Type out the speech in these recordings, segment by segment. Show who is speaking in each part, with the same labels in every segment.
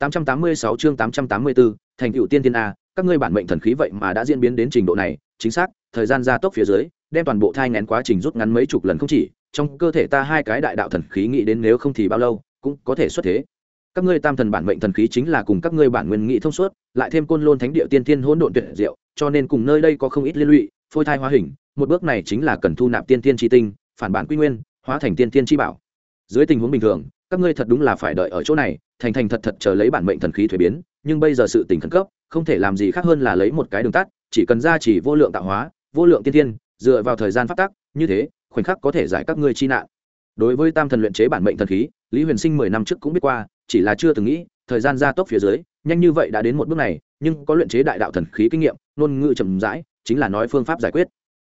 Speaker 1: 886 chương 884, thành tựu tiên tiên a, các ngươi bản mệnh thần khí vậy mà đã diễn biến đến trình độ này, chính xác, thời gian gia tốc phía dưới, đem toàn bộ thai nghén quá trình rút ngắn mấy chục lần không chỉ, trong cơ thể ta hai cái đại đạo thần khí nghĩ đến nếu không thì bao lâu, cũng có thể xuất thế. Các ngươi tam thần bản mệnh thần khí chính là cùng các ngươi bản nguyên nghị thông suốt, lại thêm côn lôn thánh địa tiên tiên hỗn độn tuyệt diệu, cho nên cùng nơi đây có không ít liên lụy, phôi thai hóa hình, một bước này chính là cần thu nạp tiên tiên chi tinh, phản bản quy nguyên, hóa thành tiên tiên chi bảo. Dưới tình huống bình thường, các ngươi thật đúng là phải đợi ở chỗ này, thành thành thật thật chờ lấy bản mệnh thần khí thuế biến nhưng bây giờ sự tình khẩn cấp không thể làm gì khác hơn là lấy một cái đường tắt chỉ cần ra chỉ vô lượng tạo hóa vô lượng tiên thiên dựa vào thời gian phát tác như thế khoảnh khắc có thể giải các ngươi chi nạn. Đối với tam thần luyện chế bản mệnh thần khí lý huyền sinh mười năm trước cũng biết qua chỉ là chưa từng nghĩ thời gian gia tốc phía dưới nhanh như vậy đã đến một bước này nhưng có luyện chế đại đạo thần khí kinh nghiệm ngôn ngữ chậm rãi chính là nói phương pháp giải quyết.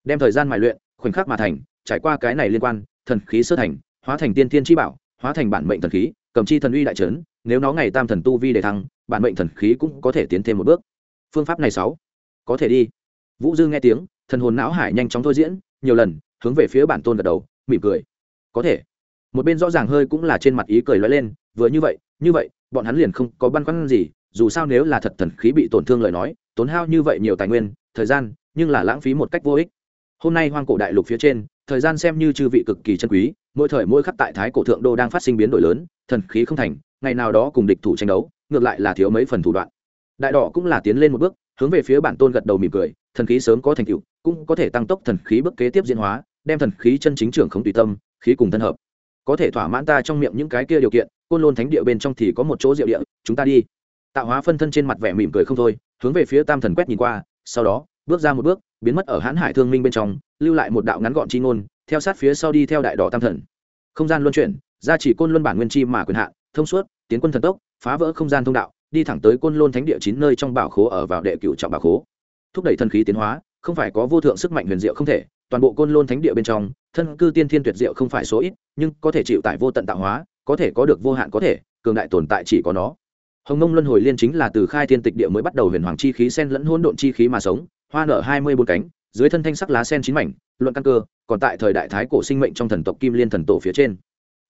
Speaker 1: Đem thời gian mài luyện khoảnh khắc mà thành trải qua cái này liên quan thần khí sơ thành hóa thành tiên thiên chi bảo hóa thành bản mệnh thần khí, cầm chi thần uy đại trấn, nếu nó ngày tam thần tu vi đề thăng, bản mệnh thần khí cũng có thể tiến thêm một bước. Phương pháp này sáu, có thể đi. Vũ dư nghe tiếng, thần hồn não hải nhanh chóng thôi diễn, nhiều lần, hướng về phía bản tôn gật đầu, mỉm cười. Có thể. Một bên rõ ràng hơi cũng là trên mặt ý cười lóe lên, vừa như vậy như vậy, bọn hắn liền không có băn khoăn gì, dù sao nếu là thật thần khí bị tổn thương lời nói, tốn hao như vậy nhiều tài nguyên, thời gian, nhưng là lãng phí một cách vô ích. Hôm nay hoang cổ đại lục phía trên thời gian xem như chư vị cực kỳ chân quý, mỗi thời mỗi khắc tại thái cổ thượng đô đang phát sinh biến đổi lớn, thần khí không thành, ngày nào đó cùng địch thủ tranh đấu, ngược lại là thiếu mấy phần thủ đoạn. Đại đỏ cũng là tiến lên một bước, hướng về phía bản tôn gật đầu mỉm cười, thần khí sớm có thành tựu, cũng có thể tăng tốc thần khí bước kế tiếp diễn hóa, đem thần khí chân chính trưởng không tùy tâm, khí cùng thân hợp. Có thể thỏa mãn ta trong miệng những cái kia điều kiện, côn lôn thánh địa bên trong thì có một chỗ diệu địa, chúng ta đi. Tạo hóa phân thân trên mặt vẻ mỉm cười không thôi, hướng về phía tam thần quét nhìn qua, sau đó, bước ra một bước biến mất ở hãn hải thương minh bên trong, lưu lại một đạo ngắn gọn chi ngôn, theo sát phía sau đi theo đại đỏ tam thần. Không gian luân chuyển gia chỉ côn luân bản nguyên chi mà quyền hạn thông suốt, tiến quân thần tốc, phá vỡ không gian thông đạo, đi thẳng tới côn lôn thánh địa chín nơi trong bảo khố ở vào đệ cựu trọng bảo khố. Thúc đẩy thần khí tiến hóa, không phải có vô thượng sức mạnh huyền diệu không thể, toàn bộ côn lôn thánh địa bên trong, thân cư tiên thiên tuyệt diệu không phải số ít, nhưng có thể chịu tại vô tận tạo hóa, có thể có được vô hạn có thể, cường đại tồn tại chỉ có nó. Hồng mông luân hồi liên chính là từ khai thiên tịch địa mới bắt đầu huyền hoàng chi khí sen lẫn hôn độn chi khí mà sống hoa nở hai mươi bốn cánh, dưới thân thanh sắc lá sen chín mảnh, luận căn cơ, còn tại thời đại thái cổ sinh mệnh trong thần tộc kim liên thần tổ phía trên.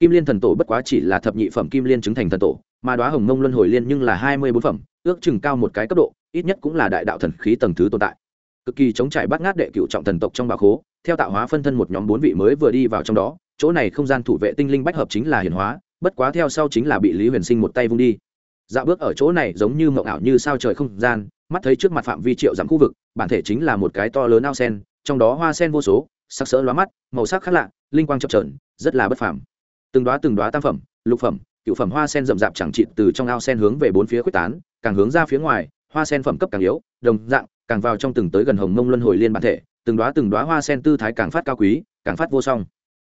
Speaker 1: Kim liên thần tổ bất quá chỉ là thập nhị phẩm kim liên chứng thành thần tổ, mà đoá hồng mông luân hồi liên nhưng là hai mươi bốn phẩm, ước chừng cao một cái cấp độ, ít nhất cũng là đại đạo thần khí tầng thứ tồn tại. Cực kỳ chống trải bắt ngát đệ cựu trọng thần tộc trong bà khố, theo tạo hóa phân thân một nhóm bốn vị mới vừa đi vào trong đó, chỗ này không gian thủ vệ tinh linh bách hợp chính là hiển hóa, bất quá theo sau chính là bị lý huyền sinh một tay vung đi. Dạo bước ở chỗ này giống như mộng ảo như sao trời không gian mắt thấy trước mặt phạm vi triệu dặm khu vực, bản thể chính là một cái to lớn ao sen, trong đó hoa sen vô số, sắc sỡ lóa mắt, màu sắc khác lạ, linh quang chập trờn rất là bất phàm. Từng đoá từng đoá tam phẩm, lục phẩm, cựu phẩm hoa sen rậm rạp chẳng trị từ trong ao sen hướng về bốn phía quyết tán, càng hướng ra phía ngoài, hoa sen phẩm cấp càng yếu, đồng dạng, càng vào trong từng tới gần hồng mông luân hồi liên bản thể, từng đoá từng đoá hoa sen tư thái càng phát cao quý, càng phát vô song.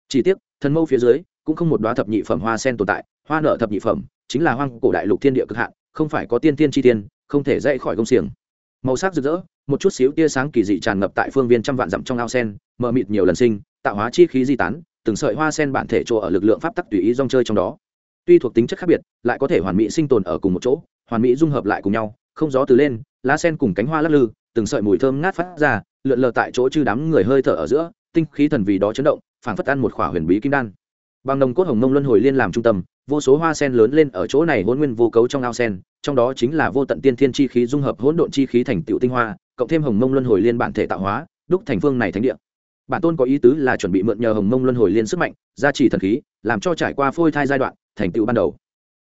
Speaker 1: Chỉ tiếc, thần mâu phía dưới, cũng không một đoá thập nhị phẩm hoa sen tồn tại, hoa nợ thập nhị phẩm, chính là hoang cổ đại lục thiên địa cực hạn, không phải có tiên tiên chi tiên không thể dậy khỏi công xiềng. Màu sắc rực rỡ, một chút xíu tia sáng kỳ dị tràn ngập tại phương viên trăm vạn dặm trong ao sen, mờ mịt nhiều lần sinh, tạo hóa chi khí di tán, từng sợi hoa sen bản thể chỗ ở lực lượng pháp tắc tùy ý rong chơi trong đó. Tuy thuộc tính chất khác biệt, lại có thể hoàn mỹ sinh tồn ở cùng một chỗ, hoàn mỹ dung hợp lại cùng nhau, không gió từ lên, lá sen cùng cánh hoa lắc lư, từng sợi mùi thơm ngát phát ra, lượn lờ tại chỗ chư đám người hơi thở ở giữa, tinh khí thần vì đó chấn động, phảng phất ăn một khỏa huyền bí kim đan. Bằng nồng cốt hồng mông luân hồi liên làm trung tâm, vô số hoa sen lớn lên ở chỗ này hôn nguyên vô cấu trong ao sen trong đó chính là vô tận tiên thiên chi khí dung hợp hỗn độn chi khí thành tựu tinh hoa, cộng thêm hồng mông luân hồi liên bản thể tạo hóa, đúc thành phương này thánh địa. Bản tôn có ý tứ là chuẩn bị mượn nhờ hồng mông luân hồi liên sức mạnh, gia trì thần khí, làm cho trải qua phôi thai giai đoạn, thành tựu ban đầu.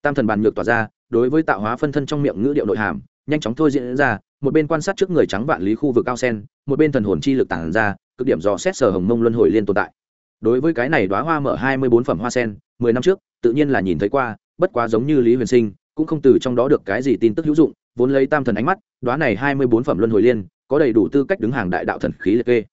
Speaker 1: Tam thần bàn nhược tỏa ra, đối với tạo hóa phân thân trong miệng ngữ điệu nội hàm, nhanh chóng thôi diễn ra, một bên quan sát trước người trắng vạn lý khu vực cao sen, một bên thần hồn chi lực tản ra, cực điểm dò xét sở hồng mông luân hồi liên tồn tại. Đối với cái này đoá hoa mở hai mươi bốn phẩm hoa sen, mười năm trước, tự nhiên là nhìn thấy qua, bất quá giống như lý huyền sinh cũng không từ trong đó được cái gì tin tức hữu dụng, vốn lấy tam thần ánh mắt, đoá này hai mươi bốn phẩm luân hồi liên, có đầy đủ tư cách đứng hàng đại đạo thần khí liệt kê.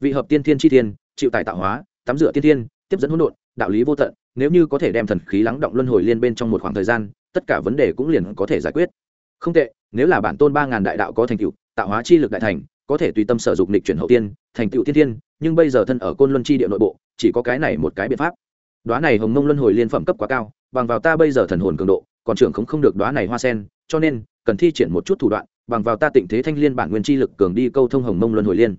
Speaker 1: Vị hợp tiên thiên chi thiên, chịu tài tạo hóa, tắm rửa tiên thiên, tiếp dẫn hỗn độn, đạo lý vô tận, nếu như có thể đem thần khí lắng động luân hồi liên bên trong một khoảng thời gian, tất cả vấn đề cũng liền có thể giải quyết. Không tệ, nếu là bản tôn ba ngàn đại đạo có thành tựu, tạo hóa chi lực đại thành, có thể tùy tâm sở dục nịch chuyển hậu tiên, thành tựu tiên thiên, nhưng bây giờ thân ở côn luân chi địa nội bộ, chỉ có cái này một cái biện pháp. Đoá này hồng mông luân hồi liên phẩm cấp quá cao, bằng vào ta bây giờ thần hồn cường độ còn trưởng không không được đóa này hoa sen, cho nên, cần thi triển một chút thủ đoạn, bằng vào ta tịnh thế thanh liên bản nguyên chi lực cường đi câu thông hồng mông luân hồi liên.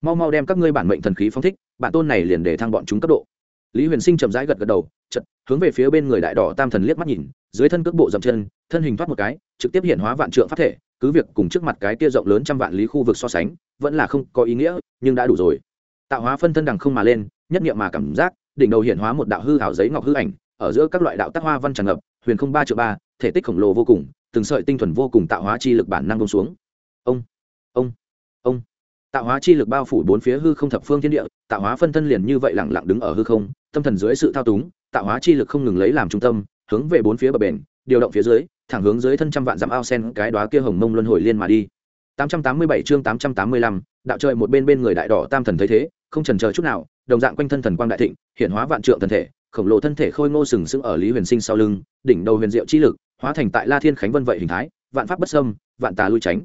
Speaker 1: Mau mau đem các ngươi bản mệnh thần khí phóng thích, bản tôn này liền để thăng bọn chúng cấp độ. Lý huyền sinh chậm rãi gật gật đầu chật hướng về phía bên người đại đỏ tam thần liếc mắt nhìn, dưới thân cước bộ dậm chân, thân hình thoát một cái, trực tiếp hiện hóa vạn trượng pháp thể, cứ việc cùng trước mặt cái kia rộng lớn trăm vạn lý khu vực so sánh, vẫn là không có ý nghĩa, nhưng đã đủ rồi. Tạo hóa phân thân đằng không mà lên, nhất niệm mà cảm giác, đỉnh đầu hiện hóa một đạo hư hảo giấy ngọc hư ảnh, ở giữa các loại đạo tác hoa văn tràn ngập huyền không ba triệu ba thể tích khổng lồ vô cùng từng sợi tinh thuần vô cùng tạo hóa chi lực bản năng bông xuống. Ông ông ông. Tạo hóa chi lực bao phủ bốn phía hư không thập phương thiên địa tạo hóa phân thân liền như vậy lẳng lặng đứng ở hư không tâm thần dưới sự thao túng tạo hóa chi lực không ngừng lấy làm trung tâm hướng về bốn phía bờ bền điều động phía dưới thẳng hướng dưới thân trăm vạn dặm ao sen cái đóa kia hồng mông luân hồi liên mà đi. 887 chương 885, đạo trời một bên bên người đại đỏ tam thần thấy thế không chần chờ chút nào đồng dạng quanh thân thần quang đại thịnh hiện hóa vạn trượng thần thể khổng lồ thân thể khôi ngô sừng sững ở lý huyền sinh sau lưng, đỉnh đầu huyền diệu chi lực, hóa thành tại la thiên khánh vân vậy hình thái, vạn pháp bất sâm vạn tà lui tránh.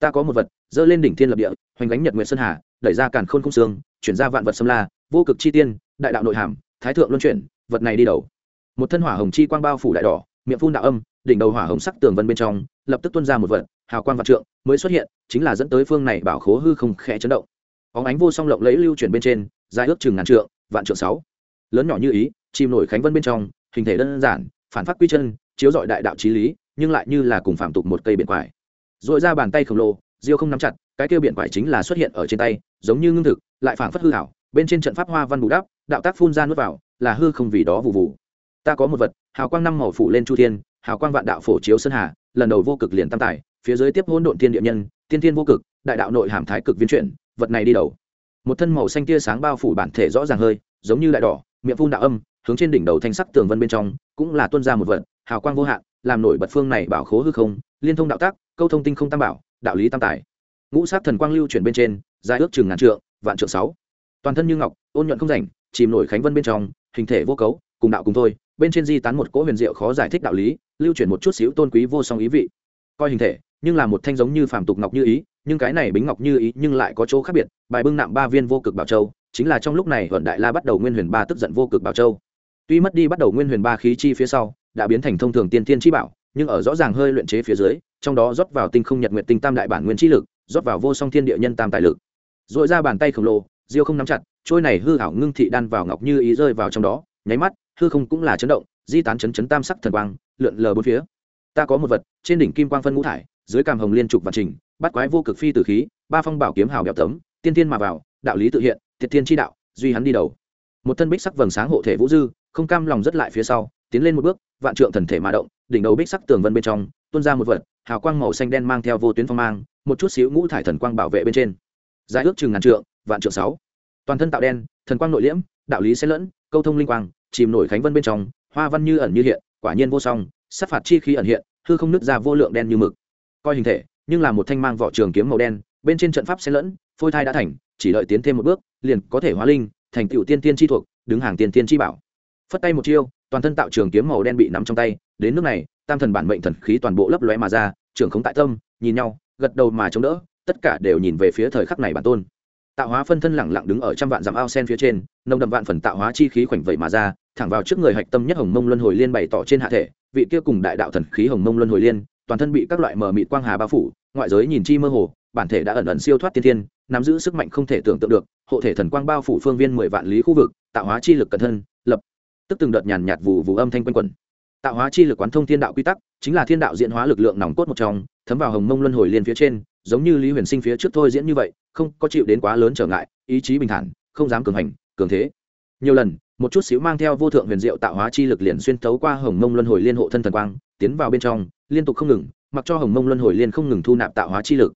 Speaker 1: Ta có một vật dơ lên đỉnh thiên lập địa, hoành gánh nhật nguyện sơn hà, đẩy ra càn khôn không xương, chuyển ra vạn vật xâm la, vô cực chi tiên, đại đạo nội hàm, thái thượng luân chuyển, vật này đi đầu. Một thân hỏa hồng chi quang bao phủ đại đỏ, miệng phun đạo âm, đỉnh đầu hỏa hồng sắc tường vân bên trong, lập tức tuôn ra một vật, hào quang vạn trượng, mới xuất hiện, chính là dẫn tới phương này bảo khố hư không khẽ chấn động. Óng ánh vô song lộng lấy lưu chuyển bên trên, dài ước chừng ngàn trượng, vạn trượng sáu. Lớn nhỏ như ý chìm nổi khánh vân bên trong, hình thể đơn giản, phản phát quy chân, chiếu dọi đại đạo trí lý, nhưng lại như là cùng phạm tục một cây biển quải. Dội ra bàn tay khổng lồ, diêu không nắm chặt, cái kêu biển quải chính là xuất hiện ở trên tay, giống như ngưng thực, lại phảng phất hư hảo bên trên trận pháp hoa văn bù đắp, đạo tác phun ra nuốt vào, là hư không vì đó vụ vụ. Ta có một vật, hào quang năm màu phủ lên chu thiên, hào quang vạn đạo phổ chiếu sơn hà, lần đầu vô cực liền tam tài, phía dưới tiếp hỗn độn thiên địa nhân, tiên thiên vô cực, đại đạo nội hàm thái cực viên chuyển, vật này đi đầu. Một thân màu xanh tia sáng bao phủ bản thể rõ ràng hơi, giống như đại đỏ, miệng phun đạo âm hướng trên đỉnh đầu thanh sắc tường vân bên trong, cũng là tuân ra một vật, hào quang vô hạn, làm nổi bật phương này bảo khố hư không, liên thông đạo tác, câu thông tinh không tam bảo, đạo lý tam tài. Ngũ sát thần quang lưu chuyển bên trên, dài ước chừng ngàn trượng, vạn trượng sáu. Toàn thân như ngọc, ôn nhuận không rảnh, chìm nổi khánh vân bên trong, hình thể vô cấu, cùng đạo cùng thôi, bên trên di tán một cỗ huyền diệu khó giải thích đạo lý, lưu chuyển một chút xíu tôn quý vô song ý vị. Coi hình thể, nhưng là một thanh giống như phàm tục ngọc như ý, nhưng cái này bính ngọc như ý, nhưng lại có chỗ khác biệt, bài bưng nạm ba viên vô cực bảo châu, chính là trong lúc này vận đại la bắt đầu nguyên huyền ba tức giận vô cực bảo châu tuy mất đi bắt đầu nguyên huyền ba khí chi phía sau, đã biến thành thông thường tiên tiên chi bảo, nhưng ở rõ ràng hơi luyện chế phía dưới, trong đó rót vào tinh không nhật nguyện tinh tam đại bản nguyên chi lực, rót vào vô song thiên địa nhân tam tài lực. Dội ra bàn tay khổng lồ, diêu không nắm chặt, trôi này hư hảo ngưng thị đan vào ngọc như ý rơi vào trong đó, nháy mắt, hư không cũng là chấn động, di tán chấn chấn tam sắc thần quang, lượn lờ bốn phía. Ta có một vật, trên đỉnh kim quang phân ngũ thải, dưới càm hồng liên trục và trình, bắt quái vô cực phi tử khí, ba phong bảo kiếm hào bèo tấm, tiên tiên mà vào, đạo lý tự hiện, thiệt thiên chi đạo, duy hắn đi đầu. Một thân bích sắc vầng sáng hộ thể vũ dư không cam lòng rất lại phía sau, tiến lên một bước, vạn trượng thần thể mà động, đỉnh đầu bích sắc tường vân bên trong, tuôn ra một vật, hào quang màu xanh đen mang theo vô tuyến phong mang, một chút xíu ngũ thải thần quang bảo vệ bên trên. Dài ước chừng ngàn trượng, vạn trượng sáu. Toàn thân tạo đen, thần quang nội liễm, đạo lý xen lẫn, câu thông linh quang, chìm nổi khánh vân bên trong, hoa văn như ẩn như hiện, quả nhiên vô song, sát phạt chi khí ẩn hiện, hư không nứt ra vô lượng đen như mực. Coi hình thể, nhưng là một thanh mang vỏ trường kiếm màu đen, bên trên trận pháp xen lẫn, phôi thai đã thành, chỉ đợi tiến thêm một bước, liền có thể hóa linh, thành tựu tiên tiên chi thuộc, đứng hàng tiên tiên chi bảo phất tay một chiêu, toàn thân tạo trường kiếm màu đen bị nắm trong tay, đến nước này, tam thần bản mệnh thần khí toàn bộ lấp lóe mà ra trường không tại tâm, nhìn nhau, gật đầu mà chống đỡ, tất cả đều nhìn về phía thời khắc này bản tôn. Tạo hóa phân thân lẳng lặng đứng ở trăm vạn dặm ao sen phía trên, nồng đậm vạn phần tạo hóa chi khí khoảnh vẩy mà ra, thẳng vào trước người hạch tâm nhất hồng mông luân hồi liên bày tỏ trên hạ thể, vị kia cùng đại đạo thần khí hồng mông luân hồi liên, toàn thân bị các loại mờ mịt quang hà bao phủ, ngoại giới nhìn chi mơ hồ, bản thể đã ẩn ẩn siêu thoát tiên thiên, nắm giữ sức mạnh không thể tưởng tượng được, hộ thể thần quang bao phủ phương viên mười vạn lý khu vực, tạo hóa chi lực cẩn thân, lập tức từng đợt nhàn nhạt vụ vụ âm thanh quanh quẩn. Tạo hóa chi lực quán thông thiên đạo quy tắc, chính là thiên đạo diễn hóa lực lượng nòng cốt một trong, thấm vào hồng mông luân hồi liên phía trên, giống như lý huyền sinh phía trước thôi diễn như vậy, không có chịu đến quá lớn trở ngại, ý chí bình thản, không dám cường hành, cường thế. Nhiều lần, một chút xíu mang theo vô thượng huyền diệu tạo hóa chi lực liền xuyên tấu qua hồng mông luân hồi liên hộ thân thần quang, tiến vào bên trong, liên tục không ngừng, mặc cho hồng mông luân hồi liên không ngừng thu nạp tạo hóa chi lực.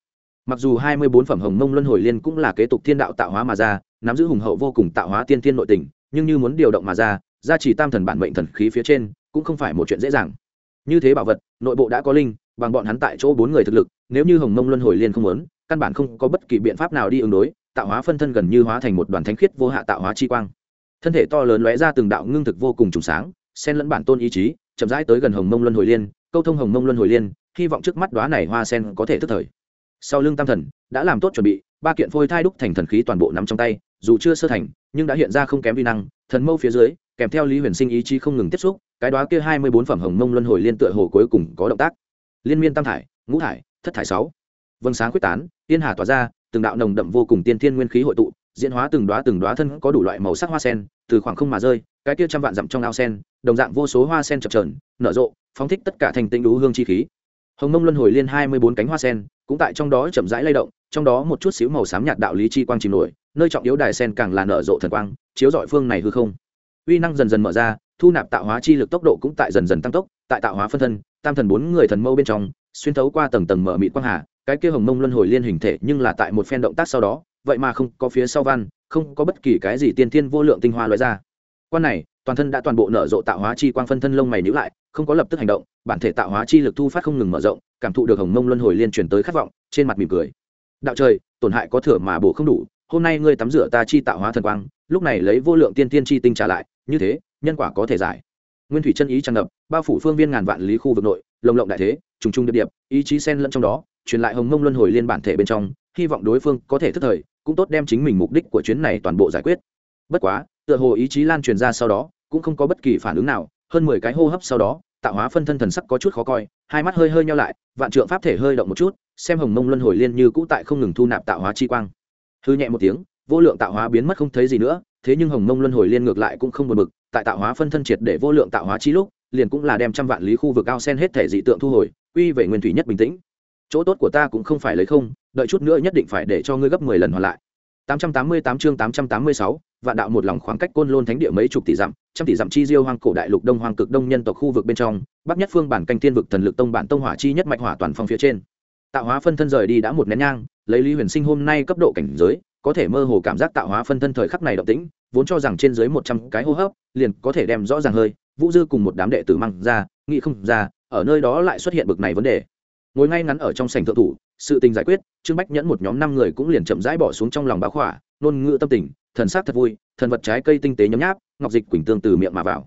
Speaker 1: Mặc dù hai mươi bốn phẩm hồng mông luân hồi liên cũng là kế tục thiên đạo tạo hóa mà ra, nắm giữ hùng hậu vô cùng tạo hóa tiên thiên nội tình, nhưng như muốn điều động mà ra gia trì tam thần bản mệnh thần khí phía trên, cũng không phải một chuyện dễ dàng. Như thế bảo vật, nội bộ đã có linh, bằng bọn hắn tại chỗ bốn người thực lực, nếu như hồng mông luân hồi liên không muốn, căn bản không có bất kỳ biện pháp nào đi ứng đối, tạo hóa phân thân gần như hóa thành một đoàn thánh khiết vô hạ tạo hóa chi quang. Thân thể to lớn lóe ra từng đạo ngưng thực vô cùng trùng sáng, xen lẫn bản tôn ý chí, chậm rãi tới gần hồng mông luân hồi liên, câu thông hồng mông luân hồi liên, hy vọng trước mắt đoá này hoa sen có thể thức thời. Sau lưng tam thần, đã làm tốt chuẩn bị, ba kiện phôi thai đúc thành thần khí toàn bộ nắm trong tay, dù chưa sơ thành, nhưng đã hiện ra không kém vi năng, thần mâu phía dưới kèm theo lý huyền sinh ý chí không ngừng tiếp xúc, cái đó kia hai mươi bốn phẩm hồng mông luân hồi liên tựa hồ cuối cùng có động tác. Liên miên tam thải, ngũ thải, thất thải sáu. Vâng sáng quyết tán, yên hà tỏa ra, từng đạo nồng đậm vô cùng tiên thiên nguyên khí hội tụ, diễn hóa từng đoá từng đoá thân có đủ loại màu sắc hoa sen, từ khoảng không mà rơi, cái kia trăm vạn dặm trong ao sen, đồng dạng vô số hoa sen chập trờn nở rộ, phóng thích tất cả thành tinh đú hương chi khí. Hồng mông luân hồi liên hai mươi bốn cánh hoa sen, cũng tại trong đó chậm rãi lay động, trong đó một chút xíu màu xám nhạt đạo lý chi quang chìm nổi, nơi trọng yếu đài sen càng là nở rộ thần quang, chiếu dọi phương này hư không uy năng dần dần mở ra, thu nạp tạo hóa chi lực tốc độ cũng tại dần dần tăng tốc, tại tạo hóa phân thân, tam thần bốn người thần mâu bên trong, xuyên thấu qua tầng tầng mở mịt quang hà, cái kia hồng mông luân hồi liên hình thể nhưng là tại một phen động tác sau đó, vậy mà không có phía sau văn, không có bất kỳ cái gì tiên thiên vô lượng tinh hoa loại ra. Quan này, toàn thân đã toàn bộ nở rộ tạo hóa chi quang phân thân lông mày nhữ lại, không có lập tức hành động, bản thể tạo hóa chi lực thu phát không ngừng mở rộng, cảm thụ được hồng mông luân hồi liên truyền tới khát vọng, trên mặt mỉm cười. Đạo trời, tổn hại có thừa mà bổ không đủ, hôm nay ngươi tắm rửa ta chi tạo hóa thần quang, lúc này lấy vô lượng tiên tiên chi tinh trả lại như thế, nhân quả có thể giải. Nguyên thủy chân ý tràn ngập, bao phủ phương viên ngàn vạn lý khu vực nội, lồng lộng đại thế, trùng trùng điệp điệp, ý chí sen lẫn trong đó, truyền lại hồng mông luân hồi liên bản thể bên trong, hy vọng đối phương có thể thức thời, cũng tốt đem chính mình mục đích của chuyến này toàn bộ giải quyết. Bất quá, tựa hồ ý chí lan truyền ra sau đó, cũng không có bất kỳ phản ứng nào, hơn mười cái hô hấp sau đó, tạo hóa phân thân thần sắc có chút khó coi, hai mắt hơi hơi nhau lại, vạn trượng pháp thể hơi động một chút, xem hồng mông luân hồi liên như cũ tại không ngừng thu nạp tạo hóa chi quang. Hư nhẹ một tiếng, vô lượng tạo hóa biến mất không thấy gì nữa thế nhưng hồng mông luân hồi liên ngược lại cũng không buồn bực tại tạo hóa phân thân triệt để vô lượng tạo hóa chi lúc liền cũng là đem trăm vạn lý khu vực ao sen hết thể dị tượng thu hồi quy về nguyên thủy nhất bình tĩnh chỗ tốt của ta cũng không phải lấy không đợi chút nữa nhất định phải để cho ngươi gấp mười lần hoàn lại 888 chương 886, vạn đạo một lòng khoảng cách côn lôn thánh địa mấy chục tỷ dặm, trăm tỷ dặm chi diêu hoang cổ đại lục đông hoang cực đông nhân tộc khu vực bên trong, bắc nhất phương bản canh tiên vực thần lực tông bản tông hỏa chi nhất mạch hỏa toàn phong phía trên. Tạo hóa phân thân rời đi đã một nén nhang, lấy Lý Huyền Sinh hôm nay cấp độ cảnh giới, có thể mơ hồ cảm giác tạo hóa phân thân thời khắc này động tĩnh, vốn cho rằng trên dưới 100 cái hô hấp, liền có thể đem rõ ràng hơi, Vũ Dư cùng một đám đệ tử mang ra, nghĩ không ra, ở nơi đó lại xuất hiện bực này vấn đề. Ngồi ngay ngắn ở trong sảnh thượng thủ, sự tình giải quyết, Trương Bách nhẫn một nhóm năm người cũng liền chậm rãi bỏ xuống trong lòng bá khỏa, nôn ngựa tâm tình thần sắc thật vui thần vật trái cây tinh tế nhấm nháp ngọc dịch quỳnh tương từ miệng mà vào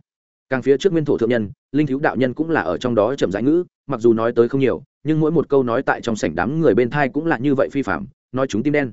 Speaker 1: càng phía trước nguyên thổ thượng nhân linh thiếu đạo nhân cũng là ở trong đó chậm rãi ngữ mặc dù nói tới không nhiều nhưng mỗi một câu nói tại trong sảnh đám người bên thai cũng là như vậy phi phạm nói chúng tim đen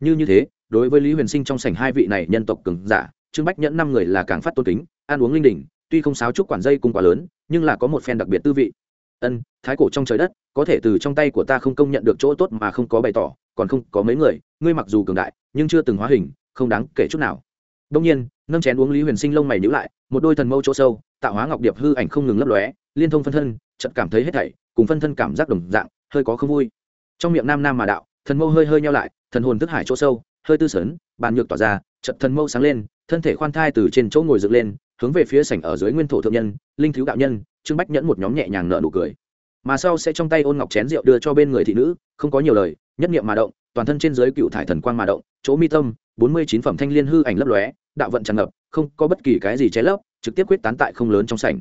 Speaker 1: như như thế, đối với lý huyền sinh trong sảnh hai vị này nhân tộc cường giả, trương bách nhẫn năm người là càng phát tôn kính, ăn uống linh đình, tuy không sáo trúc quản dây cung quá lớn, nhưng là có một phen đặc biệt tư vị. Ân, thái cổ trong trời đất, có thể từ trong tay của ta không công nhận được chỗ tốt mà không có bày tỏ, còn không có mấy người, ngươi mặc dù cường đại, nhưng chưa từng hóa hình, không đáng kể chút nào. Đông nhiên, nâng chén uống lý huyền sinh lông mày nhữ lại, một đôi thần mâu chỗ sâu, tạo hóa ngọc điệp hư ảnh không ngừng lấp lóe, liên thông phân thân, chợt cảm thấy hết thảy, cùng phân thân cảm giác đồng dạng, hơi có không vui. Trong miệng nam nam mà đạo thần mâu hơi hơi nhau lại, thần hồn thức hải chỗ sâu, hơi tư sấn, bàn nhược tỏa ra, chợt thần mâu sáng lên, thân thể khoan thai từ trên chỗ ngồi dựng lên, hướng về phía sảnh ở dưới nguyên thổ thượng nhân, linh thiếu đạo nhân, trương bách nhẫn một nhóm nhẹ nhàng nở nụ cười. Mà sau sẽ trong tay ôn ngọc chén rượu đưa cho bên người thị nữ, không có nhiều lời, nhất niệm mà động, toàn thân trên dưới cựu thải thần quang mà động, chỗ mi tâm, bốn mươi chín phẩm thanh liên hư ảnh lấp lóe, đạo vận tràn ngập, không có bất kỳ cái gì cháy lấp, trực tiếp quyết tán tại không lớn trong sảnh.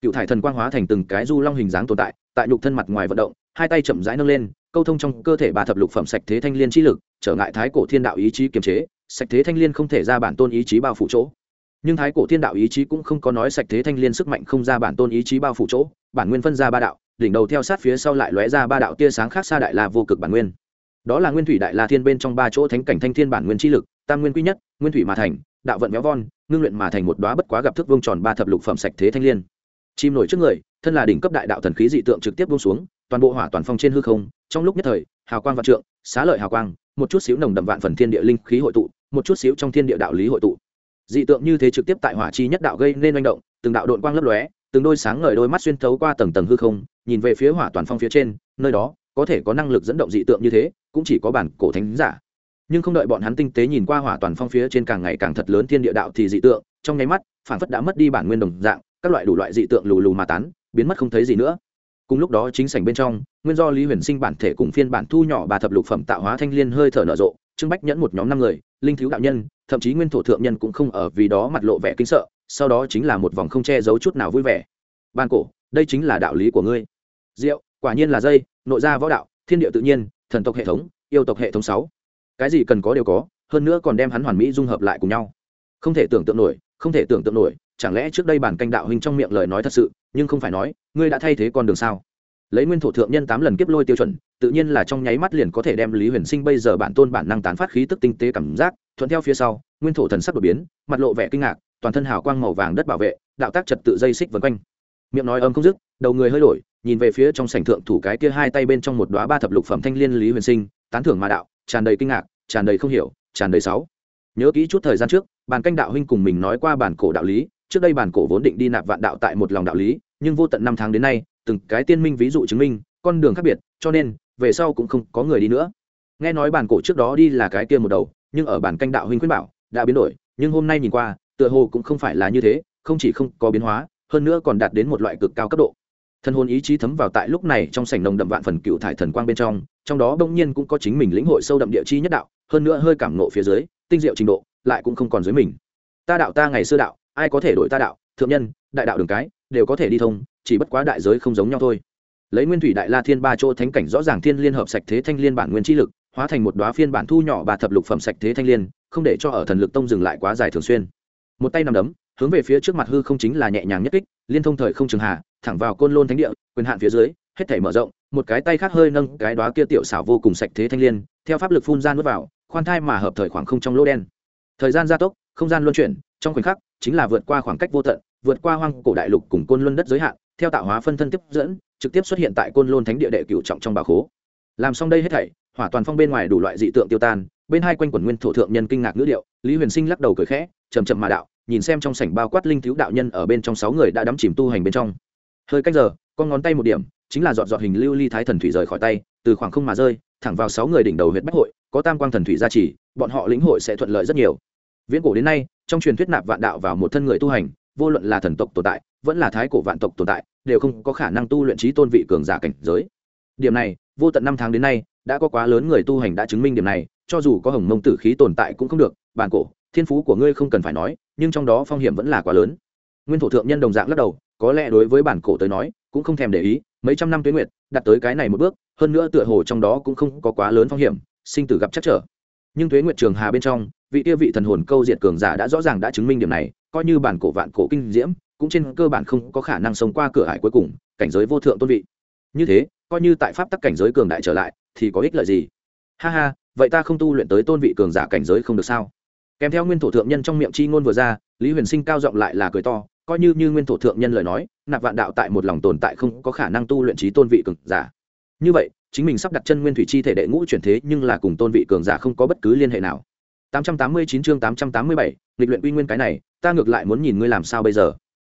Speaker 1: Cựu thải thần quang hóa thành từng cái du long hình dáng tồn tại tại nhục thân mặt ngoài vận động, hai tay chậm rãi nâng lên câu thông trong cơ thể ba thập lục phẩm sạch thế thanh liên chi lực, trở ngại thái cổ thiên đạo ý chí kiềm chế, sạch thế thanh liên không thể ra bản tôn ý chí bao phủ chỗ. Nhưng thái cổ thiên đạo ý chí cũng không có nói sạch thế thanh liên sức mạnh không ra bản tôn ý chí bao phủ chỗ, bản nguyên phân ra ba đạo, đỉnh đầu theo sát phía sau lại lóe ra ba đạo tia sáng khác xa đại la vô cực bản nguyên. Đó là nguyên thủy đại la thiên bên trong ba chỗ thánh cảnh thanh thiên bản nguyên chi lực, tam nguyên quy nhất, nguyên thủy mà thành, đạo vận méo von, ngưng luyện mà thành một đóa bất quá gặp thức vương tròn ba thập lục phẩm sạch thế thanh liên. Chim nổi trước người, thân là đỉnh cấp đại đạo thần khí dị tượng trực tiếp buông xuống toàn bộ hỏa toàn phong trên hư không, trong lúc nhất thời, hào quang vạn trượng, xá lợi hào quang, một chút xíu nồng đậm vạn phần thiên địa linh khí hội tụ, một chút xíu trong thiên địa đạo lý hội tụ. Dị tượng như thế trực tiếp tại hỏa chi nhất đạo gây nên manh động, từng đạo đội quang lấp lóe, từng đôi sáng ngời đôi mắt xuyên thấu qua tầng tầng hư không, nhìn về phía hỏa toàn phong phía trên, nơi đó, có thể có năng lực dẫn động dị tượng như thế, cũng chỉ có bản cổ thánh giả. Nhưng không đợi bọn hắn tinh tế nhìn qua hỏa toàn phong phía trên càng ngày càng thật lớn thiên địa đạo thì dị tượng, trong nháy mắt phản phất đã mất đi bản nguyên đồng dạng, các loại đủ loại dị tượng lù lù mà tán, biến mất không thấy gì nữa cùng lúc đó chính sảnh bên trong, nguyên do lý huyền sinh bản thể cùng phiên bản thu nhỏ bà thập lục phẩm tạo hóa thanh liên hơi thở nở rộ trưng bách nhẫn một nhóm năm người, linh thiếu đạo nhân, thậm chí nguyên thổ thượng nhân cũng không ở vì đó mặt lộ vẻ kinh sợ, sau đó chính là một vòng không che giấu chút nào vui vẻ. Ban cổ, đây chính là đạo lý của ngươi. Diệu, quả nhiên là dây, nội gia võ đạo, thiên địa tự nhiên, thần tộc hệ thống, yêu tộc hệ thống sáu. Cái gì cần có đều có, hơn nữa còn đem hắn hoàn mỹ dung hợp lại cùng nhau. Không thể tưởng tượng nổi, không thể tưởng tượng nổi chẳng lẽ trước đây bản canh đạo huynh trong miệng lời nói thật sự, nhưng không phải nói, ngươi đã thay thế con đường sao? Lấy nguyên thổ thượng nhân tám lần kiếp lôi tiêu chuẩn, tự nhiên là trong nháy mắt liền có thể đem lý huyền sinh bây giờ bản tôn bản năng tán phát khí tức tinh tế cảm giác, thuận theo phía sau, nguyên thổ thần sắc đột biến, mặt lộ vẻ kinh ngạc, toàn thân hào quang màu vàng đất bảo vệ, đạo tác trật tự dây xích vân quanh. Miệng nói âm không dứt, đầu người hơi đổi, nhìn về phía trong sảnh thượng thủ cái kia hai tay bên trong một đóa ba thập lục phẩm thanh liên lý huyền sinh, tán thưởng mà đạo, tràn đầy kinh ngạc, tràn đầy không hiểu, tràn đầy sáu. Nhớ kỹ chút thời gian trước bàn canh đạo huynh cùng mình nói qua bản cổ đạo lý trước đây bản cổ vốn định đi nạp vạn đạo tại một lòng đạo lý, nhưng vô tận năm tháng đến nay, từng cái tiên minh ví dụ chứng minh, con đường khác biệt, cho nên, về sau cũng không có người đi nữa. Nghe nói bản cổ trước đó đi là cái kia một đầu, nhưng ở bản canh đạo huynh khuyên bảo, đã biến đổi, nhưng hôm nay nhìn qua, tựa hồ cũng không phải là như thế, không chỉ không có biến hóa, hơn nữa còn đạt đến một loại cực cao cấp độ. Thân hồn ý chí thấm vào tại lúc này trong sảnh nồng đậm vạn phần cựu thải thần quang bên trong trong đó bỗng nhiên cũng có chính mình lĩnh hội sâu đậm địa chi nhất đạo, hơn nữa hơi cảm nộ phía dưới, tinh diệu trình độ, lại cũng không còn dưới mình. Ta đạo ta ngày xưa đạo ai có thể đổi ta đạo, thượng nhân, đại đạo đường cái, đều có thể đi thông, chỉ bất quá đại giới không giống nhau thôi. Lấy nguyên thủy đại la thiên ba chỗ thánh cảnh rõ ràng thiên liên hợp sạch thế thanh liên bản nguyên chi lực, hóa thành một đoá phiên bản thu nhỏ ba thập lục phẩm sạch thế thanh liên, không để cho ở thần lực tông dừng lại quá dài thường xuyên. Một tay nằm đấm, hướng về phía trước mặt hư không chính là nhẹ nhàng nhất kích, liên thông thời không trường hà, thẳng vào côn lôn thánh địa, quyền hạn phía dưới, hết thể mở rộng, một cái tay khác hơi nâng cái đoá kia tiểu xảo vô cùng sạch thế thanh liên, theo pháp lực phun ra nuốt vào, khoan thai mà hợp thời khoảng không trong lỗ đen. Thời gian gia tốc, không gian luân chuyển, trong khoảnh khắc chính là vượt qua khoảng cách vô tận, vượt qua hoang cổ đại lục cùng côn luân đất giới hạn, theo tạo hóa phân thân tiếp dẫn, trực tiếp xuất hiện tại côn lôn thánh địa đệ cửu trọng trong bà khố. Làm xong đây hết thảy, hỏa toàn phong bên ngoài đủ loại dị tượng tiêu tan, bên hai quanh quần nguyên thổ thượng nhân kinh ngạc ngữ điệu, lý huyền sinh lắc đầu cười khẽ chầm chậm mà đạo, nhìn xem trong sảnh bao quát linh thiếu đạo nhân ở bên trong sáu người đã đắm chìm tu hành bên trong. Hơi cách giờ, con ngón tay một điểm, chính là dọn dọn hình lưu ly thái thần thủy rời khỏi tay, từ khoảng không mà rơi, thẳng vào sáu người đỉnh đầu huyện bách hội, có tam quang thần thủy gia trì, bọn họ lĩnh hội sẽ thuận lợi rất nhiều. Viễn cổ đến nay trong truyền thuyết nạp vạn đạo vào một thân người tu hành, vô luận là thần tộc tồn tại, vẫn là thái cổ vạn tộc tồn tại, đều không có khả năng tu luyện trí tôn vị cường giả cảnh giới. Điểm này, vô tận năm tháng đến nay, đã có quá lớn người tu hành đã chứng minh điểm này, cho dù có hồng mông tử khí tồn tại cũng không được, bản cổ, thiên phú của ngươi không cần phải nói, nhưng trong đó phong hiểm vẫn là quá lớn. Nguyên thổ thượng nhân đồng dạng lắc đầu, có lẽ đối với bản cổ tới nói, cũng không thèm để ý, mấy trăm năm tuế nguyệt đặt tới cái này một bước, hơn nữa tựa hồ trong đó cũng không có quá lớn phong hiểm, sinh tử gặp chắc trở nhưng thuế nguyệt trường hà bên trong, vị tiêu vị thần hồn câu diệt cường giả đã rõ ràng đã chứng minh điểm này, coi như bản cổ vạn cổ kinh diễm, cũng trên cơ bản không có khả năng sống qua cửa hải cuối cùng, cảnh giới vô thượng tôn vị. Như thế, coi như tại pháp tắc cảnh giới cường đại trở lại, thì có ích lợi gì? Ha ha, vậy ta không tu luyện tới tôn vị cường giả cảnh giới không được sao? Kèm theo nguyên thổ thượng nhân trong miệng chi ngôn vừa ra, lý huyền sinh cao giọng lại là cười to, coi như như nguyên thổ thượng nhân lời nói, nạp vạn đạo tại một lòng tồn tại không có khả năng tu luyện trí tôn vị cường giả. Như vậy chính mình sắp đặt chân nguyên thủy chi thể đệ ngũ chuyển thế nhưng là cùng tôn vị cường giả không có bất cứ liên hệ nào. 889 chương 887, nghịch luyện uy nguyên cái này ta ngược lại muốn nhìn ngươi làm sao bây giờ.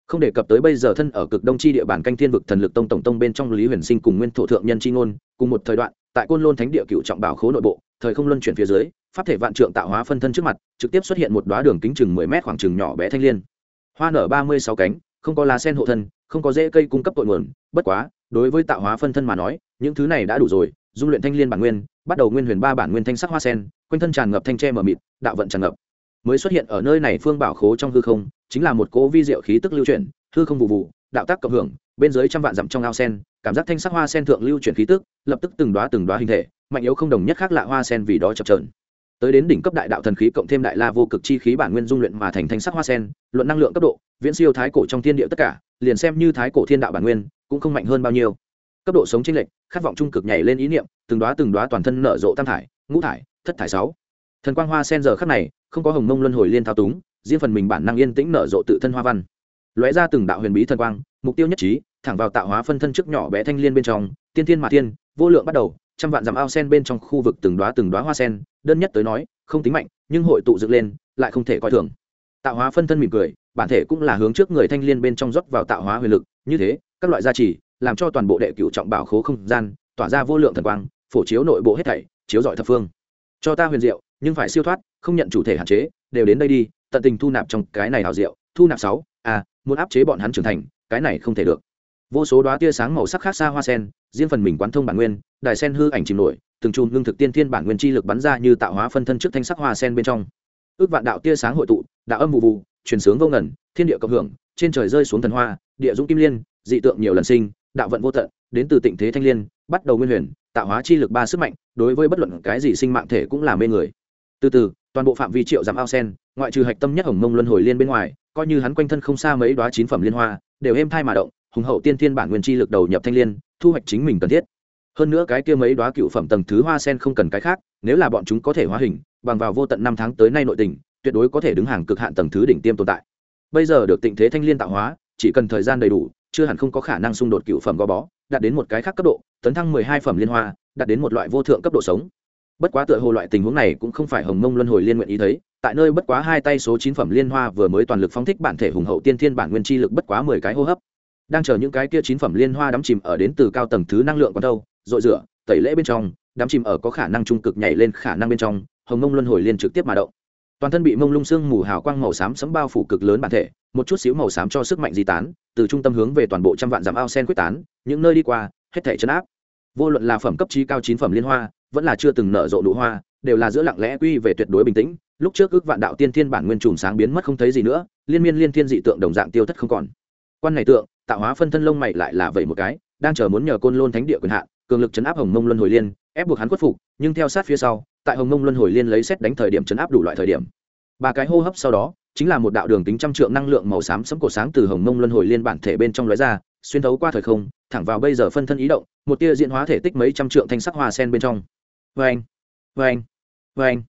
Speaker 1: Không đề cập tới bây giờ thân ở cực đông chi địa bàn canh thiên vực thần lực tông tổng tông bên trong lý huyền sinh cùng nguyên thổ thượng nhân chi ngôn cùng một thời đoạn tại côn lôn thánh địa cựu trọng bảo khố nội bộ thời không luân chuyển phía dưới pháp thể vạn trượng tạo hóa phân thân trước mặt trực tiếp xuất hiện một đóa đường kính chừng mười mét khoảng chừng nhỏ bé thanh liên. Hoa nở ba mươi sáu cánh không có lá sen hộ thân không có rễ cây cung cấp tội nguồn bất quá đối với tạo hóa phân thân mà nói, những thứ này đã đủ rồi, dung luyện thanh liên bản nguyên, bắt đầu nguyên huyền ba bản nguyên thanh sắc hoa sen, quanh thân tràn ngập thanh tre mờ mịt, đạo vận tràn ngập. Mới xuất hiện ở nơi này phương bảo khố trong hư không, chính là một cỗ vi diệu khí tức lưu chuyển, hư không vụ vụ, đạo tác cộng hưởng, bên dưới trăm vạn dặm trong ao sen, cảm giác thanh sắc hoa sen thượng lưu chuyển khí tức, lập tức từng đoá từng đoá hình thể, mạnh yếu không đồng nhất khác lạ hoa sen vì đó chập trờn tới đến đỉnh cấp đại đạo thần khí cộng thêm đại la vô cực chi khí bản nguyên dung luyện mà thành thanh sắc hoa sen, luận năng lượng cấp độ, viễn siêu thái cổ trong thiên địa tất cả, liền xem như thái cổ thiên đạo bản nguyên, cũng không mạnh hơn bao nhiêu. Cấp độ sống chênh lệch, khát vọng trung cực nhảy lên ý niệm, từng đóa từng đóa toàn thân nở rộ tam thải, ngũ thải, thất thải sáu. Thần quang hoa sen giờ khắc này, không có hồng mông luân hồi liên thao túng, riêng phần mình bản năng yên tĩnh nở rộ tự thân hoa văn. Lóe ra từng đạo huyền bí thần quang, mục tiêu nhất trí, thẳng vào tạo hóa phân thân trước nhỏ bé thanh liên bên trong, tiên thiên mà tiên, vô lượng bắt đầu trăm vạn dặm ao sen bên trong khu vực từng đóa từng đóa hoa sen, đơn nhất tới nói, không tính mạnh, nhưng hội tụ dựng lên, lại không thể coi thường. Tạo hóa phân thân mỉm cười, bản thể cũng là hướng trước người thanh liên bên trong rót vào tạo hóa huyền lực, như thế, các loại gia trì, làm cho toàn bộ đệ cửu trọng bảo khố không gian, tỏa ra vô lượng thần quang, phổ chiếu nội bộ hết thảy, chiếu rọi thập phương. Cho ta huyền diệu, nhưng phải siêu thoát, không nhận chủ thể hạn chế, đều đến đây đi, tận tình thu nạp trong cái này hào diệu, thu nạp sáu à muốn áp chế bọn hắn trưởng thành, cái này không thể được vô số đoá tia sáng màu sắc khác xa hoa sen, riêng phần mình quán thông bản nguyên, đài sen hư ảnh chìm nổi, từng chùm lương thực tiên thiên bản nguyên chi lực bắn ra như tạo hóa phân thân trước thanh sắc hoa sen bên trong. Ước vạn đạo tia sáng hội tụ, đạo âm vụ vụ, truyền sướng vô ngẩn thiên địa cộng hưởng, trên trời rơi xuống thần hoa, địa dũng kim liên, dị tượng nhiều lần sinh, đạo vận vô tận, đến từ tịnh thế thanh liên, bắt đầu nguyên huyền, tạo hóa chi lực ba sức mạnh, đối với bất luận cái gì sinh mạng thể cũng là mê người. Từ từ, toàn bộ phạm vi triệu giảm ao sen, ngoại trừ hạch tâm nhất hồng mông luân hồi liên bên ngoài, coi như hắn quanh thân không xa mấy đoá chín phẩm liên hoa, đều êm thai mà động hùng hậu tiên thiên bản nguyên chi lực đầu nhập thanh liên, thu hoạch chính mình cần thiết. Hơn nữa cái kia mấy đoá cựu phẩm tầng thứ hoa sen không cần cái khác, nếu là bọn chúng có thể hóa hình, bằng vào vô tận năm tháng tới nay nội tình, tuyệt đối có thể đứng hàng cực hạn tầng thứ đỉnh tiêm tồn tại. Bây giờ được tịnh thế thanh liên tạo hóa, chỉ cần thời gian đầy đủ, chưa hẳn không có khả năng xung đột cựu phẩm gò bó, đạt đến một cái khác cấp độ, tấn thăng mười hai phẩm liên hoa, đạt đến một loại vô thượng cấp độ sống. Bất quá tựa hồ loại tình huống này cũng không phải hồng mông luân hồi liên nguyện ý thấy, tại nơi bất quá hai tay số chín phẩm liên hoa vừa mới toàn lực phóng thích bản thể hùng hậu tiên thiên bản nguyên chi lực bất quá mười cái hô hấp đang chờ những cái kia chín phẩm liên hoa đắm chìm ở đến từ cao tầng thứ năng lượng còn đâu dội rửa, tẩy lễ bên trong, đắm chìm ở có khả năng trung cực nhảy lên khả năng bên trong, hồng mông luân hồi liên trực tiếp mà động. Toàn thân bị mông lung sương mù hào quang màu xám sấm bao phủ cực lớn bản thể, một chút xíu màu xám cho sức mạnh di tán, từ trung tâm hướng về toàn bộ trăm vạn dặm ao sen quyết tán, những nơi đi qua, hết thể chấn áp. Vô luận là phẩm cấp trí cao chín phẩm liên hoa, vẫn là chưa từng nở rộ nụ hoa, đều là giữa lặng lẽ quy về tuyệt đối bình tĩnh, lúc trước ước vạn đạo tiên thiên bản nguyên trùm sáng biến mất không thấy gì nữa, liên miên liên thiên dị tượng đồng dạng tiêu thất không còn. Quan này tượng tạo hóa phân thân lông mày lại là vậy một cái, đang chờ muốn nhờ côn lôn thánh địa quyền hạn, cường lực chấn áp hồng mông luân hồi liên, ép buộc hắn khuất phục, nhưng theo sát phía sau, tại hồng mông luân hồi liên lấy xét đánh thời điểm chấn áp đủ loại thời điểm. Ba cái hô hấp sau đó, chính là một đạo đường tính trăm trượng năng lượng màu xám sấm cổ sáng từ hồng mông luân hồi liên bản thể bên trong lóe ra, xuyên thấu qua thời không, thẳng vào bây giờ phân thân ý động, một tia diễn hóa thể tích mấy trăm trượng thanh sắc hoa sen bên trong. Vê anh vê anh vê anh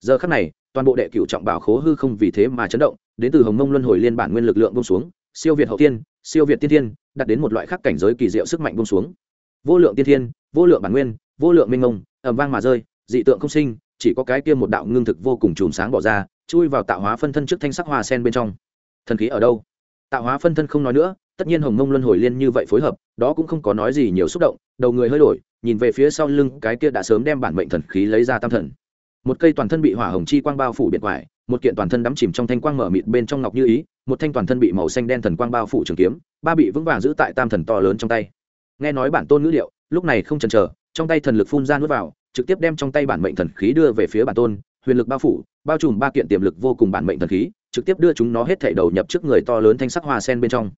Speaker 1: giờ khắc này, toàn bộ đệ cửu trọng bảo khố hư không vì thế mà chấn động, đến từ hồng mông luân hồi liên bản nguyên lực lượng bông xuống, siêu việt hậu tiên siêu việt tiên thiên đạt đến một loại khắc cảnh giới kỳ diệu sức mạnh bông xuống. Vô lượng tiên thiên, vô lượng bản nguyên, vô lượng minh mông ẩm vang mà rơi, dị tượng không sinh, chỉ có cái kia một đạo ngưng thực vô cùng chùm sáng bỏ ra, chui vào tạo hóa phân thân trước thanh sắc hoa sen bên trong. Thần khí ở đâu? Tạo hóa phân thân không nói nữa, tất nhiên hồng mông luân hồi liên như vậy phối hợp, đó cũng không có nói gì nhiều xúc động, đầu người hơi đổi, nhìn về phía sau lưng, cái kia đã sớm đem bản mệnh thần khí lấy ra tam thần. Một cây toàn thân bị hỏa hồng chi quang bao phủ biệt quải một kiện toàn thân đắm chìm trong thanh quang mở mịt bên trong ngọc như ý một thanh toàn thân bị màu xanh đen thần quang bao phủ trường kiếm ba bị vững vàng giữ tại tam thần to lớn trong tay. Nghe nói bản tôn ngữ liệu, lúc này không chần chờ trong tay thần lực phun ra nuốt vào trực tiếp đem trong tay bản mệnh thần khí đưa về phía bản tôn huyền lực bao phủ bao trùm ba kiện tiềm lực vô cùng bản mệnh thần khí trực tiếp đưa chúng nó hết thảy đầu nhập trước người to lớn thanh sắc hoa sen bên trong.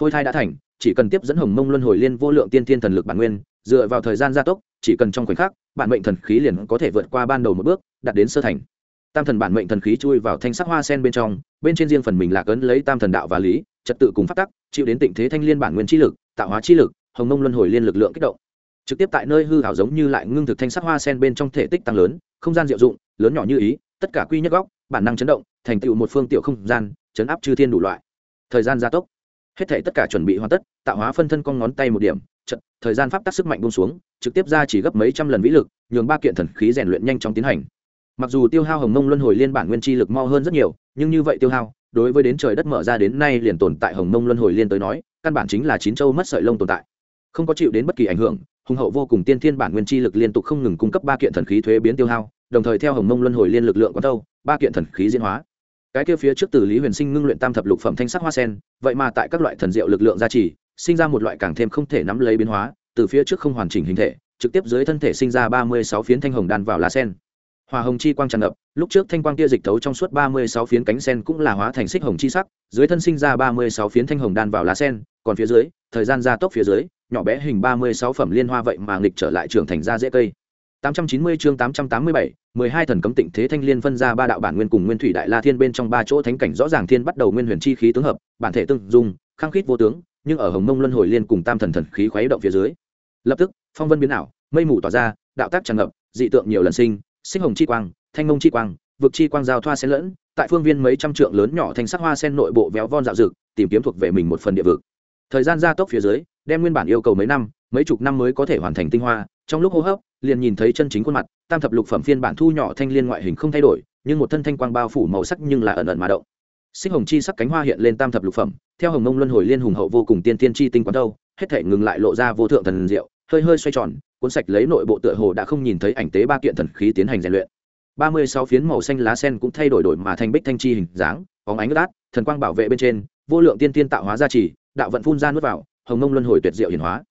Speaker 1: Phôi thai đã thành chỉ cần tiếp dẫn hồng mông luân hồi liên vô lượng tiên thiên thần lực bản nguyên dựa vào thời gian gia tốc chỉ cần trong khoảnh khắc bản mệnh thần khí liền có thể vượt qua ban đầu một bước đạt đến sơ thành tam thần bản mệnh thần khí chui vào thanh sắc hoa sen bên trong, bên trên riêng phần mình là cấn lấy tam thần đạo và lý, trật tự cùng phát tắc, chịu đến tịnh thế thanh liên bản nguyên chi lực, tạo hóa chi lực, hồng mông luân hồi liên lực lượng kích động. Trực tiếp tại nơi hư hảo giống như lại ngưng thực thanh sắc hoa sen bên trong thể tích tăng lớn, không gian diệu dụng, lớn nhỏ như ý, tất cả quy nhất góc, bản năng chấn động, thành tựu một phương tiểu không gian, chấn áp chư thiên đủ loại. Thời gian gia tốc. Hết thể tất cả chuẩn bị hoàn tất, tạo hóa phân thân con ngón tay một điểm trận thời gian pháp tắc sức mạnh bông xuống, trực tiếp ra chỉ gấp mấy trăm lần vĩ lực, nhường ba kiện thần khí rèn luyện nhanh chóng tiến hành mặc dù tiêu hao hồng mông luân hồi liên bản nguyên chi lực mo hơn rất nhiều, nhưng như vậy tiêu hao, đối với đến trời đất mở ra đến nay liền tồn tại hồng mông luân hồi liên tới nói, căn bản chính là chín châu mất sợi lông tồn tại. Không có chịu đến bất kỳ ảnh hưởng, hùng hậu vô cùng tiên thiên bản nguyên chi lực liên tục không ngừng cung cấp ba kiện thần khí thuế biến tiêu hao, đồng thời theo hồng mông luân hồi liên lực lượng quán tâu, ba kiện thần khí diễn hóa. Cái kia phía trước từ lý huyền sinh ngưng luyện tam thập lục phẩm thanh sắc hoa sen, vậy mà tại các loại thần diệu lực lượng gia trì, sinh ra một loại càng thêm không thể nắm lấy biến hóa, từ phía trước không hoàn chỉnh hình thể, trực tiếp dưới thân thể sinh ra ba mươi sáu phiến thanh hồng đan vào lá sen hòa hồng chi quang tràn ngập lúc trước thanh quang kia dịch thấu trong suốt ba mươi sáu phiến cánh sen cũng là hóa thành xích hồng chi sắc dưới thân sinh ra ba mươi sáu phiến thanh hồng đan vào lá sen còn phía dưới thời gian gia tốc phía dưới nhỏ bé hình ba mươi sáu phẩm liên hoa vậy mà nghịch trở lại trưởng thành ra dễ cây 890 chương 887, 12 thần cấm tịnh thế thanh liên phân ra ba đạo bản nguyên cùng nguyên thủy đại la thiên bên trong ba chỗ thánh cảnh rõ ràng thiên bắt đầu nguyên huyền chi khí tướng hợp, bản thể tương dung, khang khít vô tướng, nhưng ở hồng mông luân hồi liên cùng tam thần thần khí khuấy động phía dưới. Lập tức, phong vân biến ảo, mây mù tỏa ra, đạo tác tràn ngập, dị tượng nhiều lần sinh, sinh hồng chi quang, thanh ngông chi quang, vực chi quang giao thoa xen lẫn, tại phương viên mấy trăm trượng lớn nhỏ thành sắc hoa sen nội bộ véo von dạo dực, tìm kiếm thuộc về mình một phần địa vực. Thời gian gia tốc phía dưới, đem nguyên bản yêu cầu mấy năm, mấy chục năm mới có thể hoàn thành tinh hoa, trong lúc hô hấp liền nhìn thấy chân chính khuôn mặt tam thập lục phẩm phiên bản thu nhỏ thanh liên ngoại hình không thay đổi nhưng một thân thanh quang bao phủ màu sắc nhưng là ẩn ẩn mà động xích hồng chi sắc cánh hoa hiện lên tam thập lục phẩm theo hồng mông luân hồi liên hùng hậu vô cùng tiên tiên chi tinh quán đâu hết thể ngừng lại lộ ra vô thượng thần diệu hơi hơi xoay tròn cuốn sạch lấy nội bộ tựa hồ đã không nhìn thấy ảnh tế ba kiện thần khí tiến hành rèn luyện. Ba mươi sáu phiến màu xanh lá sen cũng thay đổi đổi mà thành bích thanh chi hình dáng óng ánh đát thần quang bảo vệ bên trên, vô lượng tiên tiên tạo hóa gia trì, đạo vận phun ra nuốt vào, hồng mông luân hồi tuyệt diệu hiển hóa.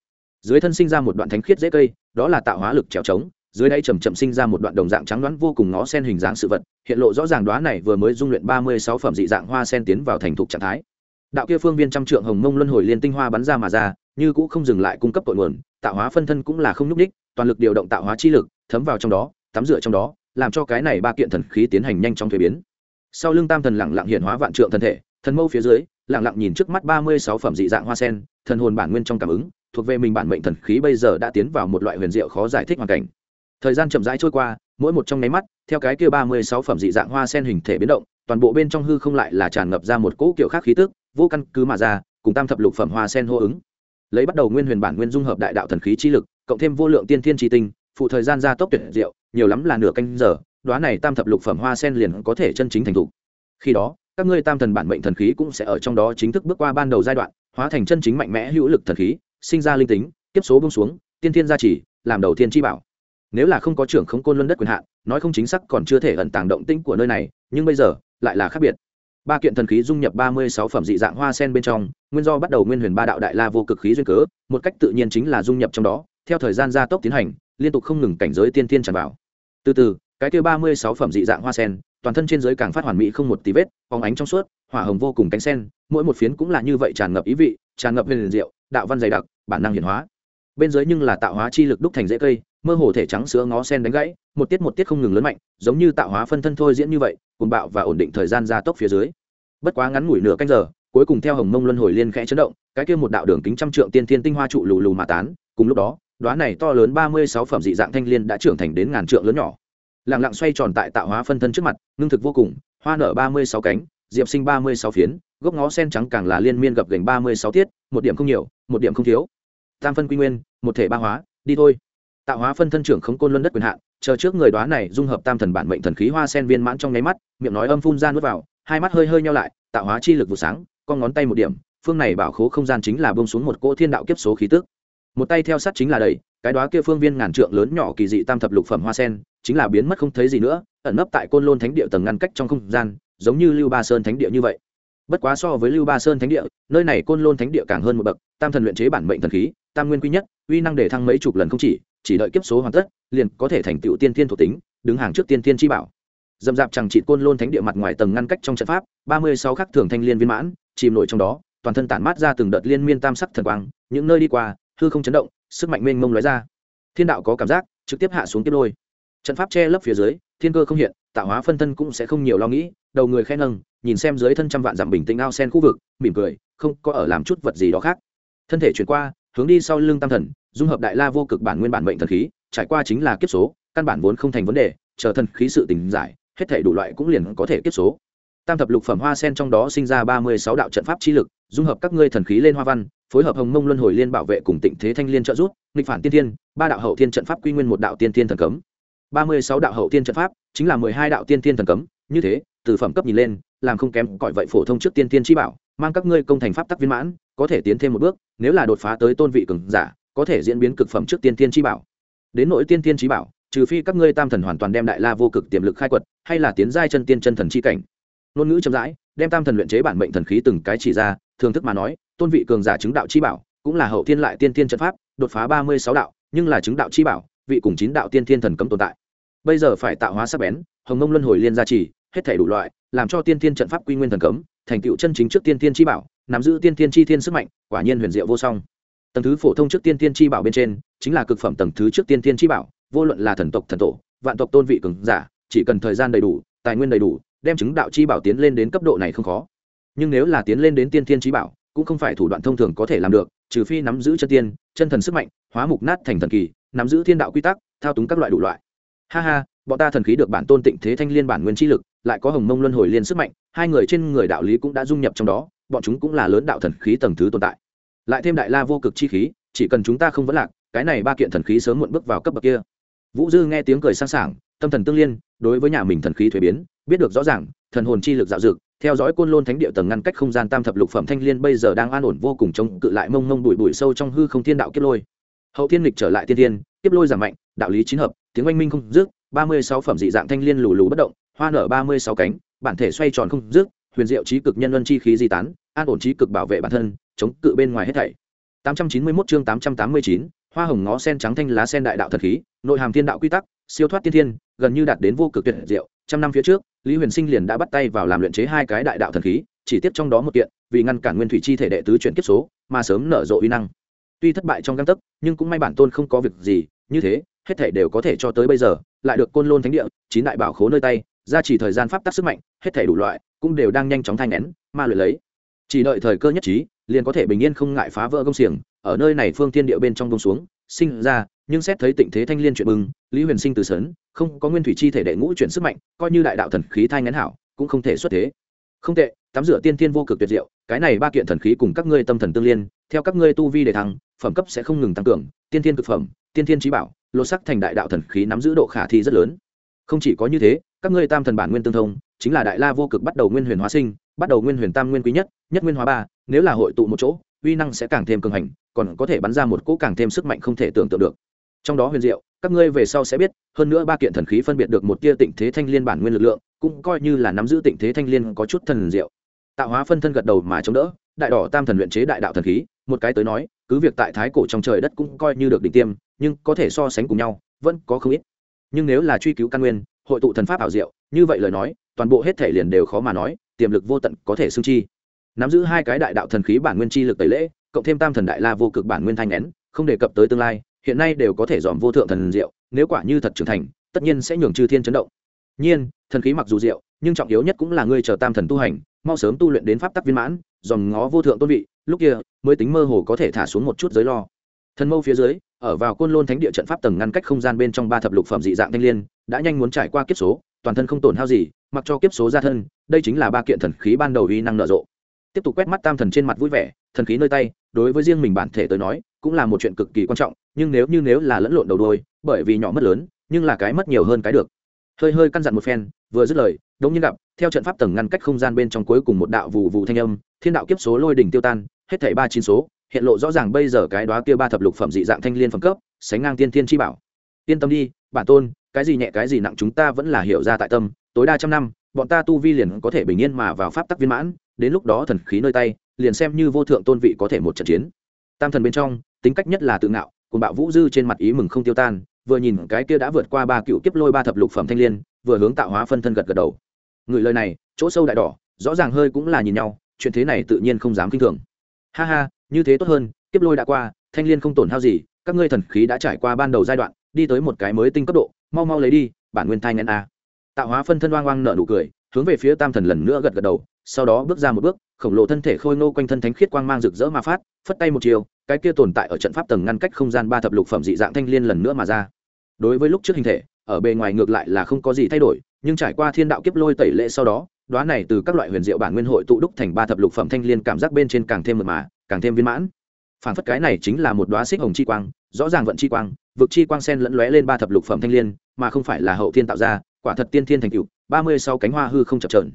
Speaker 1: Dưới thân sinh ra một đoạn thánh khiết dễ cây, đó là tạo hóa lực trèo trống, dưới đáy chầm chậm sinh ra một đoạn đồng dạng trắng đoán vô cùng ngó sen hình dáng sự vật, hiện lộ rõ ràng đoá này vừa mới dung luyện ba mươi sáu phẩm dị dạng hoa sen tiến vào thành thục trạng thái đạo kia phương viên trăm trượng hồng mông luân hồi liên tinh hoa bắn ra mà ra, như cũ không dừng lại cung cấp tội nguồn, tạo hóa phân thân cũng là không nhúc đích toàn lực điều động tạo hóa chi lực, thấm vào trong đó, tắm rửa trong đó, làm cho cái này ba kiện thần khí tiến hành nhanh chóng thuế biến. Sau lưng tam thần lẳng lặng hiện hóa vạn trượng thân thể, thần mâu phía dưới lẳng lặng nhìn trước mắt ba mươi sáu phẩm dị dạng hoa sen, thần hồn bản nguyên trong cảm ứng, thuộc về mình bản mệnh thần khí bây giờ đã tiến vào một loại huyền diệu khó giải thích hoàn cảnh. Thời gian chậm rãi trôi qua, mỗi một trong nháy mắt, theo cái kia ba mươi sáu phẩm dị dạng hoa sen hình thể biến động, toàn bộ bên trong hư không lại là tràn ngập ra một cỗ kiểu khác khí tức vô căn cứ mà ra, cùng tam thập lục phẩm hoa sen hô ứng. Lấy bắt đầu nguyên huyền bản nguyên dung hợp đại đạo thần khí chi lực, cộng thêm vô lượng tiên thiên tri tinh, phụ thời gian gia tốc tuyệt diệu, nhiều lắm là nửa canh giờ đoá này tam thập lục phẩm hoa sen liền có thể chân chính thành thục. Khi đó, các ngươi tam thần bản mệnh thần khí cũng sẽ ở trong đó chính thức bước qua ban đầu giai đoạn, hóa thành chân chính mạnh mẽ hữu lực thần khí, sinh ra linh tính tiếp số bông xuống, tiên thiên gia trì, làm đầu tiên chi bảo. Nếu là không có trưởng không côn luân đất quyền hạn, nói không chính xác còn chưa thể ẩn tàng động tĩnh của nơi này, nhưng bây giờ, lại là khác biệt ba kiện thần khí dung nhập ba mươi sáu phẩm dị dạng hoa sen bên trong, nguyên do bắt đầu nguyên huyền ba đạo đại la vô cực khí duyên cớ, một cách tự nhiên chính là dung nhập trong đó, theo thời gian gia tốc tiến hành, liên tục không ngừng cảnh giới tiên tiên tràn vào. Từ từ, cái kia ba mươi sáu phẩm dị dạng hoa sen, toàn thân trên giới càng phát hoàn mỹ không một tí vết, phóng ánh trong suốt, hỏa hồng vô cùng cánh sen, mỗi một phiến cũng là như vậy tràn ngập ý vị, tràn ngập huyền diệu, đạo văn dày đặc, bản năng hiển hóa. Bên dưới nhưng là tạo hóa chi lực đúc thành dễ cây mơ hồ thể trắng sữa ngó sen đánh gãy, một tiết một tiết không ngừng lớn mạnh, giống như tạo hóa phân thân thôi diễn như vậy cùng bạo và ổn định thời gian gia tốc phía dưới. Bất quá ngắn ngủi nửa canh giờ, cuối cùng theo hồng mông luân hồi liên khẽ chấn động, cái kia một đạo đường kính trăm trượng tiên thiên tinh hoa trụ lù lù mà tán, cùng lúc đó đoá này to lớn ba mươi sáu phẩm dị dạng thanh liên đã trưởng thành đến ngàn trượng lớn nhỏ. Lặng lặng xoay tròn tại tạo hóa phân thân trước mặt, ngưng thực vô cùng, hoa nở ba mươi sáu cánh, diệp sinh ba mươi sáu phiến, gốc ngó sen trắng càng là liên miên gập gành ba mươi sáu tiết, một điểm không nhiều, một điểm không thiếu. Tam phân quy nguyên, một thể ba hóa, đi thôi tạo hóa phân thân trưởng khống côn luân đất quyền hạn, chờ trước người đoá này dung hợp tam thần bản mệnh thần khí hoa sen viên mãn trong nháy mắt, miệng nói âm phun ra nuốt vào, hai mắt hơi hơi nhau lại, tạo hóa chi lực vụ sáng, con ngón tay một điểm, phương này bảo khố không gian chính là bông xuống một cỗ thiên đạo kiếp số khí tức. Một tay theo sát chính là đầy, cái đó kia phương viên ngàn trượng lớn nhỏ kỳ dị tam thập lục phẩm hoa sen, chính là biến mất không thấy gì nữa, ẩn nấp tại côn lôn thánh địa tầng ngăn cách trong không gian, giống như lưu ba sơn thánh địa như vậy. Bất quá so với lưu ba sơn thánh địa, nơi này côn lôn thánh địa càng hơn một bậc, tam thần luyện chế bản mệnh thần khí, tam nguyên quy nhất, uy năng để thăng mấy chục lần không chỉ chỉ đợi kiếp số hoàn tất, liền có thể thành tựu tiên thiên thuộc tính, đứng hàng trước tiên thiên chi bảo. Dầm dạp chẳng trị côn lôn thánh địa mặt ngoài tầng ngăn cách trong trận pháp, ba mươi sáu khắc thường thanh liên viên mãn, chìm nổi trong đó, toàn thân tản mát ra từng đợt liên miên tam sắc thần quang, những nơi đi qua, hư không chấn động, sức mạnh mênh mông lóe ra. Thiên đạo có cảm giác, trực tiếp hạ xuống tiếp lôi. Trận pháp che lấp phía dưới, thiên cơ không hiện, tạo hóa phân thân cũng sẽ không nhiều lo nghĩ, đầu người khen nâng, nhìn xem dưới thân trăm vạn dặm bình tĩnh ao sen khu vực, mỉm cười, không có ở làm chút vật gì đó khác. Thân thể chuyển qua, hướng đi sau lưng tam thần dung hợp đại la vô cực bản nguyên bản mệnh thần khí, trải qua chính là kiếp số, căn bản vốn không thành vấn đề, chờ thần khí sự tình giải, hết thể đủ loại cũng liền có thể kiếp số. Tam thập lục phẩm hoa sen trong đó sinh ra ba mươi sáu đạo trận pháp chi lực, dung hợp các ngươi thần khí lên hoa văn, phối hợp hồng mông luân hồi liên bảo vệ cùng tịnh thế thanh liên trợ giúp, nghịch phản tiên thiên, ba đạo hậu thiên trận pháp quy nguyên một đạo tiên thiên thần cấm. ba mươi sáu đạo hậu thiên trận pháp, chính là mười hai đạo tiên thiên thần cấm, như thế, từ phẩm cấp nhìn lên, làm không kém cõi vậy phổ thông trước tiên thiên chi bảo, mang các ngươi công thành pháp tắc viên mãn, có thể tiến thêm một bước, nếu là đột phá tới tôn vị cường giả có thể diễn biến cực phẩm trước tiên tiên chi bảo. Đến nội tiên tiên chi bảo, trừ phi các ngươi tam thần hoàn toàn đem đại la vô cực tiềm lực khai quật, hay là tiến giai chân tiên chân thần chi cảnh. Ngôn ngữ chậm rãi, đem tam thần luyện chế bản mệnh thần khí từng cái chỉ ra thường thức mà nói, tôn vị cường giả chứng đạo chi bảo, cũng là hậu thiên lại tiên tiên trận pháp, đột phá ba mươi sáu đạo, nhưng là chứng đạo chi bảo, vị cùng chín đạo tiên thiên thần cấm tồn tại. Bây giờ phải tạo hóa sắc bén, hồng mông luân hồi liên gia trì, hết thể đủ loại, làm cho tiên thiên trận pháp quy nguyên thần cấm, thành tựu chân chính trước tiên thiên chi bảo, nắm giữ tiên thiên chi thiên sức mạnh, quả nhiên huyền diệu vô song tầng thứ phổ thông trước tiên tiên chi bảo bên trên, chính là cực phẩm tầng thứ trước tiên tiên chi bảo, vô luận là thần tộc, thần tổ, vạn tộc tôn vị cường giả, chỉ cần thời gian đầy đủ, tài nguyên đầy đủ, đem chứng đạo chi bảo tiến lên đến cấp độ này không khó. Nhưng nếu là tiến lên đến tiên tiên chi bảo, cũng không phải thủ đoạn thông thường có thể làm được, trừ phi nắm giữ chân tiên, chân thần sức mạnh, hóa mục nát thành thần kỳ, nắm giữ thiên đạo quy tắc, thao túng các loại đủ loại. Ha ha, bọn ta thần khí được bản tôn tịnh thế thanh liên bản nguyên chi lực, lại có hồng mông luân hồi liên sức mạnh, hai người trên người đạo lý cũng đã dung nhập trong đó, bọn chúng cũng là lớn đạo thần khí tầng thứ tồn tại lại thêm đại la vô cực chi khí, chỉ cần chúng ta không vấn lạc, cái này ba kiện thần khí sớm muộn bước vào cấp bậc kia. Vũ dư nghe tiếng cười sang sảng, tâm thần tương liên, đối với nhà mình thần khí thuế biến, biết được rõ ràng, thần hồn chi lực dạo dực, theo dõi côn lôn thánh địa tầng ngăn cách không gian tam thập lục phẩm thanh liên bây giờ đang an ổn vô cùng chống cự lại mông mông bụi bụi sâu trong hư không thiên đạo kiếp lôi. Hậu thiên lịch trở lại tiên thiên, kiếp lôi giảm mạnh, đạo lý chín hợp, tiếng oanh minh không dứt, ba mươi sáu phẩm dị dạng thanh liên lù lù bất động, hoa nở ba mươi sáu cánh, bản thể xoay tròn không dứt, huyền diệu trí cực nhân luân chi khí di tán, an ổn trí cực bảo vệ bản thân chống cự bên ngoài hết thảy. 891 chương tám trăm tám mươi chín, hoa hồng ngó sen trắng thanh lá sen đại đạo thật khí, nội hàm thiên đạo quy tắc, siêu thoát tiên thiên, gần như đạt đến vô cực tuyệt diệu. Trăm năm phía trước, lý huyền sinh liền đã bắt tay vào làm luyện chế hai cái đại đạo thần khí, chỉ tiếp trong đó một kiện, vì ngăn cản nguyên thủy chi thể đệ tứ chuyển kiếp số, mà sớm nở rộ uy năng. Tuy thất bại trong găng tấc, nhưng cũng may bản tôn không có việc gì, như thế, hết thể đều có thể cho tới bây giờ, lại được côn lôn thánh địa, chín đại bảo khố nơi tay, gia trì thời gian pháp tắc sức mạnh, hết thể đủ loại, cũng đều đang nhanh chóng thanh nén, ma luyện lấy. Chỉ đợi thời cơ nhất trí liền có thể bình yên không ngại phá vỡ công xiềng, ở nơi này phương tiên địa bên trong bông xuống, sinh ra, nhưng xét thấy tịnh thế thanh liên chuyện bừng lý huyền sinh từ sớm không có nguyên thủy chi thể đệ ngũ chuyển sức mạnh, coi như đại đạo thần khí thai ngén hảo, cũng không thể xuất thế. Không tệ, tắm rửa tiên thiên vô cực tuyệt diệu, cái này ba kiện thần khí cùng các ngươi tâm thần tương liên, theo các ngươi tu vi để thăng, phẩm cấp sẽ không ngừng tăng cường, tiên thiên cực phẩm, tiên thiên trí bảo, lột sắc thành đại đạo thần khí nắm giữ độ khả thi rất lớn. Không chỉ có như thế, các ngươi tam thần bản nguyên tương thông, chính là đại la vô cực bắt đầu nguyên huyền hóa sinh bắt đầu nguyên huyền tam nguyên quý nhất nhất nguyên hóa ba, nếu là hội tụ một chỗ, uy năng sẽ càng thêm cường hành, còn có thể bắn ra một cỗ càng thêm sức mạnh không thể tưởng tượng được. Trong đó huyền diệu, các ngươi về sau sẽ biết, hơn nữa ba kiện thần khí phân biệt được một tia tịnh thế thanh liên bản nguyên lực lượng, cũng coi như là nắm giữ tịnh thế thanh liên có chút thần diệu. Tạo hóa phân thân gật đầu mà chống đỡ, đại đỏ tam thần luyện chế đại đạo thần khí, một cái tới nói, cứ việc tại thái cổ trong trời đất cũng coi như được đỉnh tiêm, nhưng có thể so sánh cùng nhau, vẫn có không ít. Nhưng nếu là truy cứu căn nguyên, hội tụ thần pháp ảo diệu, như vậy lời nói, toàn bộ hết thể liền đều khó mà nói tiềm lực vô tận có thể xưng chi. Nắm giữ hai cái đại đạo thần khí bản nguyên chi lực tẩy lễ, cộng thêm tam thần đại la vô cực bản nguyên thanh nén, không đề cập tới tương lai, hiện nay đều có thể dòm vô thượng thần diệu, nếu quả như thật trưởng thành, tất nhiên sẽ nhường chư thiên chấn động. Nhiên, thần khí mặc dù diệu, nhưng trọng yếu nhất cũng là ngươi chờ tam thần tu hành, mau sớm tu luyện đến pháp tắc viên mãn, dòm ngó vô thượng tôn vị, lúc kia, mới tính mơ hồ có thể thả xuống một chút giới lo thần mâu phía dưới, ở vào côn lôn thánh địa trận pháp tầng ngăn cách không gian bên trong ba thập lục phẩm dị dạng thanh l i ê n đã nhanh muốn trải qua kiếp số, toàn thân không tổn hao gì, mặc cho kiếp số ra thân, đây chính là ba kiện thần khí ban đầu uy năng nở rộ. Tiếp tục quét mắt tam thần trên mặt vui vẻ, thần khí nơi tay, đối với riêng mình bản thể tới nói, cũng là một chuyện cực kỳ quan trọng, nhưng nếu như nếu là lẫn lộn đầu đôi, bởi vì nhỏ mất lớn, nhưng là cái mất nhiều hơn cái được. Hơi hơi căn dặn một phen, vừa dứt lời, đống nhiên gặp, theo trận pháp tầng ngăn cách không gian bên trong cuối cùng một đạo vụ vụ thanh âm, thiên đạo kiếp số lôi đỉnh tiêu tan, hết thảy ba chín số hiện lộ rõ ràng bây giờ cái đó kia ba thập lục phẩm dị dạng thanh liên phẩm cấp, sánh ngang tiên thiên chi bảo. Yên tâm đi, bản tôn, cái gì nhẹ cái gì nặng chúng ta vẫn là hiểu ra tại tâm, tối đa trăm năm, bọn ta tu vi liền có thể bình yên mà vào pháp tắc viên mãn, đến lúc đó thần khí nơi tay, liền xem như vô thượng tôn vị có thể một trận chiến. Tam thần bên trong, tính cách nhất là tự ngạo cùng bạo vũ dư trên mặt ý mừng không tiêu tan, vừa nhìn cái kia đã vượt qua ba cựu kiếp lôi ba thập lục phẩm thanh liên, vừa hướng tạo hóa phân thân gật gật đầu. Người lời này, chỗ sâu đại đỏ, rõ ràng hơi cũng là nhìn nhau, chuyện thế này tự nhiên không dám kinh thường. Ha ha như thế tốt hơn, kiếp lôi đã qua, thanh liên không tổn hao gì, các ngươi thần khí đã trải qua ban đầu giai đoạn, đi tới một cái mới tinh cấp độ, mau mau lấy đi, bản nguyên thai ngân a. Tạo hóa phân thân oang oang nở nụ cười, hướng về phía tam thần lần nữa gật gật đầu, sau đó bước ra một bước, khổng lồ thân thể khôi ngô quanh thân thánh khiết quang mang rực rỡ mà phát, phất tay một chiều, cái kia tồn tại ở trận pháp tầng ngăn cách không gian ba thập lục phẩm dị dạng thanh liên lần nữa mà ra. Đối với lúc trước hình thể, ở bề ngoài ngược lại là không có gì thay đổi, nhưng trải qua thiên đạo kiếp lôi tẩy lệ sau đó đoá này từ các loại huyền diệu bản nguyên hội tụ đúc thành ba thập lục phẩm thanh liên cảm giác bên trên càng thêm mật mà càng thêm viên mãn. Phản phất cái này chính là một đoá xích hồng chi quang, rõ ràng vận chi quang, vực chi quang sen lẫn lóe lên ba thập lục phẩm thanh liên, mà không phải là hậu thiên tạo ra, quả thật tiên thiên thành cựu ba mươi sáu cánh hoa hư không chập trờn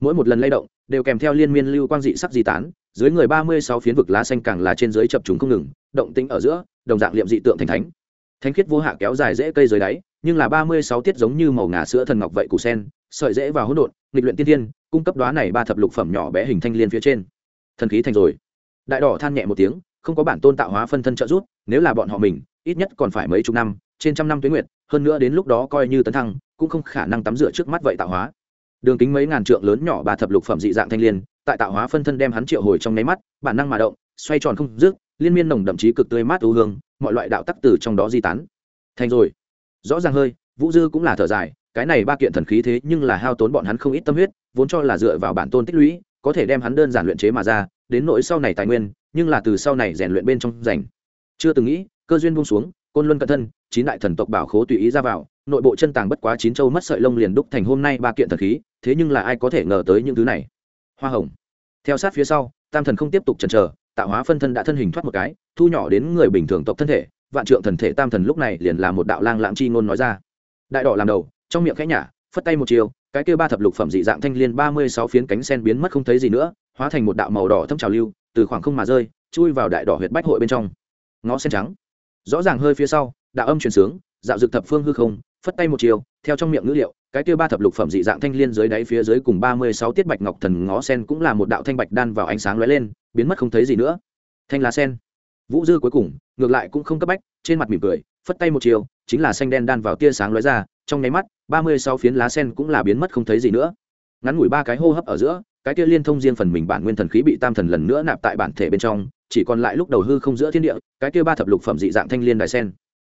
Speaker 1: mỗi một lần lay động, đều kèm theo liên miên lưu quang dị sắc di tán, dưới người ba mươi sáu phiến vực lá xanh càng là trên dưới chập trùng không ngừng, động tĩnh ở giữa, đồng dạng liệm dị tượng thành thánh. Thánh khiết vô hạ kéo dài dễ cây dưới đáy, nhưng là ba mươi sáu tiết giống như màu ngà sữa thần ngọc vậy củ sen, sợi dễ vào hỗn độn, nghịch luyện tiên thiên, cung cấp đoá này ba thập lục phẩm nhỏ bé hình thanh liên phía trên. Thần khí thành rồi đại đỏ than nhẹ một tiếng, không có bản tôn tạo hóa phân thân trợ giúp, nếu là bọn họ mình, ít nhất còn phải mấy chục năm, trên trăm năm tuyến nguyện hơn nữa đến lúc đó coi như tấn thăng, cũng không khả năng tắm rửa trước mắt vậy tạo hóa. Đường kính mấy ngàn trượng lớn nhỏ ba thập lục phẩm dị dạng thanh liên, tại tạo hóa phân thân đem hắn triệu hồi trong nháy mắt, bản năng mà động, xoay tròn không dứt, liên miên nồng đậm chí cực tươi mát ưu hương, mọi loại đạo tắc từ trong đó di tán. Thành rồi. Rõ ràng hơi, vũ dư cũng là thở dài, cái này ba kiện thần khí thế nhưng là hao tốn bọn hắn không ít tâm huyết, vốn cho là dựa vào bản tôn tích lũy, có thể đem hắn đơn giản luyện chế mà ra đến nỗi sau này tài nguyên, nhưng là từ sau này rèn luyện bên trong rành chưa từng nghĩ, cơ duyên buông xuống, côn luân cận thân, chín đại thần tộc bảo khố tùy ý ra vào, nội bộ chân tàng bất quá chín châu mất sợi lông liền đúc thành hôm nay ba kiện thần khí, thế nhưng là ai có thể ngờ tới những thứ này? Hoa hồng. Theo sát phía sau, tam thần không tiếp tục chần chờ, tạo hóa phân thân đã thân hình thoát một cái, thu nhỏ đến người bình thường tộc thân thể, vạn trượng thần thể tam thần lúc này liền là một đạo lang lãng chi ngôn nói ra. Đại đỏ làm đầu, trong miệng khẽ nhả, phất tay một chiều cái kia ba thập lục phẩm dị dạng thanh liên ba mươi sáu phiến cánh sen biến mất không thấy gì nữa, hóa thành một đạo màu đỏ thâm trào lưu, từ khoảng không mà rơi, chui vào đại đỏ huyệt bách hội bên trong. Ngõ sen trắng. Rõ ràng hơi phía sau, đạo âm truyền sướng, dạo dực thập phương hư không, phất tay một chiều, theo trong miệng ngữ liệu, cái kia ba thập lục phẩm dị dạng thanh liên dưới đáy phía dưới cùng ba mươi sáu tiết bạch ngọc thần ngó sen cũng là một đạo thanh bạch đan vào ánh sáng lóe lên, biến mất không thấy gì nữa. Thanh lá sen. Vũ dư cuối cùng, ngược lại cũng không cấp bách, trên mặt mỉm cười, phất tay một chiều, chính là xanh đen đan vào tia sáng lóe ra, trong nháy mắt ba mươi sáu phiến lá sen cũng là biến mất không thấy gì nữa. Ngắn ngủi ba cái hô hấp ở giữa cái kia liên thông riêng phần mình bản nguyên thần khí bị tam thần lần nữa nạp tại bản thể bên trong chỉ còn lại lúc đầu hư không giữa thiên địa cái kia ba thập lục phẩm dị dạng thanh liên đài sen.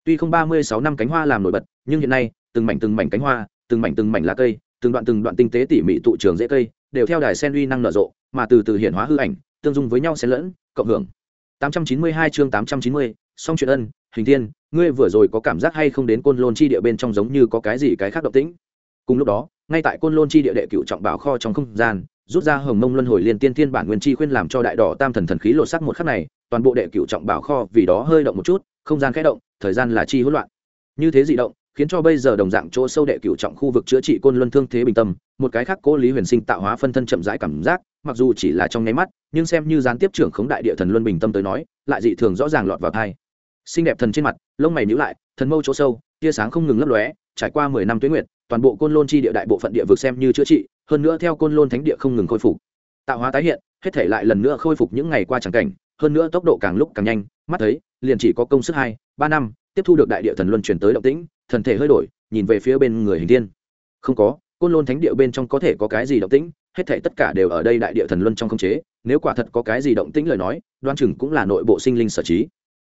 Speaker 1: Tuy không ba mươi sáu năm cánh hoa làm nổi bật nhưng hiện nay từng mảnh từng mảnh cánh hoa từng mảnh từng mảnh lá cây từng đoạn từng đoạn tinh tế tỉ mỉ tụ trường dễ cây đều theo đài sen uy năng nở rộ mà từ từ hiện hóa hư ảnh tương dung với nhau xen lẫn cộng hưởng. 892 chương 890, song chuyện ân hình thiên ngươi vừa rồi có cảm giác hay không đến côn lôn chi địa bên trong giống như có cái gì cái khác động tĩnh? Cùng lúc đó, ngay tại côn lôn chi địa đệ cựu trọng bảo kho trong không gian, rút ra hồng mông luân hồi liên tiên thiên bản nguyên chi khuyên làm cho đại đỏ tam thần thần khí lột sắc một khắc này, toàn bộ đệ cựu trọng bảo kho vì đó hơi động một chút, không gian khẽ động, thời gian là chi hỗn loạn. Như thế dị động, khiến cho bây giờ đồng dạng chỗ sâu đệ cửu trọng khu vực chữa trị côn luân thương thế bình tâm, một cái khác cố lý huyền sinh tạo hóa phân thân chậm rãi cảm giác, mặc dù chỉ là trong nháy mắt, nhưng xem như gián tiếp trưởng khống đại địa thần luân bình tâm tới nói, lại dị thường rõ ràng lọt vào thai xinh đẹp thần trên mặt, lông mày nhíu lại, thần mâu chỗ sâu, tia sáng không ngừng lấp lóe, trải qua mười năm tuyến nguyệt, toàn bộ côn lôn chi địa đại bộ phận địa vực xem như chữa trị, hơn nữa theo côn lôn thánh địa không ngừng khôi phục. Tạo hóa tái hiện, hết thể lại lần nữa khôi phục những ngày qua tràng cảnh, hơn nữa tốc độ càng lúc càng nhanh, mắt thấy, liền chỉ có công sức hai, ba năm, tiếp thu được đại địa thần luân chuyển tới động tĩnh, thần thể hơi đổi, nhìn về phía bên người hình thiên. Không có, côn lôn thánh địa bên trong có thể có cái gì động tĩnh, hết thể tất cả đều ở đây đại địa thần luân trong không chế, nếu quả thật có cái gì động tĩnh lời nói, đoan chừng cũng là nội bộ sinh linh sở trí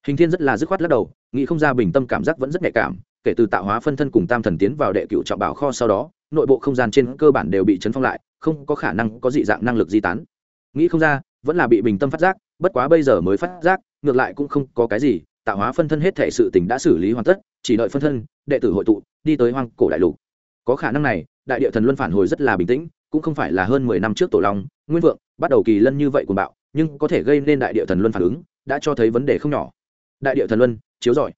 Speaker 1: hình thiên rất là dứt khoát lắc đầu, nghĩ không ra bình tâm cảm giác vẫn rất nhạy cảm, kể từ tạo hóa phân thân cùng tam thần tiến vào đệ cựu trọng bảo kho sau đó, nội bộ không gian trên cơ bản đều bị chấn phong lại, không có khả năng có dị dạng năng lực di tán. Nghĩ không ra, vẫn là bị bình tâm phát giác, bất quá bây giờ mới phát giác, ngược lại cũng không có cái gì, tạo hóa phân thân hết thể sự tình đã xử lý hoàn tất, chỉ đợi phân thân, đệ tử hội tụ, đi tới hoang cổ đại lục. Có khả năng này, đại địa thần luân phản hồi rất là bình tĩnh, cũng không phải là hơn mười năm trước tổ long, nguyên vượng, bắt đầu kỳ lân như vậy của bạo, nhưng có thể gây nên đại địa thần luân phản ứng, đã cho thấy vấn đề không nhỏ đại địa thần luân, chiếu giỏi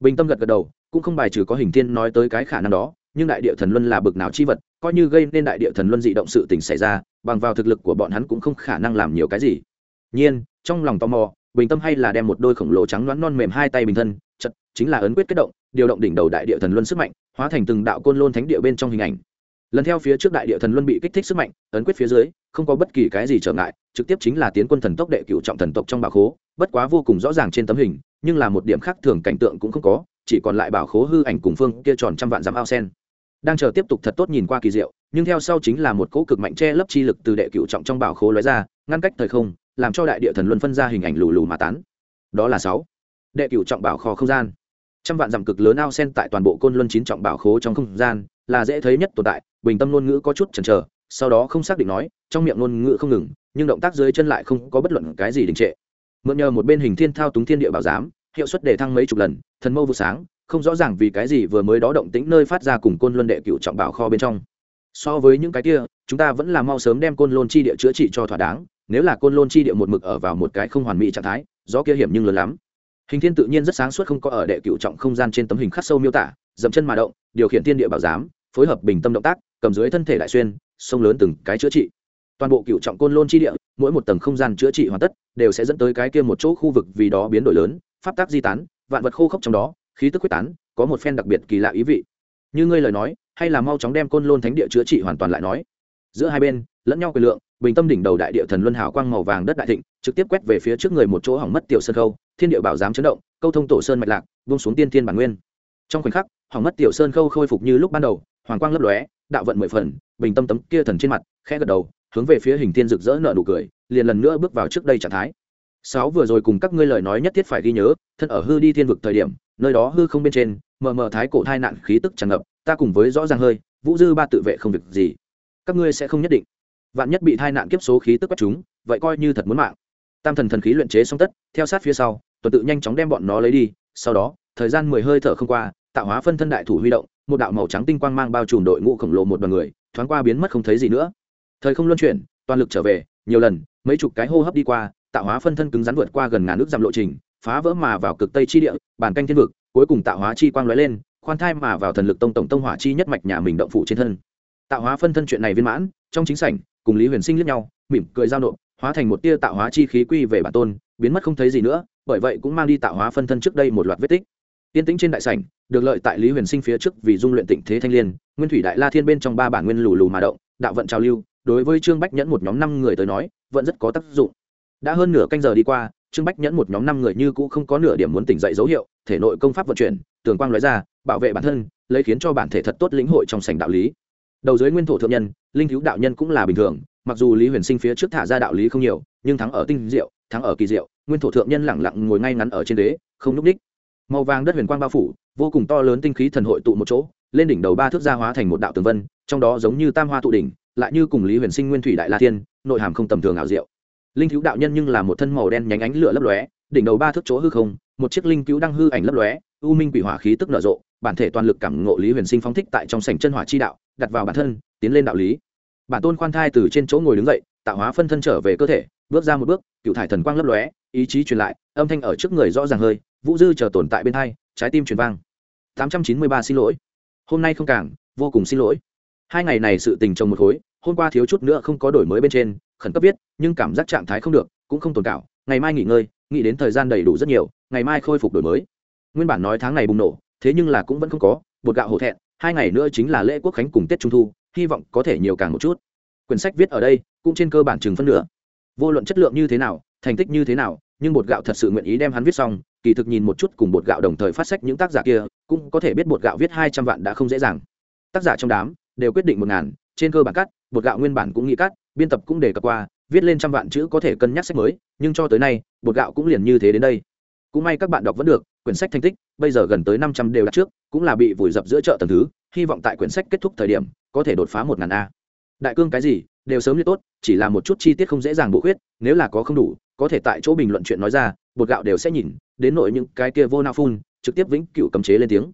Speaker 1: bình tâm gật gật đầu, cũng không bài trừ có hình thiên nói tới cái khả năng đó, nhưng đại địa thần luân là bực nào chi vật, coi như gây nên đại địa thần luân dị động sự tình xảy ra, bằng vào thực lực của bọn hắn cũng không khả năng làm nhiều cái gì. Nhiên, trong lòng tò mò, bình tâm hay là đem một đôi khổng lồ trắng loãng non mềm hai tay bình thân, chật, chính là ấn quyết kết động, điều động đỉnh đầu đại địa thần luân sức mạnh, hóa thành từng đạo côn lôn thánh địa bên trong hình ảnh. Lần theo phía trước đại địa thần luân bị kích thích sức mạnh, ấn quyết phía dưới, không có bất kỳ cái gì trở ngại, trực tiếp chính là tiến quân thần tốc đệ cựu trọng thần tộc trong bà khố, bất quá vô cùng rõ ràng trên tấm hình nhưng là một điểm khác thường cảnh tượng cũng không có, chỉ còn lại bảo khố hư ảnh cùng phương kia tròn trăm vạn dặm ao sen. Đang chờ tiếp tục thật tốt nhìn qua kỳ diệu, nhưng theo sau chính là một cỗ cực mạnh che lấp chi lực từ đệ cựu trọng trong bảo khố lóe ra, ngăn cách thời không, làm cho đại địa thần luân phân ra hình ảnh lù lù mà tán. Đó là sáu. Đệ cựu trọng bảo kho không gian. Trăm vạn dặm cực lớn ao sen tại toàn bộ côn luân chín trọng bảo khố trong không gian, là dễ thấy nhất tồn tại, bình tâm ngôn ngữ có chút chần chờ, sau đó không xác định nói, trong miệng ngôn ngữ không ngừng, nhưng động tác dưới chân lại không có bất luận cái gì đình trệ mượn nhờ một bên hình thiên thao túng thiên địa bảo giám, hiệu suất đề thăng mấy chục lần, thần mâu vụ sáng, không rõ ràng vì cái gì vừa mới đó động tĩnh nơi phát ra cùng côn luân đệ cựu trọng bảo kho bên trong. So với những cái kia, chúng ta vẫn là mau sớm đem côn lôn chi địa chữa trị cho thỏa đáng, nếu là côn lôn chi địa một mực ở vào một cái không hoàn mỹ trạng thái do kia hiểm nhưng lớn lắm. Hình thiên tự nhiên rất sáng suốt không có ở đệ cựu trọng không gian trên tấm hình khắc sâu miêu tả, dậm chân mà động, điều khiển thiên địa bảo giám, phối hợp bình tâm động tác, cầm dưới thân thể đại xuyên, sông lớn từng cái chữa trị toàn bộ cựu trọng côn lôn chi địa, mỗi một tầng không gian chữa trị hoàn tất, đều sẽ dẫn tới cái kia một chỗ khu vực vì đó biến đổi lớn, pháp tác di tán, vạn vật khô khốc trong đó, khí tức quyết tán, có một phen đặc biệt kỳ lạ ý vị. Như ngươi lời nói, hay là mau chóng đem côn lôn thánh địa chữa trị hoàn toàn lại nói. Giữa hai bên, lẫn nhau quyền lượng, bình tâm đỉnh đầu đại địa thần luân hào quang màu vàng đất đại thịnh, trực tiếp quét về phía trước người một chỗ hỏng mất tiểu sơn khâu, thiên địa bảo giám chấn động, câu thông tổ sơn mạch lạc vung xuống tiên thiên bản nguyên. Trong khoảnh khắc, hỏng mất tiểu sơn khâu khôi phục như lúc ban đầu, hoàng quang lấp lóe, đạo vận mười phần, bình tâm tấm kia thần trên mặt, khẽ gật đầu hướng về phía hình thiên rực rỡ nợ nụ cười, liền lần nữa bước vào trước đây trạng thái. Sáu vừa rồi cùng các ngươi lời nói nhất thiết phải ghi nhớ, thân ở hư đi thiên vực thời điểm, nơi đó hư không bên trên, mờ mờ thái cổ thai nạn khí tức tràn ngập, ta cùng với rõ ràng hơi, vũ dư ba tự vệ không việc gì. Các ngươi sẽ không nhất định. Vạn nhất bị thai nạn kiếp số khí tức bắt chúng, vậy coi như thật muốn mạng. Tam thần thần khí luyện chế xong tất, theo sát phía sau, tuần tự nhanh chóng đem bọn nó lấy đi, sau đó, thời gian mười hơi thở không qua, tạo hóa phân thân đại thủ huy động, một đạo màu trắng tinh quang mang bao trùm đội ngũ khổng lồ một đoàn người, thoáng qua biến mất không thấy gì nữa thời không luân chuyển, toàn lực trở về, nhiều lần, mấy chục cái hô hấp đi qua, tạo hóa phân thân cứng rắn vượt qua gần ngàn nước dặm lộ trình, phá vỡ mà vào cực tây chi địa bản canh thiên vực, cuối cùng tạo hóa chi quang lóe lên, khoan thai mà vào thần lực tông tổng tông hỏa chi nhất mạch nhà mình động phủ trên thân. Tạo hóa phân thân chuyện này viên mãn, trong chính sảnh, cùng lý huyền sinh liếc nhau, mỉm cười giao nộp, hóa thành một tia tạo hóa chi khí quy về bản tôn, biến mất không thấy gì nữa, bởi vậy cũng mang đi tạo hóa phân thân trước đây một loạt vết tích. Tiên tĩnh trên đại sảnh, được lợi tại lý huyền sinh phía trước vì dung luyện tịnh thế thanh liên, nguyên thủy đại la thiên bên trong ba bản nguyên lù lù mà động, đạo vận trào lưu đối với trương bách nhẫn một nhóm năm người tới nói, vẫn rất có tác dụng. Đã hơn nửa canh giờ đi qua, trương bách nhẫn một nhóm năm người như cũ không có nửa điểm muốn tỉnh dậy dấu hiệu, thể nội công pháp vận chuyển, tường quang lóe ra, bảo vệ bản thân, lấy khiến cho bản thể thật tốt lĩnh hội trong sảnh đạo lý. Đầu dưới nguyên thổ thượng nhân, linh cứu đạo nhân cũng là bình thường, mặc dù lý huyền sinh phía trước thả ra đạo lý không nhiều, nhưng thắng ở tinh diệu, thắng ở kỳ diệu, nguyên thổ thượng nhân lẳng lặng ngồi ngay ngắn ở trên đế, không núp đích. Màu vàng đất huyền quang bao phủ, vô cùng to lớn tinh khí thần hội tụ một chỗ, lên đỉnh đầu ba thước gia hóa thành một đạo tường vân, trong đó giống như tam hoa tụ đỉnh lại như cùng lý huyền sinh nguyên thủy đại la thiên, nội hàm không tầm thường ảo diệu. Linh cứu đạo nhân nhưng là một thân màu đen nhánh ánh lửa lấp lóe, đỉnh đầu ba thước chỗ hư không, một chiếc linh cứu đang hư ảnh lấp lóe, u minh quỷ hỏa khí tức nở rộ, bản thể toàn lực cảm ngộ lý huyền sinh phóng thích tại trong sảnh chân hỏa chi đạo, đặt vào bản thân, tiến lên đạo lý. Bản tôn khoan thai từ trên chỗ ngồi đứng dậy, tạo hóa phân thân trở về cơ thể, bước ra một bước, cựu thải thần quang lấp lóe, ý chí truyền lại, âm thanh ở trước người rõ ràng hơi, vũ dư chờ tồn tại bên hai, trái tim truyền vang. Tám trăm chín mươi ba xin lỗi. Hôm nay không càng, vô cùng xin lỗi hai ngày này sự tình chồng một khối, hôm qua thiếu chút nữa không có đổi mới bên trên, khẩn cấp viết, nhưng cảm giác trạng thái không được, cũng không tồn cảo. Ngày mai nghỉ ngơi, nghĩ đến thời gian đầy đủ rất nhiều, ngày mai khôi phục đổi mới. Nguyên bản nói tháng này bùng nổ, thế nhưng là cũng vẫn không có, bột gạo hổ thẹn, hai ngày nữa chính là lễ quốc khánh cùng tết trung thu, hy vọng có thể nhiều càng một chút. Quyển sách viết ở đây, cũng trên cơ bản chừng phân nửa. Vô luận chất lượng như thế nào, thành tích như thế nào, nhưng bột gạo thật sự nguyện ý đem hắn viết xong, kỳ thực nhìn một chút cùng bột gạo đồng thời phát sách những tác giả kia, cũng có thể biết bột gạo viết hai trăm vạn đã không dễ dàng. Tác giả trong đám đều quyết định một ngàn, trên cơ bản cắt, bột gạo nguyên bản cũng nghĩ cắt, biên tập cũng đề cập qua, viết lên trăm vạn chữ có thể cân nhắc sách mới, nhưng cho tới nay, bột gạo cũng liền như thế đến đây. Cũng may các bạn đọc vẫn được, quyển sách thành tích, bây giờ gần tới năm trăm đều đặt trước, cũng là bị vùi dập giữa chợ tầng thứ, hy vọng tại quyển sách kết thúc thời điểm, có thể đột phá một ngàn a. Đại cương cái gì, đều sớm như tốt, chỉ là một chút chi tiết không dễ dàng bộ khuyết, nếu là có không đủ, có thể tại chỗ bình luận chuyện nói ra, bột gạo đều sẽ nhìn, đến nội những cái kia vô nao phun, trực tiếp vĩnh cựu cấm chế lên tiếng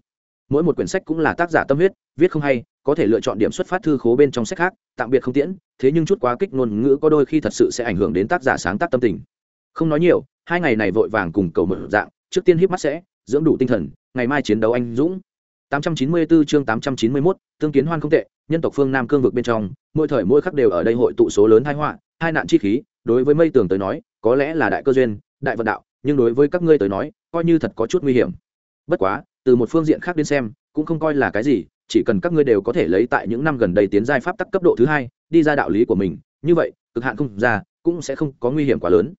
Speaker 1: mỗi một quyển sách cũng là tác giả tâm huyết viết không hay có thể lựa chọn điểm xuất phát thư khố bên trong sách khác tạm biệt không tiễn thế nhưng chút quá kích ngôn ngữ có đôi khi thật sự sẽ ảnh hưởng đến tác giả sáng tác tâm tình. Không nói nhiều hai ngày này vội vàng cùng cầu mở dạng trước tiên híp mắt sẽ dưỡng đủ tinh thần ngày mai chiến đấu anh dũng. 894 chương 891, tương kiến hoan không tệ nhân tộc phương nam cương vực bên trong mỗi thời mỗi khắc đều ở đây hội tụ số lớn tai họa hai nạn chi khí đối với mây tường tới nói có lẽ là đại cơ duyên đại vận đạo nhưng đối với các ngươi tới nói coi như thật có chút nguy hiểm. Bất quá từ một phương diện khác đến xem, cũng không coi là cái gì, chỉ cần các ngươi đều có thể lấy tại những năm gần đây tiến giai pháp tắc cấp độ thứ hai, đi ra đạo lý của mình, như vậy, cực hạn không ra, cũng sẽ không có nguy hiểm quá lớn.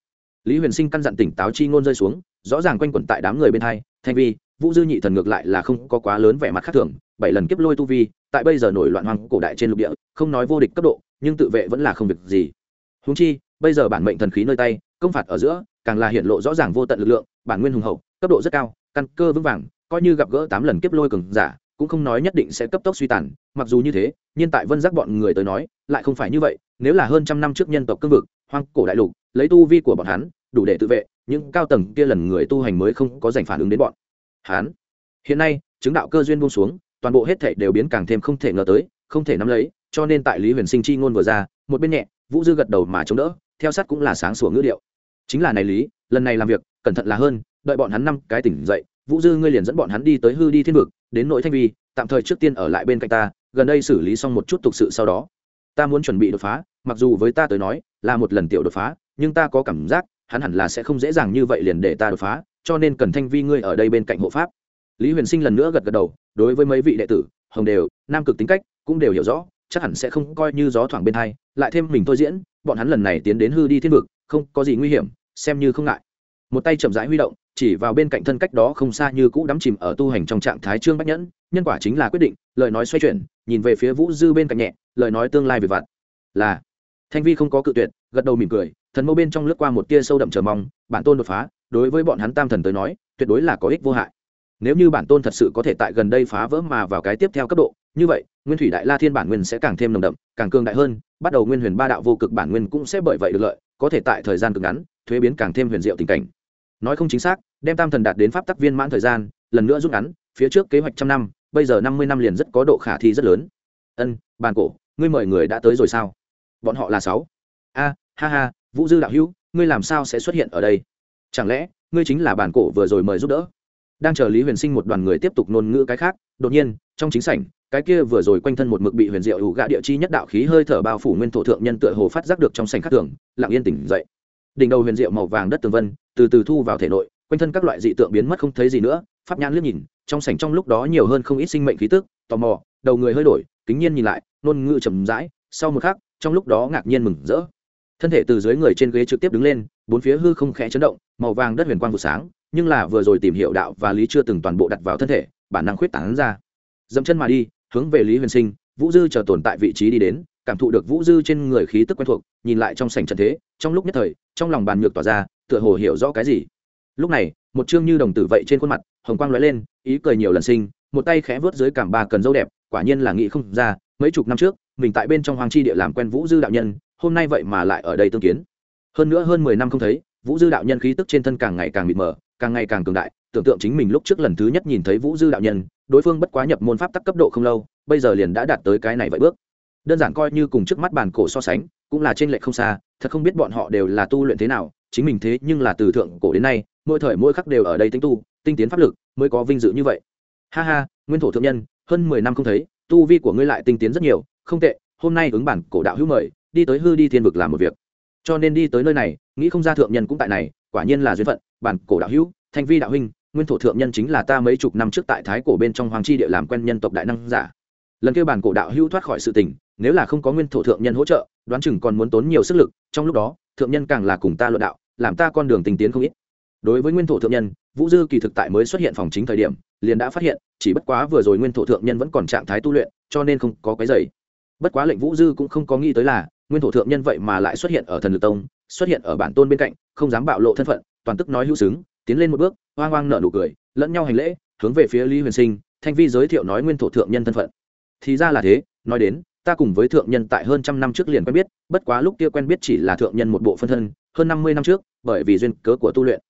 Speaker 1: Lý huyền sinh căn dặn tỉnh táo chi ngôn rơi xuống, rõ ràng quanh quẩn tại đám người bên hai, thanh vi, vũ dư nhị thần ngược lại là không có quá lớn vẻ mặt khác thường, bảy lần kiếp lôi tu vi, tại bây giờ nổi loạn hoang cổ đại trên lục địa, không nói vô địch cấp độ, nhưng tự vệ vẫn là không việc gì. Húng chi, bây giờ bản mệnh thần khí nơi tay, công phạt ở giữa, càng là hiện lộ rõ ràng vô tận lực lượng, bản nguyên hùng hậu, cấp độ rất cao, căn cơ vững vàng coi như gặp gỡ tám lần kiếp lôi cường giả, cũng không nói nhất định sẽ cấp tốc suy tàn, mặc dù như thế, nhưng tại vân giác bọn người tới nói, lại không phải như vậy, nếu là hơn trăm năm trước nhân tộc cương vực, hoang cổ đại lục, lấy tu vi của bọn hắn, đủ để tự vệ, những cao tầng kia lần người tu hành mới không có giành phản ứng đến bọn hắn. Hiện nay, chứng đạo cơ duyên buông xuống, toàn bộ hết thể đều biến càng thêm không thể ngờ tới, không thể nắm lấy, cho nên tại lý huyền sinh chi ngôn vừa ra, một bên nhẹ, vũ dư gật đầu mà chống đỡ, theo sát cũng là sáng sủa ngữ điệu. Chính là này lý, lần này làm việc, cẩn thận là hơn, đợi bọn hắn năm cái tỉnh dậy vũ dư ngươi liền dẫn bọn hắn đi tới hư đi thiên vực, đến nội thanh vi, tạm thời trước tiên ở lại bên cạnh ta, gần đây xử lý xong một chút tục sự sau đó. Ta muốn chuẩn bị đột phá, mặc dù với ta tới nói, là một lần tiểu đột phá, nhưng ta có cảm giác, hắn hẳn là sẽ không dễ dàng như vậy liền để ta đột phá, cho nên cần thanh vi ngươi ở đây bên cạnh hộ pháp. Lý huyền sinh lần nữa gật gật đầu, đối với mấy vị đệ tử, hồng đều, nam cực tính cách cũng đều hiểu rõ, chắc hẳn sẽ không coi như gió thoảng bên hai, lại thêm mình thôi diễn, bọn hắn lần này tiến đến hư đi thiên vực, không có gì nguy hiểm, xem như không ngại một tay chậm rãi huy động, chỉ vào bên cạnh thân cách đó không xa như cũ đắm chìm ở tu hành trong trạng thái trương bách nhẫn, nhân quả chính là quyết định, lời nói xoay chuyển, nhìn về phía vũ dư bên cạnh nhẹ, lời nói tương lai về vặt. Là, thanh vi không có cự tuyệt, gật đầu mỉm cười, thần mâu bên trong lướt qua một tia sâu đậm chờ mong, bản tôn đột phá, đối với bọn hắn tam thần tới nói, tuyệt đối là có ích vô hại. Nếu như bản tôn thật sự có thể tại gần đây phá vỡ mà vào cái tiếp theo cấp độ, như vậy, nguyên thủy đại la thiên bản nguyên sẽ càng thêm nồng đậm, càng cường đại hơn, bắt đầu nguyên huyền ba đạo vô cực bản nguyên cũng sẽ bởi vậy được lợi, có thể tại thời gian cực ngắn, thuế biến càng thêm huyền diệu tình cảnh nói không chính xác, đem tam thần đạt đến pháp tắc viên mãn thời gian, lần nữa rút ngắn, phía trước kế hoạch trăm năm, bây giờ năm mươi năm liền rất có độ khả thi rất lớn. Ân, bàn cổ, ngươi mời người đã tới rồi sao? Bọn họ là sáu. A, ha ha, vũ dư đạo hữu, ngươi làm sao sẽ xuất hiện ở đây? Chẳng lẽ, ngươi chính là bàn cổ vừa rồi mời giúp đỡ? Đang chờ lý huyền sinh một đoàn người tiếp tục nôn ngữ cái khác, đột nhiên, trong chính sảnh, cái kia vừa rồi quanh thân một mực bị huyền diệu ủ gạ địa chi nhất đạo khí hơi thở bao phủ nguyên thổ thượng nhân tựa hồ phát giác được trong sảnh khắc thường, lặng yên tỉnh dậy đỉnh đầu huyền diệu màu vàng đất tường vân, từ từ thu vào thể nội, quanh thân các loại dị tượng biến mất không thấy gì nữa, pháp nhãn liếc nhìn, trong sảnh trong lúc đó nhiều hơn không ít sinh mệnh khí tức, tò mò, đầu người hơi đổi, kính nhiên nhìn lại, ngôn ngữ chầm rãi, sau một khắc, trong lúc đó ngạc nhiên mừng rỡ. Thân thể từ dưới người trên ghế trực tiếp đứng lên, bốn phía hư không khẽ chấn động, màu vàng đất huyền quang vụ sáng, nhưng là vừa rồi tìm hiểu đạo và lý chưa từng toàn bộ đặt vào thân thể, bản năng khuyết tán ra. Dẫm chân mà đi, hướng về lý huyền sinh, vũ dư chờ tồn tại vị trí đi đến cảm thụ được vũ dư trên người khí tức quen thuộc, nhìn lại trong sảnh trận thế, trong lúc nhất thời, trong lòng bàn nhược tỏa ra, tựa hồ hiểu rõ cái gì. Lúc này, một chương như đồng tử vậy trên khuôn mặt, hồng quang lóe lên, ý cười nhiều lần sinh, một tay khẽ vớt dưới cảm ba cần dâu đẹp, quả nhiên là nghĩ không ra, mấy chục năm trước, mình tại bên trong hoàng chi địa làm quen vũ dư đạo nhân, hôm nay vậy mà lại ở đây tương kiến. Hơn nữa hơn mười năm không thấy, vũ dư đạo nhân khí tức trên thân càng ngày càng mịt mờ, càng ngày càng cường đại, tưởng tượng chính mình lúc trước lần thứ nhất nhìn thấy vũ dư đạo nhân, đối phương bất quá nhập môn pháp tắc cấp độ không lâu, bây giờ liền đã đạt tới cái này vậy bước đơn giản coi như cùng trước mắt bàn cổ so sánh, cũng là trên lệ không xa, thật không biết bọn họ đều là tu luyện thế nào, chính mình thế nhưng là từ thượng cổ đến nay, mỗi thời mỗi khắc đều ở đây tinh tu, tinh tiến pháp lực, mới có vinh dự như vậy. Ha ha, nguyên thổ thượng nhân, hơn mười năm không thấy, tu vi của ngươi lại tinh tiến rất nhiều, không tệ, hôm nay ứng bản cổ đạo hữu mời, đi tới hư đi thiên vực làm một việc. Cho nên đi tới nơi này, nghĩ không ra thượng nhân cũng tại này, quả nhiên là duyên phận, bản cổ đạo hữu, thanh vi đạo huynh, nguyên thổ thượng nhân chính là ta mấy chục năm trước tại thái cổ bên trong hoàng chi địa làm quen nhân tộc đại năng giả. Lần kêu bản cổ đạo hữu thoát khỏi sự tình nếu là không có nguyên thổ thượng nhân hỗ trợ, đoán chừng còn muốn tốn nhiều sức lực, trong lúc đó, thượng nhân càng là cùng ta luận đạo, làm ta con đường tình tiến không ít đối với nguyên thổ thượng nhân, vũ dư kỳ thực tại mới xuất hiện phòng chính thời điểm, liền đã phát hiện, chỉ bất quá vừa rồi nguyên thổ thượng nhân vẫn còn trạng thái tu luyện, cho nên không có cái giày. bất quá lệnh vũ dư cũng không có nghĩ tới là, nguyên thổ thượng nhân vậy mà lại xuất hiện ở thần lực tông, xuất hiện ở bản tôn bên cạnh, không dám bạo lộ thân phận, toàn tức nói hữu xứng, tiến lên một bước, hoang hoang nở nụ cười, lẫn nhau hành lễ, hướng về phía lý huyền sinh, thanh vi giới thiệu nói nguyên thổ thượng nhân thân phận thì ra là thế, nói đến ta cùng với thượng nhân tại hơn trăm năm trước liền quen biết, bất quá lúc kia quen biết chỉ là thượng nhân một bộ phân thân, hơn năm mươi năm trước, bởi vì duyên cớ của tu luyện.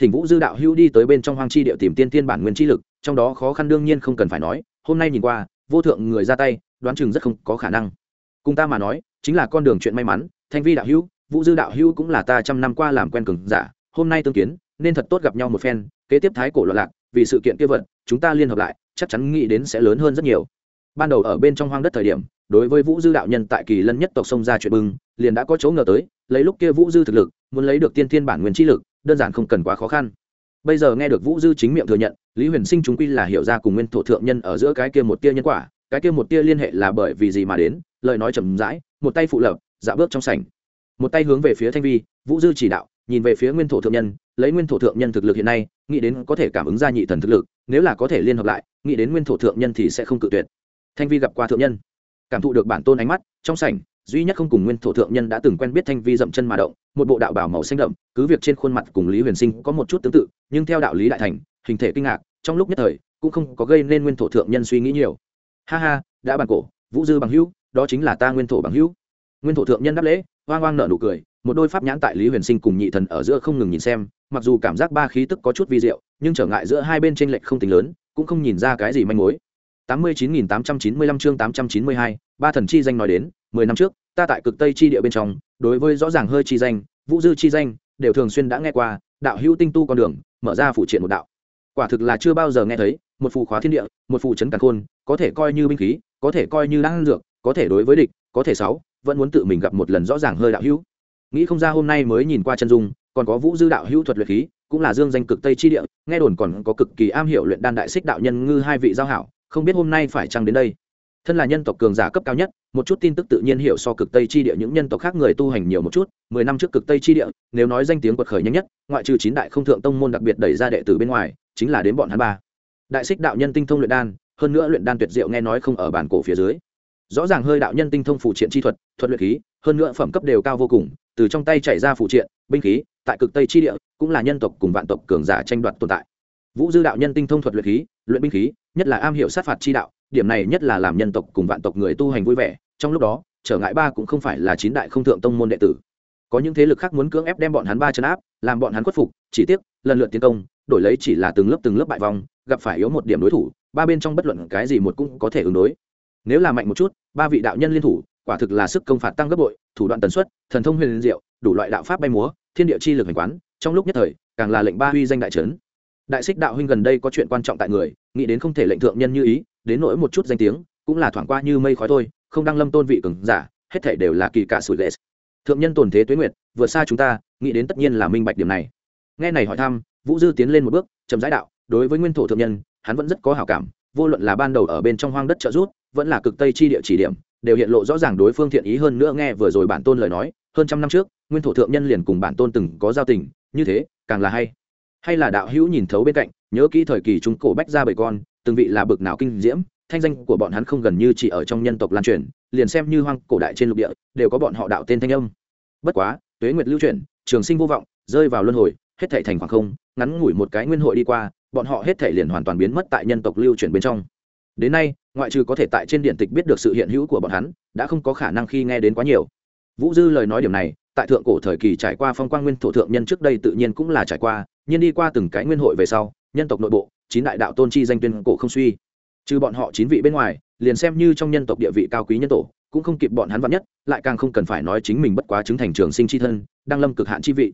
Speaker 1: Thỉnh vũ dư đạo hữu đi tới bên trong hoang chi địa tìm tiên tiên bản nguyên chi lực, trong đó khó khăn đương nhiên không cần phải nói, hôm nay nhìn qua, vô thượng người ra tay, đoán chừng rất không có khả năng. Cùng ta mà nói, chính là con đường chuyện may mắn, thanh vi đạo hữu, vũ dư đạo hữu cũng là ta trăm năm qua làm quen cường giả, hôm nay tương kiến, nên thật tốt gặp nhau một phen, kế tiếp thái cổ loạn lạc, vì sự kiện kia vận chúng ta liên hợp lại, chắc chắn nghĩ đến sẽ lớn hơn rất nhiều. Ban đầu ở bên trong hoang đất thời điểm đối với vũ dư đạo nhân tại kỳ lân nhất tộc sông ra chuyện bưng, liền đã có chỗ ngờ tới, lấy lúc kia vũ dư thực lực, muốn lấy được tiên thiên bản nguyên trí lực, đơn giản không cần quá khó khăn. Bây giờ nghe được vũ dư chính miệng thừa nhận, lý huyền sinh chúng quy là hiểu ra cùng nguyên thổ thượng nhân ở giữa cái kia một tia nhân quả, cái kia một tia liên hệ là bởi vì gì mà đến, lời nói chầm rãi, một tay phụ lập dạ bước trong sảnh. Một tay hướng về phía thanh vi, vũ dư chỉ đạo, nhìn về phía nguyên thổ thượng nhân, lấy nguyên thổ thượng nhân thực lực hiện nay, nghĩ đến có thể cảm ứng ra nhị thần thực lực, nếu là có thể liên hợp lại, nghĩ đến nguyên thổ thượng nhân thì sẽ không cự tuyệt. Thanh vi gặp qua thượng nhân cảm thụ được bản tôn ánh mắt, trong sảnh, duy nhất không cùng nguyên thổ thượng nhân đã từng quen biết thanh vi dậm chân mà động, một bộ đạo bảo màu xanh đậm, cứ việc trên khuôn mặt cùng lý huyền sinh có một chút tương tự, nhưng theo đạo lý đại thành, hình thể kinh ngạc, trong lúc nhất thời, cũng không có gây nên nguyên thổ thượng nhân suy nghĩ nhiều. Ha ha, đã bàn cổ, vũ dư bằng hữu, đó chính là ta nguyên thổ bằng hữu. Nguyên thổ thượng nhân đáp lễ, hoang hoang nở nụ cười, một đôi pháp nhãn tại lý huyền sinh cùng nhị thần ở giữa không ngừng nhìn xem, mặc dù cảm giác ba khí tức có chút vi diệu, nhưng trở ngại giữa hai bên t r ê n lệch không tính lớn, cũng không nhìn ra cái gì manh mối tám mươi chín nghìn tám trăm chín mươi lăm chương tám trăm chín mươi hai ba thần chi danh nói đến mười năm trước ta tại cực tây chi địa bên trong đối với rõ ràng hơi chi danh vũ dư chi danh đều thường xuyên đã nghe qua đạo hữu tinh tu con đường mở ra phụ triện một đạo. Quả thực là chưa bao giờ nghe thấy một phù khóa thiên địa một phù chấn càn khôn có thể coi như binh khí có thể coi như năng lượng, có thể đối với địch có thể sáu vẫn muốn tự mình gặp một lần rõ ràng hơi đạo hữu. Nghĩ không ra hôm nay mới nhìn qua chân dung còn có vũ dư đạo hữu thuật luyện khí cũng là dương danh cực tây chi địa nghe đồn còn có cực kỳ am hiểu luyện đan đại xích đạo nhân ngư hai vị giao hảo không biết hôm nay phải chăng đến đây. Thân là nhân tộc cường giả cấp cao nhất, một chút tin tức tự nhiên hiểu so cực tây chi địa những nhân tộc khác người tu hành nhiều một chút, mười năm trước cực tây chi địa, nếu nói danh tiếng quật khởi nhanh nhất, ngoại trừ chín đại không thượng tông môn đặc biệt đẩy ra đệ tử bên ngoài, chính là đến bọn hắn ba. Đại xích đạo nhân tinh thông luyện đan, hơn nữa luyện đan tuyệt diệu nghe nói không ở bản cổ phía dưới. Rõ ràng hơi đạo nhân tinh thông phụ triện chi thuật thuật luyện khí, hơn nữa phẩm cấp đều cao vô cùng, từ trong tay chảy ra phụ triện, binh khí, tại cực tây chi địa, cũng là nhân tộc cùng vạn tộc cường giả tranh đoạt tồn tại. Vũ dư đạo nhân tinh thông thuật luyện khí luyện binh khí, nhất là am hiểu sát phạt chi đạo, điểm này nhất là làm nhân tộc cùng vạn tộc người tu hành vui vẻ, trong lúc đó, trở ngại ba cũng không phải là chín đại không thượng tông môn đệ tử. Có những thế lực khác muốn cưỡng ép đem bọn hắn ba chấn áp, làm bọn hắn khuất phục, chỉ tiếc, lần lượt tiến công, đổi lấy chỉ là từng lớp từng lớp bại vong, gặp phải yếu một điểm đối thủ, ba bên trong bất luận cái gì một cũng có thể ứng đối. Nếu là mạnh một chút, ba vị đạo nhân liên thủ, quả thực là sức công phạt tăng gấp bội, thủ đoạn tần suất, thần thông huyền diệu, đủ loại đạo pháp bay múa, thiên địa chi lực hành quán, trong lúc nhất thời, càng là lệnh ba huy danh đại trấn đại xích đạo huynh gần đây có chuyện quan trọng tại người, nghĩ đến không thể lệnh thượng nhân như ý, đến nỗi một chút danh tiếng, cũng là thoảng qua như mây khói thôi, không đăng lâm tôn vị cường giả, hết thể đều là kỳ cả sủi lệ. Thượng nhân tổn thế tuế nguyệt, vượt xa chúng ta, nghĩ đến tất nhiên là minh bạch điểm này. Nghe này hỏi thăm, vũ dư tiến lên một bước, chậm giải đạo, đối với nguyên thổ thượng nhân, hắn vẫn rất có hảo cảm, vô luận là ban đầu ở bên trong hoang đất trợ rút vẫn là cực tây chi địa chỉ điểm, đều hiện lộ rõ ràng đối phương thiện ý hơn nữa nghe vừa rồi bản tôn lời nói, hơn trăm năm trước, nguyên thổ thượng nhân liền cùng bản tôn từng có giao tình, như thế, càng là hay hay là đạo hữu nhìn thấu bên cạnh, nhớ kỹ thời kỳ chúng cổ bách ra bầy con, từng vị là bực nào kinh diễm, thanh danh của bọn hắn không gần như chỉ ở trong nhân tộc lan truyền, liền xem như hoang cổ đại trên lục địa, đều có bọn họ đạo tên thanh âm. Bất quá, tuế nguyệt lưu truyền, trường sinh vô vọng, rơi vào luân hồi, hết thảy thành khoảng không, ngắn ngủi một cái nguyên hội đi qua, bọn họ hết thảy liền hoàn toàn biến mất tại nhân tộc lưu truyền bên trong. Đến nay, ngoại trừ có thể tại trên điện tịch biết được sự hiện hữu của bọn hắn, đã không có khả năng khi nghe đến quá nhiều. Vũ dư lời nói điểm này, tại thượng cổ thời kỳ trải qua phong quang nguyên thổ thượng nhân trước đây tự nhiên cũng là trải qua nhiên đi qua từng cái nguyên hội về sau, nhân tộc nội bộ, chín đại đạo tôn chi danh tuyên cổ không suy. Trừ bọn họ chín vị bên ngoài, liền xem như trong nhân tộc địa vị cao quý nhân tổ, cũng không kịp bọn hắn vạn nhất, lại càng không cần phải nói chính mình bất quá chứng thành trường sinh chi thân, đang lâm cực hạn chi vị.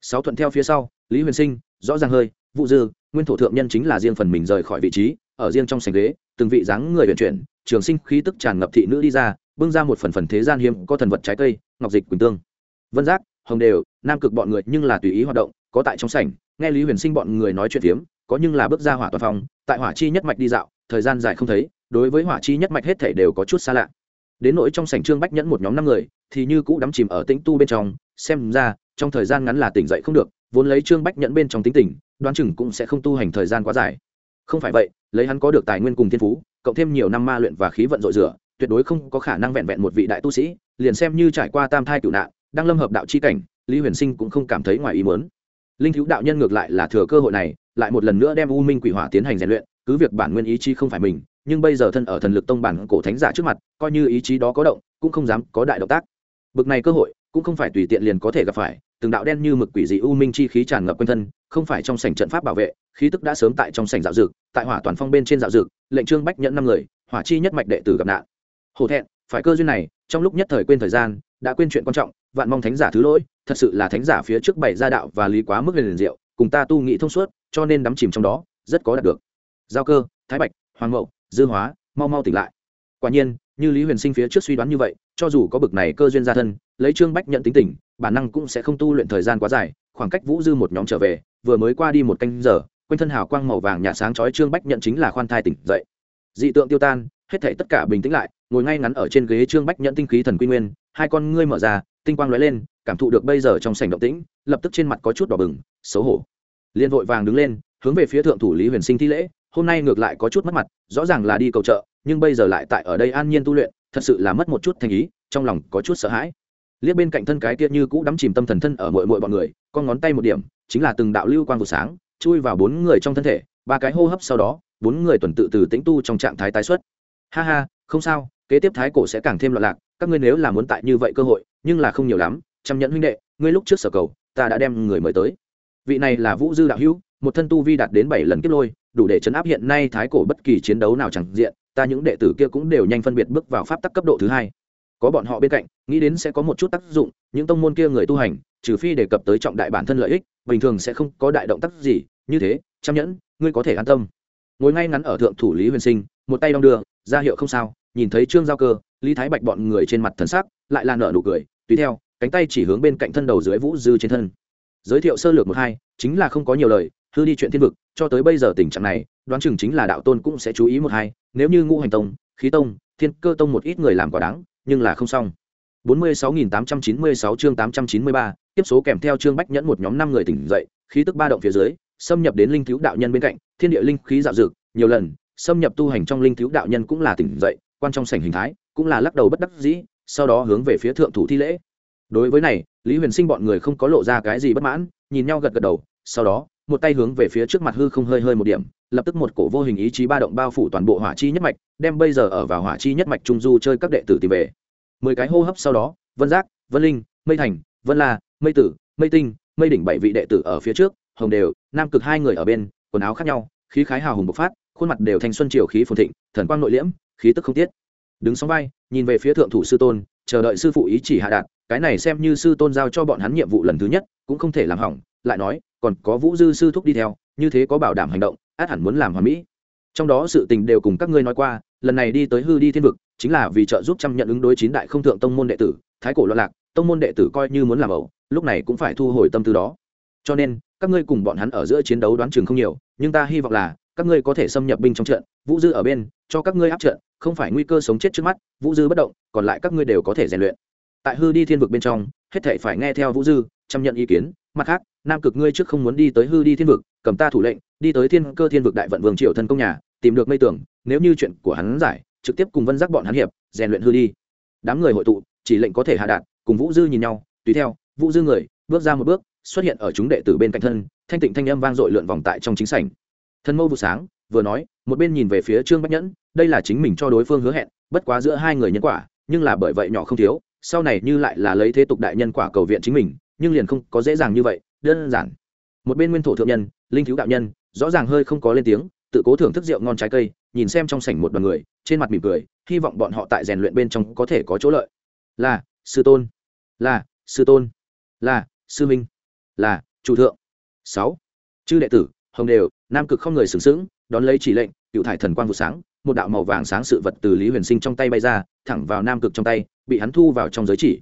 Speaker 1: Sáu thuận theo phía sau, lý huyền sinh, rõ ràng hơi, vũ dư, nguyên thổ thượng nhân chính là riêng phần mình rời khỏi vị trí, ở riêng trong sành ghế, từng vị dáng người vận chuyển, trường sinh khí tức tràn ngập thị nữ đi ra, bưng ra một phần phần thế gian hiếm có thần vật trái cây, ngọc dịch quỳnh tương. Vân giác, hồng đều, nam cực bọn người nhưng là tùy ý hoạt động, có tại trong sảnh nghe lý huyền sinh bọn người nói chuyện phiếm, có nhưng là bước ra hỏa toàn phòng tại hỏa chi nhất mạch đi dạo, thời gian dài không thấy, đối với hỏa chi nhất mạch hết thể đều có chút xa lạ. Đến nỗi trong sảnh trương bách nhẫn một nhóm năm người, thì như cũ đắm chìm ở tĩnh tu bên trong, xem ra, trong thời gian ngắn là tỉnh dậy không được, vốn lấy trương bách nhẫn bên trong tính tỉnh đoán chừng cũng sẽ không tu hành thời gian quá dài. Không phải vậy, lấy hắn có được tài nguyên cùng thiên phú, cộng thêm nhiều năm ma luyện và khí vận dội rửa, tuyệt đối không có khả năng vẹn vẹn một vị đại tu sĩ, liền xem như trải qua tam thai cựu nạn, đang lâm hợp đạo chi cảnh, lý huyền sinh cũng không cảm thấy ngoài ý muốn linh thiếu đạo nhân ngược lại là thừa cơ hội này, lại một lần nữa đem u minh quỷ hỏa tiến hành rèn luyện, cứ việc bản nguyên ý chí không phải mình, nhưng bây giờ thân ở thần lực tông bản cổ thánh giả trước mặt, coi như ý chí đó có động, cũng không dám có đại động tác. Bực này cơ hội, cũng không phải tùy tiện liền có thể gặp phải, từng đạo đen như mực quỷ dị u minh chi khí tràn ngập quanh thân, không phải trong sảnh trận pháp bảo vệ, khí tức đã sớm tại trong sảnh dạo dược, tại hỏa toàn phong bên trên dạo dược, lệnh trương bách nhận năm người, hỏa chi nhất mạch đệ tử gặp nạn. Hổ thẹn, phải cơ duyên này, trong lúc nhất thời quên thời gian đã quên chuyện quan trọng, vạn mong thánh giả thứ lỗi, thật sự là thánh giả phía trước bảy gia đạo và lý quá mức liền diệu, cùng ta tu nghĩ thông suốt, cho nên đắm chìm trong đó, rất có đạt được. Giao cơ, thái bạch, hoàng mậu, dư hóa, mau mau tỉnh lại. Quả nhiên, như lý huyền sinh phía trước suy đoán như vậy, cho dù có bực này cơ duyên gia thân, lấy trương bách nhận tính tình, bản năng cũng sẽ không tu luyện thời gian quá dài, khoảng cách vũ dư một nhóm trở về, vừa mới qua đi một canh giờ, quanh thân hào quang màu vàng nhạt sáng chói trương bách nhận chính là khoan thai tỉnh dậy. Dị tượng tiêu tan, hết thảy tất cả bình tĩnh lại, ngồi ngay ngắn ở trên ghế trương bách nhận tinh khí thần quy nguyên hai con ngươi mở ra, tinh quang lóe lên, cảm thụ được bây giờ trong sảnh động tĩnh, lập tức trên mặt có chút đỏ bừng, xấu hổ. Liên vội vàng đứng lên, hướng về phía thượng thủ lý huyền sinh thi lễ, hôm nay ngược lại có chút mất mặt, rõ ràng là đi cầu trợ, nhưng bây giờ lại tại ở đây an nhiên tu luyện, thật sự là mất một chút thành ý, trong lòng có chút sợ hãi. Liếc bên cạnh thân cái kia như cũ đắm chìm tâm thần thân ở mọi mọi bọn người, con ngón tay một điểm, chính là từng đạo lưu quang vụ sáng, chui vào bốn người trong thân thể, ba cái hô hấp sau đó, bốn người tuần tự từ tĩnh tu trong trạng thái tái xuất. Ha ha, không sao, kế tiếp thái cổ sẽ càng thêm loạn lạc các ngươi nếu là muốn tại như vậy cơ hội, nhưng là không nhiều lắm, chăm nhẫn huynh đệ, ngươi lúc trước sở cầu, ta đã đem người mời tới. Vị này là vũ dư đạo hữu, một thân tu vi đạt đến bảy lần kiếp lôi, đủ để chấn áp hiện nay thái cổ bất kỳ chiến đấu nào chẳng diện, ta những đệ tử kia cũng đều nhanh phân biệt bước vào pháp tắc cấp độ thứ hai. Có bọn họ bên cạnh, nghĩ đến sẽ có một chút tác dụng, những tông môn kia người tu hành, trừ phi đề cập tới trọng đại bản thân lợi ích, bình thường sẽ không có đại động tác gì, như thế, chăm nhẫn, ngươi có thể an tâm. Ngồi ngay ngắn ở thượng thủ lý huyền sinh, một tay đong đưa, ra hiệu không sao nhìn thấy trương giao cơ lý thái bạch bọn người trên mặt thần sắc lại là nở nụ cười tùy theo cánh tay chỉ hướng bên cạnh thân đầu dưới vũ dư trên thân. Giới thiệu sơ lược một hai chính là không có nhiều lời hư đi chuyện thiên vực cho tới bây giờ tình trạng này đoán chừng chính là đạo tôn cũng sẽ chú ý một hai nếu như ngũ hành tông khí tông thiên cơ tông một ít người làm quả đáng nhưng là không xong. 46.896 chương 893, tiếp số kèm theo chương bách nhẫn một nhóm năm người tỉnh dậy khí tức ba động phía dưới xâm nhập đến linh thiếu đạo nhân bên cạnh thiên địa linh khí dạo dược nhiều lần xâm nhập tu hành trong linh thiếu đạo nhân cũng là tỉnh dậy quan trong sảnh hình thái, cũng là lắc đầu bất đắc dĩ, sau đó hướng về phía thượng thủ thi lễ. Đối với này, lý huyền sinh bọn người không có lộ ra cái gì bất mãn, nhìn nhau gật gật đầu, sau đó, một tay hướng về phía trước mặt hư không hơi hơi một điểm, lập tức một cổ vô hình ý chí ba động bao phủ toàn bộ hỏa chi nhất mạch, đem bây giờ ở vào hỏa chi nhất mạch trung du chơi các đệ tử tìm về. Mười cái hô hấp sau đó, vân giác, vân linh, mây thành, vân la, mây tử, mây tinh, mây đỉnh bảy vị đệ tử ở phía trước, hồng đều, nam cực hai người ở bên, quần áo khác nhau, khí khái hào hùng bộc phát khuôn mặt đều thanh xuân triều khí phồn thịnh, thần quang nội liễm, khí tức không tiết. Đứng sóng vai, nhìn về phía thượng thủ sư tôn, chờ đợi sư phụ ý chỉ hạ đạt, cái này xem như sư tôn giao cho bọn hắn nhiệm vụ lần thứ nhất, cũng không thể làm hỏng, lại nói, còn có vũ dư sư thúc đi theo, như thế có bảo đảm hành động, át hẳn muốn làm hoàn mỹ. Trong đó sự tình đều cùng các ngươi nói qua, lần này đi tới hư đi thiên vực, chính là vì trợ giúp trăm nhận ứng đối chín đại không thượng tông môn đệ tử, thái cổ loạn lạc, tông môn đệ tử coi như muốn làm ẩu, lúc này cũng phải thu hồi tâm tư đó. Cho nên, các ngươi cùng bọn hắn ở giữa chiến đấu đoán chừng không nhiều, nhưng ta hy vọng là các ngươi có thể xâm nhập binh trong trận, vũ dư ở bên, cho các ngươi áp trận, không phải nguy cơ sống chết trước mắt, vũ dư bất động, còn lại các ngươi đều có thể rèn luyện. Tại hư đi thiên vực bên trong, hết thể phải nghe theo vũ dư, chăm nhận ý kiến, mặt khác, nam cực ngươi trước không muốn đi tới hư đi thiên vực, cầm ta thủ lệnh, đi tới thiên cơ thiên vực đại vận vương triều thân công nhà, tìm được mây tưởng nếu như chuyện của hắn giải, trực tiếp cùng vân giác bọn hắn hiệp, rèn luyện hư đi. Đám người hội tụ, chỉ lệnh có thể hạ đạt cùng vũ dư nhìn nhau, tùy theo, vũ dư người, bước ra một bước, xuất hiện ở chúng đệ tử bên cạnh thân, thanh tịnh thanh âm vang dội lượn vòng tại trong chính sảnh. Thần mâu vụ sáng, vừa nói, một bên nhìn về phía trương bách nhẫn, đây là chính mình cho đối phương hứa hẹn, bất quá giữa hai người nhân quả, nhưng là bởi vậy nhỏ không thiếu, sau này như lại là lấy thế tục đại nhân quả cầu viện chính mình, nhưng liền không có dễ dàng như vậy, đơn giản. Một bên nguyên thổ thượng nhân, linh thiếu đạo nhân, rõ ràng hơi không có lên tiếng, tự cố thưởng thức rượu ngon trái cây, nhìn xem trong sảnh một đoàn người, trên mặt mỉm cười, hy vọng bọn họ tại rèn luyện bên trong có thể có chỗ lợi. Là, sư tôn. Là, sư tôn. Là, sư minh. Là, chủ thượng. Sáu. Chư đệ tử, hồng đều nam cực không người sừng sững, đón lấy chỉ lệnh cựu thải thần quang vụ sáng, một đạo màu vàng sáng sự vật từ lý huyền sinh trong tay bay ra, thẳng vào nam cực trong tay, bị hắn thu vào trong giới chỉ.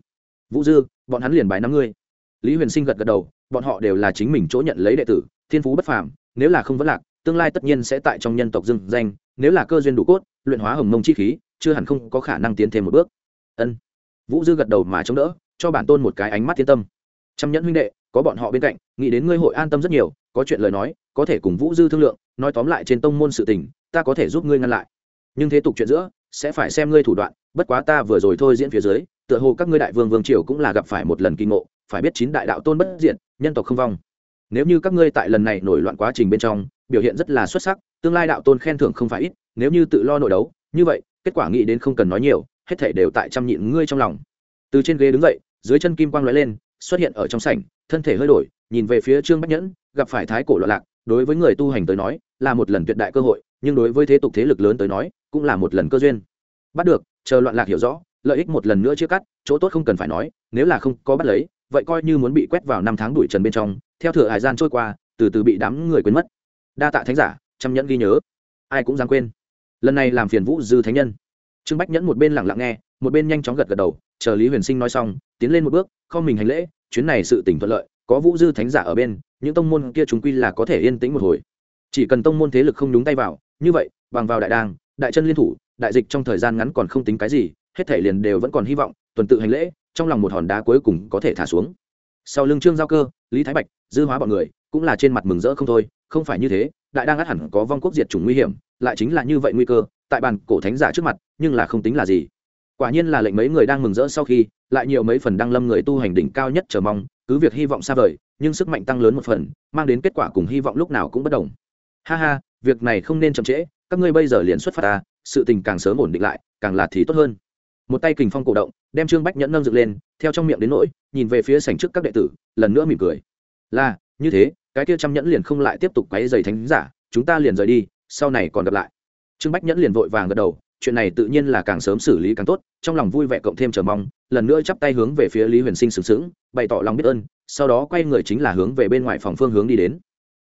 Speaker 1: Vũ dư, bọn hắn liền bài năm ngươi. Lý huyền sinh gật gật đầu, bọn họ đều là chính mình chỗ nhận lấy đệ tử, thiên phú bất phàm, nếu là không vẫn lạc, tương lai tất nhiên sẽ tại trong nhân tộc dưng danh, nếu là cơ duyên đủ cốt, luyện hóa hồng mông chi khí, chưa hẳn không có khả năng tiến thêm một bước. Ân. Vũ dư gật đầu mà chống đỡ, cho bản tôn một cái ánh mắt thiên tâm. Trăm nhẫn huynh đệ có bọn họ bên cạnh, nghĩ đến ngươi hội an tâm rất nhiều, có chuyện lời nói, có thể cùng vũ dư thương lượng, nói tóm lại trên tông môn sự tình, ta có thể giúp ngươi ngăn lại. Nhưng thế tục chuyện giữa, sẽ phải xem ngươi thủ đoạn, bất quá ta vừa rồi thôi diễn phía dưới, tựa hồ các ngươi đại vương vương triều cũng là gặp phải một lần kỳ ngộ, phải biết chín đại đạo tôn bất diện nhân tộc không vong. Nếu như các ngươi tại lần này nổi loạn quá trình bên trong, biểu hiện rất là xuất sắc, tương lai đạo tôn khen thưởng không phải ít, nếu như tự lo nội đấu, như vậy, kết quả nghĩ đến không cần nói nhiều, hết thể đều tại chăm nhịn ngươi trong lòng. Từ trên ghế đứng dậy, dưới chân kim quang lóe lên xuất hiện ở trong sảnh, thân thể hơi đổi, nhìn về phía trương bách nhẫn, gặp phải thái cổ loạn lạc, đối với người tu hành tới nói, là một lần tuyệt đại cơ hội, nhưng đối với thế tục thế lực lớn tới nói, cũng là một lần cơ duyên. Bắt được, chờ loạn lạc hiểu rõ, lợi ích một lần nữa chia cắt, chỗ tốt không cần phải nói, nếu là không có bắt lấy, vậy coi như muốn bị quét vào năm tháng đuổi trần bên trong, theo thừa hải gian trôi qua, từ từ bị đám người quên mất. Đa tạ thánh giả chăm nhẫn ghi nhớ. Ai cũng dám quên. Lần này làm phiền vũ dư thánh nhân. Trương bách nhẫn một bên lặng lặng nghe, một bên nhanh chóng gật gật đầu, chờ lý huyền sinh nói xong tiến lên một bước, không mình hành lễ, chuyến này sự tỉnh thuận lợi, có vũ dư thánh giả ở bên, những tông môn kia chúng quy là có thể yên tĩnh một hồi. Chỉ cần tông môn thế lực không đúng tay vào, như vậy, bằng vào đại đàng, đại chân liên thủ, đại dịch trong thời gian ngắn còn không tính cái gì, hết thể liền đều vẫn còn hy vọng, tuần tự hành lễ, trong lòng một hòn đá cuối cùng có thể thả xuống. Sau lưng trương giao cơ, lý thái bạch, dư hóa bọn người, cũng là trên mặt mừng rỡ không thôi, không phải như thế, đại đang át hẳn có vong quốc diệt chủng nguy hiểm, lại chính là như vậy nguy cơ, tại bàn cổ thánh giả trước mặt, nhưng là không tính là gì quả nhiên là lệnh mấy người đang mừng rỡ sau khi, lại nhiều mấy phần đăng lâm người tu hành đỉnh cao nhất chờ mong, cứ việc hy vọng xa vời, nhưng sức mạnh tăng lớn một phần, mang đến kết quả cùng hy vọng lúc nào cũng bất đồng. Ha ha, việc này không nên chậm trễ, các ngươi bây giờ liền xuất phát ta, sự tình càng sớm ổn định lại, càng là thì tốt hơn. Một tay kình phong cổ động, đem trương bách nhẫn nâng dựng lên, theo trong miệng đến nỗi, nhìn về phía sảnh trước các đệ tử, lần nữa mỉm cười. Là, như thế, cái kia trăm nhẫn liền không lại tiếp tục quấy giày thánh giả, chúng ta liền rời đi, sau này còn gặp lại. Trương bách nhẫn liền vội vàng gật đầu chuyện này tự nhiên là càng sớm xử lý càng tốt, trong lòng vui vẻ cộng thêm chờ mong, lần nữa chắp tay hướng về phía lý huyền sinh sừng sững, bày tỏ lòng biết ơn, sau đó quay người chính là hướng về bên ngoài phòng phương hướng đi đến.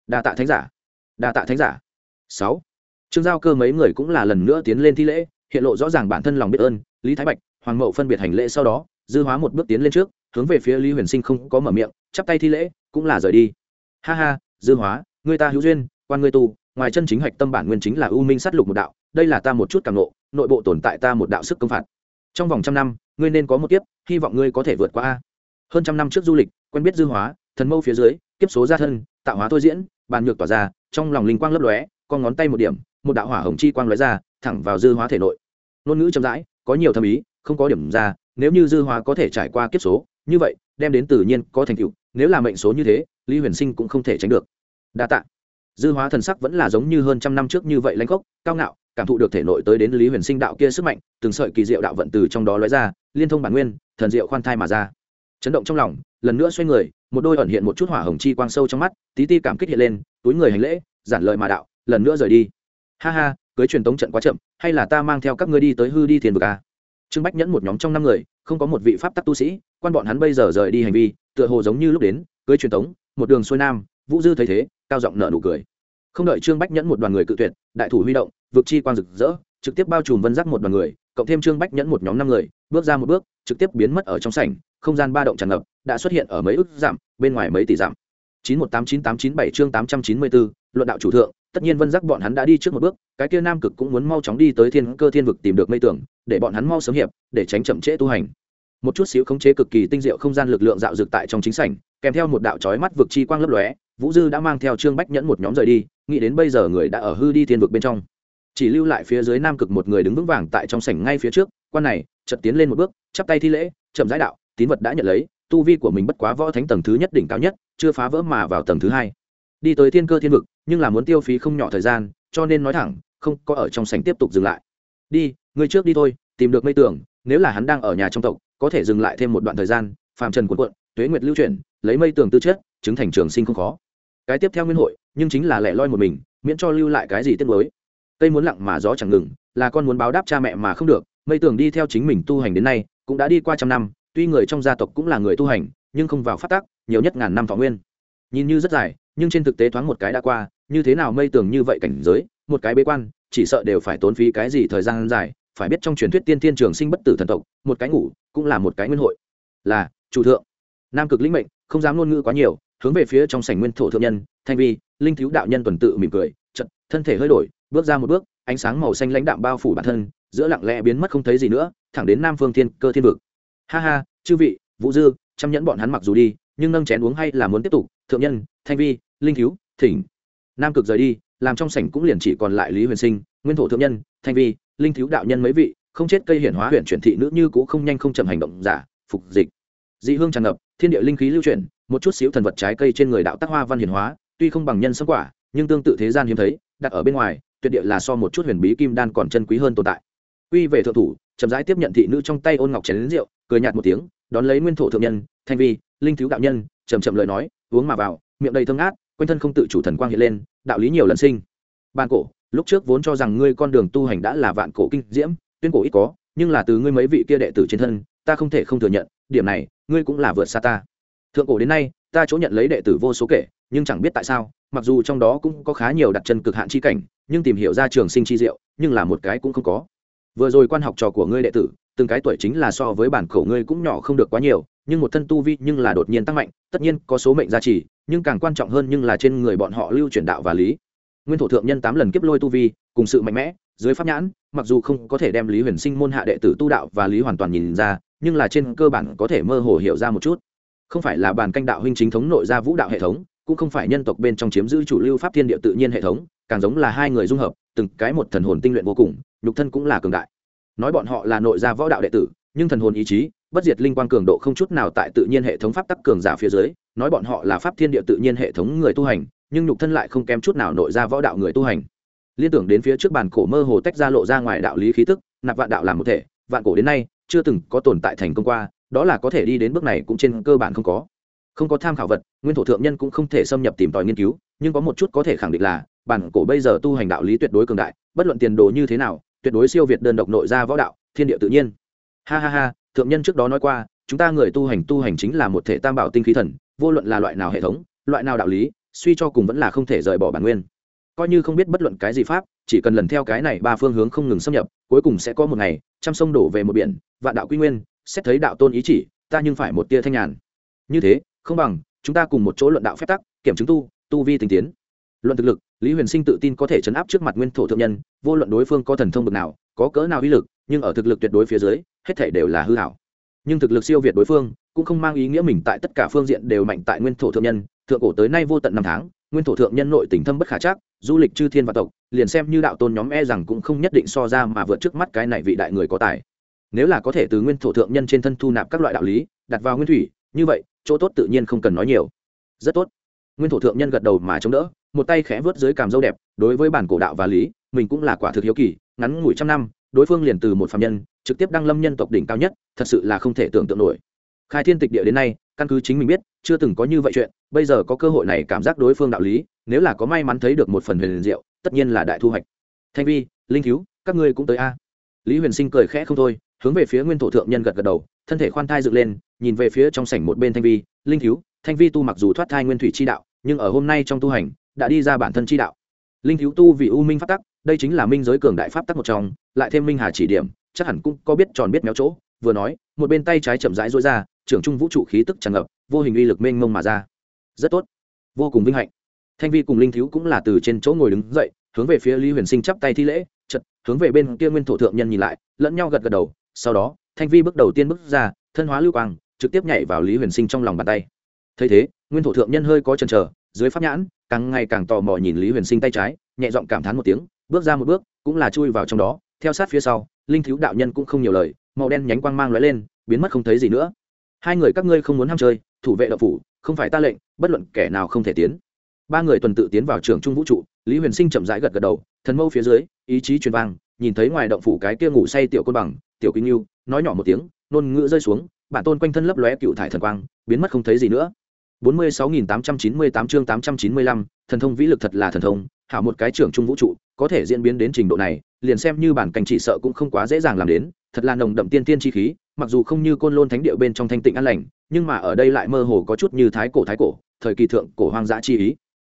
Speaker 1: Đa tạ thánh giả. Đa tạ thánh giả. Sáu. Trương giao cơ mấy người cũng là lần nữa tiến lên thi lễ, hiện lộ rõ ràng bản thân lòng biết ơn, lý thái bạch, hoàng mậu phân biệt hành lễ sau đó, dư hóa một bước tiến lên trước, hướng về phía lý huyền sinh không có mở miệng, chắp tay thi lễ, cũng là rời đi. Ha ha, dư hóa, người ta hữu duyên, quan ngươi tu, ngoài chân chính hạch tâm bản nguyên chính là u minh sát lục một đạo, đây là ta một chút càng nộ nội bộ tồn tại ta một đạo sức công phạt. Trong vòng trăm năm, ngươi nên có một kiếp, hy vọng ngươi có thể vượt qua a. Hơn trăm năm trước du lịch, quen biết dư hóa, thần mâu phía dưới, kiếp số gia thân, tạo hóa thôi diễn, bàn nhược tỏa ra, trong lòng linh quang lấp lóe, con ngón tay một điểm, một đạo hỏa hồng chi quang lóe ra, thẳng vào dư hóa thể nội. Ngôn ngữ chậm rãi, có nhiều thâm ý, không có điểm ra, nếu như dư hóa có thể trải qua kiếp số, như vậy, đem đến tự nhiên có thành tựu, nếu là mệnh số như thế, lý huyền sinh cũng không thể tránh được. Đa tạ. Dư hóa thần sắc vẫn là giống như hơn trăm năm trước như vậy lãnh khốc, cao ngạo cảm thụ được thể nội tới đến lý huyền sinh đạo kia sức mạnh, từng sợi kỳ diệu đạo vận từ trong đó lóe ra, liên thông bản nguyên, thần diệu khoan thai mà ra. Chấn động trong lòng, lần nữa xoay người, một đôi ẩn hiện một chút hỏa hồng chi quang sâu trong mắt, tí ti cảm kích hiện lên, túi người hành lễ, giản lợi mà đạo, lần nữa rời đi. Ha ha, cưới truyền tống trận quá chậm, hay là ta mang theo các ngươi đi tới hư đi thiền vực à? trương bách nhẫn một nhóm trong năm người, không có một vị pháp tắc tu sĩ, quan bọn hắn bây giờ rời đi hành vi, tựa hồ giống như lúc đến, cưới truyền tống, một đường xuôi nam, vũ dư thấy thế, cao giọng nở nụ cười không đợi trương bách nhẫn một đoàn người cự tuyệt, đại thủ huy động, vực chi quang rực rỡ, trực tiếp bao trùm vân giác một đoàn người, cộng thêm trương bách nhẫn một nhóm năm người, bước ra một bước, trực tiếp biến mất ở trong sảnh, không gian ba động tràn ngập, đã xuất hiện ở mấy ước giảm, bên ngoài mấy tỷ giảm. chín một tám chín tám chín bảy chương tám trăm chín mươi bốn luận đạo chủ thượng, tất nhiên vân giác bọn hắn đã đi trước một bước, cái kia nam cực cũng muốn mau chóng đi tới thiên cơ thiên vực tìm được mây tưởng, để bọn hắn mau sớm hiệp, để tránh chậm trễ tu hành. Một chút xíu khống chế cực kỳ tinh diệu không gian lực lượng dạo dực tại trong chính sảnh, kèm theo một đạo chói mắt vực chi quang lấp lóe, vũ dư đã mang theo trương bách nhẫn một nhóm rời đi nghĩ đến bây giờ người đã ở hư đi thiên vực bên trong. Chỉ lưu lại phía dưới nam cực một người đứng vững vàng tại trong sảnh ngay phía trước quan này chợt tiến lên một bước chắp tay thi lễ chậm giải đạo tín vật đã nhận lấy tu vi của mình bất quá võ thánh tầng thứ nhất đỉnh cao nhất chưa phá vỡ mà vào tầng thứ hai. Đi tới thiên cơ thiên vực nhưng là muốn tiêu phí không nhỏ thời gian cho nên nói thẳng không có ở trong sảnh tiếp tục dừng lại. Đi người trước đi thôi tìm được mây tưởng nếu là hắn đang ở nhà trong tộc có thể dừng lại thêm một đoạn thời gian phàm trần cuộn cuộn, tuế nguyệt lưu chuyển lấy mây tường tư chất chứng thành trường sinh không khó. Cái tiếp theo nguyên hội nhưng chính là lẻ loi một mình, miễn cho lưu lại cái gì tiếc mới cây muốn lặng mà gió chẳng ngừng, là con muốn báo đáp cha mẹ mà không được, mây tường đi theo chính mình tu hành đến nay, cũng đã đi qua trăm năm, tuy người trong gia tộc cũng là người tu hành, nhưng không vào phát tác nhiều nhất ngàn năm thọ nguyên. Nhìn như rất dài, nhưng trên thực tế thoáng một cái đã qua, như thế nào mây tường như vậy cảnh giới, một cái bế quan, chỉ sợ đều phải tốn phí cái gì thời gian dài, phải biết trong truyền thuyết tiên thiên trường sinh bất tử thần tộc, một cái ngủ, cũng là một cái nguyên hội. Là, chủ thượng. Nam cực lĩnh mệnh, không dám ngôn ngữ quá nhiều, hướng về phía trong sảnh nguyên thổ thượng nhân, thanh vi linh thiếu đạo nhân tuần tự mỉm cười chật thân thể hơi đổi, bước ra một bước, ánh sáng màu xanh lãnh đạm bao phủ bản thân, giữa lặng lẽ biến mất không thấy gì nữa, thẳng đến nam phương thiên cơ thiên vực. Ha ha, chư vị, vũ dư, chăm nhẫn bọn hắn mặc dù đi, nhưng nâng chén uống hay là muốn tiếp tục, thượng nhân, thanh vi, linh thiếu, thỉnh. Nam cực rời đi, làm trong sảnh cũng liền chỉ còn lại lý huyền sinh, nguyên thổ thượng nhân, thanh vi, linh thiếu đạo nhân mấy vị, không chết cây hiển hóa huyện chuyển thị nữ như cũ không nhanh không chậm hành động giả, phục dịch. Dị hương tràn ngập, thiên địa linh khí lưu chuyển, một chút xíu thần vật trái cây trên người đạo tác hoa văn hiển hóa tuy không bằng nhân sâm quả, nhưng tương tự thế gian hiếm thấy, đặt ở bên ngoài, tuyệt địa là so một chút huyền bí kim đan còn chân quý hơn tồn tại. Quy về thượng thủ, chậm rãi tiếp nhận thị nữ trong tay ôn ngọc chén lính rượu, cười nhạt một tiếng, đón lấy nguyên thổ thượng nhân, thanh vi, linh thiếu đạo nhân, chậm chậm lời nói, uống mà vào, miệng đầy thương át quanh thân không tự chủ thần quang hiện lên, đạo lý nhiều lần sinh. Ban cổ, lúc trước vốn cho rằng ngươi con đường tu hành đã là vạn cổ kinh diễm, tuyên cổ ít có, nhưng là từ ngươi mấy vị kia đệ tử trên thân, ta không thể không thừa nhận, điểm này, ngươi cũng là vượt xa ta. Thượng cổ đến nay, ta chỗ nhận lấy đệ tử vô số kể nhưng chẳng biết tại sao, mặc dù trong đó cũng có khá nhiều đặt chân cực hạn chi cảnh, nhưng tìm hiểu ra trường sinh chi diệu, nhưng là một cái cũng không có. Vừa rồi quan học trò của ngươi đệ tử, từng cái tuổi chính là so với bản khẩu ngươi cũng nhỏ không được quá nhiều, nhưng một thân tu vi nhưng là đột nhiên tăng mạnh, tất nhiên có số mệnh gia trì, nhưng càng quan trọng hơn nhưng là trên người bọn họ lưu truyền đạo và lý. Nguyên thổ thượng nhân tám lần kiếp lôi tu vi, cùng sự mạnh mẽ, dưới pháp nhãn, mặc dù không có thể đem lý huyền sinh môn hạ đệ tử tu đạo và lý hoàn toàn nhìn ra, nhưng là trên cơ bản có thể mơ hồ hiểu ra một chút. Không phải là bàn canh đạo huynh chính thống nội ra vũ đạo hệ thống cũng không phải nhân tộc bên trong chiếm giữ chủ lưu pháp thiên địa tự nhiên hệ thống, càng giống là hai người dung hợp, từng cái một thần hồn tinh luyện vô cùng, nhục thân cũng là cường đại. Nói bọn họ là nội gia võ đạo đệ tử, nhưng thần hồn ý chí, bất diệt linh quang cường độ không chút nào tại tự nhiên hệ thống pháp tắc cường giả phía dưới, nói bọn họ là pháp thiên địa tự nhiên hệ thống người tu hành, nhưng nhục thân lại không kém chút nào nội ra võ đạo người tu hành. Liên tưởng đến phía trước bàn cổ mơ hồ tách ra lộ ra ngoài đạo lý khí tức, nạp vạn đạo làm một thể, vạn cổ đến nay, chưa từng có tồn tại thành công qua, đó là có thể đi đến bước này cũng trên cơ bản không có không có tham khảo vật, nguyên thổ thượng nhân cũng không thể xâm nhập tìm tòi nghiên cứu, nhưng có một chút có thể khẳng định là, bản cổ bây giờ tu hành đạo lý tuyệt đối cường đại, bất luận tiền đồ như thế nào, tuyệt đối siêu việt đơn độc nội ra võ đạo, thiên địa tự nhiên. Ha ha ha, thượng nhân trước đó nói qua, chúng ta người tu hành tu hành chính là một thể tam bảo tinh khí thần, vô luận là loại nào hệ thống, loại nào đạo lý, suy cho cùng vẫn là không thể rời bỏ bản nguyên. Coi như không biết bất luận cái gì pháp, chỉ cần lần theo cái này ba phương hướng không ngừng xâm nhập, cuối cùng sẽ có một ngày, trăm sông đổ về một biển, vạn đạo quy nguyên, xét thấy đạo tôn ý chỉ, ta nhưng phải một tia thanh nhàn. Như thế không bằng, chúng ta cùng một chỗ luận đạo phép tắc, kiểm chứng tu tu vi tinh tiến. Luận thực lực, lý huyền sinh tự tin có thể chấn áp trước mặt nguyên thổ thượng nhân, vô luận đối phương có thần thông bực nào, có cỡ nào uy lực, nhưng ở thực lực tuyệt đối phía dưới, hết thể đều là hư hảo nhưng thực lực siêu việt đối phương, cũng không mang ý nghĩa mình tại tất cả phương diện đều mạnh tại nguyên thổ thượng nhân, thượng cổ tới nay vô tận năm tháng, nguyên thổ thượng nhân nội tình thâm bất khả chắc, du lịch chư thiên và tộc, liền xem như đạo tôn nhóm e rằng cũng không nhất định so ra mà vượt trước mắt cái này vị đại người có tài. Nếu là có thể từ nguyên thổ thượng nhân trên thân thu nạp các loại đạo lý, đặt vào nguyên thủy như vậy, chỗ tốt tự nhiên không cần nói nhiều. Rất tốt. Nguyên thổ thượng nhân gật đầu mà chống đỡ, một tay khẽ vớt dưới càm dâu đẹp, đối với bản cổ đạo và lý, mình cũng là quả thực hiếu kỳ, ngắn ngủi trăm năm, đối phương liền từ một phạm nhân, trực tiếp đăng lâm nhân tộc đỉnh cao nhất, thật sự là không thể tưởng tượng nổi. Khai thiên tịch địa đến nay, căn cứ chính mình biết, chưa từng có như vậy chuyện, bây giờ có cơ hội này cảm giác đối phương đạo lý, nếu là có may mắn thấy được một phần huyền diệu, tất nhiên là đại thu hoạch. Thanh vi, linh cứu, các ngươi cũng tới a. Lý huyền sinh cười khẽ không thôi, hướng về phía nguyên thổ thượng nhân gật gật đầu thân thể khoan thai dựng lên, nhìn về phía trong sảnh một bên thanh vi, linh thiếu, thanh vi tu mặc dù thoát thai nguyên thủy chi đạo, nhưng ở hôm nay trong tu hành, đã đi ra bản thân chi đạo. Linh thiếu tu vì u minh pháp tắc, đây chính là minh giới cường đại pháp tắc một trong, lại thêm minh hà chỉ điểm, chắc hẳn cũng có biết tròn biết méo chỗ, vừa nói, một bên tay trái chậm rãi rối ra, trưởng trung vũ trụ khí tức tràn ngập, vô hình uy lực mênh mông mà ra. Rất tốt, vô cùng vinh hạnh. Thanh vi cùng linh thiếu cũng là từ trên chỗ ngồi đứng dậy, hướng về phía lý huyền sinh chắp tay thi lễ chật hướng về bên kia nguyên thổ thượng nhân nhìn lại, lẫn nhau gật gật đầu, sau đó thanh vi bước đầu tiên bước ra, thân hóa lưu quang, trực tiếp nhảy vào lý huyền sinh trong lòng bàn tay. Thấy thế, nguyên thổ thượng nhân hơi có chần chờ, dưới pháp nhãn, càng ngày càng tò mò nhìn lý huyền sinh tay trái, nhẹ giọng cảm thán một tiếng, bước ra một bước, cũng là chui vào trong đó. Theo sát phía sau, linh thiếu đạo nhân cũng không nhiều lời, màu đen nhánh quang mang lóe lên, biến mất không thấy gì nữa. Hai người các ngươi không muốn ham chơi, thủ vệ đậu phủ, không phải ta lệnh, bất luận kẻ nào không thể tiến. Ba người tuần tự tiến vào trường trung vũ trụ, lý huyền sinh chậm rãi gật gật đầu, thần mâu phía dưới, ý chí truyền vang, nhìn thấy ngoài động phủ cái kia ngủ say tiểu côn bằng tiểu quý yêu nói nhỏ một tiếng nôn ngữ rơi xuống bản tôn quanh thân lấp lóe cựu thải thần quang biến mất không thấy gì nữa. 46.898 chương 895, thần thông vĩ lực thật là thần thông hảo một cái trưởng trung vũ trụ có thể diễn biến đến trình độ này liền xem như bản cảnh chỉ sợ cũng không quá dễ dàng làm đến thật là nồng đậm tiên tiên chi khí mặc dù không như côn lôn thánh địa bên trong thanh tịnh an lành nhưng mà ở đây lại mơ hồ có chút như thái cổ thái cổ thời kỳ thượng cổ hoang dã chi ý.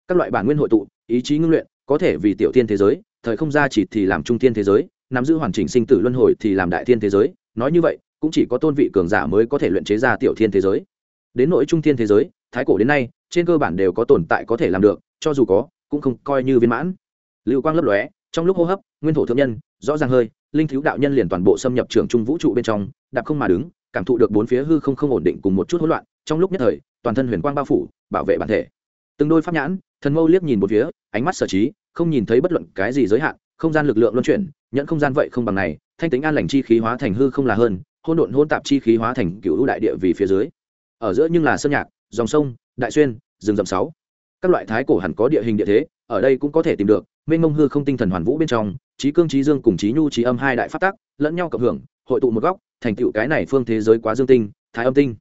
Speaker 1: Các loại bản nguyên hội tụ ý chí ngưng luyện có thể vì tiểu thiên thế giới thời không gia chỉ thì làm trung thiên thế giới nắm giữ hoàn chỉnh sinh tử luân hồi thì làm đại thiên thế giới. Nói như vậy, cũng chỉ có tôn vị cường giả mới có thể luyện chế ra tiểu thiên thế giới. Đến nội trung thiên thế giới, thái cổ đến nay, trên cơ bản đều có tồn tại có thể làm được, cho dù có, cũng không coi như viên mãn. Lưu quang lấp lóe, trong lúc hô hấp, nguyên thổ thượng nhân, rõ ràng hơi, linh thiếu đạo nhân liền toàn bộ xâm nhập trường trung vũ trụ bên trong, đạp không mà đứng, cảm thụ được bốn phía hư không không ổn định cùng một chút hỗn loạn, trong lúc nhất thời, toàn thân huyền quang bao phủ, bảo vệ bản thể. Từng đôi pháp nhãn, thần mâu liếc nhìn một phía, ánh mắt sở trí, không nhìn thấy bất luận cái gì giới hạn không gian lực lượng luân chuyển nhận không gian vậy không bằng này, thanh tính an lành chi khí hóa thành hư không là hơn hôn độn hôn tạp chi khí hóa thành cựu đại địa vì phía dưới. Ở giữa nhưng là sơn nhạc, dòng sông, đại xuyên, rừng rậm sáu. Các loại thái cổ hẳn có địa hình địa thế, ở đây cũng có thể tìm được, mênh mông hư không tinh thần hoàn vũ bên trong, trí cương trí dương cùng trí nhu trí âm hai đại phát tác lẫn nhau cộng hưởng, hội tụ một góc, thành tựu cái này phương thế giới quá dương tinh, thái âm tinh.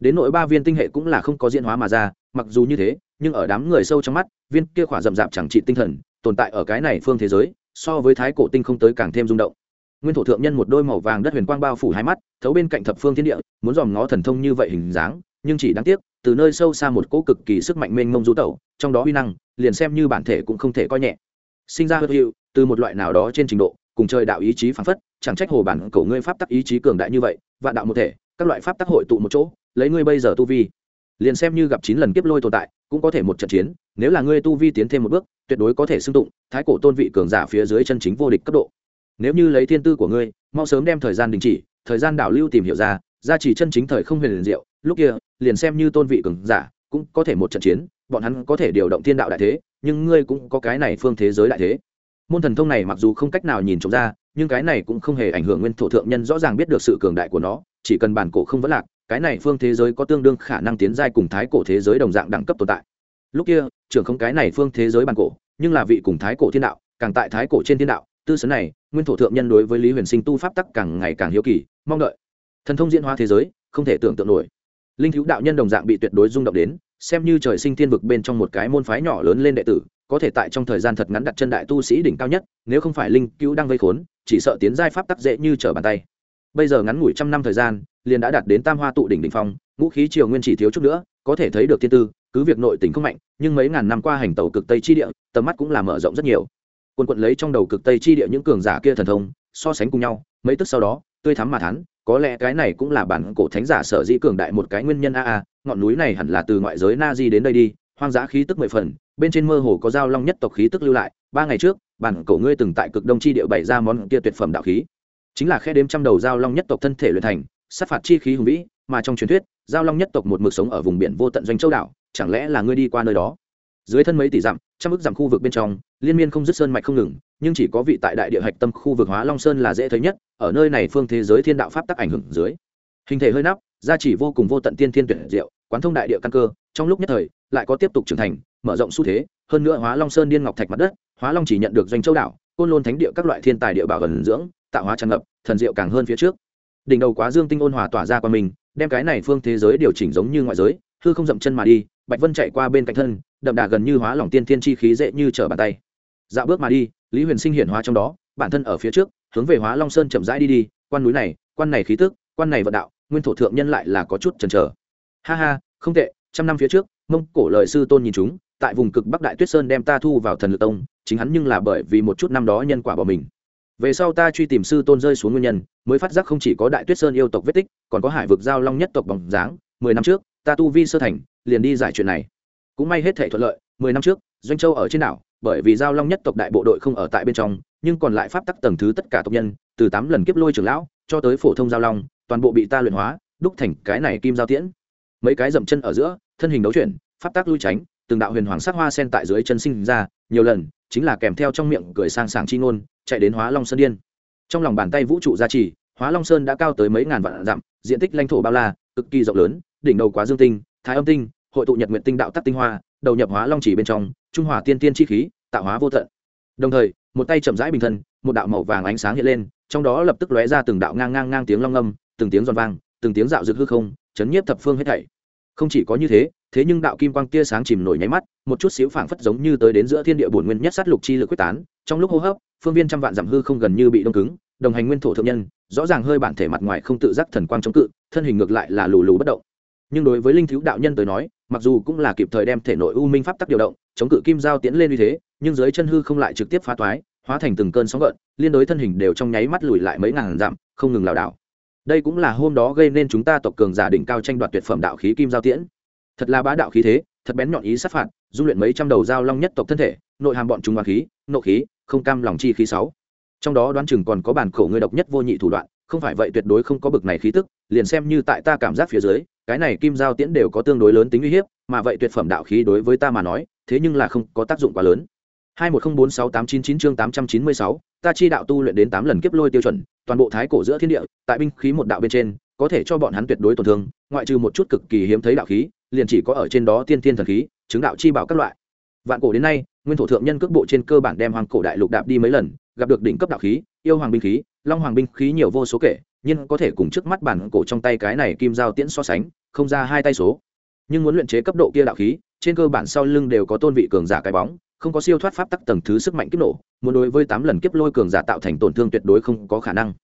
Speaker 1: Đến nội ba viên tinh hệ cũng là không có diễn hóa mà ra, mặc dù như thế, nhưng ở đám người sâu trong mắt, viên kia khỏa rậm rạp chẳng trị tinh thần, tồn tại ở cái này phương thế giới so với thái cổ tinh không tới càng thêm rung động. Nguyên thổ thượng nhân một đôi màu vàng đất huyền quang bao phủ hai mắt, thấu bên cạnh thập phương thiên địa, muốn dòm ngó thần thông như vậy hình dáng, nhưng chỉ đáng tiếc, từ nơi sâu xa một cỗ cực kỳ sức mạnh mênh mông du tẩu, trong đó huy năng, liền xem như bản thể cũng không thể coi nhẹ. Sinh ra hữu hiệu, từ một loại nào đó trên trình độ, cùng trời đạo ý chí phản phất, chẳng trách hồ bản cổ ngươi pháp tắc ý chí cường đại như vậy, vạn đạo một thể, các loại pháp tắc hội tụ một chỗ, lấy ngươi bây giờ tu vi. Liền xem như gặp chín lần kiếp lôi tồn tại cũng có thể một trận chiến, nếu là ngươi tu vi tiến thêm một bước, tuyệt đối có thể xưng tụng thái cổ tôn vị cường giả phía dưới chân chính vô địch cấp độ. Nếu như lấy thiên tư của ngươi, mau sớm đem thời gian đình chỉ, thời gian đảo lưu tìm hiểu ra ra chỉ chân chính thời không huyền liền diệu, lúc kia, liền xem như tôn vị cường giả, cũng có thể một trận chiến, bọn hắn có thể điều động thiên đạo đại thế, nhưng ngươi cũng có cái này phương thế giới đại thế. Môn thần thông này mặc dù không cách nào nhìn trộm ra, nhưng cái này cũng không hề ảnh hưởng nguyên thổ thượng nhân rõ ràng biết được sự cường đại của nó, chỉ cần bản cổ không vấn lạc cái này phương thế giới có tương đương khả năng tiến giai cùng thái cổ thế giới đồng dạng đẳng cấp tồn tại. Lúc kia, trưởng không cái này phương thế giới bản cổ, nhưng là vị cùng thái cổ thiên đạo, càng tại thái cổ trên thiên đạo, tư sấn này, nguyên thổ thượng nhân đối với lý huyền sinh tu pháp tắc càng ngày càng hiếu kỳ, mong đợi. Thần thông diễn hóa thế giới, không thể tưởng tượng nổi. Linh thiếu đạo nhân đồng dạng bị tuyệt đối rung động đến, xem như trời sinh thiên vực bên trong một cái môn phái nhỏ lớn lên đệ tử, có thể tại trong thời gian thật ngắn đặt chân đại tu sĩ đỉnh cao nhất, nếu không phải linh cứu đang vây khốn, chỉ sợ tiến giai pháp tắc dễ như trở bàn tay. Bây giờ ngắn ngủi trăm năm thời gian liền đã đạt đến tam hoa tụ đỉnh đỉnh phong, ngũ khí triều nguyên chỉ thiếu chút nữa, có thể thấy được thiên tư, cứ việc nội tình không mạnh, nhưng mấy ngàn năm qua hành tàu cực tây chi địa, tầm mắt cũng là mở rộng rất nhiều. Quân quận lấy trong đầu cực tây chi địa những cường giả kia thần thông, so sánh cùng nhau, mấy tức sau đó, tươi thắm mà thắn có lẽ cái này cũng là bản cổ thánh giả sở dĩ cường đại một cái nguyên nhân a a, ngọn núi này hẳn là từ ngoại giới na di đến đây đi, hoang dã khí tức mười phần, bên trên mơ hồ có dao long nhất tộc khí tức lưu lại, ba ngày trước, bản cổ ngươi từng tại cực đông chi địa bày ra món kia tuyệt phẩm đạo khí. Chính là khe đếm trăm đầu dao long nhất tộc thân thể luyện thành sát phạt chi khí hùng vĩ, mà trong truyền thuyết, giao long nhất tộc một mực sống ở vùng biển vô tận doanh châu đảo, chẳng lẽ là ngươi đi qua nơi đó? Dưới thân mấy tỷ dặm, trăm ước dặm khu vực bên trong, liên miên không dứt sơn mạch không ngừng, nhưng chỉ có vị tại đại địa hạch tâm khu vực hóa long sơn là dễ thấy nhất, ở nơi này phương thế giới thiên đạo pháp tắc ảnh hưởng dưới. Hình thể hơi nắp, gia chỉ vô cùng vô tận tiên thiên tuyển diệu, quán thông đại địa căn cơ, trong lúc nhất thời, lại có tiếp tục trưởng thành, mở rộng xu thế, hơn nữa hóa long sơn điên ngọc thạch mặt đất, hóa long chỉ nhận được doanh châu đảo, côn lôn thánh địa các loại thiên tài địa bảo gần dưỡng, tạo hóa tràn ngập, thần diệu càng hơn phía trước đỉnh đầu quá dương tinh ôn hòa tỏa ra qua mình, đem cái này phương thế giới điều chỉnh giống như ngoại giới, hư không dậm chân mà đi, bạch vân chạy qua bên cạnh thân, đậm đà gần như hóa lỏng tiên thiên chi khí dễ như trở bàn tay. Dạo bước mà đi, lý huyền sinh hiển hóa trong đó, bản thân ở phía trước, hướng về hóa long sơn chậm rãi đi đi, quan núi này, quan này khí tức, quan này vận đạo, nguyên thổ thượng nhân lại là có chút chần chờ. Ha ha, không tệ, trăm năm phía trước, mông cổ lời sư tôn nhìn chúng, tại vùng cực bắc đại tuyết sơn đem ta thu vào thần lực tông, chính hắn nhưng là bởi vì một chút năm đó nhân quả bỏ mình về sau ta truy tìm sư tôn rơi xuống nguyên nhân, mới phát giác không chỉ có đại tuyết sơn yêu tộc vết tích, còn có hải vực giao long nhất tộc bóng dáng. Mười năm trước, ta tu vi sơ thành, liền đi giải chuyện này. Cũng may hết thể thuận lợi, mười năm trước, doanh châu ở trên đảo, bởi vì giao long nhất tộc đại bộ đội không ở tại bên trong, nhưng còn lại pháp tắc tầng thứ tất cả tộc nhân, từ tám lần kiếp lôi trưởng lão, cho tới phổ thông giao long, toàn bộ bị ta luyện hóa, đúc thành cái này kim giao tiễn. Mấy cái dậm chân ở giữa, thân hình đấu chuyển, pháp tắc lui tránh, từng đạo huyền hoàng sắc hoa sen tại dưới chân sinh ra, nhiều lần chính là kèm theo trong miệng cười sang sảng chi ngôn, chạy đến hóa long sơn điên. Trong lòng bàn tay vũ trụ gia trì, hóa long sơn đã cao tới mấy ngàn vạn dặm, diện tích lãnh thổ bao la, cực kỳ rộng lớn, đỉnh đầu quá dương tinh, thái âm tinh, hội tụ nhật nguyện tinh đạo tắc tinh hoa, đầu nhập hóa long chỉ bên trong, trung hòa tiên tiên chi khí, tạo hóa vô tận. Đồng thời, một tay chậm rãi bình thân, một đạo màu vàng ánh sáng hiện lên, trong đó lập tức lóe ra từng đạo ngang ngang ngang tiếng long âm, từng tiếng giòn vang, từng tiếng dạo rực hư không, chấn nhiếp thập phương hết thảy không chỉ có như thế thế nhưng đạo kim quang tia sáng chìm nổi nháy mắt, một chút xíu phảng phất giống như tới đến giữa thiên địa bổn nguyên nhất sát lục chi lực quyết tán, trong lúc hô hấp, phương viên trăm vạn giảm hư không gần như bị đông cứng, đồng hành nguyên thổ thượng nhân, rõ ràng hơi bản thể mặt ngoài không tự giác thần quang chống cự, thân hình ngược lại là lù lù bất động. Nhưng đối với linh thiếu đạo nhân tới nói, mặc dù cũng là kịp thời đem thể nội u minh pháp tắc điều động, chống cự kim giao tiến lên như thế, nhưng dưới chân hư không lại trực tiếp phá toái, hóa thành từng cơn sóng gợn, liên đối thân hình đều trong nháy mắt lùi lại mấy ngàn dặm, không ngừng lảo đảo đây cũng là hôm đó gây nên chúng ta tộc cường giả đỉnh cao tranh đoạt tuyệt phẩm đạo khí kim giao tiễn. Thật là bá đạo khí thế, thật bén nhọn ý sát phạt, dung luyện mấy trăm đầu dao long nhất tộc thân thể, nội hàm bọn chúng hoàng khí, nộ khí, không cam lòng chi khí sáu. Trong đó đoán chừng còn có bản khổ người độc nhất vô nhị thủ đoạn, không phải vậy tuyệt đối không có bực này khí tức, liền xem như tại ta cảm giác phía dưới, cái này kim giao tiễn đều có tương đối lớn tính uy hiếp, mà vậy tuyệt phẩm đạo khí đối với ta mà nói, thế nhưng là không có tác dụng quá lớn hai một không bốn sáu tám chín chín chương tám trăm chín mươi sáu, ta chi đạo tu luyện đến tám lần kiếp lôi tiêu chuẩn, toàn bộ thái cổ giữa thiên địa, tại binh khí một đạo bên trên, có thể cho bọn hắn tuyệt đối tổn thương, ngoại trừ một chút cực kỳ hiếm thấy đạo khí, liền chỉ có ở trên đó tiên thiên thần khí, chứng đạo chi bảo các loại. Vạn cổ đến nay, nguyên thổ thượng nhân cước bộ trên cơ bản đem hoàng cổ đại lục đạp đi mấy lần, gặp được đỉnh cấp đạo khí, yêu hoàng binh khí, long hoàng binh khí nhiều vô số kể, nhưng có thể cùng trước mắt bản cổ trong tay cái này kim giao tiễn so sánh, không ra hai tay số. Nhưng muốn luyện chế cấp độ kia đạo khí, trên cơ bản sau lưng đều có tôn vị cường giả cái bóng không có siêu thoát pháp tắc tầng thứ sức mạnh kiếp nổ, muốn đối với tám lần kiếp lôi cường giả tạo thành tổn thương tuyệt đối không có khả năng.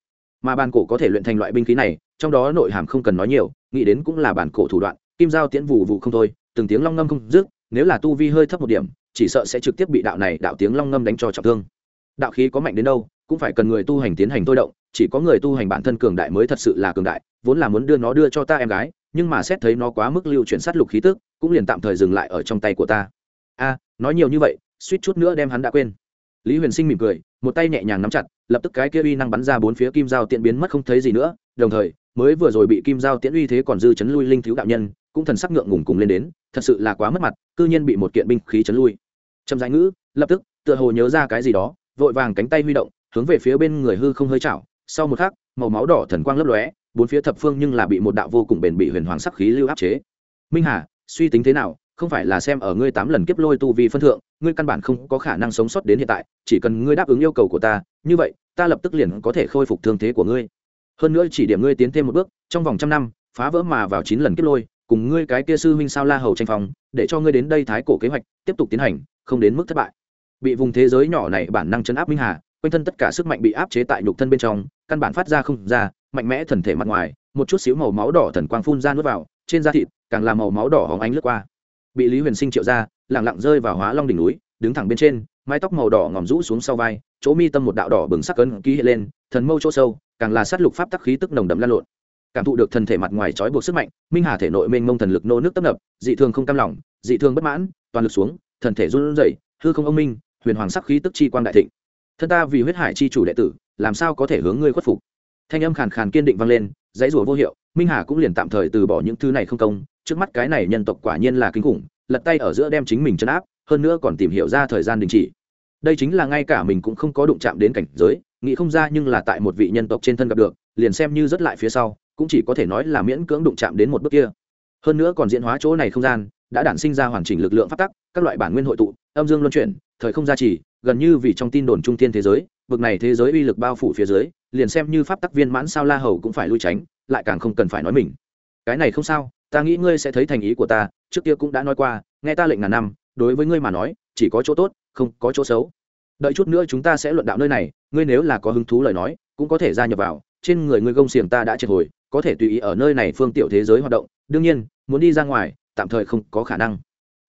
Speaker 1: Mà bản cổ có thể luyện thành loại binh khí này, trong đó nội hàm không cần nói nhiều, nghĩ đến cũng là bản cổ thủ đoạn, kim giao tiễn vụ vụ không thôi, từng tiếng long ngâm không dứt, nếu là tu vi hơi thấp một điểm, chỉ sợ sẽ trực tiếp bị đạo này đạo tiếng long ngâm đánh cho trọng thương. Đạo khí có mạnh đến đâu, cũng phải cần người tu hành tiến hành thôi động, chỉ có người tu hành bản thân cường đại mới thật sự là cường đại, vốn là muốn đưa nó đưa cho ta em gái, nhưng mà xét thấy nó quá mức lưu chuyển sát lục khí tức, cũng liền tạm thời dừng lại ở trong tay của ta. A, nói nhiều như vậy suýt chút nữa đem hắn đã quên. Lý huyền sinh mỉm cười, một tay nhẹ nhàng nắm chặt, lập tức cái kia uy năng bắn ra bốn phía kim Giao tiện biến mất không thấy gì nữa, đồng thời, mới vừa rồi bị kim Giao tiễn uy thế còn dư chấn lui linh thiếu đạo nhân, cũng thần sắc ngượng ngùng cùng lên đến, thật sự là quá mất mặt, cư nhiên bị một kiện binh khí chấn lui. Trầm dài ngữ, lập tức, tựa hồ nhớ ra cái gì đó, vội vàng cánh tay huy động, hướng về phía bên người hư không hơi chảo, sau một khắc, màu máu đỏ thần quang lấp lóe, bốn phía thập phương nhưng là bị một đạo vô cùng bền bị huyền hoàng sắc khí lưu áp chế. Minh hà, suy tính thế nào không phải là xem ở ngươi tám lần kiếp lôi tu vì phân thượng, ngươi căn bản không có khả năng sống sót đến hiện tại, chỉ cần ngươi đáp ứng yêu cầu của ta, như vậy, ta lập tức liền có thể khôi phục thương thế của ngươi. Hơn nữa chỉ điểm ngươi tiến thêm một bước, trong vòng trăm năm, phá vỡ mà vào chín lần kiếp lôi, cùng ngươi cái kia sư huynh sao la hầu tranh phòng để cho ngươi đến đây thái cổ kế hoạch, tiếp tục tiến hành, không đến mức thất bại. Bị vùng thế giới nhỏ này bản năng chấn áp minh hà, quanh thân tất cả sức mạnh bị áp chế tại nhục thân bên trong, căn bản phát ra không ra, mạnh mẽ thần thể mặt ngoài, một chút xíu màu máu đỏ thần quang phun ra nuốt vào, trên da thịt càng là màu máu đỏ hóng ánh lướt qua bị lý huyền sinh triệu ra lẳng lặng rơi vào hóa long đỉnh núi, đứng thẳng bên trên, mái tóc màu đỏ ngòm rũ xuống sau vai, chỗ mi tâm một đạo đỏ bừng sắc cấn ký hiện lên, thần mâu chỗ sâu, càng là sát lục pháp tắc khí tức nồng đậm lan lộn. Cảm thụ được thần thể mặt ngoài trói buộc sức mạnh, minh hà thể nội mênh mông thần lực nô nước tấp nập, dị thường không cam lòng, dị thường bất mãn, toàn lực xuống, thần thể run rẩy, hư không ông minh, huyền hoàng sắc khí tức chi quang đại thịnh. Thân ta vì huyết hải chi chủ đệ tử, làm sao có thể hướng ngươi khuất phục? Thanh âm khàn khàn kiên định vang lên, dãy rủa vô hiệu, minh hà cũng liền tạm thời từ bỏ những thứ này không công trước mắt cái này nhân tộc quả nhiên là kinh khủng, lật tay ở giữa đem chính mình chấn áp, hơn nữa còn tìm hiểu ra thời gian đình chỉ. Đây chính là ngay cả mình cũng không có đụng chạm đến cảnh giới, nghĩ không ra nhưng là tại một vị nhân tộc trên thân gặp được, liền xem như rất lại phía sau, cũng chỉ có thể nói là miễn cưỡng đụng chạm đến một bước kia. Hơn nữa còn diễn hóa chỗ này không gian, đã đản sinh ra hoàn chỉnh lực lượng phát tắc, các loại bản nguyên hội tụ, âm dương luân chuyển, thời không gia trì, gần như vì trong tin đồn trung thiên thế giới, vực này thế giới uy lực bao phủ phía dưới, liền xem như pháp tắc viên mãn sao la hầu cũng phải lui tránh, lại càng không cần phải nói mình. Cái này không sao ta nghĩ ngươi sẽ thấy thành ý của ta, trước kia cũng đã nói qua, nghe ta lệnh ngàn năm, đối với ngươi mà nói, chỉ có chỗ tốt, không có chỗ xấu. Đợi chút nữa chúng ta sẽ luận đạo nơi này, ngươi nếu là có hứng thú lời nói, cũng có thể gia nhập vào, trên người ngươi gông xiềng ta đã triệt hồi, có thể tùy ý ở nơi này phương tiểu thế giới hoạt động, đương nhiên, muốn đi ra ngoài, tạm thời không có khả năng.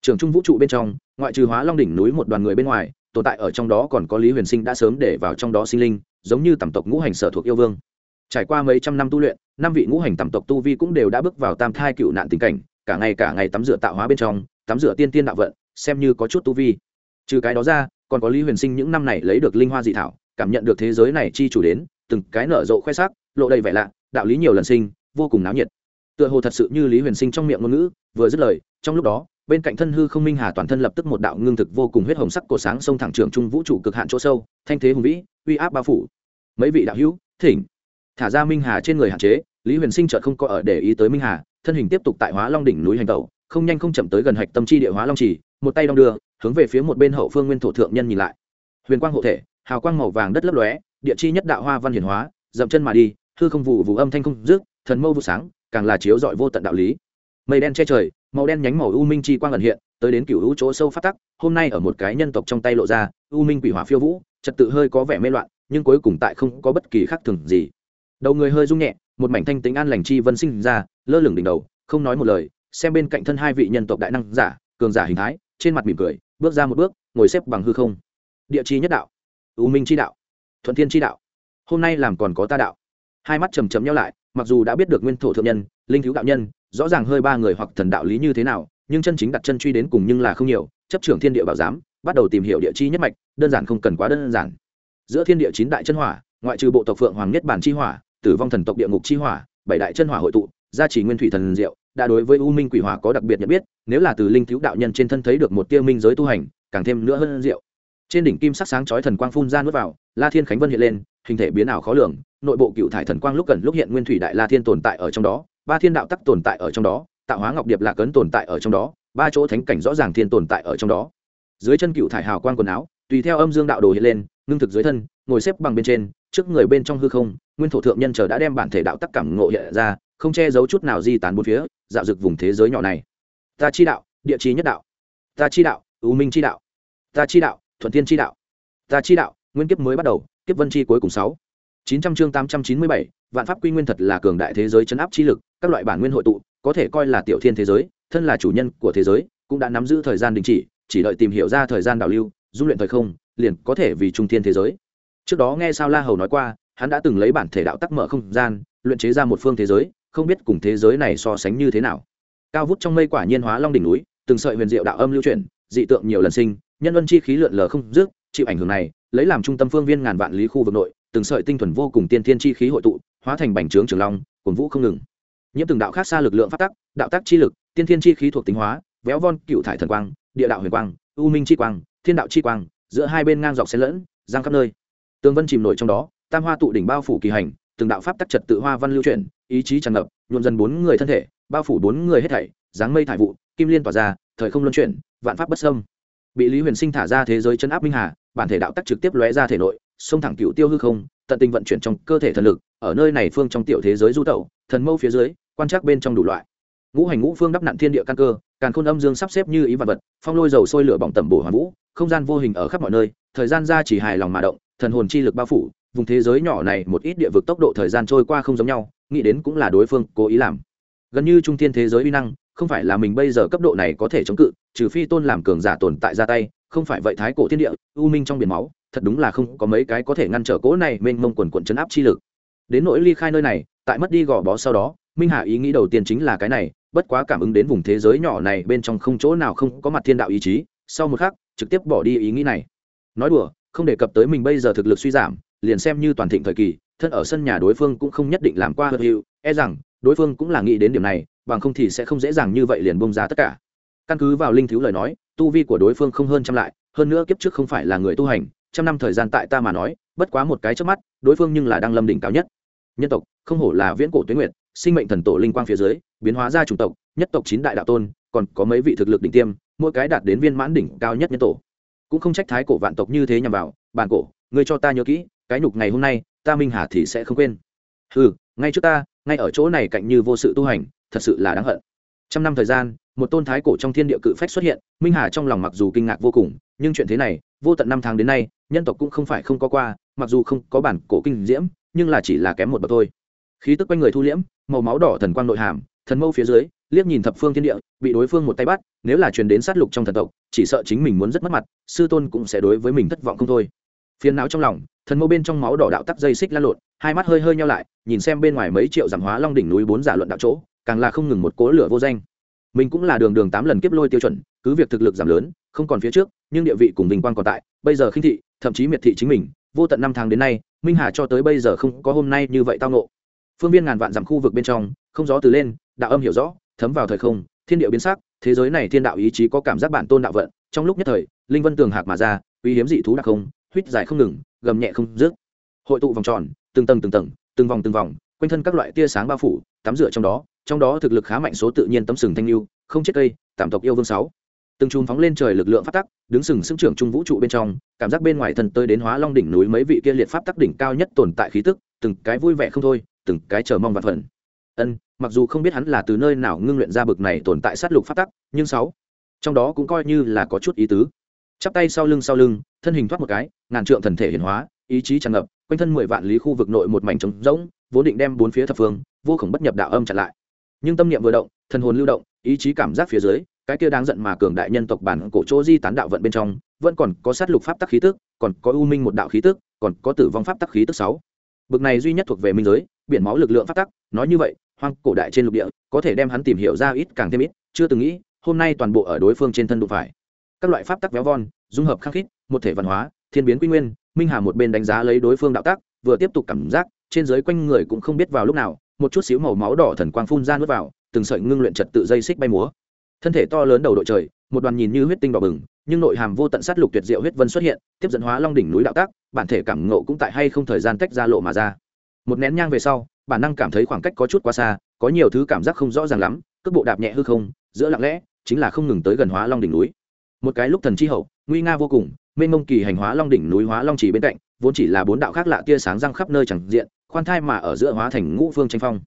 Speaker 1: Trường trung vũ trụ bên trong, ngoại trừ hóa long đỉnh núi một đoàn người bên ngoài, tồn tại ở trong đó còn có lý huyền sinh đã sớm để vào trong đó sinh linh, giống như tẩm tộc ngũ hành sở thuộc yêu vương. Trải qua mấy trăm năm tu luyện năm vị ngũ hành tẩm tộc tu vi cũng đều đã bước vào tam thai cựu nạn tình cảnh, cả ngày cả ngày tắm rửa tạo hóa bên trong, tắm rửa tiên tiên đạo vận, xem như có chút tu vi. Trừ cái đó ra, còn có lý huyền sinh những năm này lấy được linh hoa dị thảo, cảm nhận được thế giới này chi chủ đến, từng cái nở rộ khoe sắc, lộ đầy vẻ lạ, đạo lý nhiều lần sinh, vô cùng náo nhiệt. Tựa hồ thật sự như lý huyền sinh trong miệng ngôn ngữ, vừa dứt lời, trong lúc đó, bên cạnh thân hư không minh hà toàn thân lập tức một đạo ngưng thực vô cùng huyết hồng sắc cổ sáng sông thẳng trường trung vũ trụ cực hạn chỗ sâu, thanh thế hùng vĩ, uy áp bao phủ. Mấy vị đạo hữu, thỉnh thả ra minh hà trên người hạn chế, lý huyền sinh chợt không có ở để ý tới minh hà, thân hình tiếp tục tại hóa long đỉnh núi hành tẩu, không nhanh không chậm tới gần hạch tâm chi địa hóa long trì, một tay đong đưa, hướng về phía một bên hậu phương nguyên thổ thượng nhân nhìn lại. Huyền quang hộ thể, hào quang màu vàng đất lấp lóe, địa chi nhất đạo hoa văn hiển hóa, dậm chân mà đi, hư không vụ vụ âm thanh không rước thần mâu vụ sáng, càng là chiếu dọi vô tận đạo lý. Mây đen che trời, màu đen nhánh màu u minh chi quang ẩn hiện, tới đến cựu hữu chỗ sâu phát tắc, hôm nay ở một cái nhân tộc trong tay lộ ra, u minh quỷ hỏa phiêu vũ, trật tự hơi có vẻ mê loạn, nhưng cuối cùng tại không có bất kỳ khác thường gì đầu người hơi rung nhẹ, một mảnh thanh tính an lành chi vân sinh ra, lơ lửng đỉnh đầu, không nói một lời, xem bên cạnh thân hai vị nhân tộc đại năng giả, cường giả hình thái, trên mặt mỉm cười, bước ra một bước, ngồi xếp bằng hư không. Địa chi nhất đạo, u minh chi đạo, thuận thiên chi đạo. Hôm nay làm còn có ta đạo. Hai mắt chầm chầm nhau lại, mặc dù đã biết được nguyên thổ thượng nhân, linh thiếu đạo nhân, rõ ràng hơi ba người hoặc thần đạo lý như thế nào, nhưng chân chính đặt chân truy đến cùng nhưng là không nhiều, chấp trưởng thiên địa bảo giám, bắt đầu tìm hiểu địa chi nhất mạch, đơn giản không cần quá đơn giản. Giữa thiên địa chín đại chân hỏa, ngoại trừ bộ tộc phượng hoàng nhất bản chi hỏa tử vong thần tộc địa ngục chi hỏa, bảy đại chân hỏa hội tụ, gia trì nguyên thủy thần diệu, đã đối với u minh quỷ hỏa có đặc biệt nhận biết, nếu là từ linh thiếu đạo nhân trên thân thấy được một tiêu minh giới tu hành, càng thêm nữa hơn diệu. Trên đỉnh kim sắc sáng chói thần quang phun ra nuốt vào, la thiên khánh vân hiện lên, hình thể biến ảo khó lường, nội bộ cựu thải thần quang lúc gần lúc hiện nguyên thủy đại la thiên tồn tại ở trong đó, ba thiên đạo tắc tồn tại ở trong đó, tạo hóa ngọc điệp lạc ấn tồn tại ở trong đó, ba chỗ thánh cảnh rõ ràng thiên tồn tại ở trong đó. Dưới chân cựu thải hào quang quần áo tùy theo âm dương đạo đồ hiện lên, ngưng thực dưới thân, ngồi xếp bằng bên trên, trước người bên trong hư không, nguyên thổ thượng nhân chờ đã đem bản thể đạo tắc cảm ngộ hiện ra, không che giấu chút nào di tán bốn phía, dạo dực vùng thế giới nhỏ này. Ta chi đạo, địa chí nhất đạo. Ta chi đạo, ưu minh chi đạo. Ta chi đạo, thuận thiên chi đạo. Ta chi đạo, nguyên kiếp mới bắt đầu, kiếp vân chi cuối cùng sáu. Chín trăm chương tám trăm chín mươi bảy, vạn pháp quy nguyên thật là cường đại thế giới chấn áp chi lực, các loại bản nguyên hội tụ, có thể coi là tiểu thiên thế giới, thân là chủ nhân của thế giới, cũng đã nắm giữ thời gian đình chỉ chỉ đợi tìm hiểu ra thời gian đảo lưu dung luyện thời không, liền có thể vì trung thiên thế giới. Trước đó nghe sao la hầu nói qua, hắn đã từng lấy bản thể đạo tắc mở không gian, luyện chế ra một phương thế giới, không biết cùng thế giới này so sánh như thế nào. Cao vút trong mây quả nhiên hóa long đỉnh núi, từng sợi huyền diệu đạo âm lưu chuyển, dị tượng nhiều lần sinh, nhân luân chi khí lượn lờ không dứt, chịu ảnh hưởng này, lấy làm trung tâm phương viên ngàn vạn lý khu vực nội, từng sợi tinh thuần vô cùng tiên thiên chi khí hội tụ, hóa thành bành trướng trường long cổn vũ không ngừng. Nhiễm từng đạo khác xa lực lượng phát tắc, đạo tác chi lực, tiên thiên chi khí thuộc tính hóa, véo von cựu thải thần quang, địa đạo huyền quang, u minh chi quang thiên đạo chi quang, giữa hai bên ngang dọc xen lẫn, giang khắp nơi. Tương vân chìm nổi trong đó, tam hoa tụ đỉnh bao phủ kỳ hành, từng đạo pháp tắc trật tự hoa văn lưu chuyển, ý chí tràn ngập, nhuộm dần bốn người thân thể, bao phủ bốn người hết thảy, dáng mây thải vụ, kim liên tỏa ra, thời không luân chuyển, vạn pháp bất sâm bị lý huyền sinh thả ra thế giới chân áp minh hà, bản thể đạo tắc trực tiếp lóe ra thể nội xông thẳng cựu tiêu hư không, tận tình vận chuyển trong cơ thể thần lực, ở nơi này phương trong tiểu thế giới du tẩu, thần mâu phía dưới, quan trắc bên trong đủ loại. Ngũ hành ngũ phương đắp nặn thiên địa căn cơ càng khôn âm dương sắp xếp như ý vật vật, phong lôi dầu sôi lửa bỏng tẩm bổ hoàn vũ, không gian vô hình ở khắp mọi nơi, thời gian ra chỉ hài lòng mà động, thần hồn chi lực bao phủ, vùng thế giới nhỏ này một ít địa vực tốc độ thời gian trôi qua không giống nhau, nghĩ đến cũng là đối phương cố ý làm. Gần như trung thiên thế giới uy năng, không phải là mình bây giờ cấp độ này có thể chống cự, trừ phi tôn làm cường giả tồn tại ra tay, không phải vậy thái cổ thiên địa, u minh trong biển máu, thật đúng là không có mấy cái có thể ngăn trở cỗ này mênh mông quần quận chấn áp chi lực. Đến nỗi ly khai nơi này, tại mất đi gò bó sau đó, minh hà ý nghĩ đầu tiên chính là cái này bất quá cảm ứng đến vùng thế giới nhỏ này bên trong không chỗ nào không có mặt thiên đạo ý chí, sau một khắc, trực tiếp bỏ đi ý nghĩ này. Nói đùa, không đề cập tới mình bây giờ thực lực suy giảm, liền xem như toàn thịnh thời kỳ, thân ở sân nhà đối phương cũng không nhất định làm qua hợp hiệu e rằng, đối phương cũng là nghĩ đến điểm này, bằng không thì sẽ không dễ dàng như vậy liền bông ra tất cả. Căn cứ vào linh thiếu lời nói, tu vi của đối phương không hơn trăm lại, hơn nữa kiếp trước không phải là người tu hành, trăm năm thời gian tại ta mà nói, bất quá một cái trước mắt, đối phương nhưng là đang lâm đỉnh cao nhất. Nhân tộc, không hổ là viễn cổ tuyến nguyệt sinh mệnh thần tổ linh quang phía dưới, biến hóa ra chủng tộc, nhất tộc chín đại đạo tôn, còn có mấy vị thực lực đỉnh tiêm, mỗi cái đạt đến viên mãn đỉnh cao nhất nhân tổ. Cũng không trách thái cổ vạn tộc như thế nhằm vào bàn cổ, ngươi cho ta nhớ kỹ, cái nhục ngày hôm nay, ta minh hà thì sẽ không quên. Ừ ngay trước ta, ngay ở chỗ này cạnh như vô sự tu hành, thật sự là đáng hận. Trăm năm thời gian, một tôn thái cổ trong thiên địa cự phách xuất hiện, minh hà trong lòng mặc dù kinh ngạc vô cùng, nhưng chuyện thế này, vô tận năm tháng đến nay, nhân tộc cũng không phải không có qua, mặc dù không có bản cổ kinh diễm, nhưng là chỉ là kém một bậc thôi khí tức quanh người thu liễm, màu máu đỏ thần quang nội hàm, thần mâu phía dưới, liếc nhìn thập phương thiên địa, bị đối phương một tay bắt, nếu là truyền đến sát lục trong thần tộc, chỉ sợ chính mình muốn rất mất mặt, sư tôn cũng sẽ đối với mình thất vọng không thôi phiền não trong lòng, thần mâu bên trong máu đỏ đạo tắc dây xích lan lộn, hai mắt hơi hơi nhau lại, nhìn xem bên ngoài mấy triệu giảm hóa long đỉnh núi bốn giả luận đạo chỗ, càng là không ngừng một cố lửa vô danh mình cũng là đường đường tám lần kiếp lôi tiêu chuẩn, cứ việc thực lực giảm lớn, không còn phía trước, nhưng địa vị cùng bình quan còn tại, bây giờ khinh thị, thậm chí miệt thị chính mình, vô tận năm tháng đến nay, minh hà cho tới bây giờ không có hôm nay như vậy tao ngộ phương viên ngàn vạn dặm khu vực bên trong, không gió từ lên, đạo âm hiểu rõ, thấm vào thời không, thiên địa biến sắc, thế giới này thiên đạo ý chí có cảm giác bản tôn đạo vận, trong lúc nhất thời, linh vân tường hạc mà ra, uy hiếm dị thú đặc không huýt dài không ngừng, gầm nhẹ không dứt. Hội tụ vòng tròn, từng tầng từng tầng, từng vòng từng vòng, quanh thân các loại tia sáng bao phủ, tắm rửa trong đó trong đó thực lực khá mạnh số tự nhiên tấm sừng thanh lưu không chết cây, tạm tộc yêu vương sáu. Từng chùm phóng lên trời lực lượng phát tắc, đứng sừng sững trưởng trung vũ trụ bên trong, cảm giác bên ngoài thần tơi đến hóa long đỉnh núi mấy vị kia liệt pháp tắc đỉnh cao nhất tồn tại khí tức, từng cái vui vẻ không thôi từng cái chờ mong vạn phần. Ân, mặc dù không biết hắn là từ nơi nào ngưng luyện ra bực này tồn tại sát lục phát tắc, nhưng sáu, trong đó cũng coi như là có chút ý tứ. Chắp tay sau lưng sau lưng, thân hình thoát một cái, ngàn trượng thần thể hiển hóa, ý chí tràn ngập, quanh thân mười vạn lý khu vực nội một mảnh trống rỗng, vốn định đem bốn phía thập phương, vô khổng bất nhập đạo âm chặn lại. Nhưng tâm niệm vừa động, thần hồn lưu động, ý chí cảm giác phía dưới, cái kia đáng giận mà cường đại nhân tộc bản cổ chỗ di tán đạo vận bên trong, vẫn còn có sát lục pháp tắc khí tức, còn có u minh một đạo khí tức, còn có tử vong pháp tắc khí tức sáu. Bực này duy nhất thuộc về minh giới biển máu lực lượng pháp tắc, nói như vậy, hoang cổ đại trên lục địa, có thể đem hắn tìm hiểu ra ít càng thêm ít, chưa từng nghĩ, hôm nay toàn bộ ở đối phương trên thân đụng phải. Các loại pháp tắc véo von, dung hợp khắc khít, một thể văn hóa, thiên biến quy nguyên, minh hà một bên đánh giá lấy đối phương đạo tác vừa tiếp tục cảm giác, trên dưới quanh người cũng không biết vào lúc nào, một chút xíu màu máu đỏ thần quang phun ra nuốt vào, từng sợi ngưng luyện trật tự dây xích bay múa. Thân thể to lớn đầu đội trời, một đoàn nhìn như huyết tinh đỏ bừng, nhưng nội hàm vô tận sát lục tuyệt diệu huyết vân xuất hiện, tiếp dẫn hóa long đỉnh núi đạo tác bản thể cảm ngộ cũng tại hay không thời gian tách ra lộ mà ra một nén nhang về sau, bản năng cảm thấy khoảng cách có chút quá xa, có nhiều thứ cảm giác không rõ ràng lắm, cước bộ đạp nhẹ hư không, giữa lặng lẽ, chính là không ngừng tới gần hóa long đỉnh núi. Một cái lúc thần chi hậu, nguy nga vô cùng, mênh mông kỳ hành hóa long đỉnh núi hóa long chỉ bên cạnh, vốn chỉ là bốn đạo khác lạ tia sáng răng khắp nơi chẳng diện, khoan thai mà ở giữa hóa thành ngũ phương tranh phong.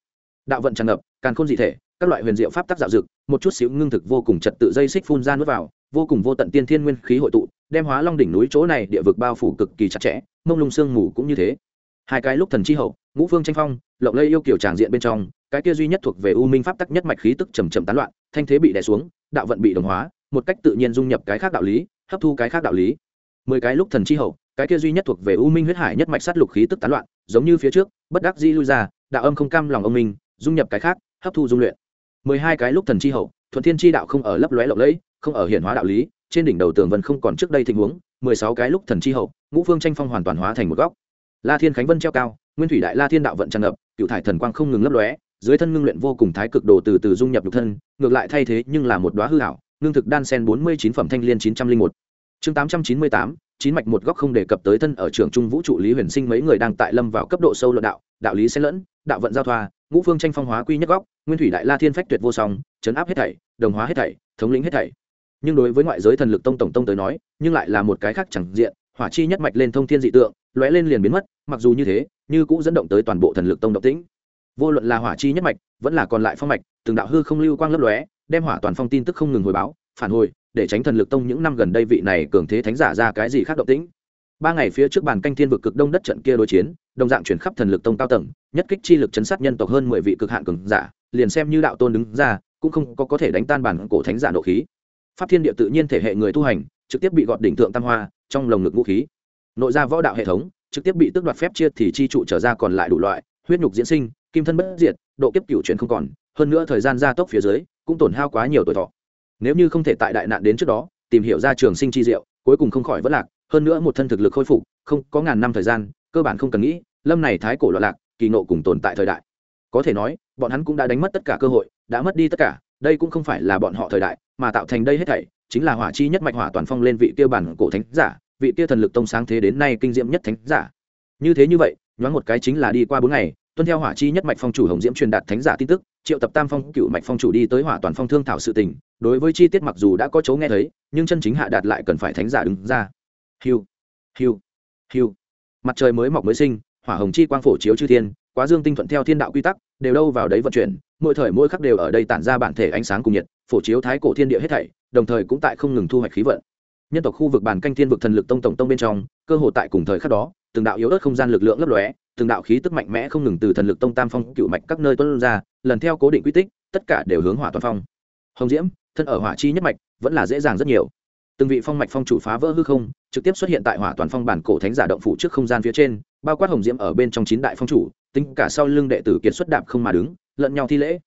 Speaker 1: Đạo vận tràn ngập càng khôn dị thể, các loại huyền diệu pháp tác dạo dực một chút xíu ngưng thực vô cùng trật tự dây xích phun ra nuốt vào, vô cùng vô tận tiên thiên nguyên khí hội tụ, đem hóa long đỉnh núi chỗ này địa vực bao phủ cực kỳ chặt chẽ, mông lung sương mù cũng như thế hai cái lúc thần chi hậu, ngũ phương tranh phong, lộng lây yêu kiểu tràng diện bên trong, cái kia duy nhất thuộc về u minh pháp tắc nhất mạch khí tức trầm trầm tán loạn, thanh thế bị đè xuống, đạo vận bị đồng hóa, một cách tự nhiên dung nhập cái khác đạo lý, hấp thu cái khác đạo lý. Mười cái lúc thần chi hậu, cái kia duy nhất thuộc về u minh huyết hải nhất mạch sát lục khí tức tán loạn, giống như phía trước, bất đắc di lui ra, đạo âm không cam lòng ông minh, dung nhập cái khác, hấp thu dung luyện. Mười hai cái lúc thần chi hậu, thuận thiên chi đạo không ở lấp lóe lộng lẫy, không ở hiển hóa đạo lý, trên đỉnh đầu tường vân không còn trước đây tình huống, mười sáu cái lúc thần chi hậu, ngũ phương tranh phong hoàn toàn hóa thành một góc la thiên khánh vân treo cao, nguyên thủy đại la thiên đạo vận tràn ngập cựu thải thần quang không ngừng lấp lóe, dưới thân ngưng luyện vô cùng thái cực đồ từ từ dung nhập nhục thân, ngược lại thay thế nhưng là một đoá hư hảo ngưng thực đan sen bốn mươi chín phẩm thanh liên chín trăm linh một. Chương tám trăm chín mươi tám, chín mạch một góc không đề cập tới thân ở trường trung vũ trụ lý huyền sinh mấy người đang tại lâm vào cấp độ sâu luận đạo đạo lý xen lẫn, đạo vận giao thoa, ngũ phương tranh phong hóa quy nhất góc, nguyên thủy đại la thiên phách tuyệt vô song, chấn áp hết thảy, đồng hóa hết thảy, thống lĩnh hết thảy. Nhưng đối với ngoại giới thần lực tông tổng tông tới nói, nhưng lại là một cái khác chẳng diện, hỏa chi nhất mạch lên thông thiên dị tượng lóe lên liền biến mất, mặc dù như thế, như cũng dẫn động tới toàn bộ thần lực tông động tĩnh. Vô luận là hỏa chi nhất mạch, vẫn là còn lại phong mạch, từng đạo hư không lưu quang lấp lóe, đem hỏa toàn phong tin tức không ngừng hồi báo, phản hồi, để tránh thần lực tông những năm gần đây vị này cường thế thánh giả ra cái gì khác động tĩnh. Ba ngày phía trước bàn canh thiên vực cực đông đất trận kia đối chiến, đồng dạng chuyển khắp thần lực tông cao tầng, nhất kích chi lực chấn sát nhân tộc hơn mười vị cực hạn cường giả, liền xem như đạo tôn đứng ra, cũng không có có thể đánh tan bản cổ thánh giả nộ khí. Pháp thiên địa tự nhiên thể hệ người tu hành, trực tiếp bị gọt đỉnh tượng tam hoa, trong lồng ngực vũ khí nội ra võ đạo hệ thống, trực tiếp bị tước đoạt phép chia thì chi trụ trở ra còn lại đủ loại, huyết nhục diễn sinh, kim thân bất diệt, độ kiếp cựu chuyển không còn, hơn nữa thời gian gia tốc phía dưới, cũng tổn hao quá nhiều tuổi thọ. Nếu như không thể tại đại nạn đến trước đó, tìm hiểu ra trường sinh chi diệu, cuối cùng không khỏi vất lạc, hơn nữa một thân thực lực khôi phục, không, có ngàn năm thời gian, cơ bản không cần nghĩ, lâm này thái cổ loạn lạc, kỳ nộ cùng tồn tại thời đại. Có thể nói, bọn hắn cũng đã đánh mất tất cả cơ hội, đã mất đi tất cả, đây cũng không phải là bọn họ thời đại, mà tạo thành đây hết thảy, chính là hỏa chi nhất mạch hỏa toàn phong lên vị tiêu bản cổ thánh giả vị kia thần lực tông sáng thế đến nay kinh diệm nhất thánh giả. Như thế như vậy, nhoáng một cái chính là đi qua bốn ngày, tuân theo hỏa chi nhất mạch phong chủ hồng diễm truyền đạt thánh giả tin tức, triệu tập tam phong cựu mạch phong chủ đi tới hỏa toàn phong thương thảo sự tình, đối với chi tiết mặc dù đã có chỗ nghe thấy, nhưng chân chính hạ đạt lại cần phải thánh giả đứng ra. Hiu hiu hiu. Mặt trời mới mọc mới sinh, hỏa hồng chi quang phổ chiếu chư thiên, quá dương tinh thuận theo thiên đạo quy tắc, đều đâu vào đấy vận chuyển, mỗi thời mỗi khắc đều ở đây tản ra bản thể ánh sáng cùng nhiệt, phổ chiếu thái cổ thiên địa hết thảy, đồng thời cũng tại không ngừng thu hoạch khí vận nhân tộc khu vực bản canh thiên vực thần lực tông tổng tông bên trong, cơ hội tại cùng thời khắc đó, từng đạo yếu ớt không gian lực lượng lấp lóe, từng đạo khí tức mạnh mẽ không ngừng từ thần lực tông tam phong cựu mạch các nơi tuân ra, lần theo cố định quy tích, tất cả đều hướng hỏa toàn phong. Hồng diễm, thân ở hỏa chi nhất mạch, vẫn là dễ dàng rất nhiều. Từng vị phong mạch phong chủ phá vỡ hư không, trực tiếp xuất hiện tại hỏa toàn phong bản cổ thánh giả động phủ trước không gian phía trên, bao quát hồng diễm ở bên trong chín đại phong chủ, tính cả sau lưng đệ tử kiệt xuất đạp không mà đứng, lẫn nhau thi lễ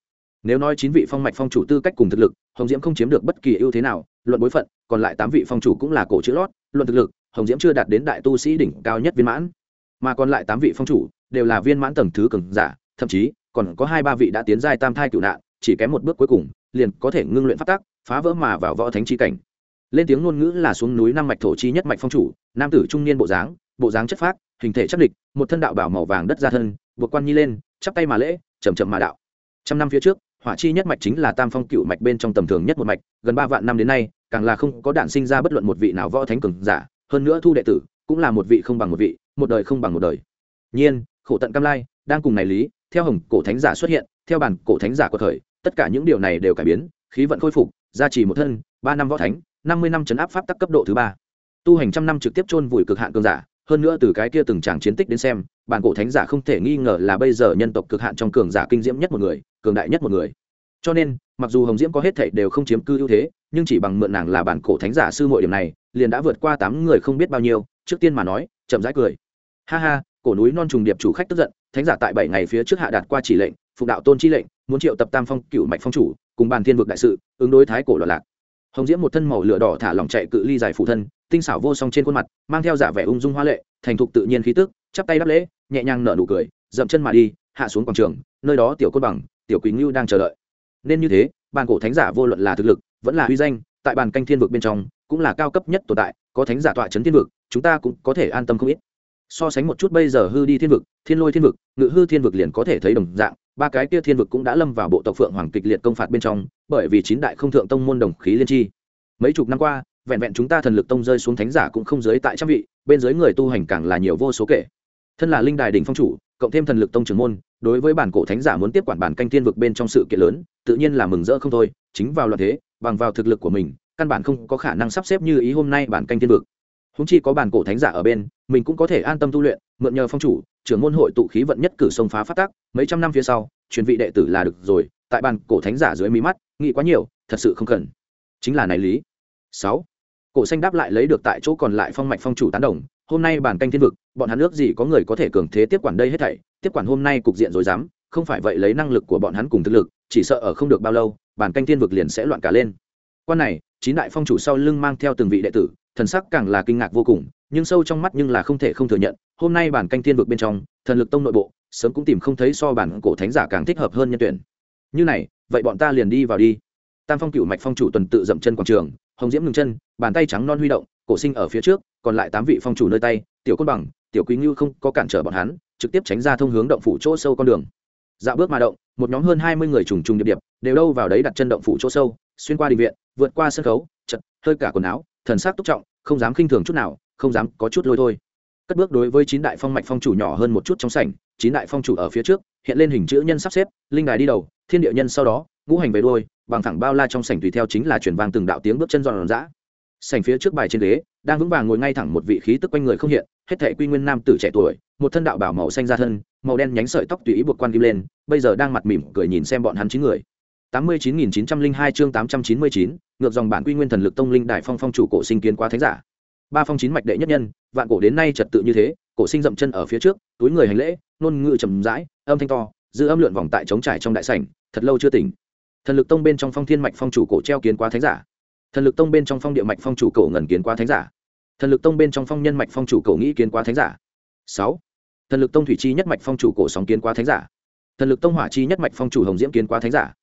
Speaker 1: nếu nói chín vị phong mạch phong chủ tư cách cùng thực lực, hồng diễm không chiếm được bất kỳ ưu thế nào, luận bối phận, còn lại tám vị phong chủ cũng là cổ chữ lót, luận thực lực, hồng diễm chưa đạt đến đại tu sĩ đỉnh cao nhất viên mãn. Mà còn lại tám vị phong chủ đều là viên mãn tầng thứ cường giả, thậm chí còn có hai ba vị đã tiến giai tam thai cựu nạn, chỉ kém một bước cuối cùng, liền có thể ngưng luyện phát tác phá vỡ mà vào võ thánh chi cảnh. Lên tiếng ngôn ngữ là xuống núi năm mạch thổ chi nhất mạch phong chủ, nam tử trung niên bộ dáng bộ dáng chất phác, hình thể chắc địch, một thân đạo bảo màu vàng đất ra thân, buộc quan nhi lên, chắp tay mà lễ chầm chậm mà đạo. Trăm năm phía trước hỏa chi nhất mạch chính là tam phong cựu mạch bên trong tầm thường nhất một mạch, gần ba vạn năm đến nay, càng là không có đạn sinh ra bất luận một vị nào võ thánh cường giả, hơn nữa thu đệ tử cũng là một vị không bằng một vị, một đời không bằng một đời. Nhiên, khổ tận cam lai đang cùng này lý, theo hồng cổ thánh giả xuất hiện, theo bản cổ thánh giả của thời, tất cả những điều này đều cải biến, khí vận khôi phục, gia trì một thân, ba năm võ thánh, năm mươi năm chấn áp pháp tắc cấp độ thứ ba. Tu hành trăm năm trực tiếp chôn vùi cực hạn cường giả hơn nữa từ cái kia từng tràng chiến tích đến xem, bản cổ thánh giả không thể nghi ngờ là bây giờ nhân tộc cực hạn trong cường giả kinh diễm nhất một người, cường đại nhất một người. Cho nên, mặc dù hồng diễm có hết thảy đều không chiếm cư ưu thế, nhưng chỉ bằng mượn nàng là bản cổ thánh giả sư muội điểm này, liền đã vượt qua tám người không biết bao nhiêu, trước tiên mà nói, chậm rãi cười. Ha ha, cổ núi non trùng điệp chủ khách tức giận, thánh giả tại bảy ngày phía trước hạ đạt qua chỉ lệnh phục đạo tôn chi lệnh, muốn triệu tập tam phong cựu mạch phong chủ, cùng bàn thiên vực đại sự, ứng đối thái cổ loạn lạc. Hồng diễm một thân màu lửa đỏ thả lỏng chạy cự ly dài phụ thân tinh xảo vô song trên khuôn mặt, mang theo giả vẻ ung dung hoa lệ, thành thục tự nhiên khí tức, chắp tay đáp lễ, nhẹ nhàng nở nụ cười, dậm chân mà đi, hạ xuống quảng trường, nơi đó tiểu côn bằng, tiểu quý ngưu đang chờ đợi. Nên như thế, bàn cổ thánh giả vô luận là thực lực, vẫn là uy danh, tại bàn canh thiên vực bên trong, cũng là cao cấp nhất tồn tại, có thánh giả tọa chấn thiên vực, chúng ta cũng có thể an tâm không ít. So sánh một chút bây giờ hư đi thiên vực, thiên lôi thiên vực, ngự hư thiên vực liền có thể thấy đồng dạng, ba cái kia thiên vực cũng đã lâm vào bộ tộc phượng hoàng kịch liệt công phạt bên trong, bởi vì chín đại không thượng tông môn đồng khí liên tri. Mấy chục năm qua vẹn vẹn chúng ta thần lực tông rơi xuống thánh giả cũng không giới tại trăm vị, bên dưới người tu hành càng là nhiều vô số kể. Thân là linh đài đỉnh phong chủ, cộng thêm thần lực tông trưởng môn, đối với bản cổ thánh giả muốn tiếp quản bản canh thiên vực bên trong sự kiện lớn, tự nhiên là mừng rỡ không thôi, chính vào loạn thế, bằng vào thực lực của mình, căn bản không có khả năng sắp xếp như ý hôm nay bản canh thiên vực. Húng chi có bản cổ thánh giả ở bên, mình cũng có thể an tâm tu luyện, mượn nhờ phong chủ, trưởng môn hội tụ khí vận nhất cử sông phá phát tác mấy trăm năm phía sau, truyền vị đệ tử là được rồi, tại bản cổ thánh giả dưới mí mắt, nghĩ quá nhiều, thật sự không cần. Chính là này lý. Sáu cổ xanh đáp lại lấy được tại chỗ còn lại phong mạch phong chủ tán đồng, hôm nay bản canh thiên vực, bọn hắn ước gì có người có thể cường thế tiếp quản đây hết thảy, tiếp quản hôm nay cục diện rồi dám không phải vậy lấy năng lực của bọn hắn cùng thực lực, chỉ sợ ở không được bao lâu, bản canh thiên vực liền sẽ loạn cả lên. Quan này, chín đại phong chủ sau lưng mang theo từng vị đệ tử, thần sắc càng là kinh ngạc vô cùng, nhưng sâu trong mắt nhưng là không thể không thừa nhận, hôm nay bản canh thiên vực bên trong, thần lực tông nội bộ, sớm cũng tìm không thấy so bản cổ thánh giả càng thích hợp hơn nhân tuyển. Như này, vậy bọn ta liền đi vào đi. Tam phong cựu mạch phong chủ tuần tự dậm chân quảng trường hồng diễm ngừng chân, bàn tay trắng non huy động, cổ sinh ở phía trước, còn lại tám vị phong chủ nơi tay, tiểu côn bằng, tiểu quý ngưu không có cản trở bọn hắn, trực tiếp tránh ra thông hướng động phủ chỗ sâu con đường. Dạo bước mà động, một nhóm hơn hai mươi người trùng trùng điệp điệp, đều đâu vào đấy đặt chân động phủ chỗ sâu, xuyên qua đình viện, vượt qua sân khấu, chật, hơi cả quần áo, thần sắc túc trọng, không dám khinh thường chút nào, không dám có chút lôi thôi. Cất bước đối với chín đại phong mạch phong chủ nhỏ hơn một chút trong sảnh, chín đại phong chủ ở phía trước, hiện lên hình chữ nhân sắp xếp, linh đài đi đầu, thiên địa nhân sau đó, ngũ hành về đôi bằng thẳng bao la trong sảnh tùy theo chính là chuyển vang từng đạo tiếng bước chân giòn giã. Sảnh phía trước bài trên ghế, đang vững vàng ngồi ngay thẳng một vị khí tức quanh người không hiện, hết thệ quy nguyên nam tử trẻ tuổi, một thân đạo bảo màu xanh ra thân, màu đen nhánh sợi tóc tùy ý buộc quan kim lên, bây giờ đang mặt mỉm cười nhìn xem bọn hắn chín người. tám mươi chín nghìn chín trăm linh hai chương tám trăm chín mươi chín, ngược dòng bản quy nguyên thần lực tông linh đại phong phong chủ cổ sinh kiến quá thánh giả. Ba phong chín mạch đệ nhất nhân, vạn cổ đến nay trật tự như thế, cổ sinh dậm chân ở phía trước, túi người hành lễ nôn ngự trầm rãi, âm thanh to, dư âm lượn vòng tại trống trải trong đại sảnh, thật lâu chưa tỉnh thần lực tông bên trong phong thiên mạch phong chủ cổ treo kiến quá thánh giả. Thần lực tông bên trong phong địa mạch phong chủ cổ ngần kiến quá thánh giả. Thần lực tông bên trong phong nhân mạch phong chủ cổ nghĩ kiến quá thánh giả. Sáu. Thần lực tông thủy chi nhất mạch phong chủ cổ sóng kiến quá thánh giả. Thần lực tông hỏa chi nhất mạch phong chủ hồng diễm kiến quá thánh giả.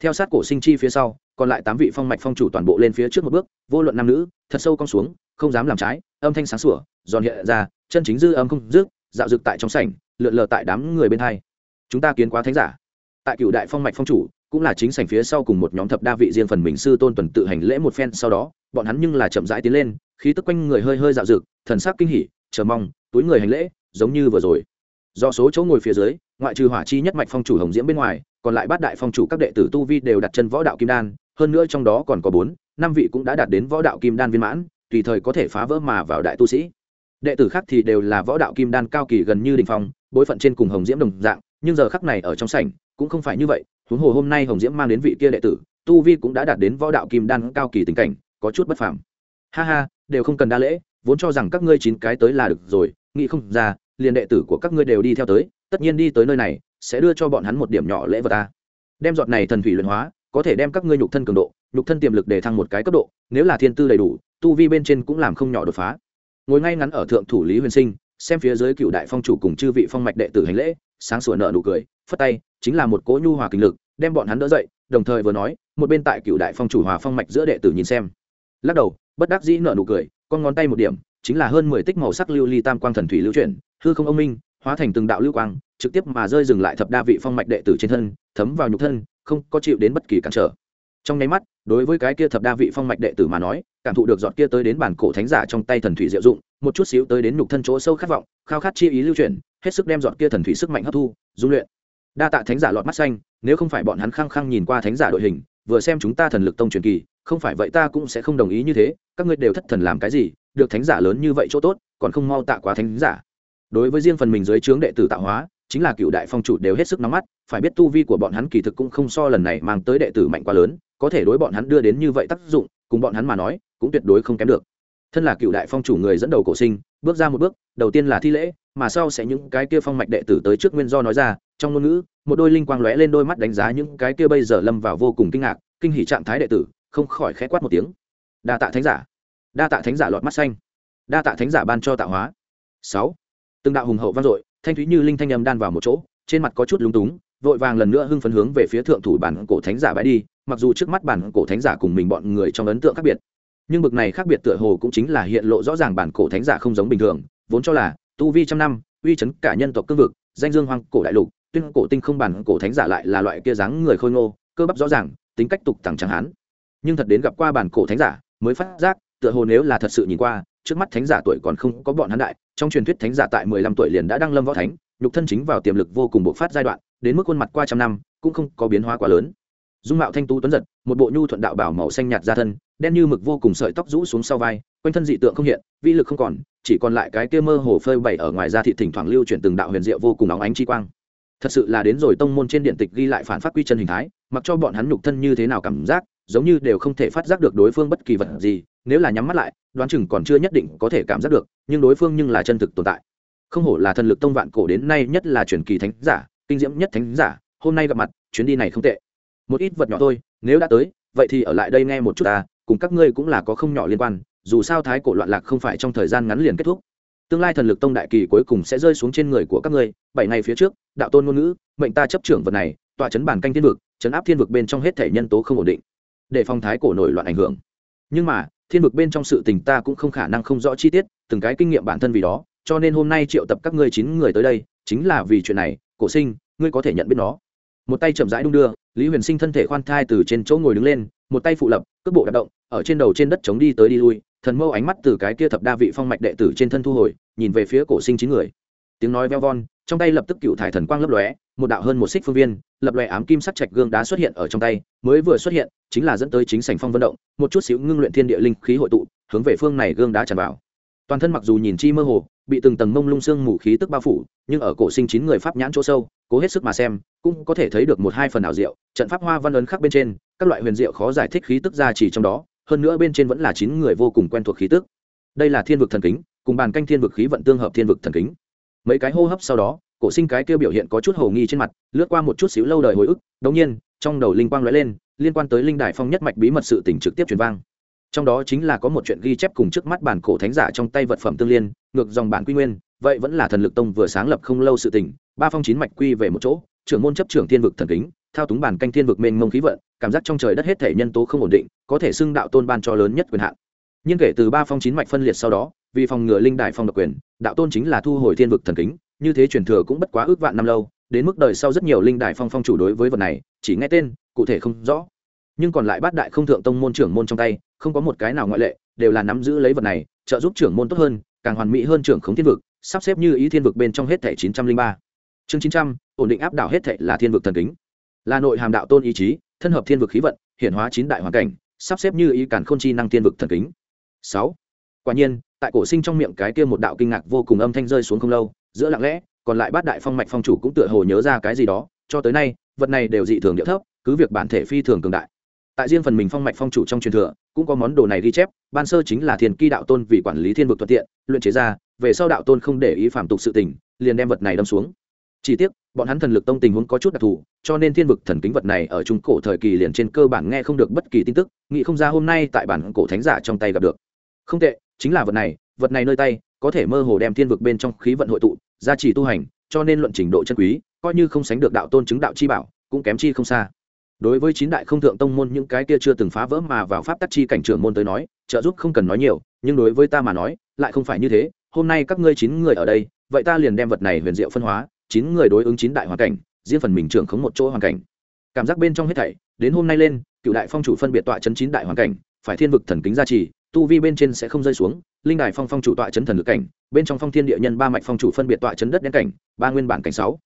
Speaker 1: Theo sát cổ sinh chi phía sau, còn lại tám vị phong mạch phong chủ toàn bộ lên phía trước một bước, vô luận nam nữ, thật sâu cong xuống, không dám làm trái, âm thanh sáng sủa, giòn hiện ra, chân chính dư âm không dứt, dạo dực tại trong sảnh, lượn lờ tại đám người bên hai. Chúng ta kiến quá thánh giả. Tại cựu đại phong mạch phong chủ cũng là chính sảnh phía sau cùng một nhóm thập đa vị riêng phần mình sư tôn tuần tự hành lễ một phen sau đó, bọn hắn nhưng là chậm rãi tiến lên, khí tức quanh người hơi hơi dạo dực, thần sắc kinh hỉ, chờ mong, túi người hành lễ, giống như vừa rồi. Do số chỗ ngồi phía dưới, ngoại trừ hỏa chi nhất mạch phong chủ hồng diễm bên ngoài, còn lại bát đại phong chủ các đệ tử tu vi đều đặt chân võ đạo kim đan, hơn nữa trong đó còn có bốn, năm vị cũng đã đạt đến võ đạo kim đan viên mãn, tùy thời có thể phá vỡ mà vào đại tu sĩ. Đệ tử khác thì đều là võ đạo kim đan cao kỳ gần như đỉnh phong, bối phận trên cùng hồng diễm đồng dạng, nhưng giờ khắc này ở trong sảnh, cũng không phải như vậy huống hồ hôm nay hồng diễm mang đến vị kia đệ tử, tu vi cũng đã đạt đến võ đạo kim đan cao kỳ tình cảnh, có chút bất phàm. Ha ha, đều không cần đa lễ, vốn cho rằng các ngươi chín cái tới là được rồi, nghĩ không ra, liền đệ tử của các ngươi đều đi theo tới, tất nhiên đi tới nơi này, sẽ đưa cho bọn hắn một điểm nhỏ lễ vật ta. Đem giọt này thần thủy luyện hóa, có thể đem các ngươi nhục thân cường độ, nhục thân tiềm lực để thăng một cái cấp độ, nếu là thiên tư đầy đủ, tu vi bên trên cũng làm không nhỏ đột phá. Ngồi ngay ngắn ở thượng thủ lý huyền sinh, xem phía dưới cựu đại phong chủ cùng chư vị phong mạch đệ tử hành lễ, sáng sủa nợ nụ cười, phất tay chính là một cỗ nhu hòa kinh lực, đem bọn hắn đỡ dậy, đồng thời vừa nói, một bên tại cựu đại phong chủ hòa phong mạch giữa đệ tử nhìn xem. Lắc đầu, bất đắc dĩ nợ nụ cười, con ngón tay một điểm, chính là hơn mười tích màu sắc lưu ly tam quang thần thủy lưu chuyển, hư không ông minh, hóa thành từng đạo lưu quang, trực tiếp mà rơi dừng lại thập đa vị phong mạch đệ tử trên thân, thấm vào nhục thân, không có chịu đến bất kỳ cản trở. Trong nháy mắt, đối với cái kia thập đa vị phong mạch đệ tử mà nói, cảm thụ được giọt kia tới đến bản cổ thánh giả trong tay thần thủy diệu dụng, một chút xíu tới đến nhục thân chỗ sâu khát vọng, khao khát chi ý lưu chuyển, hết sức đem giọt kia thần thủy sức mạnh hấp thu, dung luyện đa tạ thánh giả lọt mắt xanh, nếu không phải bọn hắn khăng khăng nhìn qua thánh giả đội hình, vừa xem chúng ta thần lực tông truyền kỳ, không phải vậy ta cũng sẽ không đồng ý như thế, các ngươi đều thất thần làm cái gì, được thánh giả lớn như vậy chỗ tốt, còn không mau tạ quá thánh giả. Đối với riêng phần mình dưới trướng đệ tử tạo hóa, chính là cựu đại phong chủ đều hết sức nóng mắt, phải biết tu vi của bọn hắn kỳ thực cũng không so lần này mang tới đệ tử mạnh quá lớn, có thể đối bọn hắn đưa đến như vậy tác dụng, cùng bọn hắn mà nói, cũng tuyệt đối không kém được. Thân là cựu đại phong chủ người dẫn đầu cổ sinh, bước ra một bước, đầu tiên là thi lễ mà sau sẽ những cái kia phong mạch đệ tử tới trước nguyên do nói ra, trong ngôn ngữ, một đôi linh quang lóe lên đôi mắt đánh giá những cái kia bây giờ lâm vào vô cùng kinh ngạc, kinh hỉ trạng thái đệ tử, không khỏi khẽ quát một tiếng. Đa tạ thánh giả. Đa tạ thánh giả lọt mắt xanh. Đa tạ thánh giả ban cho tạo hóa. Sáu. Từng đạo hùng hậu vang dội, thanh thúy như linh thanh âm đan vào một chỗ, trên mặt có chút lúng túng, vội vàng lần nữa hưng phấn hướng về phía thượng thủ bản cổ thánh giả bãi đi, mặc dù trước mắt bản cổ thánh giả cùng mình bọn người trong ấn tượng khác biệt, nhưng bực này khác biệt tựa hồ cũng chính là hiện lộ rõ ràng bản cổ thánh giả không giống bình thường, vốn cho là tu vi trăm năm, uy chấn cả nhân tộc cương vực, danh dương hoang cổ đại lục, tuyên cổ tinh không bản cổ thánh giả lại là loại kia dáng người khôi ngô, cơ bắp rõ ràng, tính cách tục tằng chẳng hán. Nhưng thật đến gặp qua bản cổ thánh giả, mới phát giác, tựa hồ nếu là thật sự nhìn qua, trước mắt thánh giả tuổi còn không có bọn hắn đại, trong truyền thuyết thánh giả tại mười lăm tuổi liền đã đăng lâm võ thánh, nhục thân chính vào tiềm lực vô cùng bộc phát giai đoạn, đến mức khuôn mặt qua trăm năm, cũng không có biến hóa quá lớn. Dung mạo thanh tú tuấn giật, một bộ nhu thuận đạo bảo màu xanh nhạt ra thân, đen như mực vô cùng sợi tóc rũ xuống sau vai, quanh thân dị tượng không hiện, vi lực không còn chỉ còn lại cái kia mơ hồ phơi bày ở ngoài ra thị thỉnh thoảng lưu chuyển từng đạo huyền diệu vô cùng óng ánh chi quang. Thật sự là đến rồi tông môn trên điện tịch ghi lại phản phát quy chân hình thái, mặc cho bọn hắn nhục thân như thế nào cảm giác, giống như đều không thể phát giác được đối phương bất kỳ vật gì, nếu là nhắm mắt lại, đoán chừng còn chưa nhất định có thể cảm giác được, nhưng đối phương nhưng là chân thực tồn tại. Không hổ là thần lực tông vạn cổ đến nay nhất là truyền kỳ thánh giả, kinh diễm nhất thánh giả, hôm nay gặp mặt, chuyến đi này không tệ. Một ít vật nhỏ thôi, nếu đã tới, vậy thì ở lại đây nghe một chút ta, cùng các ngươi cũng là có không nhỏ liên quan dù sao thái cổ loạn lạc không phải trong thời gian ngắn liền kết thúc. Tương lai thần lực tông đại kỳ cuối cùng sẽ rơi xuống trên người của các ngươi, bảy ngày phía trước, đạo tôn ngôn ngữ, mệnh ta chấp trưởng vật này, tọa chấn bản canh thiên vực, chấn áp thiên vực bên trong hết thể nhân tố không ổn định, để phong thái cổ nổi loạn ảnh hưởng. Nhưng mà, thiên vực bên trong sự tình ta cũng không khả năng không rõ chi tiết, từng cái kinh nghiệm bản thân vì đó, cho nên hôm nay triệu tập các ngươi chín người tới đây, chính là vì chuyện này, cổ sinh, ngươi có thể nhận biết nó. Một tay chậm rãi đung đưa, lý huyền sinh thân thể khoan thai từ trên chỗ ngồi đứng lên, một tay phụ lập, cước bộ đạp động, ở trên đầu trên đất chống đi tới đi lui thần mâu ánh mắt từ cái kia thập đa vị phong mạch đệ tử trên thân thu hồi, nhìn về phía cổ sinh chín người. Tiếng nói veo von, trong tay lập tức cựu thải thần quang lấp lóe, một đạo hơn một xích phương viên, lập lòe ám kim sắc trạch gương đá xuất hiện ở trong tay, mới vừa xuất hiện, chính là dẫn tới chính sảnh phong vận động, một chút xíu ngưng luyện thiên địa linh khí hội tụ, hướng về phương này gương đá tràn vào. Toàn thân mặc dù nhìn chi mơ hồ, bị từng tầng mông lung xương mù khí tức bao phủ, nhưng ở cổ sinh chín người pháp nhãn chỗ sâu, cố hết sức mà xem, cũng có thể thấy được một hai phần ảo diệu, trận pháp hoa văn ấn khắc bên trên, các loại huyền diệu khó giải thích khí tức ra chỉ trong đó hơn nữa bên trên vẫn là chín người vô cùng quen thuộc khí tức. Đây là thiên vực thần kính, cùng bàn canh thiên vực khí vận tương hợp thiên vực thần kính. Mấy cái hô hấp sau đó, cổ sinh cái kia biểu hiện có chút hồ nghi trên mặt, lướt qua một chút xíu lâu đời hồi ức, đống nhiên, trong đầu linh quang lóe lên, liên quan tới linh đài phong nhất mạch bí mật sự tình trực tiếp truyền vang. Trong đó chính là có một chuyện ghi chép cùng trước mắt bản cổ thánh giả trong tay vật phẩm tương liên, ngược dòng bản quy nguyên, vậy vẫn là thần lực tông vừa sáng lập không lâu sự tình, ba phong chín mạch quy về một chỗ, trưởng môn chấp trưởng thiên vực thần kính thao túng bản canh thiên vực mênh mông khí vận, cảm giác trong trời đất hết thể nhân tố không ổn định, có thể xưng đạo tôn ban cho lớn nhất quyền hạn. Nhưng kể từ ba phong chín mạch phân liệt sau đó, vì phòng ngừa linh đài phong độc quyền, đạo tôn chính là thu hồi thiên vực thần kính, như thế truyền thừa cũng bất quá ước vạn năm lâu, đến mức đời sau rất nhiều linh đài phong phong chủ đối với vật này, chỉ nghe tên, cụ thể không rõ. Nhưng còn lại bát đại không thượng tông môn trưởng môn trong tay, không có một cái nào ngoại lệ, đều là nắm giữ lấy vật này, trợ giúp trưởng môn tốt hơn, càng hoàn mỹ hơn trưởng khống thiên vực, sắp xếp như ý thiên vực bên trong hết thẻ chín trăm linh ba. Chương chín trăm, ổn định áp đảo hết thẻ là thiên vực thần kính là nội hàm đạo tôn ý chí, thân hợp thiên vực khí vận, hiển hóa chín đại hoàn cảnh, sắp xếp như ý cản khôn chi năng thiên vực thần kính. Sáu. Quả nhiên, tại cổ sinh trong miệng cái kia một đạo kinh ngạc vô cùng âm thanh rơi xuống không lâu, giữa lặng lẽ, còn lại bát đại phong mạch phong chủ cũng tựa hồ nhớ ra cái gì đó, cho tới nay, vật này đều dị thường địa thấp, cứ việc bản thể phi thường cường đại. Tại riêng phần mình phong mạch phong chủ trong truyền thừa, cũng có món đồ này ghi chép, ban sơ chính là thiền kỳ đạo tôn vì quản lý thiên vực thuận tiện, luyện chế ra, về sau đạo tôn không để ý phạm tục sự tình, liền đem vật này đâm xuống chỉ tiếc, bọn hắn thần lực tông tình huống có chút đặc thù, cho nên thiên vực thần kính vật này ở trung cổ thời kỳ liền trên cơ bản nghe không được bất kỳ tin tức, nghĩ không ra hôm nay tại bản cổ thánh giả trong tay gặp được. Không tệ, chính là vật này vật này nơi tay, có thể mơ hồ đem thiên vực bên trong khí vận hội tụ, gia trì tu hành, cho nên luận trình độ chân quý, coi như không sánh được đạo tôn chứng đạo chi bảo, cũng kém chi không xa. Đối với chín đại không thượng tông môn những cái kia chưa từng phá vỡ mà vào pháp tắc chi cảnh trưởng môn tới nói, trợ giúp không cần nói nhiều, nhưng đối với ta mà nói, lại không phải như thế. Hôm nay các ngươi chín người ở đây, vậy ta liền đem vật này huyền diệu phân hóa chín người đối ứng chín đại hoàn cảnh, riêng phần mình trưởng khống một chỗ hoàn cảnh. Cảm giác bên trong hết thảy, đến hôm nay lên, cựu đại phong chủ phân biệt tọa chấn chín đại hoàn cảnh, phải thiên vực thần kính gia trì, tu vi bên trên sẽ không rơi xuống, linh đài phong phong chủ tọa chấn thần lực cảnh, bên trong phong thiên địa nhân ba mạch phong chủ phân biệt tọa chấn đất đen cảnh, ba nguyên bản cảnh sáu.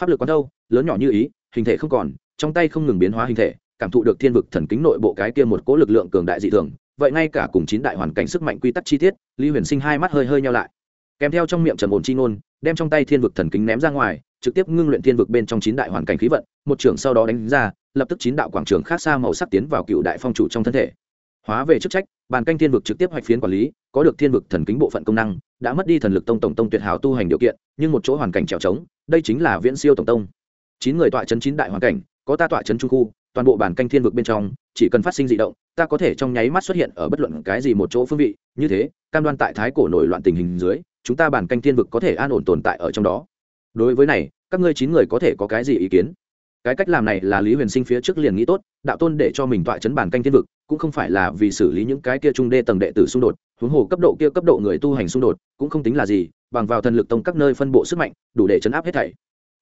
Speaker 1: Pháp lực quán đâu lớn nhỏ như ý, hình thể không còn, trong tay không ngừng biến hóa hình thể, cảm thụ được thiên vực thần kính nội bộ cái kia một cỗ lực lượng cường đại dị thường, vậy ngay cả cùng chín đại hoàn cảnh sức mạnh quy tắc chi tiết, lý huyền sinh hai mắt hơi hơi nhau lại kèm theo trong miệng trầm ổn chi ngôn, đem trong tay thiên vực thần kính ném ra ngoài, trực tiếp ngưng luyện thiên vực bên trong chín đại hoàn cảnh khí vận, một trưởng sau đó đánh ra, lập tức chín đạo quảng trường khác xa màu sắc tiến vào cựu đại phong chủ trong thân thể. Hóa về chức trách, bàn canh thiên vực trực tiếp hoạch phiến quản lý, có được thiên vực thần kính bộ phận công năng, đã mất đi thần lực tông tổng tông tuyệt hảo tu hành điều kiện, nhưng một chỗ hoàn cảnh trèo trống, đây chính là viễn siêu tổng tông. Chín người tọa chấn chín đại hoàn cảnh, có ta tọa chấn trung khu, toàn bộ bản canh thiên vực bên trong, chỉ cần phát sinh dị động, ta có thể trong nháy mắt xuất hiện ở bất luận cái gì một chỗ phương vị. Như thế, cam đoan tại thái cổ nổi loạn tình hình dưới chúng ta bản canh thiên vực có thể an ổn tồn tại ở trong đó. Đối với này, các ngươi chín người có thể có cái gì ý kiến? Cái cách làm này là lý huyền sinh phía trước liền nghĩ tốt, đạo tôn để cho mình tọa chấn bản canh thiên vực, cũng không phải là vì xử lý những cái kia trung đê tầng đệ tử xung đột, huống hồ cấp độ kia cấp độ người tu hành xung đột, cũng không tính là gì, bằng vào thần lực tông các nơi phân bộ sức mạnh, đủ để chấn áp hết thảy.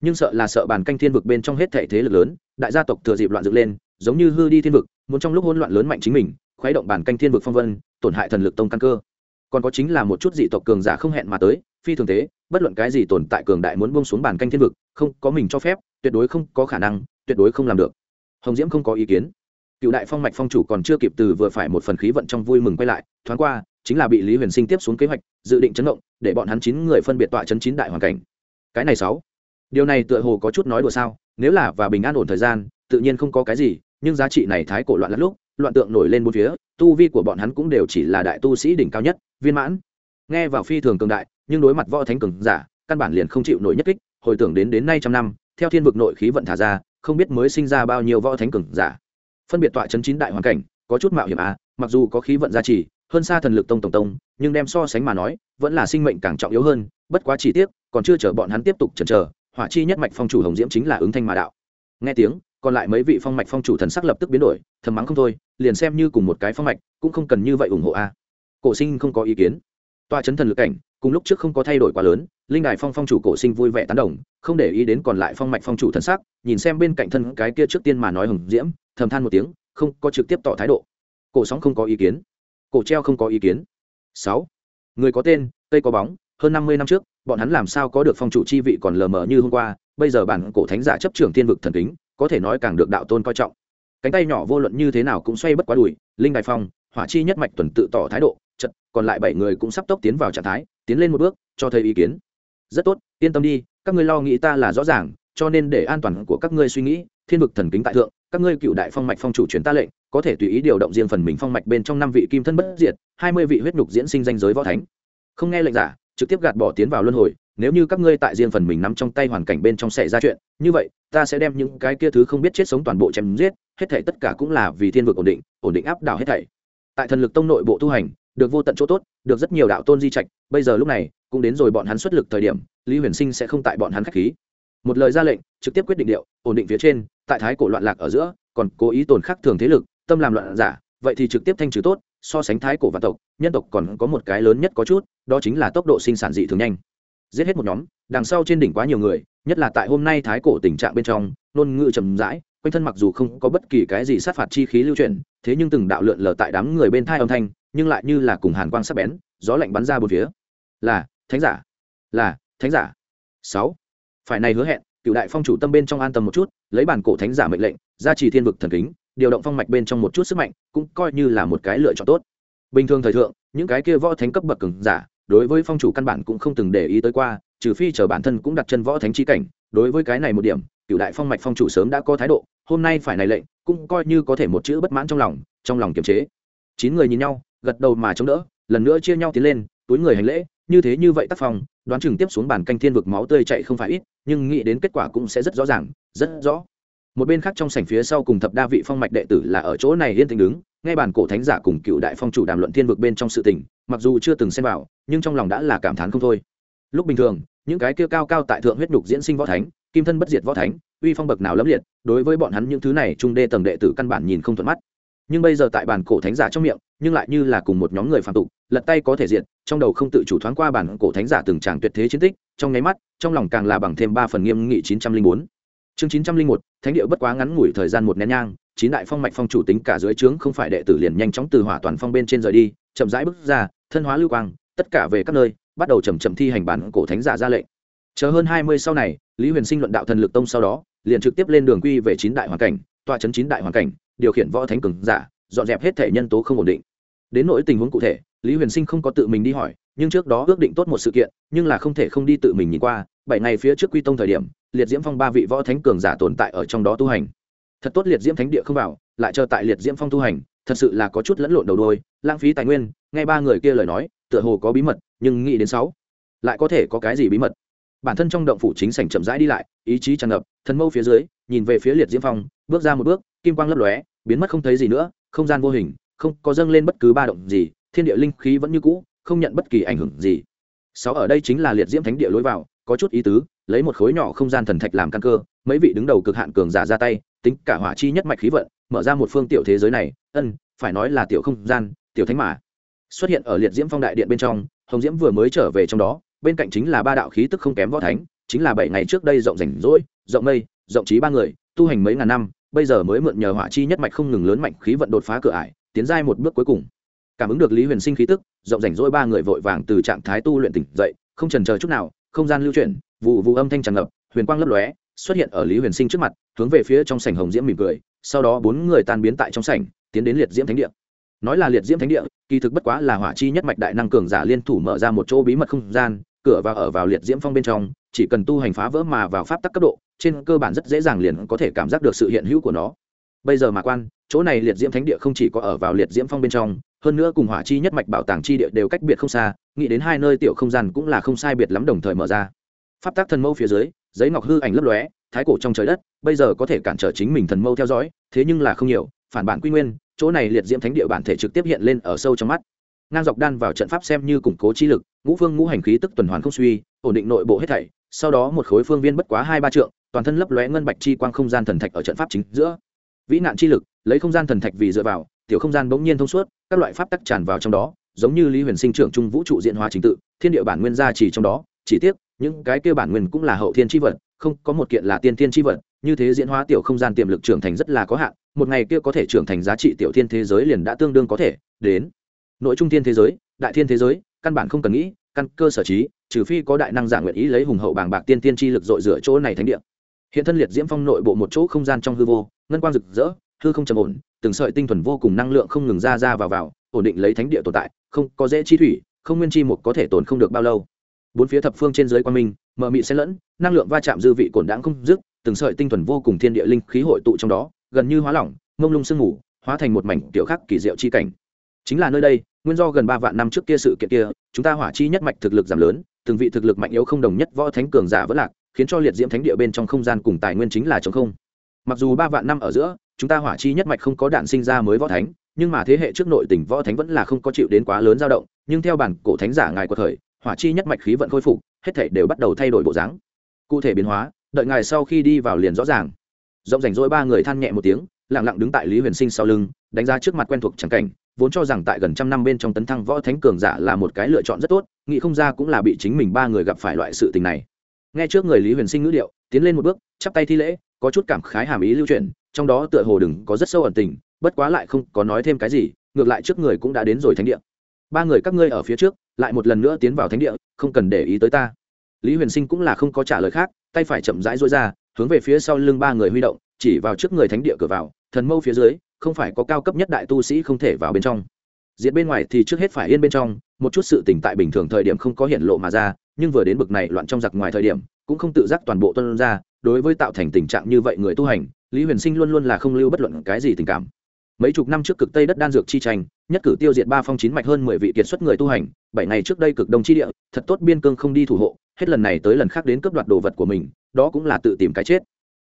Speaker 1: Nhưng sợ là sợ bản canh thiên vực bên trong hết thảy thế lực lớn, đại gia tộc thừa dịp loạn dựng lên, giống như hư đi thiên vực, muốn trong lúc hỗn loạn lớn mạnh chính mình, khuấy động bản canh thiên vực phong vân, tổn hại thần lực tông căn cơ còn có chính là một chút dị tộc cường giả không hẹn mà tới, phi thường thế, bất luận cái gì tồn tại cường đại muốn buông xuống bàn canh thiên vực, không, có mình cho phép, tuyệt đối không có khả năng, tuyệt đối không làm được. Hồng diễm không có ý kiến. Cựu đại phong mạch phong chủ còn chưa kịp từ vừa phải một phần khí vận trong vui mừng quay lại, thoáng qua, chính là bị lý huyền sinh tiếp xuống kế hoạch, dự định chấn động, để bọn hắn chín người phân biệt tọa chấn chín đại hoàn cảnh. Cái này sáu. Điều này tựa hồ có chút nói đùa sao, nếu là và bình an ổn thời gian, tự nhiên không có cái gì, nhưng giá trị này thái cổ loạn lắm lúc loạn tượng nổi lên bốn phía, tu vi của bọn hắn cũng đều chỉ là đại tu sĩ đỉnh cao nhất, viên mãn. Nghe vào phi thường cường đại, nhưng đối mặt võ thánh cường giả, căn bản liền không chịu nổi nhất kích, hồi tưởng đến đến nay trăm năm, theo thiên vực nội khí vận thả ra, không biết mới sinh ra bao nhiêu võ thánh cường giả. Phân biệt tọa chấn chín đại hoàn cảnh, có chút mạo hiểm à mặc dù có khí vận gia trì, hơn xa thần lực tông tổng tông, nhưng đem so sánh mà nói, vẫn là sinh mệnh càng trọng yếu hơn, bất quá chi tiết còn chưa chờ bọn hắn tiếp tục chần chờ, hỏa chi nhất mạch phong chủ hồng diễm chính là ứng thanh mà đạo. Nghe tiếng còn lại mấy vị phong mạch phong chủ thần sắc lập tức biến đổi, thầm mắng không thôi, liền xem như cùng một cái phong mạch, cũng không cần như vậy ủng hộ a. Cổ sinh không có ý kiến. Toa chấn thần lực cảnh, cùng lúc trước không có thay đổi quá lớn, linh đài phong phong chủ cổ sinh vui vẻ tán đồng, không để ý đến còn lại phong mạch phong chủ thần sắc, nhìn xem bên cạnh thân cái kia trước tiên mà nói hừng diễm, thầm than một tiếng, không, có trực tiếp tỏ thái độ. Cổ sóng không có ý kiến. Cổ treo không có ý kiến. Sáu. Người có tên, cây có bóng, hơn năm mươi năm trước, bọn hắn làm sao có được phong chủ chi vị còn lờ mờ như hôm qua, bây giờ bản cổ thánh giả chấp trưởng thiên vực thần kính có thể nói càng được đạo tôn coi trọng. Cánh tay nhỏ vô luận như thế nào cũng xoay bất quá đùi, linh đại phong, hỏa chi nhất mạch tuần tự tỏ thái độ chật còn lại bảy người cũng sắp tốc tiến vào trạng thái, tiến lên một bước, cho thấy ý kiến. Rất tốt, yên tâm đi, các ngươi lo nghĩ ta là rõ ràng, cho nên để an toàn của các ngươi suy nghĩ, thiên vực thần kính tại thượng, các ngươi cựu đại phong mạch phong chủ truyền ta lệnh, có thể tùy ý điều động riêng phần mình phong mạch bên trong năm vị kim thân bất diệt, hai mươi vị huyết nhục diễn sinh danh giới võ thánh. Không nghe lệnh giả, trực tiếp gạt bỏ tiến vào luân hồi nếu như các ngươi tại riêng phần mình nắm trong tay hoàn cảnh bên trong xảy ra chuyện, như vậy, ta sẽ đem những cái kia thứ không biết chết sống toàn bộ chém giết, hết thảy tất cả cũng là vì thiên vực ổn định ổn định áp đảo hết thảy. Tại thần lực tông nội bộ tu hành, được vô tận chỗ tốt, được rất nhiều đạo tôn di trạch, bây giờ lúc này, cũng đến rồi bọn hắn xuất lực thời điểm, lý huyền sinh sẽ không tại bọn hắn khách khí. Một lời ra lệnh, trực tiếp quyết định điệu, ổn định phía trên, tại thái cổ loạn lạc ở giữa, còn cố ý tổn khắc thường thế lực, tâm làm loạn giả, vậy thì trực tiếp thanh trừ tốt, so sánh thái cổ và tộc, nhân tộc còn có một cái lớn nhất có chút, đó chính là tốc độ sinh sản dị thường nhanh giết hết một nhóm đằng sau trên đỉnh quá nhiều người nhất là tại hôm nay thái cổ tình trạng bên trong ngôn ngữ trầm rãi quanh thân mặc dù không có bất kỳ cái gì sát phạt chi khí lưu truyền, thế nhưng từng đạo lượn lờ tại đám người bên thai âm thanh nhưng lại như là cùng hàn quang sắc bén gió lạnh bắn ra bốn phía. Là thánh giả. Là thánh giả. Sáu. Phải này hứa hẹn cựu đại phong chủ tâm bên trong an tâm một chút lấy bản cổ thánh giả mệnh lệnh gia trì thiên vực thần kính điều động phong mạch bên trong một chút sức mạnh cũng coi như là một cái lựa chọn tốt. Bình thường thời thượng những cái kia võ thánh cấp bậc cường giả đối với phong chủ căn bản cũng không từng để ý tới qua, trừ phi chờ bản thân cũng đặt chân võ thánh chi cảnh. Đối với cái này một điểm, cựu đại phong mạch phong chủ sớm đã có thái độ, hôm nay phải này lệnh, cũng coi như có thể một chữ bất mãn trong lòng trong lòng kiềm chế. Chín người nhìn nhau, gật đầu mà chống đỡ, lần nữa chia nhau tiến lên, túi người hành lễ, như thế như vậy tác phong, đoán chừng tiếp xuống bàn canh thiên vực máu tươi chạy không phải ít, nhưng nghĩ đến kết quả cũng sẽ rất rõ ràng, rất rõ. Một bên khác trong sảnh phía sau cùng thập đa vị phong mạch đệ tử là ở chỗ này yên tĩnh đứng nghe bản cổ thánh giả cùng cựu đại phong chủ đàm luận thiên vực bên trong sự tình, mặc dù chưa từng xem vào, nhưng trong lòng đã là cảm thán không thôi. Lúc bình thường, những cái kia cao cao tại thượng huyết nhục diễn sinh võ thánh, kim thân bất diệt võ thánh, uy phong bậc nào lẫm liệt, đối với bọn hắn những thứ này trung đê tầng đệ tử căn bản nhìn không thuận mắt. Nhưng bây giờ tại bản cổ thánh giả trong miệng, nhưng lại như là cùng một nhóm người phạm tục, lật tay có thể diện trong đầu không tự chủ thoáng qua bản cổ thánh giả từng tràng tuyệt thế chiến tích, trong nháy mắt, trong lòng càng là bằng thêm ba phần nghiêm nghị chín trăm linh bốn. Chương chín trăm linh một, thánh địa bất quá ngắn ngủi thời gian một nén nhang chín đại phong mạch phong chủ tính cả dưới trướng không phải đệ tử liền nhanh chóng từ hỏa toàn phong bên trên rời đi, chậm rãi bước ra, thân hóa lưu quang, tất cả về các nơi, bắt đầu chầm chậm thi hành bản cổ thánh giả ra lệnh. Chờ hơn hai mươi sau này, lý huyền sinh luận đạo thần lực tông sau đó, liền trực tiếp lên đường quy về chín đại hoàn cảnh, tọa chấn chín đại hoàn cảnh, điều khiển võ thánh cường giả, dọn dẹp hết thể nhân tố không ổn định. Đến nỗi tình huống cụ thể, lý huyền sinh không có tự mình đi hỏi, nhưng trước đó ước định tốt một sự kiện, nhưng là không thể không đi tự mình nhìn qua, bảy ngày phía trước quy tông thời điểm, liệt diễm phong ba vị võ thánh cường giả tồn tại ở trong đó tu hành thật tốt liệt diễm thánh địa không vào, lại chờ tại liệt diễm phong tu hành, thật sự là có chút lẫn lộn đầu đôi, lãng phí tài nguyên, nghe ba người kia lời nói, tựa hồ có bí mật, nhưng nghĩ đến sáu, lại có thể có cái gì bí mật? Bản thân trong động phủ chính sảnh chậm rãi đi lại, ý chí tràn ngập, thần mâu phía dưới, nhìn về phía liệt diễm phong, bước ra một bước, kim quang lấp lóe, biến mất không thấy gì nữa, không gian vô hình, không có dâng lên bất cứ ba động gì, thiên địa linh khí vẫn như cũ, không nhận bất kỳ ảnh hưởng gì. Sáu ở đây chính là liệt diễm thánh địa lối vào, có chút ý tứ, lấy một khối nhỏ không gian thần thạch làm căn cơ, mấy vị đứng đầu cực hạn cường giả ra tay tính cả hỏa chi nhất mạch khí vận, mở ra một phương tiểu thế giới này, ân, phải nói là tiểu không gian, tiểu thánh mà. Xuất hiện ở liệt diễm phong đại điện bên trong, hồng diễm vừa mới trở về trong đó, bên cạnh chính là ba đạo khí tức không kém võ thánh, chính là bảy ngày trước đây rộng rảnh rỗi, rộng mây, rộng trí ba người, tu hành mấy ngàn năm, bây giờ mới mượn nhờ hỏa chi nhất mạch không ngừng lớn mạnh khí vận đột phá cửa ải, tiến giai một bước cuối cùng. Cảm ứng được lý huyền sinh khí tức, rộng rảnh rỗi ba người vội vàng từ trạng thái tu luyện tỉnh dậy, không trần chờ chút nào, không gian lưu chuyển, vụ vụ âm thanh tràn ngập, huyền quang lấp lóe xuất hiện ở lý huyền sinh trước mặt, hướng về phía trong sảnh hồng diễm mỉm cười, sau đó bốn người tan biến tại trong sảnh, tiến đến liệt diễm thánh địa. Nói là liệt diễm thánh địa, kỳ thực bất quá là hỏa chi nhất mạch đại năng cường giả liên thủ mở ra một chỗ bí mật không gian, cửa vào ở vào liệt diễm phong bên trong, chỉ cần tu hành phá vỡ mà vào pháp tắc cấp độ, trên cơ bản rất dễ dàng liền có thể cảm giác được sự hiện hữu của nó. Bây giờ mà quan, chỗ này liệt diễm thánh địa không chỉ có ở vào liệt diễm phong bên trong, hơn nữa cùng hỏa chi nhất mạch bảo tàng chi địa đều cách biệt không xa, nghĩ đến hai nơi tiểu không gian cũng là không sai biệt lắm đồng thời mở ra. Pháp tác thần mâu phía dưới giấy ngọc hư ảnh lấp lóe, thái cổ trong trời đất, bây giờ có thể cản trở chính mình thần mâu theo dõi, thế nhưng là không nhiều, phản bản quy nguyên, chỗ này liệt diễm thánh địa bản thể trực tiếp hiện lên ở sâu trong mắt. Ngang dọc đan vào trận pháp xem như củng cố chi lực, ngũ phương ngũ hành khí tức tuần hoàn không suy, ổn định nội bộ hết thảy, sau đó một khối phương viên bất quá hai ba trượng, toàn thân lấp lóe ngân bạch chi quang không gian thần thạch ở trận pháp chính giữa. Vĩ nạn chi lực, lấy không gian thần thạch vì dựa vào, tiểu không gian bỗng nhiên thông suốt, các loại pháp tắc tràn vào trong đó, giống như lý huyền sinh trưởng trung vũ trụ diện hóa trình tự, thiên địa bản nguyên gia chỉ trong đó, chỉ tiếc những cái kia bản nguyên cũng là hậu thiên chi vật, không có một kiện là tiên thiên chi vật, như thế diễn hóa tiểu không gian tiềm lực trưởng thành rất là có hạn, một ngày kia có thể trưởng thành giá trị tiểu thiên thế giới liền đã tương đương có thể, đến. Nội trung thiên thế giới, đại thiên thế giới, căn bản không cần nghĩ, căn cơ sở trí, trừ phi có đại năng giả nguyện ý lấy hùng hậu bàng bạc tiên tiên chi lực dội rửa chỗ này thánh địa. Hiện thân liệt diễm phong nội bộ một chỗ không gian trong hư vô, ngân quang rực rỡ, hư không trầm ổn, từng sợi tinh thuần vô cùng năng lượng không ngừng ra ra vào vào, ổn định lấy thánh địa tồn tại, không có dễ chi thủy, không nguyên chi một có thể tồn không được bao lâu bốn phía thập phương trên dưới quan minh, mờ mị xen lẫn, năng lượng va chạm dư vị cổn đãng không dứt, từng sợi tinh thuần vô cùng thiên địa linh khí hội tụ trong đó, gần như hóa lỏng, mông lung sương mù, hóa thành một mảnh tiểu khắc kỳ diệu chi cảnh. Chính là nơi đây, nguyên do gần ba vạn năm trước kia sự kiện kia, chúng ta hỏa chi nhất mạch thực lực giảm lớn, từng vị thực lực mạnh yếu không đồng nhất võ thánh cường giả vẫn lạc, khiến cho liệt diễm thánh địa bên trong không gian cùng tài nguyên chính là trống không. Mặc dù ba vạn năm ở giữa, chúng ta hỏa chi nhất mạch không có đạn sinh ra mới võ thánh, nhưng mà thế hệ trước nội tỉnh võ thánh vẫn là không có chịu đến quá lớn dao động, nhưng theo bản cổ thánh giả ngài của thời hỏa chi nhất mạch khí vận khôi phục, hết thể đều bắt đầu thay đổi bộ dáng. Cụ thể biến hóa, đợi ngài sau khi đi vào liền rõ ràng. Rộng rảnh rỗi ba người than nhẹ một tiếng, lặng lặng đứng tại lý huyền sinh sau lưng, đánh ra trước mặt quen thuộc chẳng cảnh, vốn cho rằng tại gần trăm năm bên trong tấn thăng võ thánh cường giả là một cái lựa chọn rất tốt, nghĩ không ra cũng là bị chính mình ba người gặp phải loại sự tình này. Nghe trước người lý huyền sinh ngữ điệu, tiến lên một bước, chắp tay thi lễ, có chút cảm khái hàm ý lưu truyền, trong đó tựa hồ đừng có rất sâu ẩn tình, bất quá lại không có nói thêm cái gì, ngược lại trước người cũng đã đến rồi thánh địa ba người các ngươi ở phía trước, lại một lần nữa tiến vào thánh địa, không cần để ý tới ta. Lý huyền sinh cũng là không có trả lời khác, tay phải chậm rãi rối ra, hướng về phía sau lưng ba người huy động, chỉ vào trước người thánh địa cửa vào, thần mâu phía dưới, không phải có cao cấp nhất đại tu sĩ không thể vào bên trong. Diện bên ngoài thì trước hết phải yên bên trong, một chút sự tỉnh tại bình thường thời điểm không có hiện lộ mà ra, nhưng vừa đến bực này loạn trong giặc ngoài thời điểm, cũng không tự giác toàn bộ tuân ra, đối với tạo thành tình trạng như vậy người tu hành, lý huyền sinh luôn luôn là không lưu bất luận cái gì tình cảm. Mấy chục năm trước cực tây đất đan dược chi tranh nhất cử tiêu diệt ba phong chín mạch hơn mười vị kiệt xuất người tu hành, bảy ngày trước đây cực đông chi địa, thật tốt biên cương không đi thủ hộ, hết lần này tới lần khác đến cướp đoạt đồ vật của mình, đó cũng là tự tìm cái chết.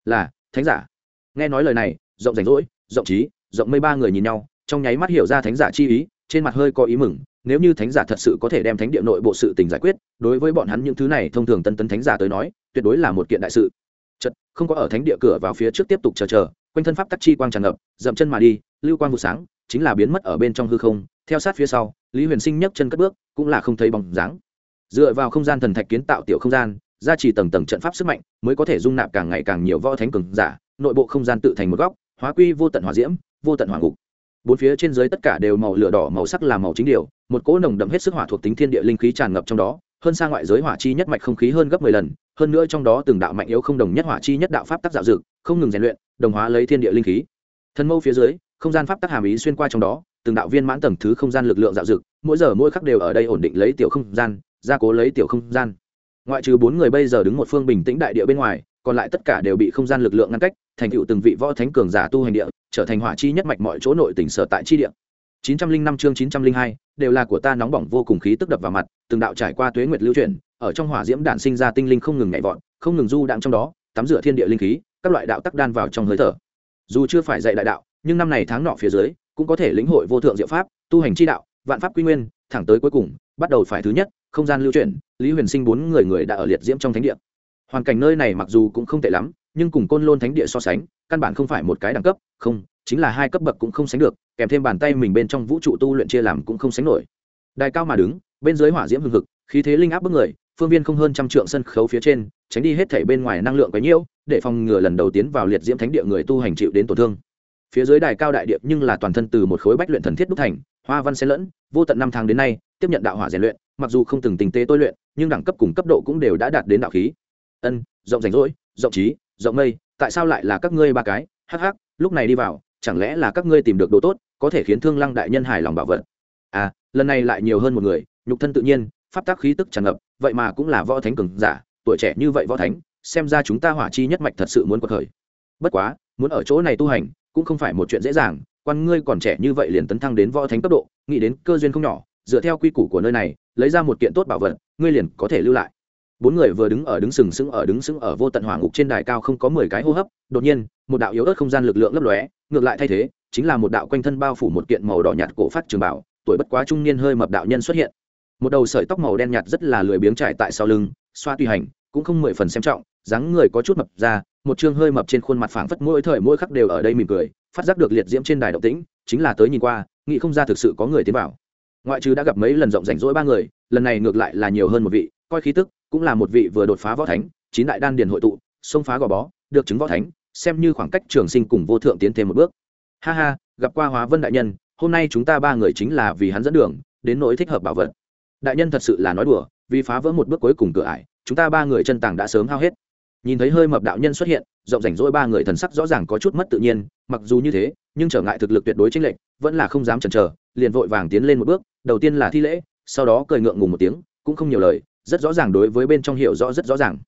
Speaker 1: Là, thánh giả. Nghe nói lời này, rộng rảnh rỗi, rộng trí, rộng mây ba người nhìn nhau, trong nháy mắt hiểu ra thánh giả chi ý, trên mặt hơi có ý mừng, nếu như thánh giả thật sự có thể đem thánh địa nội bộ sự tình giải quyết, đối với bọn hắn những thứ này thông thường tân tấn thánh giả tới nói, tuyệt đối là một kiện đại sự chật không có ở thánh địa cửa vào phía trước tiếp tục chờ chờ, quanh thân pháp tắc chi quang tràn ngập, dậm chân mà đi, lưu quang vụ sáng, chính là biến mất ở bên trong hư không, theo sát phía sau, lý huyền sinh nhấc chân cất bước, cũng là không thấy bóng dáng. Dựa vào không gian thần thạch kiến tạo tiểu không gian, gia trì tầng tầng trận pháp sức mạnh, mới có thể dung nạp càng ngày càng nhiều võ thánh cường giả, nội bộ không gian tự thành một góc, hóa quy vô tận hòa diễm, vô tận hỏa ngục. Bốn phía trên dưới tất cả đều màu lửa đỏ, màu sắc là màu chính điều, một cỗ nồng đậm hết sức hỏa thuộc tính thiên địa linh khí tràn ngập trong đó, hơn xa ngoại giới hỏa chi nhất mạch không khí hơn gấp mười lần hơn nữa trong đó từng đạo mạnh yếu không đồng nhất hỏa chi nhất đạo pháp tác dạo dực không ngừng rèn luyện, đồng hóa lấy thiên địa linh khí. Thân mâu phía dưới, không gian pháp tác hàm ý xuyên qua trong đó, từng đạo viên mãn tầng thứ không gian lực lượng dạo dực mỗi giờ mỗi khắc đều ở đây ổn định lấy tiểu không gian, gia cố lấy tiểu không gian. Ngoại trừ bốn người bây giờ đứng một phương bình tĩnh đại địa bên ngoài, còn lại tất cả đều bị không gian lực lượng ngăn cách, thành tựu từng vị võ thánh cường giả tu hành địa, trở thành hỏa chi nhất mạch mọi chỗ nội tỉnh sở tại chi địa. 905 chương 902, đều là của ta nóng bỏng vô cùng khí tức đập vào mặt từng đạo trải qua tuế nguyệt lưu chuyển ở trong hỏa diễm đản sinh ra tinh linh không ngừng nhảy vọt không ngừng du đặng trong đó tắm rửa thiên địa linh khí các loại đạo tắc đan vào trong hơi thở. Dù chưa phải dạy đại đạo nhưng năm này tháng nọ phía dưới cũng có thể lĩnh hội vô thượng diệu pháp tu hành chi đạo vạn pháp quy nguyên thẳng tới cuối cùng bắt đầu phải thứ nhất không gian lưu chuyển lý huyền sinh bốn người người đã ở liệt diễm trong thánh địa. Hoàn cảnh nơi này mặc dù cũng không tệ lắm nhưng cùng côn lôn thánh địa so sánh căn bản không phải một cái đẳng cấp không chính là hai cấp bậc cũng không sánh được, kèm thêm bàn tay mình bên trong vũ trụ tu luyện chia làm cũng không sánh nổi. Đài cao mà đứng, bên dưới hỏa diễm hừng hực, khí thế linh áp bức người, phương viên không hơn trăm trượng sân khấu phía trên, tránh đi hết thảy bên ngoài năng lượng quấy nhiễu, để phòng ngừa lần đầu tiến vào liệt diễm thánh địa người tu hành chịu đến tổn thương. Phía dưới đài cao đại địa nhưng là toàn thân từ một khối bách luyện thần thiết đúc thành, hoa văn xen lẫn, vô tận năm tháng đến nay, tiếp nhận đạo hỏa rèn luyện, mặc dù không từng tình tế tôi luyện, nhưng đẳng cấp cùng cấp độ cũng đều đã đạt đến đạo khí. Ân, rộng rảnh rỗi, rộng trí, rộng mây, tại sao lại là các ngươi ba cái? Hắc hắc, lúc này đi vào chẳng lẽ là các ngươi tìm được đồ tốt, có thể khiến thương lăng đại nhân hài lòng bảo vật? À lần này lại nhiều hơn một người, nhục thân tự nhiên, pháp tác khí tức tràn ngập, vậy mà cũng là võ thánh cường giả, tuổi trẻ như vậy võ thánh, xem ra chúng ta hỏa chi nhất mạch thật sự muốn quật khởi. Bất quá, muốn ở chỗ này tu hành, cũng không phải một chuyện dễ dàng, quan ngươi còn trẻ như vậy liền tấn thăng đến võ thánh cấp độ, nghĩ đến cơ duyên không nhỏ, dựa theo quy củ của nơi này, lấy ra một kiện tốt bảo vật, ngươi liền có thể lưu lại. Bốn người vừa đứng ở đứng sừng sững ở đứng sững ở vô tận hỏa ngục trên đài cao không có mười cái hô hấp, đột nhiên, một đạo yếu ớt không gian lực lượng lấp lóe ngược lại thay thế, chính là một đạo quanh thân bao phủ một kiện màu đỏ nhạt cổ phát trường bảo, tuổi bất quá trung niên hơi mập đạo nhân xuất hiện. Một đầu sợi tóc màu đen nhạt rất là lười biếng trải tại sau lưng, xoa tùy hành, cũng không mười phần xem trọng, dáng người có chút mập ra, một chương hơi mập trên khuôn mặt phảng phất mỗi thời mỗi khắc đều ở đây mỉm cười, phát giác được liệt diễm trên đài động tĩnh, chính là tới nhìn qua, nghĩ không ra thực sự có người tiến vào. Ngoại trừ đã gặp mấy lần rộng rảnh rỗi ba người, lần này ngược lại là nhiều hơn một vị, coi khí tức, cũng là một vị vừa đột phá võ thánh, chín đại đan điền hội tụ, xông phá gò bó, được chứng võ thánh xem như khoảng cách trường sinh cùng vô thượng tiến thêm một bước. Ha ha, gặp qua hóa vân đại nhân, hôm nay chúng ta ba người chính là vì hắn dẫn đường, đến nỗi thích hợp bảo vật. Đại nhân thật sự là nói đùa, vì phá vỡ một bước cuối cùng cửa ải, chúng ta ba người chân tàng đã sớm hao hết. Nhìn thấy hơi mập đạo nhân xuất hiện, rộng rảnh rỗi ba người thần sắc rõ ràng có chút mất tự nhiên, mặc dù như thế, nhưng trở ngại thực lực tuyệt đối chênh lệch, vẫn là không dám chần chờ, liền vội vàng tiến lên một bước, đầu tiên là thi lễ, sau đó cười ngượng ngùng một tiếng, cũng không nhiều lời, rất rõ ràng đối với bên trong hiểu rõ rất rõ ràng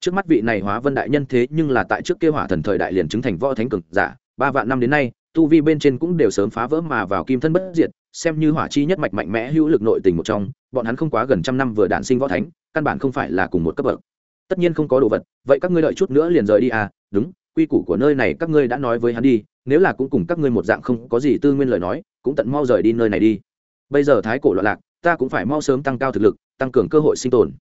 Speaker 1: trước mắt vị này hóa vân đại nhân thế nhưng là tại trước kia hỏa thần thời đại liền chứng thành võ thánh cực giả, ba vạn năm đến nay, tu vi bên trên cũng đều sớm phá vỡ mà vào kim thân bất diệt, xem như hỏa chi nhất mạch mạnh mẽ hữu lực nội tình một trong, bọn hắn không quá gần trăm năm vừa đản sinh võ thánh, căn bản không phải là cùng một cấp bậc. Tất nhiên không có đồ vật, vậy các ngươi đợi chút nữa liền rời đi à đúng, quy củ của nơi này các ngươi đã nói với hắn đi, nếu là cũng cùng các ngươi một dạng không có gì tư nguyên lời nói, cũng tận mau rời đi nơi này đi. Bây giờ thái cổ loạn lạc, ta cũng phải mau sớm tăng cao thực lực, tăng cường cơ hội sinh tồn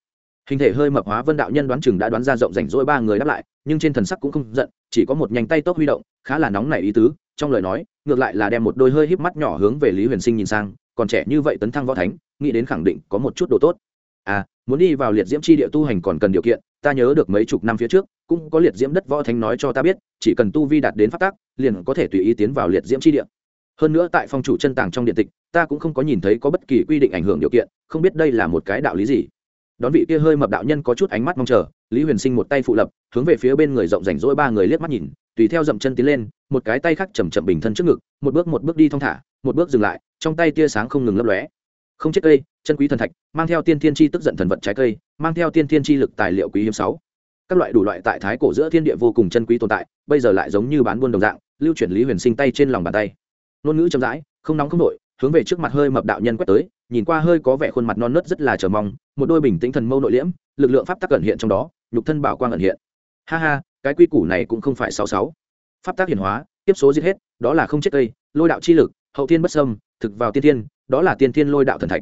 Speaker 1: hình thể hơi mập hóa vân đạo nhân đoán chừng đã đoán ra rộng rảnh rỗi ba người đáp lại, nhưng trên thần sắc cũng không giận, chỉ có một nhanh tay tốc huy động, khá là nóng nảy ý tứ, trong lời nói, ngược lại là đem một đôi hơi híp mắt nhỏ hướng về lý huyền sinh nhìn sang, còn trẻ như vậy tấn thăng võ thánh, nghĩ đến khẳng định có một chút độ tốt. À muốn đi vào liệt diễm chi địa tu hành còn cần điều kiện, ta nhớ được mấy chục năm phía trước, cũng có liệt diễm đất võ thánh nói cho ta biết, chỉ cần tu vi đạt đến phát tác liền có thể tùy ý tiến vào liệt diễm chi địa. Hơn nữa tại phòng chủ chân tàng trong điện tịch, ta cũng không có nhìn thấy có bất kỳ quy định ảnh hưởng điều kiện, không biết đây là một cái đạo lý gì đón vị kia hơi mập đạo nhân có chút ánh mắt mong chờ, lý huyền sinh một tay phụ lập, hướng về phía bên người rộng rảnh rỗi ba người liếc mắt nhìn, tùy theo dậm chân tiến lên, một cái tay khác chầm chậm bình thân trước ngực, một bước một bước đi thong thả, một bước dừng lại, trong tay tia sáng không ngừng lấp lóe. Không chết cây, chân quý thần thạch, mang theo tiên thiên chi tức giận thần vật trái cây, mang theo tiên thiên chi lực tài liệu quý hiếm sáu. Các loại đủ loại tại thái cổ giữa thiên địa vô cùng chân quý tồn tại, bây giờ lại giống như bán buôn đồng dạng, lưu chuyển lý huyền sinh tay trên lòng bàn tay. Ngôn ngữ chậm rãi, không nóng không nội hướng về trước mặt hơi mập đạo nhân quét tới nhìn qua hơi có vẻ khuôn mặt non nớt rất là chờ mong, một đôi bình tĩnh thần mâu nội liễm, lực lượng pháp tắc ẩn hiện trong đó, nhục thân bảo quang ẩn hiện. Ha ha, cái quy củ này cũng không phải sáu sáu. Pháp tắc hiển hóa, tiếp số giết hết, đó là không chết cây, lôi đạo chi lực, hậu thiên bất sâm thực vào tiên thiên, đó là tiên thiên lôi đạo thần thạch.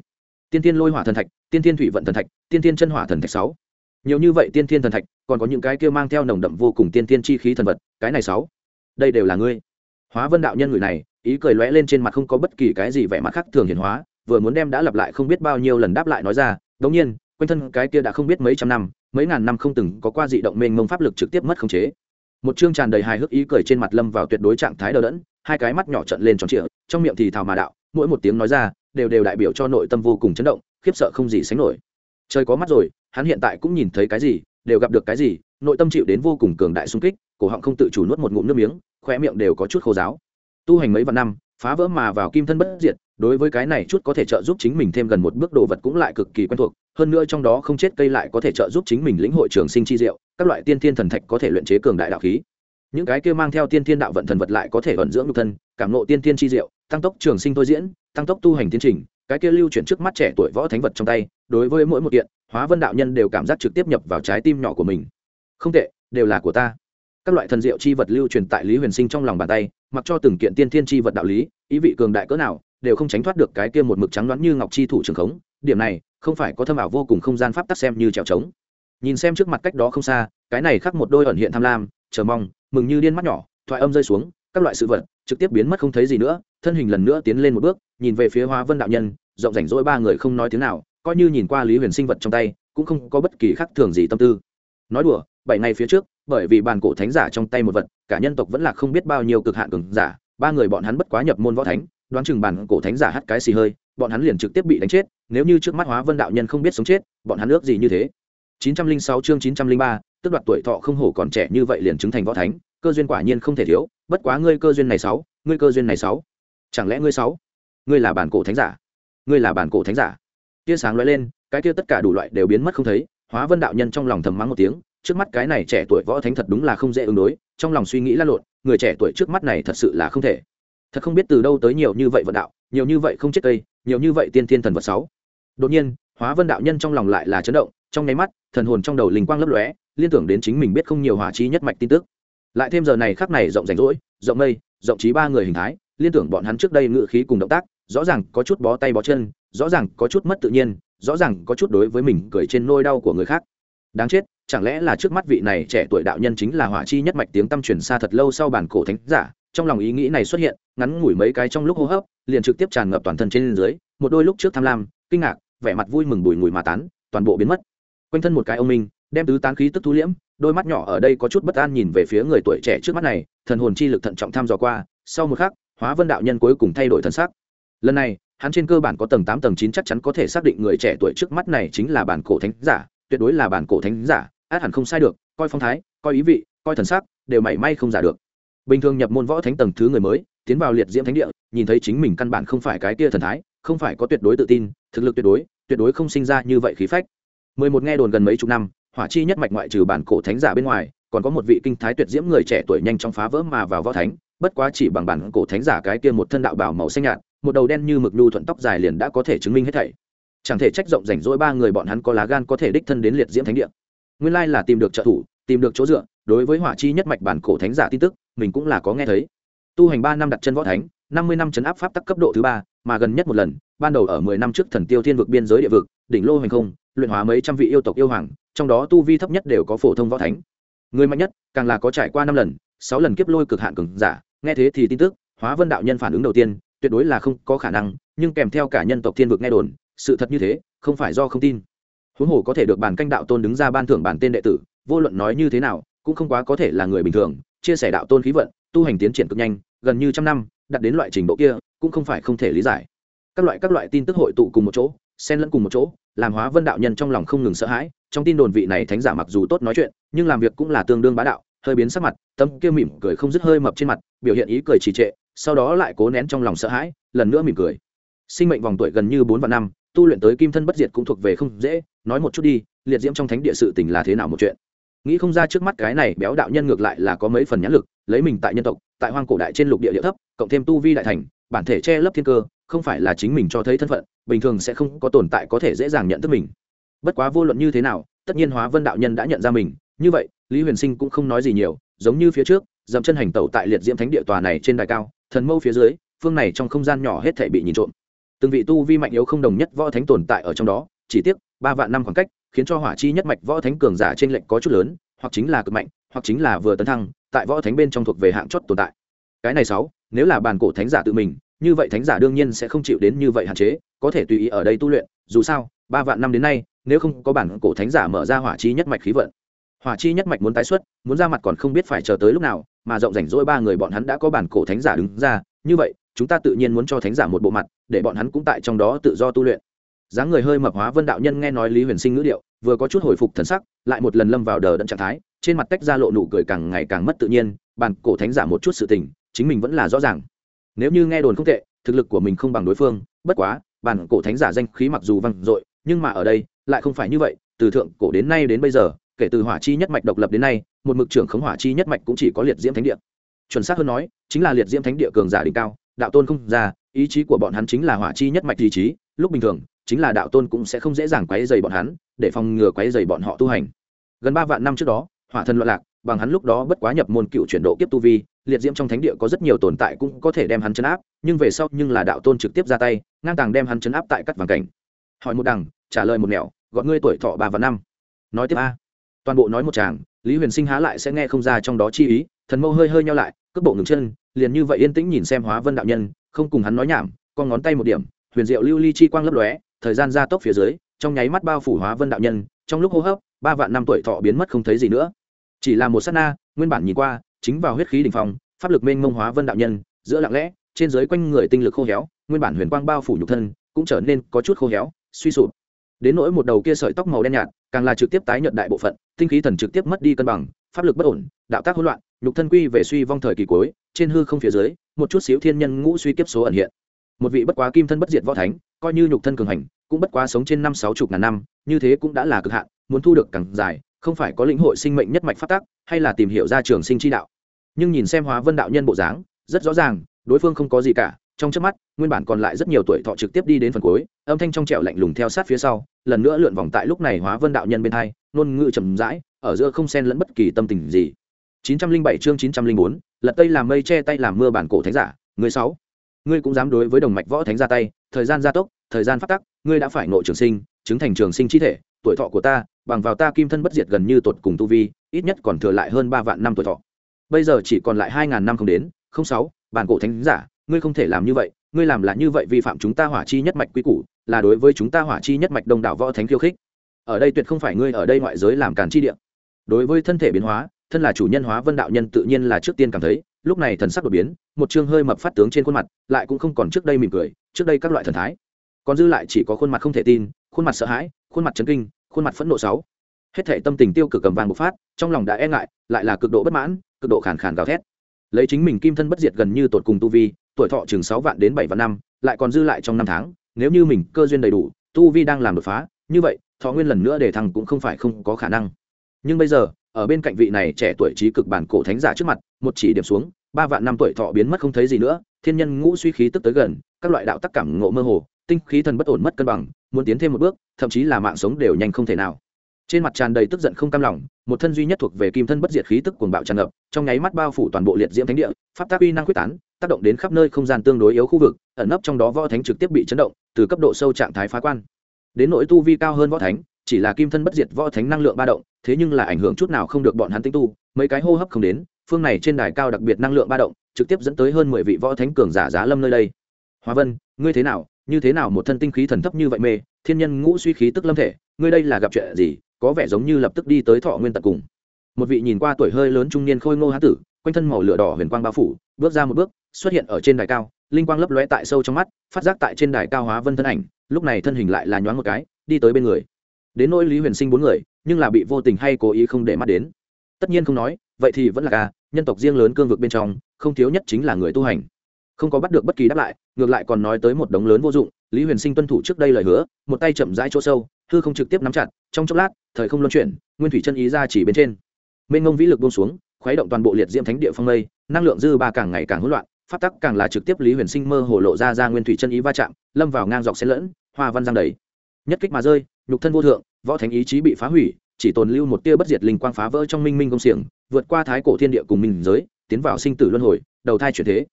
Speaker 1: Tiên thiên lôi hỏa thần thạch, tiên thiên thủy vận thần thạch, tiên thiên chân hỏa thần thạch sáu. Nhiều như vậy tiên thiên thần thạch, còn có những cái kia mang theo nồng đậm vô cùng tiên thiên chi khí thần vật, cái này sáu. Đây đều là ngươi. Hóa vân đạo nhân người này, ý cười lóe lên trên mặt không có bất kỳ cái gì vẻ mặt khác thường hiển hóa vừa muốn đem đã lặp lại không biết bao nhiêu lần đáp lại nói ra, đống nhiên, quanh thân cái kia đã không biết mấy trăm năm, mấy ngàn năm không từng có qua dị động mênh mông pháp lực trực tiếp mất khống chế. Một chương tràn đầy hài hước ý cười trên mặt lâm vào tuyệt đối trạng thái đờ đẫn, hai cái mắt nhỏ trận lên tròn trịa, trong miệng thì thào mà đạo, mỗi một tiếng nói ra, đều đều đại biểu cho nội tâm vô cùng chấn động, khiếp sợ không gì sánh nổi. Trời có mắt rồi, hắn hiện tại cũng nhìn thấy cái gì, đều gặp được cái gì, nội tâm chịu đến vô cùng cường đại xung kích, cổ họng không tự chủ nuốt một ngụm nước miếng khoe miệng đều có chút khô giáo tu hành mấy vạn năm, phá vỡ mà vào kim thân bất diệt đối với cái này chút có thể trợ giúp chính mình thêm gần một bước đồ vật cũng lại cực kỳ quen thuộc, hơn nữa trong đó không chết cây lại có thể trợ giúp chính mình lĩnh hội trường sinh chi diệu, các loại tiên thiên thần thạch có thể luyện chế cường đại đạo khí. Những cái kia mang theo tiên thiên đạo vận thần vật lại có thể vận dưỡng nhục thân, cảm nộ tiên thiên chi diệu, tăng tốc trường sinh thôi diễn, tăng tốc tu hành tiến trình, cái kia lưu chuyển trước mắt trẻ tuổi võ thánh vật trong tay, đối với mỗi một kiện, hóa vân đạo nhân đều cảm giác trực tiếp nhập vào trái tim nhỏ của mình. Không tệ, đều là của ta. Các loại thần diệu chi vật lưu truyền tại lý huyền sinh trong lòng bàn tay, mặc cho từng kiện tiên thiên chi vật đạo lý, ý vị cường đại cỡ nào đều không tránh thoát được cái kia một mực trắng đoán như ngọc chi thủ trường khống, điểm này, không phải có thâm ảo vô cùng không gian pháp tắc xem như trèo trống. Nhìn xem trước mặt cách đó không xa, cái này khắc một đôi ẩn hiện tham lam, chờ mong, mừng như điên mắt nhỏ, thoại âm rơi xuống, các loại sự vật trực tiếp biến mất không thấy gì nữa, thân hình lần nữa tiến lên một bước, nhìn về phía hóa vân đạo nhân, rộng rảnh rỗi ba người không nói tiếng nào, coi như nhìn qua lý huyền sinh vật trong tay, cũng không có bất kỳ khác thường gì tâm tư. Nói đùa, bảy ngày phía trước, bởi vì bàn cổ thánh giả trong tay một vật, cả nhân tộc vẫn là không biết bao nhiêu cực hạn cường giả, ba người bọn hắn bất quá nhập môn võ thánh đoán chừng bản cổ thánh giả hắt cái xì hơi bọn hắn liền trực tiếp bị đánh chết nếu như trước mắt hóa vân đạo nhân không biết sống chết bọn hắn ước gì như thế. 906 chương 903, tức đoạt tuổi thọ không hổ còn trẻ như vậy liền chứng thành võ thánh cơ duyên quả nhiên không thể thiếu bất quá ngươi cơ duyên này sáu ngươi cơ duyên này sáu. Chẳng lẽ ngươi sáu? Ngươi là bản cổ thánh giả? Ngươi là bản cổ thánh giả? Tia sáng lóe lên cái kia tất cả đủ loại đều biến mất không thấy hóa vân đạo nhân trong lòng thầm mắng một tiếng trước mắt cái này trẻ tuổi võ thánh thật đúng là không dễ ứng đối trong lòng suy nghĩ lăn lộn người trẻ tuổi trước mắt này thật sự là không thể thật không biết từ đâu tới nhiều như vậy vận đạo, nhiều như vậy không chết cây, nhiều như vậy tiên thiên thần vật sáu. Đột nhiên, hóa vân đạo nhân trong lòng lại là chấn động, trong nháy mắt, thần hồn trong đầu linh quang lấp lóe, liên tưởng đến chính mình biết không nhiều hỏa chi nhất mạch tin tức. Lại thêm giờ này khắc này rộng rảnh rỗi, rộng mây, rộng trí ba người hình thái, liên tưởng bọn hắn trước đây ngự khí cùng động tác, rõ ràng có chút bó tay bó chân, rõ ràng có chút mất tự nhiên, rõ ràng có chút đối với mình cười trên nôi đau của người khác. Đáng chết, chẳng lẽ là trước mắt vị này trẻ tuổi đạo nhân chính là hỏa chi nhất mạch tiếng tâm truyền xa thật lâu sau bản cổ thánh giả trong lòng ý nghĩ này xuất hiện, ngắn ngủi mấy cái trong lúc hô hấp, liền trực tiếp tràn ngập toàn thân trên dưới, một đôi lúc trước tham lam, kinh ngạc, vẻ mặt vui mừng bùi ngùi mà tán, toàn bộ biến mất. Quanh thân một cái ông minh đem tứ tán khí tức thu liễm, đôi mắt nhỏ ở đây có chút bất an nhìn về phía người tuổi trẻ trước mắt này, thần hồn chi lực thận trọng tham dò qua, sau một khắc, hóa vân đạo nhân cuối cùng thay đổi thân sắc. Lần này, hắn trên cơ bản có tầng tám, tầng chín chắc chắn có thể xác định người trẻ tuổi trước mắt này chính là bản cổ thánh giả, tuyệt đối là bản cổ thánh giả, át hẳn không sai được, coi phong thái, coi ý vị, coi thần sắc, đều mảy may không giả được bình thường nhập môn võ thánh tầng thứ người mới, tiến vào liệt diễm thánh địa, nhìn thấy chính mình căn bản không phải cái kia thần thái, không phải có tuyệt đối tự tin, thực lực tuyệt đối tuyệt đối không sinh ra như vậy khí phách. Mười một nghe đồn gần mấy chục năm, hỏa chi nhất mạch ngoại trừ bản cổ thánh giả bên ngoài, còn có một vị kinh thái tuyệt diễm người trẻ tuổi nhanh chóng phá vỡ mà vào võ thánh, bất quá chỉ bằng bản cổ thánh giả cái kia một thân đạo bảo màu xanh nhạt, một đầu đen như mực nhu thuận tóc dài liền đã có thể chứng minh hết thảy. Chẳng thể trách rộng rảnh rỗi ba người bọn hắn có lá gan có thể đích thân đến liệt diễm thánh địa. Nguyên lai là tìm được trợ thủ, tìm được chỗ dựa, đối với hỏa chi nhất mạch bản cổ thánh giả tin tức mình cũng là có nghe thấy. Tu hành ba năm đặt chân võ thánh, năm mươi năm chấn áp pháp tắc cấp độ thứ ba, mà gần nhất một lần, ban đầu ở mười năm trước thần tiêu thiên vực biên giới địa vực, đỉnh lô hành không, luyện hóa mấy trăm vị yêu tộc yêu hoàng, trong đó tu vi thấp nhất đều có phổ thông võ thánh. Người mạnh nhất, càng là có trải qua năm lần, sáu lần kiếp lôi cực hạn cường giả, nghe thế thì tin tức, hóa vân đạo nhân phản ứng đầu tiên, tuyệt đối là không có khả năng, nhưng kèm theo cả nhân tộc thiên vực nghe đồn, sự thật như thế, không phải do không tin. Huống hồ có thể được bản canh đạo tôn đứng ra ban thưởng bản tên đệ tử, vô luận nói như thế nào, cũng không quá có thể là người bình thường chia sẻ đạo tôn khí vận, tu hành tiến triển cực nhanh, gần như trăm năm, đạt đến loại trình độ kia, cũng không phải không thể lý giải. Các loại các loại tin tức hội tụ cùng một chỗ, xen lẫn cùng một chỗ, làm hóa vân đạo nhân trong lòng không ngừng sợ hãi, trong tin đồn vị này thánh giả mặc dù tốt nói chuyện, nhưng làm việc cũng là tương đương bá đạo, hơi biến sắc mặt, tâm kia mỉm cười không dứt hơi mập trên mặt, biểu hiện ý cười trì trệ, sau đó lại cố nén trong lòng sợ hãi, lần nữa mỉm cười. Sinh mệnh vòng tuổi gần như bốn vạn năm, tu luyện tới kim thân bất diệt cũng thuộc về không dễ, nói một chút đi, liệt diễm trong thánh địa sự tình là thế nào một chuyện? Nghĩ không ra trước mắt cái này béo đạo nhân ngược lại là có mấy phần nhãn lực, lấy mình tại nhân tộc, tại hoang cổ đại trên lục địa địa thấp, cộng thêm tu vi đại thành, bản thể che lấp thiên cơ, không phải là chính mình cho thấy thân phận, bình thường sẽ không có tồn tại có thể dễ dàng nhận thức mình. Bất quá vô luận như thế nào, tất nhiên hóa vân đạo nhân đã nhận ra mình. Như vậy, lý huyền sinh cũng không nói gì nhiều, giống như phía trước, dậm chân hành tẩu tại liệt diễm thánh địa tòa này trên đài cao, thần mâu phía dưới, phương này trong không gian nhỏ hết thể bị nhìn trộm. Từng vị tu vi mạnh yếu không đồng nhất võ thánh tồn tại ở trong đó, chỉ tiếc ba vạn năm khoảng cách, khiến cho hỏa chi nhất mạch võ thánh cường giả trên lệnh có chút lớn, hoặc chính là cực mạnh, hoặc chính là vừa tấn thăng, tại võ thánh bên trong thuộc về hạng chót tồn tại. Cái này sáu, nếu là bàn cổ thánh giả tự mình, như vậy thánh giả đương nhiên sẽ không chịu đến như vậy hạn chế, có thể tùy ý ở đây tu luyện, dù sao, ba vạn năm đến nay, nếu không có bản cổ thánh giả mở ra hỏa chi nhất mạch khí vận. Hỏa chi nhất mạch muốn tái xuất, muốn ra mặt còn không biết phải chờ tới lúc nào, mà rộng rảnh rỗi ba người bọn hắn đã có bản cổ thánh giả đứng ra, như vậy, chúng ta tự nhiên muốn cho thánh giả một bộ mặt, để bọn hắn cũng tại trong đó tự do tu luyện dáng người hơi mập hóa vân đạo nhân nghe nói lý huyền sinh ngữ điệu, vừa có chút hồi phục thần sắc, lại một lần lâm vào đờ đẫn trạng thái, trên mặt tách ra lộ nụ cười càng ngày càng mất tự nhiên, bản cổ thánh giả một chút sự tình, chính mình vẫn là rõ ràng. Nếu như nghe đồn không tệ, thực lực của mình không bằng đối phương, bất quá, bản cổ thánh giả danh khí mặc dù vang dội, nhưng mà ở đây, lại không phải như vậy, từ thượng cổ đến nay đến bây giờ, kể từ hỏa chi nhất mạch độc lập đến nay, một mực trưởng khống hỏa chi nhất mạch cũng chỉ có liệt diễm thánh địa. Chuẩn xác hơn nói, chính là liệt diễm thánh địa cường giả đỉnh cao, đạo tôn không ra, ý chí của bọn hắn chính là hỏa chi nhất mạch ý chí lúc bình thường, chính là đạo tôn cũng sẽ không dễ dàng quấy dày bọn hắn, để phòng ngừa quấy dày bọn họ tu hành. Gần ba vạn năm trước đó, hỏa thần loạn lạc, bằng hắn lúc đó bất quá nhập môn cựu chuyển độ kiếp tu vi, liệt diễm trong thánh địa có rất nhiều tồn tại cũng có thể đem hắn chấn áp, nhưng về sau nhưng là đạo tôn trực tiếp ra tay, ngang tàng đem hắn chấn áp tại cắt vàng cảnh. Hỏi một đằng, trả lời một nẻo, gọi ngươi tuổi thọ ba và năm. Nói tiếp a. Toàn bộ nói một chàng lý huyền sinh há lại sẽ nghe không ra trong đó chi ý, thần mâu hơi hơi nhau lại, cước bộ ngừng chân, liền như vậy yên tĩnh nhìn xem hóa vân đạo nhân, không cùng hắn nói nhảm, con ngón tay một điểm huyền diệu lưu ly chi quang lấp lóe, thời gian gia tốc phía dưới, trong nháy mắt bao phủ hóa vân đạo nhân, trong lúc hô hấp, ba vạn năm tuổi thọ biến mất không thấy gì nữa. Chỉ là một sát na, nguyên bản nhìn qua, chính vào huyết khí đ ỉ n h phòng pháp lực mênh mông hóa vân đạo nhân, giữa lặng lẽ, trên dưới quanh người tinh lực khô héo, nguyên bản huyền quang bao phủ nhục thân, cũng trở nên có chút khô héo, suy sụp. Đến nỗi một đầu kia sợi tóc màu đen nhạt, càng là trực tiếp tái nhận đại bộ phận, tinh khí thần trực tiếp mất đi cân bằng, pháp lực bất ổn, đạo tác hỗn loạn, nhục thân quy về suy vong thời kỳ cuối, trên hư không phía dưới, một chút xíu thiên nhân ngũ suy kiếp số ẩn hiện một vị bất quá kim thân bất diệt võ thánh coi như nhục thân cường hành cũng bất quá sống trên năm sáu chục ngàn năm như thế cũng đã là cực hạn muốn thu được càng dài không phải có lĩnh hội sinh mệnh nhất mạch phát tác hay là tìm hiểu ra trường sinh chi đạo. Nhưng nhìn xem hóa vân đạo nhân bộ dáng rất rõ ràng đối phương không có gì cả trong trước mắt nguyên bản còn lại rất nhiều tuổi thọ trực tiếp đi đến phần cuối âm thanh trong trẻo lạnh lùng theo sát phía sau lần nữa lượn vòng tại lúc này hóa vân đạo nhân bên hai ngôn ngữ trầm rãi ở giữa không xen lẫn bất kỳ tâm tình gì. 907 chương 904, lật tây làm mây che tay làm mưa bản cổ thánh giả người sáu ngươi cũng dám đối với đồng mạch võ thánh ra tay, thời gian gia tốc, thời gian phát tắc, ngươi đã phải nội trường sinh, chứng thành trường sinh chi thể, tuổi thọ của ta, bằng vào ta kim thân bất diệt gần như tột cùng tu vi, ít nhất còn thừa lại hơn ba vạn năm tuổi thọ. Bây giờ chỉ còn lại hai ngàn năm không đến, không sáu, bản cổ thánh giả, ngươi không thể làm như vậy, ngươi làm là như vậy vi phạm chúng ta hỏa chi nhất mạch quy củ, là đối với chúng ta hỏa chi nhất mạch đông đảo võ thánh khiêu khích. Ở đây tuyệt không phải ngươi ở đây ngoại giới làm càn chi địa. Đối với thân thể biến hóa, thân là chủ nhân hóa vân đạo nhân tự nhiên là trước tiên cảm thấy lúc này thần sắc đột biến, một chương hơi mập phát tướng trên khuôn mặt, lại cũng không còn trước đây mỉm cười, trước đây các loại thần thái. Còn dư lại chỉ có khuôn mặt không thể tin, khuôn mặt sợ hãi, khuôn mặt chấn kinh, khuôn mặt phẫn nộ sáu. Hết thể tâm tình tiêu cực cầm vàng bộc phát, trong lòng đã e ngại, lại là cực độ bất mãn, cực độ khàn khàn gào thét. Lấy chính mình kim thân bất diệt gần như tột cùng tu vi, tuổi thọ chừng sáu vạn đến bảy vạn năm, lại còn dư lại trong năm tháng, nếu như mình cơ duyên đầy đủ, tu vi đang làm đột phá, như vậy, thọ nguyên lần nữa để thăng cũng không phải không có khả năng. Nhưng bây giờ ở bên cạnh vị này trẻ tuổi trí cực bản cổ thánh giả trước mặt, một chỉ điểm xuống, ba vạn năm tuổi thọ biến mất không thấy gì nữa, thiên nhân ngũ suy khí tức tới gần, các loại đạo tắc cảm ngộ mơ hồ, tinh khí thần bất ổn mất cân bằng, muốn tiến thêm một bước, thậm chí là mạng sống đều nhanh không thể nào. Trên mặt tràn đầy tức giận không cam lòng, một thân duy nhất thuộc về kim thân bất diệt khí tức cuồng bạo tràn ngập, trong nháy mắt bao phủ toàn bộ liệt diễm thánh địa, pháp tác uy năng quyết tán, tác động đến khắp nơi không gian tương đối yếu khu vực, ẩn nấp trong đó võ thánh trực tiếp bị chấn động, từ cấp độ sâu trạng thái phá quan. Đến nỗi tu vi cao hơn võ thánh chỉ là kim thân bất diệt võ thánh năng lượng ba động, thế nhưng là ảnh hưởng chút nào không được bọn hắn tinh tu, mấy cái hô hấp không đến, phương này trên đài cao đặc biệt năng lượng ba động, trực tiếp dẫn tới hơn mười vị võ thánh cường giả giá lâm nơi đây. Hoa vân, ngươi thế nào? Như thế nào một thân tinh khí thần thấp như vậy mê, thiên nhân ngũ suy khí tức lâm thể, ngươi đây là gặp chuyện gì, có vẻ giống như lập tức đi tới thọ nguyên tận cùng. Một vị nhìn qua tuổi hơi lớn trung niên khôi ngô há tử, quanh thân màu lửa đỏ huyền quang bao phủ, bước ra một bước, xuất hiện ở trên đài cao, linh quang lấp lóe tại sâu trong mắt, phát giác tại trên đài cao hóa vân thân ảnh, lúc này thân hình lại là nhoáng một cái, đi tới bên người đến nỗi lý huyền sinh bốn người nhưng là bị vô tình hay cố ý không để mắt đến tất nhiên không nói vậy thì vẫn là ca nhân tộc riêng lớn cương vực bên trong không thiếu nhất chính là người tu hành không có bắt được bất kỳ đáp lại ngược lại còn nói tới một đống lớn vô dụng lý huyền sinh tuân thủ trước đây lời hứa một tay chậm rãi chỗ sâu hư không trực tiếp nắm chặt trong chốc lát thời không luân chuyển nguyên thủy chân ý ra chỉ bên trên mênh ngông vĩ lực buông xuống khuấy động toàn bộ liệt diễm thánh địa phong mây năng lượng dư ba càng ngày càng hỗn loạn phát tắc càng là trực tiếp lý huyền sinh mơ hồ lộ ra ra nguyên thủy chân ý va chạm lâm vào ngang dọc xen lẫn hoa văn giang đầy nhất kích mà rơi, nhục thân vô thượng, võ thánh ý chí bị phá hủy, chỉ tồn lưu một tia bất diệt linh quang phá vỡ trong minh minh công xiềng, vượt qua thái cổ thiên địa cùng minh giới, tiến vào sinh tử luân hồi, đầu thai chuyển thế.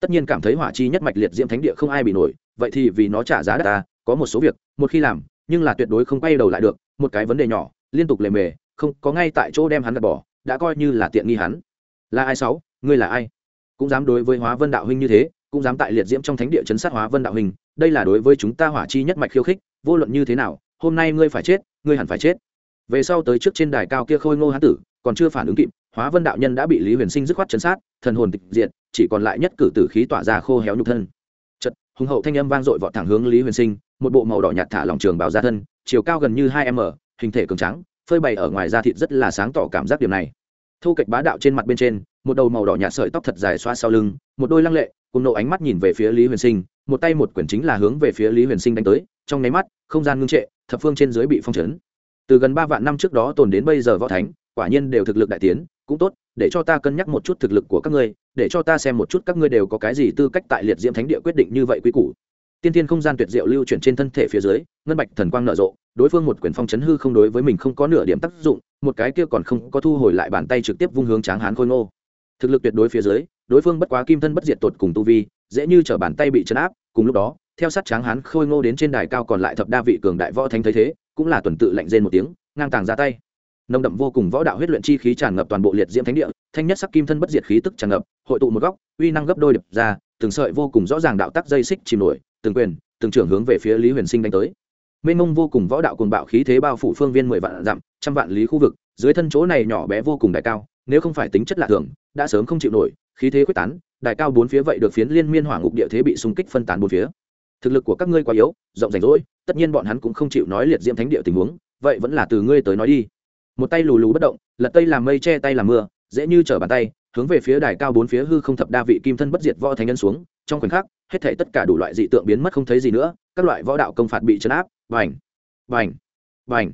Speaker 1: Tất nhiên cảm thấy hỏa chi nhất mạch liệt diễm thánh địa không ai bị nổi, vậy thì vì nó trả giá đắt ta, có một số việc, một khi làm, nhưng là tuyệt đối không quay đầu lại được, một cái vấn đề nhỏ, liên tục lề mề, không, có ngay tại chỗ đem hắn gạt bỏ, đã coi như là tiện nghi hắn. Là ai sáu? Ngươi là ai? Cũng dám đối với hóa vân đạo huynh như thế cũng dám tại liệt diễm trong thánh địa chấn sát hóa vân đạo hình, đây là đối với chúng ta hỏa chi nhất mạch khiêu khích vô luận như thế nào hôm nay ngươi phải chết ngươi hẳn phải chết. Về sau tới trước trên đài cao kia khôi ngô hán tử còn chưa phản ứng kịp hóa vân đạo nhân đã bị lý huyền sinh dứt khoát chấn sát thần hồn tịch diệt chỉ còn lại nhất cử tử khí tỏa ra khô héo nhục thân. Chật hùng hậu thanh âm vang dội vọt thẳng hướng lý huyền sinh một bộ màu đỏ nhạt thả lòng trường bào ra thân chiều cao gần như hai m hình thể cường trắng phơi bày ở ngoài da thịt rất là sáng tỏ cảm giác điểm này. Thu kịch bá đạo trên mặt bên trên một đầu màu đỏ nhạt sợi tóc thật dài xoa sau lưng một đôi lăng lệ cùng nộ ánh mắt nhìn về phía lý huyền sinh, một tay một quyển chính là hướng về phía lý huyền sinh đánh tới, trong nháy mắt, không gian ngưng trệ, thập phương trên dưới bị phong trấn từ gần ba vạn năm trước đó tồn đến bây giờ võ thánh, quả nhiên đều thực lực đại tiến, cũng tốt, để cho ta cân nhắc một chút thực lực của các ngươi, để cho ta xem một chút các ngươi đều có cái gì tư cách tại liệt diễm thánh địa quyết định như vậy quý củ. Tiên tiên không gian tuyệt diệu lưu chuyển trên thân thể phía dưới, ngân bạch thần quang nở rộ, đối phương một quyển phong chấn hư không đối với mình không có nửa điểm tác dụng, một cái kia còn không có thu hồi lại bàn tay trực tiếp vung hướng tráng hán khôi ngô. Thực lực tuyệt đối phía dưới đối phương bất quá kim thân bất diệt tột cùng tu vi, dễ như t bàn tay bị chấn áp, cùng lúc đó, theo sát tráng hán khôi ngô đến trên đài cao còn lại thập đa vị cường đại võ thánh thấy thế, cũng là tuần tự lạnh rên một tiếng, ngang tàng ra tay. Nồng đậm vô cùng võ đạo huyết luyện chi khí tràn ngập toàn bộ liệt diễm thánh địa, thanh nhất sắc kim thân bất diệt khí tức tràn ngập, hội tụ một góc, uy năng gấp đôi đập ra, từng sợi vô cùng rõ ràng đạo tắc dây xích chìm nổi, từng quyền, từng trưởng hướng về phía lý huyền sinh đánh tới. Mênh mông vô cùng võ đạo cùng bạo khí thế bao phủ phương viên mười vạn dặm, trăm vạn lý khu vực, dưới thân chỗ này nhỏ bé vô cùng đại cao, nếu không phải tính chất lạ thường, đã sớm không chịu nổi khí thế quyết tán đại cao bốn phía vậy được phiến liên miên hỏa ngục địa thế bị xung kích phân tán bốn phía. Thực lực của các ngươi quá yếu, rộng rảnh rỗi, tất nhiên bọn hắn cũng không chịu nói liệt diễm thánh địa tình huống, vậy vẫn là từ ngươi tới nói đi. Một tay lù lù bất động, lật tay làm mây che tay làm mưa, dễ như trở bàn tay, hướng về phía đài cao bốn phía hư không thập đa vị kim thân bất diệt võ thánh nhân xuống, trong khoảnh khắc, hết thể tất cả đủ loại dị tượng biến mất không thấy gì nữa, các loại võ đạo công phạt bị chấn áp vành vành vành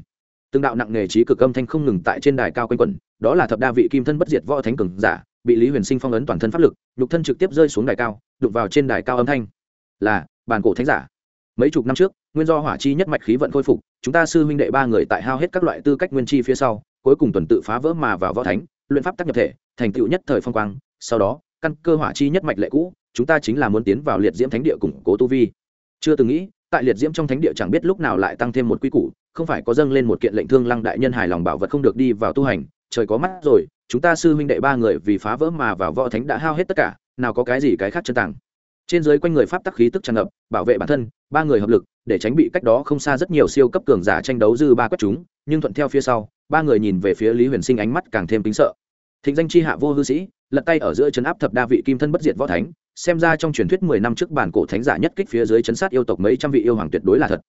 Speaker 1: từng đạo nặng nề trí cực âm thanh không ngừng tại trên đài cao quanh quẩn, đó là thập đa vị kim thân bất diệt võ thánh cường giả bị lý huyền sinh phong ấn toàn thân pháp lực, nhục thân trực tiếp rơi xuống đài cao, đụng vào trên đài cao âm thanh. Là bàn cổ thánh giả. Mấy chục năm trước, nguyên do hỏa chi nhất mạch khí vận khôi phục, chúng ta sư huynh đệ ba người tại hao hết các loại tư cách nguyên chi phía sau, cuối cùng tuần tự phá vỡ mà vào võ thánh, luyện pháp tác nhập thể, thành tựu nhất thời phong quang. Sau đó, căn cơ hỏa chi nhất mạch lệ cũ, chúng ta chính là muốn tiến vào liệt diễm thánh địa củng cố tu vi. Chưa từng nghĩ, tại liệt diễm trong thánh địa chẳng biết lúc nào lại tăng thêm một quy củ, không phải có dâng lên một kiện lệnh thương lăng đại nhân hài lòng bảo vật không được đi vào tu hành trời có mắt rồi, chúng ta sư huynh đệ ba người vì phá vỡ mà vào võ thánh đã hao hết tất cả, nào có cái gì cái khác chân tàng. Trên dưới quanh người pháp tắc khí tức tràn ngập, bảo vệ bản thân, ba người hợp lực, để tránh bị cách đó không xa rất nhiều siêu cấp cường giả tranh đấu dư ba quất chúng, nhưng thuận theo phía sau, ba người nhìn về phía lý huyền sinh ánh mắt càng thêm kính sợ. Thịnh danh c h i hạ vô hư sĩ, lật tay ở giữa chấn áp thập đa vị kim thân bất diệt võ thánh, xem ra trong truyền thuyết mười năm trước bản cổ thánh giả nhất kích phía dưới chấn sát yêu tộc mấy trăm vị yêu hoàng tuyệt đối là thật.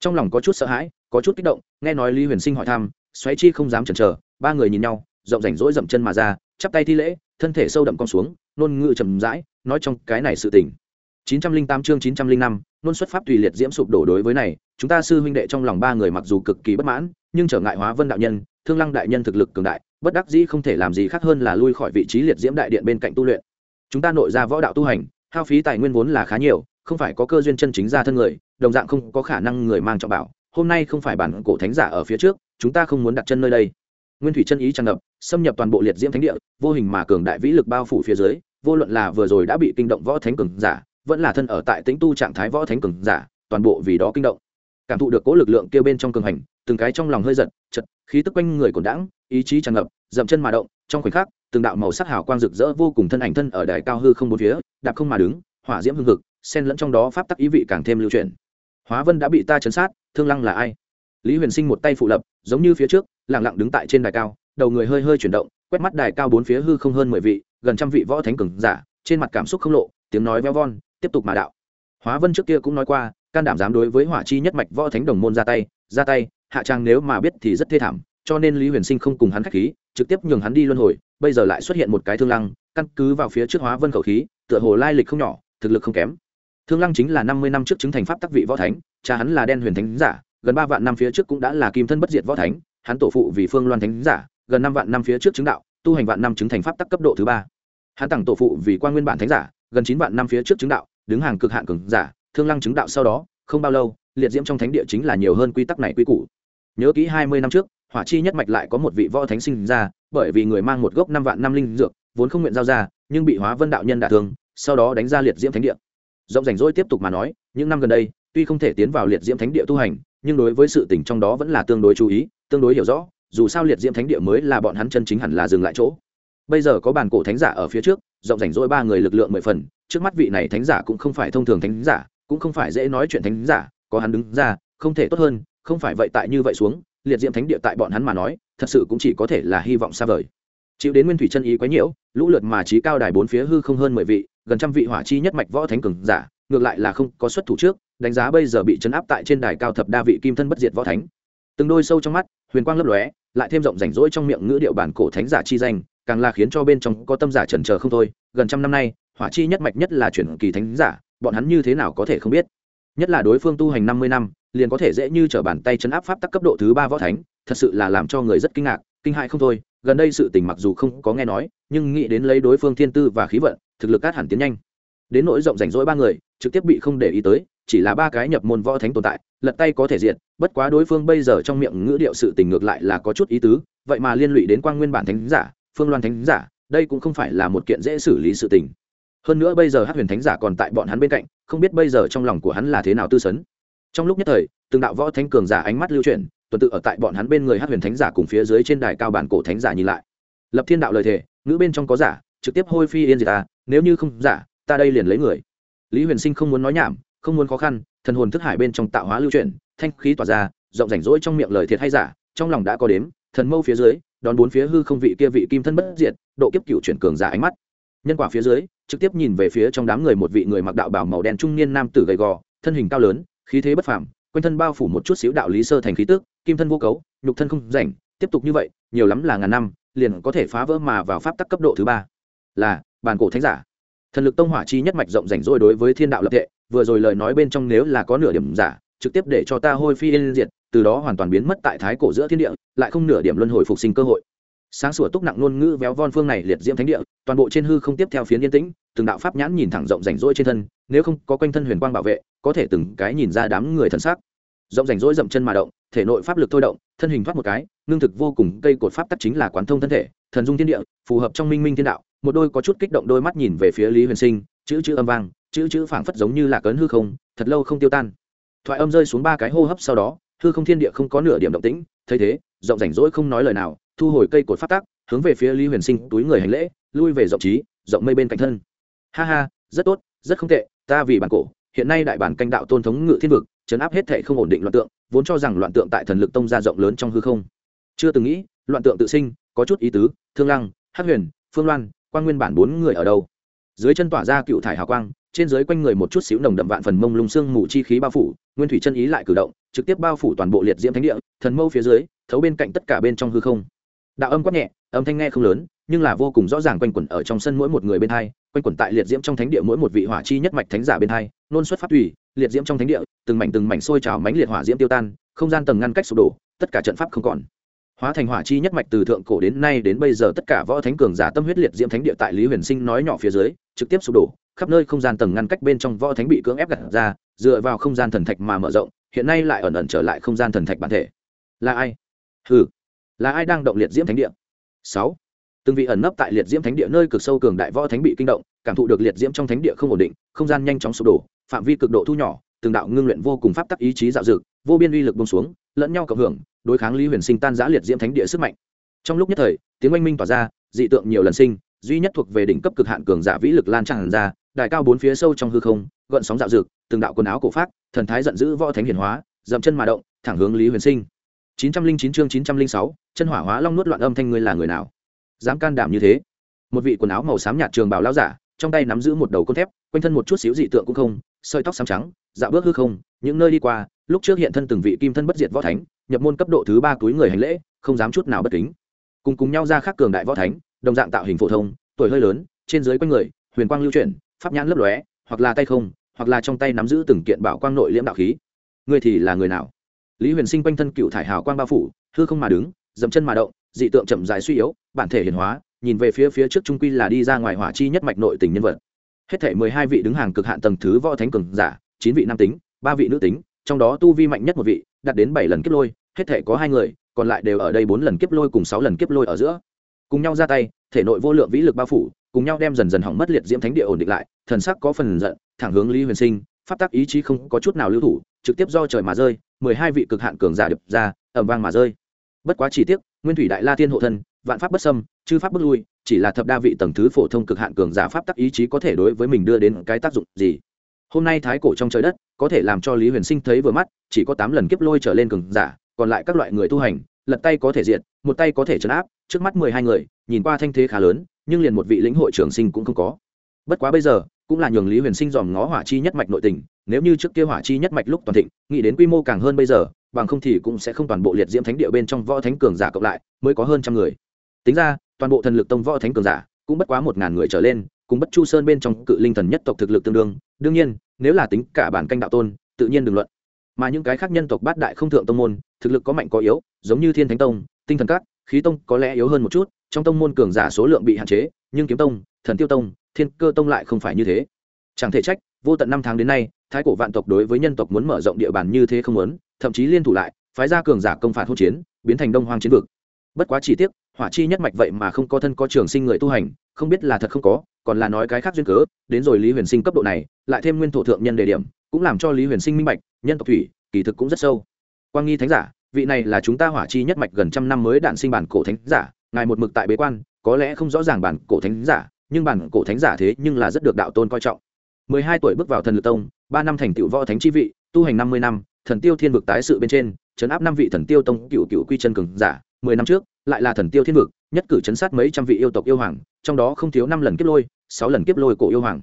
Speaker 1: Trong lòng có chút sợ hãi, có chút kích động, nghe nói lý huyền sinh hỏi thăm xoáy chi không dám chần chờ ba người nhìn nhau rộng rảnh rỗi dậm chân mà ra chắp tay thi lễ thân thể sâu đậm con xuống nôn ngự chầm rãi nói trong cái này sự tình 908 chương 905, luôn xuất pháp tùy liệt diễm sụp đổ đối với này, chúng ta sư huynh đệ trong lòng ba người mặc dù cực kỳ bất mãn, nhưng trở ngại Hóa Vân đạo nhân, Thương Lăng đại nhân thực lực cường đại, bất đắc dĩ không thể làm gì khác hơn là lui khỏi vị trí liệt diễm đại điện bên cạnh tu luyện. Chúng ta nội ra võ đạo tu hành, hao phí tài nguyên vốn là khá nhiều, không phải có cơ duyên chân chính ra thân người, đồng dạng không có khả năng người mang trọng bảo. Hôm nay không phải bản cổ thánh giả ở phía trước, chúng ta không muốn đặt chân nơi đây. Nguyên thủy chân ý tràn ngập, xâm nhập toàn bộ liệt diễm thánh địa, vô hình mà cường đại vĩ lực bao phủ phía dưới, vô luận là vừa rồi đã bị kinh động võ thánh cường giả, vẫn là thân ở tại tĩnh tu trạng thái võ thánh cường giả toàn bộ vì đó kinh động cảm thụ được cố lực lượng kêu bên trong cường hành từng cái trong lòng hơi giật chật khí tức quanh người cổn đãng ý chí tràn ngập dậm chân mà động trong khoảnh khắc từng đạo màu sắc hào quang rực rỡ vô cùng thân ảnh thân ở đài cao hư không bốn phía đạp không mà đứng hỏa diễm hương hực xen lẫn trong đó pháp tắc ý vị càng thêm lưu truyền hóa vân đã bị ta chấn sát thương lăng là ai? Lý huyền sinh một tay phụ lập, giống như phía trước lẳng lặng đứng tại trên đài cao, đầu người hơi hơi chuyển động, quét mắt đài cao bốn phía hư không hơn mười vị, gần trăm vị võ thánh cường giả, trên mặt cảm xúc không lộ, tiếng nói veo von, tiếp tục mà đạo. Hóa vân trước kia cũng nói qua, can đảm dám đối với hỏa chi nhất mạch võ thánh đồng môn ra tay ra tay, hạ trang nếu mà biết thì rất thê thảm, cho nên lý huyền sinh không cùng hắn k h á c h khí, trực tiếp nhường hắn đi luân hồi, bây giờ lại xuất hiện một cái thương lăng, căn cứ vào phía trước hóa vân khẩu khí, tựa hồ lai lịch không nhỏ, thực lực không kém thương lăng chính là năm mươi năm trước chứng thành pháp tắc vị võ thánh, cha hắn là đen huyền thánh giả, gần ba vạn năm phía trước cũng đã là kim thân bất diệt võ thánh, hắn tổ phụ vì phương loan thánh giả, gần năm vạn năm phía trước chứng đạo, tu hành vạn năm chứng thành pháp tắc cấp độ thứ ba. Hắn tặng tổ phụ vì quan nguyên bản thánh giả, gần chín vạn năm phía trước chứng đạo, đứng hàng cực hạn cường giả, thương lăng chứng đạo sau đó, không bao lâu, liệt diễm trong thánh địa chính là nhiều hơn quy tắc này quy củ. Nhớ kỹ hai mươi năm trước, hỏa chi nhất mạch lại có một vị võ thánh sinh ra, bởi vì người mang một gốc năm vạn năm linh dược, vốn không nguyện giao ra, nhưng bị hóa vân đạo nhân đả thương, sau đó đánh ra liệt diễm thánh địa rộng rảnh rỗi tiếp tục mà nói, những năm gần đây, tuy không thể tiến vào liệt diễm thánh địa tu hành, nhưng đối với sự tỉnh trong đó vẫn là tương đối chú ý, tương đối hiểu rõ, dù sao liệt diễm thánh địa mới là bọn hắn chân chính hẳn là dừng lại chỗ. Bây giờ có bàn cổ thánh giả ở phía trước, rộng rảnh rỗi ba người lực lượng mười phần, trước mắt vị này thánh giả cũng không phải thông thường thánh giả, cũng không phải dễ nói chuyện thánh giả, có hắn đứng ra, không thể tốt hơn, không phải vậy tại như vậy xuống, liệt diễm thánh địa tại bọn hắn mà nói, thật sự cũng chỉ có thể là hy vọng xa vời. Chịu đến nguyên thủy chân ý quấy nhiễu, lũ lượt mà trí cao đài bốn phía hư không hơn mười vị gần trăm vị hỏa chi nhất mạch võ thánh cường giả, ngược lại là không có xuất thủ trước, đánh giá bây giờ bị chấn áp tại trên đài cao thập đa vị kim thân bất diệt võ thánh. Từng đôi sâu trong mắt, huyền quang lấp lóe, lại thêm rộng rảnh rỗi trong miệng ngữ điệu bản cổ thánh giả chi danh, càng là khiến cho bên trong có tâm giả trần trờ không thôi. Gần trăm năm nay, hỏa chi nhất mạch nhất là chuyển kỳ thánh giả, bọn hắn như thế nào có thể không biết? Nhất là đối phương tu hành năm mươi năm, liền có thể dễ như trở bàn tay chấn áp pháp tắc cấp độ thứ ba võ thánh, thật sự là làm cho người rất kinh ngạc, kinh hại không thôi. Gần đây sự tình mặc dù không có nghe nói, nhưng nghĩ đến lấy đối phương thiên tư và khí vận thực lực cát hẳn tiến nhanh. Đến nỗi rộng rảnh rỗi ba người, trực tiếp bị không để ý tới, chỉ là ba cái nhập môn võ thánh tồn tại, lật tay có thể diện bất quá đối phương bây giờ trong miệng ngữ điệu sự tình ngược lại là có chút ý tứ, vậy mà liên lụy đến quang nguyên bản thánh giả, phương loan thánh giả, đây cũng không phải là một kiện dễ xử lý sự tình. Hơn nữa bây giờ hát huyền thánh giả còn tại bọn hắn bên cạnh, không biết bây giờ trong lòng của hắn là thế nào tư sấn. Trong lúc nhất thời, từng đạo võ thánh cường giả ánh mắt lưu chuyển, tuần tự ở tại bọn hắn bên người hát huyền thánh giả cùng phía dưới trên đài cao bản cổ thánh giả nhìn lại. Lập thiên đạo lời thề, ngữ bên trong có giả trực tiếp hôi phi yên gì ta, nếu như không giả, ta đây liền lấy người. Lý huyền sinh không muốn nói nhảm, không muốn khó khăn, thần hồn thức hải bên trong tạo hóa lưu chuyển, thanh khí tỏa ra, rộng rảnh rỗi trong miệng lời thiệt hay giả, trong lòng đã có đếm, thần mâu phía dưới, đón bốn phía hư không vị kia vị kim thân bất diệt, độ kiếp cựu chuyển cường giả ánh mắt. Nhân quả phía dưới, trực tiếp nhìn về phía trong đám người một vị người mặc đạo bào màu đen trung niên nam tử gầy gò, thân hình cao lớn, khí thế bất phàm, quanh thân bao phủ một chút xíu đạo lý sơ thành khí tức, kim thân vô cấu, nhục thân không rảnh, tiếp tục như vậy, nhiều lắm là ngàn năm, liền có thể phá vỡ mà vào pháp tắc cấp độ thứ ba là bàn cổ thánh giả. Thần lực tông hỏa chi nhất mạch rộng rảnh rỗi đối với thiên đạo lập tệ vừa rồi lời nói bên trong nếu là có nửa điểm giả, trực tiếp để cho ta hôi phi yên diệt, từ đó hoàn toàn biến mất tại thái cổ giữa thiên địa, lại không nửa điểm luân hồi phục sinh cơ hội. Sáng sủa túc nặng ngôn ngữ véo von phương này liệt diễm thánh địa, toàn bộ trên hư không tiếp theo phiến yên tĩnh, từng đạo pháp nhãn nhìn thẳng rộng rảnh rỗi trên thân, nếu không có quanh thân huyền quang bảo vệ, có thể từng cái nhìn ra đám người thần sắc. Rộng rảnh rỗi dậm chân mà động, thể nội pháp lực thôi động, thân hình thoát một cái, ngưng thực vô cùng, cây cột pháp tắc chính là quán thông thân thể, thần dung thiên địa, phù hợp trong minh minh thiên đạo một đôi có chút kích động đôi mắt nhìn về phía lý huyền sinh, chữ chữ âm vang, chữ chữ phảng phất giống như là cấn hư không, thật lâu không tiêu tan. Thoại âm rơi xuống ba cái hô hấp sau đó, hư không thiên địa không có nửa điểm động tĩnh, thấy thế rộng rảnh rỗi không nói lời nào, thu hồi cây cột phát tác hướng về phía lý huyền sinh túi người hành lễ, lui về rộng trí, rộng mây bên cạnh thân. Ha ha, rất tốt, rất không tệ, ta vì bản cổ, hiện nay đại bản canh đạo tôn thống ngự thiên vực, chấn áp hết thệ không ổn định loạn tượng, vốn cho rằng loạn tượng tại thần lực tông ra rộng lớn trong hư không. Chưa từng nghĩ, loạn tượng tự sinh, có chút ý tứ, thương lăng, hắc huyền, phương loan quan nguyên bản bốn người ở đâu? Dưới chân tỏa ra cựu thải hào quang trên dưới quanh người một chút xíu nồng đậm vạn phần mông lung xương mù chi khí bao phủ nguyên thủy chân ý lại cử động trực tiếp bao phủ toàn bộ liệt diễm thánh địa thần mâu phía dưới thấu bên cạnh tất cả bên trong hư không. Đạo âm quát nhẹ âm thanh nghe không lớn nhưng là vô cùng rõ ràng quanh quẩn ở trong sân mỗi một người bên hai quanh quẩn tại liệt diễm trong thánh địa mỗi một vị hỏa chi nhất mạch thánh giả bên hai nôn xuất phát thủy, liệt diễm trong thánh địa từng mảnh từng mảnh sôi trào mánh liệt hỏa diễm tiêu tan không gian tầng ngăn cách sụp đổ tất cả trận pháp không còn hóa thành hỏa chi nhất mạch từ thượng cổ đến nay đến bây giờ tất cả võ thánh cường giả tâm huyết liệt diễm thánh địa tại lý huyền sinh nói nhỏ phía dưới, trực tiếp sụp đổ, khắp nơi không gian tầng ngăn cách bên trong võ thánh bị cưỡng ép gặt ra, dựa vào không gian thần thạch mà mở rộng, hiện nay lại ẩn ẩn trở lại không gian thần thạch bản thể. Là ai? Hừ, là ai đang động liệt diễm thánh địa? Sáu. Từng vị ẩn nấp tại liệt diễm thánh địa nơi cực sâu cường đại võ thánh bị kinh động, cảm thụ được liệt diễm trong thánh địa không ổn định, không gian nhanh chóng sụp đổ, phạm vi cực độ thu nhỏ từng đạo ngưng luyện vô cùng pháp tắc ý chí dạo dực vô biên uy lực bông xuống lẫn nhau cộng hưởng đối kháng lý huyền sinh tan giã liệt diễm thánh địa sức mạnh. Trong lúc nhất thời tiếng oanh minh tỏa ra dị tượng nhiều lần sinh duy nhất thuộc về đỉnh cấp cực hạn cường giả vĩ lực lan tràn ra đại cao bốn phía sâu trong hư không gợn sóng dạo dực từng đạo quần áo cổ phát thần thái giận dữ võ thánh hiển hóa dậm chân mà động thẳng hướng lý huyền sinh. 909 chương 906, chân hỏa hóa long nuốt loạn âm thanh ngươi là người nào? Dám can đảm như thế. Một vị quần áo màu xám nhạt trường bào lao giả trong tay nắm giữ một đầu côn thép quanh thân một chút xíu dị tượng cũng không sợi tóc xám trắng dạo bước hư không, những nơi đi qua, lúc trước hiện thân từng vị kim thân bất diệt võ thánh, nhập môn cấp độ thứ ba túi người hành lễ, không dám chút nào bất kính. Cùng cùng nhau ra khác cường đại võ thánh, đồng dạng tạo hình phổ thông, tuổi hơi lớn, trên dưới quanh người, huyền quang lưu chuyển, pháp nhãn lấp lóe, hoặc là tay không, hoặc là trong tay nắm giữ từng kiện bảo quang nội liễm đạo khí. Người thì là người nào? Lý huyền sinh quanh thân cựu thải hào quang bao phủ, hư không mà đứng, dậm chân mà động, dị tượng chậm dài suy yếu, bản thể hiển hóa, nhìn về phía phía trước trung quy là đi ra ngoài hỏa chi nhất mạch nội tình nhân vật. Hết thể mười hai vị đứng hàng cực hạn tầng thứ võ thánh cường giả chín vị nam tính, ba vị nữ tính, trong đó tu vi mạnh nhất một vị, đạt đến bảy lần kiếp lôi, hết thể có hai người, còn lại đều ở đây bốn lần kiếp lôi cùng sáu lần kiếp lôi ở giữa. Cùng nhau ra tay, thể nội vô lượng vĩ lực bao phủ, cùng nhau đem dần dần hỏng mất liệt diễm thánh địa ổn định lại, thần sắc có phần giận, thẳng hướng lý huyền sinh, pháp tắc ý chí không có chút nào lưu thủ, trực tiếp do trời mà rơi, mười hai vị cực hạn cường giả đập ra ẩm vang mà rơi. Bất quá chỉ tiếc, nguyên thủy đại la thiên hộ thân, vạn pháp bất xâm, chư pháp bất lui, chỉ là thập đa vị tầng thứ phổ thông cực hạn cường giả pháp tắc ý chí có thể đối với mình đưa đến cái tác dụng gì? Hôm nay thái cổ trong trời đất, có thể làm cho lý huyền sinh thấy vừa mắt, chỉ có tám lần kiếp lôi trở lên cường giả, còn lại các loại người tu hành, lật tay có thể diệt, một tay có thể chấn áp, trước mắt mười hai người, nhìn qua thanh thế khá lớn, nhưng liền một vị lĩnh hội trưởng sinh cũng không có. Bất quá bây giờ, cũng là nhường lý huyền sinh dòm ngó hỏa chi nhất mạch nội tình, nếu như trước kia hỏa chi nhất mạch lúc toàn thịnh, nghĩ đến quy mô càng hơn bây giờ, bằng không thì cũng sẽ không toàn bộ liệt diễm thánh địa bên trong võ thánh cường giả cộng lại, mới có hơn trăm người. Tính ra, toàn bộ thần lực tông võ thánh cường giả, cũng bất quá một ngàn người trở lên, cùng bất chu sơn bên trong cự linh thần nhất tộc thực lực tương đương đương nhiên nếu là tính cả bản canh đạo tôn, tự nhiên đừng luận. Mà những cái khác nhân tộc bát đại không thượng tông môn, thực lực có mạnh có yếu, giống như thiên thánh tông, tinh thần các, khí tông có lẽ yếu hơn một chút, trong tông môn cường giả số lượng bị hạn chế, nhưng kiếm tông, thần tiêu tông, thiên cơ tông lại không phải như thế. Chẳng thể trách, vô tận năm tháng đến nay, thái cổ vạn tộc đối với nhân tộc muốn mở rộng địa bàn như thế không muốn, thậm chí liên thủ lại, phái ra cường giả công phạt hỗn chiến, biến thành đông hoang chiến vực. Bất quá chi tiết hỏa chi nhất mạch vậy mà không có thân có trường sinh người tu hành, không biết là thật không có, còn là nói cái khác duyên cớ, đến rồi lý huyền sinh cấp độ này, lại thêm nguyên thổ thượng nhân đề điểm, cũng làm cho lý huyền sinh minh bạch, nhân tộc thủy, kỳ thực cũng rất sâu. Quang nghi thánh giả, vị này là chúng ta hỏa chi nhất mạch gần trăm năm mới đạn sinh bản cổ thánh giả, ngài một mực tại bế quan, có lẽ không rõ ràng bản cổ thánh giả, nhưng bản cổ thánh giả thế nhưng là rất được đạo tôn coi trọng. Mười hai tuổi bước vào thần lực tông, ba năm thành tựu võ thánh chi vị, tu hành năm mươi năm, thần tiêu thiên vực tái sự bên trên chấn áp năm vị thần tiêu tông cựu cựu quy chân cường giả mười năm trước, lại là thần tiêu thiên vực, nhất cử chấn sát mấy trăm vị yêu tộc yêu hoàng, trong đó không thiếu năm lần kiếp lôi, sáu lần kiếp lôi cổ yêu hoàng.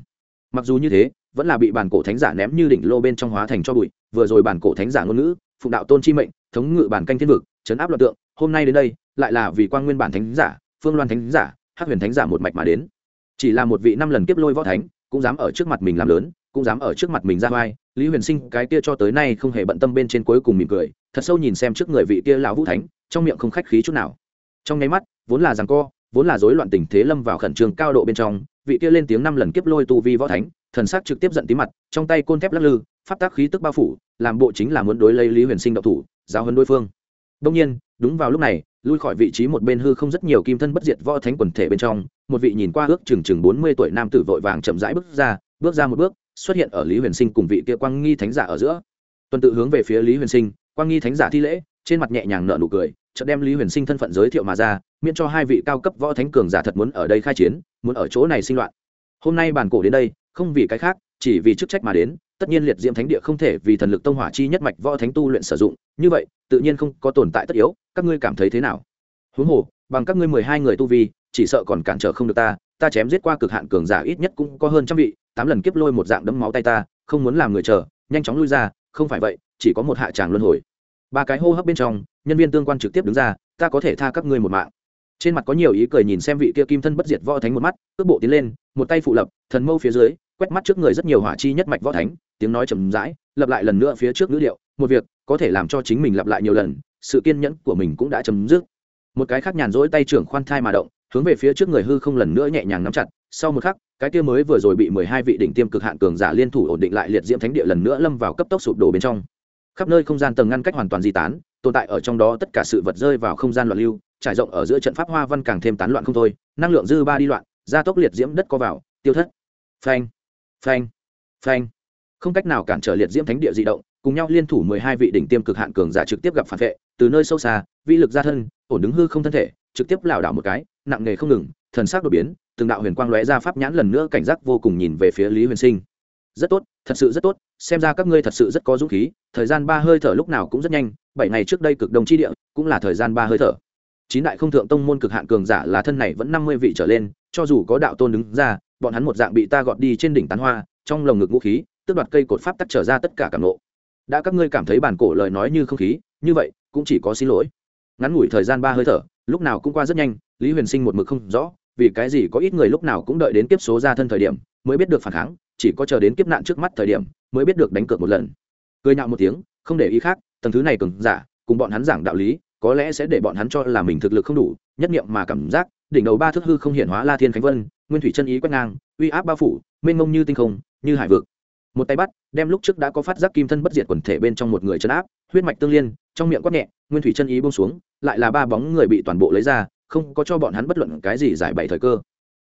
Speaker 1: Mặc dù như thế, vẫn là bị bản cổ thánh giả ném như đỉnh lô bên trong hóa thành cho bụi, vừa rồi bản cổ thánh giả ngôn ngữ, phụng đạo tôn chi mệnh, thống ngự bản canh thiên vực, chấn áp loạn tượng, hôm nay đến đây, lại là vì quan nguyên bản thánh giả, phương loan thánh giả, hắc huyền thánh giả một mạch mà đến. Chỉ là một vị năm lần kiếp lôi võ thánh, cũng dám ở trước mặt mình làm lớn, cũng dám ở trước mặt mình ra vai, lý huyền sinh cái kia cho tới nay không hề bận tâm bên trên cuối cùng mỉm cười, thật sâu nhìn xem trước người vị kia lão vũ thánh trong miệng không khách khí chút nào. Trong nháy mắt, vốn là rằng co, vốn là rối loạn tình thế lâm vào khẩn trương cao độ bên trong, vị kia lên tiếng năm lần kiếp lôi tu vi võ thánh, thần sắc trực tiếp giận tí mặt, trong tay côn thép lắc lư, pháp tác khí tức bao phủ, làm bộ chính là muốn đối lấy lý huyền sinh độc thủ, giáo hơn đối phương. Đông nhiên, đúng vào lúc này, lui khỏi vị trí một bên hư không rất nhiều kim thân bất diệt võ thánh quần thể bên trong, một vị nhìn qua ước chừng chừng bốn mươi tuổi nam tử vội vàng chậm rãi bước ra bước ra một bước, xuất hiện ở lý huyền sinh cùng vị kia quang nghi thánh giả ở giữa. Tuần tự hướng về phía lý huyền sinh, quang nghi thánh giả thi lễ trên mặt nhẹ nhàng nở nụ cười, chợt đem lý huyền sinh thân phận giới thiệu mà ra, miễn cho hai vị cao cấp võ thánh cường giả thật muốn ở đây khai chiến, muốn ở chỗ này sinh loạn. Hôm nay bản cổ đến đây, không vì cái khác, chỉ vì chức trách mà đến, tất nhiên liệt diễm thánh địa không thể vì thần lực tông hỏa chi nhất mạch võ thánh tu luyện sử dụng, như vậy, tự nhiên không có tồn tại tất yếu, các ngươi cảm thấy thế nào? Huống hồ, bằng các ngươi mười hai người tu vi, chỉ sợ còn cản trở không được ta ta chém giết qua cực hạn cường giả ít nhất cũng có hơn trăm vị, tám lần kiếp lôi một dạng đấm máu tay ta, không muốn làm người chờ, nhanh chóng lui ra, không phải vậy, chỉ có một hạ tràng luân hồi ba cái hô hấp bên trong nhân viên tương quan trực tiếp đứng ra ta có thể tha các ngươi một mạng. Trên mặt có nhiều ý cười nhìn xem vị kia kim thân bất diệt võ thánh một mắt cước bộ tiến lên một tay phụ lập thần mâu phía dưới quét mắt trước người rất nhiều hỏa chi nhất mạch võ thánh tiếng nói chầm rãi lập lại lần nữa phía trước ngữ liệu, một việc có thể làm cho chính mình lặp lại nhiều lần sự kiên nhẫn của mình cũng đã chấm dứt. Một cái khác nhàn rỗi tay trưởng khoan thai mà động hướng về phía trước người hư không lần nữa nhẹ nhàng nắm chặt sau một khắc cái kia mới vừa rồi bị mười hai vị đỉnh tiêm cực hạn cường giả liên thủ ổn định lại liệt diễm thánh địa lần nữa lâm vào cấp tốc sụp đổ bên trong khắp nơi không gian tầng ngăn cách hoàn toàn di tán, tồn tại ở trong đó tất cả sự vật rơi vào không gian loạn lưu, trải rộng ở giữa trận pháp hoa văn càng thêm tán loạn không thôi, năng lượng dư ba đi loạn, gia tốc liệt diễm đất co vào, tiêu thất. Phanh phanh phanh. Không cách nào cản trở liệt diễm thánh địa di động, cùng nhau liên thủ mười hai vị đỉnh tiêm cực hạn cường giả trực tiếp gặp phản vệ, từ nơi sâu xa, vi lực ra thân, ổn đứng hư không thân thể, trực tiếp lảo đảo một cái, nặng nề không ngừng, thần sắc đột biến, từng đạo huyền quang lóe ra pháp nhãn lần nữa cảnh giác vô cùng nhìn về phía lý huyền sinh rất tốt, thật sự rất tốt, xem ra các ngươi thật sự rất có dũng khí, thời gian ba hơi thở lúc nào cũng rất nhanh, bảy ngày trước đây cực đồng chi địa, cũng là thời gian ba hơi thở. Chín đại không thượng tông môn cực hạn cường giả là thân này vẫn năm mươi vị trở lên, cho dù có đạo tôn đứng ra, bọn hắn một dạng bị ta gọt đi trên đỉnh tán hoa, trong lồng ngực vũ khí, tước đoạt cây cột pháp tắc trở ra tất cả cảm nộ đã các ngươi cảm thấy bản cổ lời nói như không khí, như vậy, cũng chỉ có xin lỗi. Ngắn ngủi thời gian ba hơi thở, lúc nào cũng qua rất nhanh, lý huyền sinh một mực không rõ, vì cái gì có ít người lúc nào cũng đợi đến kiếp số ra thân thời điểm, mới biết được phản kháng chỉ có chờ đến kiếp nạn trước mắt thời điểm mới biết được đánh cược một lần. Cười nhạo một tiếng, không để ý khác, tầng thứ này cường giả, cùng bọn hắn giảng đạo lý, có lẽ sẽ để bọn hắn cho là mình thực lực không đủ, nhất nghiệm mà cảm giác, đỉnh đầu ba thước hư không hiện hóa la thiên khánh vân, nguyên thủy chân ý quét ngang, uy áp bao phủ, mênh mông như tinh không, như hải vực. Một tay bắt, đem lúc trước đã có phát giác kim thân bất diệt quần thể bên trong một người chân áp, huyết mạch tương liên, trong miệng quát nhẹ, nguyên thủy chân ý bông xuống, lại là ba bóng người bị toàn bộ lấy ra, không có cho bọn hắn bất luận cái gì giải bày thời cơ.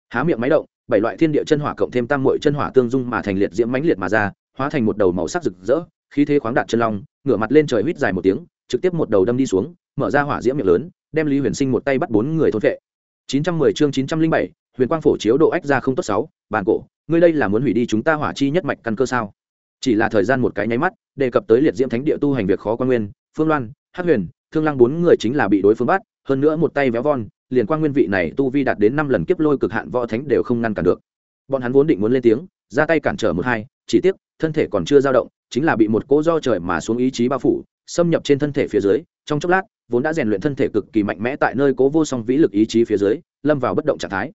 Speaker 1: Há miệng máy động bảy loại thiên địa chân hỏa cộng thêm tam muội chân hỏa tương dung mà thành liệt diễm mãnh liệt mà ra hóa thành một đầu màu sắc rực rỡ khí thế khoáng đạt chân long ngửa mặt lên trời huýt dài một tiếng trực tiếp một đầu đâm đi xuống mở ra hỏa diễm miệng lớn đem lý huyền sinh một tay bắt bốn người thôn vệ. 910 chương 907, huyền quang phổ chiếu độ ách ra không tốt sáu bàn cổ ngươi đây là muốn hủy đi chúng ta hỏa chi nhất mạch căn cơ sao? Chỉ là thời gian một cái nháy mắt đề cập tới liệt diễm thánh địa tu hành việc khó quan nguyên phương loan hắc huyền thương lăng bốn người chính là bị đối phương bắt hơn nữa một tay véo von liền quan nguyên vị này tu vi đạt đến năm lần kiếp lôi cực hạn võ thánh đều không ngăn cản được. Bọn hắn vốn định muốn lên tiếng, ra tay cản trở một hai, chỉ tiếc, thân thể còn chưa dao động, chính là bị một cỗ do trời mà xuống ý chí bao phủ, xâm nhập trên thân thể phía dưới, trong chốc lát, vốn đã rèn luyện thân thể cực kỳ mạnh mẽ tại nơi cố vô song vĩ lực ý chí phía dưới, lâm vào bất động trạng thái.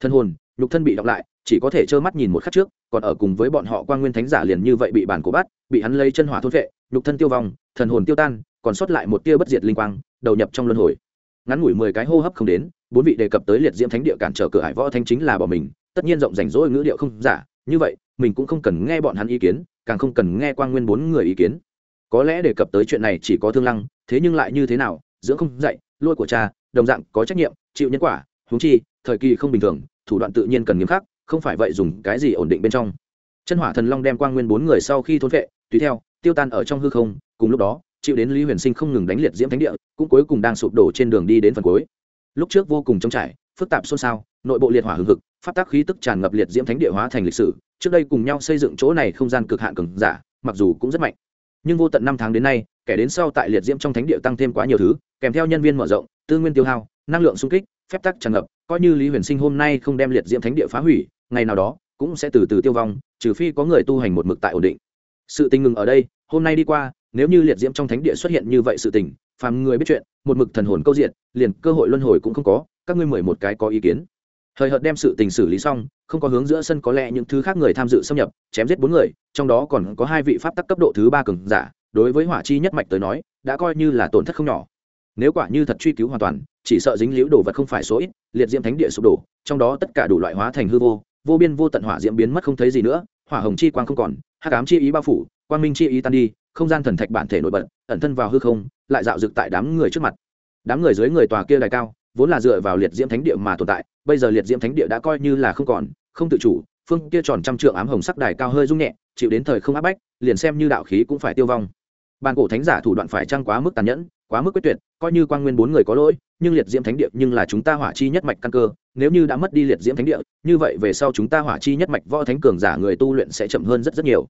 Speaker 1: Thân hồn, nhục thân bị đọc lại, chỉ có thể trơ mắt nhìn một khắc trước, còn ở cùng với bọn họ quan nguyên thánh giả liền như vậy bị bản cổ bắt, bị hắn lấy chân hỏa thôn vệ, nhục thân tiêu vong, thần hồn tiêu tan, còn sót lại một tia bất diệt linh quang, đầu nhập trong luân hồi ngắn ngủi mười cái hô hấp không đến, bốn vị đề cập tới liệt diễm thánh địa cản trở cửa hải võ thanh chính là bỏ mình, tất nhiên rộng rảnh rỗi ngữ điệu không giả, như vậy, mình cũng không cần nghe bọn hắn ý kiến, càng không cần nghe quang nguyên bốn người ý kiến. Có lẽ đề cập tới chuyện này chỉ có thương lăng, thế nhưng lại như thế nào, dưỡng không dạy lôi của cha, đồng dạng có trách nhiệm, chịu nhân quả, huống chi, thời kỳ không bình thường, thủ đoạn tự nhiên cần nghiêm khắc, không phải vậy dùng cái gì ổn định bên trong. Chân hỏa thần long đem quang nguyên bốn người sau khi thốn vệ tùy theo, tiêu tan ở trong hư không, cùng lúc đó chịu đến lý huyền sinh không ngừng đánh liệt diễm thánh địa, cũng cuối cùng đang sụp đổ trên đường đi đến phần cuối. Lúc trước vô cùng trống trải, phức tạp xôn xao, nội bộ liệt hỏa hừng hực phát tác khí tức tràn ngập liệt diễm thánh địa hóa thành lịch sử, trước đây cùng nhau xây dựng chỗ này không gian cực hạn cường giả, mặc dù cũng rất mạnh. Nhưng vô tận năm tháng đến nay, kẻ đến sau tại liệt diễm trong thánh địa tăng thêm quá nhiều thứ, kèm theo nhân viên mở rộng, tư nguyên tiêu hao, năng lượng sung kích, phép tắc tràn ngập, coi như lý huyền sinh hôm nay không đem liệt diễm thánh địa phá hủy, ngày nào đó cũng sẽ từ từ tiêu vong, trừ phi có người tu hành một mực tại ổn định. Sự tình ngừng ở đây, hôm nay đi qua nếu như liệt diễm trong thánh địa xuất hiện như vậy sự tình, phàm người biết chuyện, một mực thần hồn câu diện liền cơ hội luân hồi cũng không có, các ngươi mười một cái có ý kiến. Hời hợt đem sự tình xử lý xong, không có hướng giữa sân có lẽ những thứ khác người tham dự xâm nhập, chém giết bốn người, trong đó còn có hai vị pháp tắc cấp độ thứ ba cường giả, đối với hỏa chi nhất mạch tới nói, đã coi như là tổn thất không nhỏ. Nếu quả như thật truy cứu hoàn toàn, chỉ sợ dính liễu đồ vật không phải số ít, liệt diễm thánh địa sụp đổ, trong đó tất cả đủ loại hóa thành hư vô vô biên vô tận hỏa diễm biến mất không thấy gì nữa, hỏa hồng chi quang không còn, hắc ám chi ý bao phủ, quang minh chi ý tan đi không gian thần thạch bản thể nổi bật, ẩn thân vào hư không, lại dạo dực tại đám người trước mặt. Đám người dưới người tòa kia đài cao, vốn là dựa vào liệt diễm thánh địa mà tồn tại, bây giờ liệt diễm thánh địa đã coi như là không còn, không tự chủ, phương kia tròn trăm trượng ám hồng sắc đài cao hơi rung nhẹ, chịu đến thời không áp bách, liền xem như đạo khí cũng phải tiêu vong. Bàn cổ thánh giả thủ đoạn phải trăng quá mức tàn nhẫn, quá mức quyết tuyệt, coi như quang nguyên bốn người có lỗi, nhưng liệt diễm thánh địa nhưng là chúng ta hỏa chi nhất mạch căn cơ, nếu như đã mất đi liệt diễm thánh địa, như vậy về sau chúng ta hỏa chi nhất mạch võ thánh cường giả người tu luyện sẽ chậm hơn rất rất nhiều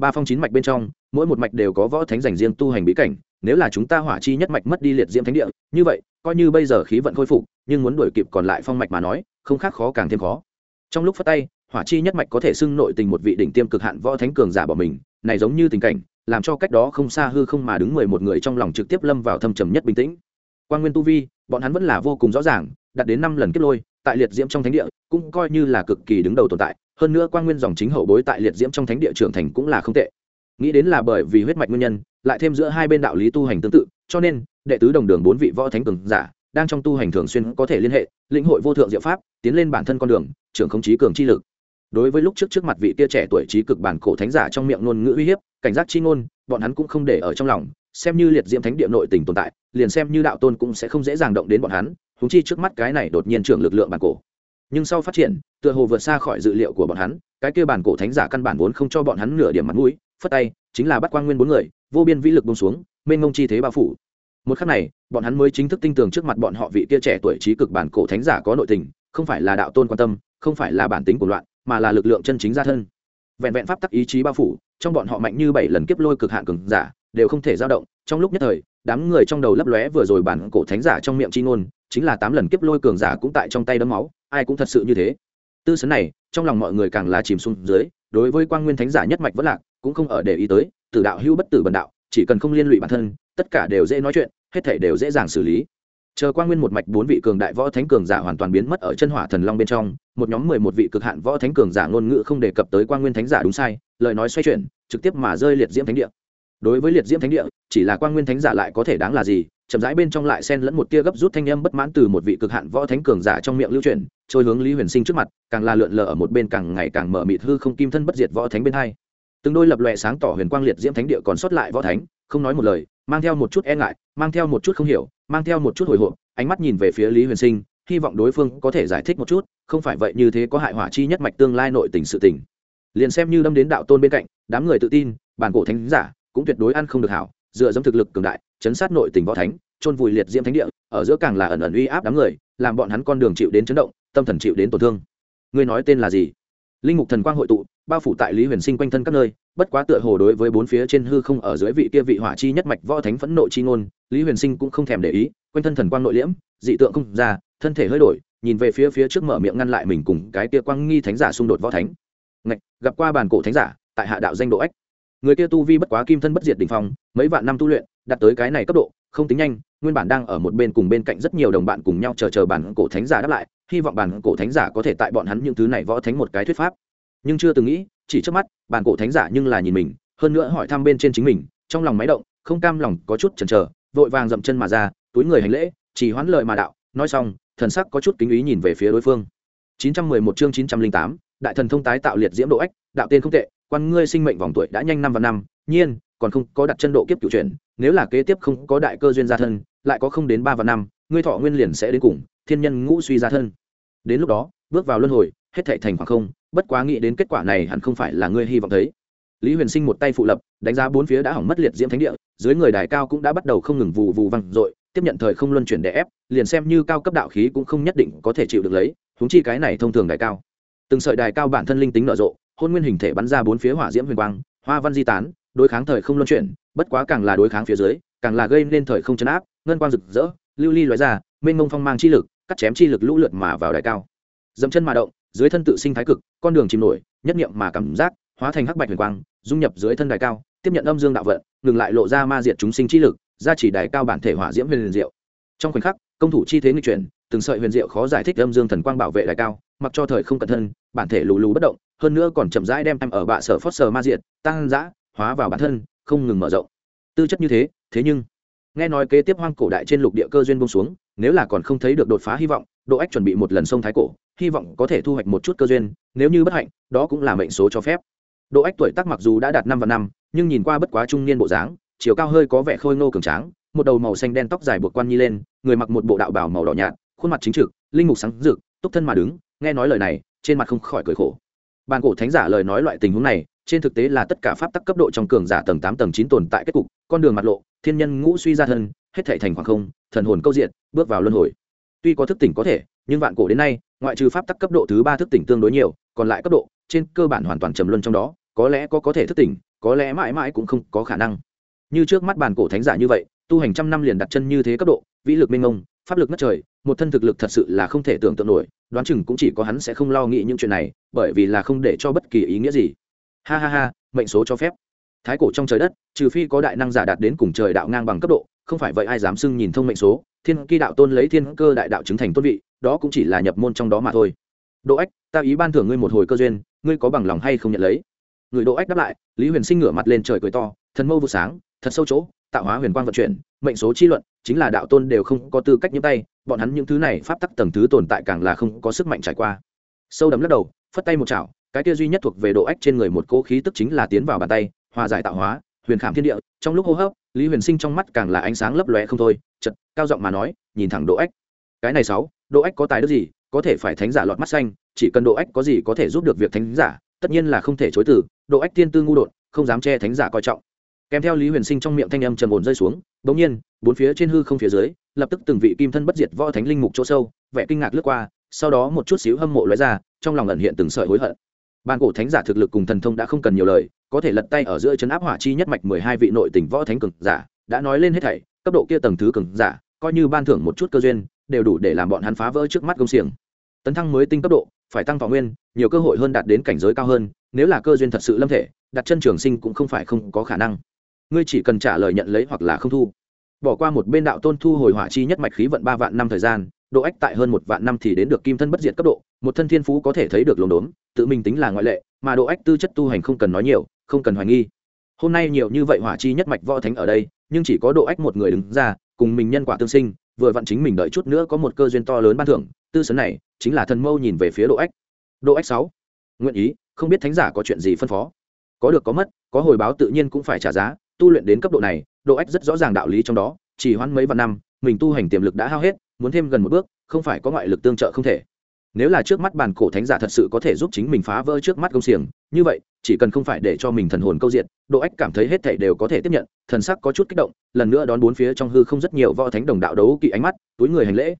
Speaker 1: ba phong chín mạch bên trong, mỗi một mạch đều có võ thánh dành riêng tu hành bí cảnh, nếu là chúng ta hỏa chi nhất mạch mất đi liệt diễm thánh địa, như vậy, coi như bây giờ khí vận khôi phục, nhưng muốn đuổi kịp còn lại phong mạch mà nói, không khác khó càng thêm khó. Trong lúc phát tay, hỏa chi nhất mạch có thể xưng nội tình một vị đỉnh tiêm cực hạn võ thánh cường giả bỏ mình, này giống như tình cảnh, làm cho cách đó không xa hư không mà đứng mười một người trong lòng trực tiếp lâm vào thâm trầm nhất bình tĩnh. Quan nguyên tu vi, bọn hắn vẫn là vô cùng rõ ràng, đạt đến năm lần kết lôi tại liệt diễm trong thánh địa cũng coi như là cực kỳ đứng đầu tồn tại, hơn nữa quan nguyên dòng chính hậu bối tại liệt diễm trong thánh địa trưởng thành cũng là không tệ. Nghĩ đến là bởi vì huyết mạch nguyên nhân, lại thêm giữa hai bên đạo lý tu hành tương tự, cho nên, đệ tứ đồng đường bốn vị võ thánh cường giả, đang trong tu hành thường xuyên có thể liên hệ, lĩnh hội vô thượng diệu pháp, tiến lên bản thân con đường, trưởng không chí cường chi lực. Đối với lúc trước trước mặt vị kia trẻ tuổi trí cực bản cổ thánh giả trong miệng ngôn ngữ uy hiếp, cảnh giác chi ngôn, bọn hắn cũng không để ở trong lòng, xem như liệt diễm thánh địa nội tình tồn tại, liền xem như đạo tôn cũng sẽ không dễ dàng động đến bọn hắn húng chi trước mắt cái này đột nhiên trưởng lực lượng bản cổ. Nhưng sau phát triển, tựa hồ vượt xa khỏi dự liệu của bọn hắn, cái kia bản cổ thánh giả căn bản vốn không cho bọn hắn nửa điểm mặt mũi, phất tay, chính là bắt quang nguyên bốn người, vô biên vĩ lực bông xuống, mênh ngông chi thế bao phủ. Một khắc này, bọn hắn mới chính thức tin tưởng trước mặt bọn họ vị kia trẻ tuổi trí cực bản cổ thánh giả có nội tình, không phải là đạo tôn quan tâm, không phải là bản tính của loạn, mà là lực lượng chân chính gia thân. Vẹn vẹn pháp tắc ý chí bao phủ, trong bọn họ mạnh như bảy lần kiếp lôi cực hạn cường giả, đều không thể dao động trong lúc nhất thời, đám người trong đầu lấp lóe vừa rồi bản cổ thánh giả trong miệng chi ngôn, chính là tám lần kiếp lôi cường giả cũng tại trong tay đấm máu, ai cũng thật sự như thế. Tư sấn này, trong lòng mọi người càng là chìm xuống dưới, đối với quang nguyên thánh giả nhất mạch vẫn lạc, cũng không ở để ý tới, tử đạo hữu bất tử bần đạo, chỉ cần không liên lụy bản thân, tất cả đều dễ nói chuyện, hết thể đều dễ dàng xử lý. Chờ quang nguyên một mạch bốn vị cường đại võ thánh cường giả hoàn toàn biến mất ở chân hỏa thần long bên trong, một nhóm mười một vị cực hạn võ thánh cường giả ngôn ngữ không đề cập tới quang nguyên thánh giả đúng sai, lời nói xoay chuyển, trực tiếp mà rơi liệt diễm thánh địa đối với liệt diễm thánh địa, chỉ là quang nguyên thánh giả lại có thể đáng là gì? Chậm rãi bên trong lại xen lẫn một tia gấp rút thanh âm bất mãn từ một vị cực hạn võ thánh cường giả trong miệng lưu truyền trôi hướng lý huyền sinh trước mặt, càng là lượn lờ ở một bên càng ngày càng mở mịt hư không kim thân bất diệt võ thánh bên hai. Từng đôi lập lòe sáng tỏ huyền quang liệt diễm thánh địa còn sót lại võ thánh, không nói một lời, mang theo một chút e ngại, mang theo một chút không hiểu, mang theo một chút hồi hộp, ánh mắt nhìn về phía lý huyền sinh, hy vọng đối phương có thể giải thích một chút, không phải vậy như thế có hại hỏa chi nhất mạch tương lai nội tình sự tình. Liền xem như đâm đến đạo tôn bên cạnh, đám người tự tin, bản cổ thánh giả cũng tuyệt đối ăn không được hảo dựa dẫm thực lực cường đại chấn sát nội tình võ thánh chôn vùi liệt diễm thánh địa ở giữa càng là ẩn ẩn uy áp đám người làm bọn hắn con đường chịu đến chấn động tâm thần chịu đến tổn thương. Ngươi nói tên là gì? Linh mục thần quang hội tụ bao phủ tại lý huyền sinh quanh thân các nơi bất quá tựa hồ đối với bốn phía trên hư không ở dưới vị kia vị hỏa chi nhất mạch võ thánh phẫn nộ chi ngôn lý huyền sinh cũng không thèm để ý quanh thân thần quang nội liễm dị tượng không ra thân thể hơi đổi nhìn về phía phía trước mở miệng ngăn lại mình cùng cái kia quang nghi thánh giả xung đột võ thánh. Ngạch, gặp qua bàn cổ thánh giả tại hạ đạo danh độ ếch người kia tu vi bất quá kim thân bất diệt đỉnh phong mấy vạn năm tu luyện đạt tới cái này cấp độ không tính nhanh nguyên bản đang ở một bên cùng bên cạnh rất nhiều đồng bạn cùng nhau chờ chờ bản cổ thánh giả đáp lại hy vọng bản cổ thánh giả có thể tại bọn hắn những thứ này võ thánh một cái thuyết pháp. Nhưng chưa từng nghĩ chỉ trước mắt bản cổ thánh giả nhưng là nhìn mình hơn nữa hỏi thăm bên trên chính mình trong lòng máy động không cam lòng có chút chần chờ vội vàng dậm chân mà ra túi người hành lễ chỉ hoán lời mà đạo nói xong thần sắc có chút kính ý nhìn về phía đối phương. 911 chương 908, đại thần thông tái tạo liệt diễm độ ách đạo tên không tệ quan ngươi sinh mệnh vòng tuổi đã nhanh năm và năm, nhiên, còn không có đặt chân độ kiếp cựu chuyển, nếu là kế tiếp không có đại cơ duyên gia thân, lại có không đến ba và năm, ngươi thọ nguyên liền sẽ đến cùng, thiên nhân ngũ suy gia thân. Đến lúc đó, bước vào luân hồi, hết thệ thành khoảng không, bất quá nghĩ đến kết quả này hẳn không phải là ngươi hy vọng thấy. Lý huyền sinh một tay phụ lập, đánh giá bốn phía đã hỏng mất liệt diễm thánh địa, dưới người đài cao cũng đã bắt đầu không ngừng vụ vụ văng dội, tiếp nhận thời không luân chuyển đè ép, liền xem như cao cấp đạo khí cũng không nhất định có thể chịu được lấy húng chi cái này thông thường đài cao. Từng sợi đài cao bản thân linh tính nở rộ hôn nguyên hình thể bắn ra bốn phía hỏa diễm huyền quang, hoa văn di tán, đối kháng thời không luân chuyển, bất quá càng là đối kháng phía dưới, càng là gây nên thời không chấn áp, ngân quang rực rỡ, lưu ly loại ra, mênh mông phong mang chi lực, cắt chém chi lực lũ lượt mà vào đài cao. Dẫm chân mà động, dưới thân tự sinh thái cực, con đường chìm nổi, nhất niệm mà cảm giác, hóa thành hắc bạch huyền quang, dung nhập dưới thân đài cao, tiếp nhận âm dương đạo vận, ngừng lại lộ ra ma diệt chúng sinh chi lực, ra chỉ đài cao bản thể hỏa diễm huyền diệu. Trong khoảnh khắc, công thủ chi thế nghịch chuyển, từng sợi huyền diệu khó giải thích âm dương thần quang bảo vệ đài cao, mặc cho thời không cẩn thân, bản thể lù lù bất động hơn nữa còn chậm rãi đem em ở bạ sở phót sờ ma diệt, tăng dã, hóa vào bản thân, không ngừng mở rộng. Tư chất như thế thế nhưng, nghe nói kế tiếp hoang cổ đại trên lục địa cơ duyên bông xuống, nếu là còn không thấy được đột phá hy vọng, độ ách chuẩn bị một lần sông thái cổ, hy vọng có thể thu hoạch một chút cơ duyên, nếu như bất hạnh, đó cũng là mệnh số cho phép. Độ ách tuổi tác mặc dù đã đạt năm và năm, nhưng nhìn qua bất quá trung niên bộ dáng, chiều cao hơi có vẻ khôi ngô cường tráng, một đầu màu xanh đen tóc dài buộc quan nhi lên, người mặc một bộ đạo bảo màu đỏ nhạt, khuôn mặt chính trực, linh mục sáng rực, túc thân mà đứng, nghe nói lời này, trên mặt không khỏi cười khổ bàn cổ thánh giả lời nói loại tình huống này, trên thực tế là tất cả pháp tắc cấp độ trong cường giả tầng tám, tầng chín tồn tại kết cục, con đường mặt lộ, thiên nhân ngũ suy ra thân, hết thể thành khoảng không, thần hồn câu diện, bước vào luân hồi. Tuy có thức tỉnh có thể, nhưng vạn cổ đến nay, ngoại trừ pháp tắc cấp độ thứ ba thức tỉnh tương đối nhiều, còn lại cấp độ, trên cơ bản hoàn toàn trầm luân trong đó, có lẽ có có thể thức tỉnh, có lẽ mãi mãi cũng không có khả năng. Như trước mắt bàn cổ thánh giả như vậy, tu hành trăm năm liền đặt chân như thế cấp độ, vĩ lực minh ông pháp lực ngất trời, một thân thực lực thật sự là không thể tưởng tượng nổi, đoán chừng cũng chỉ có hắn sẽ không lo nghĩ những chuyện này, bởi vì là không để cho bất kỳ ý nghĩa gì. Ha ha ha, mệnh số cho phép. Thái cổ trong trời đất, trừ phi có đại năng giả đạt đến cùng trời đạo ngang bằng cấp độ, không phải vậy ai dám xưng nhìn thông mệnh số. Thiên kỳ đạo tôn lấy thiên cơ đại đạo chứng thành tôn vị, đó cũng chỉ là nhập môn trong đó mà thôi. Độ ách, ta ý ban thưởng ngươi một hồi cơ duyên, ngươi có bằng lòng hay không nhận lấy? Người độ ách đáp lại, lý huyền sinh ngửa mặt lên trời cười to, thần mâu vụ sáng, thật sâu chỗ tạo hóa huyền quang vận chuyển, mệnh số chi luận, chính là đạo tôn đều không có tư cách nhúng tay, bọn hắn những thứ này pháp tắc tầng thứ tồn tại càng là không có sức mạnh trải qua. Sâu đấm lắc đầu, phất tay một chảo, cái kia duy nhất thuộc về độ ách trên người một cỗ khí tức chính là tiến vào bàn tay, hòa giải tạo hóa, huyền khảm thiên địa, trong lúc hô hấp, lý huyền sinh trong mắt càng là ánh sáng lấp lóe không thôi chật cao giọng mà nói, nhìn thẳng độ ách. Cái này sáu, độ ách có tài đức gì, có thể phải thánh giả lọt mắt xanh, chỉ cần độ ách có gì có thể giúp được việc thánh giả, tất nhiên là không thể chối từ, độ ách tiên tư ngu đột, không dám che thánh giả coi trọng kèm theo lý huyền sinh trong miệng thanh âm trầm ổn rơi xuống bỗng nhiên, bốn phía trên hư không phía dưới, lập tức từng vị kim thân bất diệt võ thánh linh mục chỗ sâu, vẻ kinh ngạc lướt qua, sau đó một chút xíu hâm mộ lóe ra, trong lòng ẩn hiện từng sợi hối hận. Ban cổ thánh giả thực lực cùng thần thông đã không cần nhiều lời, có thể lật tay ở giữa chấn áp hỏa chi nhất mạch mười hai vị nội tỉnh võ thánh cường giả, đã nói lên hết thảy, cấp độ kia tầng thứ cường giả, coi như ban thưởng một chút cơ duyên, đều đủ để làm bọn hắn phá vỡ trước mắt công xiềng. Tấn thăng mới tinh cấp độ, phải tăng thọ nguyên, nhiều cơ hội hơn đạt đến cảnh giới cao hơn, nếu là cơ duyên thật sự lâm thể, đặt chân trường sinh cũng không phải không có khả năng ngươi chỉ cần trả lời nhận lấy hoặc là không thu. Bỏ qua một bên đạo tôn thu hồi hỏa chi nhất mạch khí vận ba vạn năm thời gian, độ ách tại hơn một vạn năm thì đến được kim thân bất diệt cấp độ, một thân thiên phú có thể thấy được lồn đốn, tự mình tính là ngoại lệ, mà độ ách tư chất tu hành không cần nói nhiều, không cần hoài nghi. Hôm nay nhiều như vậy hỏa chi nhất mạch võ thánh ở đây, nhưng chỉ có độ ách một người đứng ra, cùng mình nhân quả tương sinh, vừa vặn chính mình đợi chút nữa có một cơ duyên to lớn ban thưởng, tư sấn này chính là thần mâu nhìn về phía độ ách. Độ ách sáu, nguyện ý, không biết thánh giả có chuyện gì phân phó. Có được có mất, có hồi báo tự nhiên cũng phải trả giá tu luyện đến cấp độ này độ ách rất rõ ràng đạo lý trong đó chỉ hoãn mấy vạn năm mình tu hành tiềm lực đã hao hết muốn thêm gần một bước không phải có ngoại lực tương trợ không thể. Nếu là trước mắt bàn cổ thánh giả thật sự có thể giúp chính mình phá vỡ trước mắt công xiềng như vậy chỉ cần không phải để cho mình thần hồn câu diện độ ách cảm thấy hết thảy đều có thể tiếp nhận thần sắc có chút kích động lần nữa đón bốn phía trong hư không rất nhiều võ thánh đồng đạo đấu kỵ ánh mắt túi người hành lễ.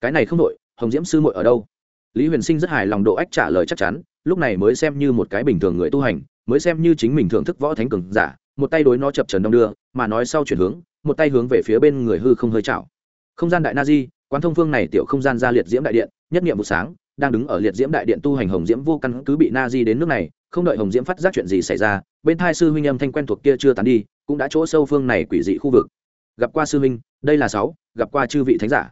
Speaker 1: Cái này không nổi, hồng diễm sư muội ở đâu? Lý huyền sinh rất hài lòng độ ách trả lời chắc chắn lúc này mới xem như một cái bình thường người tu hành mới xem như chính mình thưởng thức võ thánh cường giả một tay đối nó chập trần đông đưa, mà nói sau chuyển hướng, một tay hướng về phía bên người hư không hơi chảo. Không gian đại na di quán thông phương này tiểu không gian ra liệt diễm đại điện, nhất nghiệm buổi sáng, đang đứng ở liệt diễm đại điện tu hành hồng diễm vô căn cứ bị na di đến nước này, không đợi hồng diễm phát giác chuyện gì xảy ra, bên thai sư huynh âm thanh quen thuộc kia chưa tán đi, cũng đã chỗ sâu phương này quỷ dị khu vực. Gặp qua sư huynh, đây là sáu, gặp qua chư vị thánh giả.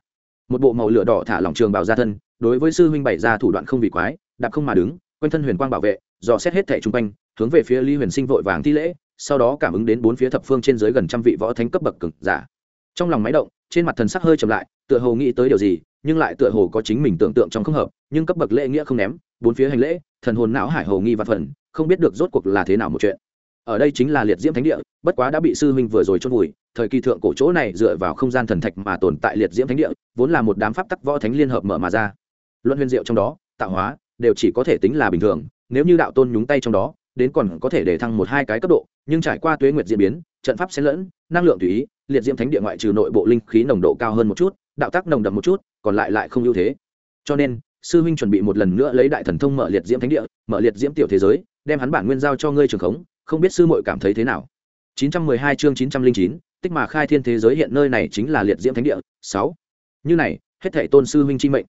Speaker 1: Một bộ màu lửa đỏ thả lỏng trường bào ra thân, đối với sư huynh bày ra thủ đoạn không vì quái, đạp không mà đứng, quanh thân huyền quang bảo vệ, dò xét hết thẻ chung quanh, hướng về phía lý huyền sinh vội vàng thi lễ sau đó cảm ứng đến bốn phía thập phương trên dưới gần trăm vị võ thánh cấp bậc cực giả. Trong lòng máy động, trên mặt thần sắc hơi chậm lại, tựa hồ nghĩ tới điều gì, nhưng lại tựa hồ có chính mình tưởng tượng trong không hợp, nhưng cấp bậc lễ nghĩa không ném, bốn phía hành lễ, thần hồn não hải hồ nghi và phần, không biết được rốt cuộc là thế nào một chuyện. Ở đây chính là liệt diễm thánh địa, bất quá đã bị sư huynh vừa rồi chôn vùi, thời kỳ thượng cổ chỗ này dựa vào không gian thần thạch mà tồn tại liệt diễm thánh địa, vốn là một đám pháp tắc võ thánh liên hợp mở mà ra. Luận huyền diệu trong đó, tạo hóa, đều chỉ có thể tính là bình thường, nếu như đạo tôn nhúng tay trong đó, đến còn có thể để thăng một hai cái cấp độ nhưng trải qua tuế nguyệt diễn biến trận pháp xen lẫn năng lượng tùy ý liệt diễm thánh địa ngoại trừ nội bộ linh khí nồng độ cao hơn một chút đạo tác nồng đậm một chút còn lại lại không ưu thế. Cho nên sư huynh chuẩn bị một lần nữa lấy đại thần thông mở liệt diễm thánh địa mở liệt diễm tiểu thế giới đem hắn bản nguyên giao cho ngươi trường khống không biết sư muội cảm thấy thế nào. 912 chương 909, tích mà khai thiên thế giới hiện nơi này chính là liệt diễm thánh địa. 6. như này hết thảy tôn sư huynh chi mệnh.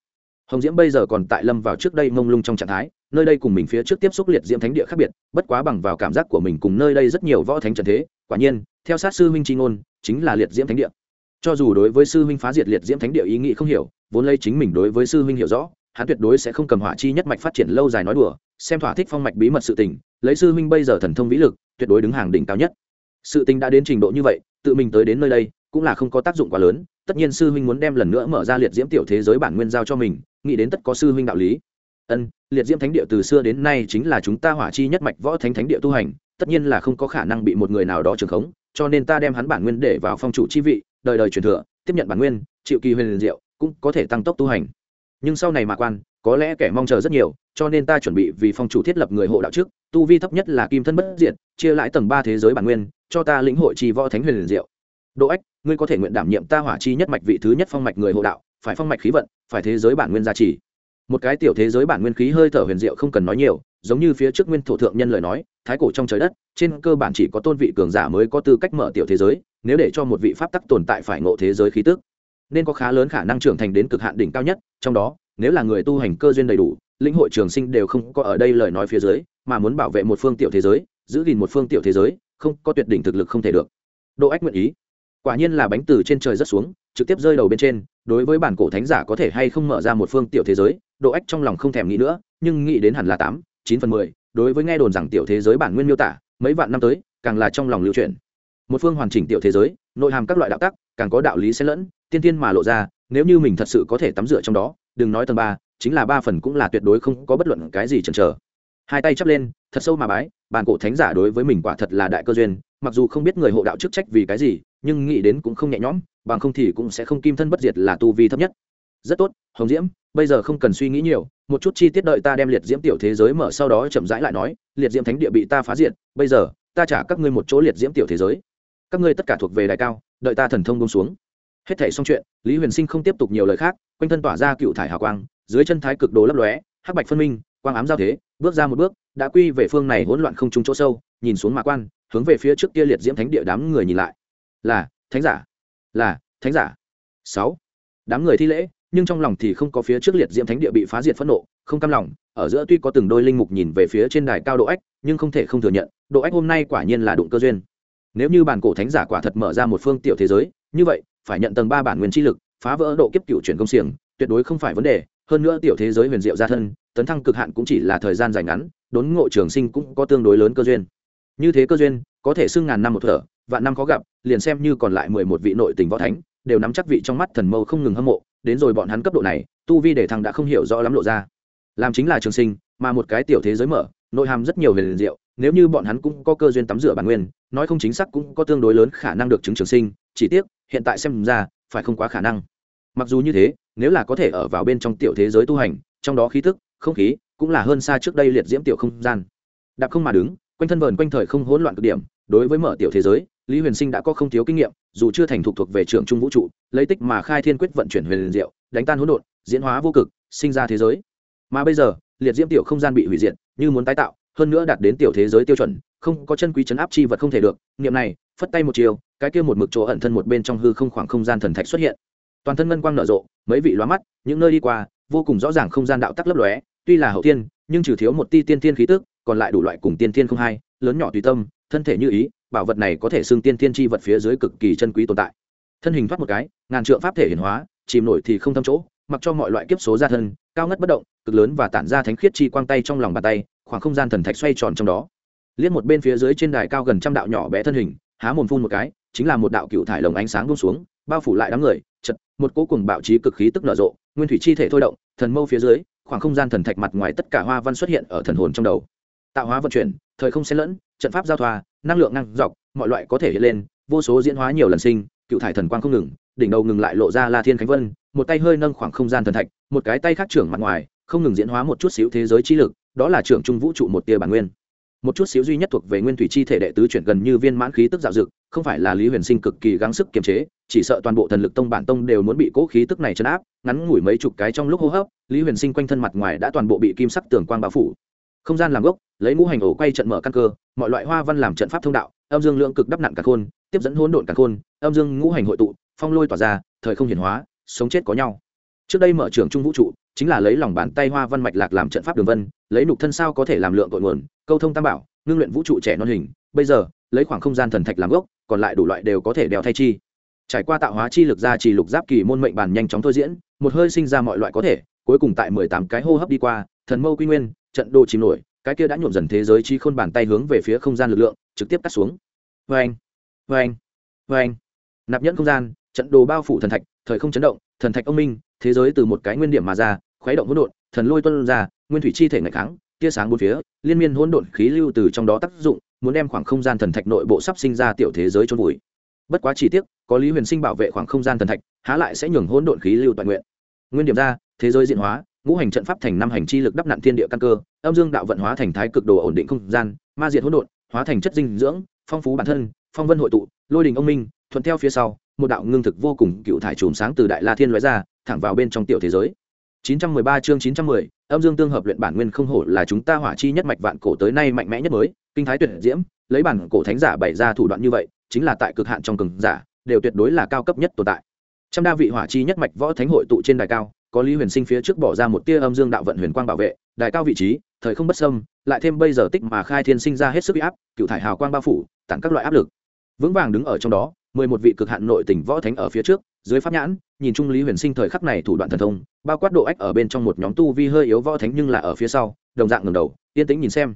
Speaker 1: Hồng diễm bây giờ còn tại lâm vào trước đây mông lung trong trạng thái nơi đây cùng mình phía trước tiếp xúc liệt diễm thánh địa khác biệt, bất quá bằng vào cảm giác của mình cùng nơi đây rất nhiều võ thánh trần thế, quả nhiên, theo sát sư huynh chi ngôn, chính là liệt diễm thánh địa. Cho dù đối với sư huynh phá diệt liệt diễm thánh địa ý nghĩ không hiểu, vốn lấy chính mình đối với sư huynh hiểu rõ, hắn tuyệt đối sẽ không cầm hỏa chi nhất mạch phát triển lâu dài nói đùa, xem thỏa thích phong mạch bí mật sự tình, lấy sư huynh bây giờ thần thông vĩ lực, tuyệt đối đứng hàng đỉnh cao nhất. Sự tình đã đến trình độ như vậy, tự mình tới đến nơi đây, cũng là không có tác dụng quá lớn, tất nhiên sư huynh muốn đem lần nữa mở ra liệt diễm tiểu thế giới bản nguyên giao cho mình, nghĩ đến tất có sư huynh đạo lý ân, liệt diễm thánh địa từ xưa đến nay chính là chúng ta hỏa chi nhất mạch võ thánh thánh địa tu hành, tất nhiên là không có khả năng bị một người nào đó trường khống, cho nên ta đem hắn bản nguyên để vào phong chủ chi vị, đời đời truyền thừa, tiếp nhận bản nguyên, chịu kỳ huyền diệu, cũng có thể tăng tốc tu hành. Nhưng sau này mà quan, có lẽ kẻ mong chờ rất nhiều, cho nên ta chuẩn bị vì phong chủ thiết lập người hộ đạo trước, tu vi thấp nhất là kim thân bất diệt, chia lại tầng ba thế giới bản nguyên, cho ta lĩnh hội trì võ thánh huyền diệu. Độ ách, ngươi có thể nguyện đảm nhiệm ta hỏa chi nhất mạch vị thứ nhất phong mạch người hộ đạo, phải phong mạch khí vận, phải thế giới bản nguyên gia trì một cái tiểu thế giới bản nguyên khí hơi thở huyền diệu không cần nói nhiều, giống như phía trước nguyên thổ thượng nhân lời nói, thái cổ trong trời đất, trên cơ bản chỉ có tôn vị cường giả mới có tư cách mở tiểu thế giới, nếu để cho một vị pháp tắc tồn tại phải ngộ thế giới khí tức, nên có khá lớn khả năng trưởng thành đến cực hạn đỉnh cao nhất, trong đó, nếu là người tu hành cơ duyên đầy đủ, lĩnh hội trường sinh đều không có ở đây lời nói phía dưới, mà muốn bảo vệ một phương tiểu thế giới, giữ gìn một phương tiểu thế giới, không có tuyệt đỉnh thực lực không thể được. Độ ách nguyện ý. Quả nhiên là bánh từ trên trời rất xuống, trực tiếp rơi đầu bên trên đối với bản cổ thánh giả có thể hay không mở ra một phương tiểu thế giới, độ ách trong lòng không thèm nghĩ nữa, nhưng nghĩ đến hẳn là tám, chín phần mười, đối với nghe đồn rằng tiểu thế giới bản nguyên miêu tả, mấy vạn năm tới, càng là trong lòng lưu truyền. Một phương hoàn chỉnh tiểu thế giới, nội hàm các loại đạo tắc, càng có đạo lý xen lẫn, tiên tiên mà lộ ra, nếu như mình thật sự có thể tắm rửa trong đó, đừng nói tầng ba, chính là ba phần cũng là tuyệt đối không có bất luận cái gì chần chờ. Hai tay chắp lên, thật sâu mà bái, bản cổ thánh giả đối với mình quả thật là đại cơ duyên, mặc dù không biết người hộ đạo chức trách vì cái gì nhưng nghĩ đến cũng không nhẹ nhõm, bằng không thì cũng sẽ không kim thân bất diệt là tu vi thấp nhất. Rất tốt, hồng diễm, bây giờ không cần suy nghĩ nhiều, một chút chi tiết đợi ta đem liệt diễm tiểu thế giới mở sau đó chậm rãi lại nói, liệt diễm thánh địa bị ta phá diệt, bây giờ, ta trả các ngươi một chỗ liệt diễm tiểu thế giới. Các ngươi tất cả thuộc về đại cao, đợi ta thần thông bông xuống. Hết thể xong chuyện, lý huyền sinh không tiếp tục nhiều lời khác, quanh thân tỏa ra cựu thải hào quang, dưới chân thái cực đồ lấp lóe, hắc bạch phân minh, quang ám giao thế, bước ra một bước, đã quy về phương này hỗn loạn không trúng chỗ sâu, nhìn xuống mạ quan, hướng về phía trước kia liệt diễm thánh địa đám người nhìn lại là, thánh giả. Là, thánh giả. Sáu. Đám người thi lễ, nhưng trong lòng thì không có phía trước liệt diễm thánh địa bị phá diệt phẫn nộ, không cam lòng, ở giữa tuy có từng đôi linh mục nhìn về phía trên đài cao độ ách, nhưng không thể không thừa nhận, độ ách hôm nay quả nhiên là đụng cơ duyên. Nếu như bản cổ thánh giả quả thật mở ra một phương tiểu thế giới, như vậy, phải nhận tầng ba bản nguyên chi lực, phá vỡ độ kiếp cựu chuyển công xiềng, tuyệt đối không phải vấn đề. Hơn nữa tiểu thế giới huyền diệu gia thân, tấn thăng cực hạn cũng chỉ là thời gian dài ngắn, đốn ngộ trường sinh cũng có tương đối lớn cơ duyên. Như thế cơ duyên, có thể xưng ngàn năm một thở vạn năm khó gặp, liền xem như còn lại mười một vị nội tình võ thánh, đều nắm chắc vị trong mắt thần mâu không ngừng hâm mộ, đến rồi bọn hắn cấp độ này, tu vi để thằng đã không hiểu rõ lắm lộ ra. Làm chính là trường sinh, mà một cái tiểu thế giới mở, nội hàm rất nhiều về liền diệu, nếu như bọn hắn cũng có cơ duyên tắm rửa bản nguyên, nói không chính xác cũng có tương đối lớn khả năng được chứng trường sinh, chỉ tiếc, hiện tại xem ra, phải không quá khả năng. Mặc dù như thế, nếu là có thể ở vào bên trong tiểu thế giới tu hành, trong đó khí thức không khí, cũng là hơn xa trước đây liệt diễm tiểu không gian. Đạp không mà đứng, quanh thân vờn quanh thời không hỗn loạn cực điểm, đối với mở tiểu thế giới lý huyền sinh đã có không thiếu kinh nghiệm, dù chưa thành thục thuộc về trường trung vũ trụ, lấy tích mà khai thiên quyết vận chuyển huyền diệu, đánh tan hỗn độn, diễn hóa vô cực, sinh ra thế giới. Mà bây giờ, liệt diễm tiểu không gian bị hủy diệt, như muốn tái tạo, hơn nữa đạt đến tiểu thế giới tiêu chuẩn, không có chân quý chấn áp chi vật không thể được. Niệm này, phất tay một chiều, cái kia một mực chỗ ẩn thân một bên trong hư không khoảng không gian thần thạch xuất hiện. Toàn thân ngân quang nở rộ, mấy vị loa mắt, những nơi đi qua, vô cùng rõ ràng không gian đạo tắc lấp lóe, tuy là hậu tiên nhưng trừ thiếu một ti tiên tiên khí tức, còn lại đủ loại cùng tiên tiên không hai, lớn nhỏ tùy tâm, thân thể như ý bảo vật này có thể xưng tiên tiên tri vật phía dưới cực kỳ chân quý tồn tại. Thân hình thoát một cái, ngàn trượng pháp thể hiển hóa, chìm nổi thì không thâm chỗ, mặc cho mọi loại kiếp số ra thân, cao ngất bất động, cực lớn và tản ra thánh khiết chi quang tay trong lòng bàn tay, khoảng không gian thần thạch xoay tròn trong đó. Liên một bên phía dưới trên đài cao gần trăm đạo nhỏ bé thân hình, há mồm phun một cái, chính là một đạo cựu thải lồng ánh sáng bông xuống, bao phủ lại đám người, chật, một cỗ cùng bạo trí cực khí tức nở rộ, nguyên thủy chi thể thôi động, thần mâu phía dưới, khoảng không gian thần thạch mặt ngoài tất cả hoa văn xuất hiện ở thần hồn trong đầu. Tạo hóa vận chuyển, thời không xen lẫn, trận pháp giao thoa năng lượng năng dọc, mọi loại có thể hiện lên, vô số diễn hóa nhiều lần sinh, cựu thải thần quang không ngừng, đỉnh đầu ngừng lại lộ ra la thiên khánh vân, một tay hơi nâng khoảng không gian thần thạch, một cái tay khác trưởng mặt ngoài, không ngừng diễn hóa một chút xíu thế giới trí lực, đó là trưởng trung vũ trụ một tia bản nguyên. Một chút xíu duy nhất thuộc về nguyên thủy chi thể đệ tứ chuyển gần như viên mãn khí tức dạo dực, không phải là lý huyền sinh cực kỳ gắng sức kiềm chế, chỉ sợ toàn bộ thần lực tông bản tông đều muốn bị cố khí tức này chấn áp, ngắn ngủi mấy chục cái trong lúc hô hấp, lý huyền sinh quanh thân mặt ngoài đã toàn bộ bị kim sắc tường quang bao phủ không gian làm gốc, lấy ngũ hành ổ quay trận mở căn cơ, mọi loại hoa văn làm trận pháp thông đạo, âm dương lượng cực đắp nặng cả khôn, tiếp dẫn hỗn độn cả khôn, âm dương ngũ hành hội tụ, phong lôi tỏa ra, thời không hiển hóa, sống chết có nhau. Trước đây mở trường trung vũ trụ, chính là lấy lòng bàn tay hoa văn mạch lạc làm trận pháp đường vân, lấy nục thân sao có thể làm lượng cội nguồn, câu thông tam bảo, ngưng luyện vũ trụ trẻ non hình, bây giờ, lấy khoảng không gian thần thạch làm gốc, còn lại đủ loại đều có thể đeo thay chi. Trải qua tạo hóa chi lực ra chỉ lục giáp kỳ môn mệnh bản nhanh chóng thôi diễn, một hơi sinh ra mọi loại có thể, cuối cùng tại mười tám cái hô hấp đi qua, thần mâu quy nguyên trận đồ chìm nổi cái kia đã nhuộm dần thế giới chi khôn bàn tay hướng về phía không gian lực lượng trực tiếp cắt xuống. Vê anh vê anh vê anh nạp nhẫn không gian trận đồ bao phủ thần thạch thời không chấn động thần thạch ông minh thế giới từ một cái nguyên điểm mà ra khuấy động hỗn độn thần lôi tuân ra nguyên thủy chi thể ngày kháng tia sáng bốn phía liên miên hỗn độn khí lưu từ trong đó tác dụng muốn đem khoảng không gian thần thạch nội bộ sắp sinh ra tiểu thế giới trôn vùi. Bất quá chỉ tiếc, có lý huyền sinh bảo vệ khoảng không gian thần thạch há lại sẽ nhường hỗn độn khí lưu toàn nguyện. Nguyên điểm ra thế giới diện hóa ngũ hành trận pháp thành năm hành chi lực đắp nặn thiên địa căn cơ âm dương đạo vận hóa thành thái cực đồ ổn định không gian ma diệt hỗn độn hóa thành chất dinh dưỡng phong phú bản thân phong vân hội tụ lôi đình ông minh thuận theo phía sau một đạo ngưng thực vô cùng cựu thải chùm sáng từ đại la thiên lóe ra thẳng vào bên trong tiểu thế giới. 913 chương 910, âm dương tương hợp luyện bản nguyên không hổ là chúng ta hỏa chi nhất mạch vạn cổ tới nay mạnh mẽ nhất mới kinh thái tuyệt diễm lấy bản cổ thánh giả bày ra thủ đoạn như vậy chính là tại cực hạn trong cường giả đều tuyệt đối là cao cấp nhất tồn tại. Trăm đa vị hỏa chi nhất mạch võ thánh hội tụ trên đài cao có lý huyền sinh phía trước bỏ ra một tia âm dương đạo vận huyền quang bảo vệ đại cao vị trí, thời không bất sâm lại thêm bây giờ tích mà khai thiên sinh ra hết sức bị áp, cựu thải hào quang bao phủ tặng các loại áp lực. Vững vàng đứng ở trong đó, mười một vị cực hạn nội tỉnh võ thánh ở phía trước, dưới pháp nhãn, nhìn trung lý huyền sinh thời khắc này thủ đoạn thần thông, bao quát độ ách ở bên trong một nhóm tu vi hơi yếu võ thánh nhưng là ở phía sau, đồng dạng ngầm đầu, yên tĩnh nhìn xem.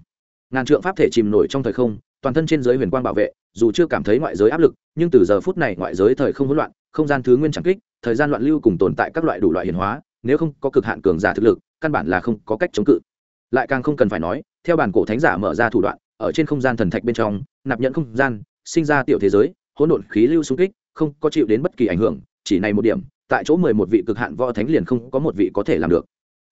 Speaker 1: Ngàn trượng pháp thể chìm nổi trong thời không, toàn thân trên giới huyền quang bảo vệ, dù chưa cảm thấy ngoại giới áp lực, nhưng từ giờ phút này ngoại giới thời không hỗn loạn, không gian thứ nguyên chẳng kích, thời gian loạn lưu cùng tồn tại các loại đủ loại hiển hóa nếu không có cực hạn cường giả thực lực, căn bản là không có cách chống cự. Lại càng không cần phải nói, theo bản cổ thánh giả mở ra thủ đoạn, ở trên không gian thần thạch bên trong, nạp nhận không gian, sinh ra tiểu thế giới, hỗn độn khí lưu xung kích, không có chịu đến bất kỳ ảnh hưởng, chỉ này một điểm, tại chỗ mười một vị cực hạn võ thánh liền không có một vị có thể làm được.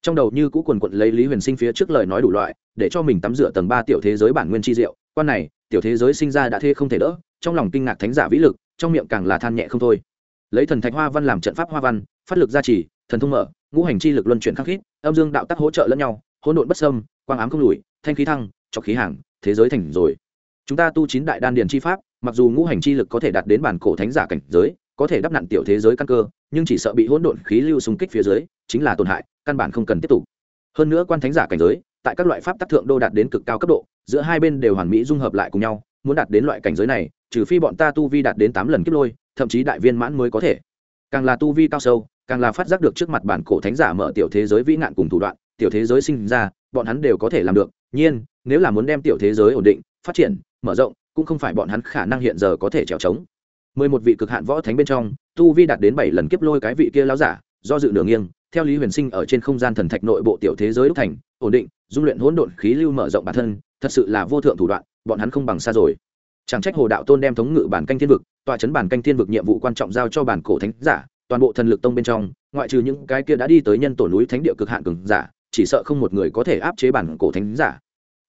Speaker 1: Trong đầu như cũ quần quận lấy lý huyền sinh phía trước lời nói đủ loại, để cho mình tắm rửa tầng ba tiểu thế giới bản nguyên chi diệu. Quan này, tiểu thế giới sinh ra đã thê không thể đỡ, trong lòng kinh ngạc thánh giả vĩ lực, trong miệng càng là than nhẹ không thôi. Lấy thần thạch hoa văn làm trận pháp hoa văn, phát lực gia trì thần thông mở, ngũ hành chi lực luân chuyển khắc khít, âm dương đạo tắc hỗ trợ lẫn nhau, hỗn độn bất sâm quang ám không lùi, thanh khí thăng trọc khí hàng, thế giới thành rồi. Chúng ta tu chín đại đan điền chi pháp, mặc dù ngũ hành chi lực có thể đạt đến bản cổ thánh giả cảnh giới, có thể đắp nặn tiểu thế giới căn cơ, nhưng chỉ sợ bị hỗn độn khí lưu xung kích phía dưới, chính là tổn hại, căn bản không cần tiếp tục. Hơn nữa quan thánh giả cảnh giới, tại các loại pháp tác thượng đô đạt đến cực cao cấp độ, giữa hai bên đều hoàn mỹ dung hợp lại cùng nhau, muốn đạt đến loại cảnh giới này, trừ phi bọn ta tu vi đạt đến tám lần kiếp lôi, thậm chí đại viên mãn mới có thể. Càng là tu vi cao sâu càng là phát giác được trước mặt bản cổ thánh giả mở tiểu thế giới vĩ nạn cùng thủ đoạn, tiểu thế giới sinh ra, bọn hắn đều có thể làm được. Nhiên, nếu là muốn đem tiểu thế giới ổn định, phát triển, mở rộng, cũng không phải bọn hắn khả năng hiện giờ có thể trèo trống. Mười một vị cực hạn võ thánh bên trong, tu vi đạt đến bảy lần kiếp lôi cái vị kia láo giả, do dự nửa nghiêng, theo lý huyền sinh ở trên không gian thần thạch nội bộ tiểu thế giới đúc thành, ổn định, dung luyện hỗn độn khí lưu mở rộng bản thân, thật sự là vô thượng thủ đoạn, bọn hắn không bằng xa rồi. Chẳng trách hồ đạo tôn đem thống ngự bản canh thiên vực, tọa chấn bản canh thiên vực nhiệm vụ quan trọng giao cho bản cổ thánh giả toàn bộ thần lực tông bên trong, ngoại trừ những cái kia đã đi tới nhân tổ núi thánh địa cực hạn cường giả, chỉ sợ không một người có thể áp chế bản cổ thánh giả.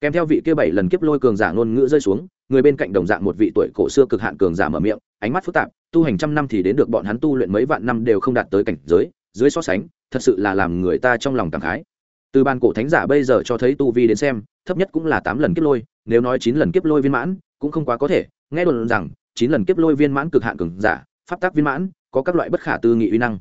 Speaker 1: Kèm theo vị kia bảy lần kiếp lôi cường giả ngôn ngữ rơi xuống, người bên cạnh đồng dạng một vị tuổi cổ xưa cực hạn cường giả mở miệng, ánh mắt phức tạp, tu hành trăm năm thì đến được bọn hắn tu luyện mấy vạn năm đều không đạt tới cảnh giới, dưới so sánh, thật sự là làm người ta trong lòng cảm khái. Từ ban cổ thánh giả bây giờ cho thấy tu vi đến xem, thấp nhất cũng là tám lần kiếp lôi, nếu nói chín lần kiếp lôi viên mãn, cũng không quá có thể, nghe đồn rằng, chín lần kiếp lôi viên mãn cực hạn cường giả, pháp tác viên mãn có các loại bất khả tư nghị uy năng.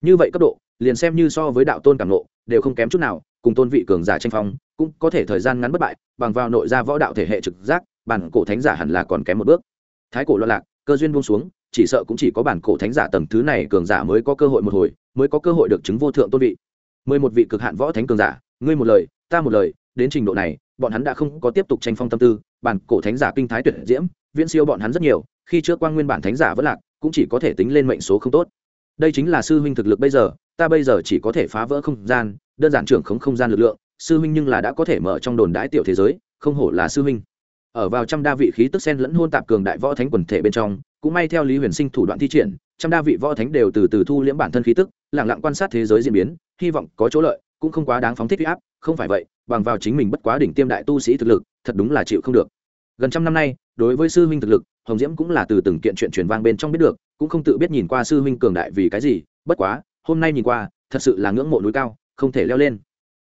Speaker 1: Như vậy cấp độ, liền xem như so với đạo tôn cảm nộ đều không kém chút nào, cùng tôn vị cường giả tranh phong, cũng có thể thời gian ngắn bất bại, bằng vào nội gia võ đạo thể hệ trực giác, bản cổ thánh giả hẳn là còn kém một bước. Thái cổ loạn lạc, cơ duyên buông xuống, chỉ sợ cũng chỉ có bản cổ thánh giả tầng thứ này cường giả mới có cơ hội một hồi, mới có cơ hội được chứng vô thượng tôn vị. Mười một vị cực hạn võ thánh cường giả, ngươi một lời, ta một lời, đến trình độ này, bọn hắn đã không có tiếp tục tranh phong tâm tư, bản cổ thánh giả kinh thái tuyệt diễm, viễn siêu bọn hắn rất nhiều, khi trước quang nguyên bản thánh giả vẫn lạc cũng chỉ có thể tính lên mệnh số không tốt. Đây chính là sư huynh thực lực bây giờ, ta bây giờ chỉ có thể phá vỡ không gian, đơn giản trưởng không không gian lực lượng, sư huynh nhưng là đã có thể mở trong đồn đái tiểu thế giới, không hổ là sư huynh. Ở vào trăm đa vị khí tức sen lẫn hôn tạp cường đại võ thánh quần thể bên trong, cũng may theo lý huyền sinh thủ đoạn thi triển, trăm đa vị võ thánh đều từ từ thu liễm bản thân khí tức lẳng lặng quan sát thế giới diễn biến, hy vọng có chỗ lợi, cũng không quá đáng phóng thích huy áp, không phải vậy, bằng vào chính mình bất quá đỉnh tiêm đại tu sĩ thực lực, thật đúng là chịu không được. Gần trăm năm nay, đối với sư huynh thực lực hồng diễm cũng là từ từng kiện chuyện truyền vang bên trong biết được, cũng không tự biết nhìn qua sư huynh cường đại vì cái gì, bất quá, hôm nay nhìn qua, thật sự là ngưỡng mộ núi cao, không thể leo lên.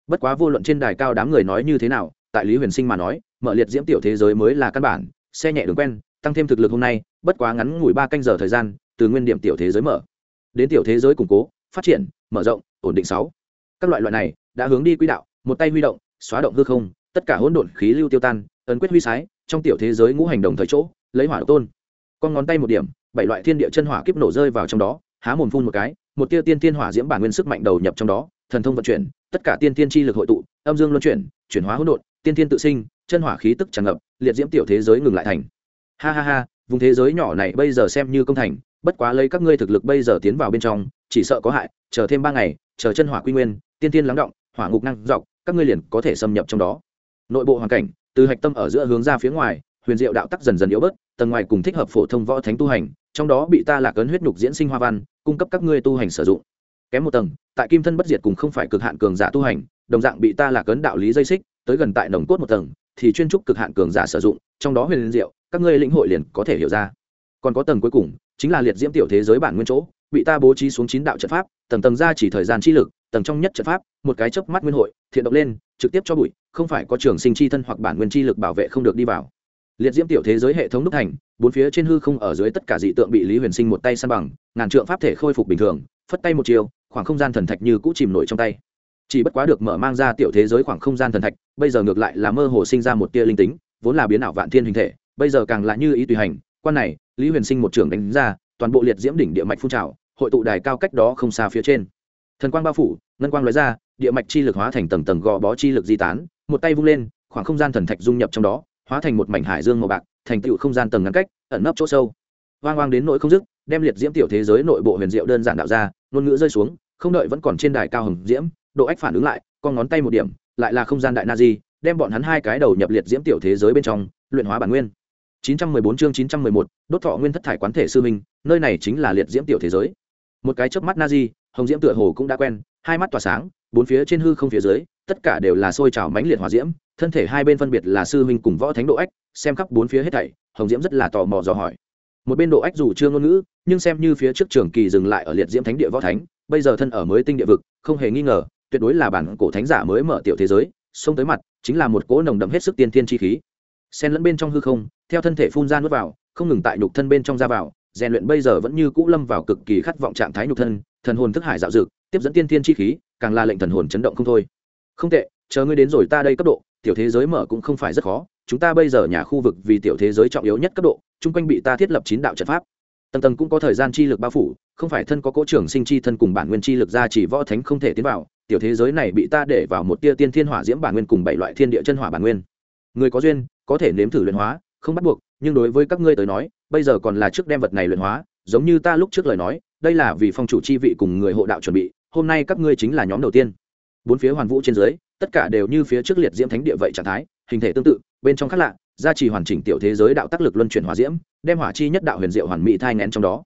Speaker 1: Bất quá vô luận trên đài cao đám người nói như thế nào, tại lý huyền sinh mà nói, mở liệt diễm tiểu thế giới mới là căn bản, xe nhẹ đường quen, tăng thêm thực lực hôm nay, bất quá ngắn ngủi ba canh giờ thời gian, từ nguyên điểm tiểu thế giới mở. Đến tiểu thế giới củng cố, phát triển, mở rộng, ổn định sáu. Các loại loại này, đã hướng đi quỹ đạo, một tay huy động, xóa động hư không, tất cả hỗn độn khí lưu tiêu tan, ấn quyết huy sái, trong tiểu thế giới ngũ hành đồng thời chỗ lấy hỏa độc tôn. Con ngón tay một điểm, bảy loại thiên địa chân hỏa kiếp nổ rơi vào trong đó, há mồm phun một cái, một tia tiên tiên hỏa diễm bản nguyên sức mạnh đầu nhập trong đó, thần thông vận chuyển, tất cả tiên tiên chi lực hội tụ, âm dương luân chuyển chuyển hóa hỗn độn, tiên tiên tự sinh, chân hỏa khí tức tràn ngập, liệt diễm tiểu thế giới ngừng lại thành. Ha ha ha, vùng thế giới nhỏ này bây giờ xem như công thành, bất quá lấy các ngươi thực lực bây giờ tiến vào bên trong, chỉ sợ có hại, chờ thêm ba ngày, chờ chân hỏa quy nguyên, tiên tiên lắng động, hỏa ngục năng dọc, các ngươi liền có thể xâm nhập trong đó. Nội bộ hoàn cảnh, từ hạch tâm ở giữa hướng ra phía ngoài huyền diệu đạo tắc dần dần yếu bớt, tầng ngoài cùng thích hợp phổ thông võ thánh tu hành, trong đó bị ta lạc ấn huyết nhục diễn sinh hoa văn, cung cấp các ngươi tu hành sử dụng. Kém một tầng, tại kim thân bất diệt cùng không phải cực hạn cường giả tu hành, đồng dạng bị ta lạc ấn đạo lý dây xích, tới gần tại nồng cốt một tầng, thì chuyên trúc cực hạn cường giả sử dụng, trong đó huyền diệu, các ngươi lĩnh hội liền có thể hiểu ra. Còn có tầng cuối cùng, chính là liệt diễm tiểu thế giới bản nguyên chỗ, bị ta bố trí xuống chín đạo trận pháp, tầng tầng ra chỉ thời gian chi lực, tầng trong nhất trận pháp, một cái chớp mắt nguyên hội, thiện động lên, trực tiếp cho bụi, không phải có trường sinh chi thân hoặc bản nguyên chi lực bảo vệ không được đi vào liệt diễm tiểu thế giới hệ thống đúc thành, bốn phía trên hư không ở dưới tất cả dị tượng bị lý huyền sinh một tay san bằng, ngàn trượng pháp thể khôi phục bình thường, phất tay một chiều, khoảng không gian thần thạch như cũ chìm nổi trong tay. Chỉ bất quá được mở mang ra tiểu thế giới khoảng không gian thần thạch, bây giờ ngược lại là mơ hồ sinh ra một tia linh tính, vốn là biến ảo vạn thiên hình thể, bây giờ càng là như ý tùy hành. Quan này, lý huyền sinh một trưởng đánh ra, toàn bộ liệt diễm đỉnh địa mạch phun trào, hội tụ đài cao cách đó không xa phía trên. Thần quang bao phủ, ngân quang lóe ra, địa mạch chi lực hóa thành tầng tầng gò bó chi lực di tán, một tay vung lên, khoảng không gian thần thạch dung nhập trong đó hóa thành một mảnh hải dương màu bạc thành tựu không gian tầng ngăn cách ẩn nấp chỗ sâu. Hoang hoang đến nỗi không dứt đem liệt diễm tiểu thế giới nội bộ huyền diệu đơn giản đạo ra ngôn ngữ rơi xuống không đợi vẫn còn trên đài cao hồng diễm độ ách phản ứng lại con ngón tay một điểm lại là không gian đại na di đem bọn hắn hai cái đầu nhập liệt diễm tiểu thế giới bên trong luyện hóa bản nguyên. 914 chương 911, đốt thọ nguyên thất thải quán thể sư minh nơi này chính là liệt diễm tiểu thế giới. Một cái chớp mắt na di hồng diễm tựa hồ cũng đã quen hai mắt tỏa sáng bốn phía trên hư không phía dưới tất cả đều là sôi trào mãnh liệt hỏa diễm, thân thể hai bên phân biệt là sư huynh cùng võ thánh độ ách, xem khắp bốn phía hết thảy, hồng diễm rất là tò mò dò hỏi. Một bên độ ách dù chưa ngôn ngữ, nhưng xem như phía trước trường kỳ dừng lại ở liệt diễm thánh địa võ thánh, bây giờ thân ở mới tinh địa vực, không hề nghi ngờ, tuyệt đối là bản cổ thánh giả mới mở tiểu thế giới, xông tới mặt, chính là một cỗ nồng đậm hết sức tiên thiên chi khí. Xen lẫn bên trong hư không, theo thân thể phun ra nuốt vào, không ngừng tại nhục thân bên trong ra vào, rèn luyện bây giờ vẫn như cũ lâm vào cực kỳ khát vọng trạng thái nhục thân, thần hồn thức hải dạo dực, tiếp dẫn tiên thiên chi khí, càng là lệnh thần hồn chấn động không thôi không tệ, chờ ngươi đến rồi ta đây cấp độ, tiểu thế giới mở cũng không phải rất khó. Chúng ta bây giờ nhà khu vực vì tiểu thế giới trọng yếu nhất cấp độ, chung quanh bị ta thiết lập chín đạo trận pháp. Tầng tầng cũng có thời gian chi lực bao phủ, không phải thân có cỗ trưởng sinh chi thân cùng bản nguyên chi lực ra chỉ võ thánh không thể tiến vào. Tiểu thế giới này bị ta để vào một tia tiên thiên hỏa diễm bản nguyên cùng bảy loại thiên địa chân hỏa bản nguyên. Người có duyên, có thể nếm thử luyện hóa, không bắt buộc, nhưng đối với các ngươi tới nói, bây giờ còn là trước đem vật này luyện hóa. Giống như ta lúc trước lời nói, đây là vì phong chủ chi vị cùng người hộ đạo chuẩn bị, hôm nay các ngươi chính là nhóm đầu tiên bốn phía hoàn vũ trên dưới, tất cả đều như phía trước liệt diễm thánh địa vậy trạng thái, hình thể tương tự, bên trong khác lạ, gia trì hoàn chỉnh tiểu thế giới đạo tác lực luân chuyển hòa diễm, đem hỏa chi nhất đạo huyền diệu hoàn mỹ thai ngén trong đó.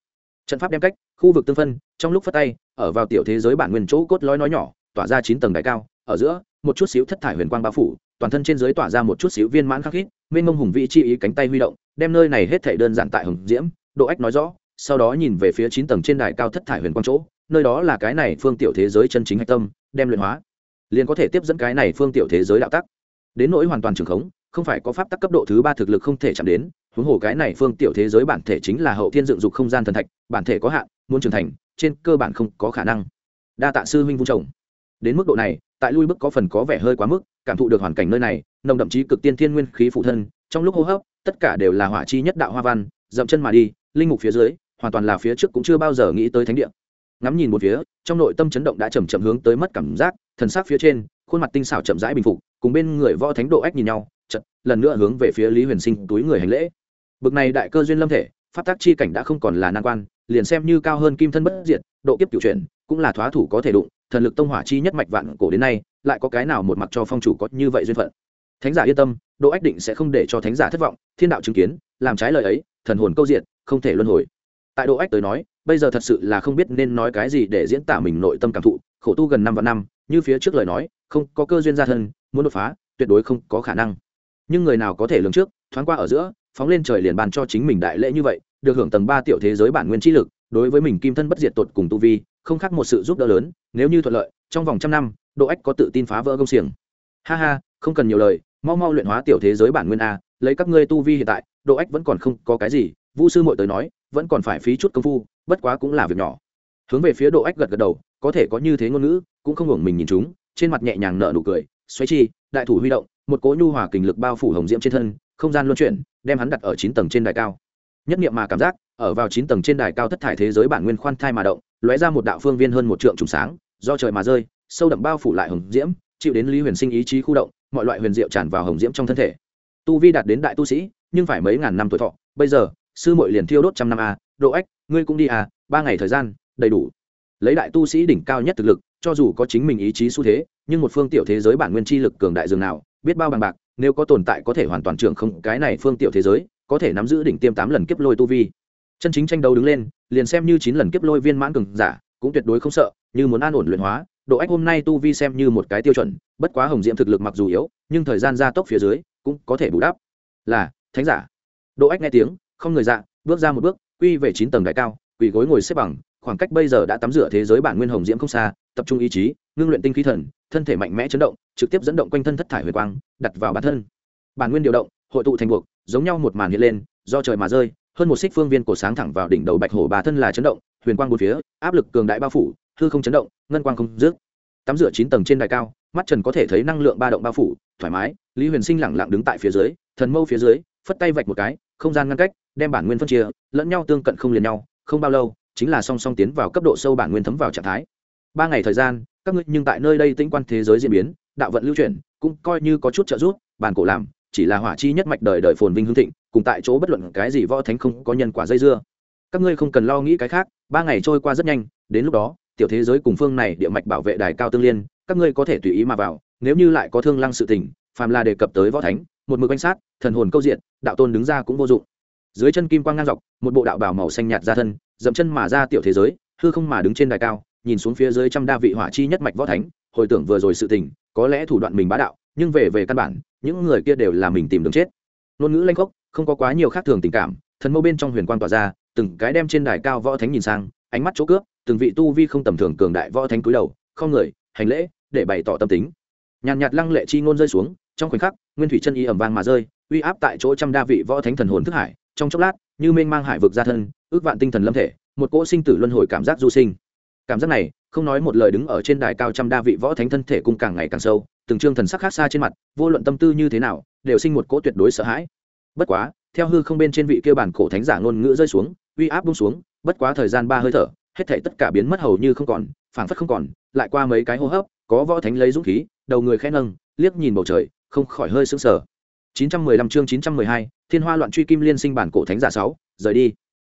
Speaker 1: Trận pháp đem cách, khu vực tương phân, trong lúc phát tay, ở vào tiểu thế giới bản nguyên chỗ cốt lõi nói nhỏ, tỏa ra chín tầng đáy cao, ở giữa, một chút xíu thất thải huyền quang bao phủ, toàn thân trên dưới tỏa ra một chút xíu viên mãn khắc khít, mênh mông hùng vĩ chi ý cánh tay huy động, đem nơi này hết thể đơn giản tại hồng diễm, độ ách nói rõ, sau đó nhìn về phía chín tầng trên đài cao thất thải huyền quang chỗ, nơi đó là cái này phương tiểu thế giới chân chính hạch tâm, đem luyện hóa liền có thể tiếp dẫn cái này phương tiểu thế giới đạo tắc. Đến nỗi hoàn toàn trường khống, không phải có pháp tắc cấp độ thứ ba thực lực không thể chạm đến, huống hồ cái này phương tiểu thế giới bản thể chính là hậu thiên dựng dục không gian thần thạch, bản thể có hạn, muốn trưởng thành, trên cơ bản không có khả năng. Đa tạ sư huynh vung trồng. Đến mức độ này, tại lui bức có phần có vẻ hơi quá mức, cảm thụ được hoàn cảnh nơi này, nồng đậm chí cực tiên thiên nguyên khí phụ thân, trong lúc hô hấp, tất cả đều là hỏa chi nhất đạo hoa văn, dậm chân mà đi, linh mục phía dưới, hoàn toàn là phía trước cũng chưa bao giờ nghĩ tới thánh địa ngắm nhìn một phía, trong nội tâm chấn động đã chầm chậm hướng tới mất cảm giác, thần sắc phía trên, khuôn mặt tinh xảo chậm rãi bình phục, cùng bên người võ thánh độ ách nhìn nhau chật lần nữa hướng về phía lý huyền sinh túi người hành lễ. Bực này đại cơ duyên lâm thể, pháp tác chi cảnh đã không còn là nan quan, liền xem như cao hơn kim thân bất diệt, độ kiếp cựu chuyển, cũng là thoá thủ có thể đụng, thần lực tông hỏa chi nhất mạch vạn cổ đến nay, lại có cái nào một mặt cho phong chủ có như vậy duyên phận. Thánh giả yên tâm, độ ách định sẽ không để cho thánh giả thất vọng, thiên đạo chứng kiến, làm trái lời ấy, thần hồn câu diện không thể luân hồi tại độ ách tới nói, bây giờ thật sự là không biết nên nói cái gì để diễn tả mình nội tâm cảm thụ, khổ tu gần năm và năm, như phía trước lời nói, không có cơ duyên gia thân, muốn đột phá, tuyệt đối không có khả năng. Nhưng người nào có thể lường trước, thoáng qua ở giữa, phóng lên trời liền bàn cho chính mình đại lễ như vậy, được hưởng tầng ba tiểu thế giới bản nguyên trí lực, đối với mình kim thân bất diệt tột cùng tu vi, không khác một sự giúp đỡ lớn, nếu như thuận lợi, trong vòng trăm năm, độ ách có tự tin phá vỡ công xiềng. Ha ha, không cần nhiều lời, mau mau luyện hóa tiểu thế giới bản nguyên a, lấy các ngươi tu vi hiện tại, độ ách vẫn còn không có cái gì, vu sư mội tới nói vẫn còn phải phí chút công phu, bất quá cũng là việc nhỏ. Hướng về phía độ ách gật gật đầu, có thể có như thế ngôn ngữ, cũng không hưởng mình nhìn chúng, trên mặt nhẹ nhàng nở nụ cười, xoáy chi, đại thủ huy động, một cỗ nhu hòa kình lực bao phủ hồng diễm trên thân, không gian luân chuyển, đem hắn đặt ở chín tầng trên đài cao. Nhất niệm mà cảm giác, ở vào chín tầng trên đài cao thất thải thế giới bản nguyên khoan thai mà động, lóe ra một đạo phương viên hơn một trượng trùng sáng, do trời mà rơi, sâu đậm bao phủ lại hồng diễm, chịu đến lý huyền sinh ý chí khu động, mọi loại huyền diệu tràn vào hồng diễm trong thân thể. Tu vi đạt đến đại tu sĩ, nhưng phải mấy ngàn năm tuổi thọ, bây giờ sư muội liền thiêu đốt trăm năm a, độ ách, ngươi cũng đi à ba ngày thời gian, đầy đủ. Lấy đại tu sĩ đỉnh cao nhất thực lực, cho dù có chính mình ý chí xu thế, nhưng một phương tiểu thế giới bản nguyên chi lực cường đại dường nào, biết bao bằng bạc, nếu có tồn tại có thể hoàn toàn trưởng không cái này phương tiểu thế giới, có thể nắm giữ đỉnh tiêm tám lần kiếp lôi tu vi. Chân chính tranh đấu đứng lên, liền xem như chín lần kiếp lôi viên mãn cường giả, cũng tuyệt đối không sợ, như muốn an ổn luyện hóa, độ ách hôm nay tu vi xem như một cái tiêu chuẩn, bất quá hồng diễm thực lực mặc dù yếu, nhưng thời gian gia tốc phía dưới, cũng có thể bù đắp. Là, thánh giả. Độ ách nghe tiếng không người dạ bước ra một bước, quy về chín tầng đại cao, quỳ gối ngồi xếp bằng, khoảng cách bây giờ đã tắm rửa thế giới bản nguyên hồng diễm không xa, tập trung ý chí, ngưng luyện tinh khí thần, thân thể mạnh mẽ chấn động, trực tiếp dẫn động quanh thân thất thải huyền quang, đặt vào bản thân. Bản nguyên điều động, hội tụ thành buộc, giống nhau một màn hiện lên, do trời mà rơi, hơn một xích phương viên cổ sáng thẳng vào đỉnh đầu bạch hổ bà thân là chấn động, huyền quang bốn phía, áp lực cường đại bao phủ, hư không chấn động, ngân quang không dứt tắm rửa chín tầng trên đài cao, mắt trần có thể thấy năng lượng ba động bao phủ, thoải mái, lý huyền sinh lẳng lặng đứng tại phía dưới, thần mâu phía dưới, phất tay vạch một cái, không gian ngăn cách đem bản nguyên phân chia, lẫn nhau tương cận không liền nhau, không bao lâu, chính là song song tiến vào cấp độ sâu bản nguyên thấm vào trạng thái. Ba ngày thời gian, các ngươi nhưng tại nơi đây tĩnh quan thế giới diễn biến, đạo vận lưu chuyển, cũng coi như có chút trợ giúp, bản cổ làm, chỉ là hỏa chi nhất mạch đời đời phồn vinh hương thịnh, cùng tại chỗ bất luận cái gì võ thánh không có nhân quả dây dưa. Các ngươi không cần lo nghĩ cái khác, ba ngày trôi qua rất nhanh, đến lúc đó, tiểu thế giới cùng phương này địa mạch bảo vệ đài cao tương liên, các ngươi có thể tùy ý mà vào, nếu như lại có thương lăng sự tình, phàm là đề cập tới võ thánh, một mực quan sát, thần hồn câu diện, đạo tôn đứng ra cũng vô dụng dưới chân kim quang ngang dọc, một bộ đạo bảo màu xanh nhạt ra thân, dậm chân mà ra tiểu thế giới, hư không mà đứng trên đài cao, nhìn xuống phía dưới trăm đa vị hỏa chi nhất mạch võ thánh, hồi tưởng vừa rồi sự tình, có lẽ thủ đoạn mình bá đạo, nhưng về về căn bản, những người kia đều là mình tìm đường chết. Ngôn ngữ lanh khốc, không có quá nhiều khác thường tình cảm, thần mâu bên trong huyền quan tỏa ra, từng cái đem trên đài cao võ thánh nhìn sang, ánh mắt chỗ cướp, từng vị tu vi không tầm thường cường đại võ thánh cúi đầu, không người, hành lễ, để bày tỏ tâm tính. Nhàn nhạt lăng lệ chi ngôn rơi xuống, trong khoảnh khắc, nguyên thủy chân y ẩm vang mà rơi, uy áp tại chỗ trăm đa vị võ thánh thần hồn thức hải trong chốc lát, như mênh mang hải vực ra thân, ước vạn tinh thần lâm thể, một cỗ sinh tử luân hồi cảm giác du sinh. Cảm giác này, không nói một lời đứng ở trên đài cao trăm đa vị võ thánh thân thể cung càng ngày càng sâu, từng trương thần sắc khác xa trên mặt, vô luận tâm tư như thế nào, đều sinh một cỗ tuyệt đối sợ hãi. Bất quá, theo hư không bên trên vị kia bản cổ thánh giả ngôn ngữ rơi xuống, uy áp bung xuống, bất quá thời gian ba hơi thở, hết thể tất cả biến mất hầu như không còn, phảng phất không còn, lại qua mấy cái hô hấp, có võ thánh lấy dũng khí, đầu người khẽ nâng, liếc nhìn bầu trời, không khỏi hơi sững sờ. 915 chương 912, Thiên Hoa loạn truy kim liên sinh bản cổ thánh giả 6, rời đi.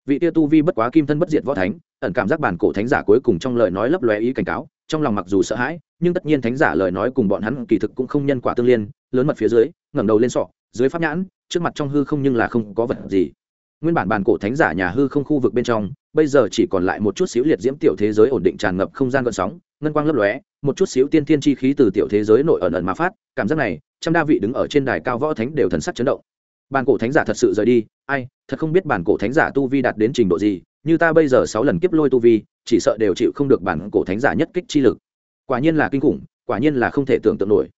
Speaker 1: Vị kia tu vi bất quá kim thân bất diệt võ thánh, ẩn cảm giác bản cổ thánh giả cuối cùng trong lời nói lấp lóe ý cảnh cáo, trong lòng mặc dù sợ hãi, nhưng tất nhiên thánh giả lời nói cùng bọn hắn kỳ thực cũng không nhân quả tương liên, lớn mật phía dưới, ngẩng đầu lên sọ, dưới pháp nhãn, trước mặt trong hư không nhưng là không có vật gì. Nguyên bản bản cổ thánh giả nhà hư không khu vực bên trong, bây giờ chỉ còn lại một chút xíu liệt diễm tiểu thế giới ổn định tràn ngập không gian gợn sóng, ngân quang lấp lóe, một chút xíu tiên thiên chi khí từ tiểu thế giới nội ẩn ẩn mà phát, cảm giác này, trăm đa vị đứng ở trên đài cao võ thánh đều thần sắc chấn động. Bản cổ thánh giả thật sự rời đi ai thật không biết bản cổ thánh giả tu vi đạt đến trình độ gì như ta bây giờ sáu lần kiếp lôi tu vi chỉ sợ đều chịu không được bản cổ thánh giả nhất kích chi lực. Quả nhiên là kinh khủng quả nhiên là không thể tưởng tượng nổi.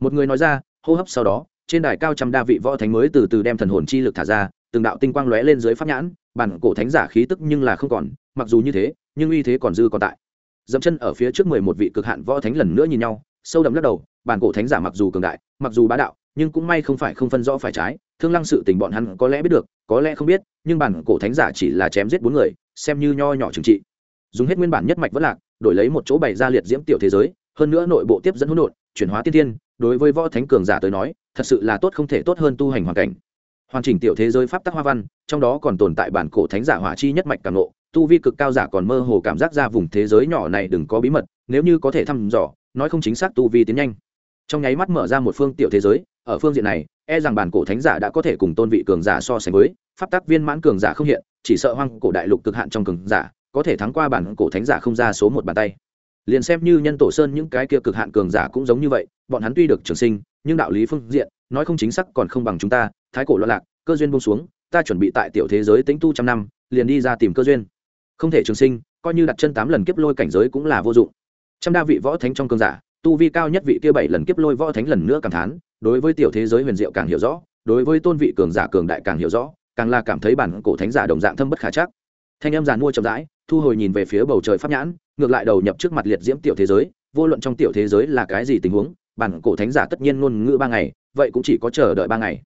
Speaker 1: Một người nói ra hô hấp sau đó trên đài cao trăm đa vị võ thánh mới từ từ đem thần hồn chi lực thả ra từng đạo tinh quang lóe lên dưới pháp nhãn bản cổ thánh giả khí tức nhưng là không còn mặc dù như thế nhưng uy thế còn dư còn tại dẫm chân ở phía trước mười một vị cực hạn võ thánh lần nữa nhìn nhau, sâu đậm lắc đầu, bản cổ thánh giả mặc dù cường đại, mặc dù bá đạo, nhưng cũng may không phải không phân rõ phải trái, thương lăng sự tình bọn hắn có lẽ biết được, có lẽ không biết, nhưng bản cổ thánh giả chỉ là chém giết bốn người, xem như nho nhỏ trừng trị dùng hết nguyên bản nhất mạch vẫn lạc, đổi lấy một chỗ bày ra liệt diễm tiểu thế giới, hơn nữa nội bộ tiếp dẫn hỗn độn, chuyển hóa tiên thiên. đối với võ thánh cường giả tới nói, thật sự là tốt không thể tốt hơn tu hành hoàn cảnh hoàn chỉnh tiểu thế giới pháp tắc hoa văn, trong đó còn tồn tại bản cổ thánh giả hỏa chi nhất mạch càng nộ tu vi cực cao giả còn mơ hồ cảm giác ra vùng thế giới nhỏ này đừng có bí mật, nếu như có thể thăm dò, nói không chính xác tu vi tiến nhanh. Trong nháy mắt mở ra một phương tiểu thế giới, ở phương diện này e rằng bản cổ thánh giả đã có thể cùng tôn vị cường giả so sánh với, pháp tác viên mãn cường giả không hiện, chỉ sợ hoang cổ đại lục cực hạn trong cường giả, có thể thắng qua bản cổ thánh giả không ra số một bàn tay. Liền xem như nhân tổ sơn những cái kia cực hạn cường giả cũng giống như vậy, bọn hắn tuy được trường sinh, nhưng đạo lý phương diện, nói không chính xác còn không bằng chúng ta, thái cổ loạn lạc, cơ duyên buông xuống, ta chuẩn bị tại tiểu thế giới tính tu trăm năm, liền đi ra tìm cơ duyên không thể trường sinh, coi như đặt chân tám lần kiếp lôi cảnh giới cũng là vô dụng. Trăm đa vị võ thánh trong cường giả, tu vi cao nhất vị kia bảy lần kiếp lôi võ thánh lần nữa cảm thán, đối với tiểu thế giới huyền diệu càng hiểu rõ, đối với tôn vị cường giả cường đại càng hiểu rõ, càng là cảm thấy bản cổ thánh giả đồng dạng thâm bất khả chắc. Thanh em giàn mua chậm rãi, thu hồi nhìn về phía bầu trời pháp nhãn, ngược lại đầu nhập trước mặt liệt diễm tiểu thế giới, vô luận trong tiểu thế giới là cái gì tình huống, bản cổ thánh giả tất nhiên ngôn ngữ ba ngày, vậy cũng chỉ có chờ đợi ba ngày.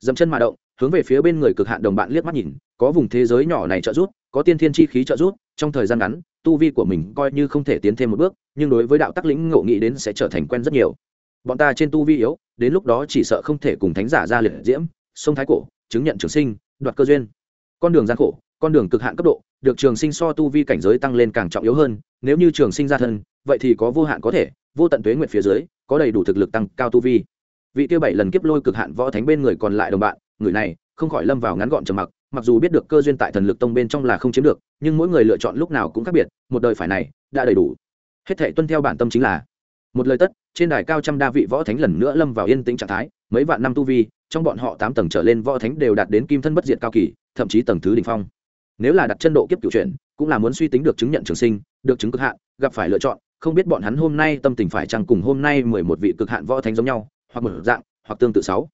Speaker 1: Dậm chân mà động, hướng về phía bên người cực hạn đồng bạn liếc mắt nhìn có vùng thế giới nhỏ này trợ giúp, có tiên thiên chi khí trợ giúp, trong thời gian ngắn, tu vi của mình coi như không thể tiến thêm một bước, nhưng đối với đạo tắc lĩnh ngộ nghĩ đến sẽ trở thành quen rất nhiều. Bọn ta trên tu vi yếu, đến lúc đó chỉ sợ không thể cùng thánh giả ra liệt diễm, sông thái cổ, chứng nhận trường sinh, đoạt cơ duyên. Con đường gian khổ, con đường cực hạn cấp độ, được trường sinh so tu vi cảnh giới tăng lên càng trọng yếu hơn, nếu như trường sinh ra thân, vậy thì có vô hạn có thể, vô tận tuế nguyện phía dưới, có đầy đủ thực lực tăng cao tu vi. Vị kia bảy lần kiếp lôi cực hạn võ thánh bên người còn lại đồng bạn, người này không khỏi lâm vào ngắn gọn trầm mặc mặc dù biết được cơ duyên tại thần lực tông bên trong là không chiếm được, nhưng mỗi người lựa chọn lúc nào cũng khác biệt, một đời phải này, đã đầy đủ. Hết thể tuân theo bản tâm chính là, một lời tất, trên đài cao trăm đa vị võ thánh lần nữa lâm vào yên tĩnh trạng thái, mấy vạn năm tu vi, trong bọn họ tám tầng trở lên võ thánh đều đạt đến kim thân bất diệt cao kỳ, thậm chí tầng thứ đ ỉ n h phong. Nếu là đặt chân độ kiếp cựu chuyển, cũng là muốn suy tính được chứng nhận trường sinh, được chứng cực hạn, gặp phải lựa chọn, không biết bọn hắn hôm nay tâm tình phải chăng cùng hôm nay mười một vị cực hạn võ thánh giống nhau, hoặc một dạng, hoặc tương tự sáu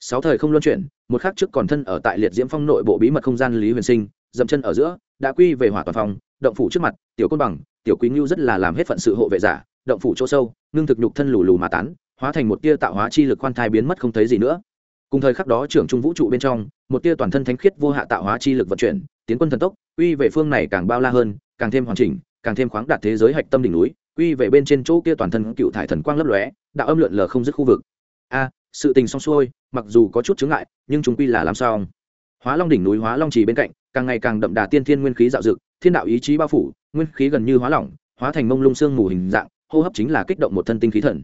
Speaker 1: sáu thời không luân chuyển, một khắc trước còn thân ở tại liệt diễm phong nội bộ bí mật không gian lý huyền sinh, dậm chân ở giữa, đã quy về hỏa toàn phòng, động phủ trước mặt, tiểu côn bằng, tiểu quý ngưu rất là làm hết phận sự hộ vệ giả, động phủ chỗ sâu, ngưng thực nhục thân lù lù mà tán, hóa thành một tia tạo hóa chi lực khoan thai biến mất không thấy gì nữa. Cùng thời khắc đó trưởng trung vũ trụ bên trong, một tia toàn thân thánh khiết vô hạ tạo hóa chi lực vận chuyển, tiến quân thần tốc, quy về phương này càng bao la hơn, càng thêm hoàn chỉnh, càng thêm khoáng đạt thế giới hạch tâm đỉnh núi, quy về bên trên chỗ kia toàn thân cựu thải thần quang lấp lóe, đạo âm lượn lờ không dứt khu vực. A sự tình xong xuôi, mặc dù có chút chướng ngại, nhưng chúng quy là làm sao hóa long đỉnh núi hóa long trì bên cạnh, càng ngày càng đậm đà tiên thiên nguyên khí dạo dực thiên đạo ý chí bao phủ, nguyên khí gần như hóa lỏng, hóa thành mông lung xương mù hình dạng, hô hấp chính là kích động một thân tinh khí thần.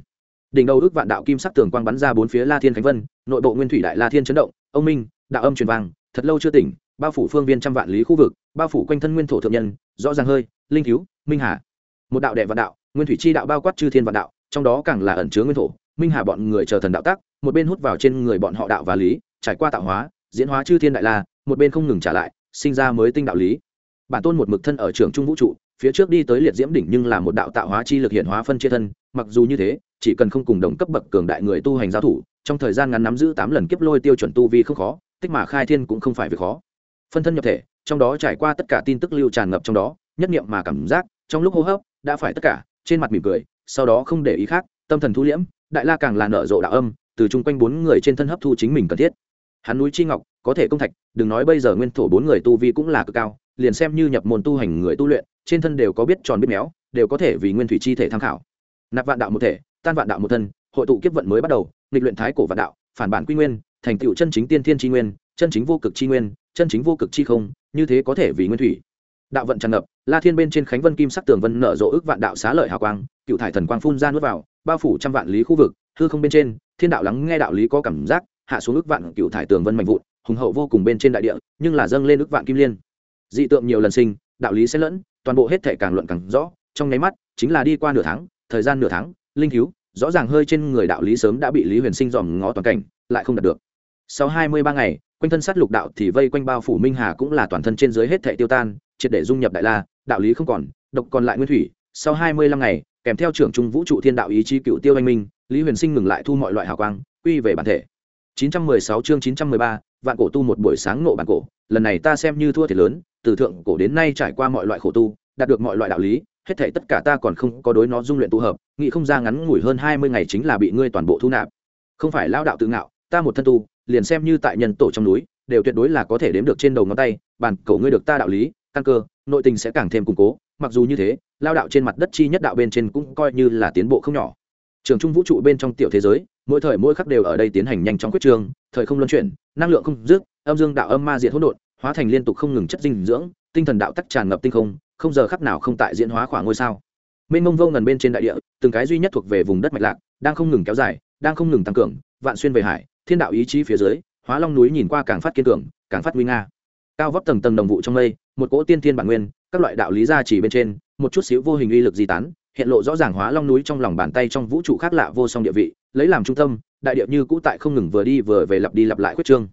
Speaker 1: Đỉnh đầu ước vạn đạo kim sắc tường quang bắn ra bốn phía la thiên khánh vân, nội bộ nguyên thủy đại la thiên chấn động, ông minh, đạo âm truyền vang, thật lâu chưa tỉnh, bao phủ phương viên trăm vạn lý khu vực, bao phủ quanh thân nguyên thổ thượng nhân, rõ ràng hơi, linh cứu, minh hà. Một đạo đệ vạn đạo, nguyên thủy chi đạo bao quát chư thiên vạn đạo, trong đó càng là ẩn chứa nguyên thổ, minh hà bọn người chờ thần đạo tác một bên hút vào trên người bọn họ đạo và lý, trải qua tạo hóa, diễn hóa chư thiên đại la, một bên không ngừng trả lại, sinh ra mới tinh đạo lý. Bản tôn một mực thân ở trường trung vũ trụ, phía trước đi tới liệt diễm đỉnh nhưng là một đạo tạo hóa chi lực hiện hóa phân chia thân, mặc dù như thế, chỉ cần không cùng đồng cấp bậc cường đại người tu hành giao thủ, trong thời gian ngắn nắm giữ tám lần kiếp lôi tiêu chuẩn tu vi không khó, tích mà khai thiên cũng không phải việc khó. Phân thân nhập thể, trong đó trải qua tất cả tin tức lưu tràn ngập trong đó, nhất niệm mà cảm giác, trong lúc hô hấp, đã phải tất cả, trên mặt mỉm cười, sau đó không để ý khác, tâm thần thu liễm, đại la càng là nở rộ đạo âm từ chung quanh bốn người trên thân hấp thu chính mình cần thiết. Hắn núi chi ngọc, có thể công thạch, đừng nói bây giờ nguyên thổ bốn người tu vi cũng là cực cao, liền xem như nhập môn tu hành người tu luyện, trên thân đều có biết tròn biết méo, đều có thể vì nguyên thủy chi thể tham khảo. Nạp vạn đạo một thể, tan vạn đạo một thân, hội tụ kiếp vận mới bắt đầu, nghịch luyện thái cổ vạn đạo, phản bản quy nguyên, thành tựu chân chính tiên thiên chi nguyên, chân chính vô cực chi nguyên, chân chính vô cực chi không, như thế có thể vì nguyên thủy. Đạo vận tràn ngập, la thiên bên trên khánh vân kim sắc tường vân nở rộ ước vạn đạo xá lợi hào quang, cựu thải thần quang phun ra nuốt vào, bao phủ trăm vạn lý khu vực hư không bên trên, thiên đạo lắng nghe đạo lý có cảm giác, hạ xuống ước vạn cựu thải tường vân mạnh vụn, hùng hậu vô cùng bên trên đại địa, nhưng là dâng lên ước vạn kim liên. Dị tượng nhiều lần sinh, đạo lý sẽ lẫn, toàn bộ hết thể càng luận càng rõ, trong nháy mắt, chính là đi qua nửa tháng, thời gian nửa tháng, linh cứu, rõ ràng hơi trên người đạo lý sớm đã bị lý huyền sinh dòm ngó toàn cảnh, lại không đạt được. Sau hai mươi ba ngày, quanh thân sát lục đạo thì vây quanh bao phủ minh hà cũng là toàn thân trên dưới hết thể tiêu tan, triệt để dung nhập đại la, đạo lý không còn, độc còn lại nguyên thủy. Sau hai mươi lăm ngày, kèm theo trưởng trung vũ trụ thiên đạo ý chí cựu tiêu anh minh lý huyền sinh ngừng lại thu mọi loại hào quang quy về bản thể. 916 chương 913, vạn cổ tu một buổi sáng ngộ bản cổ. Lần này ta xem như thua thiệt lớn từ thượng cổ đến nay trải qua mọi loại khổ tu đạt được mọi loại đạo lý hết thảy tất cả ta còn không có đối nó dung luyện tu hợp nghĩ không ra ngắn ngủi hơn 20 ngày chính là bị ngươi toàn bộ thu nạp. Không phải lao đạo tự ngạo ta một thân tu liền xem như tại nhân tổ trong núi đều tuyệt đối là có thể đếm được trên đầu ngón tay bản cổ ngươi được ta đạo lý căn cơ nội tình sẽ càng thêm củng cố mặc dù như thế lao đạo trên mặt đất chi nhất đạo bên trên cũng coi như là tiến bộ không nhỏ trường trung vũ trụ bên trong tiểu thế giới, mỗi thời mỗi khắc đều ở đây tiến hành nhanh chóng quyết trường, thời không luân chuyển, năng lượng không dứt, âm dương đạo âm ma diệt hỗn độn, hóa thành liên tục không ngừng chất dinh dưỡng, tinh thần đạo tắc tràn ngập tinh không không giờ khắc nào không tại diễn hóa khoảng ngôi sao. Mênh mông vô ngần bên trên đại địa, từng cái duy nhất thuộc về vùng đất mạch lạc, đang không ngừng kéo dài, đang không ngừng tăng cường, vạn xuyên về hải, thiên đạo ý chí phía dưới, hóa long núi nhìn qua càng phát kiên cường, càng phát nguy nga. Cao vấp tầng tầng đồng vụ trong mây, một cỗ tiên thiên bản nguyên, các loại đạo lý gia chỉ bên trên, một chút xíu vô hình uy lực di tán hiện lộ rõ ràng hóa long núi trong lòng bàn tay trong vũ trụ khác lạ vô song địa vị, lấy làm trung tâm, đại địa như cũ tại không ngừng vừa đi vừa về lặp đi lặp lại quyết trương.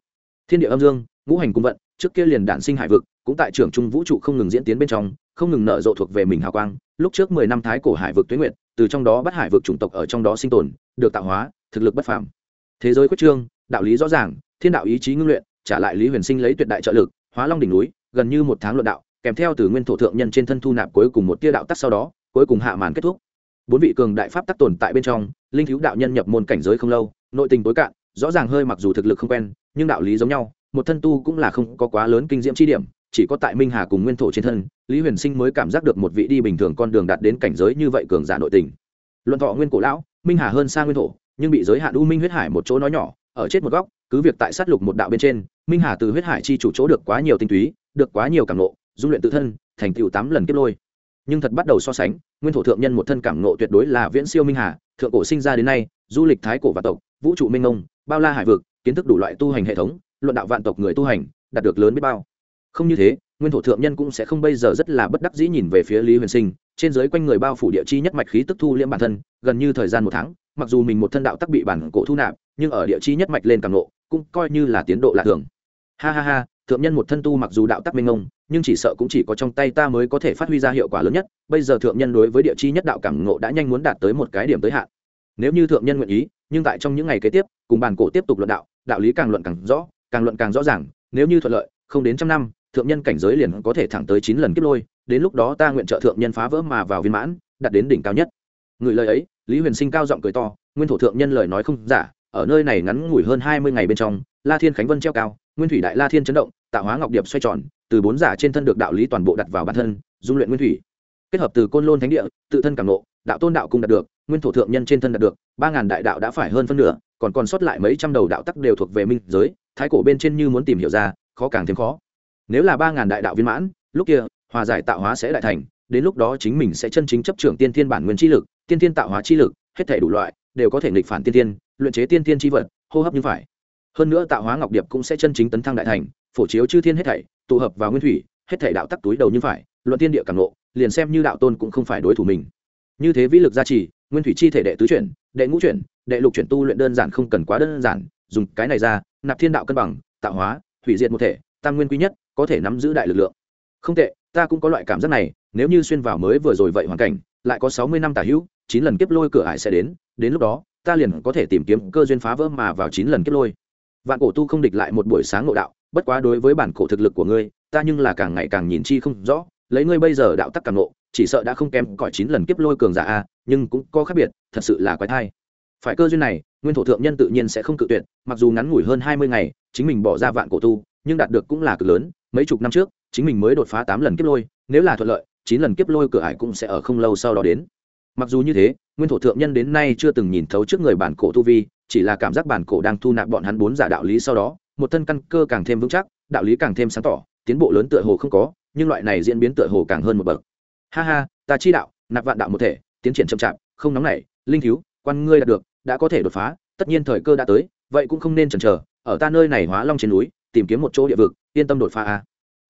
Speaker 1: Thiên địa âm dương, ngũ hành cung vận, trước kia liền đản sinh hải vực, cũng tại trưởng trung vũ trụ không ngừng diễn tiến bên trong, không ngừng nở rộ thuộc về mình hào quang. Lúc trước mười năm thái cổ hải vực tuyến nguyện từ trong đó bắt hải vực chủng tộc ở trong đó sinh tồn, được tạo hóa, thực lực bất phàm. Thế giới quyết trương, đạo lý rõ ràng, thiên đạo ý chí ngưng luyện, trả lại lý huyền sinh lấy tuyệt đại trợ lực, hóa long đỉnh núi, gần như một tháng luận đạo, kèm theo từ nguyên thổ thượng nhân trên thân thu nạp cuối cùng một tia đạo tắc sau đó cuối cùng hạ màn kết thúc. Bốn vị cường đại pháp tắc tồn tại bên trong, linh thiếu đạo nhân nhập môn cảnh giới không lâu, nội tình tối cạn, rõ ràng hơi mặc dù thực lực không quen, nhưng đạo lý giống nhau, một thân tu cũng là không có quá lớn kinh diễm chi điểm, chỉ có tại minh hà cùng nguyên thổ trên thân, lý huyền sinh mới cảm giác được một vị đi bình thường con đường đạt đến cảnh giới như vậy cường giả nội tình. Luận thọ nguyên cổ lão, minh hà hơn xa nguyên thổ, nhưng bị giới hạn u minh huyết hải một chỗ nói nhỏ, ở chết một góc, cứ việc tại sát lục một đạo bên trên, minh hà từ huyết hải chi chủ chỗ được quá nhiều tinh túy, được quá nhiều cảm nộ dung luyện tự thân, thành tựu tám lần kiếp lôi nhưng thật bắt đầu so sánh, nguyên thổ thượng nhân một thân cảm nộ tuyệt đối là viễn siêu minh hà, thượng cổ sinh ra đến nay, du lịch thái cổ và tộc, vũ trụ minh ngông bao la hải vực, kiến thức đủ loại tu hành hệ thống, luận đạo vạn tộc người tu hành, đạt được lớn biết bao. Không như thế, nguyên thổ thượng nhân cũng sẽ không bây giờ rất là bất đắc dĩ nhìn về phía lý huyền sinh, trên giới quanh người bao phủ địa chi nhất mạch khí tức thu liễm bản thân, gần như thời gian một tháng, mặc dù mình một thân đạo tắc bị bản cổ thu nạp, nhưng ở địa chi nhất mạch lên càng nộ cũng coi như là tiến độ lạ thường. Ha ha ha thượng nhân một thân tu mặc dù đạo tắc minh ông, nhưng chỉ sợ cũng chỉ có trong tay ta mới có thể phát huy ra hiệu quả lớn nhất. Bây giờ thượng nhân đối với địa chi nhất đạo cảm ngộ đã nhanh muốn đạt tới một cái điểm tới hạn. Nếu như thượng nhân nguyện ý, nhưng tại trong những ngày kế tiếp, cùng bàn cổ tiếp tục luận đạo đạo lý càng luận càng rõ, càng luận càng rõ ràng, nếu như thuận lợi, không đến trăm năm, thượng nhân cảnh giới liền có thể thẳng tới chín lần kiếp lôi, đến lúc đó ta nguyện trợ thượng nhân phá vỡ mà vào viên mãn, đạt đến đỉnh cao nhất. Người lời ấy, lý huyền sinh cao giọng cười to, nguyên thổ thượng nhân lời nói không giả, ở nơi này ngắn ngủi hơn hai mươi ngày bên trong, la thiên khánh vân treo cao nguyên thủy đại la thiên chấn động, tạo hóa ngọc điệp xoay tròn, từ bốn giả trên thân được đạo lý toàn bộ đặt vào bản thân, dung luyện nguyên thủy. Kết hợp từ côn lôn thánh địa, tự thân cảm nộ đạo tôn đạo cung đạt được, nguyên thổ thượng nhân trên thân đạt được, ba ngàn đại đạo đã phải hơn phân nửa, còn còn sót lại mấy trăm đầu đạo tắc đều thuộc về minh giới, thái cổ bên trên như muốn tìm hiểu ra, khó càng thêm khó. Nếu là ba ngàn đại đạo viên mãn, lúc kia, hòa giải tạo hóa sẽ đại thành, đến lúc đó chính mình sẽ chân chính chấp trưởng tiên thiên bản nguyên chi lực, tiên thiên tạo hóa chi lực, hết thể đủ loại, đều có thể nghịch phản tiên thiên, luyện chế tiên thiên chi vật, hô hấp như phải hơn nữa tạo hóa ngọc điệp cũng sẽ chân chính tấn thăng đại thành, phổ chiếu chư thiên hết thảy, tụ hợp vào nguyên thủy, hết thảy đạo tắc túi đầu như phải, luận tiên địa càng nộ liền xem như đạo tôn cũng không phải đối thủ mình. Như thế vĩ lực gia trì, nguyên thủy chi thể đệ tứ chuyển, đệ ngũ chuyển, đệ lục chuyển tu luyện đơn giản không cần quá đơn giản, dùng cái này ra, nạp thiên đạo cân bằng, tạo hóa thủy diệt một thể, tam nguyên quý nhất, có thể nắm giữ đại lực lượng. Không tệ, ta cũng có loại cảm giác này, nếu như xuyên vào mới vừa rồi vậy hoàn cảnh, lại có sáu mươi năm tả hữu, chín lần kiếp lôi cửa ải sẽ đến đến lúc đó, ta liền có thể tìm kiếm cơ duyên phá vỡ mà vào chín lần kiếp lôi vạn cổ tu không địch lại một buổi sáng ngộ đạo, bất quá đối với bản cổ thực lực của ngươi, ta nhưng là càng ngày càng nhìn chi không rõ, lấy ngươi bây giờ đạo tắc càng ngộ, chỉ sợ đã không kém cõi chín lần kiếp lôi cường giả a, nhưng cũng có khác biệt, thật sự là quái thai. Phải cơ duyên này, nguyên thổ thượng nhân tự nhiên sẽ không cự tuyệt, mặc dù ngắn ngủi hơn hai mươi ngày, chính mình bỏ ra vạn cổ tu, nhưng đạt được cũng là cực lớn, mấy chục năm trước, chính mình mới đột phá tám lần kiếp lôi, nếu là thuận lợi, chín lần kiếp lôi cửa ải cũng sẽ ở không lâu sau đó đến mặc dù như thế, nguyên thổ thượng nhân đến nay chưa từng nhìn thấu trước người bản cổ tu vi, chỉ là cảm giác bản cổ đang thu nạp bọn hắn bốn giả đạo lý sau đó, một thân căn cơ càng thêm vững chắc, đạo lý càng thêm sáng tỏ, tiến bộ lớn tựa hồ không có, nhưng loại này diễn biến tựa hồ càng hơn một bậc. Ha ha, ta chi đạo, nạp vạn đạo một thể, tiến triển chậm chạp, không nóng nảy, linh thiếu quan ngươi đạt được, đã có thể đột phá, tất nhiên thời cơ đã tới, vậy cũng không nên chần chờ, ở ta nơi này hóa long trên núi, tìm kiếm một chỗ địa vực, yên tâm đột phá a.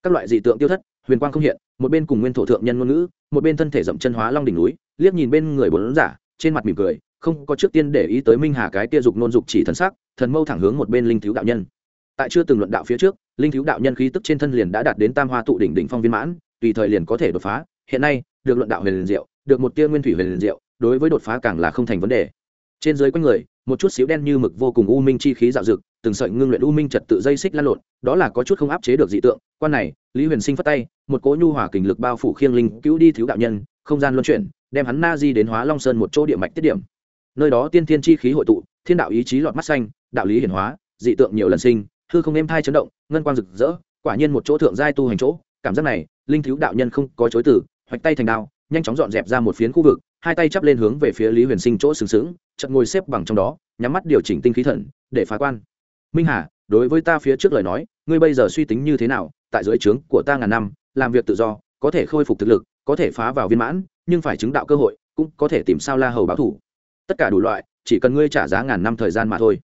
Speaker 1: Các loại dị tượng tiêu thất, huyền quang không hiện, một bên cùng nguyên thổ thượng nhân ngôn ngữ, một bên thân thể dậm chân hóa long đỉnh núi liếc nhìn bên người bốn giả, trên mặt mỉm cười, không có trước tiên để ý tới minh hà cái kia dục nôn dục chỉ thần sắc, thần mâu thẳng hướng một bên linh thiếu đạo nhân. Tại chưa từng luận đạo phía trước, linh thiếu đạo nhân khí tức trên thân liền đã đạt đến tam hoa tụ đỉnh đỉnh phong viên mãn, tùy thời liền có thể đột phá. Hiện nay, được luận đạo huyền liền diệu, được một tia nguyên thủy huyền liền diệu, đối với đột phá càng là không thành vấn đề. Trên dưới quanh người, một chút xíu đen như mực vô cùng u minh chi khí dạo dực, từng sợi ngưng luyện u minh trật tự dây xích lăn lộn, đó là có chút không áp chế được dị tượng. Quan này, lý huyền sinh phất tay, một cỗ nhu hòa kình lực bao phủ khiêng linh cứu đi thiếu đạo nhân, không gian luân chuyển đem hắn na di đến hóa long sơn một chỗ địa mạch tiết điểm nơi đó tiên thiên chi khí hội tụ thiên đạo ý chí lọt mắt xanh đạo lý hiển hóa dị tượng nhiều lần sinh hư không êm thai chấn động ngân quang rực rỡ quả nhiên một chỗ thượng giai tu hành chỗ cảm giác này linh thiếu đạo nhân không có chối từ hoạch tay thành đao nhanh chóng dọn dẹp ra một phiến khu vực hai tay chắp lên hướng về phía lý huyền sinh chỗ sừng sững chợt ngồi xếp bằng trong đó nhắm mắt điều chỉnh tinh khí thần để phá quan minh hà đối với ta phía trước lời nói ngươi bây giờ suy tính như thế nào tại dưới trướng của ta ngàn năm làm việc tự do có thể khôi phục thực lực có thể phá vào viên mãn nhưng phải chứng đạo cơ hội cũng có thể tìm sao la hầu báo thủ. Tất cả đủ loại chỉ cần ngươi trả giá ngàn năm thời gian mà thôi.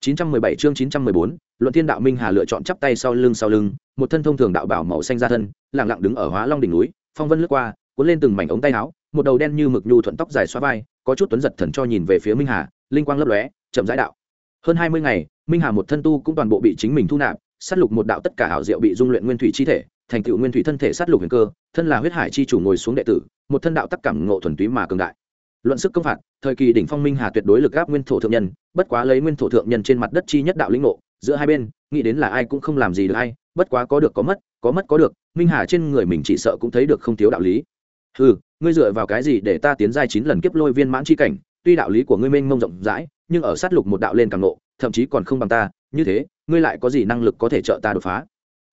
Speaker 1: 917 chương 914, luận thiên đạo minh hà lựa chọn chắp tay sau lưng sau lưng một thân thông thường đạo bảo màu xanh ra thân lặng lặng đứng ở hóa long đỉnh núi phong vân lướt qua cuốn lên từng mảnh ống tay áo một đầu đen như mực nhu thuận tóc dài xóa vai có chút tuấn giật thần cho nhìn về phía minh hà linh quang lấp lóe chậm rãi đạo. Hơn hai mươi ngày minh hà một thân tu cũng toàn bộ bị chính mình thu nạp sát lục một đạo tất cả hảo diệu bị dung luyện nguyên thủy chi thể thành tựu nguyên thủy thân thể sát lục huyền cơ, thân là huyết hải chi chủ ngồi xuống đệ tử, một thân đạo tắc cảm ngộ thuần túy mà cường đại. Luận sức công phạt, thời kỳ đỉnh phong minh hà tuyệt đối lực gáp nguyên thổ thượng nhân, bất quá lấy nguyên thổ thượng nhân trên mặt đất chi nhất đạo lĩnh ngộ, giữa hai bên, nghĩ đến là ai cũng không làm gì được ai, bất quá có được có mất có mất có được, minh hà trên người mình chỉ sợ cũng thấy được không thiếu đạo lý. Ừ ngươi dựa vào cái gì để ta tiến giai chín lần kiếp lôi viên mãn chi cảnh, tuy đạo lý của ngươi mênh mông rộng rãi, nhưng ở sát lục một đạo lên càng nộ thậm chí còn không bằng ta, như thế, ngươi lại có gì năng lực có thể trợ ta đột phá?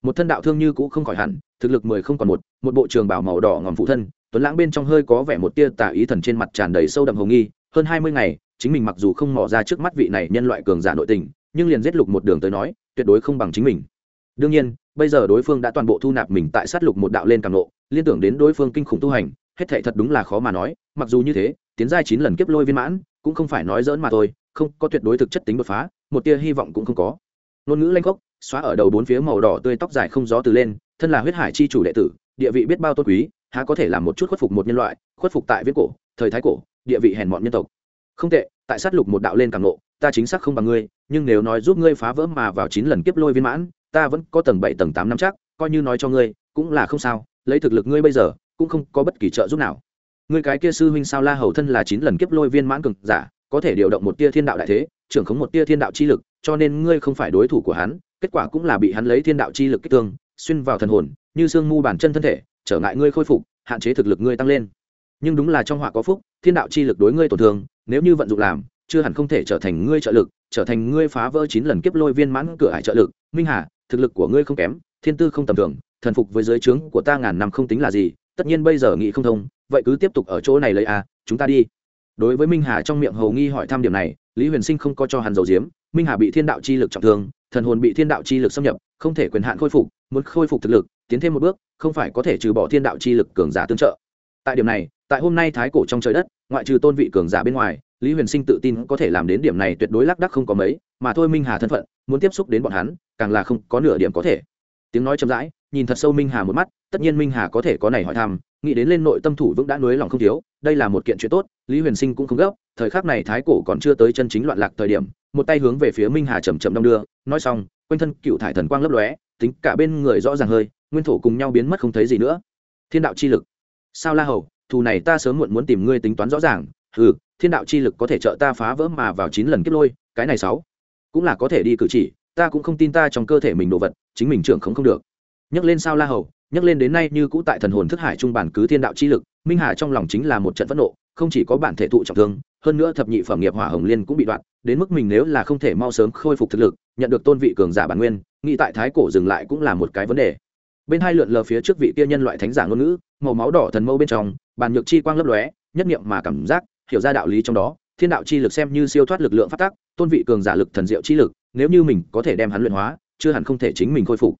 Speaker 1: Một thân đạo thương như cũ không khỏi hẳn, thực lực mười không còn một một bộ trường bảo màu đỏ ngòm phụ thân, tuấn lãng bên trong hơi có vẻ một tia tà ý thần trên mặt tràn đầy sâu đậm hồng nghi, hơn hai mươi ngày, chính mình mặc dù không mò ra trước mắt vị này nhân loại cường giả nội tình, nhưng liền giết lục một đường tới nói, tuyệt đối không bằng chính mình. Đương nhiên, bây giờ đối phương đã toàn bộ thu nạp mình tại sát lục một đạo lên càng lộ, liên tưởng đến đối phương kinh khủng tu hành, hết thệ thật đúng là khó mà nói, mặc dù như thế, tiến giai chín lần kiếp lôi viên mãn, cũng không phải nói dỡn mà thôi, không, có tuyệt đối thực chất tính đột phá, một tia hy vọng cũng không có. Ngôn ngữ lanh khốc xóa ở đầu bốn phía màu đỏ tươi tóc dài không gió từ lên, thân là huyết hải chi chủ đệ tử, địa vị biết bao tôn quý, há có thể làm một chút khuất phục một nhân loại, khuất phục tại viết cổ, thời thái cổ, địa vị hèn mọn nhân tộc. Không tệ, tại sát lục một đạo lên càng lộ ta chính xác không bằng ngươi, nhưng nếu nói giúp ngươi phá vỡ mà vào chín lần kiếp lôi viên mãn, ta vẫn có tầng bảy tầng tám năm chắc, coi như nói cho ngươi, cũng là không sao, lấy thực lực ngươi bây giờ, cũng không có bất kỳ trợ giúp nào. Ngươi cái kia sư huynh sao la hầu thân là chín lần kiếp lôi viên mãn cực giả, có thể điều động một tia thiên đạo đại thế, trưởng khống một tia thiên đạo chi lực, cho nên ngươi không phải đối thủ của hắn kết quả cũng là bị hắn lấy thiên đạo chi lực kích thương, xuyên vào thần hồn, như xương mu bản chân thân thể, trở ngại ngươi khôi phục, hạn chế thực lực ngươi tăng lên. Nhưng đúng là trong họa có phúc, thiên đạo chi lực đối ngươi tổn thương, nếu như vận dụng làm, chưa hẳn không thể trở thành ngươi trợ lực, trở thành ngươi phá vỡ chín lần kiếp lôi viên mãn cửa hải trợ lực. Minh hà, thực lực của ngươi không kém, thiên tư không tầm thường, thần phục với giới trướng của ta ngàn năm không tính là gì, tất nhiên bây giờ nghị không thông, vậy cứ tiếp tục ở chỗ này lấy a, chúng ta đi. Đối với minh hà trong miệng hầu nghi hỏi thăm điểm này, lý huyền sinh không có cho hắn dầu diếm, minh hà bị thiên đạo chi lực trọng thương thần hồn bị thiên đạo chi lực xâm nhập, không thể quyền hạn khôi phục, muốn khôi phục thực lực, tiến thêm một bước, không phải có thể trừ bỏ thiên đạo chi lực cường giả tương trợ. Tại điểm này, tại hôm nay thái cổ trong trời đất, ngoại trừ tôn vị cường giả bên ngoài, lý huyền sinh tự tin có thể làm đến điểm này tuyệt đối lác đắc không có mấy, mà thôi minh hà thân phận, muốn tiếp xúc đến bọn hắn, càng là không có nửa điểm có thể. Tiếng nói chậm rãi, nhìn thật sâu minh hà một mắt, tất nhiên minh hà có thể có này hỏi thăm, nghĩ đến lên nội tâm thủ vững đã nuối lòng không thiếu, đây là một kiện chuyện tốt, lý huyền sinh cũng không gấp, thời khắc này thái cổ còn chưa tới chân chính loạn lạc thời điểm một tay hướng về phía minh hà chầm chậm đong đưa, nói xong, quanh thân cựu thải thần quang lấp lóe, tính cả bên người rõ ràng hơi, nguyên thổ cùng nhau biến mất không thấy gì nữa. Thiên đạo chi lực. Sao la hầu, thù này ta sớm muộn muốn tìm ngươi tính toán rõ ràng. Ừ thiên đạo chi lực có thể trợ ta phá vỡ mà vào chín lần kiếp lôi, cái này sáu. Cũng là có thể đi cử chỉ, ta cũng không tin ta trong cơ thể mình đồ vật, chính mình trưởng không không được. Nhắc lên sao la hầu, nhắc lên đến nay như cũ tại thần hồn thức hải trung bản cứ thiên đạo chi lực, minh hà trong lòng chính là một trận phẫn nộ, không chỉ có bản thể thụ trọng thương hơn nữa thập nhị phẩm nghiệp hỏa hồng liên cũng bị đoạn, đến mức mình nếu là không thể mau sớm khôi phục thực lực, nhận được tôn vị cường giả bản nguyên, nghĩ tại thái cổ dừng lại cũng là một cái vấn đề. Bên hai lượn lờ phía trước vị kia nhân loại thánh giả ngôn ngữ, màu máu đỏ thần mâu bên trong, bàn nhược chi quang lấp lóe, nhất niệm mà cảm giác, hiểu ra đạo lý trong đó, thiên đạo chi lực xem như siêu thoát lực lượng phát tác tôn vị cường giả lực thần diệu chi lực, nếu như mình có thể đem hắn luyện hóa, chưa hẳn không thể chính mình khôi phục.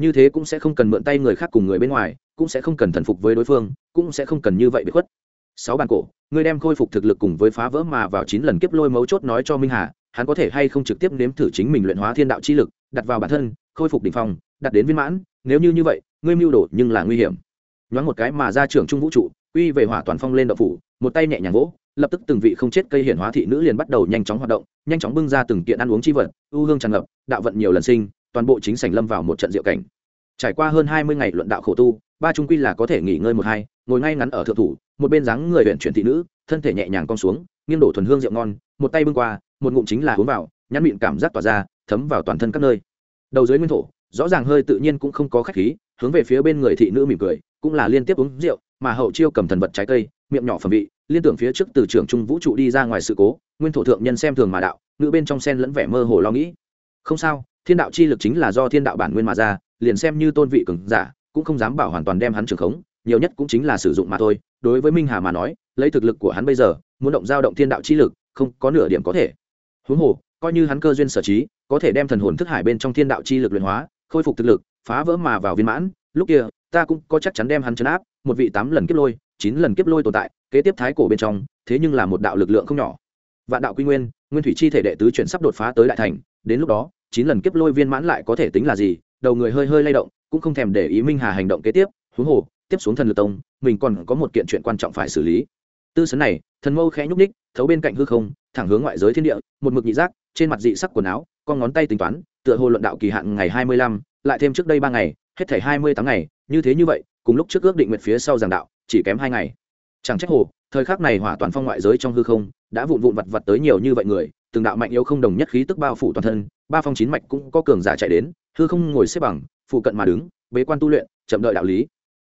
Speaker 1: Như thế cũng sẽ không cần mượn tay người khác cùng người bên ngoài, cũng sẽ không cần thần phục với đối phương, cũng sẽ không cần như vậy bị khuất sáu bàn cổ, ngươi đem khôi phục thực lực cùng với phá vỡ mà vào chín lần kiếp lôi mấu chốt nói cho minh hà, hắn có thể hay không trực tiếp nếm thử chính mình luyện hóa thiên đạo chi lực, đặt vào bản thân, khôi phục đ ỉ n h phong, đặt đến viên mãn, nếu như như vậy, ngươi mưu đồ nhưng là nguy hiểm. Nhoáng một cái mà ra trưởng trung vũ trụ uy về hỏa toàn phong lên đậu phủ, một tay nhẹ nhàng vỗ, lập tức từng vị không chết cây hiển hóa thị nữ liền bắt đầu nhanh chóng hoạt động, nhanh chóng bưng ra từng kiện ăn uống chi vật ưu hương tràn ngập, đạo vận nhiều lần sinh, toàn bộ chính sảnh lâm vào một trận diệu cảnh. Trải qua hơn hai mươi ngày luận đạo khổ tu ba trung quy là có thể nghỉ ngơi một hai, ngồi ngay ngắn ở thượng thủ, một bên dáng người huyện chuyển thị nữ, thân thể nhẹ nhàng cong xuống, nghiêng đổ thuần hương rượu ngon, một tay bưng qua, một ngụm chính là uống vào nhăn miệng cảm giác tỏa ra, thấm vào toàn thân các nơi. Đầu dưới nguyên thổ, rõ ràng hơi tự nhiên cũng không có khách khí, hướng về phía bên người thị nữ mỉm cười, cũng là liên tiếp uống rượu, mà hậu chiêu cầm thần vật trái cây, miệng nhỏ phẩm vị, liên tưởng phía trước từ trường trung vũ trụ đi ra ngoài sự cố, nguyên thổ thượng nhân xem thường mà đạo, nữ bên trong sen lẫn vẻ mơ hồ lo nghĩ. Không sao, thiên đạo chi lực chính là do thiên đạo bản nguyên mà ra, liền xem như tôn vị cường giả cũng không dám bảo hoàn toàn đem hắn trường khống, nhiều nhất cũng chính là sử dụng mà thôi. Đối với minh hà mà nói, lấy thực lực của hắn bây giờ, muốn động giao động thiên đạo chi lực, không có nửa điểm có thể. Huống hồ, coi như hắn cơ duyên sở trí, có thể đem thần hồn thức hải bên trong thiên đạo chi lực luyện hóa, khôi phục thực lực, phá vỡ mà vào viên mãn, lúc kia, ta cũng có chắc chắn đem hắn chấn áp, một vị tám lần kiếp lôi, chín lần kiếp lôi tồn tại, kế tiếp thái cổ bên trong, thế nhưng là một đạo lực lượng không nhỏ. Vạn đạo quy nguyên nguyên thủy chi thể đệ tứ chuyển sắp đột phá tới đại thành, đến lúc đó, chín lần kiếp lôi viên mãn lại có thể tính là gì? Đầu người hơi hơi lay động cũng không thèm để ý minh hà hành động kế tiếp, huống hồ, tiếp xuống thần lực tông, mình còn có một kiện chuyện quan trọng phải xử lý. Tư sấn này, thần mâu khẽ nhúc ních thấu bên cạnh hư không, thẳng hướng ngoại giới thiên địa, một mực nhị giác, trên mặt dị sắc quần áo, con ngón tay tính toán, tựa hồ luận đạo kỳ hạn ngày hai mươi lăm, lại thêm trước đây ba ngày, hết thảy hai mươi tám ngày, như thế như vậy, cùng lúc trước ước định nguyệt phía sau giảng đạo, chỉ kém hai ngày. Chẳng trách hồ, thời khắc này hỏa toàn phong ngoại giới trong hư không, đã vụn vụn vặt vặt tới nhiều như vậy người, từng đạo mạnh yếu không đồng nhất khí tức bao phủ toàn thân, ba phong chín mạch cũng có cường giả chạy đến, hư không ngồi xếp bằng phụ cận mà đứng bế quan tu luyện chậm đợi đạo lý.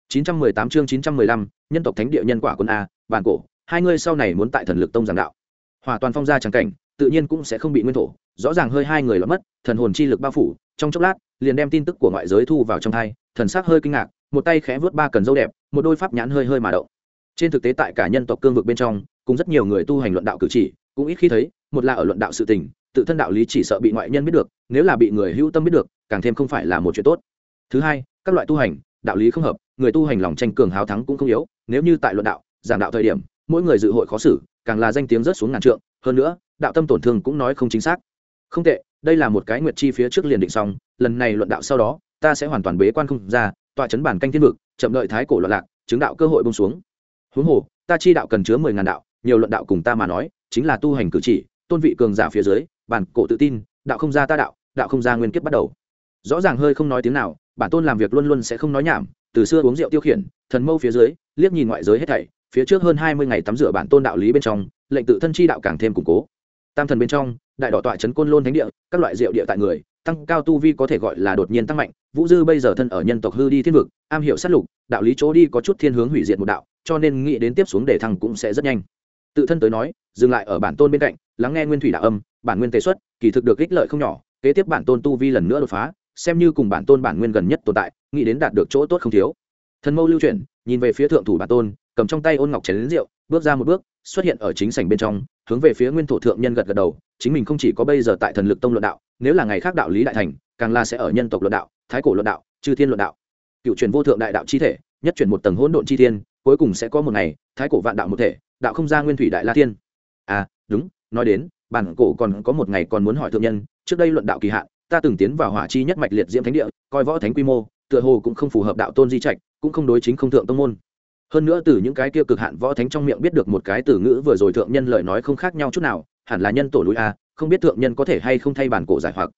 Speaker 1: 918 chương 915, nhân tộc thánh địa nhân quả quân a bản cổ hai ngươi sau này muốn tại thần lực tông giảng đạo. Hỏa toàn phong ra trắng cảnh tự nhiên cũng sẽ không bị nguyên thổ rõ ràng hơi hai người lọt mất thần hồn chi lực bao phủ trong chốc lát liền đem tin tức của ngoại giới thu vào trong thai thần sắc hơi kinh ngạc một tay khẽ vớt ba cần dâu đẹp một đôi pháp nhãn hơi hơi mà động. Trên thực tế tại cả nhân tộc cương vực bên trong cũng rất nhiều người tu hành luận đạo cử chỉ cũng ít khi thấy một là ở luận đạo sự tình tự thân đạo lý chỉ sợ bị ngoại nhân biết được nếu là bị người hữu tâm biết được càng thêm không phải là một chuyện tốt. Thứ hai, các loại tu hành, đạo lý không hợp, người tu hành lòng tranh cường hào thắng cũng không yếu, nếu như tại luận đạo, giảng đạo thời điểm, mỗi người dự hội khó xử, càng là danh tiếng rớt xuống ngàn trượng, hơn nữa, đạo tâm tổn thương cũng nói không chính xác. Không tệ, đây là một cái nguyệt chi phía trước liền định xong, lần này luận đạo sau đó, ta sẽ hoàn toàn bế quan không ra, tọa chấn bản canh thiên vực, chậm đợi thái cổ loạn lạc, chứng đạo cơ hội bông xuống. Huống hồ, ta chi đạo cần chứa mười ngàn đạo, nhiều luận đạo cùng ta mà nói, chính là tu hành cử chỉ, tôn vị cường giả phía dưới, bản cổ tự tin, đạo không ra ta đạo đạo không ra nguyên kiếp bắt đầu rõ ràng hơi không nói tiếng nào, bản tôn làm việc luôn luôn sẽ không nói nhảm, từ xưa uống rượu tiêu khiển, thần mâu phía dưới, liếc nhìn ngoại giới hết thảy, phía trước hơn hai mươi ngày tắm rửa bản tôn đạo lý bên trong, lệnh tự thân chi đạo càng thêm củng cố. Tam thần bên trong, đại đỏ tọa trấn côn lôn thánh địa, các loại rượu địa tại người, tăng cao tu vi có thể gọi là đột nhiên tăng mạnh, vũ dư bây giờ thân ở nhân tộc hư đi thiên vực, am hiểu sát lục, đạo lý chỗ đi có chút thiên hướng hủy diệt một đạo, cho nên nghĩ đến tiếp xuống để thăng cũng sẽ rất nhanh. Tự thân tới nói, dừng lại ở bản tôn bên cạnh, lắng nghe nguyên thủy đạo âm, bản nguyên tế xuất, kỳ thực được ích lợi không nhỏ, kế tiếp bản tôn tu vi lần nữa đột phá xem như cùng bản tôn bản nguyên gần nhất tồn tại, nghĩ đến đạt được chỗ tốt không thiếu. Thần mâu lưu chuyển, nhìn về phía thượng thủ bản tôn, cầm trong tay ôn ngọc chén lính rượu, bước ra một bước, xuất hiện ở chính sảnh bên trong, hướng về phía nguyên thổ thượng nhân gật gật đầu, chính mình không chỉ có bây giờ tại thần lực tông luận đạo, nếu là ngày khác đạo lý đại thành, càng là sẽ ở nhân tộc luận đạo, thái cổ luận đạo, chư thiên luận đạo. Cựu truyền vô thượng đại đạo chi thể, nhất chuyển một tầng hỗn độn chi thiên, cuối cùng sẽ có một ngày, thái cổ vạn đạo một thể, đạo không ra nguyên thủy đại la thiên. À đúng, nói đến, bản cổ còn có một ngày còn muốn hỏi thượng nhân, trước đây luận đạo kỳ hạn ta từng tiến vào hỏa chi nhất mạch liệt diễm thánh địa, coi võ thánh quy mô, tựa hồ cũng không phù hợp đạo tôn di trạch, cũng không đối chính không thượng tông môn. Hơn nữa từ những cái kia cực hạn võ thánh trong miệng biết được một cái từ ngữ vừa rồi thượng nhân lời nói không khác nhau chút nào, hẳn là nhân tổ núi a, không biết thượng nhân có thể hay không thay bản cổ giải hoặc.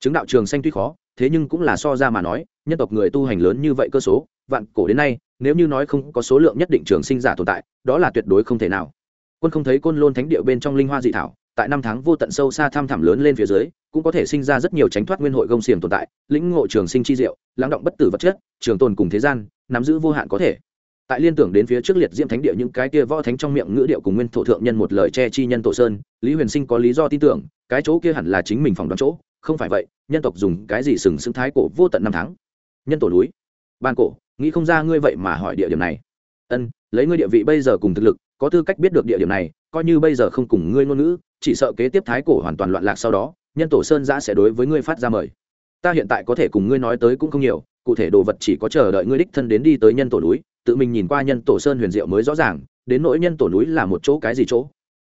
Speaker 1: Chứng đạo trường xanh tuy khó, thế nhưng cũng là so ra mà nói, nhân tộc người tu hành lớn như vậy cơ số, vạn cổ đến nay, nếu như nói không có số lượng nhất định trường sinh giả tồn tại, đó là tuyệt đối không thể nào. Quân không thấy côn lôn thánh địa bên trong linh hoa dị thảo tại năm tháng vô tận sâu xa tham thẳm lớn lên phía dưới, cũng có thể sinh ra rất nhiều tránh thoát nguyên hội gông xiềng tồn tại, lĩnh ngộ trường sinh chi diệu, lắng động bất tử vật chất, trường tồn cùng thế gian, nắm giữ vô hạn có thể. Tại liên tưởng đến phía trước liệt diễm thánh địa những cái kia võ thánh trong miệng ngữ điệu cùng nguyên thổ thượng nhân một lời che chi nhân tổ sơn, lý huyền sinh có lý do tin tưởng, cái chỗ kia hẳn là chính mình phỏng đoán chỗ, không phải vậy, nhân tộc dùng cái gì sừng sững thái cổ vô tận năm tháng? Nhân tổ núi, ban cổ, nghĩ không ra ngươi vậy mà hỏi địa điểm này. Ân, lấy ngươi địa vị bây giờ cùng thực lực, có tư cách biết được địa điểm này coi như bây giờ không cùng ngươi ngôn ngữ, chỉ sợ kế tiếp thái cổ hoàn toàn loạn lạc sau đó, nhân tổ sơn giã sẽ đối với ngươi phát ra mời. Ta hiện tại có thể cùng ngươi nói tới cũng không nhiều, cụ thể đồ vật chỉ có chờ đợi ngươi đích thân đến đi tới nhân tổ núi, tự mình nhìn qua nhân tổ sơn huyền diệu mới rõ ràng, đến nỗi nhân tổ núi là một chỗ cái gì chỗ?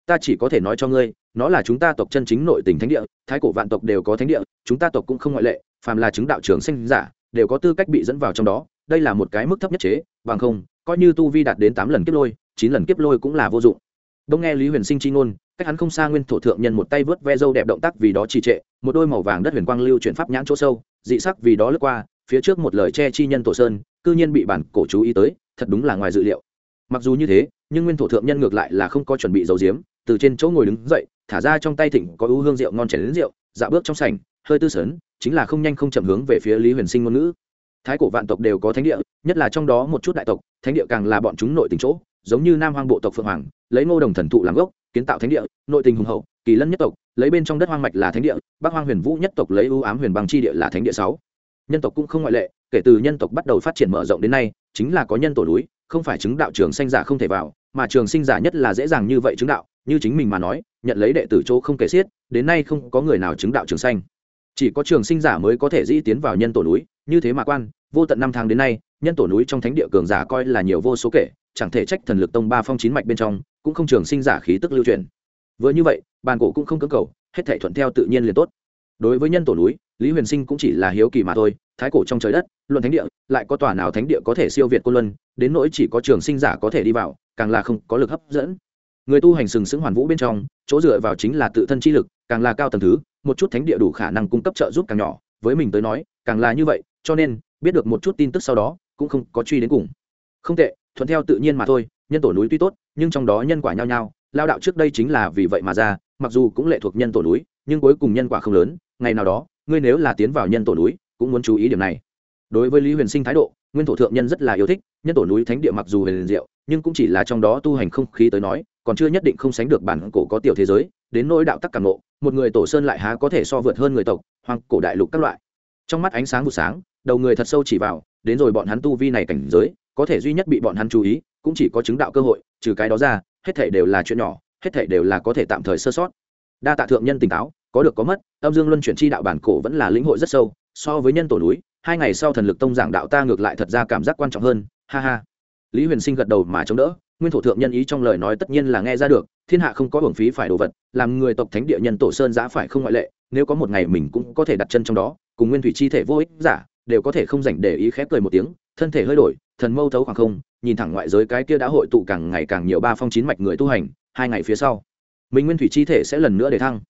Speaker 1: Ta chỉ có thể nói cho ngươi, nó là chúng ta tộc chân chính nội tỉnh thánh địa, thái cổ vạn tộc đều có thánh địa, chúng ta tộc cũng không ngoại lệ, phàm là chứng đạo trường sinh giả, đều có tư cách bị dẫn vào trong đó, đây là một cái mức thấp nhất chế, bằng không, coi như tu vi đạt đến tám lần kiếp lôi, chín lần kiếp lôi cũng là vô dụng đông nghe lý huyền sinh chi ngôn, cách hắn không xa nguyên thổ thượng nhân một tay vớt ve dâu đẹp động tác vì đó trì trệ, một đôi màu vàng đất huyền quang lưu chuyển pháp nhãn chỗ sâu, dị sắc vì đó lướt qua, phía trước một lời che chi nhân tổ sơn, cư nhiên bị bản cổ chú ý tới, thật đúng là ngoài dự liệu. Mặc dù như thế, nhưng nguyên thổ thượng nhân ngược lại là không có chuẩn bị dầu diếm từ trên chỗ ngồi đứng dậy, thả ra trong tay thỉnh có ưu hương rượu ngon chảy đến rượu dạo bước trong sảnh, hơi tư sớn chính là không nhanh không chậm hướng về phía lý huyền sinh ngôn ngữ. Thái cổ vạn tộc đều có thánh địa, nhất là trong đó một chút đại tộc, thánh địa càng là bọn chúng nội tình chỗ giống như nam hoang bộ tộc phượng hoàng, lấy ngô đồng thần thụ làm gốc, kiến tạo thánh địa, nội tình hùng hậu, kỳ lân nhất tộc, lấy bên trong đất hoang mạch là thánh địa, bắc hoang huyền vũ nhất tộc lấy ưu ám huyền bằng chi địa là thánh địa sáu. Nhân tộc cũng không ngoại lệ, kể từ nhân tộc bắt đầu phát triển mở rộng đến nay, chính là có nhân tổ núi, không phải chứng đạo trường sinh giả không thể vào, mà trường sinh giả nhất là dễ dàng như vậy chứng đạo, như chính mình mà nói, nhận lấy đệ tử chỗ không kể xiết, đến nay không có người nào chứng đạo trường sanh chỉ có trường sinh giả mới có thể dĩ tiến vào nhân tổ núi, như thế mà quan, vô tận năm tháng đến nay, nhân tổ núi trong thánh địa cường giả coi là nhiều vô số kể chẳng thể trách thần lực tông ba phong chín mạch bên trong, cũng không trường sinh giả khí tức lưu truyền. Vừa như vậy, bàn cổ cũng không cưỡng cầu, hết thể thuận theo tự nhiên liền tốt. Đối với nhân tổ núi, lý huyền sinh cũng chỉ là hiếu kỳ mà thôi, thái cổ trong trời đất, luận thánh địa, lại có tòa nào thánh địa có thể siêu việt cô luân, đến nỗi chỉ có trường sinh giả có thể đi vào, càng là không có lực hấp dẫn. Người tu hành sừng sững hoàn vũ bên trong, chỗ dựa vào chính là tự thân chi lực, càng là cao tầng thứ, một chút thánh địa đủ khả năng cung cấp trợ giúp càng nhỏ. Với mình tới nói, càng là như vậy, cho nên, biết được một chút tin tức sau đó, cũng không có truy đến cùng. Không tệ thuận theo tự nhiên mà thôi, nhân tổ núi tuy tốt, nhưng trong đó nhân quả nhau nhau lao đạo trước đây chính là vì vậy mà ra, mặc dù cũng lệ thuộc nhân tổ núi, nhưng cuối cùng nhân quả không lớn, ngày nào đó, ngươi nếu là tiến vào nhân tổ núi, cũng muốn chú ý điểm này. Đối với lý huyền sinh thái độ, nguyên thổ thượng nhân rất là yêu thích, nhân tổ núi thánh địa mặc dù huyền diệu, nhưng cũng chỉ là trong đó tu hành không khí tới nói, còn chưa nhất định không sánh được bản cổ có tiểu thế giới, đến nỗi đạo tắc cảm ngộ, một người tổ sơn lại há có thể so vượt hơn người tộc hoặc cổ đại lục các loại. Trong mắt ánh sáng vụ sáng, đầu người thật sâu chỉ vào, đến rồi bọn hắn tu vi này cảnh giới có thể duy nhất bị bọn hắn chú ý, cũng chỉ có chứng đạo cơ hội, trừ cái đó ra, hết thể đều là chuyện nhỏ, hết thể đều là có thể tạm thời sơ sót. Đa tạ thượng nhân tỉnh táo, có được có mất, âm dương luân chuyển chi đạo bản cổ vẫn là lĩnh hội rất sâu, so với nhân tổ núi, hai ngày sau thần lực tông giảng đạo ta ngược lại thật ra cảm giác quan trọng hơn, ha ha. Lý huyền sinh gật đầu mà chống đỡ, nguyên thủ thượng nhân ý trong lời nói tất nhiên là nghe ra được, thiên hạ không có hưởng phí phải đồ vật, làm người tộc thánh địa nhân tổ sơn giã phải không ngoại lệ, nếu có một ngày mình cũng có thể đặt chân trong đó, cùng nguyên thủy chi thể vô ích giả, đều có thể không dành để ý khép cười một tiếng thân thể hơi đổi thần mâu thấu khoảng không nhìn thẳng ngoại giới cái kia đã hội tụ càng ngày càng nhiều ba phong chín mạch người tu hành hai ngày phía sau minh nguyên thủy chi thể sẽ lần nữa để thăng.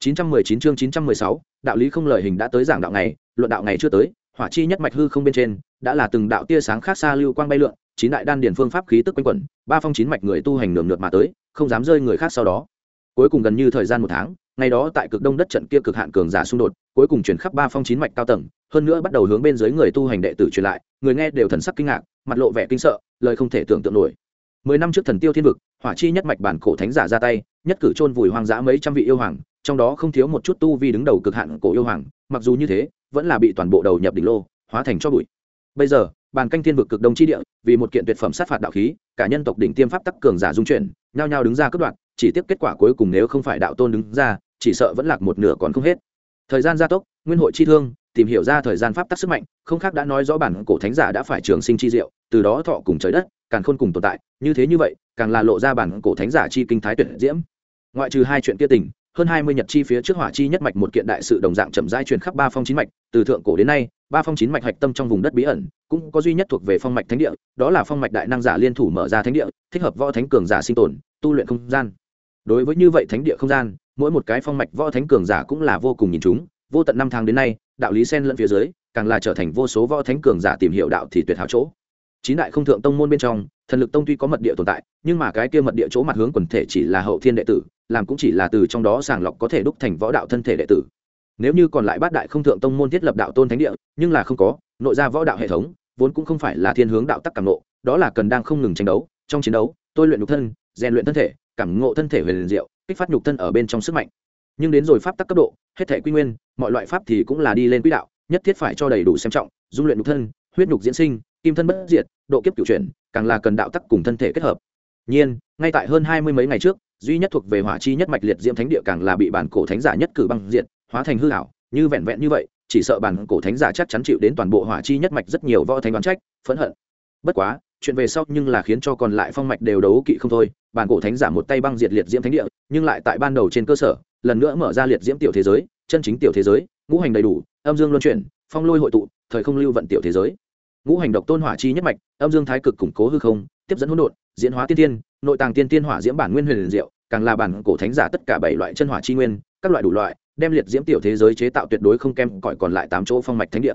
Speaker 1: 919 chương 916, đạo lý không lời hình đã tới giảng đạo ngày luận đạo ngày chưa tới hỏa chi nhất mạch hư không bên trên đã là từng đạo tia sáng khác xa lưu quang bay lượn chín đại đan điển phương pháp khí tức quanh quẩn ba phong chín mạch người tu hành nườm nượp mà tới không dám rơi người khác sau đó. Cuối cùng gần như thời gian một tháng ngày đó tại cực đông đất trận kia cực hạn cường giả xung đột cuối cùng chuyển khắp ba phong chín mạch cao tầng hơn nữa bắt đầu hướng bên dưới người tu hành đệ tử truyền lại, người nghe đều thần sắc kinh ngạc, mặt lộ vẻ kinh sợ, lời không thể tưởng tượng nổi. Mười năm trước thần tiêu thiên vực, hỏa chi nhất mạch bản cổ thánh giả ra tay, nhất cử chôn vùi hoang dã mấy trăm vị yêu hoàng, trong đó không thiếu một chút tu vi đứng đầu cực hạn cổ yêu hoàng, mặc dù như thế, vẫn là bị toàn bộ đầu nhập đỉnh lô, hóa thành cho bụi. Bây giờ, bàn canh thiên vực cực đông chi địa, vì một kiện tuyệt phẩm sát phạt đạo khí, cả nhân tộc đỉnh tiêm pháp tắc cường giả dung chuyển, nhao nhao đứng ra cất đoạn chỉ tiếp kết quả cuối cùng nếu không phải đạo tôn đứng ra, chỉ sợ vẫn lạc một nửa còn không hết. Thời gian gia tốc, nguyên hội chi thương tìm hiểu ra thời gian pháp tắc sức mạnh, không khác đã nói rõ bản cổ thánh giả đã phải trường sinh chi diệu, từ đó thọ cùng trời đất, càng khôn cùng tồn tại, như thế như vậy, càng là lộ ra bản cổ thánh giả chi kinh thái tuyển diễm. Ngoại trừ hai chuyện kia tình, hơn hai mươi nhật chi phía trước hỏa chi nhất mạch một kiện đại sự đồng dạng chậm rãi truyền khắp ba phong chín mạch, từ thượng cổ đến nay, ba phong chín mạch hạch tâm trong vùng đất bí ẩn, cũng có duy nhất thuộc về phong mạch thánh địa, đó là phong mạch đại năng giả liên thủ mở ra thánh địa, thích hợp võ thánh cường giả sinh tồn, tu luyện không gian. Đối với như vậy thánh địa không gian, mỗi một cái phong mạch võ thánh cường giả cũng là vô cùng nhìn chúng, vô tận năm tháng đến nay đạo lý sen lẫn phía dưới, càng là trở thành vô số võ thánh cường giả tìm hiểu đạo thì tuyệt hảo chỗ. Chín đại không thượng tông môn bên trong, thần lực tông tuy có mật địa tồn tại, nhưng mà cái kia mật địa chỗ mặt hướng quần thể chỉ là hậu thiên đệ tử, làm cũng chỉ là từ trong đó sàng lọc có thể đúc thành võ đạo thân thể đệ tử. Nếu như còn lại bát đại không thượng tông môn thiết lập đạo tôn thánh địa, nhưng là không có, nội ra võ đạo hệ thống, vốn cũng không phải là thiên hướng đạo tắc cảm nộ đó là cần đang không ngừng tranh đấu, trong chiến đấu, tôi luyện nhục thân, rèn luyện thân thể, cảm ngộ thân thể huyền diệu, kích phát nhục thân ở bên trong sức mạnh nhưng đến rồi pháp tắc cấp độ, hết thể quy nguyên, mọi loại pháp thì cũng là đi lên quỹ đạo, nhất thiết phải cho đầy đủ xem trọng, dung luyện nhục thân, huyết nhục diễn sinh, kim thân bất diệt, độ kiếp cựu chuyển, càng là cần đạo tắc cùng thân thể kết hợp. Nhiên, ngay tại hơn hai mươi mấy ngày trước, duy nhất thuộc về hỏa chi nhất mạch liệt diễm thánh địa càng là bị bản cổ thánh giả nhất cử băng diệt, hóa thành hư hảo như vẹn vẹn như vậy, chỉ sợ bản cổ thánh giả chắc chắn chịu đến toàn bộ hỏa chi nhất mạch rất nhiều võ thánh đoán trách, phẫn hận. Bất quá, chuyện về sau nhưng là khiến cho còn lại phong mạch đều đấu kỵ không thôi, bản cổ thánh giả một tay băng diệt liệt diễm thánh địa, nhưng lại tại ban đầu trên cơ sở lần nữa mở ra liệt diễm tiểu thế giới, chân chính tiểu thế giới, ngũ hành đầy đủ, âm dương luân chuyển, phong lôi hội tụ, thời không lưu vận tiểu thế giới. Ngũ hành độc tôn hỏa chi nhất mạch, âm dương thái cực củng cố hư không, tiếp dẫn hỗn độn, diễn hóa tiên tiên, nội tàng tiên tiên hỏa diễm bản nguyên huyền diệu, càng là bản cổ thánh giả tất cả bảy loại chân hỏa chi nguyên, các loại đủ loại, đem liệt diễm tiểu thế giới chế tạo tuyệt đối không kém cỏi còn lại tám chỗ phong mạch thánh địa.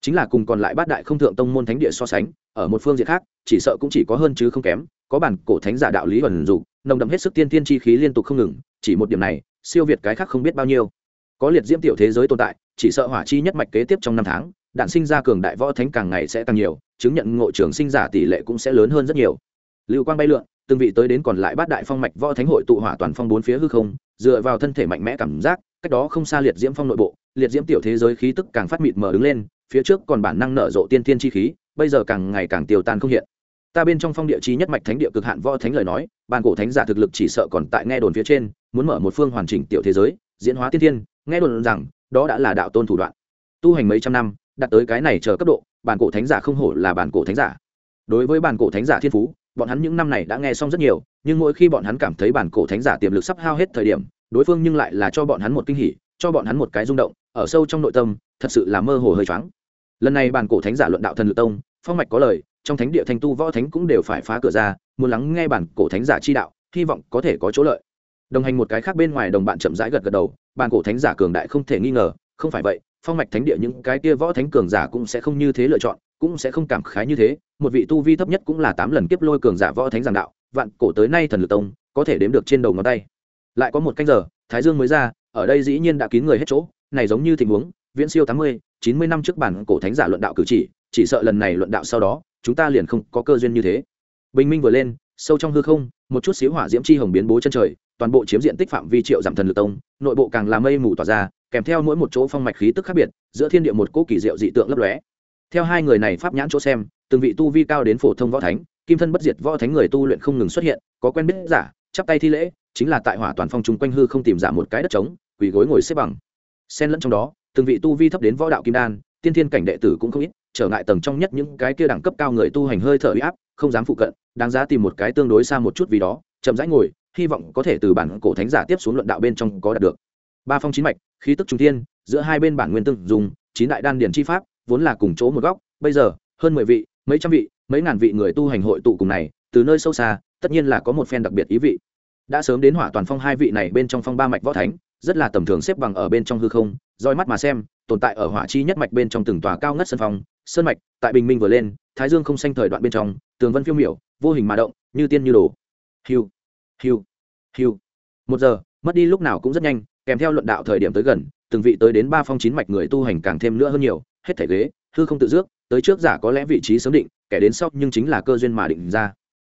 Speaker 1: Chính là cùng còn lại bát đại không thượng tông môn thánh địa so sánh, ở một phương diện khác, chỉ sợ cũng chỉ có hơn chứ không kém, có bản cổ thánh giả đạo lý ẩn dục nồng đậm hết sức tiên tiên chi khí liên tục không ngừng, chỉ một điểm này siêu việt cái khác không biết bao nhiêu. Có liệt diễm tiểu thế giới tồn tại, chỉ sợ hỏa chi nhất mạch kế tiếp trong năm tháng, đạn sinh ra cường đại võ thánh càng ngày sẽ tăng nhiều, chứng nhận ngộ trưởng sinh giả tỷ lệ cũng sẽ lớn hơn rất nhiều. Lưu quang bay lượn, từng vị tới đến còn lại bát đại phong mạch võ thánh hội tụ hỏa toàn phong bốn phía hư không, dựa vào thân thể mạnh mẽ cảm giác, cách đó không xa liệt diễm phong nội bộ, liệt diễm tiểu thế giới khí tức càng phát mịt mờ đứng lên, phía trước còn bản năng nở rộ tiên thiên chi khí, bây giờ càng ngày càng tiêu tan không hiện ta bên trong phong địa chí nhất mạch thánh địa cực hạn võ thánh lời nói, bàn cổ thánh giả thực lực chỉ sợ còn tại nghe đồn phía trên, muốn mở một phương hoàn chỉnh tiểu thế giới, diễn hóa tiên thiên, nghe đồn rằng, đó đã là đạo tôn thủ đoạn. Tu hành mấy trăm năm, đạt tới cái này chờ cấp độ bản cổ thánh giả không hổ là bản cổ thánh giả. Đối với bản cổ thánh giả thiên phú, bọn hắn những năm này đã nghe xong rất nhiều, nhưng mỗi khi bọn hắn cảm thấy bản cổ thánh giả tiềm lực sắp hao hết thời điểm, đối phương nhưng lại là cho bọn hắn một kinh hỉ, cho bọn hắn một cái rung động, ở sâu trong nội tâm, thật sự là mơ hồ hơi choáng. Lần này bản cổ thánh giả luận đạo thần lực tông, phong mạch có lời trong thánh địa thanh tu võ thánh cũng đều phải phá cửa ra, muốn lắng nghe bản cổ thánh giả chi đạo, hy vọng có thể có chỗ lợi. Đồng hành một cái khác bên ngoài đồng bạn chậm rãi gật gật đầu, bản cổ thánh giả cường đại không thể nghi ngờ, không phải vậy, phong mạch thánh địa những cái kia võ thánh cường giả cũng sẽ không như thế lựa chọn, cũng sẽ không cảm khái như thế, một vị tu vi thấp nhất cũng là tám lần kiếp lôi cường giả võ thánh giảng đạo, vạn cổ tới nay thần lực tông, có thể đếm được trên đầu ngón tay. Lại có một canh giờ, thái dương mới ra, ở đây dĩ nhiên đã kín người hết chỗ, này giống như tình huống, viễn siêu tám mươi, chín mươi năm trước bản cổ thánh giả luận đạo cử chỉ chỉ sợ lần này luận đạo sau đó, chúng ta liền không có cơ duyên như thế. Bình minh vừa lên, sâu trong hư không, một chút xíu hỏa diễm chi hồng biến bố chân trời, toàn bộ chiếm diện tích phạm vi triệu giảm thần lực tông, nội bộ càng là mây mù tỏa ra, kèm theo mỗi một chỗ phong mạch khí tức khác biệt, giữa thiên địa một cỗ kỳ diệu dị tượng lấp lóe. Theo hai người này pháp nhãn chỗ xem, từng vị tu vi cao đến phổ thông võ thánh, kim thân bất diệt võ thánh người tu luyện không ngừng xuất hiện, có quen biết giả, chắp tay thi lễ, chính là tại hỏa toàn phong chung quanh hư không tìm giả một cái đất trống, quỳ gối ngồi xếp bằng. Xen lẫn trong đó, từng vị tu vi thấp đến võ đạo kim đan, tiên thiên cảnh đệ tử cũng không ít trở ngại tầng trong nhất những cái kia đẳng cấp cao người tu hành hơi thở uy áp, không dám phụ cận, đáng giá tìm một cái tương đối xa một chút vì đó, chậm rãi ngồi, hy vọng có thể từ bản cổ thánh giả tiếp xuống luận đạo bên trong có đạt được. Ba phong chín mạch, khí tức trung thiên, giữa hai bên bản nguyên tương dùng chín đại đan điển chi pháp, vốn là cùng chỗ một góc, bây giờ, hơn mười vị, mấy trăm vị, mấy ngàn vị người tu hành hội tụ cùng này, từ nơi sâu xa, tất nhiên là có một phen đặc biệt ý vị. Đã sớm đến hỏa toàn phong hai vị này bên trong phong ba mạch võ thánh, rất là tầm thường xếp bằng ở bên trong hư không, roi mắt mà xem, tồn tại ở hỏa chi nhất mạch bên trong từng tòa cao ngất sân phong sơn mạch, tại bình minh vừa lên, thái dương không xanh thời đoạn bên trong, tường vân phiêu miểu, vô hình mà động, như tiên như đồ. Hiu hiu hiu. Một giờ, mất đi lúc nào cũng rất nhanh, kèm theo luận đạo thời điểm tới gần, từng vị tới đến ba phong chín mạch người tu hành càng thêm nữa hơn nhiều, hết thể ghế, hư không tự dước, tới trước giả có lẽ vị trí sớm định, kẻ đến sau nhưng chính là cơ duyên mà định ra.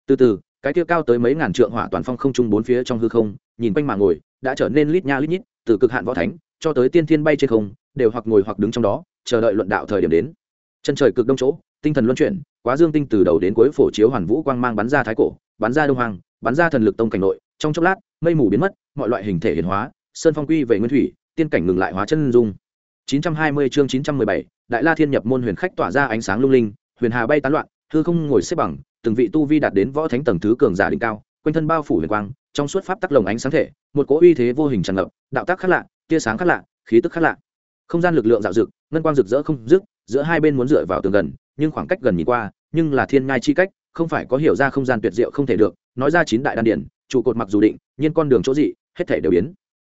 Speaker 1: Từ từ, cái kia cao tới mấy ngàn trượng hỏa toàn phong không trung bốn phía trong hư không, nhìn quanh mà ngồi, đã trở nên lít nha lít nhít, từ cực hạn võ thánh, cho tới tiên thiên bay trên không, đều hoặc ngồi hoặc đứng trong đó, chờ đợi luận đạo thời điểm đến chân trời cực đông chỗ tinh thần luân chuyển quá dương tinh từ đầu đến cuối phổ chiếu hoàn vũ quang mang bắn ra thái cổ bắn ra đông hoàng bắn ra thần lực tông cảnh nội trong chốc lát mây mù biến mất mọi loại hình thể hiển hóa sơn phong quy về nguyên thủy tiên cảnh ngừng lại hóa chân dung. 920 chương 917, đại la thiên nhập môn huyền khách tỏa ra ánh sáng lung linh huyền hà bay tán loạn hư không ngồi xếp bằng từng vị tu vi đạt đến võ thánh tầng thứ cường giả đỉnh cao quanh thân bao phủ huyền quang trong suốt pháp tắc lồng ánh sáng thể một cỗ uy thế vô hình tràn ngập đạo tác khác lạ tia sáng khác lạ khí tức khác lạ. Không gian lực lượng dạo dực ngân quang rực rỡ không dứt giữa hai bên muốn dựa vào tường gần, nhưng khoảng cách gần nhìn qua, nhưng là thiên ngai chi cách, không phải có hiểu ra không gian tuyệt diệu không thể được, nói ra chín đại đan điển, trụ cột mặc dù định nhưng con đường chỗ dị, hết thể đều biến.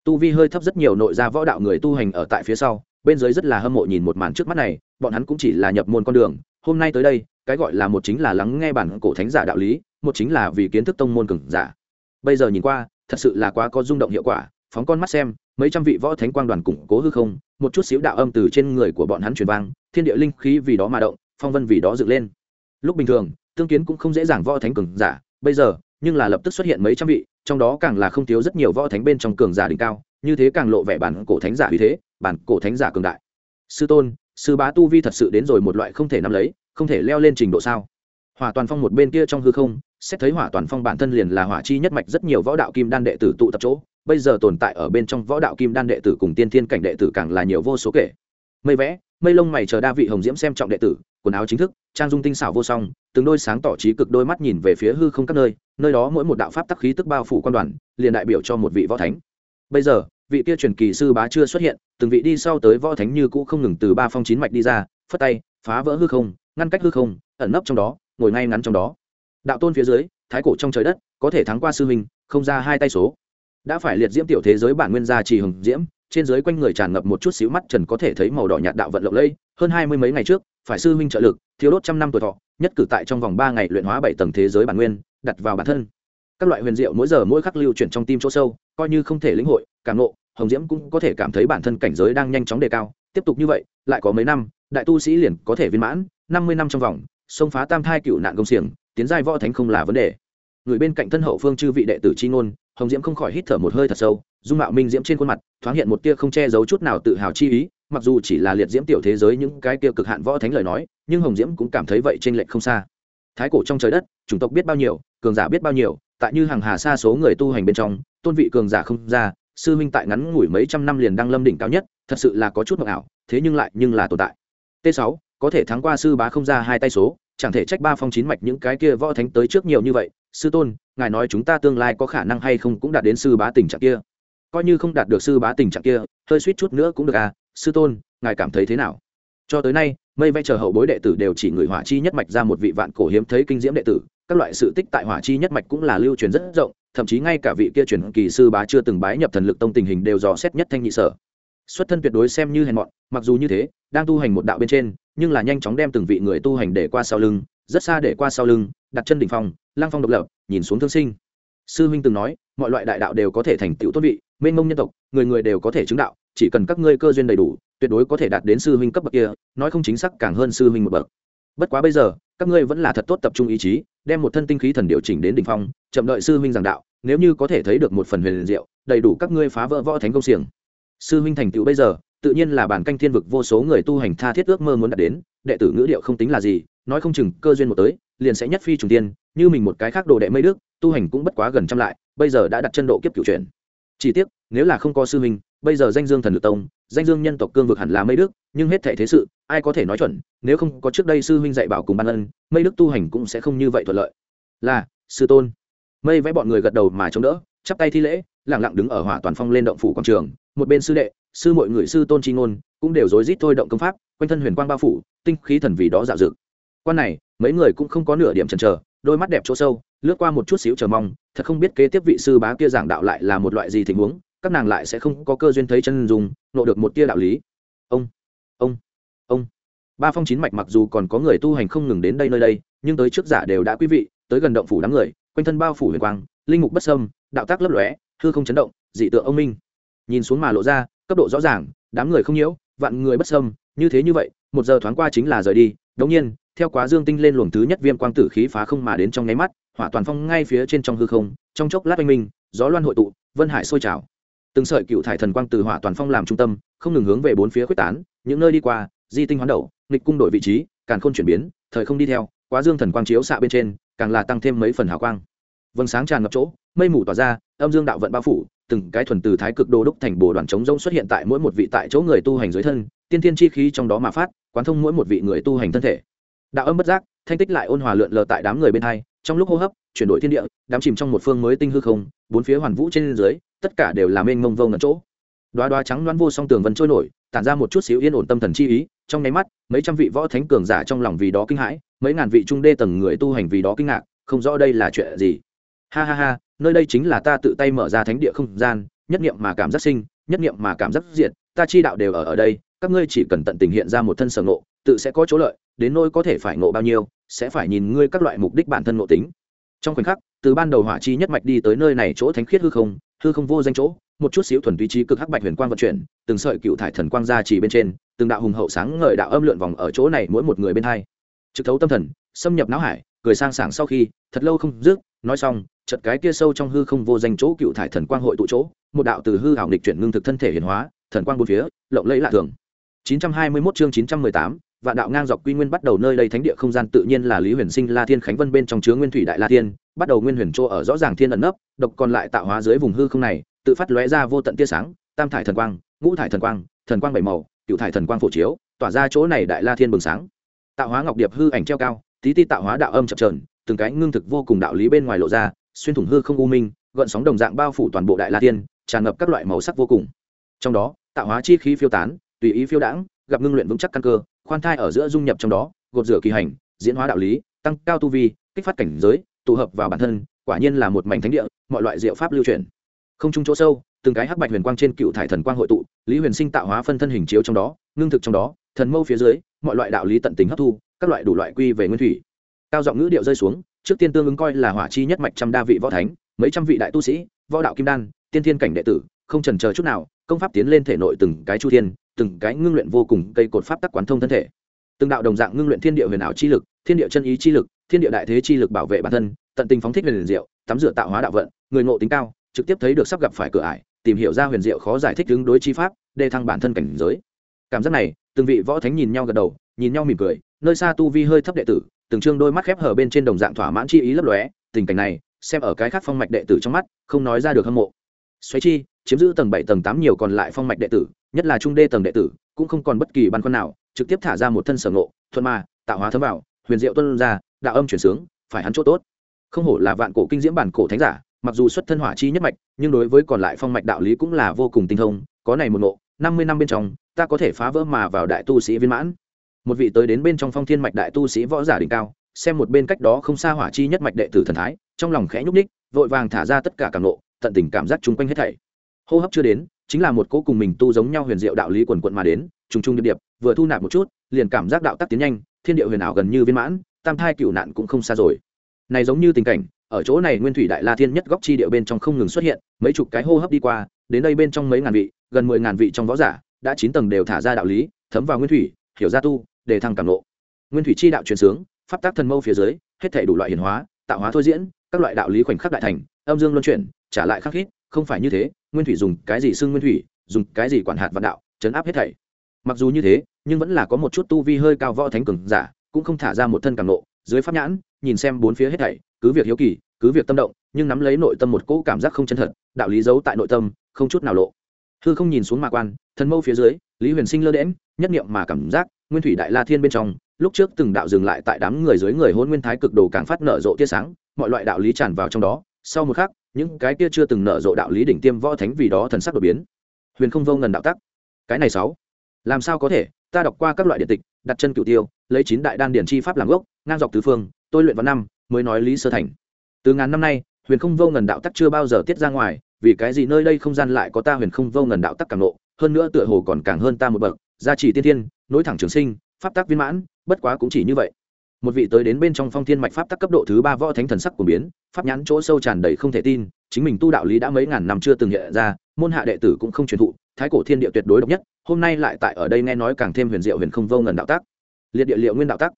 Speaker 1: Tu vi hơi thấp rất nhiều nội gia võ đạo người tu hành ở tại phía sau, bên dưới rất là hâm mộ nhìn một màn trước mắt này, bọn hắn cũng chỉ là nhập môn con đường. Hôm nay tới đây, cái gọi là một chính là lắng nghe bản cổ thánh giả đạo lý, một chính là vì kiến thức tông môn cường giả. Bây giờ nhìn qua, thật sự là quá có rung động hiệu quả, phóng con mắt xem mấy trăm vị võ thánh quang đoàn củng cố hư không, một chút xíu đạo âm từ trên người của bọn hắn truyền vang, thiên địa linh khí vì đó mà động, phong vân vì đó dựng lên. Lúc bình thường, tương kiến cũng không dễ dàng võ thánh cường giả, bây giờ, nhưng là lập tức xuất hiện mấy trăm vị, trong đó càng là không thiếu rất nhiều võ thánh bên trong cường giả đỉnh cao, như thế càng lộ vẻ bản cổ thánh giả uy thế, bản cổ thánh giả cường đại. Sư tôn, sư bá tu vi thật sự đến rồi một loại không thể nắm lấy, không thể leo lên trình độ sao? Hỏa toàn phong một bên kia trong hư không, xét thấy hỏa toàn phong bản thân liền là hỏa chi nhất mạch rất nhiều võ đạo kim đan đệ tử tụ tập chỗ bây giờ tồn tại ở bên trong võ đạo kim đan đệ tử cùng tiên thiên cảnh đệ tử càng là nhiều vô số kể. Mây vẽ, mây lông mày chờ đa vị hồng diễm xem trọng đệ tử, quần áo chính thức, trang dung tinh xảo vô song, từng đôi sáng tỏ trí cực đôi mắt nhìn về phía hư không các nơi nơi đó mỗi một đạo pháp tắc khí tức bao phủ quan đoàn, liền đại biểu cho một vị võ thánh. Bây giờ, vị kia truyền kỳ sư bá chưa xuất hiện, từng vị đi sau tới võ thánh như cũ không ngừng từ ba phong chín mạch đi ra, phất tay, phá vỡ hư không, ngăn cách hư không, ẩn nấp trong đó, ngồi ngay ngắn trong đó. Đạo tôn phía dưới, thái cổ trong trời đất, có thể thắng qua sư huynh, không ra hai tay số đã phải liệt diễm tiểu thế giới bản nguyên gia trì hồng diễm, trên dưới quanh người tràn ngập một chút xíu mắt trần có thể thấy màu đỏ nhạt đạo vận lộng lẫy, hơn hai mươi mấy ngày trước, phải sư huynh trợ lực, thiếu đốt trăm năm tuổi thọ, nhất cử tại trong vòng ba ngày luyện hóa bảy tầng thế giới bản nguyên, đặt vào bản thân. Các loại huyền diệu mỗi giờ mỗi khắc lưu chuyển trong tim chỗ sâu, coi như không thể lĩnh hội, cảm nộ hồng diễm cũng có thể cảm thấy bản thân cảnh giới đang nhanh chóng đề cao. Tiếp tục như vậy, lại có mấy năm, đại tu sĩ liền có thể viên mãn, năm mươi năm trong vòng, xông phá tam thai cựu nạn công xiềng, tiến giai võ thánh không là vấn đề. Người bên cạnh thân hậu phương chư vị đệ tử chi ngôn hồng diễm không khỏi hít thở một hơi thật sâu, dung mạo minh diễm trên khuôn mặt, thoáng hiện một tia không che giấu chút nào tự hào chi ý, mặc dù chỉ là liệt diễm tiểu thế giới những cái kia cực hạn võ thánh lời nói, nhưng hồng diễm cũng cảm thấy vậy trên lệch không xa. Thái cổ trong trời đất, chủng tộc biết bao nhiêu, cường giả biết bao nhiêu, tại như hàng hà xa số người tu hành bên trong, tôn vị cường giả không ra, sư huynh tại ngắn ngủi mấy trăm năm liền đang lâm đỉnh cao nhất, thật sự là có chút mộng ảo, thế nhưng lại nhưng là tồn tại. T 6 có thể thắng qua sư bá không ra hai tay số, chẳng thể trách ba phong chín mạch những cái kia võ thánh tới trước nhiều như vậy sư tôn, ngài nói chúng ta tương lai có khả năng hay không cũng đạt đến sư bá tình trạng kia. Coi như không đạt được sư bá tình trạng kia, hơi suýt chút nữa cũng được à sư tôn, ngài cảm thấy thế nào? Cho tới nay, mây vẽ chờ hậu bối đệ tử đều chỉ người hỏa chi nhất mạch ra một vị vạn cổ hiếm thấy kinh diễm đệ tử, các loại sự tích tại hỏa chi nhất mạch cũng là lưu truyền rất rộng, thậm chí ngay cả vị kia truyền kỳ sư bá chưa từng bái nhập thần lực tông tình hình đều dò xét nhất thanh nhị sở. Xuất thân tuyệt đối xem như hèn mọn, mặc dù như thế, đang tu hành một đạo bên trên, nhưng là nhanh chóng đem từng vị người tu hành để qua sau lưng, rất xa để qua sau lưng đặt chân đỉnh phong, lang phong độc lập, nhìn xuống thương sinh. Sư huynh từng nói, mọi loại đại đạo đều có thể thành tựu tốt vị, mênh mông nhân tộc, người người đều có thể chứng đạo, chỉ cần các ngươi cơ duyên đầy đủ, tuyệt đối có thể đạt đến sư huynh cấp bậc kia, nói không chính xác càng hơn sư huynh một bậc. Bất quá bây giờ, các ngươi vẫn là thật tốt tập trung ý chí, đem một thân tinh khí thần điều chỉnh đến đỉnh phong, chậm đợi sư huynh giảng đạo, nếu như có thể thấy được một phần huyền diệu, đầy đủ các ngươi phá vỡ võ thánh công xiềng. Sư huynh thành tựu bây giờ, tự nhiên là bản canh thiên vực vô số người tu hành tha thiết ước mơ muốn đạt đến, đệ tử ngữ điệu không tính là gì nói không chừng cơ duyên một tới, liền sẽ nhất phi trùng tiên, như mình một cái khác đồ đệ mây đức, tu hành cũng bất quá gần trăm lại, bây giờ đã đặt chân độ kiếp cửu chuyển. Chỉ tiếc, nếu là không có sư huynh, bây giờ danh dương thần lực tông, danh dương nhân tộc cương vực hẳn là mây đức, nhưng hết thể thế sự, ai có thể nói chuẩn, nếu không có trước đây sư huynh dạy bảo cùng ban ân, mây đức tu hành cũng sẽ không như vậy thuận lợi. Là, sư tôn. Mây vẽ bọn người gật đầu mà chống đỡ, chắp tay thi lễ lẳng lặng đứng ở hỏa toàn phong lên động phủ quảng trường, một bên sư đệ, sư mọi người sư tôn tri ngôn, cũng đều rối rít thôi động công pháp, quanh thân huyền quang bao phủ, tinh khí thần vì đó dạo dựng quan này, mấy người cũng không có nửa điểm chần chờ, đôi mắt đẹp chỗ sâu, lướt qua một chút xíu chờ mong, thật không biết kế tiếp vị sư bá kia giảng đạo lại là một loại gì tình huống, các nàng lại sẽ không có cơ duyên thấy chân dùng nộ được một tia đạo lý. Ông ông ông. Ba phong chín mạch mặc dù còn có người tu hành không ngừng đến đây nơi đây, nhưng tới trước giả đều đã quý vị, tới gần động phủ đám người, quanh thân bao phủ huyền quang, linh mục bất sâm đạo tác lấp lóe, hư không chấn động, dị tượng ông minh. Nhìn xuống mà lộ ra, cấp độ rõ ràng, đám người không nhiễu, vạn người bất sâm như thế như vậy, một giờ thoáng qua chính là rời đi, đống nhiên theo quá dương tinh lên luồng thứ nhất viêm quang tử khí phá không mà đến trong nháy mắt, hỏa toàn phong ngay phía trên trong hư không, trong chốc lát oanh minh, gió loan hội tụ, vân hải sôi trào. Từng sợi cựu thải thần quang từ hỏa toàn phong làm trung tâm, không ngừng hướng về bốn phía quyết tán, những nơi đi qua, di tinh hoán đầu, nghịch cung đổi vị trí, càn khôn chuyển biến, thời không đi theo, quá dương thần quang chiếu xạ bên trên, càng là tăng thêm mấy phần hào quang. Vầng sáng tràn ngập chỗ, mây mù tỏa ra, âm dương đạo vận bao phủ, từng cái thuần từ thái cực đô đúc thành bồ đoàn trống rông xuất hiện tại mỗi một vị tại chỗ người tu hành dưới thân, tiên thiên chi khí trong đó mà phát, quán thông mỗi một vị người tu hành thân thể đạo âm bất giác, thanh tích lại ôn hòa lượn lờ tại đám người bên hai, trong lúc hô hấp, chuyển đổi thiên địa, đám chìm trong một phương mới tinh hư không, bốn phía hoàn vũ trên dưới, tất cả đều là mênh mông vông ngẩn chỗ. Đoá đoá trắng đoán vô song tường vân trôi nổi, tản ra một chút xíu yên ổn tâm thần chi ý, trong nháy mắt, mấy trăm vị võ thánh cường giả trong lòng vì đó kinh hãi, mấy ngàn vị trung đê tầng người tu hành vì đó kinh ngạc, không rõ đây là chuyện gì. Ha ha ha, nơi đây chính là ta tự tay mở ra thánh địa không gian, nhất niệm mà cảm giác sinh, nhất niệm mà cảm giác diệt, ta chi đạo đều ở ở đây, các ngươi chỉ cần tận tình hiện ra một thân sở ngộ, tự sẽ có chỗ lợi đến nỗi có thể phải ngộ bao nhiêu sẽ phải nhìn ngươi các loại mục đích bản thân ngộ tính. Trong khoảnh khắc từ ban đầu hỏa chi nhất mạch đi tới nơi này chỗ thánh khiết hư không hư không vô danh chỗ một chút xíu thuần túy trí cực hắc bạch huyền quang vận chuyển từng sợi cựu thải thần quang ra chỉ bên trên từng đạo hùng hậu sáng ngời đạo âm lượn vòng ở chỗ này mỗi một người bên hai. Trực thấu tâm thần xâm nhập não hải cười sang sảng sau khi thật lâu không dứt nói xong chật cái kia sâu trong hư không vô danh chỗ cựu thải thần quang hội tụ chỗ một đạo từ hư hảo nghịch chuyển ngưng thực thân thể hiển hóa thần quang bốn phía lộng lẫy lạ thường. 921 chương 918, vạn đạo ngang dọc quy nguyên bắt đầu nơi đây thánh địa không gian tự nhiên là lý huyền sinh, la thiên khánh vân bên trong chứa nguyên thủy đại la tiên bắt đầu nguyên huyền chỗ ở rõ ràng thiên ẩn nấp, độc còn lại tạo hóa dưới vùng hư không này, tự phát lóe ra vô tận tia sáng, tam thải thần quang, ngũ thải thần quang thần quang bảy màu cựu thải thần quang phổ chiếu, tỏa ra chỗ này đại la thiên bừng sáng. Tạo hóa ngọc điệp hư ảnh treo cao, tí ti tạo hóa đạo âm chập trờn từng cái ngưng thực vô cùng đạo lý bên ngoài lộ ra, xuyên thủng hư không u minh, gợn sóng đồng dạng bao phủ toàn bộ đại la thiên, tràn ngập các loại màu sắc vô cùng. Trong đó, tạo hóa chi khí phiêu tán, tùy ý phiêu đãng, gặp ngưng luyện vững chắc căn cơ khoan thai ở giữa dung nhập trong đó, gột rửa kỳ hành, diễn hóa đạo lý, tăng cao tu vi, kích phát cảnh giới, tụ hợp vào bản thân, quả nhiên là một mảnh thánh địa, mọi loại diệu pháp lưu truyền. Không chung chỗ sâu, từng cái hắc bạch huyền quang trên cựu thải thần quang hội tụ, lý huyền sinh tạo hóa phân thân hình chiếu trong đó, ngưng thực trong đó, thần mâu phía dưới, mọi loại đạo lý tận tình hấp thu, các loại đủ loại quy về nguyên thủy. Cao giọng ngữ điệu rơi xuống, trước tiên tương ứng coi là hỏa chi nhất mạch trăm đa vị võ thánh, mấy trăm vị đại tu sĩ, võ đạo kim đan, tiên thiên cảnh đệ tử, không trần chờ chút nào, công pháp tiến lên thể nội từng cái chu thiên từng cái ngưng luyện vô cùng cây cột pháp tắc quán thông thân thể. Từng đạo đồng dạng ngưng luyện thiên địa huyền ảo chi lực, thiên địa chân ý chi lực, thiên địa đại thế chi lực bảo vệ bản thân, tận tình phóng thích huyền diệu, tắm rửa tạo hóa đạo vận, người ngộ tính cao, trực tiếp thấy được sắp gặp phải cửa ải, tìm hiểu ra huyền diệu khó giải thích ứng đối chi pháp, đề thăng bản thân cảnh giới. Cảm giác này, từng vị võ thánh nhìn nhau gật đầu, nhìn nhau mỉm cười, nơi xa tu vi hơi thấp đệ tử, từng trương đôi mắt khép hở bên trên đồng dạng thỏa mãn chi ý lấp lóe, tình cảnh này, xem ở cái khác phong mạch đệ tử trong mắt, không nói ra được hâm mộ. Xoáy chi chiếm giữ tầng bảy, tầng tám nhiều còn lại phong mạch đệ tử, nhất là trung đê tầng đệ tử, cũng không còn bất kỳ băn khoăn nào, trực tiếp thả ra một thân sở ngộ, thuận mà tạo hóa thấm vào, huyền diệu tuân ra, đạo âm chuyển sướng, phải hắn chỗ tốt. Không hổ là vạn cổ kinh diễm bản cổ thánh giả, mặc dù xuất thân hỏa chi nhất mạch, nhưng đối với còn lại phong mạch đạo lý cũng là vô cùng tinh thông, có này một ngộ, năm mươi năm bên trong, ta có thể phá vỡ mà vào đại tu sĩ viên mãn. Một vị tới đến bên trong phong thiên mạch đại tu sĩ võ giả đỉnh cao, xem một bên cách đó không xa hỏa chi nhất mạch đệ tử thần thái, trong lòng khẽ nhúc ních vội vàng thả ra tất cả cảm nộ tận tình cảm giác chung quanh hết thảy hô hấp chưa đến, chính là một cố cùng mình tu giống nhau huyền diệu đạo lý quần quận mà đến, trùng trùng điệp điệp, vừa thu nạp một chút, liền cảm giác đạo tắc tiến nhanh, thiên địa huyền ảo gần như viên mãn, tam thai cựu nạn cũng không xa rồi. Này giống như tình cảnh, ở chỗ này nguyên thủy đại la thiên nhất góc chi địa bên trong không ngừng xuất hiện, mấy chục cái hô hấp đi qua, đến đây bên trong mấy ngàn vị, gần mười ngàn vị trong võ giả, đã chín tầng đều thả ra đạo lý, thấm vào nguyên thủy, hiểu ra tu, để thăng cảm lộ nguyên thủy chi đạo truyền sướng, pháp tác thần mâu phía dưới, hết thể đủ loại hiển hóa, tạo hóa thôi diễn, các loại đạo lý khoảnh khắc đại thành, âm dương luân chuyển, trả lại khắc hít không phải như thế nguyên thủy dùng cái gì xưng nguyên thủy, dùng cái gì quản hạt vạn đạo, chấn áp hết thảy. Mặc dù như thế, nhưng vẫn là có một chút tu vi hơi cao võ thánh cường giả, cũng không thả ra một thân càng nộ, dưới pháp nhãn, nhìn xem bốn phía hết thảy, cứ việc hiếu kỳ, cứ việc tâm động, nhưng nắm lấy nội tâm một cỗ cảm giác không chân thật, đạo lý giấu tại nội tâm, không chút nào lộ. Hư không nhìn xuống mà quan, thần mâu phía dưới, lý huyền sinh lơ đễm nhất niệm mà cảm giác, nguyên thủy đại la thiên bên trong, lúc trước từng đạo dừng lại tại đám người dưới người hôn nguyên thái cực đồ càng phát nở rộ tia sáng, mọi loại đạo lý tràn vào trong đó, sau một khắc những cái kia chưa từng nở rộ đạo lý đỉnh tiêm võ thánh vì đó thần sắc đột biến. Huyền không vô ngần đạo tắc. Cái này sáu. Làm sao có thể? Ta đọc qua các loại điện tịch, đặt chân cựu tiêu, lấy chín đại đan điển chi pháp làm gốc, ngang dọc tứ phương, tôi luyện vào năm, mới nói lý sơ thành. Từ ngàn năm nay, huyền không vô ngần đạo tắc chưa bao giờ tiết ra ngoài, vì cái gì nơi đây không gian lại có ta huyền không vô ngần đạo tắc càng nộ hơn nữa tựa hồ còn càng hơn ta một bậc, gia trì tiên thiên, nối thẳng trường sinh, pháp tắc viên mãn, bất quá cũng chỉ như vậy một vị tới đến bên trong phong thiên mạch pháp tắc cấp độ thứ ba võ thánh thần sắc của biến, pháp nhãn chỗ sâu tràn đầy không thể tin, chính mình tu đạo lý đã mấy ngàn năm chưa từng hiện ra, môn hạ đệ tử cũng không truyền thụ, thái cổ thiên địa tuyệt đối độc nhất, hôm nay lại tại ở đây nghe nói càng thêm huyền diệu huyền không vô ngần đạo tác liệt địa liệu nguyên đạo tác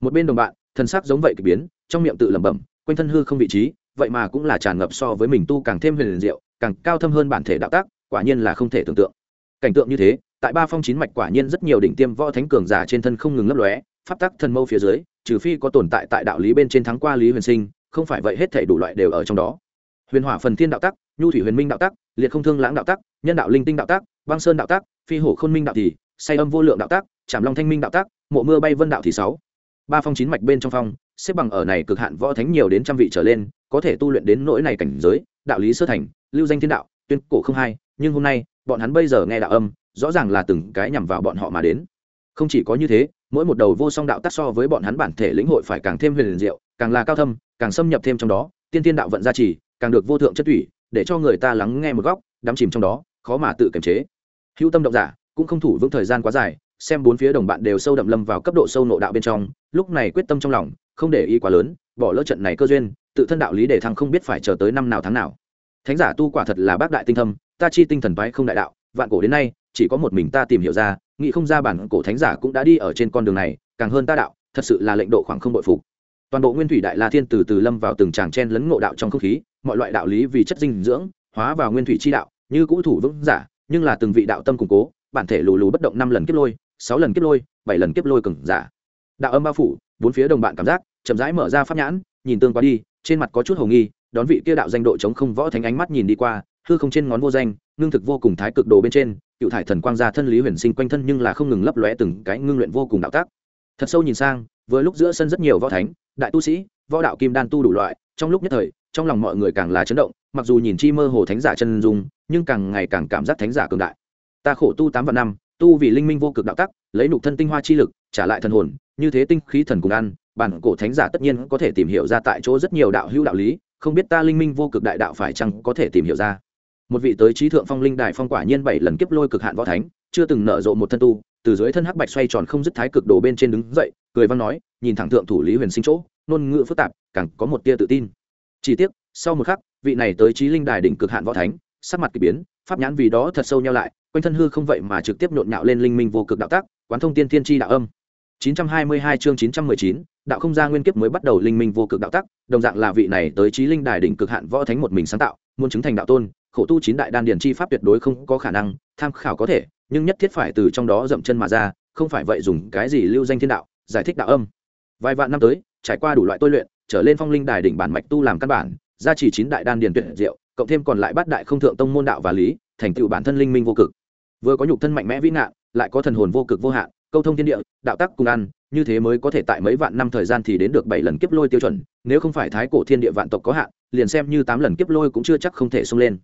Speaker 1: một bên đồng bạn, thần sắc giống vậy k ỳ biến, trong miệng tự lẩm bẩm, quanh thân hư không vị trí, vậy mà cũng là tràn ngập so với mình tu càng thêm huyền diệu, càng cao thâm hơn bản thể đạo tác quả nhiên là không thể tưởng tượng. Cảnh tượng như thế, tại ba phong chín mạch quả nhiên rất nhiều đỉnh tiêm võ thánh cường giả trên thân không ngừng lấp lóe pháp tắc thần mâu phía dưới, trừ phi có tồn tại tại đạo lý bên trên thắng qua lý huyền sinh, không phải vậy hết thể đủ loại đều ở trong đó. Huyền hỏa phần thiên đạo tắc, nhu thủy huyền minh đạo tắc, liệt không thương lãng đạo tắc, nhân đạo linh tinh đạo tắc, băng sơn đạo tắc, phi hổ khôn minh đạo thì, say âm vô lượng đạo tắc, trảm long thanh minh đạo tắc, mộ mưa bay vân đạo thì sáu. Ba phong chín mạch bên trong phong, xếp bằng ở này cực hạn võ thánh nhiều đến trăm vị trở lên, có thể tu luyện đến nỗi này cảnh giới, đạo lý sơ thành, lưu danh thiên đạo, tuyên cổ không hai, nhưng hôm nay, bọn hắn bây giờ nghe đạo âm, rõ ràng là từng cái nhằm vào bọn họ mà đến không chỉ có như thế, mỗi một đầu vô song đạo tác so với bọn hắn bản thể lĩnh hội phải càng thêm huyền diệu, càng là cao thâm, càng xâm nhập thêm trong đó, tiên tiên đạo vận gia trì, càng được vô thượng chất thủy, để cho người ta lắng nghe một góc, đắm chìm trong đó, khó mà tự kiềm chế. Hữu tâm động giả, cũng không thủ vững thời gian quá dài, xem bốn phía đồng bạn đều sâu đậm lâm vào cấp độ sâu nộ đạo bên trong, lúc này quyết tâm trong lòng, không để ý quá lớn, bỏ lỡ trận này cơ duyên, tự thân đạo lý để thăng không biết phải chờ tới năm nào tháng nào. Thánh giả tu quả thật là bác đại tinh thâm, ta chi tinh thần toái không đại đạo vạn cổ đến nay, chỉ có một mình ta tìm hiểu ra, nghĩ không ra bản cổ thánh giả cũng đã đi ở trên con đường này, càng hơn ta đạo, thật sự là lệnh độ khoảng không bội phục. Toàn bộ nguyên thủy đại la thiên từ từ lâm vào từng tràng chen lấn ngộ đạo trong không khí, mọi loại đạo lý vì chất dinh dưỡng, hóa vào nguyên thủy chi đạo, như cũ thủ vững giả, nhưng là từng vị đạo tâm củng cố, bản thể lù lù bất động năm lần kiếp lôi, sáu lần kiếp lôi, bảy lần kiếp lôi cừng giả. Đạo âm bao phủ, bốn phía đồng bạn cảm giác, chậm rãi mở ra pháp nhãn, nhìn tương qua đi, trên mặt có chút hồ nghi, đón vị kia đạo danh độ chống không võ thánh ánh mắt nhìn đi qua hư không trên ngón vô danh, ngưng thực vô cùng thái cực đồ bên trên, cựu thải thần quang ra thân lý huyền sinh quanh thân nhưng là không ngừng lấp lóe từng cái ngưng luyện vô cùng đạo tác. Thật sâu nhìn sang, vừa lúc giữa sân rất nhiều võ thánh, đại tu sĩ, võ đạo kim đan tu đủ loại, trong lúc nhất thời, trong lòng mọi người càng là chấn động, mặc dù nhìn chi mơ hồ thánh giả chân dung, nhưng càng ngày càng cảm giác thánh giả cường đại. Ta khổ tu tám vạn năm, tu vì linh minh vô cực đạo tắc lấy nục thân tinh hoa chi lực, trả lại thần hồn, như thế tinh khí thần cùng ăn, bản cổ thánh giả tất nhiên có thể tìm hiểu ra tại chỗ rất nhiều đạo hữu đạo lý, không biết ta linh minh vô cực đại đạo phải chăng có thể tìm hiểu ra một vị tới trí thượng phong linh đại phong quả nhiên bảy lần kiếp lôi cực hạn võ thánh chưa từng nở rộ một thân tu từ dưới thân hắc bạch xoay tròn không dứt thái cực đồ bên trên đứng dậy cười văn nói nhìn thẳng thượng thủ lý huyền sinh chỗ ngôn ngữ phức tạp càng có một tia tự tin. Chỉ tiếc sau một khắc vị này tới trí linh đài đỉnh cực hạn võ thánh sắc mặt kỳ biến pháp nhãn vì đó thật sâu nhau lại quanh thân hư không vậy mà trực tiếp nhộn nhạo lên linh minh vô cực đạo tác quán thông tiên thiên tri đạo âm. 922 chương 919, đạo không gia nguyên kiếp mới bắt đầu linh minh vô cực đạo tắc, đồng dạng là vị này tới trí linh đài đỉnh cực hạn võ thánh một mình sáng tạo, muốn chứng thành đạo tôn, khổ tu chín đại đan điển chi pháp tuyệt đối không có khả năng, tham khảo có thể, nhưng nhất thiết phải từ trong đó dậm chân mà ra, không phải vậy dùng cái gì lưu danh thiên đạo, giải thích đạo âm. Vài vạn năm tới, trải qua đủ loại tôi luyện trở lên phong linh đài đỉnh bản mạch tu làm căn bản gia trì chín đại đan điền tuyệt diệu cộng thêm còn lại bát đại không thượng tông môn đạo và lý thành tựu bản thân linh minh vô cực vừa có nhục thân mạnh mẽ vĩ nạn lại có thần hồn vô cực vô hạn câu thông thiên địa đạo tắc cùng ăn như thế mới có thể tại mấy vạn năm thời gian thì đến được bảy lần kiếp lôi tiêu chuẩn nếu không phải thái cổ thiên địa vạn tộc có hạn liền xem như tám lần kiếp lôi cũng chưa chắc không thể xông lên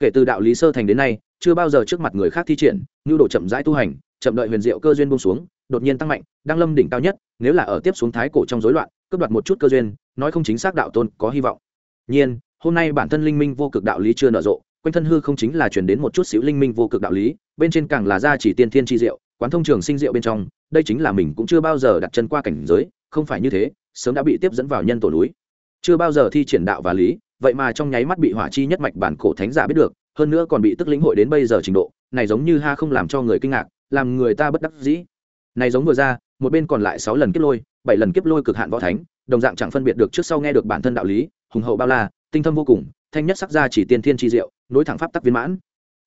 Speaker 1: kể từ đạo lý sơ thành đến nay, chưa bao giờ trước mặt người khác thi triển, nhu đồ chậm rãi tu hành, chậm đợi huyền diệu cơ duyên bông xuống, đột nhiên tăng mạnh, đang lâm đỉnh cao nhất, nếu là ở tiếp xuống thái cổ trong rối loạn, cướp đoạt một chút cơ duyên, nói không chính xác đạo tôn có hy vọng. Nhiên, hôm nay bản thân linh minh vô cực đạo lý chưa nở rộ, quanh thân hư không chính là chuyển đến một chút xíu linh minh vô cực đạo lý, bên trên càng là gia chỉ tiên thiên chi diệu, quán thông trường sinh diệu bên trong, đây chính là mình cũng chưa bao giờ đặt chân qua cảnh giới, không phải như thế, sớm đã bị tiếp dẫn vào nhân tổ núi. Chưa bao giờ thi triển đạo và lý vậy mà trong nháy mắt bị hỏa chi nhất mạch bản cổ thánh giả biết được, hơn nữa còn bị tức lĩnh hội đến bây giờ trình độ, này giống như ha không làm cho người kinh ngạc, làm người ta bất đắc dĩ. Này giống vừa ra, một bên còn lại sáu lần kiếp lôi, bảy lần kiếp lôi cực hạn võ thánh, đồng dạng chẳng phân biệt được trước sau nghe được bản thân đạo lý, hùng hậu bao la, tinh thâm vô cùng, thanh nhất sắc ra chỉ tiên thiên chi diệu, nối thẳng pháp tắc viên mãn.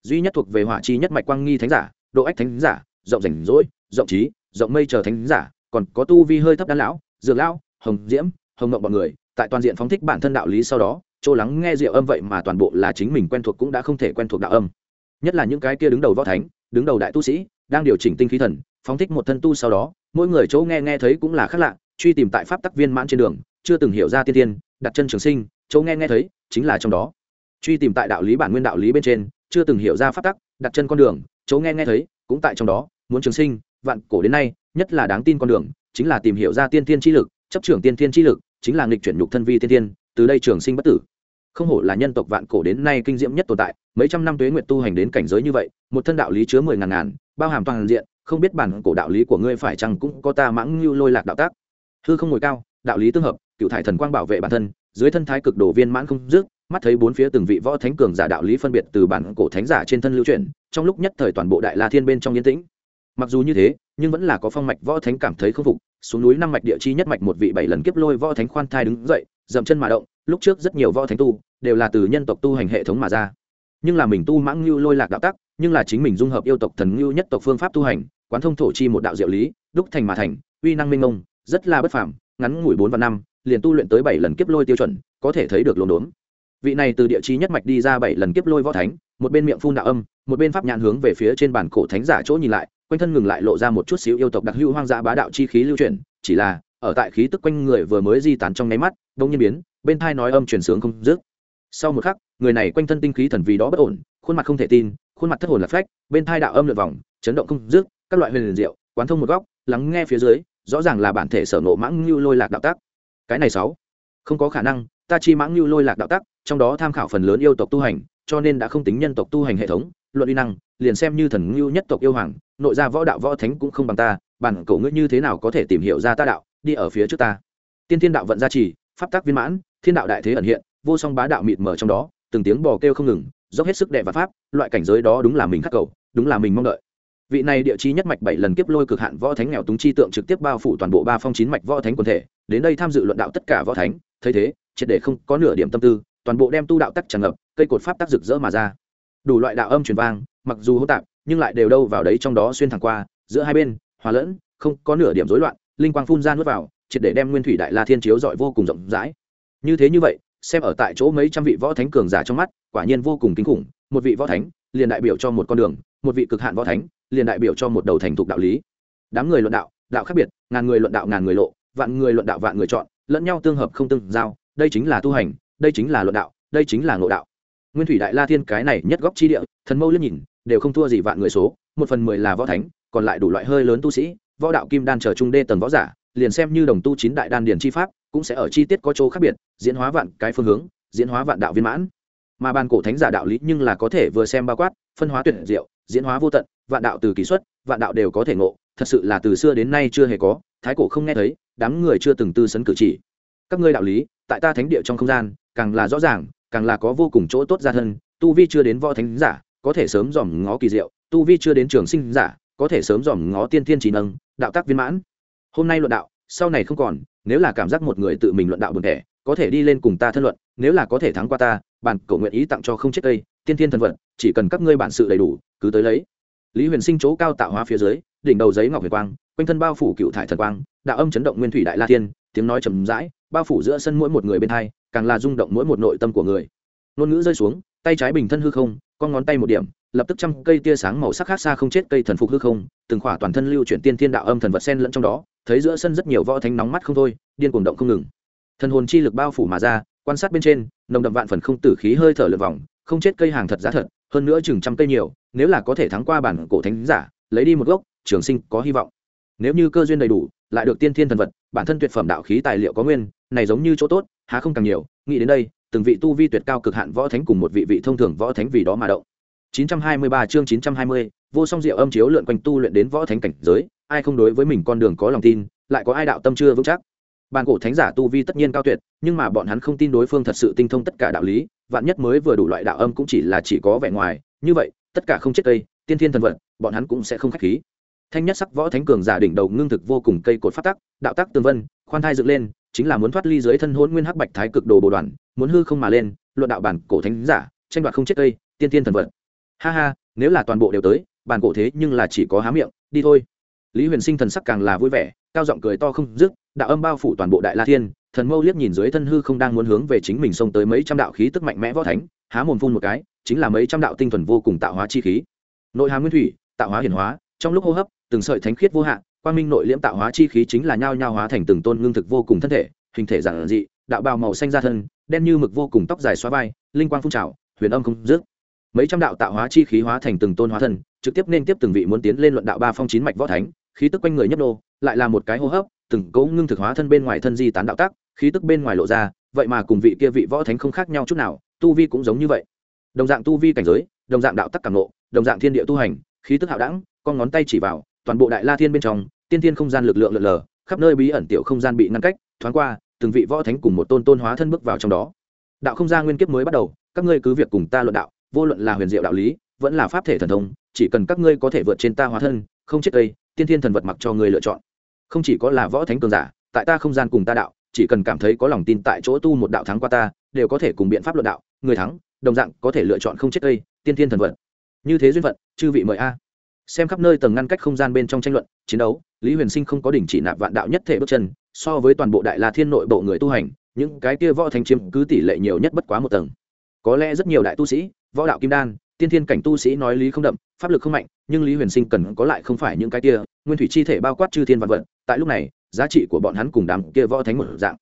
Speaker 1: Duy nhất thuộc về hỏa chi nhất mạch quang nghi thánh giả, độ ách thánh giả, rộng rảnh rỗi, rộng trí, rộng mây chờ thánh giả, còn có tu vi hơi thấp đan lão, dược lão, hồng diễm, hồng mộng bọn người, tại toàn diện phóng thích bản thân đạo lý sau đó chỗ lắng nghe diệu âm vậy mà toàn bộ là chính mình quen thuộc cũng đã không thể quen thuộc đạo âm. Nhất là những cái kia đứng đầu võ thánh, đứng đầu đại tu sĩ, đang điều chỉnh tinh khí thần, phóng thích một thân tu sau đó, mỗi người chỗ nghe nghe thấy cũng là khác lạ, truy tìm tại pháp tắc viên mãn trên đường, chưa từng hiểu ra tiên tiên, đặt chân trường sinh, chỗ nghe nghe thấy chính là trong đó. Truy tìm tại đạo lý bản nguyên đạo lý bên trên, chưa từng hiểu ra pháp tắc, đặt chân con đường, chỗ nghe nghe thấy cũng tại trong đó, muốn trường sinh, vạn cổ đến nay, nhất là đáng tin con đường, chính là tìm hiểu ra tiên tiên chi lực, chấp trưởng tiên tiên chi lực, chính là nghịch chuyển nhục thân vi tiên tiên từ đây trường sinh bất tử. Không hổ là nhân tộc vạn cổ đến nay kinh diễm nhất tồn tại, mấy trăm năm tuế nguyệt tu hành đến cảnh giới như vậy, một thân đạo lý chứa mười ngàn ngàn, bao hàm toàn diện, không biết bản cổ đạo lý của ngươi phải chăng cũng có ta mãng như lôi lạc đạo tác. Hư không ngồi cao, đạo lý tương hợp, cựu thải thần quang bảo vệ bản thân, dưới thân thái cực đồ viên mãn không dứt, mắt thấy bốn phía từng vị võ thánh cường giả đạo lý phân biệt từ bản cổ thánh giả trên thân lưu truyền trong lúc nhất thời toàn bộ đại la thiên bên trong yên tĩnh. Mặc dù như thế, nhưng vẫn là có phong mạch võ thánh cảm thấy không phục, xuống núi năm mạch địa chi nhất mạch một vị bảy lần kiếp lôi võ thánh khoan thai đứng dậy, dậm chân mà động lúc trước rất nhiều võ thánh tu đều là từ nhân tộc tu hành hệ thống mà ra. Nhưng là mình tu mãng lưu lôi lạc đạo tắc, nhưng là chính mình dung hợp yêu tộc thần lưu nhất tộc phương pháp tu hành, quán thông thổ chi một đạo diệu lý, đúc thành mà thành, uy năng minh mông, rất là bất phàm, ngắn ngủi bốn và năm, liền tu luyện tới bảy lần kiếp lôi tiêu chuẩn, có thể thấy được lồn đốn. Vị này từ địa chi nhất mạch đi ra bảy lần kiếp lôi võ thánh, một bên miệng phun đạo âm, một bên pháp nhãn hướng về phía trên bản cổ thánh giả chỗ nhìn lại, quanh thân ngừng lại lộ ra một chút xíu yêu tộc đặc hữu hoang dã bá đạo chi khí lưu chuyển, chỉ là ở tại khí tức quanh người vừa mới di tán trong nháy mắt đông nhiên biến, bên thai nói âm truyền sướng không dứt. Sau một khắc, người này quanh thân tinh khí thần vì đó bất ổn, khuôn mặt không thể tin, khuôn mặt thất hồn lạc phách, bên thai đạo âm lượt vòng, chấn động không dứt, các loại huyền liền diệu, quán thông một góc, lắng nghe phía dưới, rõ ràng là bản thể sở nộ mãng như lôi lạc đạo tác cái này sáu, không có khả năng, ta chi mãng như lôi lạc đạo tác trong đó tham khảo phần lớn yêu tộc tu hành, cho nên đã không tính nhân tộc tu hành hệ thống, luận uy năng, liền xem như thần ngưu nhất tộc yêu hoàng, nội gia võ đạo võ thánh cũng không bằng ta, bản cổ ngươi như thế nào có thể tìm hiểu ra ta đạo đi ở phía trước ta. Tiên thiên đạo vận gia trì, pháp tác viên mãn, thiên đạo đại thế ẩn hiện, vô song bá đạo mịt mờ trong đó, từng tiếng bò kêu không ngừng, dốc hết sức đệ và pháp, loại cảnh giới đó đúng là mình khắc cầu, đúng là mình mong đợi. Vị này địa chi nhất mạch bảy lần kiếp lôi cực hạn võ thánh nghèo túng chi tượng trực tiếp bao phủ toàn bộ ba phong chín mạch võ thánh quần thể, đến đây tham dự luận đạo tất cả võ thánh, thấy thế, triệt để không có nửa điểm tâm tư, toàn bộ đem tu đạo tắc tràn ngập, cây cột pháp tác rực rỡ mà ra. Đủ loại đạo âm truyền vang, mặc dù hỗn tạp, nhưng lại đều đâu vào đấy trong đó xuyên thẳng qua, giữa hai bên, hòa lẫn, không có nửa điểm rối loạn linh quang phun ra nuốt vào, triệt để đem nguyên thủy đại la thiên chiếu dọi vô cùng rộng rãi. Như thế như vậy, xem ở tại chỗ mấy trăm vị võ thánh cường giả trong mắt, quả nhiên vô cùng kinh khủng. Một vị võ thánh, liền đại biểu cho một con đường, một vị cực hạn võ thánh, liền đại biểu cho một đầu thành thục đạo lý. Đám người luận đạo đạo khác biệt, ngàn người luận đạo ngàn người lộ, vạn người luận đạo vạn người chọn, lẫn nhau tương hợp không tương giao, đây chính là tu hành, đây chính là luận đạo, đây chính là ngộ đạo. Nguyên thủy đại la thiên cái này nhất góc chi địa, thần mâu liếc nhìn, đều không thua gì vạn người số, một phần mười là võ thánh, còn lại đủ loại hơi lớn tu sĩ võ đạo kim đan chờ trung đê tầng võ giả, liền xem như đồng tu chín đại đan điền chi pháp, cũng sẽ ở chi tiết có chỗ khác biệt, diễn hóa vạn cái phương hướng, diễn hóa vạn đạo viên mãn. Mà ban cổ thánh giả đạo lý nhưng là có thể vừa xem bao quát, phân hóa tuyệt diệu, diễn hóa vô tận, vạn đạo từ kỳ xuất, vạn đạo đều có thể ngộ, thật sự là từ xưa đến nay chưa hề có, thái cổ không nghe thấy, đám người chưa từng tư sấn cử chỉ. Các ngươi đạo lý, tại ta thánh địa trong không gian, càng là rõ ràng, càng là có vô cùng chỗ tốt ra thân, tu vi chưa đến võ thánh giả, có thể sớm dòm ngó kỳ diệu, tu vi chưa đến trường sinh giả có thể sớm dòm ngó tiên thiên trí nâng, đạo tác viên mãn. Hôm nay luận đạo, sau này không còn, nếu là cảm giác một người tự mình luận đạo buồn thẻ, có thể đi lên cùng ta thân luận, nếu là có thể thắng qua ta, bản cầu nguyện ý tặng cho không chết cây tiên thiên thần vận, chỉ cần các ngươi bản sự đầy đủ, cứ tới lấy. Lý huyền sinh chỗ cao tạo hóa phía dưới, đỉnh đầu giấy ngọc huyền quang, quanh thân bao phủ cựu thải thần quang, đạo âm chấn động nguyên thủy đại la tiên tiếng nói trầm rãi, bao phủ giữa sân mỗi một người bên hai, càng là rung động mỗi một nội tâm của người. Ngôn ngữ rơi xuống, tay trái bình thân hư không, con ngón tay một điểm lập tức trăm cây tia sáng màu sắc khác xa không chết cây thần phục hư không, từng khỏa toàn thân lưu chuyển tiên thiên đạo âm thần vật sen lẫn trong đó, thấy giữa sân rất nhiều võ thánh nóng mắt không thôi, điên cuồng động không ngừng. Thần hồn chi lực bao phủ mà ra, quan sát bên trên, nồng đậm vạn phần không tử khí hơi thở lượt vòng, không chết cây hàng thật giá thật, hơn nữa chừng trăm cây nhiều, nếu là có thể thắng qua bản cổ thánh giả, lấy đi một gốc, trường sinh có hy vọng. Nếu như cơ duyên đầy đủ, lại được tiên thiên thần vật, bản thân tuyệt phẩm đạo khí tài liệu có nguyên, này giống như chỗ tốt, há không càng nhiều, nghĩ đến đây, từng vị tu vi tuyệt cao cực hạn võ thánh cùng một vị vị thông thường võ thánh vì đó mà động. 923 chương 920, vô song diệu âm chiếu lượn quanh tu luyện đến võ thánh cảnh giới, ai không đối với mình con đường có lòng tin, lại có ai đạo tâm chưa vững chắc. Bàn cổ thánh giả tu vi tất nhiên cao tuyệt, nhưng mà bọn hắn không tin đối phương thật sự tinh thông tất cả đạo lý, vạn nhất mới vừa đủ loại đạo âm cũng chỉ là chỉ có vẻ ngoài, như vậy, tất cả không chết cây, tiên thiên thần vận, bọn hắn cũng sẽ không khách khí. Thanh nhất sắc võ thánh cường giả đỉnh đầu ngưng thực vô cùng cây cột phát tắc, đạo tắc tương vân, khoan thai dựng lên, chính là muốn thoát ly dưới thân hỗn nguyên hắc bạch thái cực đồ bồ đoàn, muốn hư không mà lên, luận đạo bản cổ thánh giả, tranh đoạt không chết cây, tiên thiên thần vận. Ha ha, nếu là toàn bộ đều tới, bàn cổ thế nhưng là chỉ có há miệng, đi thôi. Lý Huyền Sinh thần sắc càng là vui vẻ, cao giọng cười to không dứt, đạo âm bao phủ toàn bộ đại la thiên, thần mâu liếc nhìn dưới thân hư không đang muốn hướng về chính mình xông tới mấy trăm đạo khí tức mạnh mẽ võ thánh, há mồm phun một cái, chính là mấy trăm đạo tinh thuần vô cùng tạo hóa chi khí. Nội hàm nguyên thủy, tạo hóa hiển hóa, trong lúc hô hấp, từng sợi thánh khiết vô hạn, quang minh nội liễm tạo hóa chi khí chính là nhao nhao hóa thành từng tôn ngưng thực vô cùng thân thể, hình thể giản dị, đạo bào màu xanh da thân, đen như mực vô cùng tóc dài xóa vai, linh quang phun trào, huyền âm không dứt. Mấy trăm đạo tạo hóa chi khí hóa thành từng tôn hóa thân, trực tiếp nên tiếp từng vị muốn tiến lên luận đạo ba phong chín mạch võ thánh, khí tức quanh người nhấp nô, lại là một cái hô hấp, từng cấu ngưng thực hóa thân bên ngoài thân di tán đạo tác, khí tức bên ngoài lộ ra, vậy mà cùng vị kia vị võ thánh không khác nhau chút nào, tu vi cũng giống như vậy. Đồng dạng tu vi cảnh giới, đồng dạng đạo tắc cảm ngộ, đồng dạng thiên địa tu hành, khí tức hạo đẳng, con ngón tay chỉ vào, toàn bộ đại la thiên bên trong, tiên thiên không gian lực lượng lượn lờ, khắp nơi bí ẩn tiểu không gian bị ngăn cách, thoáng qua, từng vị võ thánh cùng một tôn tôn hóa thân bước vào trong đó. Đạo không gian nguyên kiếp mới bắt đầu, các ngươi cứ việc cùng ta luận đạo, vô luận là huyền diệu đạo lý, vẫn là pháp thể thần thông, chỉ cần các ngươi có thể vượt trên ta hóa thân, không chết cây, tiên thiên thần vật mặc cho ngươi lựa chọn. Không chỉ có là võ thánh cường giả, tại ta không gian cùng ta đạo, chỉ cần cảm thấy có lòng tin tại chỗ tu một đạo thắng qua ta, đều có thể cùng biện pháp luận đạo, người thắng, đồng dạng có thể lựa chọn không chết cây, tiên thiên thần vật. Như thế duyên phận, chư vị mời a xem khắp nơi tầng ngăn cách không gian bên trong tranh luận chiến đấu lý huyền sinh không có đỉnh chỉ nạp vạn đạo nhất thể bước chân so với toàn bộ đại la thiên nội bộ người tu hành những cái kia võ thành chiếm cứ tỷ lệ nhiều nhất bất quá một tầng có lẽ rất nhiều đại tu sĩ võ đạo kim đan, tiên thiên cảnh tu sĩ nói lý không đậm, pháp lực không mạnh, nhưng lý huyền sinh cần có lại không phải những cái kia, nguyên thủy chi thể bao quát chư thiên vạn vật, tại lúc này, giá trị của bọn hắn cùng đám kia võ thánh một dạng.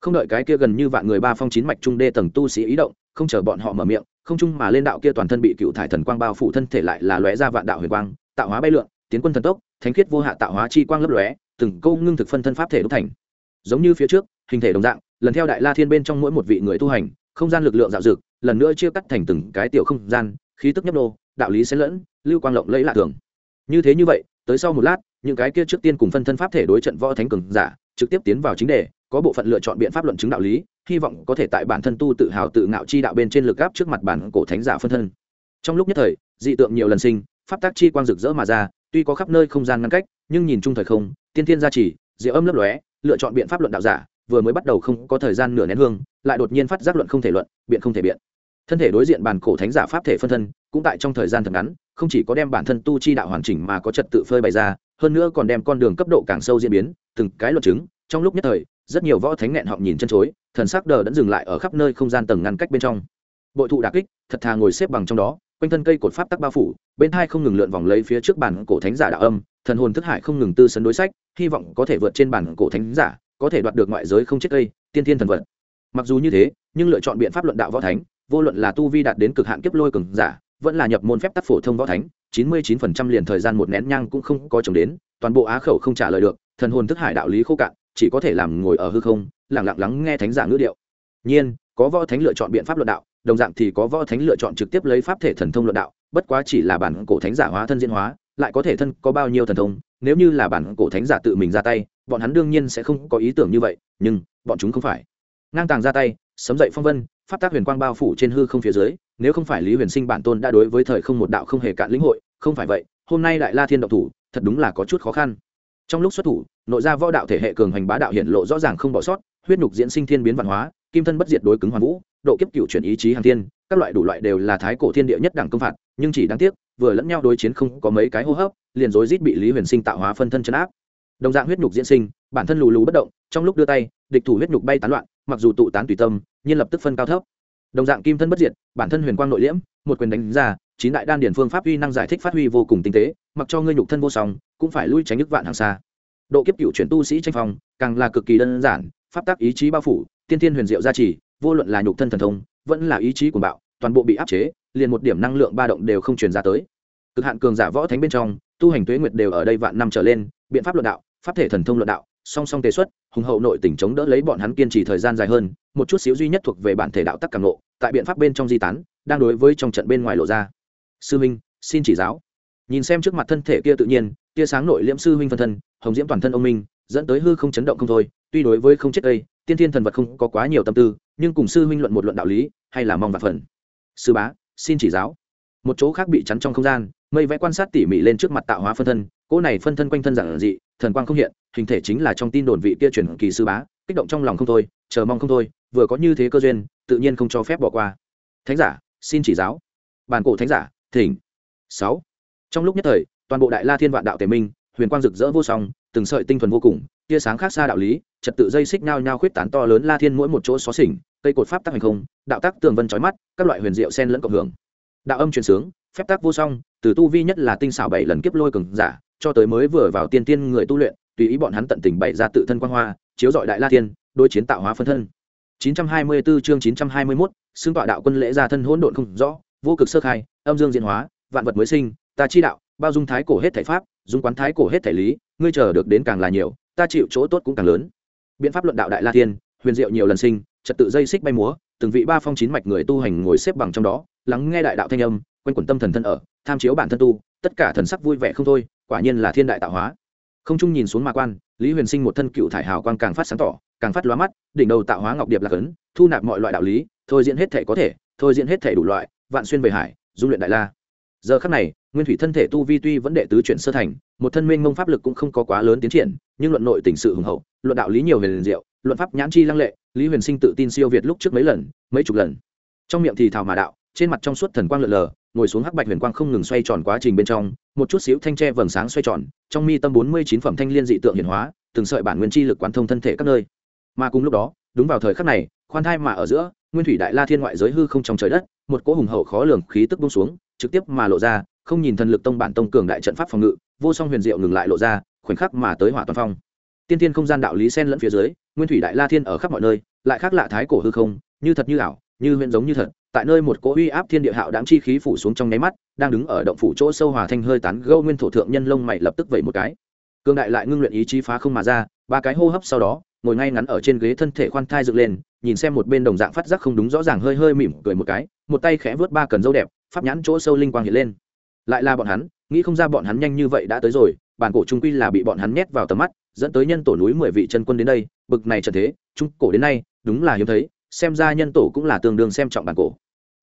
Speaker 1: Không đợi cái kia gần như vạn người ba phong chín mạch trung đê tầng tu sĩ ý động, không chờ bọn họ mở miệng, không chung mà lên đạo kia toàn thân bị cựu thải thần quang bao phủ thân thể lại là lóe ra vạn đạo huyền quang, tạo hóa bay lượn, tiến quân thần tốc, thánh khiết vô hạ tạo hóa chi quang lấp lóe, từng câu ngưng thực phân thân pháp thể đúc thành. Giống như phía trước, hình thể đồng dạng, lần theo đại la thiên bên trong mỗi một vị người tu hành không gian lực lượng dạo dực, lần nữa chia cắt thành từng cái tiểu không gian, khí tức nhấp nô, đạo lý xen lẫn, lưu quang lộng lẫy lạ thường. Như thế như vậy, tới sau một lát, những cái kia trước tiên cùng phân thân pháp thể đối trận võ thánh cường giả, trực tiếp tiến vào chính đề, có bộ phận lựa chọn biện pháp luận chứng đạo lý, hy vọng có thể tại bản thân tu tự hào tự ngạo chi đạo bên trên lực gáp trước mặt bản cổ thánh giả phân thân. Trong lúc nhất thời, dị tượng nhiều lần sinh, pháp tác chi quang rực rỡ mà ra, tuy có khắp nơi không gian ngăn cách, nhưng nhìn chung thời không, tiên thiên gia trì, diệu âm lấp lóe, lựa chọn biện pháp luận đạo giả vừa mới bắt đầu không có thời gian nửa nén hương, lại đột nhiên phát giác luận không thể luận, biện không thể biện. Thân thể đối diện bàn cổ thánh giả pháp thể phân thân, cũng tại trong thời gian thật ngắn, không chỉ có đem bản thân tu chi đạo hoàn chỉnh mà có trật tự phơi bày ra, hơn nữa còn đem con đường cấp độ càng sâu diễn biến, từng cái luận chứng, trong lúc nhất thời, rất nhiều võ thánh nghẹn họng nhìn chân chối, thần sắc đờ đẫn dừng lại ở khắp nơi không gian tầng ngăn cách bên trong. Bội thụ đà kích, thật thà ngồi xếp bằng trong đó, quanh thân cây cột pháp tắc bao phủ, bên hai không ngừng lượn vòng lấy phía trước bản cổ thánh giả đạo âm, thần hồn thức hải không ngừng tư sấn đối sách, hy vọng có thể vượt trên bản cổ thánh giả có thể đoạt được ngoại giới không chết cây, tiên thiên thần vật. Mặc dù như thế, nhưng lựa chọn biện pháp luận đạo võ thánh, vô luận là tu vi đạt đến cực hạn kiếp lôi cường giả, vẫn là nhập môn phép tắc phổ thông võ thánh, chín mươi chín phần trăm liền thời gian một nén nhang cũng không có chồng đến, toàn bộ á khẩu không trả lời được, thần hồn thức hải đạo lý khô cạn, chỉ có thể làm ngồi ở hư không lẳng lặng lắng nghe thánh giả ngữ điệu. Nhiên, có võ thánh lựa chọn biện pháp luận đạo, đồng dạng thì có võ thánh lựa chọn trực tiếp lấy pháp thể thần thông luận đạo, bất quá chỉ là bản cổ thánh giả hóa thân diễn hóa, lại có thể thân có bao nhiêu thần thông, nếu như là bản cổ thánh giả tự mình ra tay bọn hắn đương nhiên sẽ không có ý tưởng như vậy, nhưng bọn chúng không phải. Ngang tàng ra tay, sấm dậy phong vân phát tác huyền quang bao phủ trên hư không phía dưới, nếu không phải lý huyền sinh bản tôn đã đối với thời không một đạo không hề cạn lĩnh hội, không phải vậy, hôm nay đại la thiên động thủ, thật đúng là có chút khó khăn. Trong lúc xuất thủ, nội ra võ đạo thể hệ cường hành bá đạo hiện lộ rõ ràng không bỏ sót, huyết nhục diễn sinh thiên biến văn hóa, kim thân bất diệt đối cứng hoàn vũ, độ kiếp cựu chuyển ý chí hàng thiên, các loại đủ loại đều là thái cổ thiên địa nhất đẳng công phạt, nhưng chỉ đáng tiếc, vừa lẫn nhau đối chiến không có mấy cái hô hấp, liền rối rít bị lý huyền sinh tạo hóa phân thân chấn áp đồng dạng huyết nhục diễn sinh, bản thân lù lù bất động, trong lúc đưa tay, địch thủ huyết nhục bay tán loạn, mặc dù tụ tán tùy tâm, nhưng lập tức phân cao thấp. Đồng dạng kim thân bất diệt, bản thân huyền quang nội liễm, một quyền đánh ra, chín đại đan điển phương pháp uy năng giải thích phát huy vô cùng tinh tế, mặc cho ngươi nhục thân vô song, cũng phải lui tránh nước vạn hàng xa. Độ kiếp cựu chuyển tu sĩ tranh phong, càng là cực kỳ đơn giản, pháp tác ý chí bao phủ, tiên thiên huyền diệu gia trì, vô luận là nhục thân thần thông, vẫn là ý chí của bạo, toàn bộ bị áp chế, liền một điểm năng lượng ba động đều không truyền ra tới. Cực hạn cường giả võ thánh bên trong, tu hành tuế nguyệt đều ở đây vạn năm trở lên biện pháp luận đạo, pháp thể thần thông luận đạo, song song tế xuất, hùng hậu nội tỉnh chống đỡ lấy bọn hắn kiên trì thời gian dài hơn, một chút xíu duy nhất thuộc về bản thể đạo tắc càng nộ tại biện pháp bên trong di tán, đang đối với trong trận bên ngoài lộ ra. Sư minh, xin chỉ giáo. Nhìn xem trước mặt thân thể kia tự nhiên, tia sáng nội liễm sư huynh phân thân, hồng diễm toàn thân ông minh, dẫn tới hư không chấn động không thôi, tuy đối với không chết đây, tiên thiên thần vật không có quá nhiều tâm tư, nhưng cùng sư huynh luận một luận đạo lý, hay là mong và phần. Sư bá, xin chỉ giáo. Một chỗ khác bị chắn trong không gian mây vẽ quan sát tỉ mỉ lên trước mặt tạo hóa phân thân, cỗ này phân thân quanh thân giản dị, thần quang không hiện, hình thể chính là trong tin đồn vị kia truyền kỳ sư bá, kích động trong lòng không thôi, chờ mong không thôi, vừa có như thế cơ duyên, tự nhiên không cho phép bỏ qua. Thánh giả, xin chỉ giáo. Bản cổ thánh giả, thỉnh. Sáu. Trong lúc nhất thời, toàn bộ đại la thiên vạn đạo tề minh, huyền quang rực rỡ vô song, từng sợi tinh thuần vô cùng, tia sáng khác xa đạo lý, trật tự dây xích nhau nhau khuyết tán to lớn la thiên mỗi một chỗ xó xỉnh, cây cột pháp tác hành không, đạo tác tường vân trói mắt, các loại huyền diệu sen lẫn cộng hưởng. Đạo âm truyền sướng, phép tác vô song từ tu vi nhất là tinh xảo bảy lần kiếp lôi cường giả cho tới mới vừa vào tiên tiên người tu luyện tùy ý bọn hắn tận tình bày ra tự thân quan hoa chiếu dọi đại la thiên đôi chiến tạo hóa phân thân. 924 chương 921, xương tọa đạo quân lễ ra thân hỗn độn không rõ vô cực sơ khai âm dương diễn hóa vạn vật mới sinh ta chi đạo bao dung thái cổ hết thể pháp dung quán thái cổ hết thể lý ngươi chờ được đến càng là nhiều ta chịu chỗ tốt cũng càng lớn. Biện pháp luận đạo đại la thiên huyền diệu nhiều lần sinh trật tự dây xích bay múa từng vị ba phong chín mạch người tu hành ngồi xếp bằng trong đó lắng nghe đại đạo thanh âm quanh quẩn tâm thần thân ở, tham chiếu bản thân tu, tất cả thần sắc vui vẻ không thôi, quả nhiên là thiên đại tạo hóa. Không trung nhìn xuống ma quan, lý huyền sinh một thân cựu thải hào quang càng phát sáng tỏ, càng phát lóa mắt, đỉnh đầu tạo hóa ngọc điệp lạc ấn thu nạp mọi loại đạo lý, thôi diễn hết thể có thể, thôi diễn hết thể đủ loại, vạn xuyên về hải, dung luyện đại la. Giờ khắc này, nguyên thủy thân thể tu vi tuy vẫn đệ tứ chuyển sơ thành, một thân minh mông pháp lực cũng không có quá lớn tiến triển, nhưng luận nội tình sự hùng hậu, luận đạo lý nhiều huyền liền diệu, luận pháp nhãn chi lăng lệ, lý huyền sinh tự tin siêu việt lúc trước mấy lần, mấy chục lần. Trong miệng thì thảo mà đạo, trên mặt trong suốt thần quang lượn lờ ngồi xuống hắc bạch huyền quang không ngừng xoay tròn quá trình bên trong, một chút xíu thanh tre vầng sáng xoay tròn, trong mi tâm bốn mươi chín phẩm thanh liên dị tượng hiển hóa, từng sợi bản nguyên chi lực quán thông thân thể các nơi. Mà cùng lúc đó, đúng vào thời khắc này, khoan thai mà ở giữa, nguyên thủy đại la thiên ngoại giới hư không trong trời đất, một cỗ hùng hậu khó lường khí tức bung xuống, trực tiếp mà lộ ra, không nhìn thần lực tông bản tông cường đại trận pháp phòng ngự, vô song huyền diệu ngừng lại lộ ra, khoảnh khắc mà tới hỏa toàn phong. Tiên tiên không gian đạo lý sen lẫn phía dưới, nguyên thủy đại la thiên ở khắp mọi nơi, lại khác lạ thái cổ hư không, như thật như ảo, như huyện giống như thật tại nơi một cỗ uy áp thiên địa hạo đáng chi khí phủ xuống trong nháy mắt, đang đứng ở động phủ chỗ sâu hòa thanh hơi tán, gâu nguyên thổ thượng nhân lông mày lập tức vẩy một cái. Cương đại lại ngưng luyện ý chí phá không mà ra, ba cái hô hấp sau đó, ngồi ngay ngắn ở trên ghế thân thể khoan thai dựng lên, nhìn xem một bên đồng dạng phát giác không đúng rõ ràng hơi hơi mỉm cười một cái, một tay khẽ vớt ba cần dâu đẹp, pháp nhãn chỗ sâu linh quang hiện lên. Lại là bọn hắn, nghĩ không ra bọn hắn nhanh như vậy đã tới rồi, bản cổ trung quy là bị bọn hắn nhét vào tầm mắt, dẫn tới nhân tổ núi mười vị chân quân đến đây, bực này trần thế, trung cổ đến nay, đúng là hiếm thấy xem ra nhân tổ cũng là tương đương xem trọng bản cổ.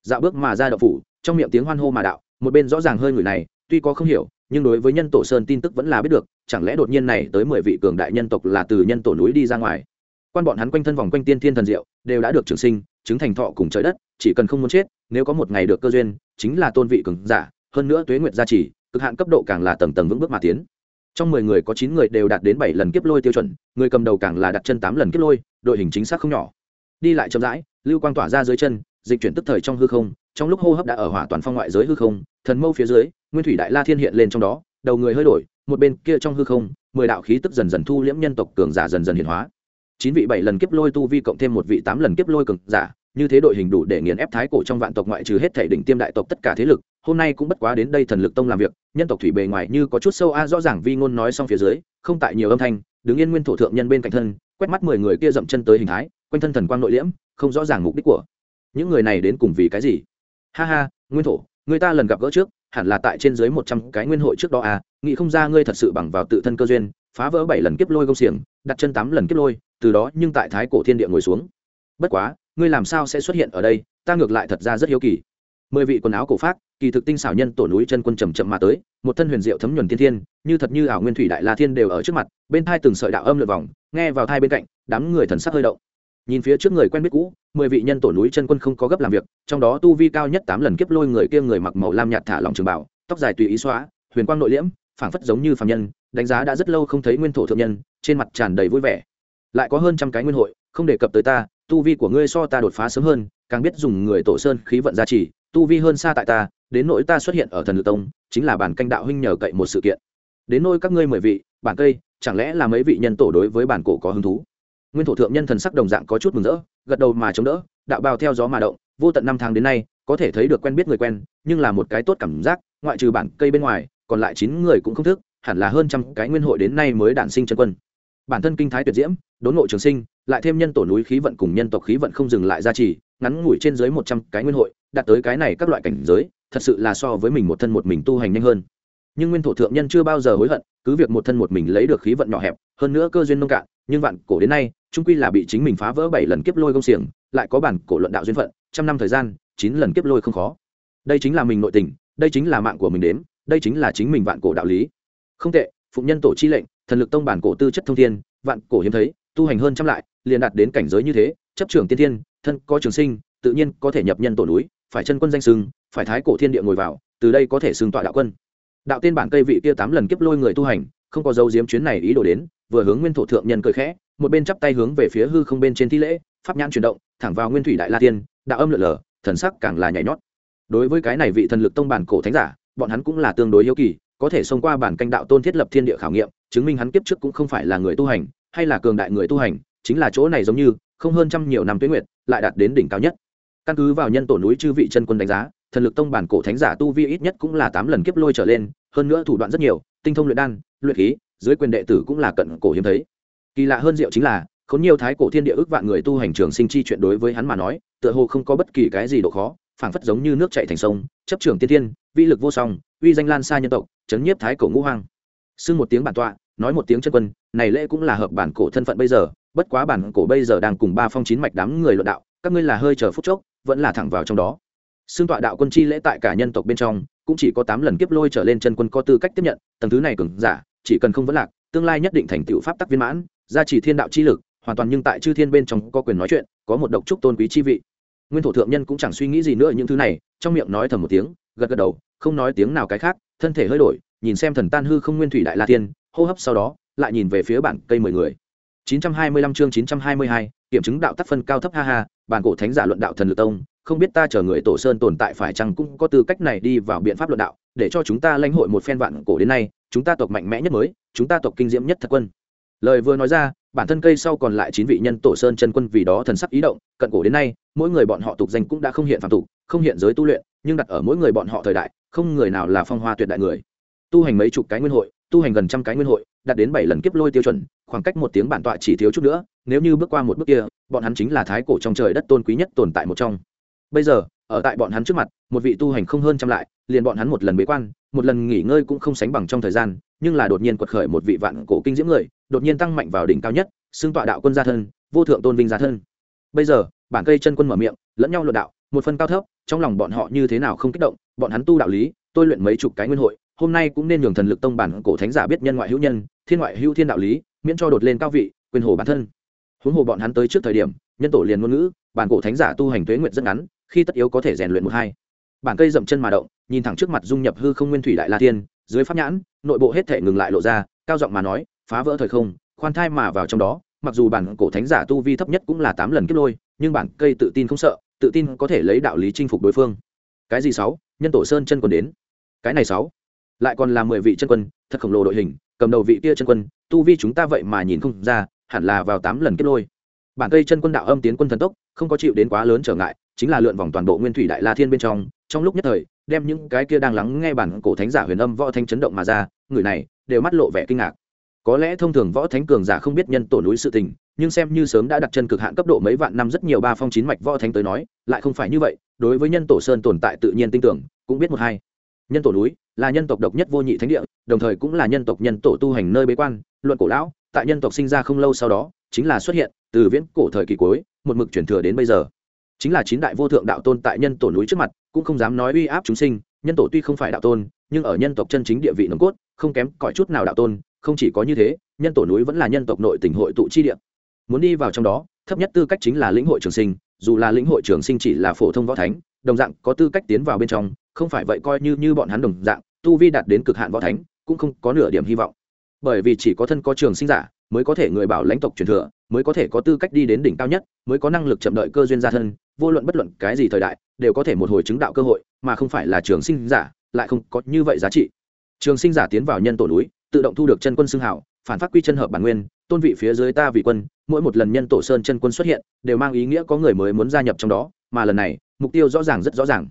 Speaker 1: Dạo bước mà ra đậu phủ, trong miệng tiếng hoan hô mà đạo, một bên rõ ràng hơi người này, tuy có không hiểu, nhưng đối với nhân tổ sơn tin tức vẫn là biết được, chẳng lẽ đột nhiên này tới mười vị cường đại nhân tộc là từ nhân tổ núi đi ra ngoài? Quan bọn hắn quanh thân vòng quanh tiên thiên thần diệu, đều đã được trường sinh, chứng thành thọ cùng trời đất, chỉ cần không muốn chết, nếu có một ngày được cơ duyên, chính là tôn vị cường giả, hơn nữa tuế nguyệt gia trì, cực hạn cấp độ càng là tầng tầng vững bước mà tiến. Trong mười người có chín người đều đạt đến bảy lần kiếp lôi tiêu chuẩn, người cầm đầu càng là đặt chân tám lần kiếp lôi, đội hình chính xác không nhỏ đi lại chậm rãi, lưu quang tỏa ra dưới chân, dịch chuyển tức thời trong hư không, trong lúc hô hấp đã ở hỏa toàn phong ngoại giới hư không, thần mâu phía dưới, nguyên thủy đại la thiên hiện lên trong đó, đầu người hơi đổi, một bên kia trong hư không, mười đạo khí tức dần dần thu liễm nhân tộc cường giả dần dần hiển hóa. Chín vị bảy lần kiếp lôi tu vi cộng thêm một vị tám lần kiếp lôi cường giả, như thế đội hình đủ để nghiền ép thái cổ trong vạn tộc ngoại trừ hết thể đỉnh tiêm đại tộc tất cả thế lực, hôm nay cũng bất quá đến đây thần lực tông làm việc, nhân tộc thủy bề ngoài như có chút sâu a rõ ràng vi ngôn nói xong phía dưới, không tại nhiều âm thanh, đứng yên nguyên thổ thượng nhân bên cạnh thân, quét mắt mười người kia dậm chân tới hình thái quanh thân thần quang nội liễm, không rõ ràng mục đích của. Những người này đến cùng vì cái gì? Ha ha, nguyên thổ, người ta lần gặp gỡ trước, hẳn là tại trên dưới một trăm cái nguyên hội trước đó à nghĩ không ra ngươi thật sự bằng vào tự thân cơ duyên, phá vỡ bảy lần kiếp lôi công xiềng, đặt chân tám lần kiếp lôi, từ đó nhưng tại thái cổ thiên địa ngồi xuống. Bất quá, ngươi làm sao sẽ xuất hiện ở đây, ta ngược lại thật ra rất hiếu kỳ. Mười vị quần áo cổ phát kỳ thực tinh xảo nhân tổ núi chân quân trầm chậm mà tới, một thân huyền diệu thấm nhuần thiên thiên, như thật như ảo nguyên thủy đại la thiên đều ở trước mặt, bên thai từng sợi đạo âm lượt vòng, nghe vào thai bên cạnh, đám người thần sắc hơi động nhìn phía trước người quen biết cũ, mười vị nhân tổ núi chân quân không có gấp làm việc, trong đó tu vi cao nhất tám lần kiếp lôi người kia người mặc màu lam nhạt thả lòng trường bảo, tóc dài tùy ý xóa, huyền quang nội liễm, phảng phất giống như phạm nhân, đánh giá đã rất lâu không thấy nguyên thổ thượng nhân, trên mặt tràn đầy vui vẻ. Lại có hơn trăm cái nguyên hội, không đề cập tới ta, tu vi của ngươi so ta đột phá sớm hơn, càng biết dùng người tổ sơn khí vận gia trì, tu vi hơn xa tại ta, đến nỗi ta xuất hiện ở thần lực tông, chính là bản canh đạo huynh nhờ cậy một sự kiện. Đến nỗi các ngươi mười vị, bản cây, chẳng lẽ là mấy vị nhân tổ đối với bản cổ có hứng thú? Nguyên thổ thượng nhân thần sắc đồng dạng có chút mừng rỡ, gật đầu mà chống đỡ, đạo bào theo gió mà động, vô tận năm tháng đến nay, có thể thấy được quen biết người quen, nhưng là một cái tốt cảm giác, ngoại trừ bản cây bên ngoài, còn lại chín người cũng không thức, hẳn là hơn trăm cái nguyên hội đến nay mới đản sinh chân quân. Bản thân kinh thái tuyệt diễm, đốn ngộ trường sinh, lại thêm nhân tổ núi khí vận cùng nhân tộc khí vận không dừng lại gia trì, ngắn ngủi trên dưới một trăm cái nguyên hội, đạt tới cái này các loại cảnh giới, thật sự là so với mình một thân một mình tu hành nhanh hơn. Nhưng nguyên thổ thượng nhân chưa bao giờ hối hận, cứ việc một thân một mình lấy được khí vận nhỏ hẹp, hơn nữa cơ duyên nông cạn nhưng vạn cổ đến nay, trung quy là bị chính mình phá vỡ bảy lần kiếp lôi công xiềng, lại có bản cổ luận đạo duyên phận, trăm năm thời gian, chín lần kiếp lôi không khó. Đây chính là mình nội tình, đây chính là mạng của mình đến đây chính là chính mình vạn cổ đạo lý. Không tệ, phụng nhân tổ chi lệnh, thần lực tông bản cổ tư chất thông thiên, vạn cổ hiếm thấy, tu hành hơn trăm lại, liền đạt đến cảnh giới như thế, chấp trưởng tiên thiên, thân có trường sinh, tự nhiên có thể nhập nhân tổ núi, phải chân quân danh sưng, phải thái cổ thiên địa ngồi vào, từ đây có thể xưng tọa đạo quân. Đạo tiên bản cây vị kia tám lần kiếp lôi người tu hành không có dấu diếm chuyến này ý đồ đến, vừa hướng nguyên thổ thượng nhân cười khẽ, một bên chắp tay hướng về phía hư không bên trên thi lễ, pháp nhãn chuyển động, thẳng vào nguyên thủy đại la tiên, đạo âm lượn lờ, thần sắc càng là nhảy nhót. Đối với cái này vị thần lực tông bản cổ thánh giả, bọn hắn cũng là tương đối hiếu kỳ, có thể xông qua bản canh đạo tôn thiết lập thiên địa khảo nghiệm, chứng minh hắn kiếp trước cũng không phải là người tu hành, hay là cường đại người tu hành, chính là chỗ này giống như, không hơn trăm nhiều năm tuyến nguyệt, lại đạt đến đỉnh cao nhất. Căn cứ vào nhân tổ núi chư vị chân quân đánh giá, thần lực tông bản cổ thánh giả tu vi ít nhất cũng là tám lần kiếp lôi trở lên, hơn nữa thủ đoạn rất nhiều tinh thông luyện đan, luyện khí, dưới quyền đệ tử cũng là cận cổ hiếm thấy. Kỳ lạ hơn diệu chính là, khốn nhiều thái cổ thiên địa ước vạn người tu hành trường sinh chi chuyện đối với hắn mà nói, tựa hồ không có bất kỳ cái gì độ khó, phảng phất giống như nước chảy thành sông, chấp trưởng tiên tiên vi lực vô song, uy danh lan xa nhân tộc, chấn nhiếp thái cổ ngũ hoang. Xưng một tiếng bản tọa, nói một tiếng chân quân, này lễ cũng là hợp bản cổ thân phận bây giờ, bất quá bản cổ bây giờ đang cùng ba phong chín mạch đám người luận đạo, các ngươi là hơi chờ phút chốc, vẫn là thẳng vào trong đó. Xưng tọa đạo quân chi lễ tại cả nhân tộc bên trong cũng chỉ có tám lần kiếp lôi trở lên chân quân có tư cách tiếp nhận tầng thứ này cường giả chỉ cần không vấn lạc tương lai nhất định thành tựu pháp tắc viên mãn gia trì thiên đạo chi lực hoàn toàn nhưng tại chư thiên bên trong có quyền nói chuyện có một độc trúc tôn quý chi vị. Nguyên thổ thượng nhân cũng chẳng suy nghĩ gì nữa những thứ này trong miệng nói thầm một tiếng gật gật đầu không nói tiếng nào cái khác thân thể hơi đổi nhìn xem thần tan hư không nguyên thủy đại la tiên hô hấp sau đó lại nhìn về phía bản cây mười người. 925 chương 922, kiểm chứng đạo tác phân cao thấp ha ha bản cổ thánh giả luận đạo thần lực tông không biết ta chờ người tổ sơn tồn tại phải chăng cũng có tư cách này đi vào biện pháp luận đạo, để cho chúng ta lãnh hội một phen vạn cổ đến nay, chúng ta tộc mạnh mẽ nhất mới, chúng ta tộc kinh diễm nhất thật quân. Lời vừa nói ra, bản thân cây sau còn lại chín vị nhân tổ sơn chân quân vì đó thần sắc ý động, cận cổ đến nay, mỗi người bọn họ tục danh cũng đã không hiện phạm tục, không hiện giới tu luyện, nhưng đặt ở mỗi người bọn họ thời đại, không người nào là phong hoa tuyệt đại người. Tu hành mấy chục cái nguyên hội, tu hành gần trăm cái nguyên hội, đạt đến bảy lần kiếp lôi tiêu chuẩn, khoảng cách một tiếng bản tọa chỉ thiếu chút nữa, nếu như bước qua một bước kia, bọn hắn chính là thái cổ trong trời đất tôn quý nhất tồn tại một trong bây giờ, ở tại bọn hắn trước mặt, một vị tu hành không hơn trăm lại, liền bọn hắn một lần bế quan, một lần nghỉ ngơi cũng không sánh bằng trong thời gian, nhưng là đột nhiên quật khởi một vị vạn cổ kinh diễm người, đột nhiên tăng mạnh vào đỉnh cao nhất, xưng tọa đạo quân gia thân, vô thượng tôn vinh gia thân. Bây giờ, bản cây chân quân mở miệng, lẫn nhau luận đạo, một phân cao thấp, trong lòng bọn họ như thế nào không kích động, bọn hắn tu đạo lý, tôi luyện mấy chục cái nguyên hội, hôm nay cũng nên nhường thần lực tông bản cổ thánh giả biết nhân ngoại hữu nhân, thiên ngoại hữu thiên đạo lý, miễn cho đột lên cao vị, quyền hồ bản thân. Huống hồ bọn hắn tới trước thời điểm, nhân tổ liền ngôn ngữ, bản cổ thánh giả tu hành tuế nguyện rất ngắn khi tất yếu có thể rèn luyện một hai. Bản cây dậm chân mà động, nhìn thẳng trước mặt dung nhập hư không nguyên thủy đại la tiên dưới pháp nhãn, nội bộ hết thể ngừng lại lộ ra, cao giọng mà nói, phá vỡ thời không, khoan thai mà vào trong đó, mặc dù bản cổ thánh giả tu vi thấp nhất cũng là tám lần kết lôi, nhưng bản cây tự tin không sợ, tự tin có thể lấy đạo lý chinh phục đối phương. Cái gì sáu? Nhân tổ sơn chân quân đến. Cái này sáu? Lại còn là mười vị chân quân, thật khổng lồ đội hình, cầm đầu vị kia chân quân, tu vi chúng ta vậy mà nhìn không ra, hẳn là vào tám lần kết lôi. Bản cây chân quân đạo âm tiến quân thần tốc, không có chịu đến quá lớn trở ngại chính là lượn vòng toàn bộ nguyên thủy đại la thiên bên trong trong lúc nhất thời, đem những cái kia đang lắng nghe bản cổ thánh giả huyền âm võ thanh chấn động mà ra, người này đều mắt lộ vẻ kinh ngạc. Có lẽ thông thường võ thánh cường giả không biết nhân tổ núi sự tình, nhưng xem như sớm đã đặt chân cực hạn cấp độ mấy vạn năm rất nhiều ba phong chín mạch võ thánh tới nói, lại không phải như vậy, đối với nhân tổ sơn tồn tại tự nhiên tin tưởng, cũng biết một hai. Nhân tổ núi là nhân tộc độc nhất vô nhị thánh địa, đồng thời cũng là nhân tộc nhân tổ tu hành nơi bế quan, luận cổ lão, tại nhân tộc sinh ra không lâu sau đó, chính là xuất hiện từ viễn cổ thời kỳ cuối, một mực chuyển thừa đến bây giờ chính là chín đại vô thượng đạo tôn tại nhân tổ núi trước mặt, cũng không dám nói uy áp chúng sinh, nhân tổ tuy không phải đạo tôn, nhưng ở nhân tộc chân chính địa vị nồng cốt, không kém cỏi chút nào đạo tôn, không chỉ có như thế, nhân tổ núi vẫn là nhân tộc nội tỉnh hội tụ chi địa. Muốn đi vào trong đó, thấp nhất tư cách chính là lĩnh hội trường sinh, dù là lĩnh hội trường sinh chỉ là phổ thông võ thánh, đồng dạng có tư cách tiến vào bên trong, không phải vậy coi như như bọn hắn đồng dạng, tu vi đạt đến cực hạn võ thánh, cũng không có nửa điểm hy vọng. Bởi vì chỉ có thân có trường sinh giả, mới có thể người bảo lãnh tộc truyền thừa mới có thể có tư cách đi đến đỉnh cao nhất, mới có năng lực chậm đợi cơ duyên gia thân, vô luận bất luận cái gì thời đại, đều có thể một hồi chứng đạo cơ hội, mà không phải là trường sinh giả, lại không có như vậy giá trị. Trường sinh giả tiến vào nhân tổ núi, tự động thu được chân quân xưng hảo, phản phát quy chân hợp bản nguyên, tôn vị phía dưới ta vị quân, mỗi một lần nhân tổ sơn chân quân xuất hiện, đều mang ý nghĩa có người mới muốn gia nhập trong đó, mà lần này, mục tiêu rõ ràng rất rõ ràng.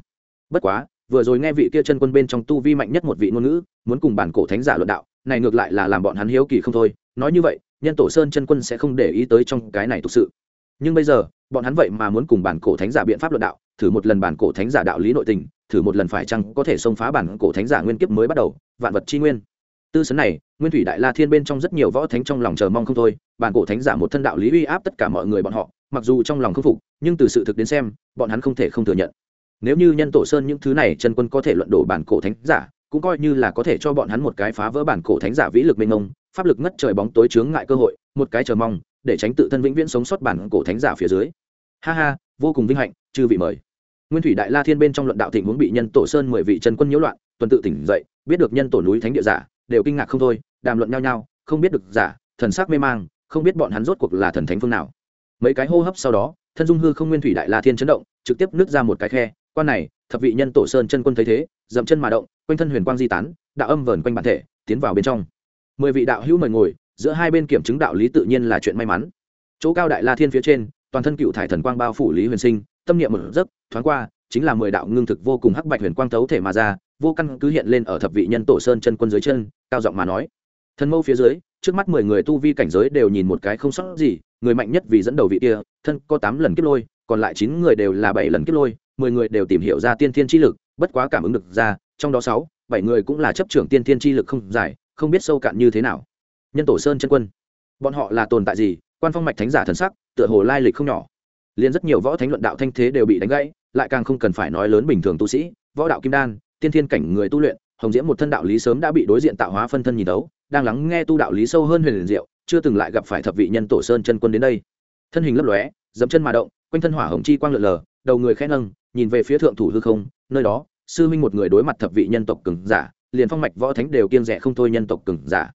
Speaker 1: Bất quá, vừa rồi nghe vị kia chân quân bên trong tu vi mạnh nhất một vị ngôn ngữ, muốn cùng bản cổ thánh giả luận đạo, này ngược lại là làm bọn hắn hiếu kỳ không thôi, nói như vậy nhân tổ sơn chân quân sẽ không để ý tới trong cái này thực sự. Nhưng bây giờ, bọn hắn vậy mà muốn cùng bản cổ thánh giả biện pháp luận đạo, thử một lần bản cổ thánh giả đạo lý nội tình, thử một lần phải chăng có thể xông phá bản cổ thánh giả nguyên kiếp mới bắt đầu, vạn vật chi nguyên. Tư sấn này, nguyên thủy đại la thiên bên trong rất nhiều võ thánh trong lòng chờ mong không thôi, bản cổ thánh giả một thân đạo lý uy áp tất cả mọi người bọn họ, mặc dù trong lòng không phục, nhưng từ sự thực đến xem, bọn hắn không thể không thừa nhận. Nếu như nhân tổ sơn những thứ này chân quân có thể luận đổ bản cổ thánh giả, cũng coi như là có thể cho bọn hắn một cái phá vỡ bản cổ thánh giả vĩ lực mênh mông pháp lực ngất trời bóng tối chướng ngại cơ hội, một cái chờ mong, để tránh tự thân vĩnh viễn sống sót bản cổ thánh giả phía dưới. Ha ha, vô cùng vinh hạnh, chư vị mời. Nguyên thủy đại la thiên bên trong luận đạo thịnh huống bị nhân tổ sơn mười vị chân quân nhiễu loạn, tuần tự tỉnh dậy, biết được nhân tổ núi thánh địa giả, đều kinh ngạc không thôi, đàm luận nhau nhau, không biết được giả, thần sắc mê mang, không biết bọn hắn rốt cuộc là thần thánh phương nào. Mấy cái hô hấp sau đó, thân dung hư không nguyên thủy đại la thiên chấn động, trực tiếp nứt ra một cái khe, quan này, thập vị nhân tổ sơn chân quân thấy thế, dậm chân mà động, quanh thân huyền quang di tán, đạo âm vờn quanh bản thể, tiến vào bên trong mười vị đạo hữu mời ngồi, giữa hai bên kiểm chứng đạo lý tự nhiên là chuyện may mắn. Chỗ cao đại la thiên phía trên, toàn thân cựu thải thần quang bao phủ lý huyền sinh, tâm niệm một giấc thoáng qua, chính là mười đạo ngưng thực vô cùng hắc bạch huyền quang thấu thể mà ra, vô căn cứ hiện lên ở thập vị nhân tổ sơn chân quân dưới chân, cao giọng mà nói. Thân mâu phía dưới, trước mắt mười người tu vi cảnh giới đều nhìn một cái không sót gì, người mạnh nhất vì dẫn đầu vị kia, thân có tám lần kiếp lôi, còn lại chín người đều là bảy lần kiếp lôi, mười người đều tìm hiểu ra tiên thiên chi lực, bất quá cảm ứng được ra, trong đó sáu, bảy người cũng là chấp trưởng tiên thiên chi lực không giải không biết sâu cạn như thế nào. Nhân tổ sơn chân quân, bọn họ là tồn tại gì? Quan phong mạch thánh giả thần sắc, tựa hồ lai lịch không nhỏ. Liền rất nhiều võ thánh luận đạo thanh thế đều bị đánh gãy, lại càng không cần phải nói lớn bình thường tu sĩ, võ đạo kim đan, tiên thiên cảnh người tu luyện, hồng diễm một thân đạo lý sớm đã bị đối diện tạo hóa phân thân nhìn đấu đang lắng nghe tu đạo lý sâu hơn huyền liền diệu, chưa từng lại gặp phải thập vị nhân tổ sơn chân quân đến đây. Thân hình lấp lóe dẫm chân mà động, quanh thân hỏa hồng chi quang lượn lờ, đầu người khẽ nâng, nhìn về phía thượng thủ hư không, nơi đó, sư minh một người đối mặt thập vị nhân tộc cường giả liền phong mạch võ thánh đều kiêng rẻ không thôi nhân tộc cường giả.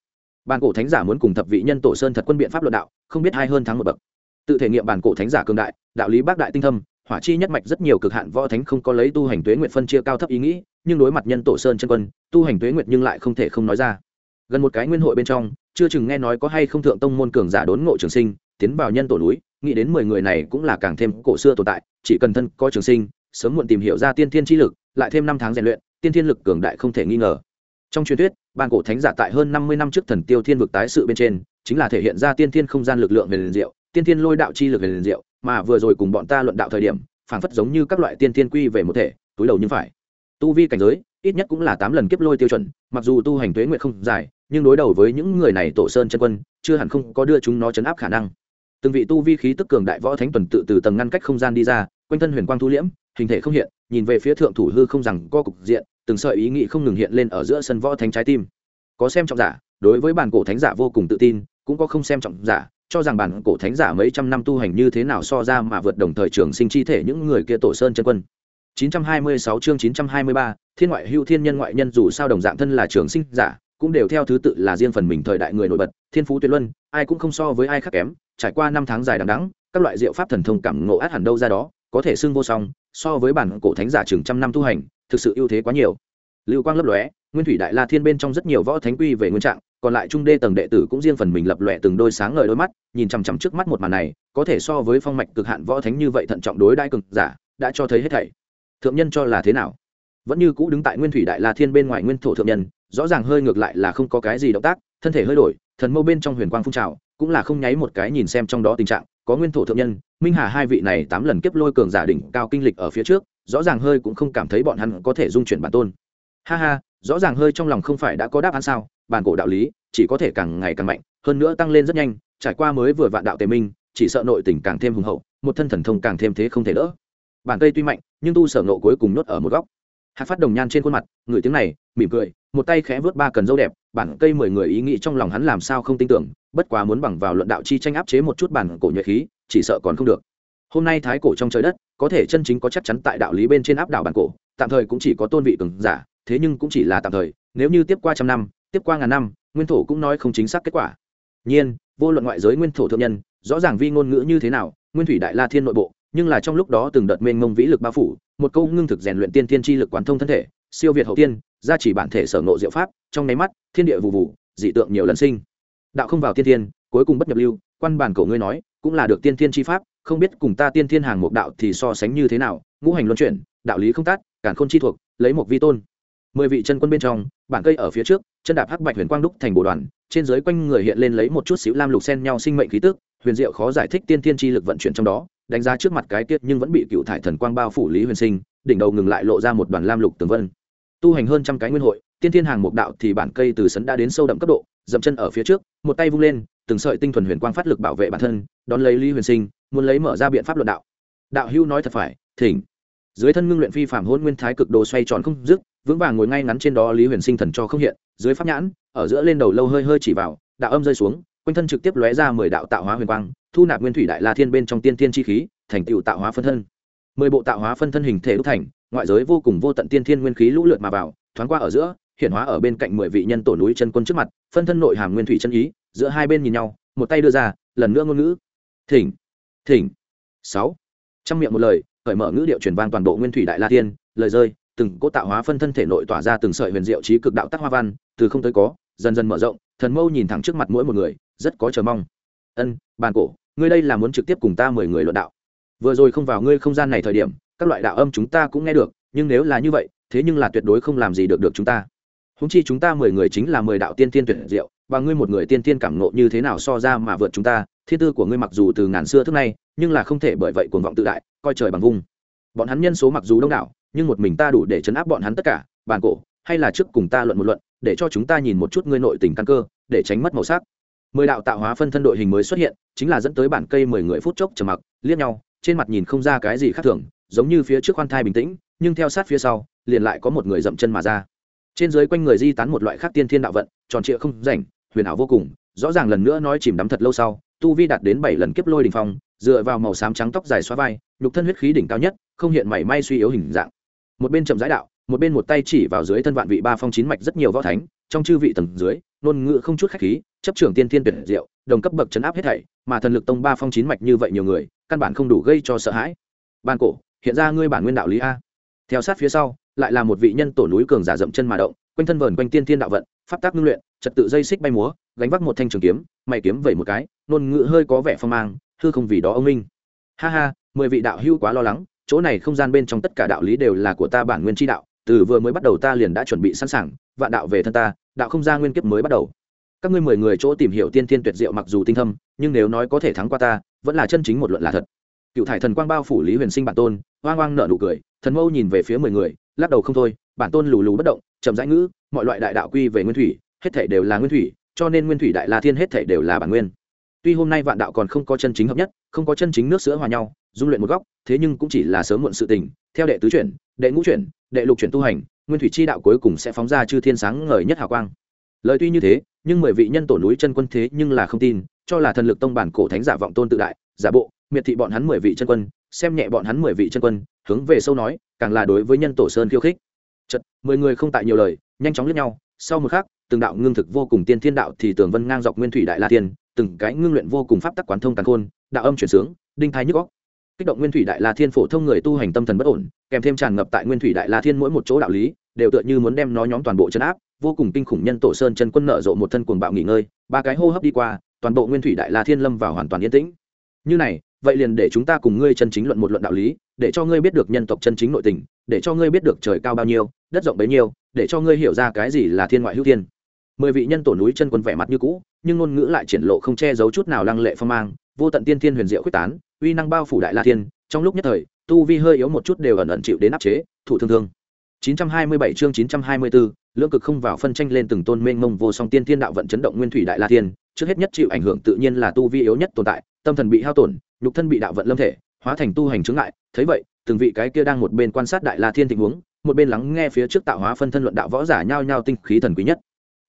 Speaker 1: Bản cổ thánh giả muốn cùng thập vị nhân tổ sơn thật quân biện pháp luận đạo, không biết hai hơn thắng một bậc. Tự thể nghiệm bản cổ thánh giả cường đại, đạo lý bác đại tinh thâm, hỏa chi nhất mạch rất nhiều cực hạn võ thánh không có lấy tu hành tuế nguyệt phân chia cao thấp ý nghĩ, nhưng đối mặt nhân tổ sơn chân quân, tu hành tuế nguyệt nhưng lại không thể không nói ra. Gần một cái nguyên hội bên trong, chưa chừng nghe nói có hay không thượng tông môn cường giả đốn ngộ trường sinh, tiến vào nhân tổ núi, nghĩ đến mười người này cũng là càng thêm cổ xưa tồn tại, chỉ cần thân có trường sinh, sớm muộn tìm hiểu ra tiên thiên chi lực, lại thêm năm tháng rèn luyện tiên thiên lực cường đại không thể nghi ngờ. Trong truyền thuyết, ban cổ thánh giả tại hơn năm mươi năm trước thần tiêu thiên vực tái sự bên trên, chính là thể hiện ra tiên thiên không gian lực lượng về liền diệu, tiên thiên lôi đạo chi lực về liền diệu, mà vừa rồi cùng bọn ta luận đạo thời điểm, phảng phất giống như các loại tiên thiên quy về một thể, túi đầu nhưng phải. Tu vi cảnh giới, ít nhất cũng là tám lần kiếp lôi tiêu chuẩn, mặc dù tu hành tuế nguyện không dài, nhưng đối đầu với những người này tổ sơn chân quân, chưa hẳn không có đưa chúng nó chấn áp khả năng. Từng vị tu vi khí tức cường đại võ thánh tuần tự từ tầng ngăn cách không gian đi ra quanh thân huyền quang thu liễm hình thể không hiện nhìn về phía thượng thủ hư không rằng co cục diện từng sợi ý nghĩ không ngừng hiện lên ở giữa sân võ thánh trái tim. Có xem trọng giả đối với bản cổ thánh giả vô cùng tự tin cũng có không xem trọng giả cho rằng bản cổ thánh giả mấy trăm năm tu hành như thế nào so ra mà vượt đồng thời trường sinh chi thể những người kia tổ sơn chân quân. 926 chương 923, thiên ngoại hưu thiên nhân ngoại nhân dù sao đồng dạng thân là trường sinh giả cũng đều theo thứ tự là riêng phần mình thời đại người nổi bật thiên phú tuyệt luân ai cũng không so với ai khác kém trải qua năm tháng dài đằng đẵng các loại diệu pháp thần thông cảm ngộ át hẳn đâu ra đó có thể xưng vô song, so với bản cổ thánh giả chừng trăm năm tu hành, thực sự ưu thế quá nhiều. Lưu quang lấp lóe, nguyên thủy đại la thiên bên trong rất nhiều võ thánh quy về nguyên trạng, còn lại trung đê tầng đệ tử cũng riêng phần mình lập lòe từng đôi sáng ngời đôi mắt, nhìn chằm chằm trước mắt một màn này, có thể so với phong mạch cực hạn võ thánh như vậy thận trọng đối đại cực giả, đã cho thấy hết thảy. Thượng nhân cho là thế nào? Vẫn như cũ đứng tại nguyên thủy đại la thiên bên ngoài nguyên thổ thượng nhân, rõ ràng hơi ngược lại là không có cái gì động tác, thân thể hơi đổi, thần mâu bên trong huyền quang phun trào cũng là không nháy một cái nhìn xem trong đó tình trạng, có nguyên thổ thượng nhân, minh hà hai vị này tám lần kiếp lôi cường giả đỉnh cao kinh lịch ở phía trước, rõ ràng hơi cũng không cảm thấy bọn hắn có thể dung chuyển bản tôn. Ha ha, rõ ràng hơi trong lòng không phải đã có đáp án sao, bản cổ đạo lý, chỉ có thể càng ngày càng mạnh, hơn nữa tăng lên rất nhanh, trải qua mới vừa vạn đạo tề minh, chỉ sợ nội tình càng thêm hùng hậu, một thân thần thông càng thêm thế không thể đỡ. Bản cây tuy mạnh, nhưng tu sở nộ cuối cùng nhốt ở một góc. Hạt phát đồng nhan trên khuôn mặt, người tiếng này, mỉm cười, một tay khẽ vớt ba cần dâu đẹp, bản cây mười người ý nghĩ trong lòng hắn làm sao không tin tưởng bất quá muốn bằng vào luận đạo chi tranh áp chế một chút bản cổ nhuệ khí, chỉ sợ còn không được. Hôm nay thái cổ trong trời đất, có thể chân chính có chắc chắn tại đạo lý bên trên áp đảo bản cổ, tạm thời cũng chỉ có tôn vị cường giả, thế nhưng cũng chỉ là tạm thời, nếu như tiếp qua trăm năm, tiếp qua ngàn năm, nguyên thổ cũng nói không chính xác kết quả. Nhiên, vô luận ngoại giới nguyên thổ thượng nhân, rõ ràng vi ngôn ngữ như thế nào, nguyên thủy đại la thiên nội bộ, nhưng là trong lúc đó từng đợt mênh mông vĩ lực bao phủ, một câu ngưng thực rèn luyện tiên tiên chi lực quán thông thân thể, siêu việt hậu tiên, gia chỉ bản thể sở ngộ diệu pháp, trong nháy mắt, thiên địa vụ vụ, dị tượng nhiều lần sinh đạo không vào tiên thiên, cuối cùng bất nhập lưu quan bản cổ ngươi nói cũng là được tiên thiên chi pháp không biết cùng ta tiên thiên hàng một đạo thì so sánh như thế nào ngũ hành luân chuyển đạo lý không tát cản khôn chi thuộc lấy một vi tôn. Mười vị chân quân bên trong bản cây ở phía trước chân đạp hắc bạch huyền quang đúc thành bộ đoàn trên dưới quanh người hiện lên lấy một chút xíu lam lục sen nhau sinh mệnh khí tức huyền diệu khó giải thích tiên thiên chi lực vận chuyển trong đó đánh giá trước mặt cái tiết nhưng vẫn bị cựu thải thần quang bao phủ lý huyền sinh đỉnh đầu ngừng lại lộ ra một đoàn lam lục tường vân. Tu hành hơn trăm cái nguyên hội tiên thiên hàng mục đạo thì bản cây từ sấn đã đến sâu đậm cấp độ dậm chân ở phía trước, một tay vung lên, từng sợi tinh thuần huyền quang phát lực bảo vệ bản thân, đón lấy lý huyền sinh, muốn lấy mở ra biện pháp luận đạo. Đạo hưu nói thật phải, thỉnh. Dưới thân ngưng luyện phi phạm hôn nguyên thái cực đồ xoay tròn không dứt, vững vàng ngồi ngay ngắn trên đó lý huyền sinh thần cho không hiện, dưới pháp nhãn, ở giữa lên đầu lâu hơi hơi chỉ vào, đạo âm rơi xuống, quanh thân trực tiếp lóe ra mười đạo tạo hóa huyền quang, thu nạp nguyên thủy đại la thiên bên trong tiên tiên chi khí, thành tựu tạo hóa phân thân. Mười bộ tạo hóa phân thân hình thể đúc thành, ngoại giới vô cùng vô tận tiên thiên nguyên khí lũ lượt mà vào, thoáng qua ở giữa hiện hóa ở bên cạnh mười vị nhân tổ núi chân quân trước mặt, phân thân nội hàm nguyên thủy chân ý, giữa hai bên nhìn nhau, một tay đưa ra, lần nữa ngôn ngữ. Thỉnh thỉnh. Sáu. Trong miệng một lời khởi mở ngữ điệu truyền vang toàn bộ nguyên thủy đại la tiên lời rơi, từng cỗ tạo hóa phân thân thể nội tỏa ra từng sợi huyền diệu trí cực đạo tắc hoa văn, từ không tới có, dần dần mở rộng, thần mâu nhìn thẳng trước mặt mỗi một người, rất có chờ mong. Ân, bàn cổ, ngươi đây là muốn trực tiếp cùng ta mười người luận đạo. Vừa rồi không vào ngươi không gian này thời điểm, các loại đạo âm chúng ta cũng nghe được, nhưng nếu là như vậy, thế nhưng là tuyệt đối không làm gì được được chúng ta húng chi chúng ta mười người chính là mười đạo tiên tiên tuyệt diệu, và ngươi một người tiên tiên cảm nộ như thế nào so ra mà vượt chúng ta, thiên tư của ngươi mặc dù từ ngàn xưa thức nay, nhưng là không thể bởi vậy cuồng vọng tự đại, coi trời bằng vung. Bọn hắn nhân số mặc dù đông đảo, nhưng một mình ta đủ để chấn áp bọn hắn tất cả, bàn cổ, hay là trước cùng ta luận một luận, để cho chúng ta nhìn một chút ngươi nội tình căn cơ, để tránh mất màu sắc. Mười đạo tạo hóa phân thân đội hình mới xuất hiện, chính là dẫn tới bản cây mười người phút chốc trầm mặc, liếc nhau, trên mặt nhìn không ra cái gì khác thường, giống như phía trước khoan thai bình tĩnh, nhưng theo sát phía sau, liền lại có một người dậm chân mà ra trên dưới quanh người di tán một loại khác tiên thiên đạo vận, tròn trịa không rảnh, huyền ảo vô cùng, rõ ràng lần nữa nói chìm đắm thật lâu sau, tu vi đạt đến bảy lần kiếp lôi đình phong, dựa vào màu xám trắng tóc dài xóa vai, nhục thân huyết khí đỉnh cao nhất, không hiện mảy may suy yếu hình dạng. Một bên chậm rãi đạo, một bên một tay chỉ vào dưới thân vạn vị ba phong chín mạch rất nhiều võ thánh, trong chư vị tầng dưới, ngôn ngữ không chút khách khí, chấp trưởng tiên thiên tuyệt diệu, đồng cấp bậc chấn áp hết thảy, mà thần lực tông ba phong chín mạch như vậy nhiều người, căn bản không đủ gây cho sợ hãi. Ban cổ, hiện ra ngươi bản nguyên đạo lý a. Theo sát phía sau lại là một vị nhân tổ núi cường giả dậm chân mà động, quanh thân vờn quanh tiên thiên đạo vận, pháp tác ngưng luyện, trật tự dây xích bay múa, gánh vác một thanh trường kiếm, mày kiếm vẩy một cái, ngôn ngữ hơi có vẻ phong mang, hư không vì đó ông minh. Ha ha, mười vị đạo hữu quá lo lắng, chỗ này không gian bên trong tất cả đạo lý đều là của ta bản nguyên tri đạo, từ vừa mới bắt đầu ta liền đã chuẩn bị sẵn sàng, vạn đạo về thân ta, đạo không ra nguyên kiếp mới bắt đầu. Các ngươi mười người chỗ tìm hiểu tiên tiên tuyệt diệu mặc dù tinh thâm, nhưng nếu nói có thể thắng qua ta, vẫn là chân chính một luận là thật. Cựu thải thần quang bao phủ lý huyền sinh bản tôn, hoang hoang nở nụ cười, thần mâu nhìn về phía mười người lắc đầu không thôi, bản tôn lù lù bất động, chậm rãi ngữ, mọi loại đại đạo quy về nguyên thủy, hết thể đều là nguyên thủy, cho nên nguyên thủy đại la thiên hết thể đều là bản nguyên. Tuy hôm nay vạn đạo còn không có chân chính hợp nhất, không có chân chính nước sữa hòa nhau, dung luyện một góc, thế nhưng cũng chỉ là sớm muộn sự tình, theo đệ tứ chuyển, đệ ngũ chuyển, đệ lục chuyển tu hành, nguyên thủy chi đạo cuối cùng sẽ phóng ra chư thiên sáng ngời nhất hào quang. Lời tuy như thế, nhưng mười vị nhân tổ núi chân quân thế nhưng là không tin, cho là thần lực tông bản cổ thánh giả vọng tôn tự đại, giả bộ, miệt thị bọn hắn mười vị chân quân, xem nhẹ bọn hắn mười vị chân quân, hướng về sâu nói càng là đối với nhân tổ sơn khiêu khích. Chật mười người không tại nhiều lời, nhanh chóng lướt nhau. Sau một khắc, từng đạo ngưng thực vô cùng tiên thiên đạo thì tường vân ngang dọc nguyên thủy đại la tiên từng cái ngưng luyện vô cùng pháp tắc quán thông tàn khôn, đạo âm chuyển sướng, đinh thái nhức góc kích động nguyên thủy đại la thiên phổ thông người tu hành tâm thần bất ổn, kèm thêm tràn ngập tại nguyên thủy đại la thiên mỗi một chỗ đạo lý, đều tựa như muốn đem nó nhóm toàn bộ chân áp, vô cùng kinh khủng nhân tổ sơn chân quân nợ rộ một thân cuồng bạo nghỉ ngơi, ba cái hô hấp đi qua, toàn bộ nguyên thủy đại la thiên lâm vào hoàn toàn yên tĩnh. Như này vậy liền để chúng ta cùng ngươi chân chính luận một luận đạo lý để cho ngươi biết được nhân tộc chân chính nội tình để cho ngươi biết được trời cao bao nhiêu đất rộng bấy nhiêu để cho ngươi hiểu ra cái gì là thiên ngoại hữu thiên. Mười vị nhân tổ núi chân quân vẻ mặt như cũ nhưng ngôn ngữ lại triển lộ không che giấu chút nào lăng lệ phong mang vô tận tiên thiên huyền diệu quyết tán uy năng bao phủ đại la thiên trong lúc nhất thời tu vi hơi yếu một chút đều ẩn ẩn chịu đến áp chế thủ thương thương. 927 chương 924, lưỡng cực không vào phân tranh lên từng tôn mênh mông vô song tiên thiên đạo vận chấn động nguyên thủy đại la thiên trước hết nhất chịu ảnh hưởng tự nhiên là tu vi yếu nhất tồn tại tâm thần bị hao tổn nhục thân bị đạo vận lâm thể, hóa thành tu hành chứng ngại. Thấy vậy, từng vị cái kia đang một bên quan sát đại la thiên tình huống, một bên lắng nghe phía trước tạo hóa phân thân luận đạo võ giả nhao nhao tinh khí thần quý nhất.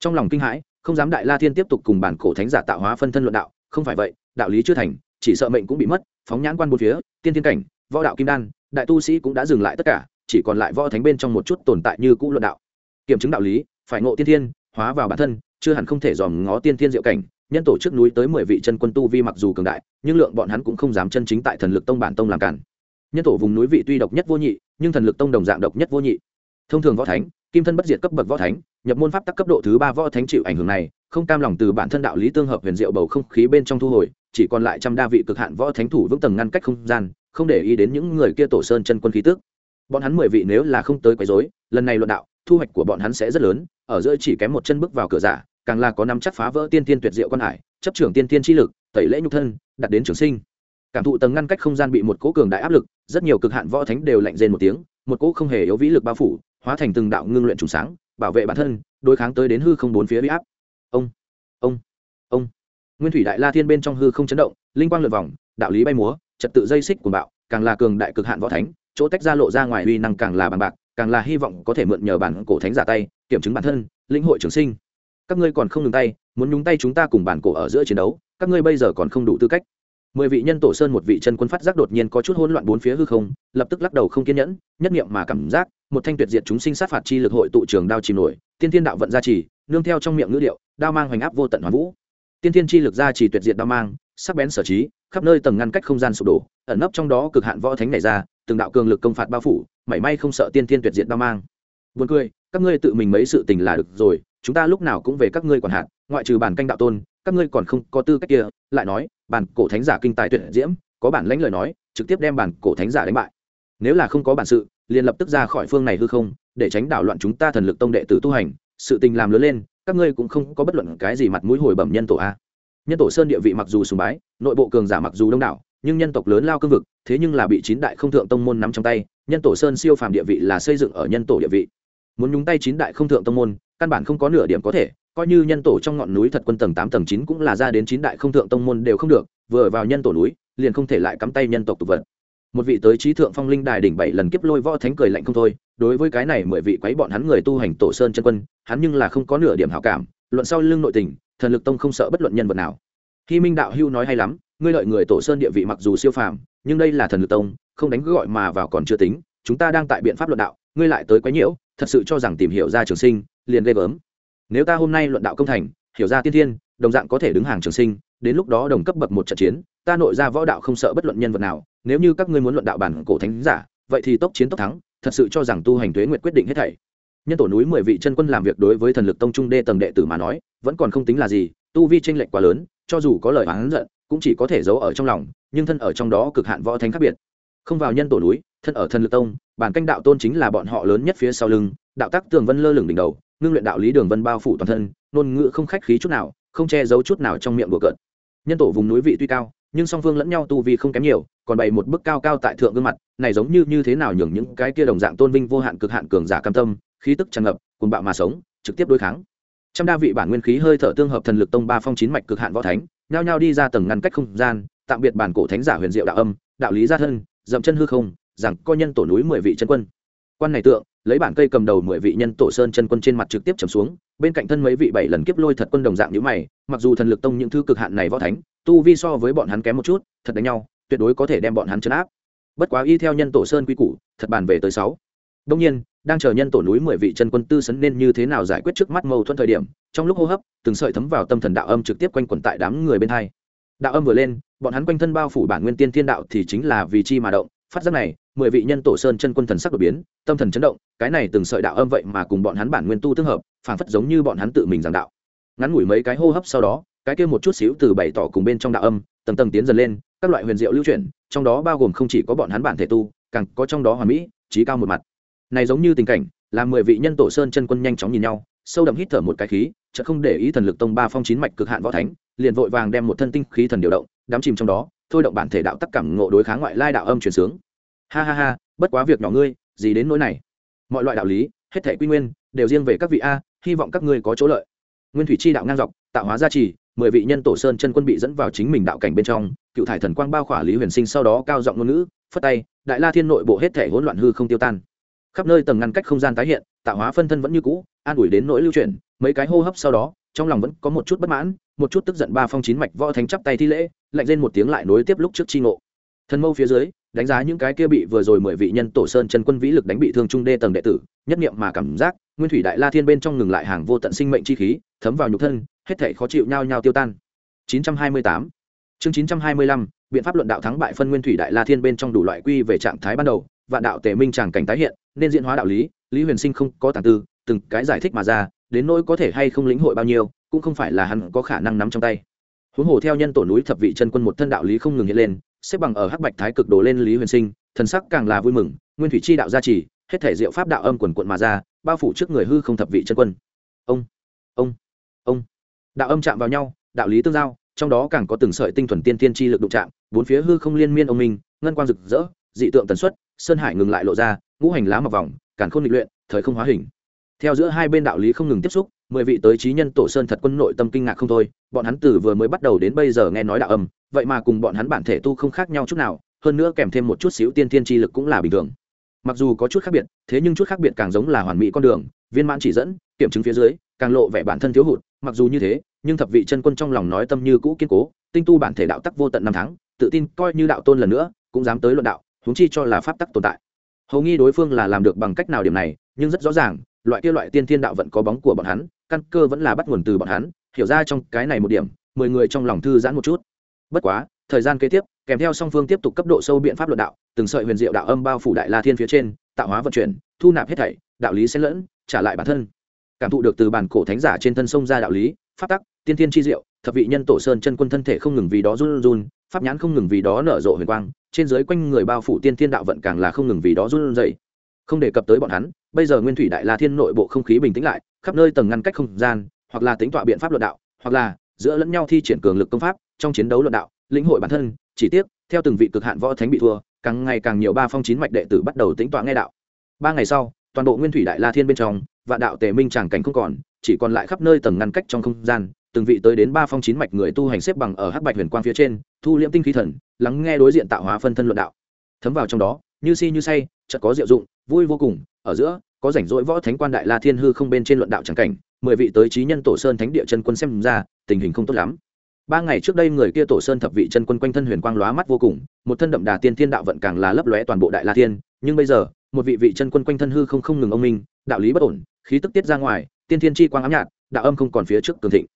Speaker 1: Trong lòng kinh hãi, không dám đại la thiên tiếp tục cùng bản cổ thánh giả tạo hóa phân thân luận đạo. Không phải vậy, đạo lý chưa thành, chỉ sợ mệnh cũng bị mất. Phóng nhãn quan bốn phía, tiên thiên cảnh, võ đạo kim đan, đại tu sĩ cũng đã dừng lại tất cả, chỉ còn lại võ thánh bên trong một chút tồn tại như cũ luận đạo. Kiểm chứng đạo lý, phải ngộ tiên thiên, hóa vào bản thân, chưa hẳn không thể dòm ngó tiên thiên diệu cảnh nhân tổ trước núi tới mười vị chân quân tu vi mặc dù cường đại, nhưng lượng bọn hắn cũng không dám chân chính tại thần lực tông bản tông làm cản. Nhân tổ vùng núi vị tuy độc nhất vô nhị, nhưng thần lực tông đồng dạng độc nhất vô nhị. Thông thường võ thánh, kim thân bất diệt cấp bậc võ thánh, nhập môn pháp tắc cấp độ thứ ba võ thánh chịu ảnh hưởng này, không cam lòng từ bản thân đạo lý tương hợp huyền diệu bầu không khí bên trong thu hồi, chỉ còn lại trăm đa vị cực hạn võ thánh thủ vững tầng ngăn cách không gian, không để ý đến những người kia tổ sơn chân quân khí tước bọn hắn mười vị nếu là không tới quấy rối, lần này luận đạo, thu hoạch của bọn hắn sẽ rất lớn, ở giữa chỉ kém một chân bước vào cửa giả càng là có năm chắc phá vỡ tiên tiên tuyệt diệu quan hải, chấp trưởng tiên tiên chi lực, tẩy lễ nhục thân đặt đến trường sinh. Cảm thụ tầng ngăn cách không gian bị một cỗ cường đại áp lực, rất nhiều cực hạn võ thánh đều lạnh rên một tiếng, một cỗ không hề yếu vĩ lực bao phủ, hóa thành từng đạo ngưng luyện trùng sáng, bảo vệ bản thân, đối kháng tới đến hư không bốn phía bị áp. Ông ông ông. Nguyên thủy đại la thiên bên trong hư không chấn động, linh quang lượt vòng, đạo lý bay múa, trật tự dây xích của bạo, càng là cường đại cực hạn võ thánh, chỗ tách ra lộ ra ngoài uy năng càng là bằng bạc, càng là hy vọng có thể mượn nhờ bản cổ thánh giả tay, kiểm chứng bản thân, lĩnh hội trường sinh các ngươi còn không ngừng tay, muốn nhúng tay chúng ta cùng bản cổ ở giữa chiến đấu, các ngươi bây giờ còn không đủ tư cách. Mười vị nhân tổ sơn một vị chân quân phát giác đột nhiên có chút hỗn loạn bốn phía hư không, lập tức lắc đầu không kiên nhẫn, nhất nghiệm mà cảm giác, một thanh tuyệt diệt chúng sinh sát phạt chi lực hội tụ trường đao chìm nổi, tiên thiên đạo vận gia trì, nương theo trong miệng ngữ điệu, đao mang hoành áp vô tận hoàn vũ. Tiên thiên chi lực gia trì tuyệt diệt đao mang, sắc bén sở trí, khắp nơi tầng ngăn cách không gian sụp đổ, ẩn nấp trong đó cực hạn võ thánh này ra, từng đạo cường lực công phạt bao phủ, mảy may không sợ tiên thiên tuyệt diệt đao mang. Buồn cười, các ngươi tự mình mấy sự tình là được rồi chúng ta lúc nào cũng về các ngươi quản hạt, ngoại trừ bản canh đạo tôn, các ngươi còn không có tư cách kia, lại nói, bản cổ thánh giả kinh tài tuyệt diễm, có bản lãnh lời nói, trực tiếp đem bản cổ thánh giả đánh bại. Nếu là không có bản sự, liền lập tức ra khỏi phương này hư không, để tránh đảo loạn chúng ta thần lực tông đệ tử tu hành, sự tình làm lớn lên, các ngươi cũng không có bất luận cái gì mặt mũi hồi bẩm nhân tổ a. Nhân tổ sơn địa vị mặc dù sùng bái, nội bộ cường giả mặc dù đông đảo, nhưng nhân tộc lớn lao cương vực, thế nhưng là bị chín đại không thượng tông môn nắm trong tay, nhân tổ sơn siêu phàm địa vị là xây dựng ở nhân tổ địa vị. Muốn nhúng tay chín đại không thượng tông môn căn bản không có nửa điểm có thể, coi như nhân tổ trong ngọn núi thật quân tầng tám tầng chín cũng là ra đến chín đại không thượng tông môn đều không được, vừa vào nhân tổ núi, liền không thể lại cắm tay nhân tộc tục vật. Một vị tới trí thượng phong linh đài đỉnh bảy lần kiếp lôi võ thánh cười lạnh không thôi, đối với cái này mười vị quấy bọn hắn người tu hành tổ sơn chân quân, hắn nhưng là không có nửa điểm hảo cảm, luận sau lưng nội tình, thần lực tông không sợ bất luận nhân vật nào. Khi minh đạo hưu nói hay lắm, ngươi lợi người tổ sơn địa vị mặc dù siêu phàm, nhưng đây là thần lực tông, không đánh gọi mà vào còn chưa tính, chúng ta đang tại biện pháp luận đạo, ngươi lại tới quấy nhiễu, thật sự cho rằng tìm hiểu ra trường sinh liền ghê gớm. Nếu ta hôm nay luận đạo công thành, hiểu ra tiên thiên, đồng dạng có thể đứng hàng trường sinh, đến lúc đó đồng cấp bậc một trận chiến, ta nội ra võ đạo không sợ bất luận nhân vật nào, nếu như các ngươi muốn luận đạo bản cổ thánh giả, vậy thì tốc chiến tốc thắng, thật sự cho rằng tu hành tuế nguyện quyết định hết thảy. Nhân tổ núi mười vị chân quân làm việc đối với thần lực tông trung đê tầng đệ tử mà nói, vẫn còn không tính là gì, tu vi tranh lệch quá lớn, cho dù có lời oán giận, cũng chỉ có thể giấu ở trong lòng, nhưng thân ở trong đó cực hạn võ thánh khác biệt. Không vào nhân tổ núi thân ở thần lực tông, bản canh đạo tôn chính là bọn họ lớn nhất phía sau lưng, đạo tắc tường vân lơ lửng đỉnh đầu, ngưng luyện đạo lý đường vân bao phủ toàn thân, ngôn ngữ không khách khí chút nào, không che giấu chút nào trong miệng của cợt. Nhân tổ vùng núi vị tuy cao, nhưng song phương lẫn nhau tu vi không kém nhiều, còn bày một bức cao cao tại thượng gương mặt, này giống như như thế nào nhường những cái kia đồng dạng tôn vinh vô hạn cực hạn cường giả cam tâm, khí tức tràn ngập cùng bạo mà sống, trực tiếp đối kháng. Trăm đa vị bản nguyên khí hơi thở tương hợp thần lực tông ba phong chín mạch cực hạn võ thánh, nhao nhao đi ra tầng ngăn cách không gian, tạm biệt bản cổ thánh giả huyền diệu đạo âm, đạo lý gia thân, dậm chân hư không rằng coi nhân tổ núi mười vị chân quân. Quan này tượng, lấy bản cây cầm đầu mười vị nhân tổ sơn chân quân trên mặt trực tiếp trầm xuống, bên cạnh thân mấy vị bảy lần kiếp lôi thật quân đồng dạng như mày, mặc dù thần lực tông những thứ cực hạn này võ thánh, tu vi so với bọn hắn kém một chút, thật đánh nhau, tuyệt đối có thể đem bọn hắn chấn áp. Bất quá y theo nhân tổ sơn quy củ, thật bàn về tới sáu. Đông nhiên, đang chờ nhân tổ núi mười vị chân quân tư sấn nên như thế nào giải quyết trước mắt mâu thuẫn thời điểm, trong lúc hô hấp, từng sợi thấm vào tâm thần đạo âm trực tiếp quanh quẩn tại đám người bên hai. Đạo âm vừa lên, bọn hắn quanh thân bao phủ bản nguyên tiên thiên đạo thì chính là vì chi mà động, phát giác này mười vị nhân tổ sơn chân quân thần sắc đột biến, tâm thần chấn động, cái này từng sợi đạo âm vậy mà cùng bọn hắn bản nguyên tu tương hợp phản phất giống như bọn hắn tự mình giảng đạo. Ngắn ngủi mấy cái hô hấp sau đó, cái kia một chút xíu từ bày tỏ cùng bên trong đạo âm, tầng tầng tiến dần lên, các loại huyền diệu lưu chuyển, trong đó bao gồm không chỉ có bọn hắn bản thể tu, càng có trong đó hoàn mỹ, trí cao một mặt. Này giống như tình cảnh, là mười vị nhân tổ sơn chân quân nhanh chóng nhìn nhau, sâu đậm hít thở một cái khí chợ không để ý thần lực tông ba phong chín mạch cực hạn võ thánh, liền vội vàng đem một thân tinh khí thần điều động đám chìm trong đó, thôi động bản thể đạo tắc cảm ngộ đối kháng ngoại lai đạo âm truyền sướng ha ha ha, bất quá việc nhỏ ngươi, gì đến nỗi này? Mọi loại đạo lý, hết thể quy nguyên, đều riêng về các vị a, hy vọng các ngươi có chỗ lợi. Nguyên thủy chi đạo ngang dọc, tạo hóa gia trì, mười vị nhân tổ sơn chân quân bị dẫn vào chính mình đạo cảnh bên trong, cựu thải thần quang bao khỏa lý huyền sinh sau đó cao giọng ngôn ngữ, phất tay, đại la thiên nội bộ hết thể hỗn loạn hư không tiêu tan. Khắp nơi tầng ngăn cách không gian tái hiện, tạo hóa phân thân vẫn như cũ, an ủi đến nỗi lưu chuyển, mấy cái hô hấp sau đó, trong lòng vẫn có một chút bất mãn, một chút tức giận ba phong chín mạch võ thánh chắp tay thi lễ, lạnh lên một tiếng lại nối tiếp lúc trước chi ngộ thần mâu phía dưới, đánh giá những cái kia bị vừa rồi mười vị nhân tổ sơn chân quân vĩ lực đánh bị thương trung đê tầng đệ tử, nhất niệm mà cảm giác, nguyên thủy đại la thiên bên trong ngừng lại hàng vô tận sinh mệnh chi khí, thấm vào nhục thân, hết thể khó chịu nhau nhau tiêu tan. 928 chương 925 biện pháp luận đạo thắng bại phân nguyên thủy đại la thiên bên trong đủ loại quy về trạng thái ban đầu, vạn đạo tề minh chẳng cảnh tái hiện, nên diễn hóa đạo lý lý huyền sinh không có tàng tư, từng cái giải thích mà ra, đến nỗi có thể hay không lĩnh hội bao nhiêu, cũng không phải là hắn có khả năng nắm trong tay. Huống hồ theo nhân tổ núi thập vị chân quân một thân đạo lý không ngừng hiện lên xếp bằng ở hắc bạch thái cực đổ lên lý huyền sinh thần sắc càng là vui mừng nguyên thủy chi đạo gia trì hết thể diệu pháp đạo âm quần quận mà ra bao phủ trước người hư không thập vị chân quân ông ông ông. đạo âm chạm vào nhau đạo lý tương giao trong đó càng có từng sợi tinh thuần tiên tiên chi lực đụng chạm bốn phía hư không liên miên ông minh ngân quang rực rỡ dị tượng tần suất sơn hải ngừng lại lộ ra ngũ hành lá mọc vòng càn khôn lịch luyện thời không hóa hình theo giữa hai bên đạo lý không ngừng tiếp xúc, mười vị tới trí nhân tổ sơn thật quân nội tâm kinh ngạc không thôi, bọn hắn từ vừa mới bắt đầu đến bây giờ nghe nói đạo âm, vậy mà cùng bọn hắn bản thể tu không khác nhau chút nào, hơn nữa kèm thêm một chút xíu tiên tiên chi lực cũng là bình thường. Mặc dù có chút khác biệt, thế nhưng chút khác biệt càng giống là hoàn mỹ con đường, viên mãn chỉ dẫn, kiểm chứng phía dưới, càng lộ vẻ bản thân thiếu hụt, mặc dù như thế, nhưng thập vị chân quân trong lòng nói tâm như cũ kiên cố, tinh tu bản thể đạo tắc vô tận năm tháng, tự tin coi như đạo tôn lần nữa, cũng dám tới luận đạo, huống chi cho là pháp tắc tồn tại. Hầu nghi đối phương là làm được bằng cách nào điểm này, nhưng rất rõ ràng loại kia loại tiên thiên đạo vẫn có bóng của bọn hắn, căn cơ vẫn là bắt nguồn từ bọn hắn. Hiểu ra trong cái này một điểm, mười người trong lòng thư giãn một chút. Bất quá, thời gian kế tiếp, kèm theo song phương tiếp tục cấp độ sâu biện pháp luận đạo, từng sợi huyền diệu đạo âm bao phủ đại la thiên phía trên, tạo hóa vận chuyển, thu nạp hết thảy, đạo lý xen lẫn, trả lại bản thân. Cảm thụ được từ bản cổ thánh giả trên thân sông ra đạo lý, pháp tắc, tiên thiên chi diệu, thập vị nhân tổ sơn chân quân thân thể không ngừng vì đó run run, pháp nhãn không ngừng vì đó nở rộ huyền quang, trên dưới quanh người bao phủ tiên thiên đạo vận càng là không ngừng vì đó run dậy không đề cập tới bọn hắn, bây giờ nguyên thủy đại la thiên nội bộ không khí bình tĩnh lại, khắp nơi tầng ngăn cách không gian, hoặc là tính tọa biện pháp luận đạo, hoặc là giữa lẫn nhau thi triển cường lực công pháp, trong chiến đấu luận đạo, lĩnh hội bản thân, chỉ tiếc, theo từng vị cực hạn võ thánh bị thua, càng ngày càng nhiều ba phong chín mạch đệ tử bắt đầu tính tọa nghe đạo. Ba ngày sau, toàn bộ nguyên thủy đại la thiên bên trong, vạn đạo tề minh tràng cảnh không còn, chỉ còn lại khắp nơi tầng ngăn cách trong không gian, từng vị tới đến ba phong chín mạch người tu hành xếp bằng ở hắc bạch huyền quang phía trên, thu liễm tinh khí thần, lắng nghe đối diện tạo hóa phân thân luận đạo. Thấm vào trong đó, như si như say, chợt có diệu dụng vui vô cùng, ở giữa, có rảnh rỗi võ thánh quan đại la thiên hư không bên trên luận đạo tràng cảnh, mười vị tới trí nhân tổ sơn thánh địa chân quân xem ra, tình hình không tốt lắm. Ba ngày trước đây người kia tổ sơn thập vị chân quân quanh thân huyền quang lóa mắt vô cùng, một thân đậm đà tiên thiên đạo vận càng là lấp lóe toàn bộ đại la thiên, nhưng bây giờ, một vị vị chân quân quanh thân hư không không ngừng ông minh, đạo lý bất ổn, khí tức tiết ra ngoài, tiên thiên chi quang ám nhạt, đạo âm không còn phía trước cường thịnh.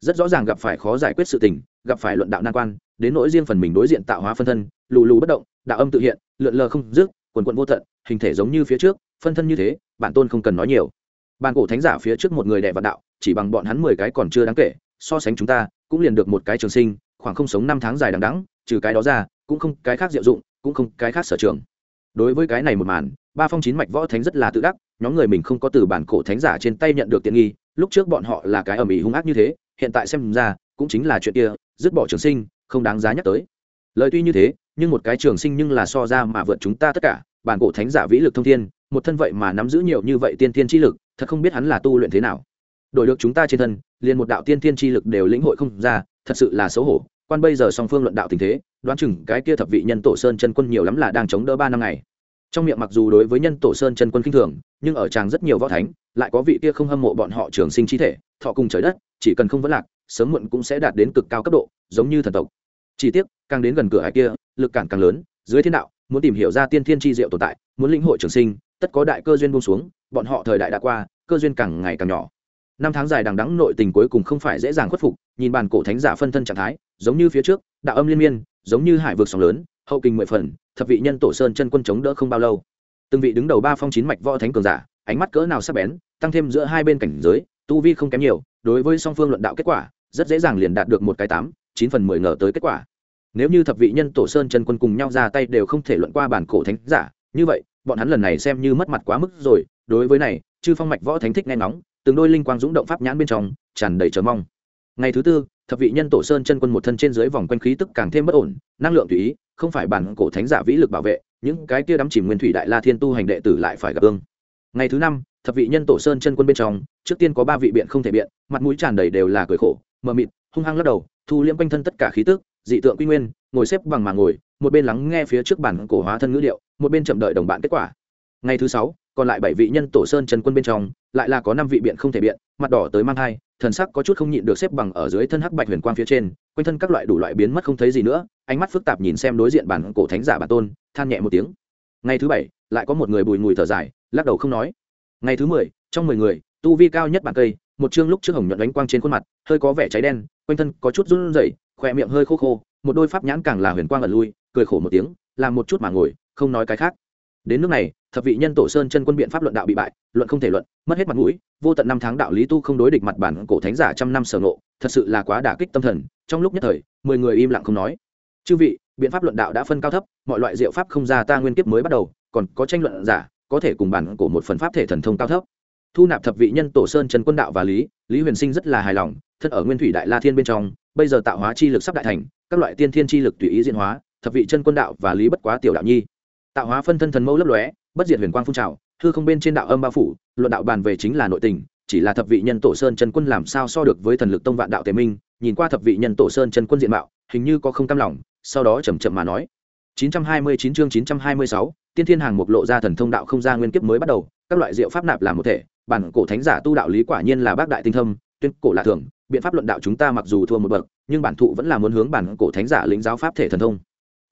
Speaker 1: Rất rõ ràng gặp phải khó giải quyết sự tình, gặp phải luận đạo nan quan, đến nỗi riêng phần mình đối diện tạo hóa phân thân, lù lù bất động, đạo âm tự hiện, lượn lờ không dứt quần quận vô tận, hình thể giống như phía trước, phân thân như thế, bản tôn không cần nói nhiều. Bàn cổ thánh giả phía trước một người đệ vạn đạo, chỉ bằng bọn hắn mười cái còn chưa đáng kể, so sánh chúng ta, cũng liền được một cái trường sinh, khoảng không sống năm tháng dài đằng đẵng, trừ cái đó ra, cũng không cái khác diệu dụng, cũng không cái khác sở trường. Đối với cái này một màn, ba phong chín mạch võ thánh rất là tự đắc, nhóm người mình không có từ bản cổ thánh giả trên tay nhận được tiện nghi, lúc trước bọn họ là cái ầm ĩ hung ác như thế, hiện tại xem ra, cũng chính là chuyện kia, dứt bỏ trường sinh, không đáng giá nhắc tới. Lời tuy như thế nhưng một cái trường sinh nhưng là so ra mà vượt chúng ta tất cả, bản cổ thánh giả vĩ lực thông thiên, một thân vậy mà nắm giữ nhiều như vậy tiên tiên chi lực, thật không biết hắn là tu luyện thế nào. Đổi được chúng ta trên thân, liền một đạo tiên tiên chi lực đều lĩnh hội không ra, thật sự là xấu hổ. Quan bây giờ song phương luận đạo tình thế, đoán chừng cái kia thập vị nhân tổ sơn chân quân nhiều lắm là đang chống đỡ ba năm ngày. Trong miệng mặc dù đối với nhân tổ sơn chân quân kinh thường, nhưng ở tràng rất nhiều võ thánh, lại có vị kia không hâm mộ bọn họ trường sinh chi thể, thọ cùng trời đất, chỉ cần không vấn lạc, sớm muộn cũng sẽ đạt đến cực cao cấp độ, giống như thần tộc chỉ tiếc, càng đến gần cửa hải kia, lực cản càng lớn, dưới thiên đạo, muốn tìm hiểu ra tiên thiên chi diệu tồn tại, muốn lĩnh hội trường sinh, tất có đại cơ duyên buông xuống, bọn họ thời đại đã qua, cơ duyên càng ngày càng nhỏ. Năm tháng dài đằng đẵng nội tình cuối cùng không phải dễ dàng khuất phục, nhìn bàn cổ thánh giả phân thân trạng thái, giống như phía trước, đạo âm liên miên, giống như hải vực sóng lớn, hậu kinh mười phần, thập vị nhân tổ sơn chân quân chống đỡ không bao lâu. Từng vị đứng đầu ba phong chín mạch võ thánh cường giả, ánh mắt cỡ nào sắc bén, tăng thêm giữa hai bên cảnh giới, tu vi không kém nhiều, đối với song phương luận đạo kết quả, rất dễ dàng liền đạt được một cái tám, chín phần mười ngờ tới kết quả nếu như thập vị nhân tổ sơn chân quân cùng nhau ra tay đều không thể luận qua bản cổ thánh giả, như vậy, bọn hắn lần này xem như mất mặt quá mức rồi. Đối với này, chư phong mạch võ thánh thích nghe ngóng, từng đôi linh quang dũng động pháp nhãn bên trong, tràn đầy chờ mong. Ngày thứ tư, thập vị nhân tổ sơn chân quân một thân trên dưới vòng quanh khí tức càng thêm bất ổn, năng lượng tùy ý, không phải bản cổ thánh giả vĩ lực bảo vệ, những cái kia đắm chìm nguyên thủy đại la thiên tu hành đệ tử lại phải gặp ương ngày thứ năm, thập vị nhân tổ sơn chân quân bên trong, trước tiên có ba vị biện không thể biện, mặt mũi tràn đầy đều là cười khổ, mờ mịt, hung hăng lắc đầu, thu liễm quanh thân tất cả khí tức dị tượng quy nguyên, ngồi xếp bằng mà ngồi, một bên lắng nghe phía trước bản cổ hóa thân ngữ liệu một bên chậm đợi đồng bạn kết quả. Ngày thứ sáu, còn lại bảy vị nhân tổ sơn trần quân bên trong, lại là có năm vị biện không thể biện, mặt đỏ tới mang thai, thần sắc có chút không nhịn được xếp bằng ở dưới thân hắc bạch huyền quang phía trên, quanh thân các loại đủ loại biến mất không thấy gì nữa, ánh mắt phức tạp nhìn xem đối diện bản cổ thánh giả bản tôn, than nhẹ một tiếng. Ngày thứ bảy, lại có một người bùi ngùi thở dài, lắc đầu không nói. Ngày thứ mười, trong mười người, tu vi cao nhất bản cây, một chương lúc trước hồng nhuận đánh quang trên khuôn mặt, hơi có vẻ cháy đen, quanh thân có chút run rẩy khỏe miệng hơi khô khô, một đôi pháp nhãn càng là huyền quang ẩn lui, cười khổ một tiếng, làm một chút mà ngồi, không nói cái khác. Đến nước này, thập vị nhân tổ sơn chân quân biện pháp luận đạo bị bại, luận không thể luận, mất hết mặt mũi, vô tận năm tháng đạo lý tu không đối địch mặt bản cổ thánh giả trăm năm sở ngộ, thật sự là quá đả kích tâm thần, trong lúc nhất thời, mười người im lặng không nói. Chư vị, biện pháp luận đạo đã phân cao thấp, mọi loại diệu pháp không ra ta nguyên kiếp mới bắt đầu, còn có tranh luận giả, có thể cùng bản cổ một phần pháp thể thần thông cao thấp. Thu nạp thập vị nhân tổ sơn trần quân đạo và lý lý huyền sinh rất là hài lòng thân ở nguyên thủy đại la thiên bên trong bây giờ tạo hóa chi lực sắp đại thành các loại tiên thiên chi lực tùy ý diễn hóa thập vị chân quân đạo và lý bất quá tiểu đạo nhi. Tạo hóa phân thân thần mẫu lấp lóe bất diệt huyền quang phun trào hư không bên trên đạo âm bao phủ luận đạo bàn về chính là nội tình chỉ là thập vị nhân tổ sơn chân quân làm sao so được với thần lực tông vạn đạo tề minh nhìn qua thập vị nhân tổ sơn chân quân diện mạo hình như có không cam lòng sau đó chầm chậm mà nói. 929 chương 926, tiên thiên hàng mục lộ ra thần thông đạo không ra nguyên kiếp mới bắt đầu các loại diệu pháp nạp làm một thể bản cổ thánh giả tu đạo lý quả nhiên là bác đại tinh thâm tuyên cổ là thường biện pháp luận đạo chúng ta mặc dù thua một bậc, nhưng bản thụ vẫn là muốn hướng bản cổ thánh giả lĩnh giáo pháp thể thần thông.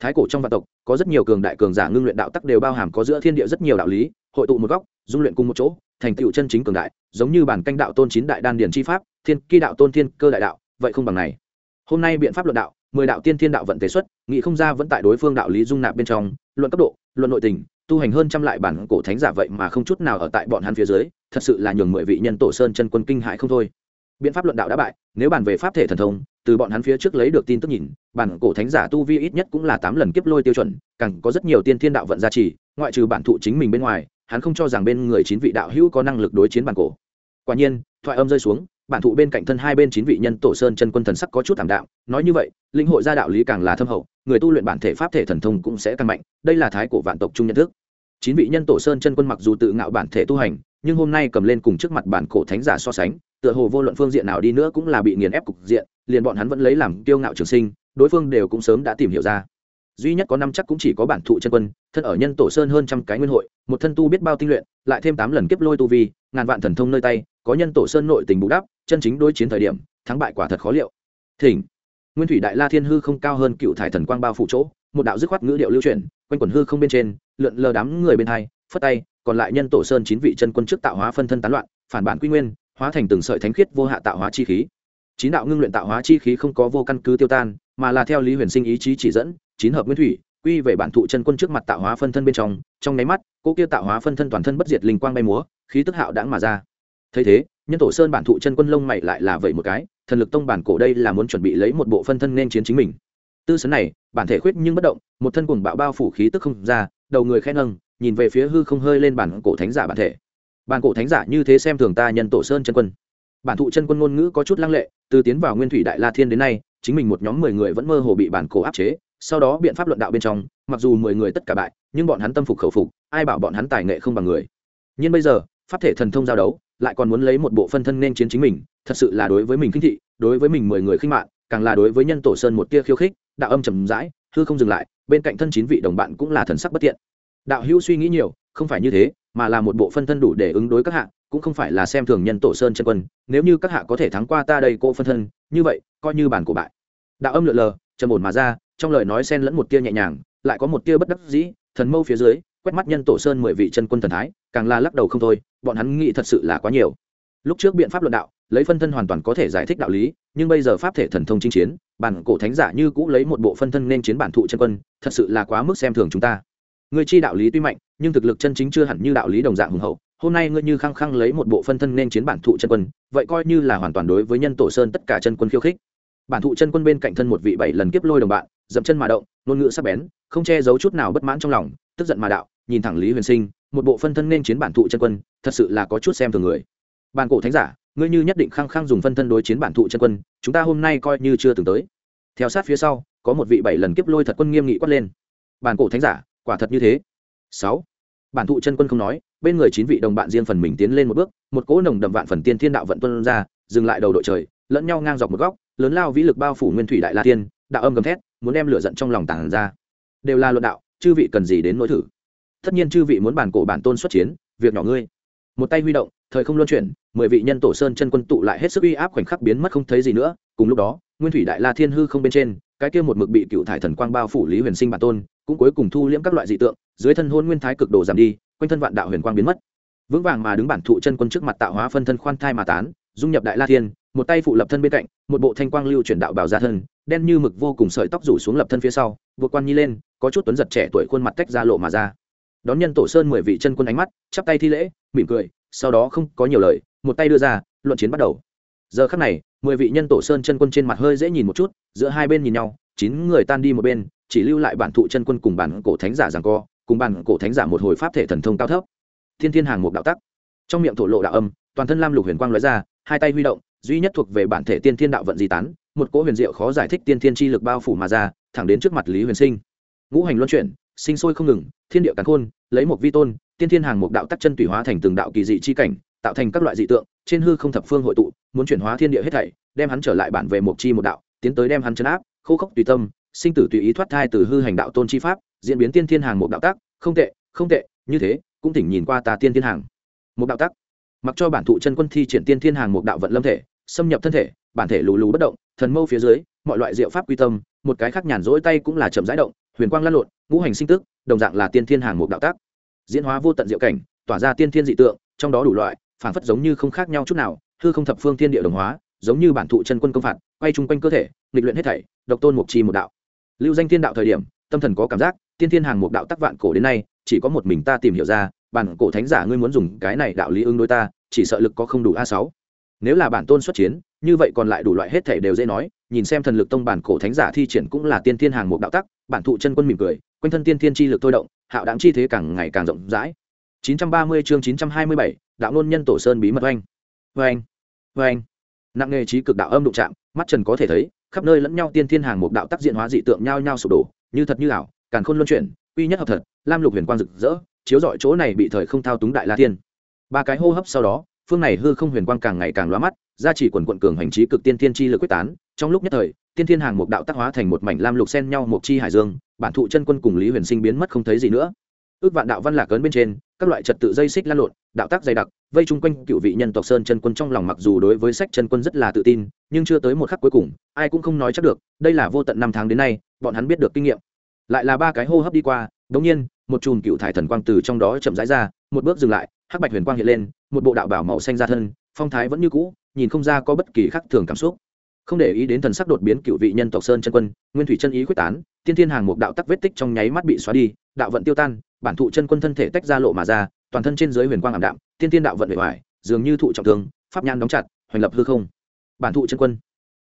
Speaker 1: Thái cổ trong vạn tộc, có rất nhiều cường đại cường giả ngưng luyện đạo tắc đều bao hàm có giữa thiên địa rất nhiều đạo lý, hội tụ một góc, dung luyện cùng một chỗ, thành tựu chân chính cường đại, giống như bản canh đạo tôn chín đại đan điển chi pháp, thiên kỳ đạo tôn thiên cơ đại đạo, vậy không bằng này. Hôm nay biện pháp luận đạo, mười đạo tiên thiên đạo vận tế xuất, nghị không ra vẫn tại đối phương đạo lý dung nạp bên trong, luận cấp độ, luận nội tình, tu hành hơn trăm lại bản cổ thánh giả vậy mà không chút nào ở tại bọn hắn phía dưới, thật sự là nhường mười vị nhân tổ sơn chân quân kinh hại không thôi biện pháp luận đạo đã bại, nếu bàn về pháp thể thần thông, từ bọn hắn phía trước lấy được tin tức nhìn, bản cổ thánh giả tu vi ít nhất cũng là tám lần kiếp lôi tiêu chuẩn, càng có rất nhiều tiên thiên đạo vận gia trì, ngoại trừ bản thụ chính mình bên ngoài, hắn không cho rằng bên người chín vị đạo hữu có năng lực đối chiến bản cổ. Quả nhiên, thoại âm rơi xuống, bản thụ bên cạnh thân hai bên chín vị nhân tổ sơn chân quân thần sắc có chút thảm đạo nói như vậy lĩnh hội gia đạo lý càng là thâm hậu, người tu luyện bản thể pháp thể thần thông cũng sẽ càng mạnh, đây là thái cổ vạn tộc chung nhận thức. Chín vị nhân tổ sơn chân quân mặc dù tự ngạo bản thể tu hành, nhưng hôm nay cầm lên cùng trước mặt bản cổ thánh giả so sánh tựa hồ vô luận phương diện nào đi nữa cũng là bị nghiền ép cục diện, liền bọn hắn vẫn lấy làm kiêu ngạo trường sinh, đối phương đều cũng sớm đã tìm hiểu ra. Duy nhất có năm chắc cũng chỉ có bản thụ chân quân, thân ở nhân tổ sơn hơn trăm cái nguyên hội, một thân tu biết bao tinh luyện, lại thêm tám lần kiếp lôi tu vi, ngàn vạn thần thông nơi tay, có nhân tổ sơn nội tình bù đắp, chân chính đối chiến thời điểm, thắng bại quả thật khó liệu. Thỉnh. Nguyên thủy đại la thiên hư không cao hơn cựu thải thần quang bao phủ chỗ, một đạo dứt khoát ngữ điệu lưu truyền quanh quần hư không bên trên, lượn lờ đám người bên hai, phất tay, còn lại nhân tổ sơn chín vị chân quân trước tạo hóa phân thân tán loạn, phản bản quy nguyên hóa thành từng sợi thánh khiết vô hạ tạo hóa chi khí. Chín đạo ngưng luyện tạo hóa chi khí không có vô căn cứ tiêu tan, mà là theo lý huyền sinh ý chí chỉ dẫn, chín hợp nguyên thủy, quy về bản thụ chân quân trước mặt tạo hóa phân thân bên trong trong nháy mắt cô kia tạo hóa phân thân toàn thân bất diệt linh quang bay múa, khí tức hạo đãng mà ra. Thấy thế, nhân tổ sơn bản thụ chân quân lông mày lại là vậy một cái, thần lực tông bản cổ đây là muốn chuẩn bị lấy một bộ phân thân nên chiến chính mình. Tư sấn này, bản thể khuyết nhưng bất động, một thân cùng bạo bao phủ khí tức không ra, đầu người khen nâng, nhìn về phía hư không hơi lên bản cổ thánh giả bản thể bàn cổ thánh giả như thế xem thường ta nhân tổ sơn chân quân. Bản thụ chân quân ngôn ngữ có chút lăng lệ, từ tiến vào nguyên thủy đại la thiên đến nay, chính mình một nhóm mười người vẫn mơ hồ bị bản cổ áp chế, sau đó biện pháp luận đạo bên trong, mặc dù mười người tất cả bại, nhưng bọn hắn tâm phục khẩu phục, ai bảo bọn hắn tài nghệ không bằng người. Nhưng bây giờ, pháp thể thần thông giao đấu, lại còn muốn lấy một bộ phân thân nên chiến chính mình, thật sự là đối với mình khinh thị, đối với mình mười người khinh mạng, càng là đối với nhân tổ sơn một tia khiêu khích, đạo âm trầm rãi, hư không dừng lại, bên cạnh thân chín vị đồng bạn cũng là thần sắc bất tiện. Đạo hữu suy nghĩ nhiều, không phải như thế mà là một bộ phân thân đủ để ứng đối các hạ, cũng không phải là xem thường nhân tổ sơn chân quân, nếu như các hạ có thể thắng qua ta đây cô phân thân, như vậy, coi như bản của bại. Đạo âm lượn lờ, trầm ổn mà ra, trong lời nói xen lẫn một tia nhẹ nhàng, lại có một tia bất đắc dĩ, thần mâu phía dưới, quét mắt nhân tổ sơn mười vị chân quân thần thái, càng là lắc đầu không thôi, bọn hắn nghĩ thật sự là quá nhiều. Lúc trước biện pháp luận đạo, lấy phân thân hoàn toàn có thể giải thích đạo lý, nhưng bây giờ pháp thể thần thông chinh chiến, bản cổ thánh giả như cũ lấy một bộ phân thân nên chiến bản thụ chân quân, thật sự là quá mức xem thường chúng ta. Người chi đạo lý tuy mạnh nhưng thực lực chân chính chưa hẳn như đạo lý đồng dạng hùng hậu. Hôm nay ngươi như khăng khăng lấy một bộ phân thân nên chiến bản thụ chân quân, vậy coi như là hoàn toàn đối với nhân tổ sơn tất cả chân quân khiêu khích. Bản thụ chân quân bên cạnh thân một vị bảy lần kiếp lôi đồng bạn, dậm chân mà động, ngôn ngữ sắc bén, không che giấu chút nào bất mãn trong lòng, tức giận mà đạo, nhìn thẳng lý huyền sinh, một bộ phân thân nên chiến bản thụ chân quân, thật sự là có chút xem thường người. Bản cổ thánh giả, ngươi như nhất định khăng khăng dùng phân thân đối chiến bản thụ chân quân, chúng ta hôm nay coi như chưa từng tới. Theo sát phía sau, có một vị bảy lần kiếp lôi thật quân nghiêm nghị quát lên. Bản cổ thánh giả, quả thật như thế sáu. Bản thụ chân quân không nói, bên người chín vị đồng bạn riêng phần mình tiến lên một bước, một cỗ nồng đậm vạn phần tiên thiên đạo vận tuân ra, dừng lại đầu đội trời, lẫn nhau ngang dọc một góc, lớn lao vĩ lực bao phủ nguyên thủy đại la tiên đạo âm gầm thét, muốn đem lửa giận trong lòng tàng ra. Đều là luận đạo, chư vị cần gì đến nỗi thử? Tất nhiên chư vị muốn bản cổ bản tôn xuất chiến, việc nhỏ ngươi. Một tay huy động, thời không luân chuyển, mười vị nhân tổ sơn chân quân tụ lại hết sức uy áp khoảnh khắc biến mất không thấy gì nữa, cùng lúc đó, nguyên thủy đại la thiên hư không bên trên cái kia một mực bị cựu thải thần quang bao phủ lý huyền sinh bản tôn, cũng cuối cùng thu liễm các loại dị tượng, dưới thân hôn nguyên thái cực độ giảm đi, quanh thân vạn đạo huyền quang biến mất. Vững vàng mà đứng bản thụ chân quân trước mặt tạo hóa phân thân khoan thai mà tán, dung nhập đại la thiên, một tay phụ lập thân bên cạnh, một bộ thanh quang lưu chuyển đạo bảo ra thân, đen như mực vô cùng sợi tóc rủ xuống lập thân phía sau, vượt quan nhi lên, có chút tuấn giật trẻ tuổi khuôn mặt tách ra lộ mà ra. Đón nhân tổ sơn mười vị chân quân ánh mắt, chắp tay thi lễ, mỉm cười, sau đó không có nhiều lời, một tay đưa ra, luận chiến bắt đầu. Giờ khắc này mười vị nhân tổ sơn chân quân trên mặt hơi dễ nhìn một chút, giữa hai bên nhìn nhau, chín người tan đi một bên, chỉ lưu lại bản thụ chân quân cùng bản cổ thánh giả rằng co, cùng bản cổ thánh giả một hồi pháp thể thần thông cao thấp. Thiên thiên hàng một đạo tắc. Trong miệng thổ lộ đạo âm, toàn thân lam lục huyền quang lóe ra, hai tay huy động, duy nhất thuộc về bản thể tiên thiên đạo vận di tán, một cỗ huyền diệu khó giải thích tiên thiên chi lực bao phủ mà ra, thẳng đến trước mặt lý huyền sinh. Ngũ hành luân chuyển, sinh sôi không ngừng, thiên địa càn khôn, lấy một vi tôn, tiên thiên hàng một đạo tắc chân tùy hóa thành từng đạo kỳ dị chi cảnh tạo thành các loại dị tượng, trên hư không thập phương hội tụ, muốn chuyển hóa thiên địa hết thảy, đem hắn trở lại bản về một chi một đạo, tiến tới đem hắn chấn áp, khô khốc tùy tâm, sinh tử tùy ý thoát thai từ hư hành đạo tôn chi pháp, diễn biến tiên thiên hàng một đạo tác không tệ không tệ, như thế, cũng tỉnh nhìn qua tà tiên thiên hàng một đạo tác mặc cho bản thụ chân quân thi triển tiên thiên hàng một đạo vận lâm thể, xâm nhập thân thể, bản thể lù lù bất động, thần mâu phía dưới, mọi loại diệu pháp quy tâm, một cái khác nhàn rỗi tay cũng là chậm rãi động, huyền quang lăn lộn, ngũ hành sinh tức, đồng dạng là tiên thiên hàng một đạo tác diễn hóa vô tận diệu cảnh, tỏa ra tiên thiên dị tượng, trong đó đủ loại phản phất giống như không khác nhau chút nào, hư không thập phương thiên địa đồng hóa, giống như bản thụ chân quân công phạt, quay chung quanh cơ thể, nghịch luyện hết thảy, độc tôn mục chi một đạo. Lưu danh thiên đạo thời điểm, tâm thần có cảm giác, tiên thiên hàng một đạo tắc vạn cổ đến nay, chỉ có một mình ta tìm hiểu ra, bản cổ thánh giả ngươi muốn dùng cái này đạo lý ứng đối ta, chỉ sợ lực có không đủ a sáu. Nếu là bản tôn xuất chiến, như vậy còn lại đủ loại hết thể đều dễ nói, nhìn xem thần lực tông bản cổ thánh giả thi triển cũng là tiên thiên hàng một đạo tắc, bản thụ chân quân mỉm cười, quanh thân tiên thiên chi lực thôi động, hạo đáng chi thế càng ngày càng rộng rãi. 930 chương 927, đạo nôn nhân tổ sơn bí mật oanh. Oanh oanh. Nặng nghề trí cực đạo âm đụng chạm mắt trần có thể thấy khắp nơi lẫn nhau tiên thiên hàng một đạo tác diện hóa dị tượng nhau nhau sụp đổ như thật như ảo càn khôn luân chuyển uy nhất hợp thật lam lục huyền quang rực rỡ chiếu rọi chỗ này bị thời không thao túng đại la tiên ba cái hô hấp sau đó phương này hư không huyền quang càng ngày càng lóa mắt gia chỉ quần quận cường hành trí cực tiên thiên chi lực quyết tán trong lúc nhất thời tiên thiên hàng một đạo tác hóa thành một mảnh lam lục xen nhau một chi hải dương bản thụ chân quân cùng lý huyền sinh biến mất không thấy gì nữa. Ước vạn đạo văn lạc cấn bên trên các loại trật tự dây xích lan lộn, đạo tác dày đặc, vây chung quanh cựu vị nhân tộc sơn chân quân trong lòng mặc dù đối với sách chân quân rất là tự tin, nhưng chưa tới một khắc cuối cùng, ai cũng không nói chắc được, đây là vô tận năm tháng đến nay, bọn hắn biết được kinh nghiệm. Lại là ba cái hô hấp đi qua, đống nhiên, một chùm cựu thải thần quang từ trong đó chậm rãi ra, một bước dừng lại, hắc bạch huyền quang hiện lên, một bộ đạo bảo màu xanh ra thân, phong thái vẫn như cũ, nhìn không ra có bất kỳ khắc thường cảm xúc. Không để ý đến thần sắc đột biến cựu vị nhân tộc sơn chân quân, nguyên thủy chân ý quyết tán, tiên thiên hàng một đạo tắc vết tích trong nháy mắt bị xóa đi, đạo vận tiêu tan bản thụ chân quân thân thể tách ra lộ mà ra, toàn thân trên dưới huyền quang ảm đạm, tiên tiên đạo vận bề ngoài, dường như thụ trọng thương, pháp nhan đóng chặt, hoành lập hư không. Bản thụ chân quân,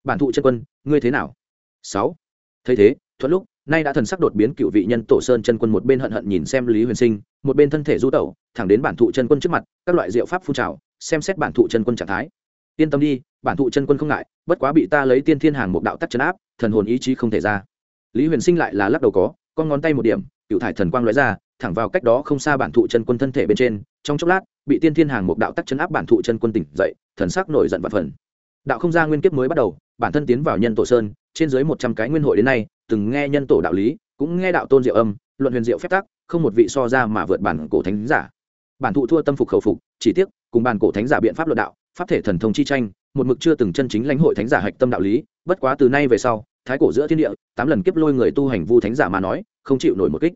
Speaker 1: bản thụ chân quân, ngươi thế nào? Sáu. Thấy thế, thuận lúc, nay đã thần sắc đột biến cựu vị nhân tổ sơn chân quân một bên hận hận nhìn xem lý huyền sinh, một bên thân thể du tẩu, thẳng đến bản thụ chân quân trước mặt, các loại diệu pháp phun trào, xem xét bản thụ chân quân trạng thái. Yên tâm đi, bản thụ chân quân không ngại, bất quá bị ta lấy tiên thiên hàng một đạo tắc chấn áp, thần hồn ý chí không thể ra. Lý huyền sinh lại là lắc đầu có, con ngón tay một điểm, cựu thải thần quang lóe ra thẳng vào cách đó không xa bản thụ chân quân thân thể bên trên, trong chốc lát, bị tiên thiên hàng một đạo tắc chấn áp bản thụ chân quân tỉnh dậy, thần sắc nổi giận và phần. Đạo không ra nguyên kiếp mới bắt đầu, bản thân tiến vào nhân tổ sơn, trên dưới một trăm cái nguyên hội đến nay, từng nghe nhân tổ đạo lý, cũng nghe đạo tôn diệu âm, luận huyền diệu phép tắc, không một vị so ra mà vượt bản cổ thánh giả. Bản thụ thua tâm phục khẩu phục, chỉ tiếc, cùng bản cổ thánh giả biện pháp luận đạo, pháp thể thần thông chi tranh, một mực chưa từng chân chính lãnh hội thánh giả hạch tâm đạo lý, bất quá từ nay về sau, thái cổ giữa thiên địa, tám lần kiếp lôi người tu hành vu thánh giả mà nói, không chịu nổi một kích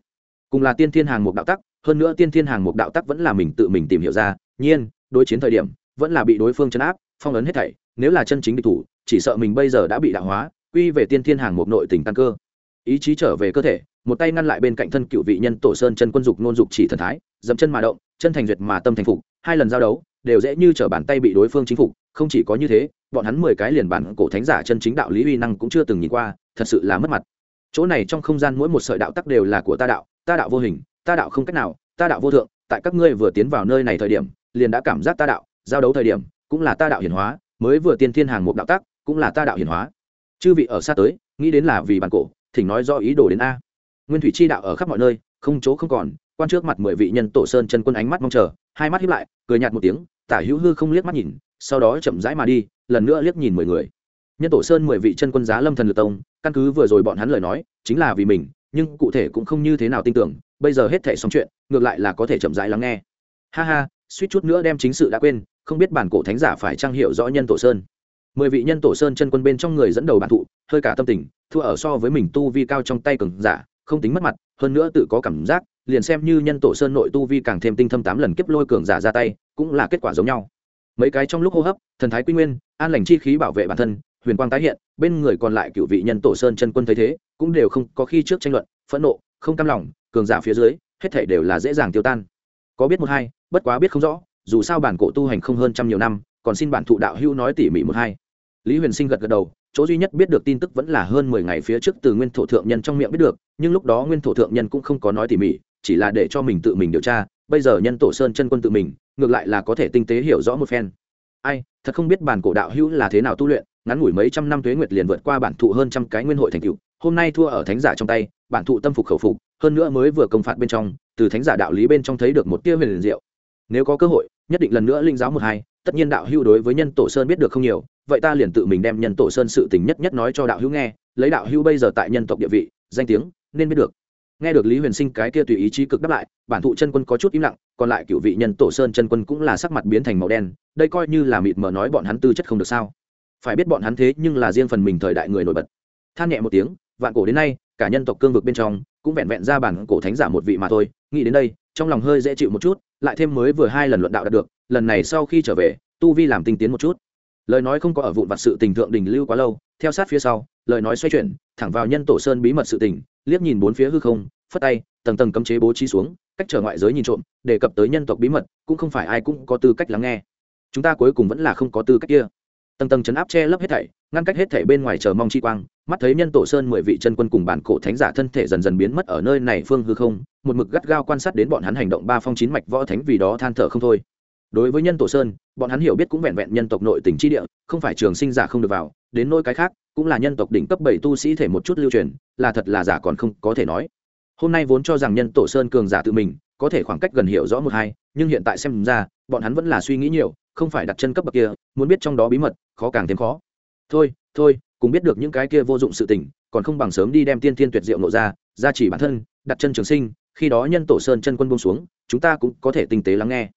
Speaker 1: cùng là tiên thiên hàng một đạo tắc, hơn nữa tiên thiên hàng một đạo tắc vẫn là mình tự mình tìm hiểu ra, nhiên, đối chiến thời điểm, vẫn là bị đối phương chấn áp, phong ấn hết thảy, nếu là chân chính địch thủ, chỉ sợ mình bây giờ đã bị đạo hóa, quy về tiên thiên hàng một nội tình tăng cơ. Ý chí trở về cơ thể, một tay ngăn lại bên cạnh thân cựu vị nhân tổ sơn chân quân dục nôn dục chỉ thần thái dậm chân mà động, chân thành duyệt mà tâm thành phục, hai lần giao đấu, đều dễ như trở bàn tay bị đối phương chính phục, không chỉ có như thế, bọn hắn mười cái liền bản cổ thánh giả chân chính đạo lý uy năng cũng chưa từng nhìn qua, thật sự là mất mặt. Chỗ này trong không gian mỗi một sợi đạo tắc đều là của ta đạo ta đạo vô hình, ta đạo không cách nào, ta đạo vô thượng, tại các ngươi vừa tiến vào nơi này thời điểm, liền đã cảm giác ta đạo, giao đấu thời điểm, cũng là ta đạo hiển hóa, mới vừa tiên thiên hàng một đạo tác cũng là ta đạo hiển hóa. Chư vị ở xa tới, nghĩ đến là vì bản cổ, thỉnh nói do ý đồ đến a. Nguyên thủy chi đạo ở khắp mọi nơi, không chỗ không còn, quan trước mặt mười vị nhân tổ sơn chân quân ánh mắt mong chờ, hai mắt hiếp lại, cười nhạt một tiếng, tả hữu hư không liếc mắt nhìn, sau đó chậm rãi mà đi, lần nữa liếc nhìn mười người. Nhân tổ sơn mười vị chân quân giá lâm thần lực tông, căn cứ vừa rồi bọn hắn lời nói, chính là vì mình nhưng cụ thể cũng không như thế nào tin tưởng, bây giờ hết thể xong chuyện, ngược lại là có thể chậm rãi lắng nghe. Ha ha, suýt chút nữa đem chính sự đã quên, không biết bản cổ thánh giả phải trang hiệu rõ nhân tổ sơn. Mười vị nhân tổ sơn chân quân bên trong người dẫn đầu bản thụ, hơi cả tâm tình, thua ở so với mình tu vi cao trong tay cường giả, không tính mất mặt, hơn nữa tự có cảm giác, liền xem như nhân tổ sơn nội tu vi càng thêm tinh thâm tám lần kiếp lôi cường giả ra tay, cũng là kết quả giống nhau. Mấy cái trong lúc hô hấp, thần thái quy nguyên, an lành chi khí bảo vệ bản thân huyền quang tái hiện, bên người còn lại cựu vị nhân tổ sơn chân quân thấy thế, cũng đều không có khi trước tranh luận, phẫn nộ, không cam lòng, cường giả phía dưới, hết thể đều là dễ dàng tiêu tan. Có biết một hai, bất quá biết không rõ, dù sao bản cổ tu hành không hơn trăm nhiều năm, còn xin bản thụ đạo hữu nói tỉ mỉ một hai. Lý huyền sinh gật gật đầu, chỗ duy nhất biết được tin tức vẫn là hơn mười ngày phía trước từ nguyên thổ thượng nhân trong miệng biết được, nhưng lúc đó nguyên thổ thượng nhân cũng không có nói tỉ mỉ, chỉ là để cho mình tự mình điều tra, bây giờ nhân tổ sơn chân quân tự mình, ngược lại là có thể tinh tế hiểu rõ một phen. Ai, thật không biết bản cổ đạo hữu là thế nào tu luyện ngắn ngủi mấy trăm năm tuế nguyệt liền vượt qua bản thụ hơn trăm cái nguyên hội thành cựu hôm nay thua ở thánh giả trong tay, bản thụ tâm phục khẩu phục, hơn nữa mới vừa công phạt bên trong, từ thánh giả đạo lý bên trong thấy được một tia huyền liền diệu. Nếu có cơ hội, nhất định lần nữa linh giáo một hai, tất nhiên đạo hữu đối với nhân tổ sơn biết được không nhiều, vậy ta liền tự mình đem nhân tổ sơn sự tình nhất nhất nói cho đạo hữu nghe, lấy đạo hữu bây giờ tại nhân tộc địa vị, danh tiếng, nên biết được. Nghe được lý huyền sinh cái kia tùy ý chí cực đáp lại, bản thụ chân quân có chút im lặng, còn lại cựu vị nhân tổ sơn chân quân cũng là sắc mặt biến thành màu đen, đây coi như là mịt mờ nói bọn hắn tư chất không được sao phải biết bọn hắn thế nhưng là riêng phần mình thời đại người nổi bật. Than nhẹ một tiếng, vạn cổ đến nay, cả nhân tộc cương vực bên trong, cũng vẹn vẹn ra bản cổ thánh giả một vị mà thôi. Nghĩ đến đây, trong lòng hơi dễ chịu một chút, lại thêm mới vừa hai lần luận đạo đạt được, lần này sau khi trở về, tu vi làm tinh tiến một chút. Lời nói không có ở vụn vặt sự tình thượng đình lưu quá lâu, theo sát phía sau, lời nói xoay chuyển, thẳng vào nhân tổ sơn bí mật sự tình, liếc nhìn bốn phía hư không, phất tay, tầng tầng cấm chế bố trí xuống, cách trở ngoại giới nhìn trộm, đề cập tới nhân tộc bí mật, cũng không phải ai cũng có tư cách lắng nghe. Chúng ta cuối cùng vẫn là không có tư cách kia tầng tầng chấn áp che lấp hết thảy, ngăn cách hết thảy bên ngoài chờ mong chi quang, mắt thấy nhân tổ sơn mười vị chân quân cùng bản cổ thánh giả thân thể dần dần biến mất ở nơi này phương hư không, một mực gắt gao quan sát đến bọn hắn hành động ba phong chín mạch võ thánh vì đó than thở không thôi. Đối với nhân tổ sơn, bọn hắn hiểu biết cũng vẹn vẹn nhân tộc nội tỉnh chi địa, không phải trường sinh giả không được vào, đến nôi cái khác, cũng là nhân tộc đỉnh cấp bảy tu sĩ thể một chút lưu truyền, là thật là giả còn không có thể nói. Hôm nay vốn cho rằng nhân tổ sơn cường giả tự mình, có thể khoảng cách gần hiểu rõ một hai, nhưng hiện tại xem ra, bọn hắn vẫn là suy nghĩ nhiều không phải đặt chân cấp bậc kia muốn biết trong đó bí mật khó càng thêm khó. Thôi thôi cùng biết được những cái kia vô dụng sự tình còn không bằng sớm đi đem tiên tiên tuyệt diệu nộ ra ra chỉ bản thân đặt chân trường sinh khi đó nhân tổ sơn chân quân buông xuống chúng ta cũng có thể tinh tế lắng nghe.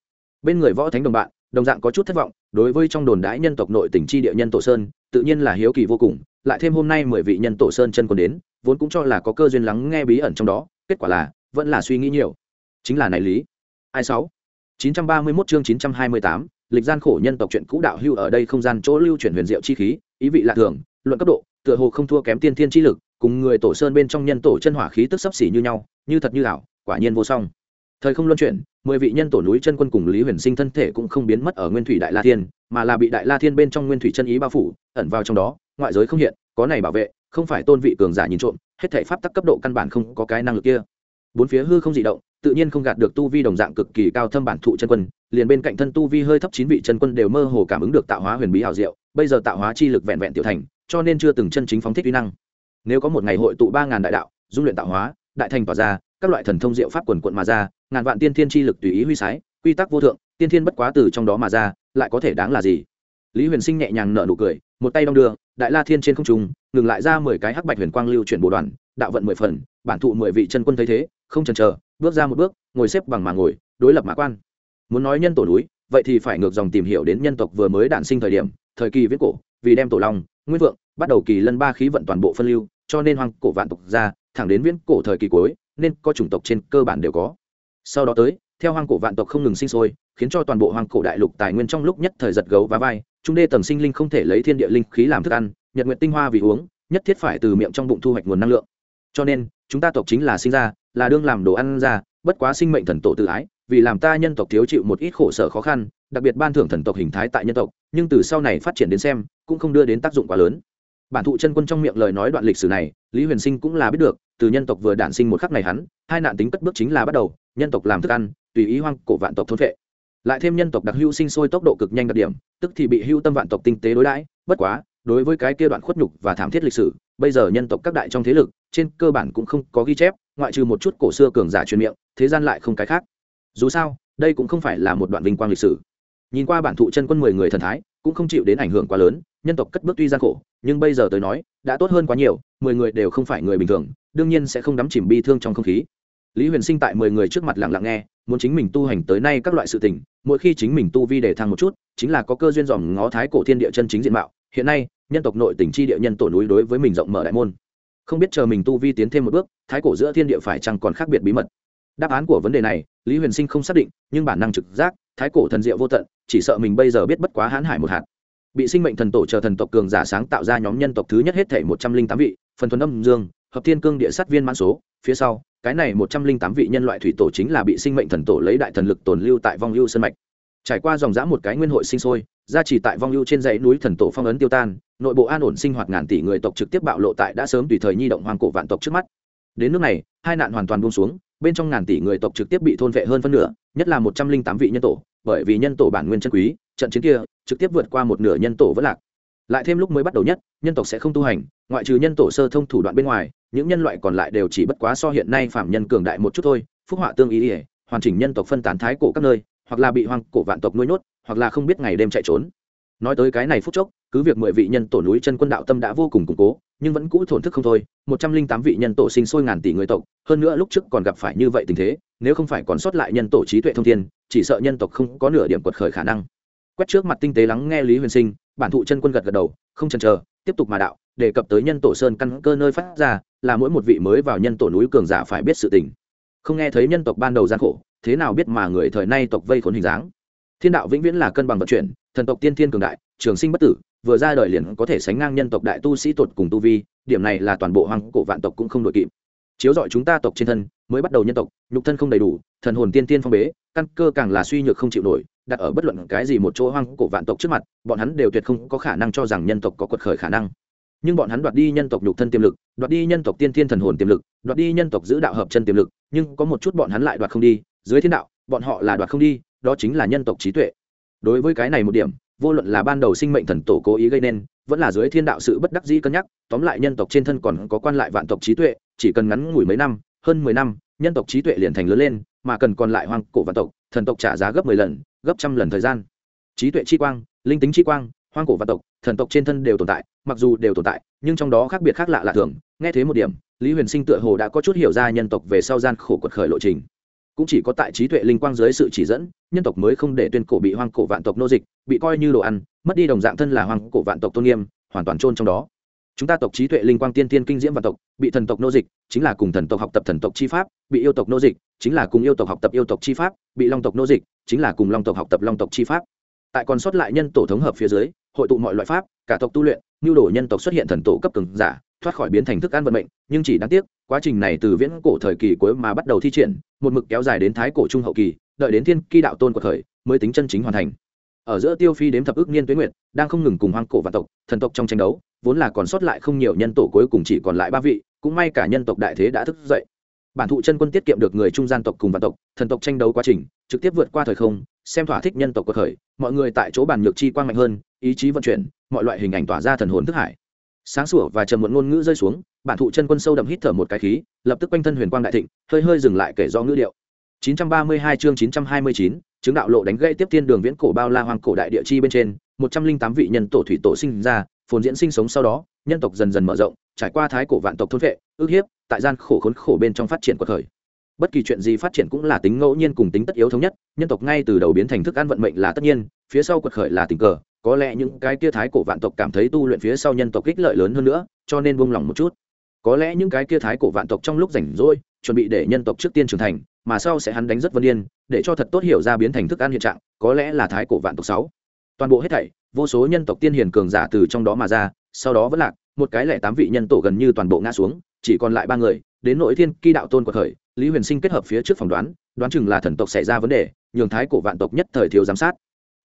Speaker 1: Bên người võ thánh đồng bạn đồng dạng có chút thất vọng đối với trong đồn đãi nhân tộc nội tỉnh tri địa nhân tổ sơn tự nhiên là hiếu kỳ vô cùng lại thêm hôm nay mười vị nhân tổ sơn chân quân đến vốn cũng cho là có cơ duyên lắng nghe bí ẩn trong đó kết quả là vẫn là suy nghĩ nhiều. Chính là này lý. Ai sáu? 931 chương 928, lịch gian khổ nhân tộc chuyện cũ đạo hưu ở đây không gian chỗ lưu chuyển huyền diệu chi khí, ý vị lạ thường, luận cấp độ, tựa hồ không thua kém tiên thiên chi lực, cùng người tổ sơn bên trong nhân tổ chân hỏa khí tức sấp xỉ như nhau, như thật như ảo, quả nhiên vô song. Thời không luân chuyển, mười vị nhân tổ núi chân quân cùng lý huyền sinh thân thể cũng không biến mất ở nguyên thủy đại la thiên, mà là bị đại la thiên bên trong nguyên thủy chân ý bao phủ, ẩn vào trong đó, ngoại giới không hiện, có này bảo vệ, không phải tôn vị cường giả nhìn trộm, hết thể pháp tắc cấp độ căn bản không có cái năng lực kia bốn phía hư không dị động, tự nhiên không gạt được tu vi đồng dạng cực kỳ cao thâm bản thụ chân quân, liền bên cạnh thân tu vi hơi thấp chín vị chân quân đều mơ hồ cảm ứng được tạo hóa huyền bí hảo diệu, bây giờ tạo hóa chi lực vẹn vẹn tiểu thành, cho nên chưa từng chân chính phóng thích uy năng. Nếu có một ngày hội tụ ba ngàn đại đạo, dung luyện tạo hóa, đại thành tỏa ra, các loại thần thông diệu pháp quần quận mà ra, ngàn vạn tiên thiên chi lực tùy ý huy sái, quy tắc vô thượng, tiên thiên bất quá từ trong đó mà ra, lại có thể đáng là gì? Lý huyền sinh nhẹ nhàng nở nụ cười, một tay đong đưa, đại la thiên trên không trung, ngừng lại ra mười cái hắc bạch huyền quang lưu chuyển bộ đoàn, đạo vận mười phần, bản thụ mười vị chân quân thấy thế không chần chờ, bước ra một bước, ngồi xếp bằng mà ngồi, đối lập mã quan. Muốn nói nhân tổ núi, vậy thì phải ngược dòng tìm hiểu đến nhân tộc vừa mới đản sinh thời điểm, thời kỳ viết cổ, vì đem tổ long, nguyên vượng, bắt đầu kỳ lân ba khí vận toàn bộ phân lưu, cho nên hoang cổ vạn tộc ra, thẳng đến viễn cổ thời kỳ cuối, nên có chủng tộc trên cơ bản đều có. Sau đó tới, theo hoang cổ vạn tộc không ngừng sinh sôi, khiến cho toàn bộ hoang cổ đại lục tài nguyên trong lúc nhất thời giật gấu và vai, trung đê tầng sinh linh không thể lấy thiên địa linh khí làm thức ăn, nhật nguyện tinh hoa vì uống, nhất thiết phải từ miệng trong bụng thu hoạch nguồn năng lượng. Cho nên, chúng ta tộc chính là sinh ra là đương làm đồ ăn ra, bất quá sinh mệnh thần tổ tự ái, vì làm ta nhân tộc thiếu chịu một ít khổ sở khó khăn, đặc biệt ban thưởng thần tộc hình thái tại nhân tộc, nhưng từ sau này phát triển đến xem, cũng không đưa đến tác dụng quá lớn. Bản thụ chân quân trong miệng lời nói đoạn lịch sử này, lý huyền sinh cũng là biết được, từ nhân tộc vừa đản sinh một khắc này hắn, hai nạn tính cất bước chính là bắt đầu, nhân tộc làm thức ăn, tùy ý hoang cổ vạn tộc thôn vệ lại thêm nhân tộc đặc hữu sinh sôi tốc độ cực nhanh đặc điểm, tức thì bị hữu tâm vạn tộc tinh tế đối đãi, bất quá, đối với cái kia đoạn khuất nhục và thảm thiết lịch sử, bây giờ nhân tộc các đại trong thế lực trên cơ bản cũng không có ghi chép, ngoại trừ một chút cổ xưa cường giả truyền miệng, thế gian lại không cái khác. Dù sao, đây cũng không phải là một đoạn vinh quang lịch sử. Nhìn qua bản thụ chân quân mười người thần thái, cũng không chịu đến ảnh hưởng quá lớn, nhân tộc cất bước tuy gian khổ, nhưng bây giờ tới nói, đã tốt hơn quá nhiều, mười người đều không phải người bình thường, đương nhiên sẽ không đắm chìm bi thương trong không khí. Lý huyền sinh tại mười người trước mặt lặng lặng nghe, muốn chính mình tu hành tới nay các loại sự tình, mỗi khi chính mình tu vi để thăng một chút, chính là có cơ duyên dòm ngó thái cổ thiên địa chân chính diện mạo. Hiện nay, nhân tộc nội tỉnh chi địa nhân tổ núi đối với mình rộng mở đại môn không biết chờ mình tu vi tiến thêm một bước, thái cổ giữa thiên địa phải chăng còn khác biệt bí mật. Đáp án của vấn đề này, lý huyền sinh không xác định, nhưng bản năng trực giác, thái cổ thần diệu vô tận, chỉ sợ mình bây giờ biết bất quá hãn hải một hạt. Bị sinh mệnh thần tổ chờ thần tộc cường giả sáng tạo ra nhóm nhân tộc thứ nhất hết thể một trăm linh tám vị, phần thuần âm dương, hợp thiên cương địa sát viên mãn số, phía sau, cái này một trăm linh tám vị nhân loại thủy tổ chính là bị sinh mệnh thần tổ lấy đại thần lực tồn lưu tại vong lưu sân mạch trải qua dòng dã một cái nguyên hội sinh sôi, gia trì tại vong lưu trên dãy núi thần tổ phong ấn tiêu tan, nội bộ an ổn sinh hoạt ngàn tỷ người tộc trực tiếp bạo lộ tại đã sớm tùy thời nhi động hoàng cổ vạn tộc trước mắt. Đến nước này, hai nạn hoàn toàn buông xuống, bên trong ngàn tỷ người tộc trực tiếp bị thôn vệ hơn phân nửa, nhất là một trăm linh tám vị nhân tổ, bởi vì nhân tổ bản nguyên chân quý, trận chiến kia trực tiếp vượt qua một nửa nhân tổ vẫn lạc. Lại thêm lúc mới bắt đầu nhất, nhân tộc sẽ không tu hành, ngoại trừ nhân tổ sơ thông thủ đoạn bên ngoài, những nhân loại còn lại đều chỉ bất quá so hiện nay phạm nhân cường đại một chút thôi, phúc họa tương ý ỉa, hoàn chỉnh nhân tộc phân tán thái cổ các nơi hoặc là bị hoang cổ vạn tộc nuôi nhốt, hoặc là không biết ngày đêm chạy trốn. Nói tới cái này phút chốc, cứ việc mười vị nhân tổ núi chân quân đạo tâm đã vô cùng củng cố, nhưng vẫn cũ thổn thức không thôi, một trăm linh tám vị nhân tổ sinh sôi ngàn tỷ người tộc, hơn nữa lúc trước còn gặp phải như vậy tình thế, nếu không phải còn sót lại nhân tổ trí tuệ thông thiên, chỉ sợ nhân tộc không có nửa điểm quật khởi khả năng. Quét trước mặt tinh tế lắng nghe lý huyền sinh, bản thụ chân quân gật gật đầu, không chần chờ, tiếp tục mà đạo, đề cập tới nhân tổ sơn căn cơ nơi phát ra, là mỗi một vị mới vào nhân tổ núi cường giả phải biết sự tình không nghe thấy nhân tộc ban đầu gian khổ, thế nào biết mà người thời nay tộc vây khốn hình dáng? Thiên đạo vĩnh viễn là cân bằng vận chuyển, thần tộc tiên thiên cường đại, trường sinh bất tử, vừa ra đời liền có thể sánh ngang nhân tộc đại tu sĩ tột cùng tu vi, điểm này là toàn bộ hoàng cổ vạn tộc cũng không đội kịp. Chiếu dọi chúng ta tộc trên thân, mới bắt đầu nhân tộc, nhục thân không đầy đủ, thần hồn tiên tiên phong bế, căn cơ càng là suy nhược không chịu nổi, đặt ở bất luận cái gì một chỗ hoang cổ vạn tộc trước mặt, bọn hắn đều tuyệt không có khả năng cho rằng nhân tộc có quật khởi khả năng nhưng bọn hắn đoạt đi nhân tộc nhục thân tiềm lực, đoạt đi nhân tộc tiên thiên thần hồn tiềm lực, đoạt đi nhân tộc giữ đạo hợp chân tiềm lực, nhưng có một chút bọn hắn lại đoạt không đi, dưới thiên đạo, bọn họ là đoạt không đi, đó chính là nhân tộc trí tuệ. Đối với cái này một điểm, vô luận là ban đầu sinh mệnh thần tổ cố ý gây nên, vẫn là dưới thiên đạo sự bất đắc dĩ cân nhắc, tóm lại nhân tộc trên thân còn có quan lại vạn tộc trí tuệ, chỉ cần ngắn ngủi mấy năm, hơn mười năm, nhân tộc trí tuệ liền thành lớn lên, mà cần còn lại hoang cổ vạn tộc, thần tộc trả giá gấp mười lần, gấp trăm lần thời gian. Trí tuệ chi quang, linh tính chi quang, hoang cổ vạn tộc, thần tộc trên thân đều tồn tại mặc dù đều tồn tại, nhưng trong đó khác biệt khác lạ lạ thường. Nghe thế một điểm, lý huyền sinh tựa hồ đã có chút hiểu ra nhân tộc về sau gian khổ quật khởi lộ trình. Cũng chỉ có tại trí tuệ linh quang dưới sự chỉ dẫn, nhân tộc mới không để tuyên cổ bị hoang cổ vạn tộc nô dịch, bị coi như đồ ăn, mất đi đồng dạng thân là hoang cổ vạn tộc tôn nghiêm, hoàn toàn trôn trong đó. Chúng ta tộc trí tuệ linh quang tiên tiên kinh diễm vạn tộc, bị thần tộc nô dịch, chính là cùng thần tộc học tập thần tộc chi pháp, bị yêu tộc nô dịch, chính là cùng yêu tộc học tập yêu tộc chi pháp, bị long tộc nô dịch, chính là cùng long tộc học tập long tộc chi pháp. Tại còn sót lại nhân tổ thống hợp phía dưới, hội tụ mọi loại pháp, cả tộc tu luyện nhu đồ nhân tộc xuất hiện thần tổ cấp cường giả, thoát khỏi biến thành thức ăn vận mệnh, nhưng chỉ đáng tiếc, quá trình này từ viễn cổ thời kỳ cuối mà bắt đầu thi triển, một mực kéo dài đến thái cổ trung hậu kỳ, đợi đến thiên kỳ đạo tôn của thời, mới tính chân chính hoàn thành ở giữa tiêu phi đếm thập ước niên tuế nguyệt, đang không ngừng cùng hoang cổ vạn tộc, thần tộc trong tranh đấu, vốn là còn sót lại không nhiều nhân tổ cuối cùng chỉ còn lại ba vị, cũng may cả nhân tộc đại thế đã thức dậy bản thụ chân quân tiết kiệm được người trung gian tộc cùng vạn tộc, thần tộc tranh đấu quá trình, trực tiếp vượt qua thời không, xem thỏa thích nhân tộc của thời. mọi người tại chỗ bàn nhược chi quang mạnh hơn ý chí vận chuyển mọi loại hình ảnh tỏa ra thần hồn thức hải. Sáng sủa và trầm muộn ngôn ngữ rơi xuống bản thụ chân quân sâu đậm hít thở một cái khí lập tức quanh thân huyền quang đại thịnh hơi hơi dừng lại kể do ngữ điệu. 932 chương 929, chứng đạo lộ đánh gãy tiếp thiên đường viễn cổ bao la hoang cổ đại địa chi bên trên 108 vị nhân tổ thủy tổ sinh ra phồn diễn sinh sống sau đó nhân tộc dần dần mở rộng trải qua thái cổ vạn tộc thôn vệ ước hiếp tại gian khổ khốn khổ bên trong phát triển của thời. Bất kỳ chuyện gì phát triển cũng là tính ngẫu nhiên cùng tính tất yếu thống nhất nhân tộc ngay từ đầu biến thành thức ăn vận mệnh là tất nhiên phía sau quật khởi là tình cờ có lẽ những cái kia thái cổ vạn tộc cảm thấy tu luyện phía sau nhân tộc kích lợi lớn hơn nữa, cho nên buông lỏng một chút. Có lẽ những cái kia thái cổ vạn tộc trong lúc rảnh rỗi, chuẩn bị để nhân tộc trước tiên trưởng thành, mà sau sẽ hắn đánh rất vân yên, để cho thật tốt hiểu ra biến thành thức ăn hiện trạng, có lẽ là thái cổ vạn tộc sáu. Toàn bộ hết thảy, vô số nhân tộc tiên hiền cường giả từ trong đó mà ra, sau đó vẫn lạc, một cái lẻ tám vị nhân tổ gần như toàn bộ ngã xuống, chỉ còn lại ba người, đến nội thiên kỳ đạo tôn của thời lý huyền sinh kết hợp phía trước phỏng đoán đoán chừng là thần tộc xảy ra vấn đề, nhường thái cổ vạn tộc nhất thời thiếu giám sát.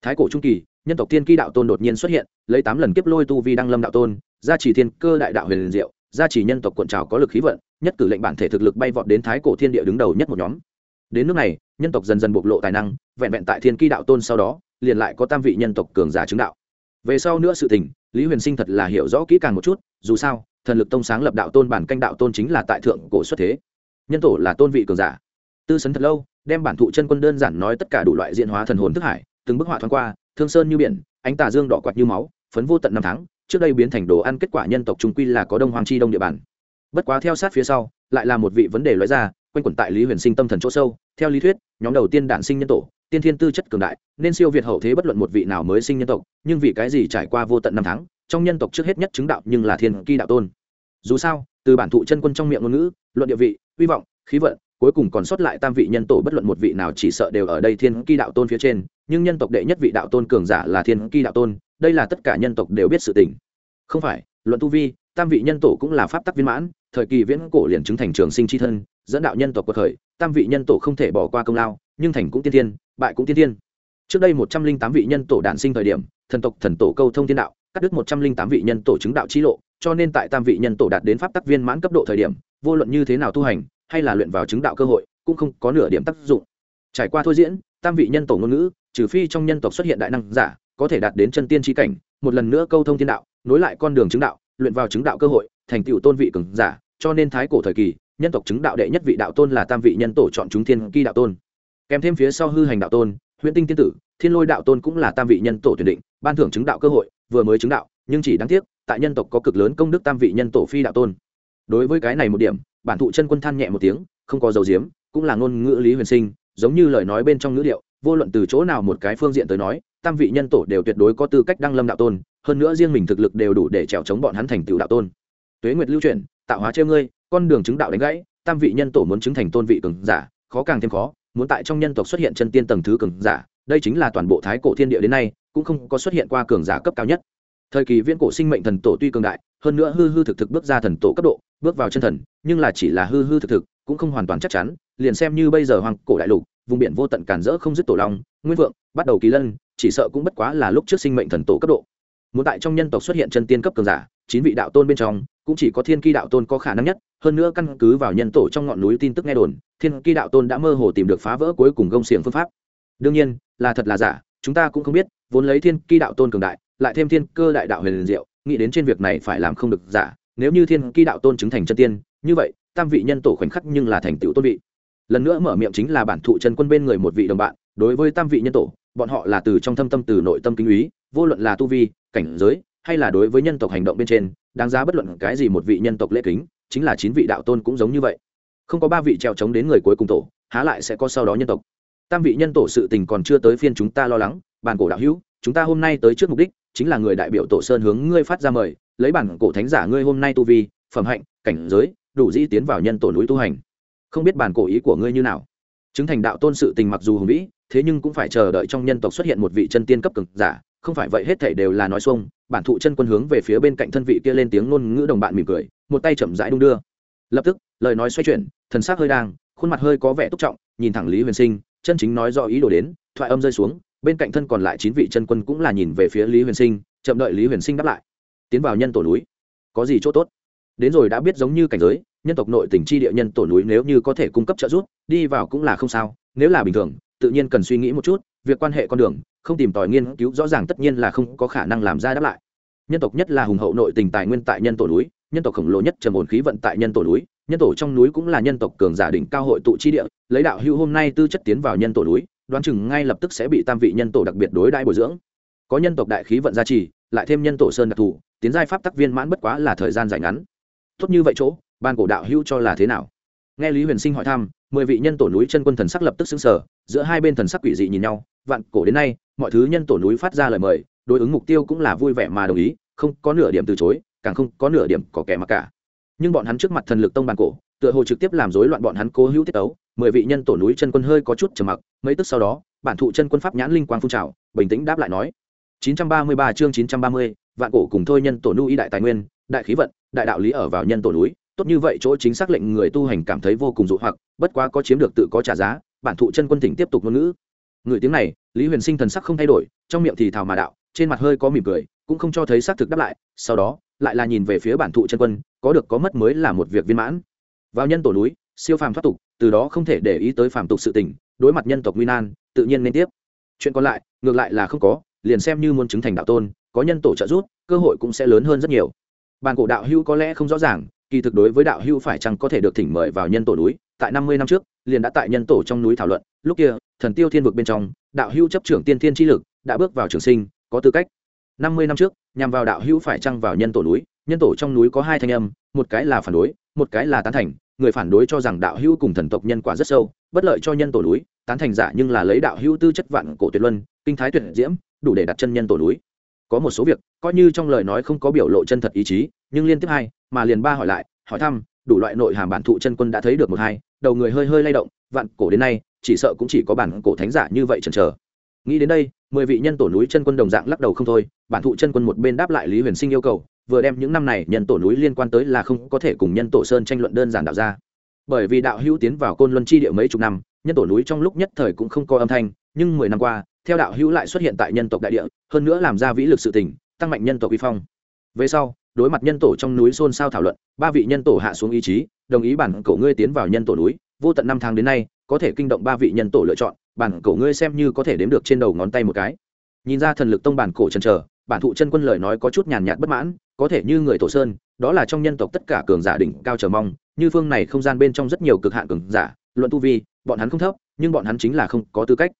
Speaker 1: Thái cổ trung kỳ nhân tộc thiên ki đạo tôn đột nhiên xuất hiện, lấy tám lần kiếp lôi tu vi đăng lâm đạo tôn, gia trì thiên cơ đại đạo huyền diệu, gia trì nhân tộc cuộn trào có lực khí vận, nhất cử lệnh bản thể thực lực bay vọt đến thái cổ thiên địa đứng đầu nhất một nhóm. Đến nước này, nhân tộc dần dần bộc lộ tài năng, vẹn vẹn tại thiên ki đạo tôn sau đó, liền lại có tam vị nhân tộc cường giả chứng đạo. Về sau nữa sự tình, lý huyền sinh thật là hiểu rõ kỹ càng một chút, dù sao, thần lực tông sáng lập đạo tôn bản canh đạo tôn chính là tại thượng cổ xuất thế. Nhân tổ là tôn vị cường giả. Tư sấn thật lâu, đem bản thụ chân quân đơn giản nói tất cả đủ loại diện hóa thần hồn thức hải, từng bức họa thoáng qua thương sơn như biển, ánh tà dương đỏ quạt như máu, phấn vô tận năm tháng, trước đây biến thành đồ ăn kết quả nhân tộc trung quy là có đông hoàng chi đông địa bàn. Bất quá theo sát phía sau, lại là một vị vấn đề loại ra, quanh quẩn tại lý huyền sinh tâm thần chỗ sâu. Theo lý thuyết, nhóm đầu tiên đản sinh nhân tổ, tiên thiên tư chất cường đại, nên siêu việt hậu thế bất luận một vị nào mới sinh nhân tộc, nhưng vì cái gì trải qua vô tận năm tháng, trong nhân tộc trước hết nhất chứng đạo nhưng là thiên kỳ đạo tôn. Dù sao, từ bản thụ chân quân trong miệng ngôn ngữ, luận địa vị hy vọng, khí vận cuối cùng còn sót lại tam vị nhân tổ bất luận một vị nào chỉ sợ đều ở đây thiên kỳ đạo tôn phía trên, nhưng nhân tộc đệ nhất vị đạo tôn cường giả là thiên kỳ đạo tôn, đây là tất cả nhân tộc đều biết sự tình. Không phải, luận tu vi, tam vị nhân tổ cũng là pháp tắc viên mãn, thời kỳ viễn cổ liền chứng thành trường sinh tri thân, dẫn đạo nhân tộc cuộc khởi tam vị nhân tổ không thể bỏ qua công lao, nhưng thành cũng tiên tiên bại cũng tiên tiên trước đây một trăm linh tám vị nhân tổ đản sinh thời điểm, thần tộc thần tổ câu thông tiên đạo, cắt đứt một trăm linh tám vị nhân tổ chứng đạo trí lộ, cho nên tại tam vị nhân tổ đạt đến pháp tắc viên mãn cấp độ thời điểm, vô luận như thế nào tu hành hay là luyện vào chứng đạo cơ hội, cũng không có nửa điểm tác dụng. Trải qua thôi diễn, tam vị nhân tổ ngôn ngữ, trừ phi trong nhân tộc xuất hiện đại năng giả, có thể đạt đến chân tiên trí cảnh, một lần nữa câu thông thiên đạo, nối lại con đường chứng đạo, luyện vào chứng đạo cơ hội, thành tựu tôn vị cường giả, cho nên thái cổ thời kỳ, nhân tộc chứng đạo đệ nhất vị đạo tôn là tam vị nhân tổ chọn chúng thiên kỳ đạo tôn. Kèm thêm phía sau hư hành đạo tôn, huyễn tinh tiên tử, thiên lôi đạo tôn cũng là tam vị nhân tổ tuyển định, ban thưởng chứng đạo cơ hội, vừa mới chứng đạo, nhưng chỉ đáng tiếc, tại nhân tộc có cực lớn công đức tam vị nhân tổ phi đạo tôn đối với cái này một điểm, bản thụ chân quân than nhẹ một tiếng, không có dầu diếm, cũng là ngôn ngữ lý huyền sinh, giống như lời nói bên trong ngữ liệu vô luận từ chỗ nào một cái phương diện tới nói, tam vị nhân tổ đều tuyệt đối có tư cách đăng lâm đạo tôn, hơn nữa riêng mình thực lực đều đủ để trèo chống bọn hắn thành tựu đạo tôn. Tuế nguyệt lưu truyền tạo hóa chơi ngươi, con đường chứng đạo đánh gãy, tam vị nhân tổ muốn chứng thành tôn vị cường giả, khó càng thêm khó, muốn tại trong nhân tộc xuất hiện chân tiên tầng thứ cường giả, đây chính là toàn bộ thái cổ thiên địa đến nay, cũng không có xuất hiện qua cường giả cấp cao nhất thời kỳ viễn cổ sinh mệnh thần tổ tuy cường đại, hơn nữa hư hư thực thực bước ra thần tổ cấp độ, bước vào chân thần, nhưng là chỉ là hư hư thực thực, cũng không hoàn toàn chắc chắn, liền xem như bây giờ hoàng cổ đại lục, vùng biển vô tận cản rỡ không dứt tổ long, nguyên vượng, bắt đầu kỳ lân, chỉ sợ cũng bất quá là lúc trước sinh mệnh thần tổ cấp độ. Muốn tại trong nhân tộc xuất hiện chân tiên cấp cường giả, chín vị đạo tôn bên trong, cũng chỉ có thiên ki đạo tôn có khả năng nhất, hơn nữa căn cứ vào nhân tổ trong ngọn núi tin tức nghe đồn, thiên ki đạo tôn đã mơ hồ tìm được phá vỡ cuối cùng gông xiềng phương pháp. Đương nhiên, là thật là giả, chúng ta cũng không biết, vốn lấy thiên ki đạo tôn cường đại lại thêm thiên cơ đại đạo huyền diệu, nghĩ đến trên việc này phải làm không được giả, nếu như thiên ki đạo tôn chứng thành chân tiên, như vậy, tam vị nhân tổ khoảnh khắc nhưng là thành tựu tôn vị. Lần nữa mở miệng chính là bản thụ chân quân bên người một vị đồng bạn, đối với tam vị nhân tổ, bọn họ là từ trong thâm tâm, từ nội tâm kinh úy vô luận là tu vi, cảnh giới, hay là đối với nhân tộc hành động bên trên, đáng giá bất luận cái gì một vị nhân tộc lễ kính, chính là chín vị đạo tôn cũng giống như vậy. Không có ba vị treo chống đến người cuối cùng tổ, há lại sẽ có sau đó nhân tộc. Tam vị nhân tổ sự tình còn chưa tới phiên chúng ta lo lắng bàn cổ đạo hữu, chúng ta hôm nay tới trước mục đích chính là người đại biểu tổ sơn hướng ngươi phát ra mời, lấy bản cổ thánh giả ngươi hôm nay tu vi, phẩm hạnh, cảnh giới, đủ dĩ tiến vào nhân tổ núi tu hành. Không biết bản cổ ý của ngươi như nào. Chứng thành đạo tôn sự tình mặc dù hùng vĩ, thế nhưng cũng phải chờ đợi trong nhân tộc xuất hiện một vị chân tiên cấp cực giả, không phải vậy hết thảy đều là nói xuông, bản thụ chân quân hướng về phía bên cạnh thân vị kia lên tiếng ngôn ngữ đồng bạn mỉm cười, một tay chậm rãi đung đưa. Lập tức, lời nói xoay chuyển, thần sắc hơi đang, khuôn mặt hơi có vẻ túc trọng, nhìn thẳng lý huyền sinh, chân chính nói do ý đồ đến, thoại âm rơi xuống bên cạnh thân còn lại chín vị chân quân cũng là nhìn về phía lý huyền sinh chậm đợi lý huyền sinh đáp lại tiến vào nhân tổ núi có gì chỗ tốt đến rồi đã biết giống như cảnh giới nhân tộc nội tỉnh chi địa nhân tổ núi nếu như có thể cung cấp trợ giúp đi vào cũng là không sao nếu là bình thường tự nhiên cần suy nghĩ một chút việc quan hệ con đường không tìm tòi nghiên cứu rõ ràng tất nhiên là không có khả năng làm ra đáp lại nhân tộc nhất là hùng hậu nội tình tài nguyên tại nhân tổ núi nhân tộc khổng lồ nhất trầm ổn khí vận tại nhân tổ núi nhân tổ trong núi cũng là nhân tộc cường giả đỉnh cao hội tụ chi địa lấy đạo hữu hôm nay tư chất tiến vào nhân tổ núi đoán chừng ngay lập tức sẽ bị tam vị nhân tổ đặc biệt đối đại bồi dưỡng. Có nhân tộc đại khí vận gia trì, lại thêm nhân tổ sơn đặc thù, tiến giai pháp tắc viên mãn bất quá là thời gian dài ngắn. Tốt như vậy chỗ, ban cổ đạo hưu cho là thế nào? Nghe lý huyền sinh hỏi thăm, mười vị nhân tổ núi chân quân thần sắc lập tức xứng sở giữa hai bên thần sắc quỷ dị nhìn nhau, vạn cổ đến nay, mọi thứ nhân tổ núi phát ra lời mời, đối ứng mục tiêu cũng là vui vẻ mà đồng ý, không có nửa điểm từ chối, càng không có nửa điểm có kẻ mặc cả. Nhưng bọn hắn trước mặt thần lực tông bàn cổ, tựa hồ trực tiếp làm rối loạn bọn hắn cố hữu tiết tấu mười vị nhân tổ núi chân quân hơi có chút trầm mặc mấy tức sau đó bản thụ chân quân pháp nhãn linh quang phun trào bình tĩnh đáp lại nói. 933 chương 930, vạn cổ cùng thôi nhân tổ núi đại tài nguyên đại khí vận đại đạo lý ở vào nhân tổ núi. Tốt như vậy chỗ chính xác lệnh người tu hành cảm thấy vô cùng dụ hoặc bất quá có chiếm được tự có trả giá bản thụ chân quân tỉnh tiếp tục ngôn ngữ. Người tiếng này lý huyền sinh thần sắc không thay đổi trong miệng thì thào mà đạo trên mặt hơi có mỉm cười cũng không cho thấy xác thực đáp lại sau đó lại là nhìn về phía bản thụ chân quân có được có mất mới là một việc viên mãn. Vào nhân tổ núi siêu phàm thoát tục, từ đó không thể để ý tới phàm tục sự tình, đối mặt nhân tộc nguy nan, tự nhiên nên tiếp. Chuyện còn lại, ngược lại là không có, liền xem như muốn chứng thành đạo tôn, có nhân tổ trợ giúp, cơ hội cũng sẽ lớn hơn rất nhiều. Bàn cổ đạo hưu có lẽ không rõ ràng, kỳ thực đối với đạo hưu phải chăng có thể được thỉnh mời vào nhân tổ núi, tại năm mươi năm trước, liền đã tại nhân tổ trong núi thảo luận, lúc kia, thần tiêu thiên vực bên trong, đạo hưu chấp trưởng tiên thiên chi lực, đã bước vào trường sinh, có tư cách. Năm mươi năm trước, nhằm vào đạo hưu phải chăng vào nhân tổ núi, nhân tổ trong núi có hai thanh âm, một cái là phản đối, một cái là tán thành người phản đối cho rằng đạo hữu cùng thần tộc nhân quả rất sâu, bất lợi cho nhân tổ núi, tán thành giả nhưng là lấy đạo hữu tư chất vạn cổ tuyệt luân, kinh thái tuyệt diễm, đủ để đặt chân nhân tổ núi. Có một số việc, coi như trong lời nói không có biểu lộ chân thật ý chí, nhưng liên tiếp hai, mà liền ba hỏi lại, hỏi thăm, đủ loại nội hàm bản thụ chân quân đã thấy được một hai, đầu người hơi hơi lay động, vạn cổ đến nay, chỉ sợ cũng chỉ có bản cổ thánh giả như vậy chần chờ. Nghĩ đến đây, mười vị nhân tổ núi chân quân đồng dạng lắc đầu không thôi, bản thụ chân quân một bên đáp lại lý huyền sinh yêu cầu vừa đem những năm này nhân tổ núi liên quan tới là không có thể cùng nhân tổ sơn tranh luận đơn giản đạo ra. Bởi vì đạo hữu tiến vào côn luân chi địa mấy chục năm, nhân tổ núi trong lúc nhất thời cũng không có âm thanh, nhưng mười năm qua, theo đạo hữu lại xuất hiện tại nhân tộc đại địa, hơn nữa làm ra vĩ lực sự tình, tăng mạnh nhân tộc uy phong. Về sau, đối mặt nhân tổ trong núi xôn xao thảo luận, ba vị nhân tổ hạ xuống ý chí, đồng ý bản cổ ngươi tiến vào nhân tổ núi, vô tận năm tháng đến nay, có thể kinh động ba vị nhân tổ lựa chọn, bản cổ ngươi xem như có thể đếm được trên đầu ngón tay một cái. Nhìn ra thần lực tông bản cổ trần trở bản thụ chân quân lời nói có chút nhàn nhạt bất mãn, có thể như người tổ sơn, đó là trong nhân tộc tất cả cường giả đỉnh cao chờ mong, như phương này không gian bên trong rất nhiều cực hạn cường giả, luận tu vi, bọn hắn không thấp, nhưng bọn hắn chính là không có tư cách.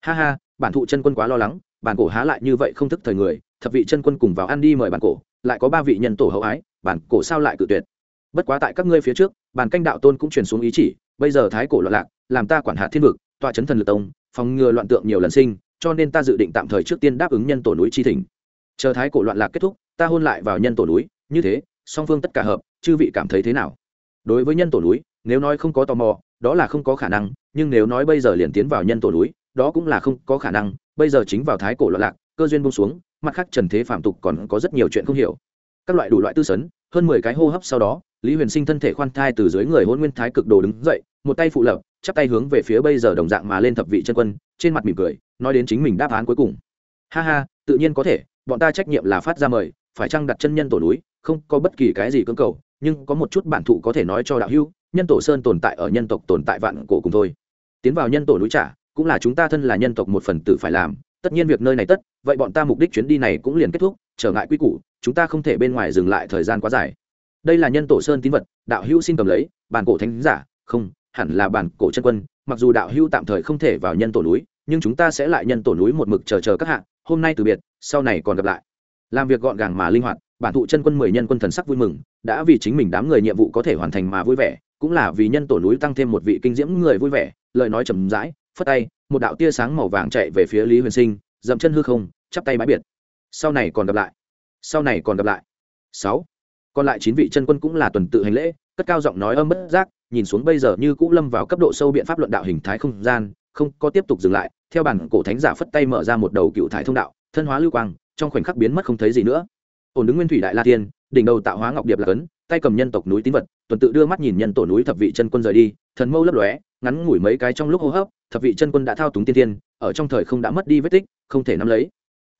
Speaker 1: Ha ha, bản thụ chân quân quá lo lắng, bản cổ há lại như vậy không thức thời người, thập vị chân quân cùng vào ăn đi mời bản cổ, lại có ba vị nhân tổ hậu ái, bản cổ sao lại cự tuyệt? Bất quá tại các ngươi phía trước, bản canh đạo tôn cũng truyền xuống ý chỉ, bây giờ thái cổ loạn lạc, làm ta quản hạt thiên vực, tọa chấn thần lực tông, phòng ngừa loạn tượng nhiều lần sinh, cho nên ta dự định tạm thời trước tiên đáp ứng nhân tổ núi chi thỉnh chờ thái cổ loạn lạc kết thúc, ta hôn lại vào nhân tổ núi, như thế, song phương tất cả hợp, chư vị cảm thấy thế nào? Đối với nhân tổ núi, nếu nói không có tò mò, đó là không có khả năng, nhưng nếu nói bây giờ liền tiến vào nhân tổ núi, đó cũng là không có khả năng, bây giờ chính vào thái cổ loạn lạc, cơ duyên bông xuống, mặt khác trần thế phạm tục còn có rất nhiều chuyện không hiểu. Các loại đủ loại tư sấn, hơn mười cái hô hấp sau đó, lý huyền sinh thân thể khoan thai từ dưới người hôn nguyên thái cực đồ đứng dậy, một tay phụ lập chắp tay hướng về phía bây giờ đồng dạng mà lên thập vị chân quân, trên mặt mỉm cười, nói đến chính mình đáp án cuối cùng. Ha ha, tự nhiên có thể bọn ta trách nhiệm là phát ra mời, phải chăng đặt chân nhân tổ núi, không có bất kỳ cái gì cưỡng cầu, nhưng có một chút bản thụ có thể nói cho đạo hưu nhân tổ sơn tồn tại ở nhân tộc tồn tại vạn cổ cùng thôi. Tiến vào nhân tổ núi trả, cũng là chúng ta thân là nhân tộc một phần tử phải làm, tất nhiên việc nơi này tất, vậy bọn ta mục đích chuyến đi này cũng liền kết thúc, trở ngại quy củ, chúng ta không thể bên ngoài dừng lại thời gian quá dài. Đây là nhân tổ sơn tín vật, đạo hữu xin cầm lấy, bản cổ thánh giả, không, hẳn là bản cổ chân quân, mặc dù đạo hữu tạm thời không thể vào nhân tổ núi, nhưng chúng ta sẽ lại nhân tổ núi một mực chờ chờ các hạng hôm nay từ biệt, sau này còn gặp lại. Làm việc gọn gàng mà linh hoạt, bản thụ chân quân mười nhân quân thần sắc vui mừng, đã vì chính mình đám người nhiệm vụ có thể hoàn thành mà vui vẻ, cũng là vì nhân tổ núi tăng thêm một vị kinh diễm người vui vẻ, lời nói chầm rãi, phất tay, một đạo tia sáng màu vàng chạy về phía lý huyền sinh, dậm chân hư không, chắp tay bãi biệt. Sau này còn gặp lại. Sau này còn gặp lại. Sáu. Còn lại chín vị chân quân cũng là tuần tự hành lễ, cất cao giọng nói âm bất giác, nhìn xuống bây giờ như cũ lâm vào cấp độ sâu biện pháp luận đạo hình thái không gian không có tiếp tục dừng lại, theo bản cổ thánh giả phất tay mở ra một đầu cựu thải thông đạo, thân hóa lưu quang, trong khoảnh khắc biến mất không thấy gì nữa. Ổn đứng nguyên thủy đại la tiên, đỉnh đầu tạo hóa ngọc điệp là cấn, tay cầm nhân tộc núi tín vật, tuần tự đưa mắt nhìn nhân tổ núi thập vị chân quân rời đi, thần mâu lấp lóe, ngắn ngủi mấy cái trong lúc hô hấp, thập vị chân quân đã thao túng tiên tiên ở trong thời không đã mất đi vết tích, không thể nắm lấy.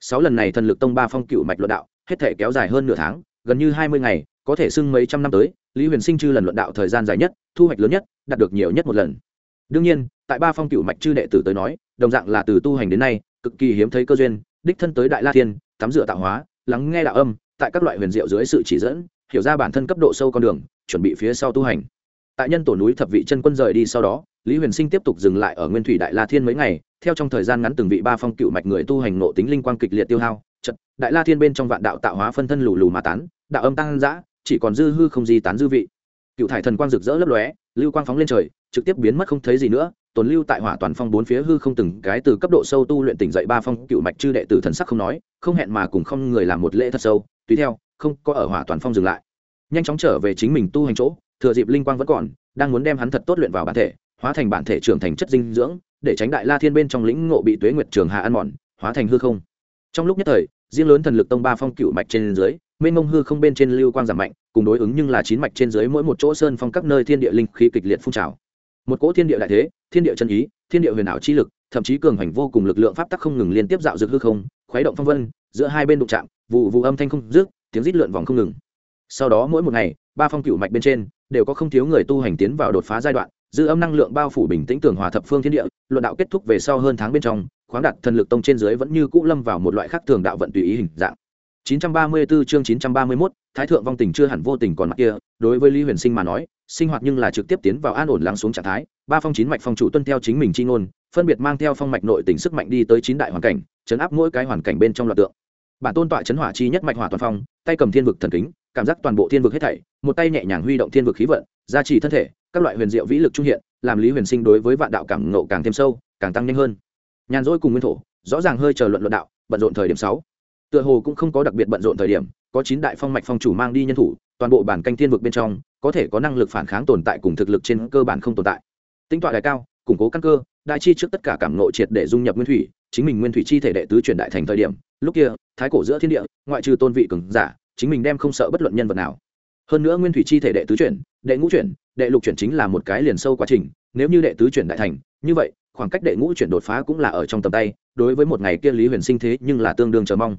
Speaker 1: Sáu lần này thần lực tông ba phong cựu mạch luận đạo, hết thể kéo dài hơn nửa tháng, gần như hai mươi ngày, có thể xưng mấy trăm năm tới, lý huyền sinh chư lần luận đạo thời gian dài nhất, thu hoạch lớn nhất, đạt được nhiều nhất một lần đương nhiên, tại ba phong cựu mạch chư đệ tử tới nói, đồng dạng là từ tu hành đến nay, cực kỳ hiếm thấy cơ duyên, đích thân tới đại la thiên, tắm rửa tạo hóa, lắng nghe đạo âm, tại các loại huyền diệu dưới sự chỉ dẫn, hiểu ra bản thân cấp độ sâu con đường, chuẩn bị phía sau tu hành. Tại nhân tổ núi thập vị chân quân rời đi sau đó, lý huyền sinh tiếp tục dừng lại ở nguyên thủy đại la thiên mấy ngày, theo trong thời gian ngắn từng vị ba phong cựu mạch người tu hành nộ tính linh quang kịch liệt tiêu hao chật đại la thiên bên trong vạn đạo tạo hóa phân thân lù lù mà tán, đạo âm tăng giã chỉ còn dư hư không di tán dư vị. Cựu thải thần quang rực rỡ lấp lóe, lưu quang phóng lên trời trực tiếp biến mất không thấy gì nữa, tồn lưu tại hỏa toàn phong bốn phía hư không từng cái từ cấp độ sâu tu luyện tỉnh dậy ba phong cựu mạch chư đệ tử thần sắc không nói, không hẹn mà cùng không người làm một lễ thật sâu, tùy theo, không có ở hỏa toàn phong dừng lại. Nhanh chóng trở về chính mình tu hành chỗ, thừa dịp linh quang vẫn còn, đang muốn đem hắn thật tốt luyện vào bản thể, hóa thành bản thể trưởng thành chất dinh dưỡng, để tránh đại la thiên bên trong lĩnh ngộ bị tuế nguyệt trường hạ ăn mòn, hóa thành hư không. Trong lúc nhất thời, riêng lớn thần lực tông ba phong cựu mạch trên dưới, mênh mông hư không bên trên lưu quang giảm mạnh, cùng đối ứng nhưng là chín mạch trên dưới mỗi một chỗ sơn phong các nơi thiên địa linh khí kịch liệt phun trào một cỗ thiên địa đại thế thiên địa chân ý thiên địa huyền ảo chi lực thậm chí cường hành vô cùng lực lượng pháp tắc không ngừng liên tiếp dạo dược hư không khuấy động phong vân giữa hai bên đụng chạm vụ vụ âm thanh không dứt tiếng rít lượn vòng không ngừng. Sau đó mỗi một ngày ba phong cựu mạch bên trên đều có không thiếu người tu hành tiến vào đột phá giai đoạn dư âm năng lượng bao phủ bình tĩnh tường hòa thập phương thiên địa luận đạo kết thúc về sau hơn tháng bên trong khoáng đạt thần lực tông trên dưới vẫn như cũ lâm vào một loại khác thường đạo vận tùy ý hình dạng. 934 chương 931, Thái thượng vong tình chưa hẳn vô tình còn mặt kia, đối với Lý Huyền Sinh mà nói, sinh hoạt nhưng là trực tiếp tiến vào an ổn lắng xuống trạng thái, ba phong chín mạch phong chủ tuân theo chính mình chi ngôn, phân biệt mang theo phong mạch nội tình sức mạnh đi tới chín đại hoàn cảnh, chấn áp mỗi cái hoàn cảnh bên trong loạt tượng. Bản tôn tọa chấn hỏa chi nhất mạch hỏa toàn phong, tay cầm thiên vực thần kính, cảm giác toàn bộ thiên vực hết thảy, một tay nhẹ nhàng huy động thiên vực khí vận, gia trì thân thể, các loại huyền diệu vĩ lực trung hiện làm lý huyền sinh đối với vạn đạo cảm ngộ càng thêm sâu càng tăng nhanh hơn. Nhàn rỗi cùng nguyên thổ rõ ràng hơi chờ luận luận đạo bận rộn thời điểm sáu tựa hồ cũng không có đặc biệt bận rộn thời điểm, có chín đại phong mạch phong chủ mang đi nhân thủ, toàn bộ bản canh thiên vực bên trong, có thể có năng lực phản kháng tồn tại cùng thực lực trên cơ bản không tồn tại. Tính tọa đại cao, củng cố căn cơ, đại chi trước tất cả cảm ngộ triệt để dung nhập nguyên thủy, chính mình nguyên thủy chi thể đệ tứ truyền đại thành thời điểm, lúc kia, thái cổ giữa thiên địa, ngoại trừ tôn vị cường giả, chính mình đem không sợ bất luận nhân vật nào. Hơn nữa nguyên thủy chi thể đệ tứ chuyển, đệ ngũ chuyển, đệ lục chuyển chính là một cái liền sâu quá trình, nếu như đệ tứ chuyển đại thành, như vậy, khoảng cách đệ ngũ chuyển đột phá cũng là ở trong tầm tay, đối với một ngày kia lý huyền sinh thế nhưng là tương đương chờ mong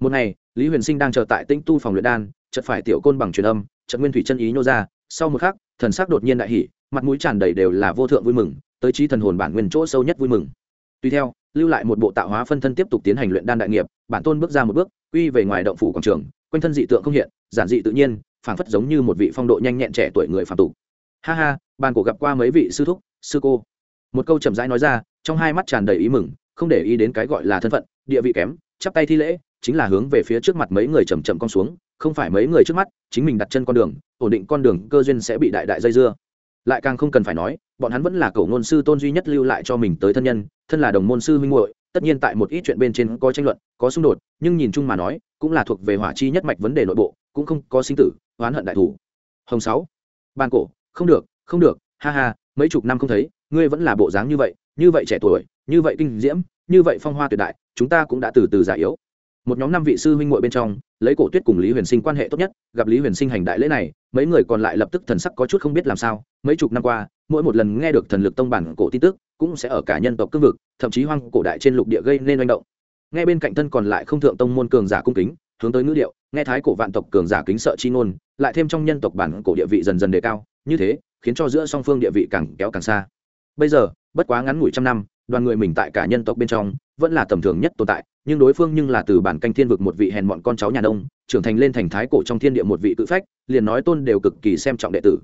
Speaker 1: một ngày, lý huyền sinh đang chờ tại tĩnh tu phòng luyện đan, chợt phải tiểu côn bằng truyền âm, chợt nguyên thủy chân ý nhô ra. Sau một khắc, thần sắc đột nhiên đại hỉ, mặt mũi tràn đầy đều là vô thượng vui mừng, tới trí thần hồn bản nguyên chỗ sâu nhất vui mừng. Tuy theo, lưu lại một bộ tạo hóa phân thân tiếp tục tiến hành luyện đan đại nghiệp, bản tôn bước ra một bước, quy về ngoài động phủ quảng trường, quanh thân dị tượng không hiện, giản dị tự nhiên, phảng phất giống như một vị phong độ nhanh nhẹn trẻ tuổi người phạm tục. Ha ha, bàn cổ gặp qua mấy vị sư thúc, sư cô. Một câu chậm rãi nói ra, trong hai mắt tràn đầy ý mừng, không để ý đến cái gọi là thân phận, địa vị kém chắp tay thi lễ, chính là hướng về phía trước mặt mấy người chầm chậm con xuống, không phải mấy người trước mắt, chính mình đặt chân con đường, ổn định con đường, cơ duyên sẽ bị đại đại dây dưa. Lại càng không cần phải nói, bọn hắn vẫn là cầu ngôn sư tôn duy nhất lưu lại cho mình tới thân nhân, thân là đồng môn sư minh muội, tất nhiên tại một ít chuyện bên trên có tranh luận, có xung đột, nhưng nhìn chung mà nói, cũng là thuộc về hỏa chi nhất mạch vấn đề nội bộ, cũng không có sinh tử, oán hận đại thủ. Hồng sáu, ban cổ, không được không được, ha ha, mấy chục năm không thấy, ngươi vẫn là bộ dáng như vậy như vậy trẻ tuổi, như vậy kinh diễm, như vậy phong hoa tuyệt đại chúng ta cũng đã từ từ già yếu. Một nhóm năm vị sư huynh muội bên trong, lấy cổ tuyết cùng lý huyền sinh quan hệ tốt nhất, gặp lý huyền sinh hành đại lễ này, mấy người còn lại lập tức thần sắc có chút không biết làm sao. Mấy chục năm qua, mỗi một lần nghe được thần lực tông bản cổ tin tức, cũng sẽ ở cả nhân tộc cương vực, thậm chí hoang cổ đại trên lục địa gây nên manh động. Nghe bên cạnh thân còn lại không thượng tông môn cường giả cung kính, hướng tới ngữ điệu, nghe thái cổ vạn tộc cường giả kính sợ chi ngôn, lại thêm trong nhân tộc bản cổ địa vị dần dần đề cao, như thế, khiến cho giữa song phương địa vị càng kéo càng xa. Bây giờ, bất quá ngắn ngủi trăm năm, đoàn người mình tại cả nhân tộc bên trong vẫn là tầm thường nhất tồn tại, nhưng đối phương nhưng là từ bản canh thiên vực một vị hèn mọn con cháu nhà đông trưởng thành lên thành thái cổ trong thiên địa một vị cự phách, liền nói tôn đều cực kỳ xem trọng đệ tử.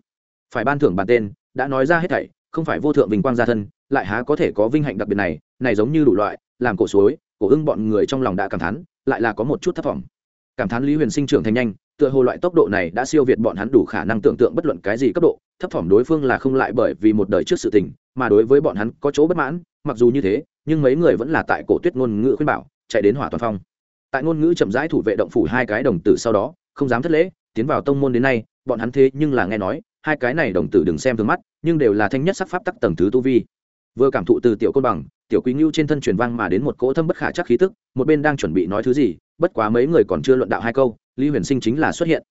Speaker 1: Phải ban thưởng bản tên, đã nói ra hết thảy, không phải vô thượng vinh quang gia thân, lại há có thể có vinh hạnh đặc biệt này này giống như đủ loại, làm cổ suối, cổ ưng bọn người trong lòng đã cảm thán, lại là có một chút thất vọng. Cảm thán lý huyền sinh trưởng thành nhanh, tựa hồ loại tốc độ này đã siêu việt bọn hắn đủ khả năng tưởng tượng bất luận cái gì cấp độ, thấp thỏm đối phương là không lại bởi vì một đời trước sự tình, mà đối với bọn hắn có chỗ bất mãn, mặc dù như thế nhưng mấy người vẫn là tại cổ tuyết ngôn ngữ khuyên bảo, chạy đến hỏa toàn phong. Tại ngôn ngữ chậm rãi thủ vệ động phủ hai cái đồng tử sau đó, không dám thất lễ, tiến vào tông môn đến nay, bọn hắn thế nhưng là nghe nói, hai cái này đồng tử đừng xem thường mắt, nhưng đều là thanh nhất sắc pháp tắc tầng thứ tu vi. Vừa cảm thụ từ tiểu côn bằng, tiểu quý ngưu trên thân truyền vang mà đến một cỗ thâm bất khả chắc khí tức, một bên đang chuẩn bị nói thứ gì, bất quá mấy người còn chưa luận đạo hai câu, lý huyền sinh chính là xuất hiện.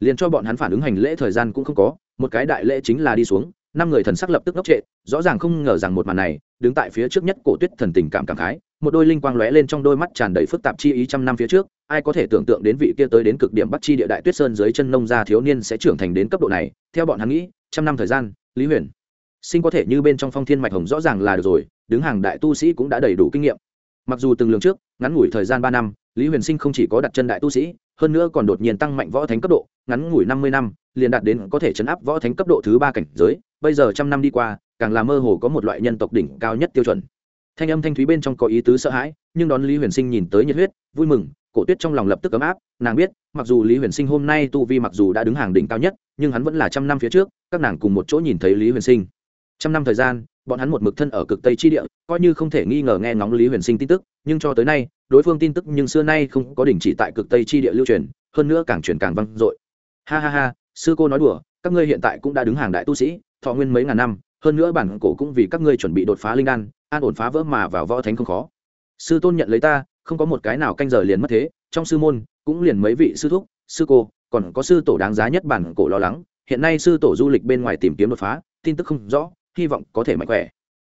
Speaker 1: Liền cho bọn hắn phản ứng hành lễ thời gian cũng không có, một cái đại lễ chính là đi xuống, năm người thần sắc lập tức ngốc trệ rõ ràng không ngờ rằng một màn này, đứng tại phía trước nhất cổ tuyết thần tình cảm cảm khái, một đôi linh quang lóe lên trong đôi mắt tràn đầy phức tạp chi ý trăm năm phía trước, ai có thể tưởng tượng đến vị kia tới đến cực điểm bắc chi địa đại tuyết sơn dưới chân nông gia thiếu niên sẽ trưởng thành đến cấp độ này, theo bọn hắn nghĩ, trăm năm thời gian, lý huyền sinh có thể như bên trong phong thiên mạch hồng rõ ràng là được rồi, đứng hàng đại tu sĩ cũng đã đầy đủ kinh nghiệm. Mặc dù từng lường trước, ngắn ngủi thời gian ba năm, lý huyền sinh không chỉ có đặt chân đại tu sĩ, hơn nữa còn đột nhiên tăng mạnh võ thánh cấp độ, ngắn ngủi năm mươi năm, liền đạt đến có thể chấn áp võ thánh cấp độ thứ ba cảnh giới, bây giờ trăm năm đi qua càng là mơ hồ có một loại nhân tộc đỉnh cao nhất tiêu chuẩn. Thanh âm thanh thúy bên trong có ý tứ sợ hãi, nhưng đón lý huyền sinh nhìn tới nhiệt huyết, vui mừng, cổ tuyết trong lòng lập tức ấm áp, nàng biết, mặc dù lý huyền sinh hôm nay tu vi mặc dù đã đứng hàng đỉnh cao nhất, nhưng hắn vẫn là trăm năm phía trước, các nàng cùng một chỗ nhìn thấy lý huyền sinh. Trăm năm thời gian, bọn hắn một mực thân ở cực tây chi địa, coi như không thể nghi ngờ nghe ngóng lý huyền sinh tin tức, nhưng cho tới nay, đối phương tin tức nhưng xưa nay không có đình chỉ tại cực tây chi địa lưu truyền, hơn nữa càng truyền càng vang dội. Ha ha ha, sư cô nói đùa, các ngươi hiện tại cũng đã đứng hàng đại tu sĩ, thọ nguyên mấy ngàn năm hơn nữa bản cổ cũng vì các ngươi chuẩn bị đột phá linh đan, an ổn phá vỡ mà vào võ thánh không khó. Sư tôn nhận lấy ta, không có một cái nào canh giờ liền mất thế, trong sư môn cũng liền mấy vị sư thúc, sư cô, còn có sư tổ đáng giá nhất bản cổ lo lắng, hiện nay sư tổ du lịch bên ngoài tìm kiếm đột phá, tin tức không rõ, hy vọng có thể mạnh khỏe.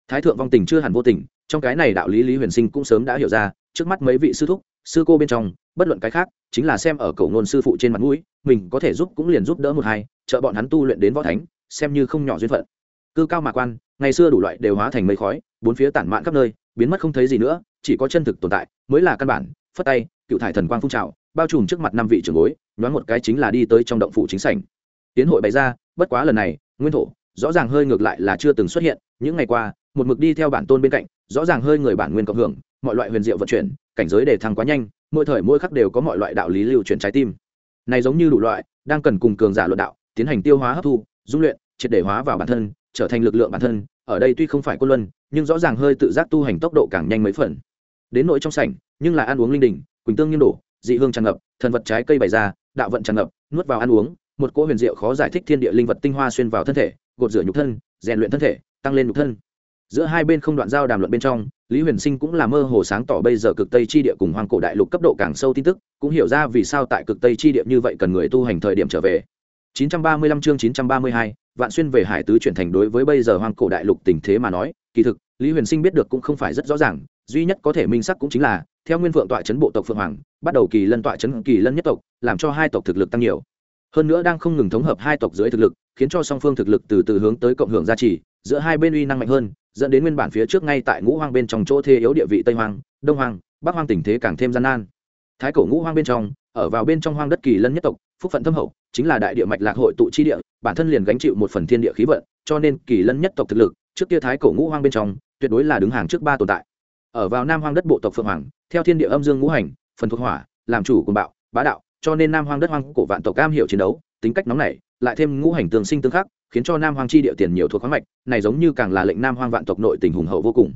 Speaker 1: Thái thượng vong tình chưa hẳn vô tình, trong cái này đạo lý lý huyền sinh cũng sớm đã hiểu ra, trước mắt mấy vị sư thúc, sư cô bên trong, bất luận cái khác, chính là xem ở cầu ngôn sư phụ trên mặt mũi, mình có thể giúp cũng liền giúp đỡ một hai, trợ bọn hắn tu luyện đến võ thánh, xem như không nhỏ duyên phận cư cao mạc quan, ngày xưa đủ loại đều hóa thành mây khói, bốn phía tản mạn khắp nơi, biến mất không thấy gì nữa, chỉ có chân thực tồn tại, mới là căn bản. Phất tay, cựu thải thần quang phun trào, bao trùm trước mặt năm vị trưởng bối, nhoáng một cái chính là đi tới trong động phủ chính sảnh. Tiến hội bày ra, bất quá lần này, nguyên thổ, rõ ràng hơi ngược lại là chưa từng xuất hiện. Những ngày qua, một mực đi theo bản tôn bên cạnh, rõ ràng hơi người bản nguyên cộng hưởng, mọi loại huyền diệu vận chuyển, cảnh giới đề thăng quá nhanh, mỗi thời mỗi khắc đều có mọi loại đạo lý lưu chuyển trái tim. Này giống như đủ loại, đang cần cùng cường giả luận đạo, tiến hành tiêu hóa hấp thu, dung luyện, triệt để hóa vào bản thân trở thành lực lượng bản thân ở đây tuy không phải quân luân nhưng rõ ràng hơi tự giác tu hành tốc độ càng nhanh mấy phần. Đến nội trong sảnh nhưng là ăn uống linh đình quỳnh tương nghiêng đổ dị hương tràn ngập thần vật trái cây bày ra đạo vận tràn ngập nuốt vào ăn uống một cỗ huyền diệu khó giải thích thiên địa linh vật tinh hoa xuyên vào thân thể gột rửa nhục thân rèn luyện thân thể tăng lên nhục thân. Giữa hai bên không đoạn giao đàm luận bên trong lý huyền sinh cũng là mơ hồ sáng tỏ bây giờ cực tây chi địa cùng hoàng cổ đại lục cấp độ càng sâu tin tức cũng hiểu ra vì sao tại cực tây chi địa như vậy cần người tu hành thời điểm trở về. 935 chương 932, vạn xuyên về hải tứ chuyển thành đối với bây giờ hoang cổ đại lục tình thế mà nói, kỳ thực, lý huyền sinh biết được cũng không phải rất rõ ràng, duy nhất có thể minh sắc cũng chính là, theo nguyên vượng tọa chấn bộ tộc phượng hoàng, bắt đầu kỳ lân tọa chấn kỳ lân nhất tộc, làm cho hai tộc thực lực tăng nhiều. Hơn nữa đang không ngừng thống hợp hai tộc dưới thực lực, khiến cho song phương thực lực từ từ hướng tới cộng hưởng gia trì, giữa hai bên uy năng mạnh hơn, dẫn đến nguyên bản phía trước ngay tại ngũ hoang bên trong chỗ thế yếu địa vị tây hoang, đông hoang, bắc hoang tình thế càng thêm gian nan. Thái cổ ngũ hoang bên trong, ở vào bên trong hoang đất kỳ lân nhất tộc phúc phận thâm hậu, chính là đại địa mạch lạc hội tụ chi địa, bản thân liền gánh chịu một phần thiên địa khí vận, cho nên kỳ lân nhất tộc thực lực, trước kia thái cổ ngũ hoang bên trong, tuyệt đối là đứng hàng trước ba tồn tại. Ở vào nam hoang đất bộ tộc phượng hoàng, theo thiên địa âm dương ngũ hành, phần thuộc hỏa, làm chủ cùng bạo, bá đạo, cho nên nam hoang đất hoang cổ vạn tộc cam hiểu chiến đấu, tính cách nóng nảy, lại thêm ngũ hành tương sinh tương khắc, khiến cho nam hoang chi địa tiền nhiều thuộc khoáng mạch, này giống như càng là lệnh nam hoang vạn tộc nội tình hùng hậu vô cùng.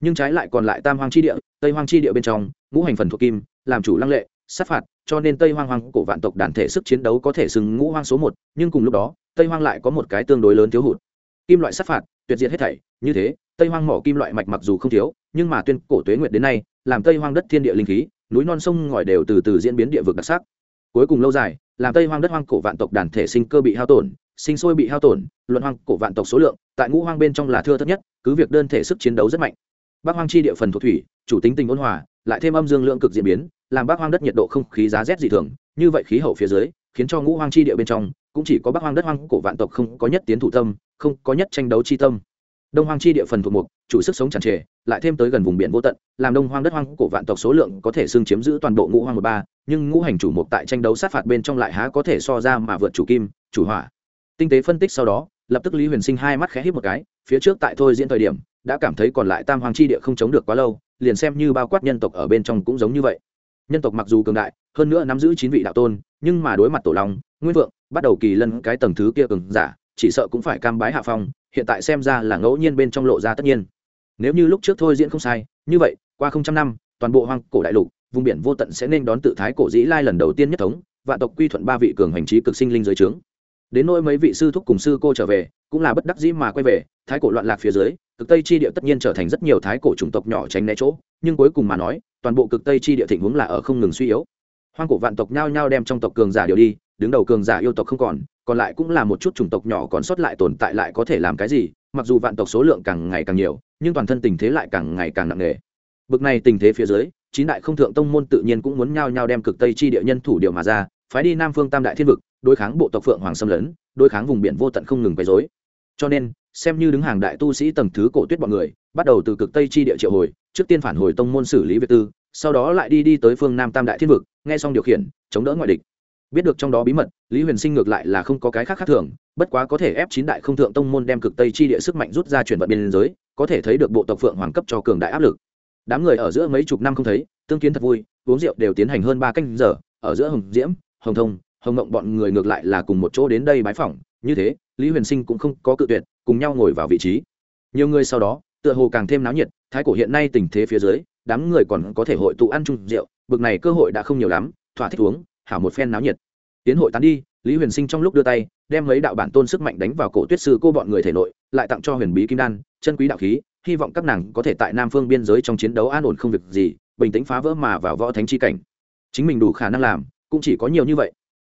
Speaker 1: Nhưng trái lại còn lại tam hoang chi địa, tây hoang chi địa bên trong, ngũ hành phần thuộc kim, làm chủ lăng lệ sát phạt, cho nên tây hoang hoang cổ vạn tộc đàn thể sức chiến đấu có thể sừng ngũ hoang số một, nhưng cùng lúc đó, tây hoang lại có một cái tương đối lớn thiếu hụt. Kim loại sát phạt, tuyệt diệt hết thảy, như thế, tây hoang mỏ kim loại mạch mặc dù không thiếu, nhưng mà tuyên cổ tuế nguyệt đến nay, làm tây hoang đất thiên địa linh khí, núi non sông ngòi đều từ từ diễn biến địa vực đặc sắc. Cuối cùng lâu dài, làm tây hoang đất hoang cổ vạn tộc đàn thể sinh cơ bị hao tổn, sinh sôi bị hao tổn, luận hoang cổ vạn tộc số lượng, tại ngũ hoang bên trong là thưa thấp nhất, cứ việc đơn thể sức chiến đấu rất mạnh. Bắc hoang chi địa phần thuộc thủy, chủ tính tình ôn hòa lại thêm âm dương lượng cực diễn biến, làm bắc hoang đất nhiệt độ không khí giá rét dị thường. Như vậy khí hậu phía dưới, khiến cho ngũ hoang chi địa bên trong, cũng chỉ có bắc hoang đất hoang cổ vạn tộc không có nhất tiến thủ tâm, không có nhất tranh đấu chi tâm. Đông hoang chi địa phần thuộc mục, chủ sức sống tràn trề, lại thêm tới gần vùng biển vô tận, làm đông hoang đất hoang cổ vạn tộc số lượng có thể xưng chiếm giữ toàn bộ ngũ hoang một ba, nhưng ngũ hành chủ mục tại tranh đấu sát phạt bên trong lại há có thể so ra mà vượt chủ kim, chủ hỏa. Tinh tế phân tích sau đó, lập tức lý huyền sinh hai mắt khẽ hít một cái, phía trước tại thôi diễn thời điểm đã cảm thấy còn lại tam hoàng chi địa không chống được quá lâu, liền xem như bao quát nhân tộc ở bên trong cũng giống như vậy. Nhân tộc mặc dù cường đại, hơn nữa nắm giữ chín vị đạo tôn, nhưng mà đối mặt tổ long, nguyên vượng, bắt đầu kỳ lân cái tầng thứ kia cường giả, chỉ sợ cũng phải cam bái hạ phong, hiện tại xem ra là ngẫu nhiên bên trong lộ ra tất nhiên. Nếu như lúc trước thôi diễn không sai, như vậy, qua không trăm năm, toàn bộ hoang cổ đại lục, vùng biển vô tận sẽ nên đón tự thái cổ dĩ lai lần đầu tiên nhất thống, vạn tộc quy thuận ba vị cường hành trí cực sinh linh dưới trướng đến nỗi mấy vị sư thúc cùng sư cô trở về, cũng là bất đắc dĩ mà quay về, thái cổ loạn lạc phía dưới, cực tây chi địa tất nhiên trở thành rất nhiều thái cổ chủng tộc nhỏ tránh né chỗ, nhưng cuối cùng mà nói, toàn bộ cực tây chi địa thịnh hướng là ở không ngừng suy yếu. Hoang cổ vạn tộc nhao nhao đem trong tộc cường giả điều đi, đứng đầu cường giả yêu tộc không còn còn lại cũng là một chút chủng tộc nhỏ còn sót lại tồn tại lại có thể làm cái gì, mặc dù vạn tộc số lượng càng ngày càng nhiều, nhưng toàn thân tình thế lại càng ngày càng nặng nề. Bực này tình thế phía dưới, chín đại không thượng tông môn tự nhiên cũng muốn nhao nhao đem cực tây chi địa nhân thủ điều mà ra phái đi nam phương tam đại thiên vực, đối kháng bộ tộc phượng hoàng xâm lấn, đối kháng vùng biển vô tận không ngừng quấy dối cho nên, xem như đứng hàng đại tu sĩ tầng thứ cổ tuyết bọn người, bắt đầu từ cực tây chi địa triệu hồi, trước tiên phản hồi tông môn xử lý việc tư, sau đó lại đi đi tới phương nam tam đại thiên vực, nghe xong điều khiển, chống đỡ ngoại địch. Biết được trong đó bí mật, lý huyền sinh ngược lại là không có cái khác khác thường, bất quá có thể ép chín đại không thượng tông môn đem cực tây chi địa sức mạnh rút ra chuyển vận biên giới, có thể thấy được bộ tộc phượng hoàng cấp cho cường đại áp lực. Đám người ở giữa mấy chục năm không thấy, tương kiến thật vui, uống rượu đều tiến hành hơn ba canh giờ, ở giữa hồng diễm hồng thông, hồng mộng bọn người ngược lại là cùng một chỗ đến đây bái phỏng. Như thế, lý huyền sinh cũng không có cự tuyệt, cùng nhau ngồi vào vị trí. Nhiều người sau đó, tựa hồ càng thêm náo nhiệt, thái cổ hiện nay tình thế phía dưới, đám người còn có thể hội tụ ăn chung rượu, bực này cơ hội đã không nhiều lắm, thỏa thích uống, hảo một phen náo nhiệt. Tiến hội tán đi, lý huyền sinh trong lúc đưa tay, đem mấy đạo bản tôn sức mạnh đánh vào cổ tuyết sư cô bọn người thể nội, lại tặng cho huyền bí kim đan, chân quý đạo khí, hy vọng các nàng có thể tại nam phương biên giới trong chiến đấu an ổn không việc gì, bình tĩnh phá vỡ mà vào võ thánh chi cảnh. Chính mình đủ khả năng làm cũng chỉ có nhiều như vậy.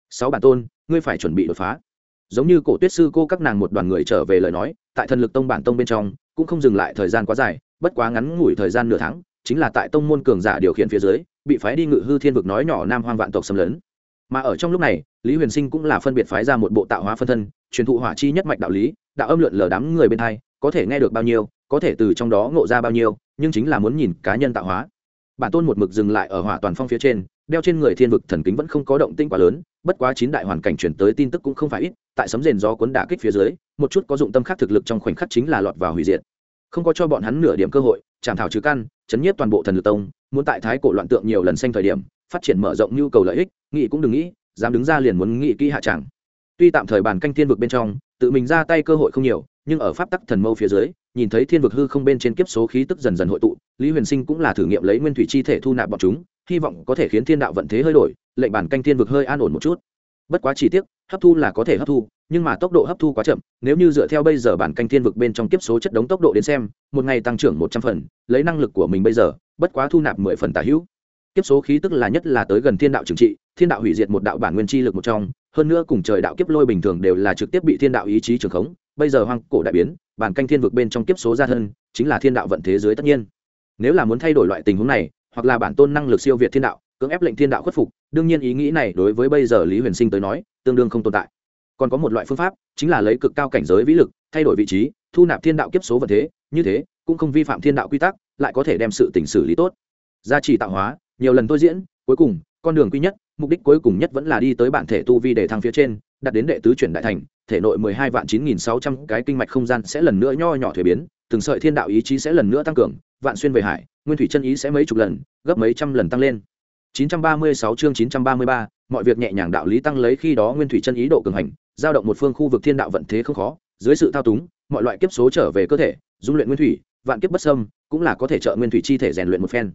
Speaker 1: Sáu bản tôn, ngươi phải chuẩn bị đột phá. Giống như cổ tuyết sư cô các nàng một đoàn người trở về lời nói, tại thần lực tông bản tông bên trong, cũng không dừng lại thời gian quá dài, bất quá ngắn ngủi thời gian nửa tháng, chính là tại tông môn cường giả điều khiển phía dưới, bị phái đi ngự hư thiên vực nói nhỏ nam hoang vạn tộc xâm lấn. Mà ở trong lúc này, lý huyền sinh cũng là phân biệt phái ra một bộ tạo hóa phân thân, truyền thụ hỏa chi nhất mạch đạo lý, đạo âm lượn lờ đám người bên thai có thể nghe được bao nhiêu, có thể từ trong đó ngộ ra bao nhiêu, nhưng chính là muốn nhìn cá nhân tạo hóa. Bản tôn một mực dừng lại ở hỏa toàn phong phía trên đeo trên người thiên vực thần kính vẫn không có động tinh quá lớn, bất quá chín đại hoàn cảnh chuyển tới tin tức cũng không phải ít, tại sấm rền do cuốn đả kích phía dưới, một chút có dụng tâm khác thực lực trong khoảnh khắc chính là lọt vào hủy diệt. Không có cho bọn hắn nửa điểm cơ hội chạm thảo trừ căn, chấn nhiếp toàn bộ thần lực tông, muốn tại thái cổ loạn tượng nhiều lần xanh thời điểm, phát triển mở rộng nhu cầu lợi ích, nghĩ cũng đừng nghĩ, dám đứng ra liền muốn nghĩ kỹ hạ tràng tuy tạm thời bàn canh thiên vực bên trong, tự mình ra tay cơ hội không nhiều, nhưng ở pháp tắc thần mâu phía dưới, nhìn thấy thiên vực hư không bên trên kiếp số khí tức dần dần hội tụ, lý huyền sinh cũng là thử nghiệm lấy nguyên thủy chi thể thu nạp bọn chúng hy vọng có thể khiến thiên đạo vận thế hơi đổi, lệnh bản canh thiên vực hơi an ổn một chút. Bất quá chi tiết hấp thu là có thể hấp thu, nhưng mà tốc độ hấp thu quá chậm, nếu như dựa theo bây giờ bản canh thiên vực bên trong kiếp số chất đống tốc độ đến xem, một ngày tăng trưởng một trăm phần, lấy năng lực của mình bây giờ, bất quá thu nạp mười phần tả hữu. Kiếp số khí tức là nhất là tới gần thiên đạo trừng trị, thiên đạo hủy diệt một đạo bản nguyên chi lực một trong, hơn nữa cùng trời đạo kiếp lôi bình thường đều là trực tiếp bị thiên đạo ý chí trường khống, bây giờ hoang cổ đại biến, bản canh thiên vực bên trong kiếp số ra thân, chính là thiên đạo vận thế giới tất nhiên. Nếu là muốn thay đổi loại tình huống này hoặc là bản tôn năng lực siêu việt thiên đạo, cưỡng ép lệnh thiên đạo khuất phục, đương nhiên ý nghĩ này đối với bây giờ lý huyền sinh tới nói, tương đương không tồn tại. Còn có một loại phương pháp, chính là lấy cực cao cảnh giới vĩ lực, thay đổi vị trí, thu nạp thiên đạo kiếp số vật thế, như thế, cũng không vi phạm thiên đạo quy tắc, lại có thể đem sự tỉnh xử lý tốt. Gia trì tạo hóa, nhiều lần tôi diễn, cuối cùng, con đường quy nhất, mục đích cuối cùng nhất vẫn là đi tới bản thể tu vi để thăng phía trên đặt đến đệ tứ chuyển đại thành, thể nội mười hai vạn chín nghìn sáu trăm cái kinh mạch không gian sẽ lần nữa nho nhỏ thuế biến, từng sợi thiên đạo ý chí sẽ lần nữa tăng cường, vạn xuyên về hải nguyên thủy chân ý sẽ mấy chục lần gấp mấy trăm lần tăng lên. 936 chương 933, mọi việc nhẹ nhàng đạo lý tăng lấy khi đó nguyên thủy chân ý độ cường hành giao động một phương khu vực thiên đạo vận thế không khó dưới sự thao túng mọi loại kiếp số trở về cơ thể dung luyện nguyên thủy vạn kiếp bất sâm cũng là có thể trợ nguyên thủy chi thể rèn luyện một phen.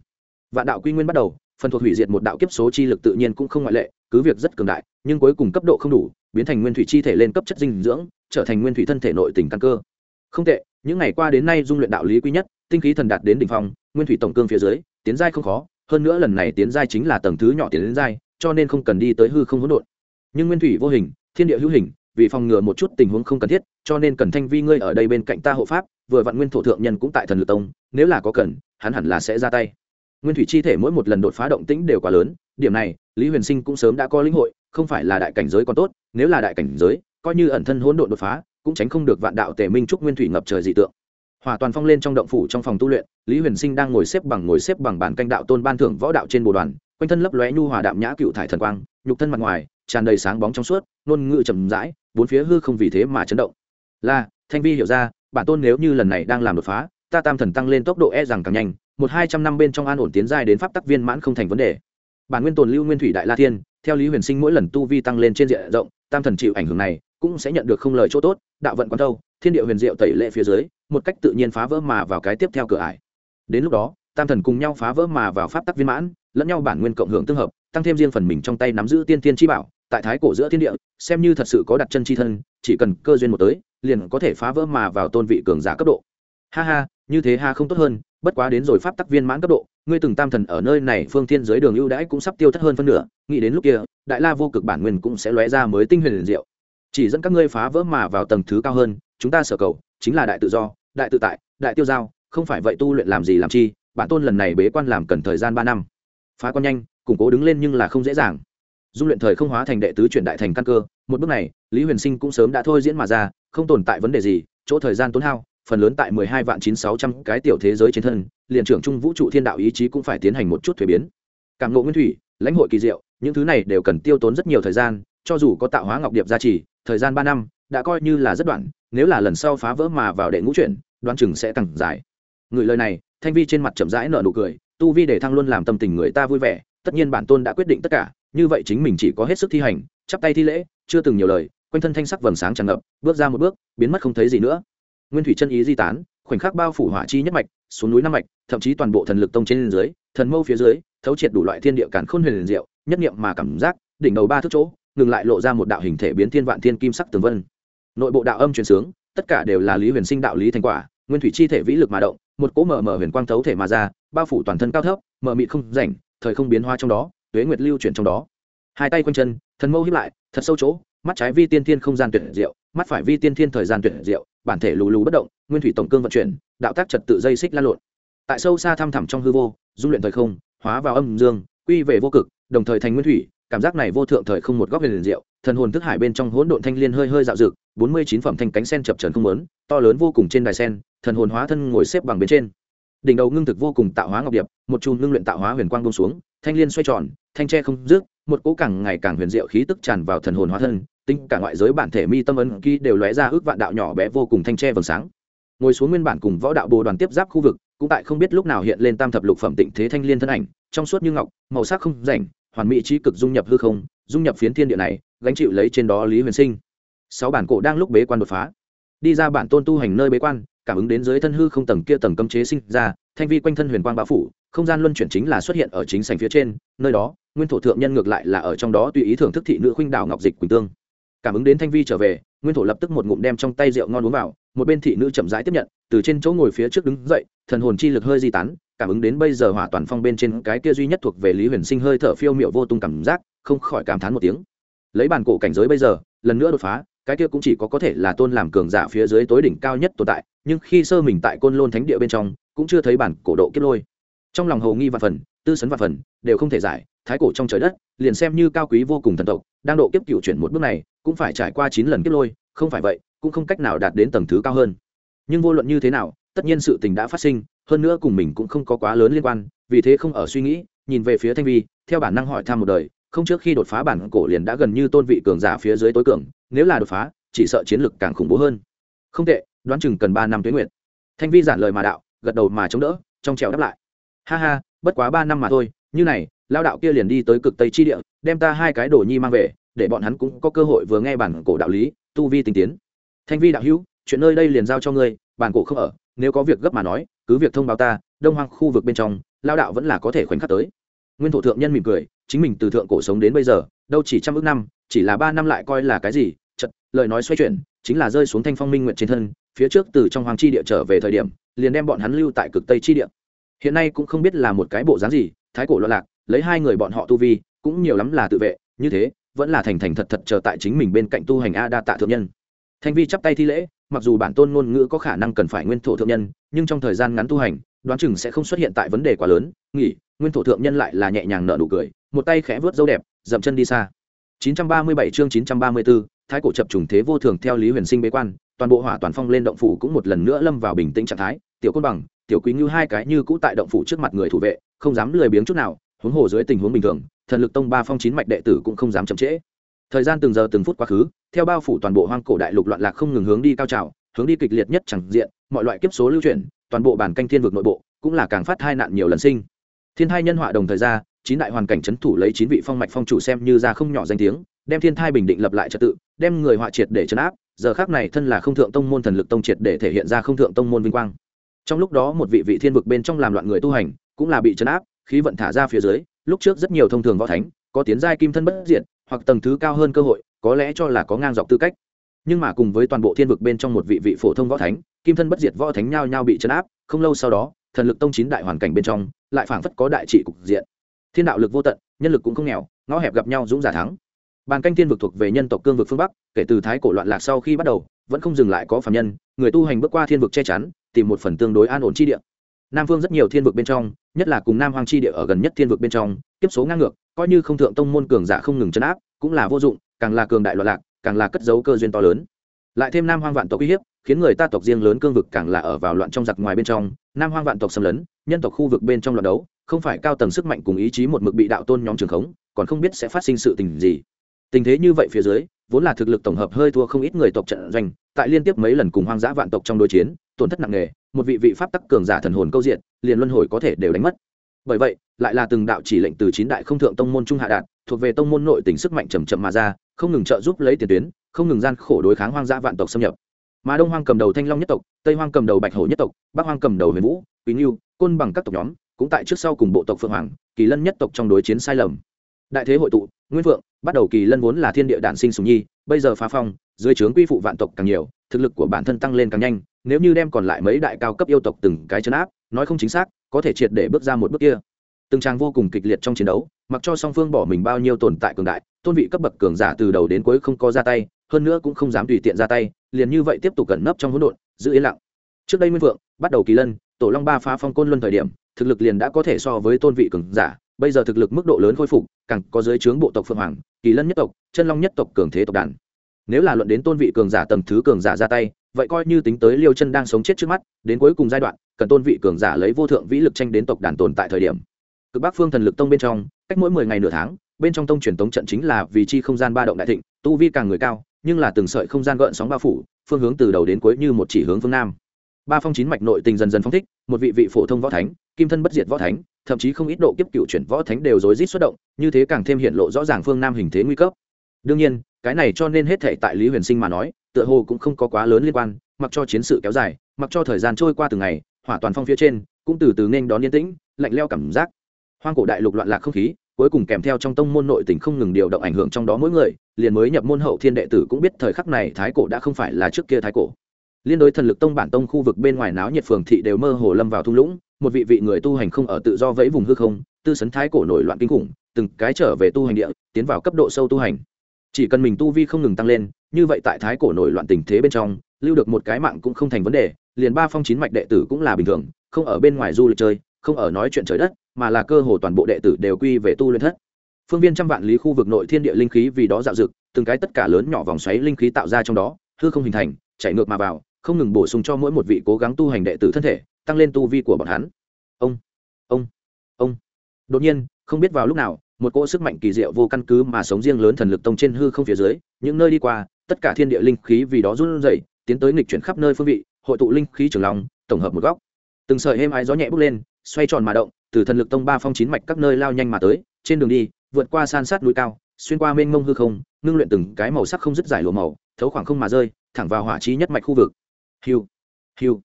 Speaker 1: Vạn đạo quy nguyên bắt đầu phần thuộc hủy diệt một đạo kiếp số chi lực tự nhiên cũng không ngoại lệ cứ việc rất cường đại nhưng cuối cùng cấp độ không đủ biến thành nguyên thủy chi thể lên cấp chất dinh dưỡng trở thành nguyên thủy thân thể nội tình căn cơ. Không tệ những ngày qua đến nay dung luyện đạo lý quy nhất tinh khí thần đạt đến đỉnh phong, nguyên thủy tổng cương phía dưới, tiến giai không khó, hơn nữa lần này tiến giai chính là tầng thứ nhỏ tiến đến giai, cho nên không cần đi tới hư không hỗn độn. Nhưng nguyên thủy vô hình, thiên địa hữu hình, vì phòng ngừa một chút tình huống không cần thiết, cho nên cần thanh vi ngươi ở đây bên cạnh ta hộ pháp, vừa vặn nguyên thổ thượng nhân cũng tại thần lực tông, nếu là có cần, hắn hẳn là sẽ ra tay. Nguyên thủy chi thể mỗi một lần đột phá động tĩnh đều quá lớn, điểm này, lý huyền sinh cũng sớm đã có lĩnh hội, không phải là đại cảnh giới còn tốt, nếu là đại cảnh giới, coi như ẩn thân hỗn độn đột phá, cũng tránh không được vạn đạo tề minh trúc nguyên thủy ngập trời dị tượng. Hỏa toàn phong lên trong động phủ trong phòng tu luyện, lý huyền sinh đang ngồi xếp bằng ngồi xếp bằng bản canh đạo tôn ban thưởng võ đạo trên bồ đoàn, quanh thân lấp lóe nhu hòa đạm nhã cựu thải thần quang, nhục thân mặt ngoài, tràn đầy sáng bóng trong suốt nôn ngự chậm rãi, bốn phía hư không vì thế mà chấn động. Là thanh vi hiểu ra, bản tôn nếu như lần này đang làm đột phá, ta tam thần tăng lên tốc độ e rằng càng nhanh, một hai trăm năm bên trong an ổn tiến giai đến pháp tắc viên mãn không thành vấn đề. Bản nguyên tồn lưu nguyên thủy đại la thiên, theo lý huyền sinh mỗi lần tu vi tăng lên trên diện rộng, tam thần chịu ảnh hưởng này, cũng sẽ nhận được không lời chỗ tốt, đạo vận quan thâu thiên địa huyền diệu tẩy lệ phía dưới, một cách tự nhiên phá vỡ mà vào cái tiếp theo cửa ải. Đến lúc đó, tam thần cùng nhau phá vỡ mà vào pháp tắc viên mãn, lẫn nhau bản nguyên cộng hưởng tương hợp, tăng thêm riêng phần mình trong tay nắm giữ tiên tiên chi bảo, tại thái cổ giữa thiên địa, xem như thật sự có đặt chân chi thân, chỉ cần cơ duyên một tới, liền có thể phá vỡ mà vào tôn vị cường giả cấp độ. Ha ha, như thế ha không tốt hơn, bất quá đến rồi pháp tắc viên mãn cấp độ, ngươi từng tam thần ở nơi này phương thiên giới đường ưu đãi cũng sắp tiêu thất hơn phân nửa, nghĩ đến lúc kia, đại la vô cực bản nguyên cũng sẽ lóe ra mới tinh huyền liền diệu. Chỉ dẫn các ngươi phá vỡ mà vào tầng thứ cao hơn chúng ta sở cầu chính là đại tự do, đại tự tại, đại tiêu giao, không phải vậy tu luyện làm gì làm chi, bản tôn lần này bế quan làm cần thời gian ba năm. Phá quan nhanh, củng cố đứng lên nhưng là không dễ dàng. Dung luyện thời không hóa thành đệ tứ chuyển đại thành căn cơ, một bước này, lý huyền sinh cũng sớm đã thôi diễn mà ra, không tồn tại vấn đề gì, chỗ thời gian tốn hao, phần lớn tại mười hai vạn chín sáu trăm cái tiểu thế giới trên thân, liền trưởng trung vũ trụ thiên đạo ý chí cũng phải tiến hành một chút thuế biến. Cảm ngộ nguyên thủy, lãnh hội kỳ diệu, những thứ này đều cần tiêu tốn rất nhiều thời gian, cho dù có tạo hóa ngọc điệp gia trì, thời gian ba năm, đã coi như là rất đoạn nếu là lần sau phá vỡ mà vào đệ ngũ chuyển, đoán chừng sẽ càng dài. Người lời này, thanh vi trên mặt chậm rãi nở nụ cười, tu vi để thăng luôn làm tâm tình người ta vui vẻ, tất nhiên bản tôn đã quyết định tất cả, như vậy chính mình chỉ có hết sức thi hành, chắp tay thi lễ, chưa từng nhiều lời, quanh thân thanh sắc vầng sáng tràn ngập, bước ra một bước, biến mất không thấy gì nữa. Nguyên thủy chân ý di tán, khoảnh khắc bao phủ hỏa chi nhất mạch, xuống núi năm mạch, thậm chí toàn bộ thần lực tông trên dưới, thần mâu phía dưới, thấu triệt đủ loại thiên địa cản khôn huyền liền diệu, nhất niệm mà cảm giác, đỉnh đầu ba thước chỗ, ngừng lại lộ ra một đạo hình thể biến thiên vạn thiên kim sắc tường vân nội bộ đạo âm truyền sướng, tất cả đều là lý huyền sinh đạo lý thành quả, nguyên thủy chi thể vĩ lực mà động, một cỗ mở mở huyền quang thấu thể mà ra, bao phủ toàn thân cao thấp mở mịt không rảnh, thời không biến hoa trong đó, tuế nguyệt lưu chuyển trong đó. Hai tay quanh chân, thần mâu hiếp lại, thật sâu chỗ, mắt trái vi tiên thiên không gian tuyển diệu, mắt phải vi tiên thiên thời gian tuyển diệu, bản thể lù lù bất động, nguyên thủy tổng cương vận chuyển, đạo tác trật tự dây xích lan lộn. Tại sâu xa thăm thẳm trong hư vô, dung luyện thời không, hóa vào âm dương, quy về vô cực, đồng thời thành nguyên thủy cảm giác này vô thượng thời không một góc huyền liền diệu, thần hồn thức hải bên trong hỗn độn thanh liên hơi hơi dạo dực bốn mươi chín phẩm thanh cánh sen chập trần không lớn to lớn vô cùng trên đài sen, thần hồn hóa thân ngồi xếp bằng bên trên. Đỉnh đầu ngưng thực vô cùng tạo hóa ngọc điệp, một chùm ngưng luyện tạo hóa huyền quang bông xuống, thanh liên xoay tròn, thanh tre không rước một cỗ càng ngày càng huyền diệu khí tức tràn vào thần hồn hóa thân tinh cả ngoại giới bản thể mi tâm ấn ký đều lóe ra ước vạn đạo nhỏ bé vô cùng thanh tre vầng sáng. Ngồi xuống nguyên bản cùng võ đạo bồ đoàn tiếp giáp khu vực, cũng tại không biết lúc nào hiện lên tam thập lục phẩm tịnh thế thanh liên thân ảnh, trong suốt như ngọc, màu sắc không rảnh hoàn mỹ trí cực dung nhập hư không, dung nhập phiến thiên địa này, gánh chịu lấy trên đó lý huyền sinh. Sáu bản cổ đang lúc bế quan đột phá. Đi ra bản tôn tu hành nơi bế quan, cảm ứng đến dưới thân hư không tầng kia tầng cấm chế sinh ra, thanh vi quanh thân huyền quang bao phủ, không gian luân chuyển chính là xuất hiện ở chính sành phía trên, nơi đó, nguyên thổ thượng nhân ngược lại là ở trong đó tùy ý thưởng thức thị nữ khuynh đảo ngọc dịch quỳnh tương. Cảm ứng đến thanh vi trở về, nguyên thổ lập tức một ngụm đem trong tay rượu ngon uống vào, một bên thị nữ chậm rãi tiếp nhận, từ trên chỗ ngồi phía trước đứng dậy, thần hồn chi lực hơi di tán cảm ứng đến bây giờ hỏa toàn phong bên trên cái kia duy nhất thuộc về lý huyền sinh hơi thở phiêu miệu vô tung cảm giác, không khỏi cảm thán một tiếng. Lấy bàn cổ cảnh giới bây giờ, lần nữa đột phá, cái kia cũng chỉ có có thể là tôn làm cường giả phía dưới tối đỉnh cao nhất tồn tại, nhưng khi sơ mình tại côn lôn thánh địa bên trong, cũng chưa thấy bản cổ độ kết lôi. Trong lòng hầu nghi và phần, tư sấn và phần, đều không thể giải, thái cổ trong trời đất, liền xem như cao quý vô cùng thần tộc, đang độ kiếp cựu chuyển một bước này, cũng phải trải qua chín lần kiếp lôi, không phải vậy, cũng không cách nào đạt đến tầng thứ cao hơn. Nhưng vô luận như thế nào, tất nhiên sự tình đã phát sinh hơn nữa cùng mình cũng không có quá lớn liên quan, vì thế không ở suy nghĩ, nhìn về phía thanh vi, theo bản năng hỏi thăm một đời, không trước khi đột phá bản cổ liền đã gần như tôn vị cường giả phía dưới tối cường, nếu là đột phá, chỉ sợ chiến lực càng khủng bố hơn. Không tệ, đoán chừng cần ba năm tuyến nguyện thanh vi giản lời mà đạo, gật đầu mà chống đỡ, trong trèo đáp lại. Ha ha, bất quá ba năm mà thôi, như này, lao đạo kia liền đi tới cực tây chi địa, đem ta hai cái đồ nhi mang về, để bọn hắn cũng có cơ hội vừa nghe bản cổ đạo lý, tu vi tinh tiến. Thanh vi đạo hữu, chuyện nơi đây liền giao cho ngươi, bản cổ không ở, nếu có việc gấp mà nói cứ việc thông báo ta, đông hoang khu vực bên trong lao đạo vẫn là có thể khoảnh khắc tới. Nguyên thổ thượng nhân mỉm cười, chính mình từ thượng cổ sống đến bây giờ, đâu chỉ trăm ước năm, chỉ là ba năm lại coi là cái gì chật lời nói xoay chuyển, chính là rơi xuống thanh phong minh nguyện trên thân, phía trước từ trong hoàng chi địa trở về thời điểm, liền đem bọn hắn lưu tại cực tây chi địa. Hiện nay cũng không biết là một cái bộ dáng gì, thái cổ loạn lạc, lấy hai người bọn họ tu vi, cũng nhiều lắm là tự vệ, như thế, vẫn là thành thành thật thật chờ tại chính mình bên cạnh tu hành a đa tạ thượng nhân. Thanh vi chắp tay thi lễ mặc dù bản tôn ngôn ngữ có khả năng cần phải nguyên thổ thượng nhân nhưng trong thời gian ngắn tu hành đoán chừng sẽ không xuất hiện tại vấn đề quá lớn nghỉ nguyên thổ thượng nhân lại là nhẹ nhàng nở nụ cười một tay khẽ vớt dâu đẹp dậm chân đi xa. 937 chương 934, thái cổ chập trùng thế vô thường theo lý huyền sinh bế quan toàn bộ hỏa toàn phong lên động phủ cũng một lần nữa lâm vào bình tĩnh trạng thái tiểu côn bằng tiểu quý như hai cái như cũ tại động phủ trước mặt người thủ vệ không dám lười biếng chút nào huống hồ dưới tình huống bình thường thần lực tông ba phong chín mạch đệ tử cũng không dám chậm trễ thời gian từng giờ từng phút quá khứ, theo bao phủ toàn bộ hoang cổ đại lục loạn lạc không ngừng hướng đi cao trào, hướng đi kịch liệt nhất chẳng diện, mọi loại kiếp số lưu chuyển, toàn bộ bản canh thiên vực nội bộ cũng là càng phát hai nạn nhiều lần sinh. Thiên thai nhân họa đồng thời ra, chín đại hoàn cảnh c h ấ n thủ lấy chín vị phong mạch phong chủ xem như ra không nhỏ danh tiếng, đem thiên thai bình định lập lại trật tự, đem người họa triệt để chấn áp, giờ khác này thân là không thượng tông môn thần lực tông triệt để thể hiện ra không thượng tông môn vinh quang. Trong lúc đó một vị vị thiên vực bên trong làm loạn người tu hành, cũng là bị chấn áp, khí vận thả ra phía dưới, lúc trước rất nhiều thông thường võ thánh, có tiến giai kim thân bất diện hoặc tầng thứ cao hơn cơ hội, có lẽ cho là có ngang dọc tư cách. Nhưng mà cùng với toàn bộ thiên vực bên trong một vị vị phổ thông võ thánh, kim thân bất diệt võ thánh nhao nhao bị chấn áp, không lâu sau đó, thần lực tông chín đại hoàn cảnh bên trong, lại phảng phất có đại trị cục diện. Thiên đạo lực vô tận, nhân lực cũng không nghèo, ngõ hẹp gặp nhau dũng giả thắng. Bàn canh thiên vực thuộc về nhân tộc cương vực phương bắc, kể từ thái cổ loạn lạc sau khi bắt đầu, vẫn không dừng lại có phạm nhân, người tu hành bước qua thiên vực che chắn, tìm một phần tương đối an ổn chi địa nam phương rất nhiều thiên vực bên trong, nhất là cùng nam Hoang chi địa ở gần nhất thiên vực bên trong tiếp số ngang ngược, coi như không thượng tông môn cường giả không ngừng chấn áp, cũng là vô dụng, càng là cường đại loạn lạc, càng là cất dấu cơ duyên to lớn. Lại thêm nam hoang vạn tộc uy hiếp, khiến người ta tộc riêng lớn cương vực càng là ở vào loạn trong giặc ngoài bên trong, nam hoang vạn tộc xâm lấn, nhân tộc khu vực bên trong loạn đấu, không phải cao tầng sức mạnh cùng ý chí một mực bị đạo tôn nhóm trường khống, còn không biết sẽ phát sinh sự tình gì. Tình thế như vậy phía dưới, vốn là thực lực tổng hợp hơi thua không ít người tộc trận doanh, tại liên tiếp mấy lần cùng hoang dã vạn tộc trong đối chiến, tổn thất nặng nề một vị vị pháp tắc cường giả thần hồn câu diện, liền luân hồi có thể đều đánh mất. Bởi vậy, lại là từng đạo chỉ lệnh từ chín đại không thượng tông môn trung hạ đạt, thuộc về tông môn nội tỉnh sức mạnh trầm chậm mà ra, không ngừng trợ giúp lấy tiền tuyến, không ngừng gian khổ đối kháng hoang dã vạn tộc xâm nhập. Mà đông hoang cầm đầu thanh long nhất tộc, tây hoang cầm đầu bạch hổ nhất tộc, bắc hoang cầm đầu huyền vũ, quý nghiêu côn bằng các tộc nhóm, cũng tại trước sau cùng bộ tộc phượng hoàng, kỳ lân nhất tộc trong đối chiến sai lầm. Đại thế hội tụ, nguyên vượng bắt đầu kỳ lân vốn là thiên địa đản sinh sùng nhi, bây giờ phá phong, dưới trướng quy phụ vạn tộc càng nhiều, thực lực của bản thân tăng lên càng nhanh nếu như đem còn lại mấy đại cao cấp yêu tộc từng cái chấn áp, nói không chính xác, có thể triệt để bước ra một bước kia. Từng trang vô cùng kịch liệt trong chiến đấu, mặc cho song phương bỏ mình bao nhiêu tồn tại cường đại, tôn vị cấp bậc cường giả từ đầu đến cuối không có ra tay, hơn nữa cũng không dám tùy tiện ra tay, liền như vậy tiếp tục cẩn nấp trong hỗn độn, giữ yên lặng. Trước đây nguyên vượng, bắt đầu kỳ lân, tổ long ba phá phong côn luân thời điểm, thực lực liền đã có thể so với tôn vị cường giả, bây giờ thực lực mức độ lớn khôi phục, càng có dưới trướng bộ tộc phượng hoàng, kỳ lân nhất tộc, chân long nhất tộc cường thế tộc đàn. Nếu là luận đến tôn vị cường giả tầm thứ cường giả ra tay vậy coi như tính tới liêu chân đang sống chết trước mắt, đến cuối cùng giai đoạn, cần tôn vị cường giả lấy vô thượng vĩ lực tranh đến tộc đàn tồn tại thời điểm. Cực bắc phương thần lực tông bên trong, cách mỗi mười ngày nửa tháng, bên trong tông truyền tống trận chính là vì chi không gian ba động đại thịnh, tu vi càng người cao, nhưng là từng sợi không gian gợn sóng bao phủ, phương hướng từ đầu đến cuối như một chỉ hướng phương nam. Ba phong chín mạch nội tình dần dần phong thích, một vị vị phổ thông võ thánh, kim thân bất diệt võ thánh, thậm chí không ít độ kiếp cựu chuyển võ thánh đều rối rít xuất động, như thế càng thêm hiện lộ rõ ràng phương nam hình thế nguy cấp. Đương nhiên, cái này cho nên hết thể tại lý huyền sinh mà nói tựa hồ cũng không có quá lớn liên quan, mặc cho chiến sự kéo dài, mặc cho thời gian trôi qua từng ngày, hỏa toàn phong phía trên cũng từ từ nên đón yên tĩnh, lạnh leo cảm giác. Hoang cổ đại lục loạn lạc không khí, cuối cùng kèm theo trong tông môn nội tình không ngừng điều động ảnh hưởng trong đó mỗi người, liền mới nhập môn hậu thiên đệ tử cũng biết thời khắc này thái cổ đã không phải là trước kia thái cổ. Liên đối thần lực tông bản tông khu vực bên ngoài náo nhiệt phường thị đều mơ hồ lâm vào thung lũng, một vị vị người tu hành không ở tự do vẫy vùng hư không, tư sấn thái cổ nổi loạn kinh khủng, từng cái trở về tu hành địa, tiến vào cấp độ sâu tu hành chỉ cần mình tu vi không ngừng tăng lên, như vậy tại thái cổ nổi loạn tình thế bên trong, lưu được một cái mạng cũng không thành vấn đề, liền ba phong chín mạch đệ tử cũng là bình thường, không ở bên ngoài du lịch chơi, không ở nói chuyện trời đất, mà là cơ hồ toàn bộ đệ tử đều quy về tu luyện thất. Phương viên trăm vạn lý khu vực nội thiên địa linh khí vì đó dạo dực từng cái tất cả lớn nhỏ vòng xoáy linh khí tạo ra trong đó, hư không hình thành, chạy ngược mà vào, không ngừng bổ sung cho mỗi một vị cố gắng tu hành đệ tử thân thể, tăng lên tu vi của bọn hắn. Ông ông ông. Đột nhiên, không biết vào lúc nào một cỗ sức mạnh kỳ diệu vô căn cứ mà sống riêng lớn thần lực tông trên hư không phía dưới, những nơi đi qua, tất cả thiên địa linh khí vì đó run rẩy, tiến tới nghịch chuyển khắp nơi phương vị, hội tụ linh khí trường lòng tổng hợp một góc. Từng sợi êm ái gió nhẹ bước lên, xoay tròn mà động, từ thần lực tông ba phong chín mạch các nơi lao nhanh mà tới, trên đường đi, vượt qua san sát núi cao, xuyên qua mênh mông hư không, ngưng luyện từng cái màu sắc không dứt giải lụa màu, thấu khoảng không mà rơi, thẳng vào hỏa trí nhất mạch khu vực. Hiu hiu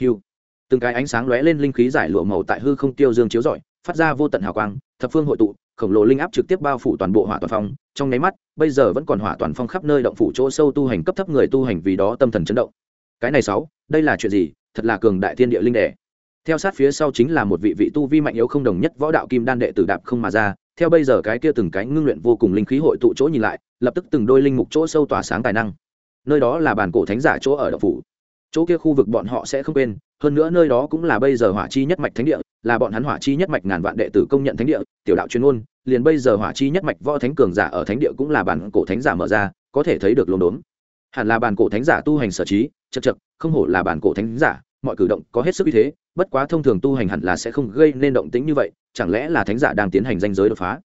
Speaker 1: hiu. Từng cái ánh sáng lóe lên linh khí giải lụa màu tại hư không tiêu dương chiếu rọi phát ra vô tận hào quang, thập phương hội tụ, khổng lồ linh áp trực tiếp bao phủ toàn bộ hỏa toàn phong. Trong nháy mắt, bây giờ vẫn còn hỏa toàn phong khắp nơi động phủ chỗ sâu tu hành cấp thấp người tu hành vì đó tâm thần chấn động. Cái này sáu, đây là chuyện gì? Thật là cường đại thiên địa linh đệ theo sát phía sau chính là một vị vị tu vi mạnh yếu không đồng nhất võ đạo kim đan đệ tử đạp không mà ra. Theo bây giờ cái kia từng cái ngưng luyện vô cùng linh khí hội tụ chỗ nhìn lại, lập tức từng đôi linh mục chỗ sâu tỏa sáng tài năng. Nơi đó là bản cổ thánh giả chỗ ở động phủ. Chỗ kia khu vực bọn họ sẽ không quên, hơn nữa nơi đó cũng là bây giờ hỏa chi nhất mạch thánh địa là bọn hắn hỏa chi nhất mạch ngàn vạn đệ tử công nhận thánh địa, tiểu đạo chuyên môn, liền bây giờ hỏa chi nhất mạch võ thánh cường giả ở thánh địa cũng là bản cổ thánh giả mở ra, có thể thấy được lồn đốn hẳn là bản cổ thánh giả tu hành sở trí, chật chật, không hổ là bản cổ thánh giả, mọi cử động có hết sức uy thế, bất quá thông thường tu hành hẳn là sẽ không gây nên động tính như vậy, chẳng lẽ là thánh giả đang tiến hành danh giới đột phá?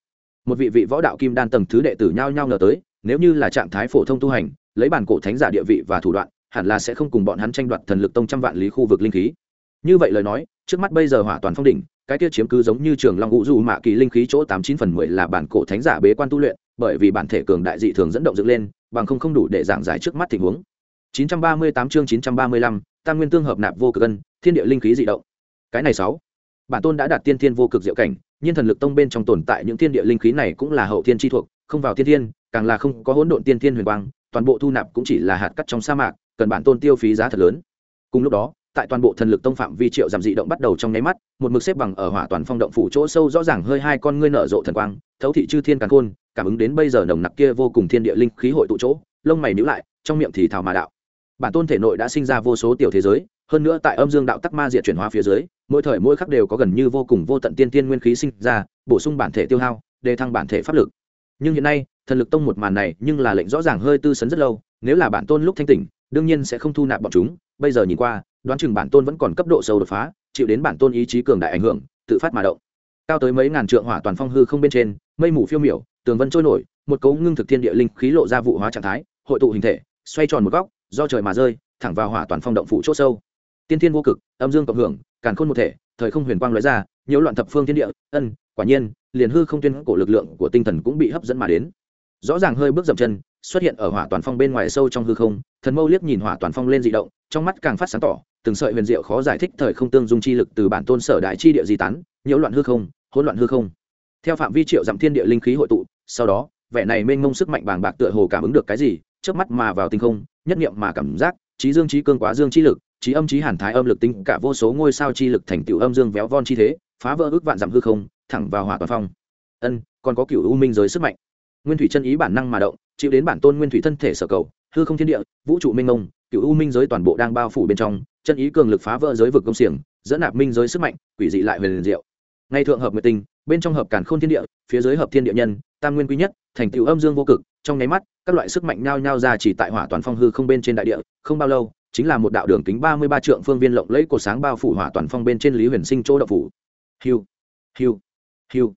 Speaker 1: Một vị vị võ đạo kim đan tầng thứ đệ tử nhao nhao ngờ tới, nếu như là trạng thái phổ thông tu hành, lấy bản cổ thánh giả địa vị và thủ đoạn, hẳn là sẽ không cùng bọn hắn tranh đoạt thần lực tông trăm vạn lý khu vực linh khí. Như vậy lời nói trước mắt bây giờ hỏa toàn phong đỉnh cái kia chiếm cứ giống như trường long ngũ dù mạ kỳ linh khí chỗ tám chín phần mười là bản cổ thánh giả bế quan tu luyện bởi vì bản thể cường đại dị thường dẫn động dựng lên bằng không không đủ để giảng giải trước mắt tình huống. 938 chương 935, tam nguyên tương hợp nạp vô cực ân thiên địa linh khí dị động. Cái này sáu. Bản tôn đã đạt tiên thiên vô cực diệu cảnh nhiên thần lực tông bên trong tồn tại những thiên địa linh khí này cũng là hậu thiên chi thuộc không vào thiên thiên càng là không có hỗn độn tiên thiên huyền quang toàn bộ thu nạp cũng chỉ là hạt cắt trong sa mạc cần bản tôn tiêu phí giá thật lớn. Cùng lúc đó tại toàn bộ thần lực tông phạm vi triệu giảm dị động bắt đầu trong nháy mắt, một mực xếp bằng ở hỏa toàn phong động phủ chỗ sâu rõ ràng hơi hai con ngươi nở rộ thần quang, thấu thị chư thiên càn khôn, cảm ứng đến bây giờ nồng nặc kia vô cùng thiên địa linh khí hội tụ chỗ, lông mày nhíu lại, trong miệng thì thào mà đạo. Bản tôn thể nội đã sinh ra vô số tiểu thế giới, hơn nữa tại âm dương đạo tắc ma diệt chuyển hóa phía dưới, mỗi thời mỗi khắc đều có gần như vô cùng vô tận tiên tiên nguyên khí sinh ra, bổ sung bản thể tiêu hao, đề thăng bản thể pháp lực. Nhưng hiện nay, thần lực tông một màn này nhưng là lệnh rõ ràng hơi tư sấn rất lâu, nếu là bản tôn lúc thanh tỉnh, đương nhiên sẽ không thu nạp bọn chúng, bây giờ nhìn qua đoán chừng bản tôn vẫn còn cấp độ sâu đột phá, chịu đến bản tôn ý chí cường đại ảnh hưởng, tự phát mà động. Cao tới mấy ngàn trượng hỏa toàn phong hư không bên trên, mây mù phiêu miểu, tường vân trôi nổi, một cấu ngưng thực thiên địa linh khí lộ ra vụ hóa trạng thái, hội tụ hình thể, xoay tròn một góc, do trời mà rơi, thẳng vào hỏa toàn phong động phủ c h ỗ sâu. Tiên thiên vô cực, âm dương cộng hưởng, càn khôn một thể, thời không huyền quang lóe ra, nhiễu loạn thập phương thiên địa, ân, quả nhiên, liền hư không tuyên cổ lực lượng của tinh thần cũng bị hấp dẫn mà đến. Rõ ràng hơi bước dậm chân xuất hiện ở hỏa toàn phong bên ngoài sâu trong hư không, thần mâu liếc nhìn hỏa toàn phong lên dị động, trong mắt càng phát sáng tỏ, từng sợi huyền diệu khó giải thích thời không tương dung chi lực từ bản tôn sở đại chi địa di tán, nhiễu loạn hư không, hỗn loạn hư không. Theo phạm vi triệu dặm thiên địa linh khí hội tụ, sau đó, vẻ này mênh mông sức mạnh bàng bạc tựa hồ cảm ứng được cái gì trước mắt mà vào tinh không, nhất niệm mà cảm giác, trí dương trí cương quá dương chi lực, trí âm trí hàn thái âm lực tinh cả vô số ngôi sao chi lực thành tựu âm dương véo von chi thế, phá vỡ ước vạn dặm hư không, thẳng vào hỏa toàn phong. Ân, còn có cựu u minh giới sức mạnh. Nguyên thủy chân ý bản năng mà động chịu đến bản tôn nguyên thủy thân thể sở cầu, hư không thiên địa, vũ trụ minh ngông cựu u minh giới toàn bộ đang bao phủ bên trong, chân ý cường lực phá vỡ giới vực công xiềng, dẫn nạp minh giới sức mạnh, quỷ dị lại huyền liền diệu. Ngay thượng hợp nguyệt tinh, bên trong hợp cản n thiên địa, phía dưới hợp thiên địa nhân, tam nguyên quý nhất, thành tựu âm dương vô cực, trong nháy mắt, các loại sức mạnh nhao nhao ra chỉ tại hỏa toàn phong hư không bên trên đại địa, không bao lâu, chính là một đạo đường kính ba mươi ba trượng phương viên lộng lẫy cột sáng bao phủ hỏa toàn phong bên trên lý huyền sinh chỗ đậu phủ. Hiu hiu hiu.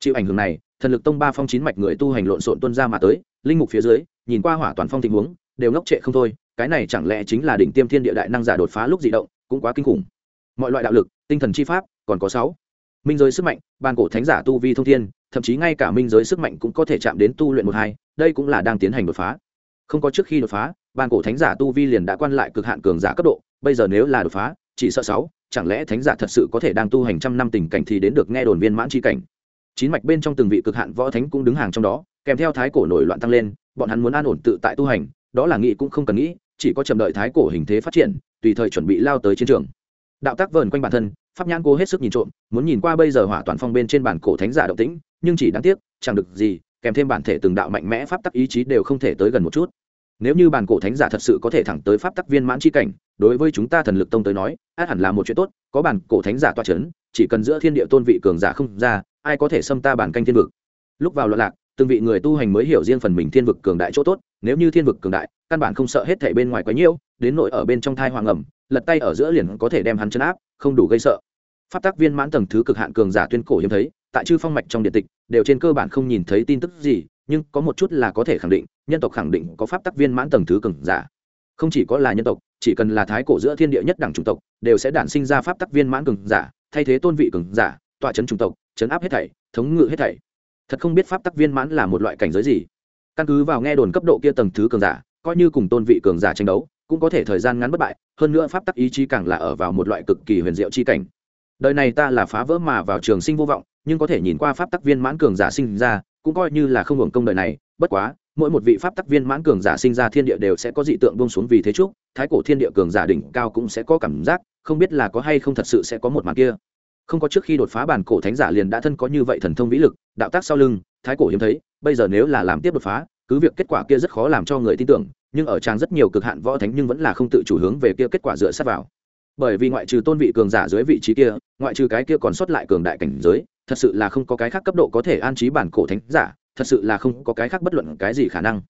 Speaker 1: Chịu ảnh hưởng này, thần lực tông ba phong chín mạch người tu hành lộn xộn tuân ra mà tới linh mục phía dưới, nhìn qua hỏa toàn phong tình huống, đều ngốc trệ không thôi, cái này chẳng lẽ chính là đỉnh tiêm thiên địa đại năng giả đột phá lúc dị động, cũng quá kinh khủng. Mọi loại đạo lực, tinh thần chi pháp, còn có sáu. Minh giới sức mạnh, ban cổ thánh giả tu vi thông thiên, thậm chí ngay cả minh giới sức mạnh cũng có thể chạm đến tu luyện một hai, đây cũng là đang tiến hành đột phá. Không có trước khi đột phá, ban cổ thánh giả tu vi liền đã quan lại cực hạn cường giả cấp độ, bây giờ nếu là đột phá, chỉ sợ sáu, chẳng lẽ thánh giả thật sự có thể đang tu hành trăm năm tình cảnh thì đến được nghe đồn viên mãn chi cảnh? Chín mạch bên trong từng vị cực hạn võ thánh cũng đứng hàng trong đó, kèm theo thái cổ nổi loạn tăng lên, bọn hắn muốn an ổn tự tại tu hành, đó là nghĩ cũng không cần nghĩ, chỉ có chậm đợi thái cổ hình thế phát triển, tùy thời chuẩn bị lao tới chiến trường. Đạo tác vờn quanh bản thân, pháp nhãn cố hết sức nhìn trộm, muốn nhìn qua bây giờ hỏa toàn phong bên trên bản cổ thánh giả động tĩnh, nhưng chỉ đáng tiếc, chẳng được gì, kèm thêm bản thể từng đạo mạnh mẽ pháp tắc ý chí đều không thể tới gần một chút. Nếu như bản cổ thánh giả thật sự có thể thẳng tới pháp tắc viên mãn chi cảnh, đối với chúng ta thần lực tông tới nói, át hẳn là một chuyện tốt, có bản cổ thánh giả toa c h ấ n chỉ cần giữa thiên địa tôn vị cường giả không ra ai có thể xâm ta bản canh thiên vực? Lúc vào loạn lạc, từng vị người tu hành mới hiểu riêng phần mình thiên vực cường đại chỗ tốt, nếu như thiên vực cường đại, căn bản không sợ hết thảy bên ngoài quá nhiễu, đến nội ở bên trong thai hoàng ẩm, lật tay ở giữa liền có thể đem hắn chấn áp, không đủ gây sợ. Pháp tác viên mãn tầng thứ cực hạn cường giả tuyên cổ hiếm thấy, tại chư phong mạch trong điện tịch, đều trên cơ bản không nhìn thấy tin tức gì, nhưng có một chút là có thể khẳng định, nhân tộc khẳng định có pháp tác viên mãn tầng thứ cường giả. Không chỉ có là nhân tộc, chỉ cần là thái cổ giữa thiên địa nhất đẳng chủng tộc, đều sẽ đản sinh ra pháp tác viên mãn cường giả, thay thế tôn vị cường giả, tọa chấn chủng tộc chấn áp hết thảy, thống ngự hết thảy. Thật không biết pháp tắc viên mãn là một loại cảnh giới gì. Căn cứ vào nghe đồn cấp độ kia tầng thứ cường giả, coi như cùng tôn vị cường giả tranh đấu, cũng có thể thời gian ngắn bất bại, hơn nữa pháp tắc ý chí càng là ở vào một loại cực kỳ huyền diệu chi cảnh. Đời này ta là phá vỡ mà vào trường sinh vô vọng, nhưng có thể nhìn qua pháp tắc viên mãn cường giả sinh ra, cũng coi như là không hưởng công đời này, bất quá, mỗi một vị pháp tắc viên mãn cường giả sinh ra thiên địa đều sẽ có dị tượng bông xuống vì thế chúc thái cổ thiên địa cường giả đỉnh cao cũng sẽ có cảm giác, không biết là có hay không thật sự sẽ có một màn kia không có trước khi đột phá bản cổ thánh giả liền đã thân có như vậy thần thông vĩ lực, đạo tác sau lưng, thái cổ hiếm thấy, bây giờ nếu là làm tiếp đột phá, cứ việc kết quả kia rất khó làm cho người tin tưởng, nhưng ở trang rất nhiều cực hạn võ thánh nhưng vẫn là không tự chủ hướng về kia kết quả dựa sát vào. Bởi vì ngoại trừ tôn vị cường giả dưới vị trí kia, ngoại trừ cái kia còn sót lại cường đại cảnh giới, thật sự là không có cái khác cấp độ có thể an trí bản cổ thánh giả, thật sự là không có cái khác bất luận cái gì khả năng.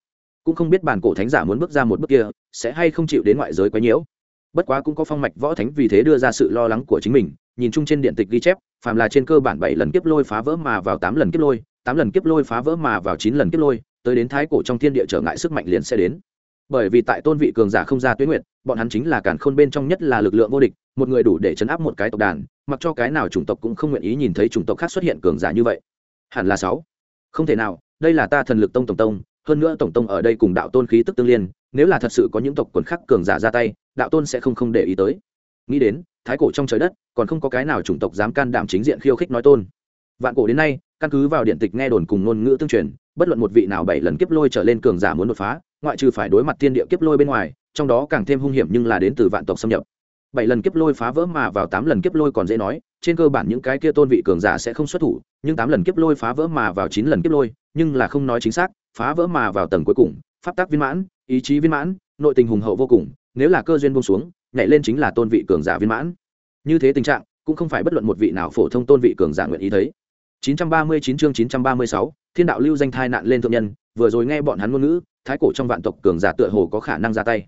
Speaker 1: Cũng không biết bản cổ thánh giả muốn bước ra một bước kia, sẽ hay không chịu đến ngoại giới quấy nhiễu bất quá cũng có phong mạch võ thánh vì thế đưa ra sự lo lắng của chính mình, nhìn chung trên điện tịch ghi chép, phàm là trên cơ bản bảy lần kiếp lôi phá vỡ mà vào tám lần kiếp lôi, tám lần kiếp lôi phá vỡ mà vào chín lần kiếp lôi, tới đến thái cổ trong thiên địa trở ngại sức mạnh liền sẽ đến. Bởi vì tại tôn vị cường giả không ra tuyến nguyện bọn hắn chính là cản khôn bên trong nhất là lực lượng vô địch, một người đủ để chấn áp một cái tộc đàn, mặc cho cái nào chủng tộc cũng không nguyện ý nhìn thấy chủng tộc khác xuất hiện cường giả như vậy. Hẳn là sáu. Không thể nào, đây là ta thần lực tông tổng tông, hơn nữa tổng tông ở đây cùng đạo tôn khí tức tương liên, nếu là thật sự có những tộc quần khác cường giả ra tay đạo tôn sẽ không không để ý tới. Nghĩ đến, thái cổ trong trời đất, còn không có cái nào chủng tộc dám can đảm chính diện khiêu khích nói tôn. Vạn cổ đến nay, căn cứ vào điện tịch nghe đồn cùng ngôn ngữ tương truyền, bất luận một vị nào bảy lần kiếp lôi trở lên cường giả muốn đột phá, ngoại trừ phải đối mặt thiên địa kiếp lôi bên ngoài, trong đó càng thêm hung hiểm nhưng là đến từ vạn tộc xâm nhập. Bảy lần kiếp lôi phá vỡ mà vào tám lần kiếp lôi còn dễ nói, trên cơ bản những cái kia tôn vị cường giả sẽ không xuất thủ, nhưng tám lần kiếp lôi phá vỡ mà vào chín lần kiếp lôi, nhưng là không nói chính xác, phá vỡ mà vào tầng cuối cùng, pháp tắc viên mãn, ý chí viên mãn, nội tình hùng hậu vô cùng nếu là cơ duyên buông xuống nhảy lên chính là tôn vị cường giả viên mãn. Như thế tình trạng cũng không phải bất luận một vị nào phổ thông tôn vị cường giả nguyện ý thấy. 939 chương 936, thiên đạo lưu danh thai nạn lên thượng nhân vừa rồi nghe bọn hắn ngôn ngữ thái cổ trong vạn tộc cường giả tựa hồ có khả năng ra tay.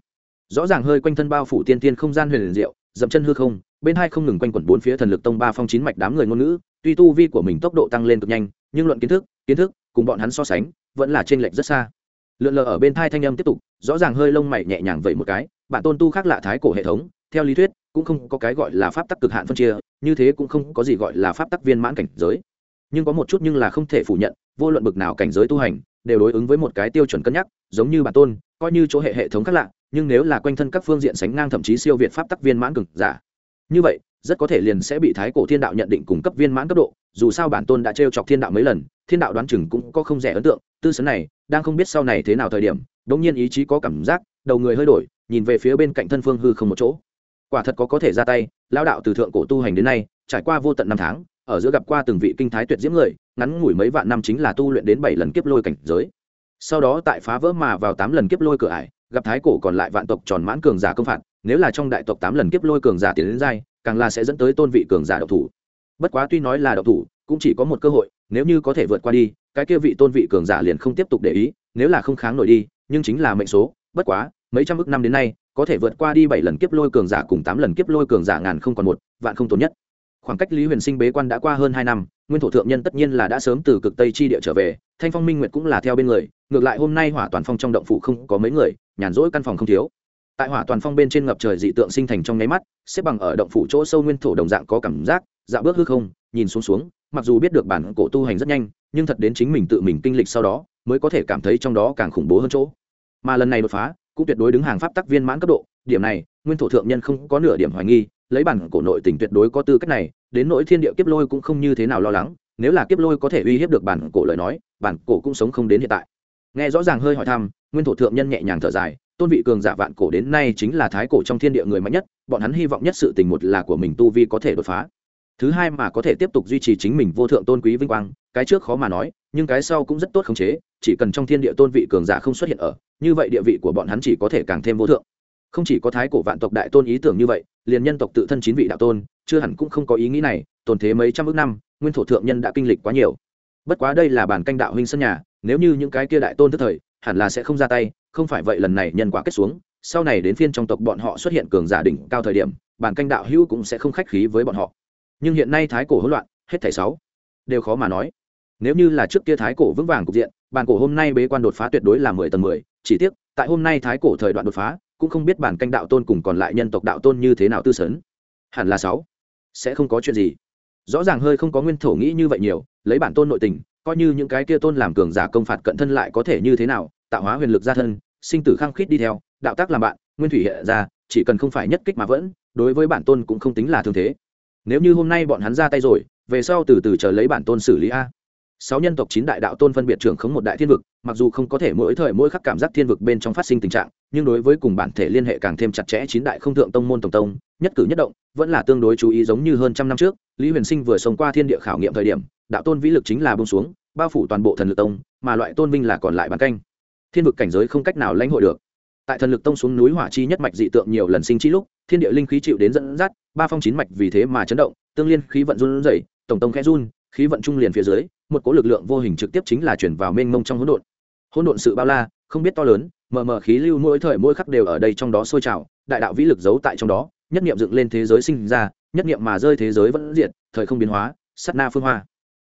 Speaker 1: Rõ ràng hơi quanh thân bao phủ tiên tiên không gian huyền liền diệu dậm chân hư không bên hai không ngừng quanh quẩn bốn phía thần lực tông ba phong chín mạch đám người ngôn ngữ tuy tu vi của mình tốc độ tăng lên cực nhanh nhưng luận kiến thức kiến thức cùng bọn hắn so sánh vẫn là trên lệch rất xa. Lượn lờ ở bên thai thanh âm tiếp tục rõ ràng hơi lông mày nhẹ nhàng vậy một cái bạn tôn tu khác lạ thái cổ hệ thống, theo lý thuyết, cũng không có cái gọi là pháp tắc cực hạn phân chia, như thế cũng không có gì gọi là pháp tắc viên mãn cảnh giới. Nhưng có một chút nhưng là không thể phủ nhận, vô luận bực nào cảnh giới tu hành, đều đối ứng với một cái tiêu chuẩn cân nhắc, giống như bản tôn, coi như chỗ hệ hệ thống khác lạ, nhưng nếu là quanh thân các phương diện sánh ngang thậm chí siêu việt pháp tắc viên mãn cực giả. Như vậy, rất có thể liền sẽ bị thái cổ thiên đạo nhận định cung cấp viên mãn cấp độ, dù sao bản tôn đã t chọc thiên đạo mấy lần, thiên đạo đoán chừng cũng có không rẻ ấn tượng, tư sấn này, đang không biết sau này thế nào thời điểm đ nhiên ý chí có cảm giác, đầu người hơi đổi nhìn về phía bên cạnh thân phương hư không một chỗ. Quả thật có có thể ra tay lao đạo từ thượng cổ tu hành đến nay, trải qua vô tận năm tháng, ở giữa gặp qua từng vị kinh thái tuyệt diễm người, ngắn ngủi mấy vạn năm chính là tu luyện đến bảy lần kiếp lôi cảnh giới. Sau đó tại phá vỡ mà vào tám lần kiếp lôi cửa ải, gặp thái cổ còn lại vạn tộc tròn mãn cường giả công phạt, nếu là trong đại tộc tám lần kiếp lôi cường giả tiến đến giai, càng là sẽ dẫn tới tôn vị cường giả độc thủ. Bất quá tuy nói là độc thủ, cũng chỉ có một cơ hội, nếu như có thể vượt qua đi, cái kia vị tôn vị cường giả liền không tiếp tục để ý, nếu là không kháng nổi đi, nhưng chính là mệnh số, bất quá mấy trăm ước năm đến nay, có thể vượt qua đi bảy lần kiếp lôi cường giả cùng tám lần kiếp lôi cường giả ngàn không còn một, vạn không tồn nhất. Khoảng cách lý huyền sinh bế quan đã qua hơn hai năm, nguyên thổ thượng nhân tất nhiên là đã sớm từ cực tây chi địa trở về, thanh phong minh nguyệt cũng là theo bên người, ngược lại hôm nay hỏa toàn phong trong động phủ không có mấy người, nhàn rỗi căn phòng không thiếu. Tại hỏa toàn phong bên trên ngập trời dị tượng sinh thành trong nháy mắt, xếp bằng ở động phủ chỗ sâu nguyên thổ đồng dạng có cảm giác, dạo bước hư không, nhìn xuống xuống, mặc dù biết được bản cổ tu hành rất nhanh, nhưng thật đến chính mình tự mình kinh lịch sau đó, mới có thể cảm thấy trong đó càng khủng bố hơn chỗ. Mà lần này đột phá cũng tuyệt đối đứng hàng pháp tắc viên mãn cấp độ. Điểm này, nguyên thổ thượng nhân không có nửa điểm hoài nghi, lấy bản cổ nội tình tuyệt đối có tư cách này, đến nỗi thiên địa kiếp lôi cũng không như thế nào lo lắng, nếu là kiếp lôi có thể uy hiếp được bản cổ lời nói, bản cổ cũng sống không đến hiện tại. Nghe rõ ràng hơi hỏi thăm, nguyên thổ thượng nhân nhẹ nhàng thở dài, tôn vị cường giả vạn cổ đến nay chính là thái cổ trong thiên địa người mạnh nhất, bọn hắn hy vọng nhất sự tình một là của mình tu vi có thể đột phá. Thứ hai mà có thể tiếp tục duy trì chính mình vô thượng tôn quý vinh quang, cái trước khó mà nói nhưng cái sau cũng rất tốt khống chế, chỉ cần trong thiên địa tôn vị cường giả không xuất hiện ở, như vậy địa vị của bọn hắn chỉ có thể càng thêm vô thượng. Không chỉ có thái cổ vạn tộc đại tôn ý tưởng như vậy, liền nhân tộc tự thân chín vị đạo tôn, chưa hẳn cũng không có ý nghĩ này, tồn thế mấy trăm ước năm, nguyên thổ thượng nhân đã kinh lịch quá nhiều. Bất quá đây là bản canh đạo huynh sân nhà, nếu như những cái kia đại tôn tức thời, hẳn là sẽ không ra tay, không phải vậy lần này nhân quả kết xuống, sau này đến phiên trong tộc bọn họ xuất hiện cường giả đỉnh cao thời điểm, bản canh đạo hữu cũng sẽ không khách khí với bọn họ. Nhưng hiện nay thái cổ hỗn loạn, hết thảy sáu đều khó mà nói nếu như là trước kia thái cổ vững vàng cục diện, bản cổ hôm nay bế quan đột phá tuyệt đối là mười tầng mười. Chỉ tiếc, tại hôm nay thái cổ thời đoạn đột phá, cũng không biết bản canh đạo tôn cùng còn lại nhân tộc đạo tôn như thế nào tư sấn. Hẳn là sáu. Sẽ không có chuyện gì. Rõ ràng hơi không có nguyên thổ nghĩ như vậy nhiều, lấy bản tôn nội tình, coi như những cái kia tôn làm cường giả công phạt cận thân lại có thể như thế nào, tạo hóa huyền lực ra thân, sinh tử khăng khít đi theo, đạo tác làm bạn, nguyên thủy hiện ra, chỉ cần không phải nhất kích mà vẫn, đối với bản tôn cũng không tính là thương thế. Nếu như hôm nay bọn hắn ra tay rồi, về sau từ từ chờ lấy bản tôn xử lý a sáu nhân tộc chín đại đạo tôn phân biệt trưởng khống một đại thiên vực, mặc dù không có thể mỗi thời mỗi khắc cảm giác thiên vực bên trong phát sinh tình trạng, nhưng đối với cùng bản thể liên hệ càng thêm chặt chẽ chín đại không thượng tông môn tổng tông, nhất cử nhất động, vẫn là tương đối chú ý giống như hơn trăm năm trước, lý huyền sinh vừa sống qua thiên địa khảo nghiệm thời điểm, đạo tôn vĩ lực chính là bông xuống, bao phủ toàn bộ thần lực tông, mà loại tôn vinh là còn lại bàn canh. Thiên vực cảnh giới không cách nào lãnh hội được. Tại thần lực tông xuống núi hỏa chi nhất mạch dị tượng nhiều lần sinh chi lúc, thiên địa linh khí chịu đến dẫn dắt, ba phong chín mạch vì thế mà chấn động, tương liên khí vận run rẩy, tổng tông khẽ run, khí vận trung liền phía dưới một cỗ lực lượng vô hình trực tiếp chính là chuyển vào mênh mông trong hỗn độn. Hỗn độn sự bao la, không biết to lớn, mờ mờ khí lưu mỗi thời mỗi khắc đều ở đây trong đó sôi trào, đại đạo vĩ lực giấu tại trong đó, nhất niệm dựng lên thế giới sinh ra, nhất niệm mà rơi thế giới vẫn diệt, thời không biến hóa, sát na phương hoa.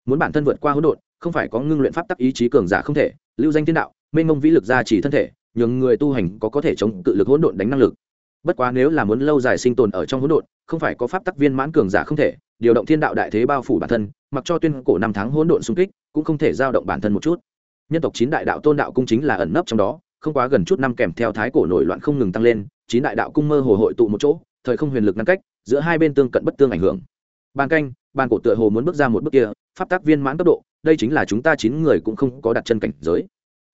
Speaker 1: Muốn bản thân vượt qua hỗn độn, không phải có ngưng luyện pháp tắc ý chí cường giả không thể, lưu danh thiên đạo, mênh mông vĩ lực ra chỉ thân thể, nhường người tu hành có có thể chống cự lực hỗn độn đánh năng lực. Bất quá nếu là muốn lâu dài sinh tồn ở trong hỗn độn, không phải có pháp tắc viên mãn cường giả không thể điều động thiên đạo đại thế bao phủ bản thân, mặc cho tuyên cổ năm tháng hỗn độn xung kích, cũng không thể giao động bản thân một chút. Nhân tộc chín đại đạo tôn đạo cung chính là ẩn nấp trong đó, không quá gần chút năm kèm theo thái cổ nổi loạn không ngừng tăng lên, chín đại đạo cung mơ hồ hội tụ một chỗ, thời không huyền lực ngăn cách, giữa hai bên tương cận bất tương ảnh hưởng. Ban canh, ban cổ tựa hồ muốn bước ra một bước kia, pháp tác viên mãn cấp độ, đây chính là chúng ta chín người cũng không có đặt chân cảnh giới.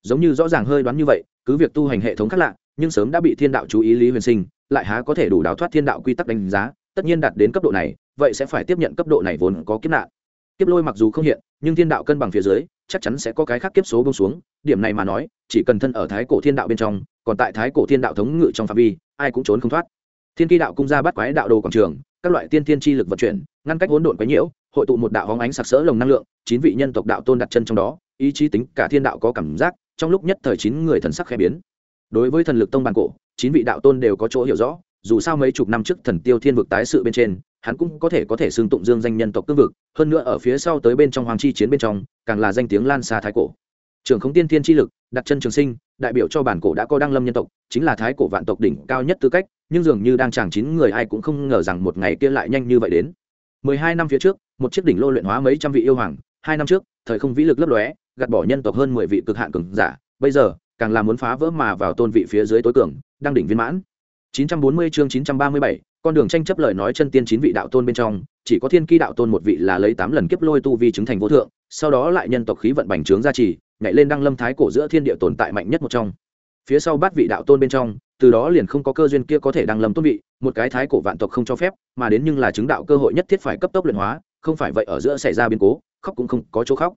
Speaker 1: Giống như rõ ràng hơi đoán như vậy, cứ việc tu hành hệ thống khác lạ, nhưng sớm đã bị thiên đạo chú ý lý huyền sinh, lại há có thể đủ đào thoát thiên đạo quy tắc đánh giá, tất nhiên đạt đến cấp độ này vậy sẽ phải tiếp nhận cấp độ này vốn có kiếp nạn. Kiếp lôi mặc dù không hiện, nhưng thiên đạo cân bằng phía dưới, chắc chắn sẽ có cái khác kiếp số bông xuống. Điểm này mà nói, chỉ cần thân ở thái cổ thiên đạo bên trong, còn tại thái cổ thiên đạo thống ngự trong phạm vi, ai cũng trốn không thoát. Thiên kỳ đạo cung ra bắt quái đạo đồ quảng trường, các loại tiên thiên chi lực vận chuyển, ngăn cách hỗn độn quái nhiễu, hội tụ một đạo hóng ánh sặc sỡ lồng năng lượng, chín vị nhân tộc đạo tôn đặt chân trong đó, ý chí tính cả thiên đạo có cảm giác, trong lúc nhất thời chín người thần sắc khẽ biến. Đối với thần lực tông bàn cổ, chín vị đạo tôn đều có chỗ hiểu rõ dù sao mấy chục năm trước thần tiêu thiên vực tái sự bên trên, hắn cũng có thể có thể xưng tụng dương danh nhân tộc cương vực, hơn nữa ở phía sau tới bên trong hoàng chi chiến bên trong, càng là danh tiếng lan xa thái cổ. Trường không tiên thiên chi lực, đặt chân trường sinh, đại biểu cho bản cổ đã có đăng lâm nhân tộc, chính là thái cổ vạn tộc đỉnh cao nhất tư cách, nhưng dường như đang chàng chín người ai cũng không ngờ rằng một ngày kia lại nhanh như vậy đến. Mười hai năm phía trước, một chiếc đỉnh lô luyện hóa mấy trăm vị yêu hoàng, hai năm trước, thời không vĩ lực lấp lóe, gạt bỏ nhân tộc hơn mười vị cực hạn cường giả, bây giờ, càng là muốn phá vỡ mà vào tôn vị phía dưới tối cường, đang đỉnh viên mãn. 940 chương 937, con đường tranh chấp lời nói chân tiên chín vị đạo tôn bên trong, chỉ có Thiên Ki đạo tôn một vị là lấy 8 lần kiếp lôi tu vi chứng thành vô thượng, sau đó lại nhân tộc khí vận bành trướng gia trì, nhảy lên đăng lâm thái cổ giữa thiên địa tồn tại mạnh nhất một trong. Phía sau bát vị đạo tôn bên trong, từ đó liền không có cơ duyên kia có thể đăng lâm tôn vị, một cái thái cổ vạn tộc không cho phép, mà đến nhưng là chứng đạo cơ hội nhất thiết phải cấp tốc luyện hóa, không phải vậy ở giữa xảy ra biến cố, khóc cũng không có chỗ khóc.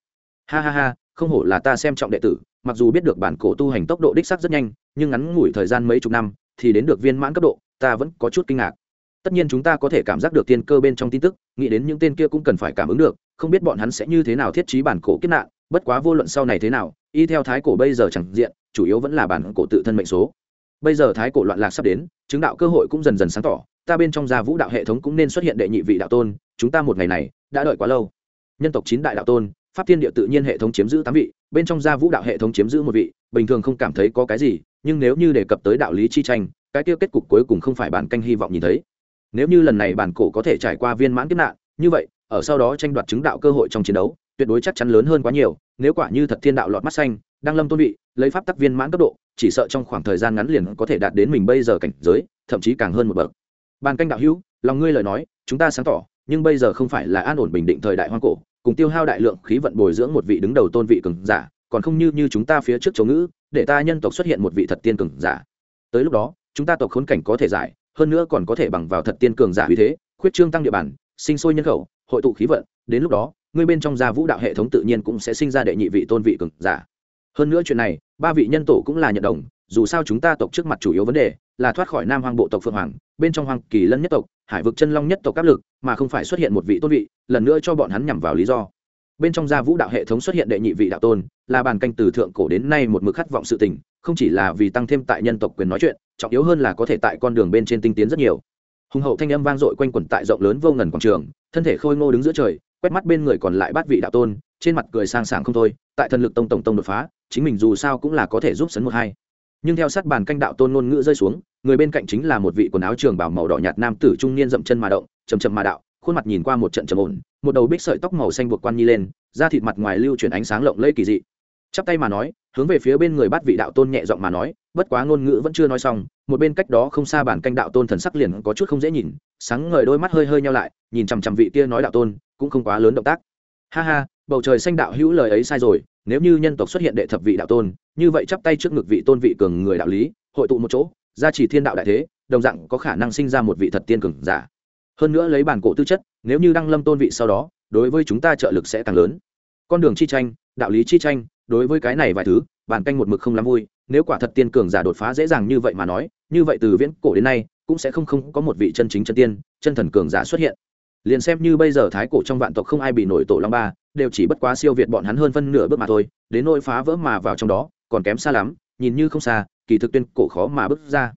Speaker 1: Ha ha ha, không hổ là ta xem trọng đệ tử, mặc dù biết được bản cổ tu hành tốc độ đích xác rất nhanh, nhưng ngắn ngủi thời gian mấy chục năm, thì đến được viên mãn cấp độ, ta vẫn có chút kinh ngạc. Tất nhiên chúng ta có thể cảm giác được tiên cơ bên trong tin tức, nghĩ đến những tên kia cũng cần phải cảm ứng được, không biết bọn hắn sẽ như thế nào thiết trí bản cổ kiếp nạn, bất quá vô luận sau này thế nào, y theo thái cổ bây giờ chẳng diện, chủ yếu vẫn là bản cổ tự thân mệnh số. Bây giờ thái cổ loạn lạc sắp đến, chứng đạo cơ hội cũng dần dần sáng tỏ, ta bên trong gia vũ đạo hệ thống cũng nên xuất hiện đệ nhị vị đạo tôn, chúng ta một ngày này, đã đợi quá lâu. Nhân tộc chín đại đạo tôn, pháp thiên địa tự nhiên hệ thống chiếm giữ tám vị, bên trong gia vũ đạo hệ thống chiếm giữ một vị, bình thường không cảm thấy có cái gì nhưng nếu như đề cập tới đạo lý chi tranh, cái tiêu kết cục cuối cùng không phải bản canh hy vọng nhìn thấy. Nếu như lần này bản cổ có thể trải qua viên mãn kiếp nạn, như vậy, ở sau đó tranh đoạt chứng đạo cơ hội trong chiến đấu, tuyệt đối chắc chắn lớn hơn quá nhiều, nếu quả như thật thiên đạo lọt mắt xanh, đang lâm tôn vị, lấy pháp tắc viên mãn cấp độ, chỉ sợ trong khoảng thời gian ngắn liền có thể đạt đến mình bây giờ cảnh giới, thậm chí càng hơn một bậc. Bàn canh đạo hữu, lòng ngươi lời nói, chúng ta sáng tỏ, nhưng bây giờ không phải là an ổn bình định thời đại hoang cổ, cùng tiêu hao đại lượng khí vận bồi dưỡng một vị đứng đầu tôn vị cường giả còn không như như chúng ta phía trước chỗ ngữ, để ta nhân tộc xuất hiện một vị thật tiên cường giả. Tới lúc đó, chúng ta tộc khốn cảnh có thể giải, hơn nữa còn có thể bằng vào thật tiên cường giả uy thế, khuyết trương tăng địa bàn, sinh sôi nhân khẩu, hội tụ khí vận, đến lúc đó, ngươi bên trong gia vũ đạo hệ thống tự nhiên cũng sẽ sinh ra đệ nhị vị tôn vị cường giả. Hơn nữa chuyện này, ba vị nhân tổ cũng là nhận đồng, dù sao chúng ta tộc trước mặt chủ yếu vấn đề là thoát khỏi nam hoàng bộ tộc phượng hoàng, bên trong hoàng kỳ lân nhất tộc, hải vực chân long nhất tộc áp lực, mà không phải xuất hiện một vị tôn vị, lần nữa cho bọn hắn nhằm vào lý do bên trong gia vũ đạo hệ thống xuất hiện đệ nhị vị đạo tôn, là bàn canh từ thượng cổ đến nay một mực khát vọng sự tình, không chỉ là vì tăng thêm tại nhân tộc quyền nói chuyện, trọng yếu hơn là có thể tại con đường bên trên tinh tiến rất nhiều. Hùng hậu thanh âm vang dội quanh quẩn tại rộng lớn vô ngần quảng trường, thân thể khôi ngô đứng giữa trời, quét mắt bên người còn lại bát vị đạo tôn, trên mặt cười sang sảng không thôi, tại thần lực tông tổng tông đột phá, chính mình dù sao cũng là có thể giúp sấn một hai. Nhưng theo sát bàn canh đạo tôn ngôn ngữ rơi xuống, người bên cạnh chính là một vị quần áo trường bảo màu đỏ nhạt nam tử trung niên dậm chân mà động chầm chầm mà đạo, khuôn mặt nhìn qua một trận trầm ổn một đầu bích sợi tóc màu xanh buộc quan nhi lên, da thịt mặt ngoài lưu chuyển ánh sáng lộng lẫy kỳ dị. Chắp tay mà nói, hướng về phía bên người bắt vị đạo tôn nhẹ giọng mà nói, bất quá ngôn ngữ vẫn chưa nói xong, một bên cách đó không xa bản canh đạo tôn thần sắc liền có chút không dễ nhìn, sáng ngời đôi mắt hơi hơi nhau lại, nhìn chằm chằm vị kia nói đạo tôn, cũng không quá lớn động tác. Ha ha, bầu trời xanh đạo hữu lời ấy sai rồi, nếu như nhân tộc xuất hiện đệ thập vị đạo tôn, như vậy chắp tay trước ngực vị tôn vị cường người đạo lý, hội tụ một chỗ, gia trì thiên đạo đại thế, đồng dạng có khả năng sinh ra một vị thật tiên cường giả hơn nữa lấy bản cổ tư chất, nếu như đăng lâm tôn vị sau đó, đối với chúng ta trợ lực sẽ càng lớn. Con đường chi tranh, đạo lý chi tranh, đối với cái này vài thứ, bản canh một mực không lắm vui. Nếu quả thật tiên cường giả đột phá dễ dàng như vậy mà nói, như vậy từ viễn cổ đến nay, cũng sẽ không không có một vị chân chính chân tiên, chân thần cường giả xuất hiện. Liền xem như bây giờ thái cổ trong vạn tộc không ai bị nổi tổ long ba, đều chỉ bất quá siêu việt bọn hắn hơn phân nửa bước mà thôi, đến nỗi phá vỡ mà vào trong đó, còn kém xa lắm, nhìn như không xa, kỳ thực tuyên cổ khó mà bước ra.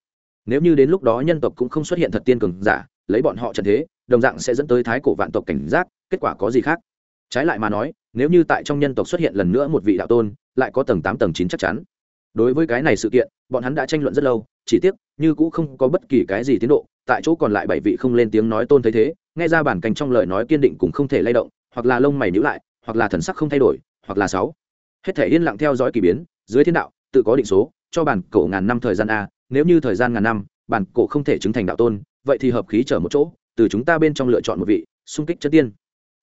Speaker 1: Nếu như đến lúc đó nhân tộc cũng không xuất hiện thật tiên cường giả lấy bọn họ trần thế, đồng dạng sẽ dẫn tới thái cổ vạn tộc cảnh giác, kết quả có gì khác? Trái lại mà nói, nếu như tại trong nhân tộc xuất hiện lần nữa một vị đạo tôn, lại có tầng tám, tầng chín chắc chắn. Đối với cái này sự kiện, bọn hắn đã tranh luận rất lâu, chỉ tiếc, như cũ không có bất kỳ cái gì tiến độ, tại chỗ còn lại bảy vị không lên tiếng nói tôn thấy thế, nghe ra bản cành trong lời nói kiên định cũng không thể lay động, hoặc là lông mày nhữ lại, hoặc là thần sắc không thay đổi, hoặc là sáu. Hết thể yên lặng theo dõi kỳ biến, dưới thiên đạo, tự có định số, cho bản cổ ngàn năm thời gian a, nếu như thời gian ngàn năm, bản cổ không thể chứng thành đạo tôn vậy thì hợp khí trở một chỗ, từ chúng ta bên trong lựa chọn một vị, xung kích chân tiên.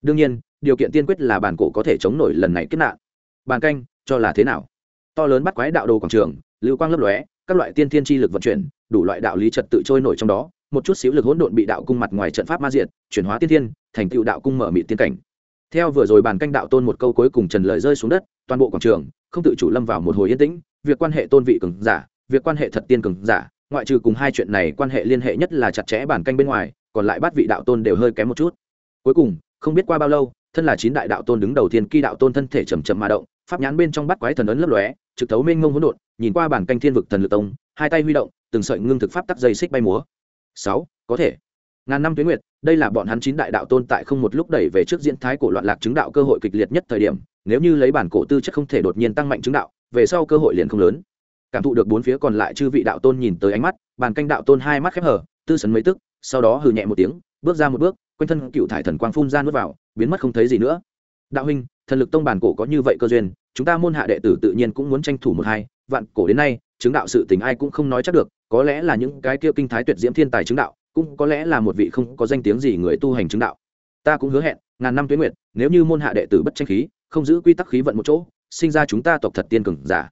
Speaker 1: Đương nhiên, điều kiện tiên quyết là bản cổ có thể chống nổi lần này kết nạn. Bàn canh, cho là thế nào? To lớn bắt quái đạo đồ quảng trường, lưu quang lấp lóe, các loại tiên thiên chi lực vận chuyển, đủ loại đạo lý trật tự trôi nổi trong đó, một chút xíu lực hỗn độn bị đạo cung mặt ngoài trận pháp ma diện chuyển hóa tiên thiên, thành tựu đạo cung mở mị tiên cảnh. Theo vừa rồi bàn canh đạo tôn một câu cuối cùng trần lời rơi xuống đất, toàn bộ quảng trường, không tự chủ lâm vào một hồi yên tĩnh, việc quan hệ tôn vị cường giả, việc quan hệ thật tiên cường giả ngoại trừ cùng hai chuyện này quan hệ liên hệ nhất là chặt chẽ bản canh bên ngoài, còn lại bát vị đạo tôn đều hơi kém một chút. Cuối cùng, không biết qua bao lâu, thân là chín đại đạo tôn đứng đầu tiên kỳ đạo tôn thân thể chầm chậm mà động, pháp nhãn bên trong bắt quái thần ấn lấp lóe, trực thấu mênh mông hỗn độn, nhìn qua bản canh thiên vực thần lực tông, hai tay huy động, từng sợi ngưng thực pháp tắc dây xích bay múa. Sáu, có thể. Ngàn năm tuyến nguyệt, đây là bọn hắn chín đại đạo tôn tại không một lúc đẩy về trước diễn thái cổ loạn lạc chứng đạo cơ hội kịch liệt nhất thời điểm, nếu như lấy bản cổ tư chất không thể đột nhiên tăng mạnh chứng đạo, về sau cơ hội liền không lớn cảm thụ được bốn phía còn lại chư vị đạo tôn nhìn tới ánh mắt, bàn canh đạo tôn hai mắt khép hở tư sấn mấy tức, sau đó hừ nhẹ một tiếng, bước ra một bước, quanh thân cựu thải thần quang phun ra nuốt vào, biến mất không thấy gì nữa. Đạo huynh, thần lực tông bản cổ có như vậy cơ duyên, chúng ta môn hạ đệ tử tự nhiên cũng muốn tranh thủ một hai, vạn cổ đến nay, chứng đạo sự tình ai cũng không nói chắc được, có lẽ là những cái kia kinh thái tuyệt diễm thiên tài chứng đạo, cũng có lẽ là một vị không có danh tiếng gì người tu hành chứng đạo. Ta cũng hứa hẹn, ngàn năm tuyến nguyệt, nếu như môn hạ đệ tử bất tranh khí, không giữ quy tắc khí vận một chỗ, sinh ra chúng ta tộc thật tiên cường giả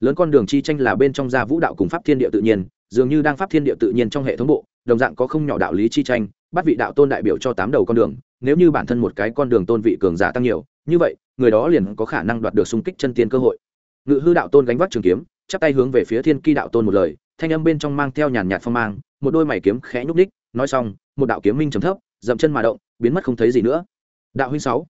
Speaker 1: lớn con đường chi tranh là bên trong gia vũ đạo cùng pháp thiên địa tự nhiên, dường như đang pháp thiên địa tự nhiên trong hệ thống bộ, đồng dạng có không nhỏ đạo lý chi tranh, bắt vị đạo tôn đại biểu cho tám đầu con đường, nếu như bản thân một cái con đường tôn vị cường giả tăng nhiều, như vậy, người đó liền có khả năng đoạt được xung kích chân tiên cơ hội. Ngự hư đạo tôn gánh vác trường kiếm, chắp tay hướng về phía thiên ki đạo tôn một lời, thanh âm bên trong mang theo nhàn nhạt phong mang, một đôi mày kiếm khẽ nhúc ních nói xong, một đạo kiếm minh chấm thấp, dậm chân mà động, biến mất không thấy gì nữa. Đạo huynh sáu.